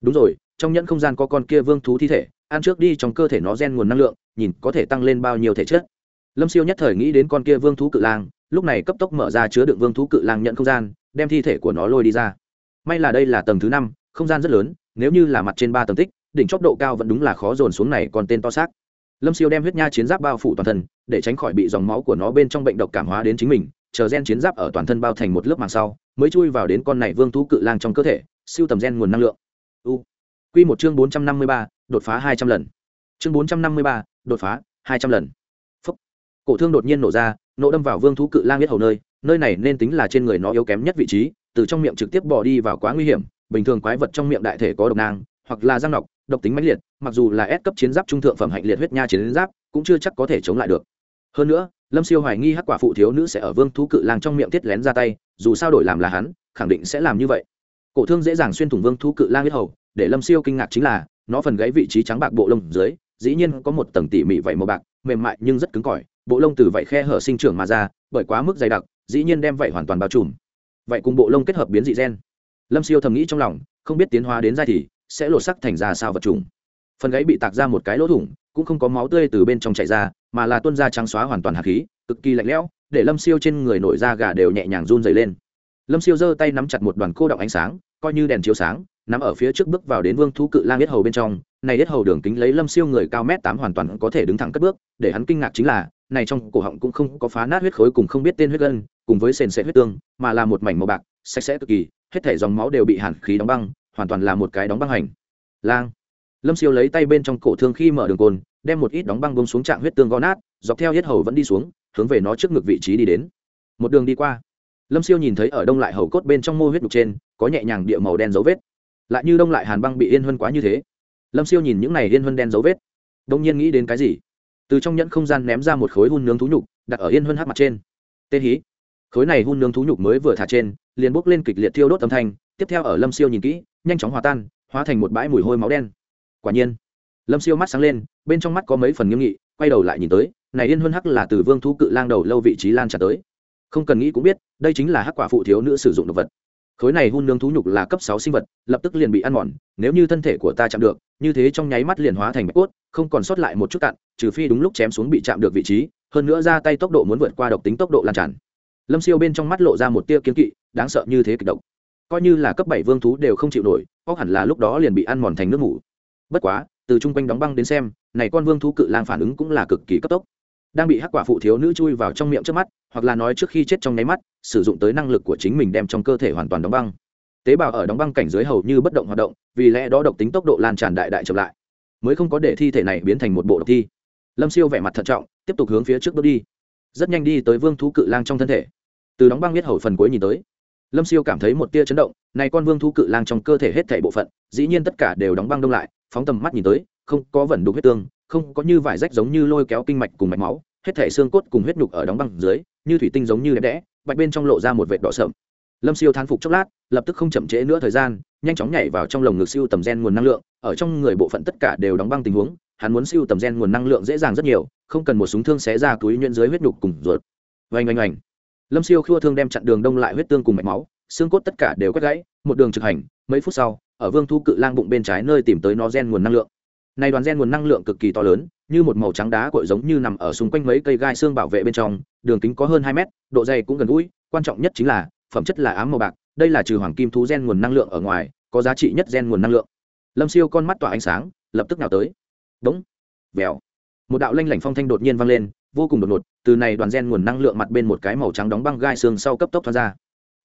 Đúng rồi, trong nhẫn không gian có con kia vương thú thi thể, ăn trước đi trong cơ thể nó gen nguồn năng lượng, nhìn có thể tăng lên bao nhiêu thể chất. Lâm siêu nhất thời nghĩ đến con kia vương thú cự lang lúc này cấp tốc mở ra chứa đựng vương thú cự lang nhận không gian, đem thi thể của nó lôi đi ra. May là đây là tầng thứ năm, không gian rất lớn, nếu như là mặt trên ba tầng tích, đỉnh chóp độ cao vẫn đúng là khó dồn xuống này còn tên to xác. Lâm siêu đem huyết nha chiến giáp bao phủ toàn thân, để tránh khỏi bị dòng máu của nó bên trong bệnh độc cảm hóa đến chính mình, chờ gen chiến giáp ở toàn thân bao thành một lớp màng sau, mới chui vào đến con này vương thú cự lang trong cơ thể, siêu tầm gen nguồn năng lượng. U. Q một chương bốn trăm năm mươi ba, đột phá hai trăm lần. Chương bốn trăm năm mươi ba, đột phá hai trăm lần. Phúc. cổ thương đột nhiên nổ ra nổ đâm vào vương thú cự lang biết hầu nơi nơi này nên tính là trên người nó yếu kém nhất vị trí, từ trong miệng trực tiếp bỏ đi vào quá nguy hiểm, bình thường quái vật trong miệng đại thể có độc nang, hoặc là răng nọc, độc tính mãnh liệt, mặc dù là S cấp chiến giáp trung thượng phẩm hạnh liệt huyết nha chiến giáp, cũng chưa chắc có thể chống lại được. Hơn nữa, lâm siêu hoài nghi hắc quả phụ thiếu nữ sẽ ở vương thú cự lang trong miệng tiết lén ra tay, dù sao đổi làm là hắn, khẳng định sẽ làm như vậy. Cổ thương dễ dàng xuyên thủng vương thú cự lang huyết hầu, để lâm siêu kinh ngạc chính là, nó phần gáy vị trí trắng bạc bộ lông dưới, dĩ nhiên có một tầng tỉ mỉ vảy màu bạc, mềm mại nhưng rất cứng cỏi bộ lông từ vảy khe hở sinh trưởng mà ra, bởi quá mức dày đặc, dĩ nhiên đem vảy hoàn toàn bao trùm. Vậy cùng bộ lông kết hợp biến dị gen. Lâm siêu thầm nghĩ trong lòng, không biết tiến hóa đến giai thì sẽ lột sắc thành ra sao vật trùng phần gáy bị tạc ra một cái lỗ thủng, cũng không có máu tươi từ bên trong chảy ra, mà là tuôn ra trắng xóa hoàn toàn hạt khí, cực kỳ lạnh lẽo, để lâm siêu trên người nổi da gà đều nhẹ nhàng run dày lên. Lâm siêu giơ tay nắm chặt một đoàn cô động ánh sáng, coi như đèn chiếu sáng, nắm ở phía trước bước vào đến vương thú cự lang yết hầu bên trong. Này yết hầu đường kính lấy lâm siêu người cao mét tám hoàn toàn có thể đứng thẳng cất bước, để hắn kinh ngạc chính là này trong cổ họng cũng không có phá nát huyết khối cùng không biết tên huyết gân, cùng với sền sệt huyết tương, mà là một mảnh màu bạc, sạch sẽ cực kỳ, hết thể dòng máu đều bị hàn khí đóng băng, hoàn toàn là một cái đóng băng hành. Lang. Lâm siêu lấy tay bên trong cổ thương khi mở đường cồn đem một ít đóng băng bông xuống trạng huyết tương gõ nát, dọc theo hết hầu vẫn đi xuống, hướng về nó trước ngực vị trí đi đến. Một đường đi qua, lâm siêu nhìn thấy ở đông lại hầu cốt bên trong mô huyết đục trên, có nhẹ nhàng địa màu đen dấu vết. Lại như đông lại hàn băng bị yên hơn quá như thế. Lâm siêu nhìn những này yên hơn đen dấu vết đông nhiên nghĩ đến cái gì? Từ trong nhẫn không gian ném ra một khối hun nướng thú nhục, đặt ở yên hơn hát mặt trên. Tê hí. Khối này hun nướng thú nhục mới vừa thả trên, liền bốc lên kịch liệt thiêu đốt âm thanh, tiếp theo ở lâm siêu nhìn kỹ, nhanh chóng hòa tan, hóa thành một bãi mùi hôi máu đen. Quả nhiên, lâm siêu mắt sáng lên, bên trong mắt có mấy phần nghiêm nghị, quay đầu lại nhìn tới, này yên huân hắc là từ vương thú cự lang đầu lâu vị trí lan trả tới. Không cần nghĩ cũng biết, đây chính là hắc quả phụ thiếu nữ sử dụng động vật khối này hun nương thú nhục là cấp sáu sinh vật, lập tức liền bị ăn mòn, nếu như thân thể của ta chạm được, như thế trong nháy mắt liền hóa thành bạch cốt, không còn sót lại một chút cạn trừ phi đúng lúc chém xuống bị chạm được vị trí, hơn nữa ra tay tốc độ muốn vượt qua độc tính tốc độ lan tràn. Lâm siêu bên trong mắt lộ ra một tia kiếm kỵ, đáng sợ như thế kịch độc. Coi như là cấp bảy vương thú đều không chịu nổi, có hẳn là lúc đó liền bị ăn mòn thành nước ngủ bất quá, từ chung quanh đóng băng đến xem, này con vương thú cự lang phản ứng cũng là cực kỳ cấp tốc đang bị hắc quả phụ thiếu nữ chui vào trong miệng trước mắt, hoặc là nói trước khi chết trong nháy mắt, sử dụng tới năng lực của chính mình đem trong cơ thể hoàn toàn đóng băng. Tế bào ở đóng băng cảnh giới hầu như bất động hoạt động, vì lẽ đó độc tính tốc độ lan tràn đại đại chậm lại. Mới không có để thi thể này biến thành một bộ độc thi. Lâm siêu vẻ mặt thận trọng, tiếp tục hướng phía trước bước đi. Rất nhanh đi tới vương thú cự lang trong thân thể. Từ đóng băng biết hầu phần cuối nhìn tới. Lâm siêu cảm thấy một tia chấn động, này con vương thú cự lang trong cơ thể hết thể bộ phận, dĩ nhiên tất cả đều đóng băng đông lại, phóng tầm mắt nhìn tới, không có vẩn đục huyết tương không có như vải rách giống như lôi kéo kinh mạch cùng mạch máu, hết thể xương cốt cùng huyết nhục ở đóng băng dưới, như thủy tinh giống như đẹp đẽ, bạch bên trong lộ ra một vệt đỏ sậm lâm siêu thán phục chốc lát, lập tức không chậm trễ nữa thời gian, nhanh chóng nhảy vào trong lồng ngực siêu tầm gen nguồn năng lượng, ở trong người bộ phận tất cả đều đóng băng tình huống, hắn muốn siêu tầm gen nguồn năng lượng dễ dàng rất nhiều, không cần một súng thương xé ra túi nhuyễn dưới huyết nhục cùng ruột. Oanh oanh oanh. Lâm siêu khua thương đem chặn đường đông lại huyết tương cùng mạch máu, xương cốt tất cả đều quét gãy, một đường trực hành, mấy phút sau, ở vương thu cự lang bụng bên trái nơi tìm tới nó gen nguồn năng lượng này đoàn gen nguồn năng lượng cực kỳ to lớn, như một màu trắng đá cội giống như nằm ở xung quanh mấy cây gai xương bảo vệ bên trong, đường kính có hơn hai mét, độ dày cũng gần gũi, quan trọng nhất chính là, phẩm chất là ám màu bạc, đây là trừ hoàng kim thú gen nguồn năng lượng ở ngoài, có giá trị nhất gen nguồn năng lượng. Lâm siêu con mắt tỏa ánh sáng, lập tức nào tới. Bỗng vèo. Một đạo lanh lảnh phong thanh đột nhiên vang lên, vô cùng đột ngột, từ này đoàn gen nguồn năng lượng mặt bên một cái màu trắng đóng băng gai xương sau cấp tốc thoát ra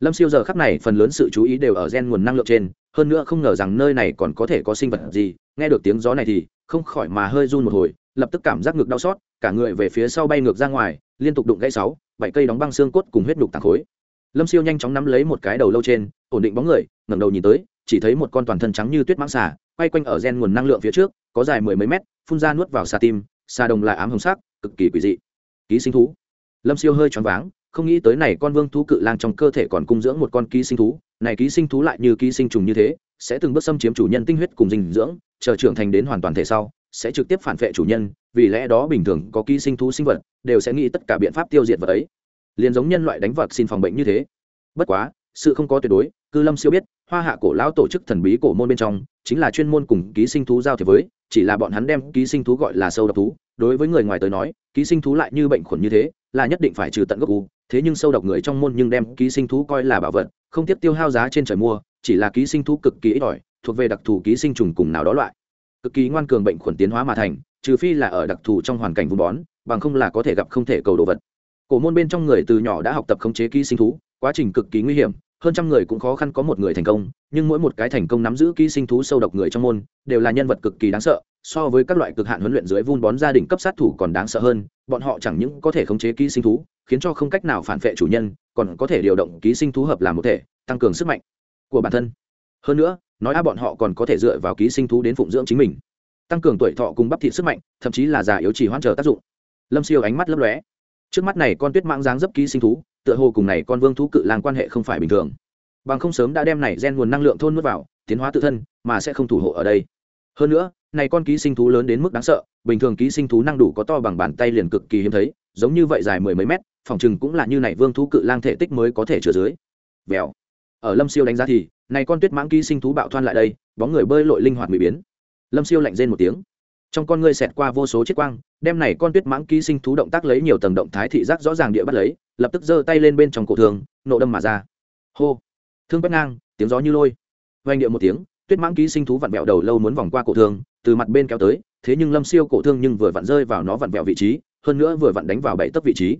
lâm siêu giờ khắp này phần lớn sự chú ý đều ở gen nguồn năng lượng trên, hơn nữa không ngờ rằng nơi này còn có thể có sinh vật gì, nghe được tiếng gió này thì không khỏi mà hơi run một hồi, lập tức cảm giác ngực đau xót, cả người về phía sau bay ngược ra ngoài, liên tục đụng gãy sáu, bảy cây đóng băng xương cốt cùng huyết đục tàng khối. Lâm siêu nhanh chóng nắm lấy một cái đầu lâu trên, ổn định bóng người, ngẩng đầu nhìn tới, chỉ thấy một con toàn thân trắng như tuyết mãng xà, quay quanh ở gen nguồn năng lượng phía trước, có dài mười mấy mét, phun ra nuốt vào xà tim, xà đồng là ám hồng sắc, cực kỳ quỷ dị. Ký sinh thú. Lâm siêu hơi choáng váng không nghĩ tới này con vương thú cự lang trong cơ thể còn cung dưỡng một con ký sinh thú, này ký sinh thú lại như ký sinh trùng như thế, sẽ từng bước xâm chiếm chủ nhân tinh huyết cùng dinh dưỡng, chờ trưởng thành đến hoàn toàn thể sau, sẽ trực tiếp phản vệ chủ nhân, vì lẽ đó bình thường có ký sinh thú sinh vật, đều sẽ nghĩ tất cả biện pháp tiêu diệt vật ấy. Liền giống nhân loại đánh vật xin phòng bệnh như thế. Bất quá, sự không có tuyệt đối, cư lâm siêu biết, hoa hạ cổ lão tổ chức thần bí cổ môn bên trong, chính là chuyên môn cùng ký sinh thú giao thiệp với, chỉ là bọn hắn đem ký sinh thú gọi là sâu độc thú. Đối với người ngoài tới nói, ký sinh thú lại như bệnh khuẩn như thế, là nhất định phải trừ tận gốc u thế nhưng sâu độc người trong môn nhưng đem ký sinh thú coi là bảo vật, không tiếp tiêu hao giá trên trời mua, chỉ là ký sinh thú cực kỳ ít ỏi, thuộc về đặc thù ký sinh trùng cùng nào đó loại. Cực kỳ ngoan cường bệnh khuẩn tiến hóa mà thành, trừ phi là ở đặc thù trong hoàn cảnh vùng bón, bằng không là có thể gặp không thể cầu đồ vật. Cổ môn bên trong người từ nhỏ đã học tập khống chế ký sinh thú, quá trình cực kỳ nguy hiểm hơn trăm người cũng khó khăn có một người thành công, nhưng mỗi một cái thành công nắm giữ ký sinh thú sâu độc người trong môn, đều là nhân vật cực kỳ đáng sợ, so với các loại cực hạn huấn luyện dưới vun bón gia đình cấp sát thủ còn đáng sợ hơn, bọn họ chẳng những có thể khống chế ký sinh thú, khiến cho không cách nào phản vệ chủ nhân, còn có thể điều động ký sinh thú hợp làm một thể, tăng cường sức mạnh của bản thân. Hơn nữa, nói a bọn họ còn có thể dựa vào ký sinh thú đến phụng dưỡng chính mình, tăng cường tuổi thọ cùng bắp thị sức mạnh, thậm chí là già yếu chỉ hoãn trở tác dụng. Lâm siêu ánh mắt lấp lóe. Trước mắt này con tuyết mãng dáng dấp ký sinh thú tựa hồ cùng này con vương thú cự lang quan hệ không phải bình thường. Bằng không sớm đã đem này gen nguồn năng lượng thôn nuốt vào, tiến hóa tự thân, mà sẽ không thủ hộ ở đây. Hơn nữa, này con ký sinh thú lớn đến mức đáng sợ, bình thường ký sinh thú năng đủ có to bằng bàn tay liền cực kỳ hiếm thấy, giống như vậy dài mười mấy mét, phòng chừng cũng là như này vương thú cự lang thể tích mới có thể chứa dưới. Vèo. Ở lâm siêu đánh giá thì, này con tuyết mãng ký sinh thú bạo thoan lại đây, bóng người bơi lội linh hoạt bị biến. Lâm siêu lạnh rên một tiếng trong con ngươi xẹt qua vô số chiếc quang, đem này con tuyết mãng ký sinh thú động tác lấy nhiều tầng động thái thị giác rõ ràng địa bắt lấy, lập tức giơ tay lên bên trong cổ thường, nộ đâm mà ra. Hô! Thương quét ngang, tiếng gió như lôi. Vang điệu một tiếng, tuyết mãng ký sinh thú vặn vẹo đầu lâu muốn vòng qua cổ thương từ mặt bên kéo tới, thế nhưng lâm siêu cổ thương nhưng vừa vặn rơi vào nó vặn vẹo vị trí, hơn nữa vừa vặn đánh vào bảy tấc vị trí.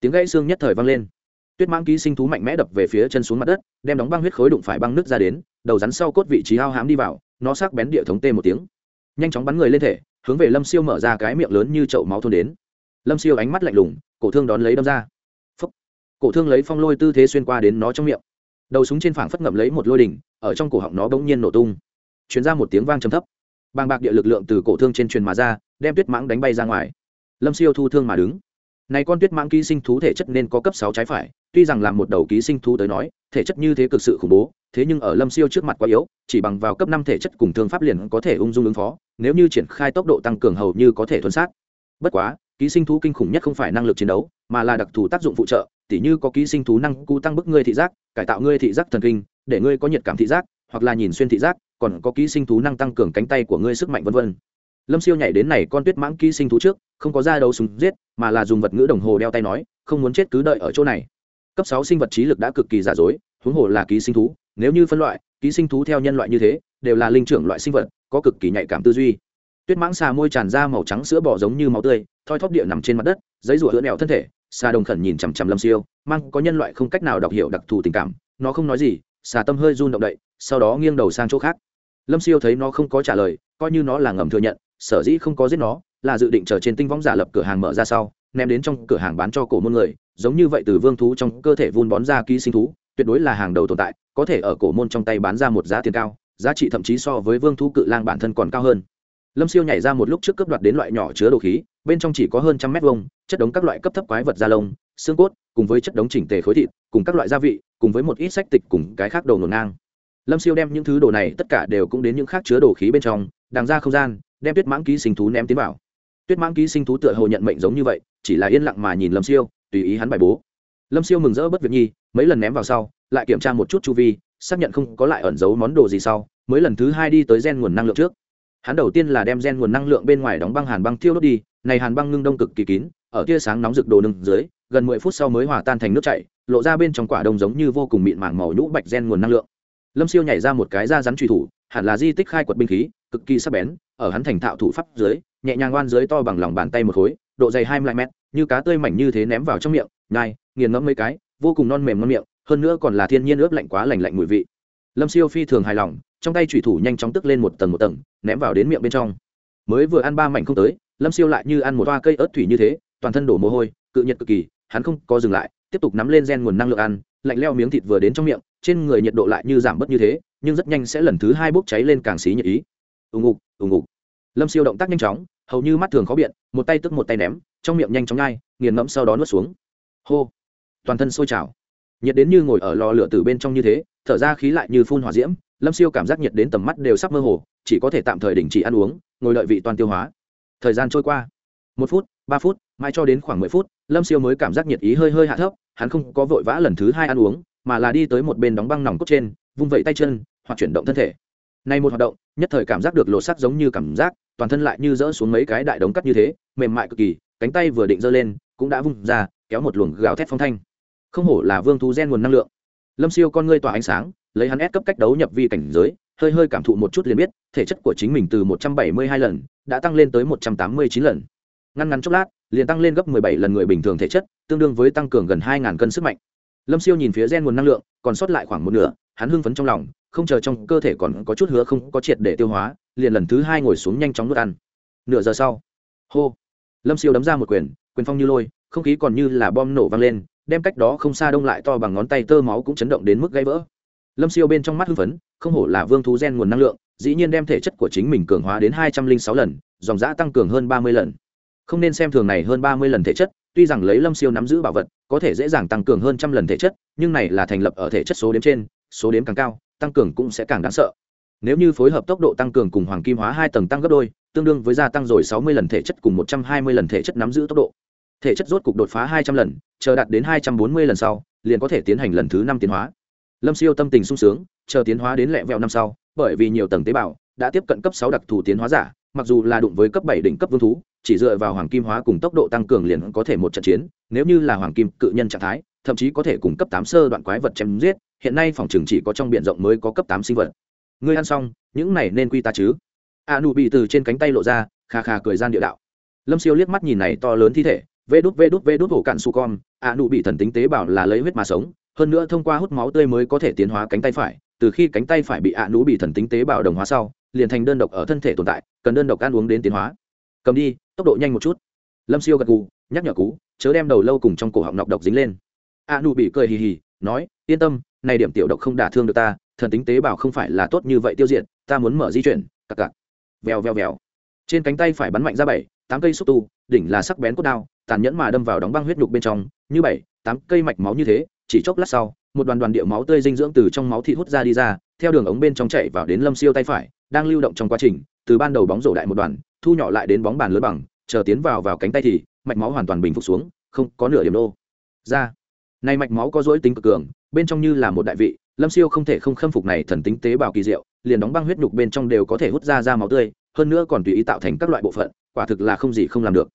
Tiếng gãy xương nhất thời vang lên. Tuyết mãng ký sinh thú mạnh mẽ đập về phía chân xuống mặt đất, đem đóng băng huyết khối đụng phải băng nước ra đến, đầu rắn sau cốt vị trí hao hám đi vào, nó sắc bén địa thống tê một tiếng. Nhanh chóng bắn người lên thể hướng về lâm siêu mở ra cái miệng lớn như chậu máu thôn đến lâm siêu ánh mắt lạnh lùng cổ thương đón lấy đâm ra Phúc. cổ thương lấy phong lôi tư thế xuyên qua đến nó trong miệng đầu súng trên phảng phất ngậm lấy một lôi đỉnh ở trong cổ họng nó bỗng nhiên nổ tung chuyến ra một tiếng vang trầm thấp bàng bạc địa lực lượng từ cổ thương trên truyền mà ra đem tuyết mãng đánh bay ra ngoài lâm siêu thu thương mà đứng này con tuyết mãng ký sinh thú thể chất nên có cấp sáu trái phải tuy rằng là một đầu ký sinh thú tới nói thể chất như thế cực sự khủng bố thế nhưng ở lâm siêu trước mặt quá yếu, chỉ bằng vào cấp năm thể chất cùng thương pháp liền có thể ung dung ứng phó, nếu như triển khai tốc độ tăng cường hầu như có thể thuần sát. Bất quá, ký sinh thú kinh khủng nhất không phải năng lực chiến đấu, mà là đặc thù tác dụng phụ trợ, tỉ như có ký sinh thú năng cú tăng bức ngươi thị giác, cải tạo ngươi thị giác thần kinh, để ngươi có nhiệt cảm thị giác, hoặc là nhìn xuyên thị giác, còn có ký sinh thú năng tăng cường cánh tay của ngươi sức mạnh vân vân. Lâm siêu nhảy đến này con tuyết mãng ký sinh thú trước, không có ra đấu súng giết, mà là dùng vật ngữ đồng hồ đeo tay nói, không muốn chết cứ đợi ở chỗ này. Cấp sáu sinh vật trí lực đã cực kỳ giả dối huống hồ là ký sinh thú, nếu như phân loại, ký sinh thú theo nhân loại như thế, đều là linh trưởng loại sinh vật, có cực kỳ nhạy cảm tư duy. Tuyết mãng xà môi tràn ra màu trắng sữa bỏ giống như máu tươi, thoi thóp địa nằm trên mặt đất, giấy rủa ưỡn nẹo thân thể, xà đồng khẩn nhìn chằm chằm lâm siêu, mang có nhân loại không cách nào đọc hiểu đặc thù tình cảm, nó không nói gì, xà tâm hơi run động đậy, sau đó nghiêng đầu sang chỗ khác. Lâm siêu thấy nó không có trả lời, coi như nó là ngầm thừa nhận, sở dĩ không có giết nó, là dự định chờ trên tinh võng giả lập cửa hàng mở ra sau, ném đến trong cửa hàng bán cho cổ môn người, giống như vậy từ vương thú trong cơ thể vun bón ra ký sinh thú tuyệt đối là hàng đầu tồn tại, có thể ở cổ môn trong tay bán ra một giá tiền cao, giá trị thậm chí so với vương thú cự lang bản thân còn cao hơn. Lâm siêu nhảy ra một lúc trước cướp đoạt đến loại nhỏ chứa đồ khí, bên trong chỉ có hơn trăm mét vuông, chất đống các loại cấp thấp quái vật da lông, xương cốt, cùng với chất đống chỉnh tề khối thịt, cùng các loại gia vị, cùng với một ít sách tịch cùng cái khác đồ nổ ngang. Lâm siêu đem những thứ đồ này tất cả đều cũng đến những khác chứa đồ khí bên trong đàng ra không gian, đem tuyết mãng ký sinh thú ném tiến vào. Tuyết mãng ký sinh thú tựa hồ nhận mệnh giống như vậy, chỉ là yên lặng mà nhìn lâm siêu, tùy ý hắn bài bố lâm siêu mừng rỡ bất việc nhi, mấy lần ném vào sau, lại kiểm tra một chút chu vi, xác nhận không có lại ẩn giấu món đồ gì sau, mới lần thứ hai đi tới gen nguồn năng lượng trước. Hắn đầu tiên là đem gen nguồn năng lượng bên ngoài đóng băng hàn băng thiêu đốt đi, này hàn băng ngưng đông cực kỳ kín, ở tia sáng nóng rực đồ nưng dưới, gần mười phút sau mới hòa tan thành nước chảy, lộ ra bên trong quả đông giống như vô cùng mịn màng màu nhũ bạch gen nguồn năng lượng. Lâm siêu nhảy ra một cái da rắn truy thủ, hẳn là di tích khai quật binh khí, cực kỳ sắc bén, ở hắn thành thạo thủ pháp dưới, nhẹ nhàng oan dưới to bằng lòng bàn tay một khối, độ dày hai mươi mét, như cá tươi mảnh như thế ném vào trong miệng, nhai nghiền ngẫm mấy cái, vô cùng non mềm ngon miệng, hơn nữa còn là thiên nhiên ướp lạnh quá lành lạnh mùi vị. Lâm siêu phi thường hài lòng, trong tay thủy thủ nhanh chóng tức lên một tầng một tầng, ném vào đến miệng bên trong. Mới vừa ăn ba mảnh không tới, lâm siêu lại như ăn một toa cây ớt thủy như thế, toàn thân đổ mồ hôi, cự nhiệt cực kỳ, hắn không có dừng lại, tiếp tục nắm lên gen nguồn năng lượng ăn, lạnh leo miếng thịt vừa đến trong miệng, trên người nhiệt độ lại như giảm bớt như thế, nhưng rất nhanh sẽ lần thứ hai bốc cháy lên càng xí nhiệt ý. Ùng ục ùng ục. Lâm siêu động tác nhanh chóng, hầu như mắt thường khó biện, một tay tức một tay ném, trong miệng nhanh chóng ngay nghiền ngẫm sau đó nuốt xuống. Hô toàn thân sôi trào. Nhiệt đến như ngồi ở lò lửa từ bên trong như thế, thở ra khí lại như phun hỏa diễm, lâm siêu cảm giác nhiệt đến tầm mắt đều sắp mơ hồ, chỉ có thể tạm thời đình chỉ ăn uống, ngồi đợi vị toàn tiêu hóa. Thời gian trôi qua. Một phút, ba phút mai cho đến khoảng mười phút, lâm siêu mới cảm giác nhiệt ý hơi hơi hạ thấp, hắn không có vội vã lần thứ hai ăn uống, mà là đi tới một bên đóng băng nòng cốt trên, vung vẩy tay chân, hoặc chuyển động thân thể. Nay một hoạt động, nhất thời cảm giác được lột sắc giống như cảm giác, toàn thân lại như dỡ xuống mấy cái đại đống cắt như thế, mềm mại cực kỳ, cánh tay vừa định giơ lên, cũng đã vung ra, kéo một luồng gào thét phong thanh không hổ là vương thú gen nguồn năng lượng. Lâm siêu con ngươi tỏa ánh sáng, lấy hắn ép cấp cách đấu nhập vi cảnh giới, hơi hơi cảm thụ một chút liền biết, thể chất của chính mình từ một trăm bảy mươi hai lần, đã tăng lên tới một trăm tám mươi chín lần. Ngăn ngắn chốc lát, liền tăng lên gấp mười bảy lần người bình thường thể chất, tương đương với tăng cường gần hai cân sức mạnh. Lâm siêu nhìn phía gen nguồn năng lượng, còn sót lại khoảng một nửa, hắn hưng phấn trong lòng, không chờ trong cơ thể còn có chút hứa không có triệt để tiêu hóa, liền lần thứ hai ngồi xuống nhanh chóng nuốt ăn. Nửa giờ sau, hô, lâm siêu đấm ra một quyền quyền phong như lôi, không khí còn như là bom nổ vang lên đem cách đó không xa đông lại to bằng ngón tay tơ máu cũng chấn động đến mức gãy vỡ. Lâm siêu bên trong mắt hưng phấn, không hổ là vương thú gen nguồn năng lượng, dĩ nhiên đem thể chất của chính mình cường hóa đến hai trăm linh sáu lần, dòng giã tăng cường hơn ba mươi lần. Không nên xem thường này hơn ba mươi lần thể chất, tuy rằng lấy lâm siêu nắm giữ bảo vật, có thể dễ dàng tăng cường hơn trăm lần thể chất, nhưng này là thành lập ở thể chất số đếm trên, số đếm càng cao, tăng cường cũng sẽ càng đáng sợ. Nếu như phối hợp tốc độ tăng cường cùng hoàng kim hóa hai tầng tăng gấp đôi, tương đương với gia tăng rồi sáu mươi lần thể chất cùng một trăm hai mươi lần thể chất nắm giữ tốc độ thể chất rốt cục đột phá hai trăm lần, chờ đạt đến hai trăm bốn mươi lần sau, liền có thể tiến hành lần thứ năm tiến hóa. Lâm siêu tâm tình sung sướng, chờ tiến hóa đến lẹ vẹo năm sau, bởi vì nhiều tầng tế bào đã tiếp cận cấp sáu đặc thù tiến hóa giả, mặc dù là đụng với cấp bảy đỉnh cấp vương thú, chỉ dựa vào hoàng kim hóa cùng tốc độ tăng cường liền có thể một trận chiến, nếu như là hoàng kim cự nhân trạng thái, thậm chí có thể cùng cấp tám sơ đoạn quái vật chém giết, hiện nay phòng trường chỉ có trong biển rộng mới có cấp tám sinh vật. Ngươi ăn xong, những này nên quy ta chứ? A nụ bị từ trên cánh tay lộ ra, kha kha cười gian địa đạo. Lâm siêu liếc mắt nhìn này to lớn thi thể vê đút vê đút vê đút hổ cạn su con, ạ nụ bị thần tính tế bào là lấy huyết mà sống, hơn nữa thông qua hút máu tươi mới có thể tiến hóa cánh tay phải, từ khi cánh tay phải bị ạ nụ bị thần tính tế bào đồng hóa sau, liền thành đơn độc ở thân thể tồn tại, cần đơn độc ăn uống đến tiến hóa. Cầm đi, tốc độ nhanh một chút. Lâm siêu gật gù, nhắc nhở cú, chớ đem đầu lâu cùng trong cổ họng nọc độc dính lên. A nụ bị cười hì hì, nói, yên tâm, này điểm tiểu độc không đả thương được ta, thần tính tế bào không phải là tốt như vậy tiêu diệt, ta muốn mở di chuyển, cặc cặc. Vèo vèo vèo. Trên cánh tay phải bắn mạnh ra bảy, tám cây xúc tu, đỉnh là sắc bén cốt đao tàn nhẫn mà đâm vào đóng băng huyết nhục bên trong, như bảy, tám cây mạch máu như thế, chỉ chốc lát sau, một đoàn đoàn địa máu tươi dinh dưỡng từ trong máu thịt hút ra đi ra, theo đường ống bên trong chạy vào đến lâm siêu tay phải, đang lưu động trong quá trình, từ ban đầu bóng rổ đại một đoàn, thu nhỏ lại đến bóng bàn lớn bằng, chờ tiến vào vào cánh tay thì, mạch máu hoàn toàn bình phục xuống, không có nửa điểm nô. Ra. Này mạch máu có dối tính cực cường, bên trong như là một đại vị, lâm siêu không thể không khâm phục này thần tính tế bào kỳ diệu, liền đóng băng huyết nhục bên trong đều có thể hút ra ra máu tươi, hơn nữa còn tùy ý tạo thành các loại bộ phận, quả thực là không gì không làm được.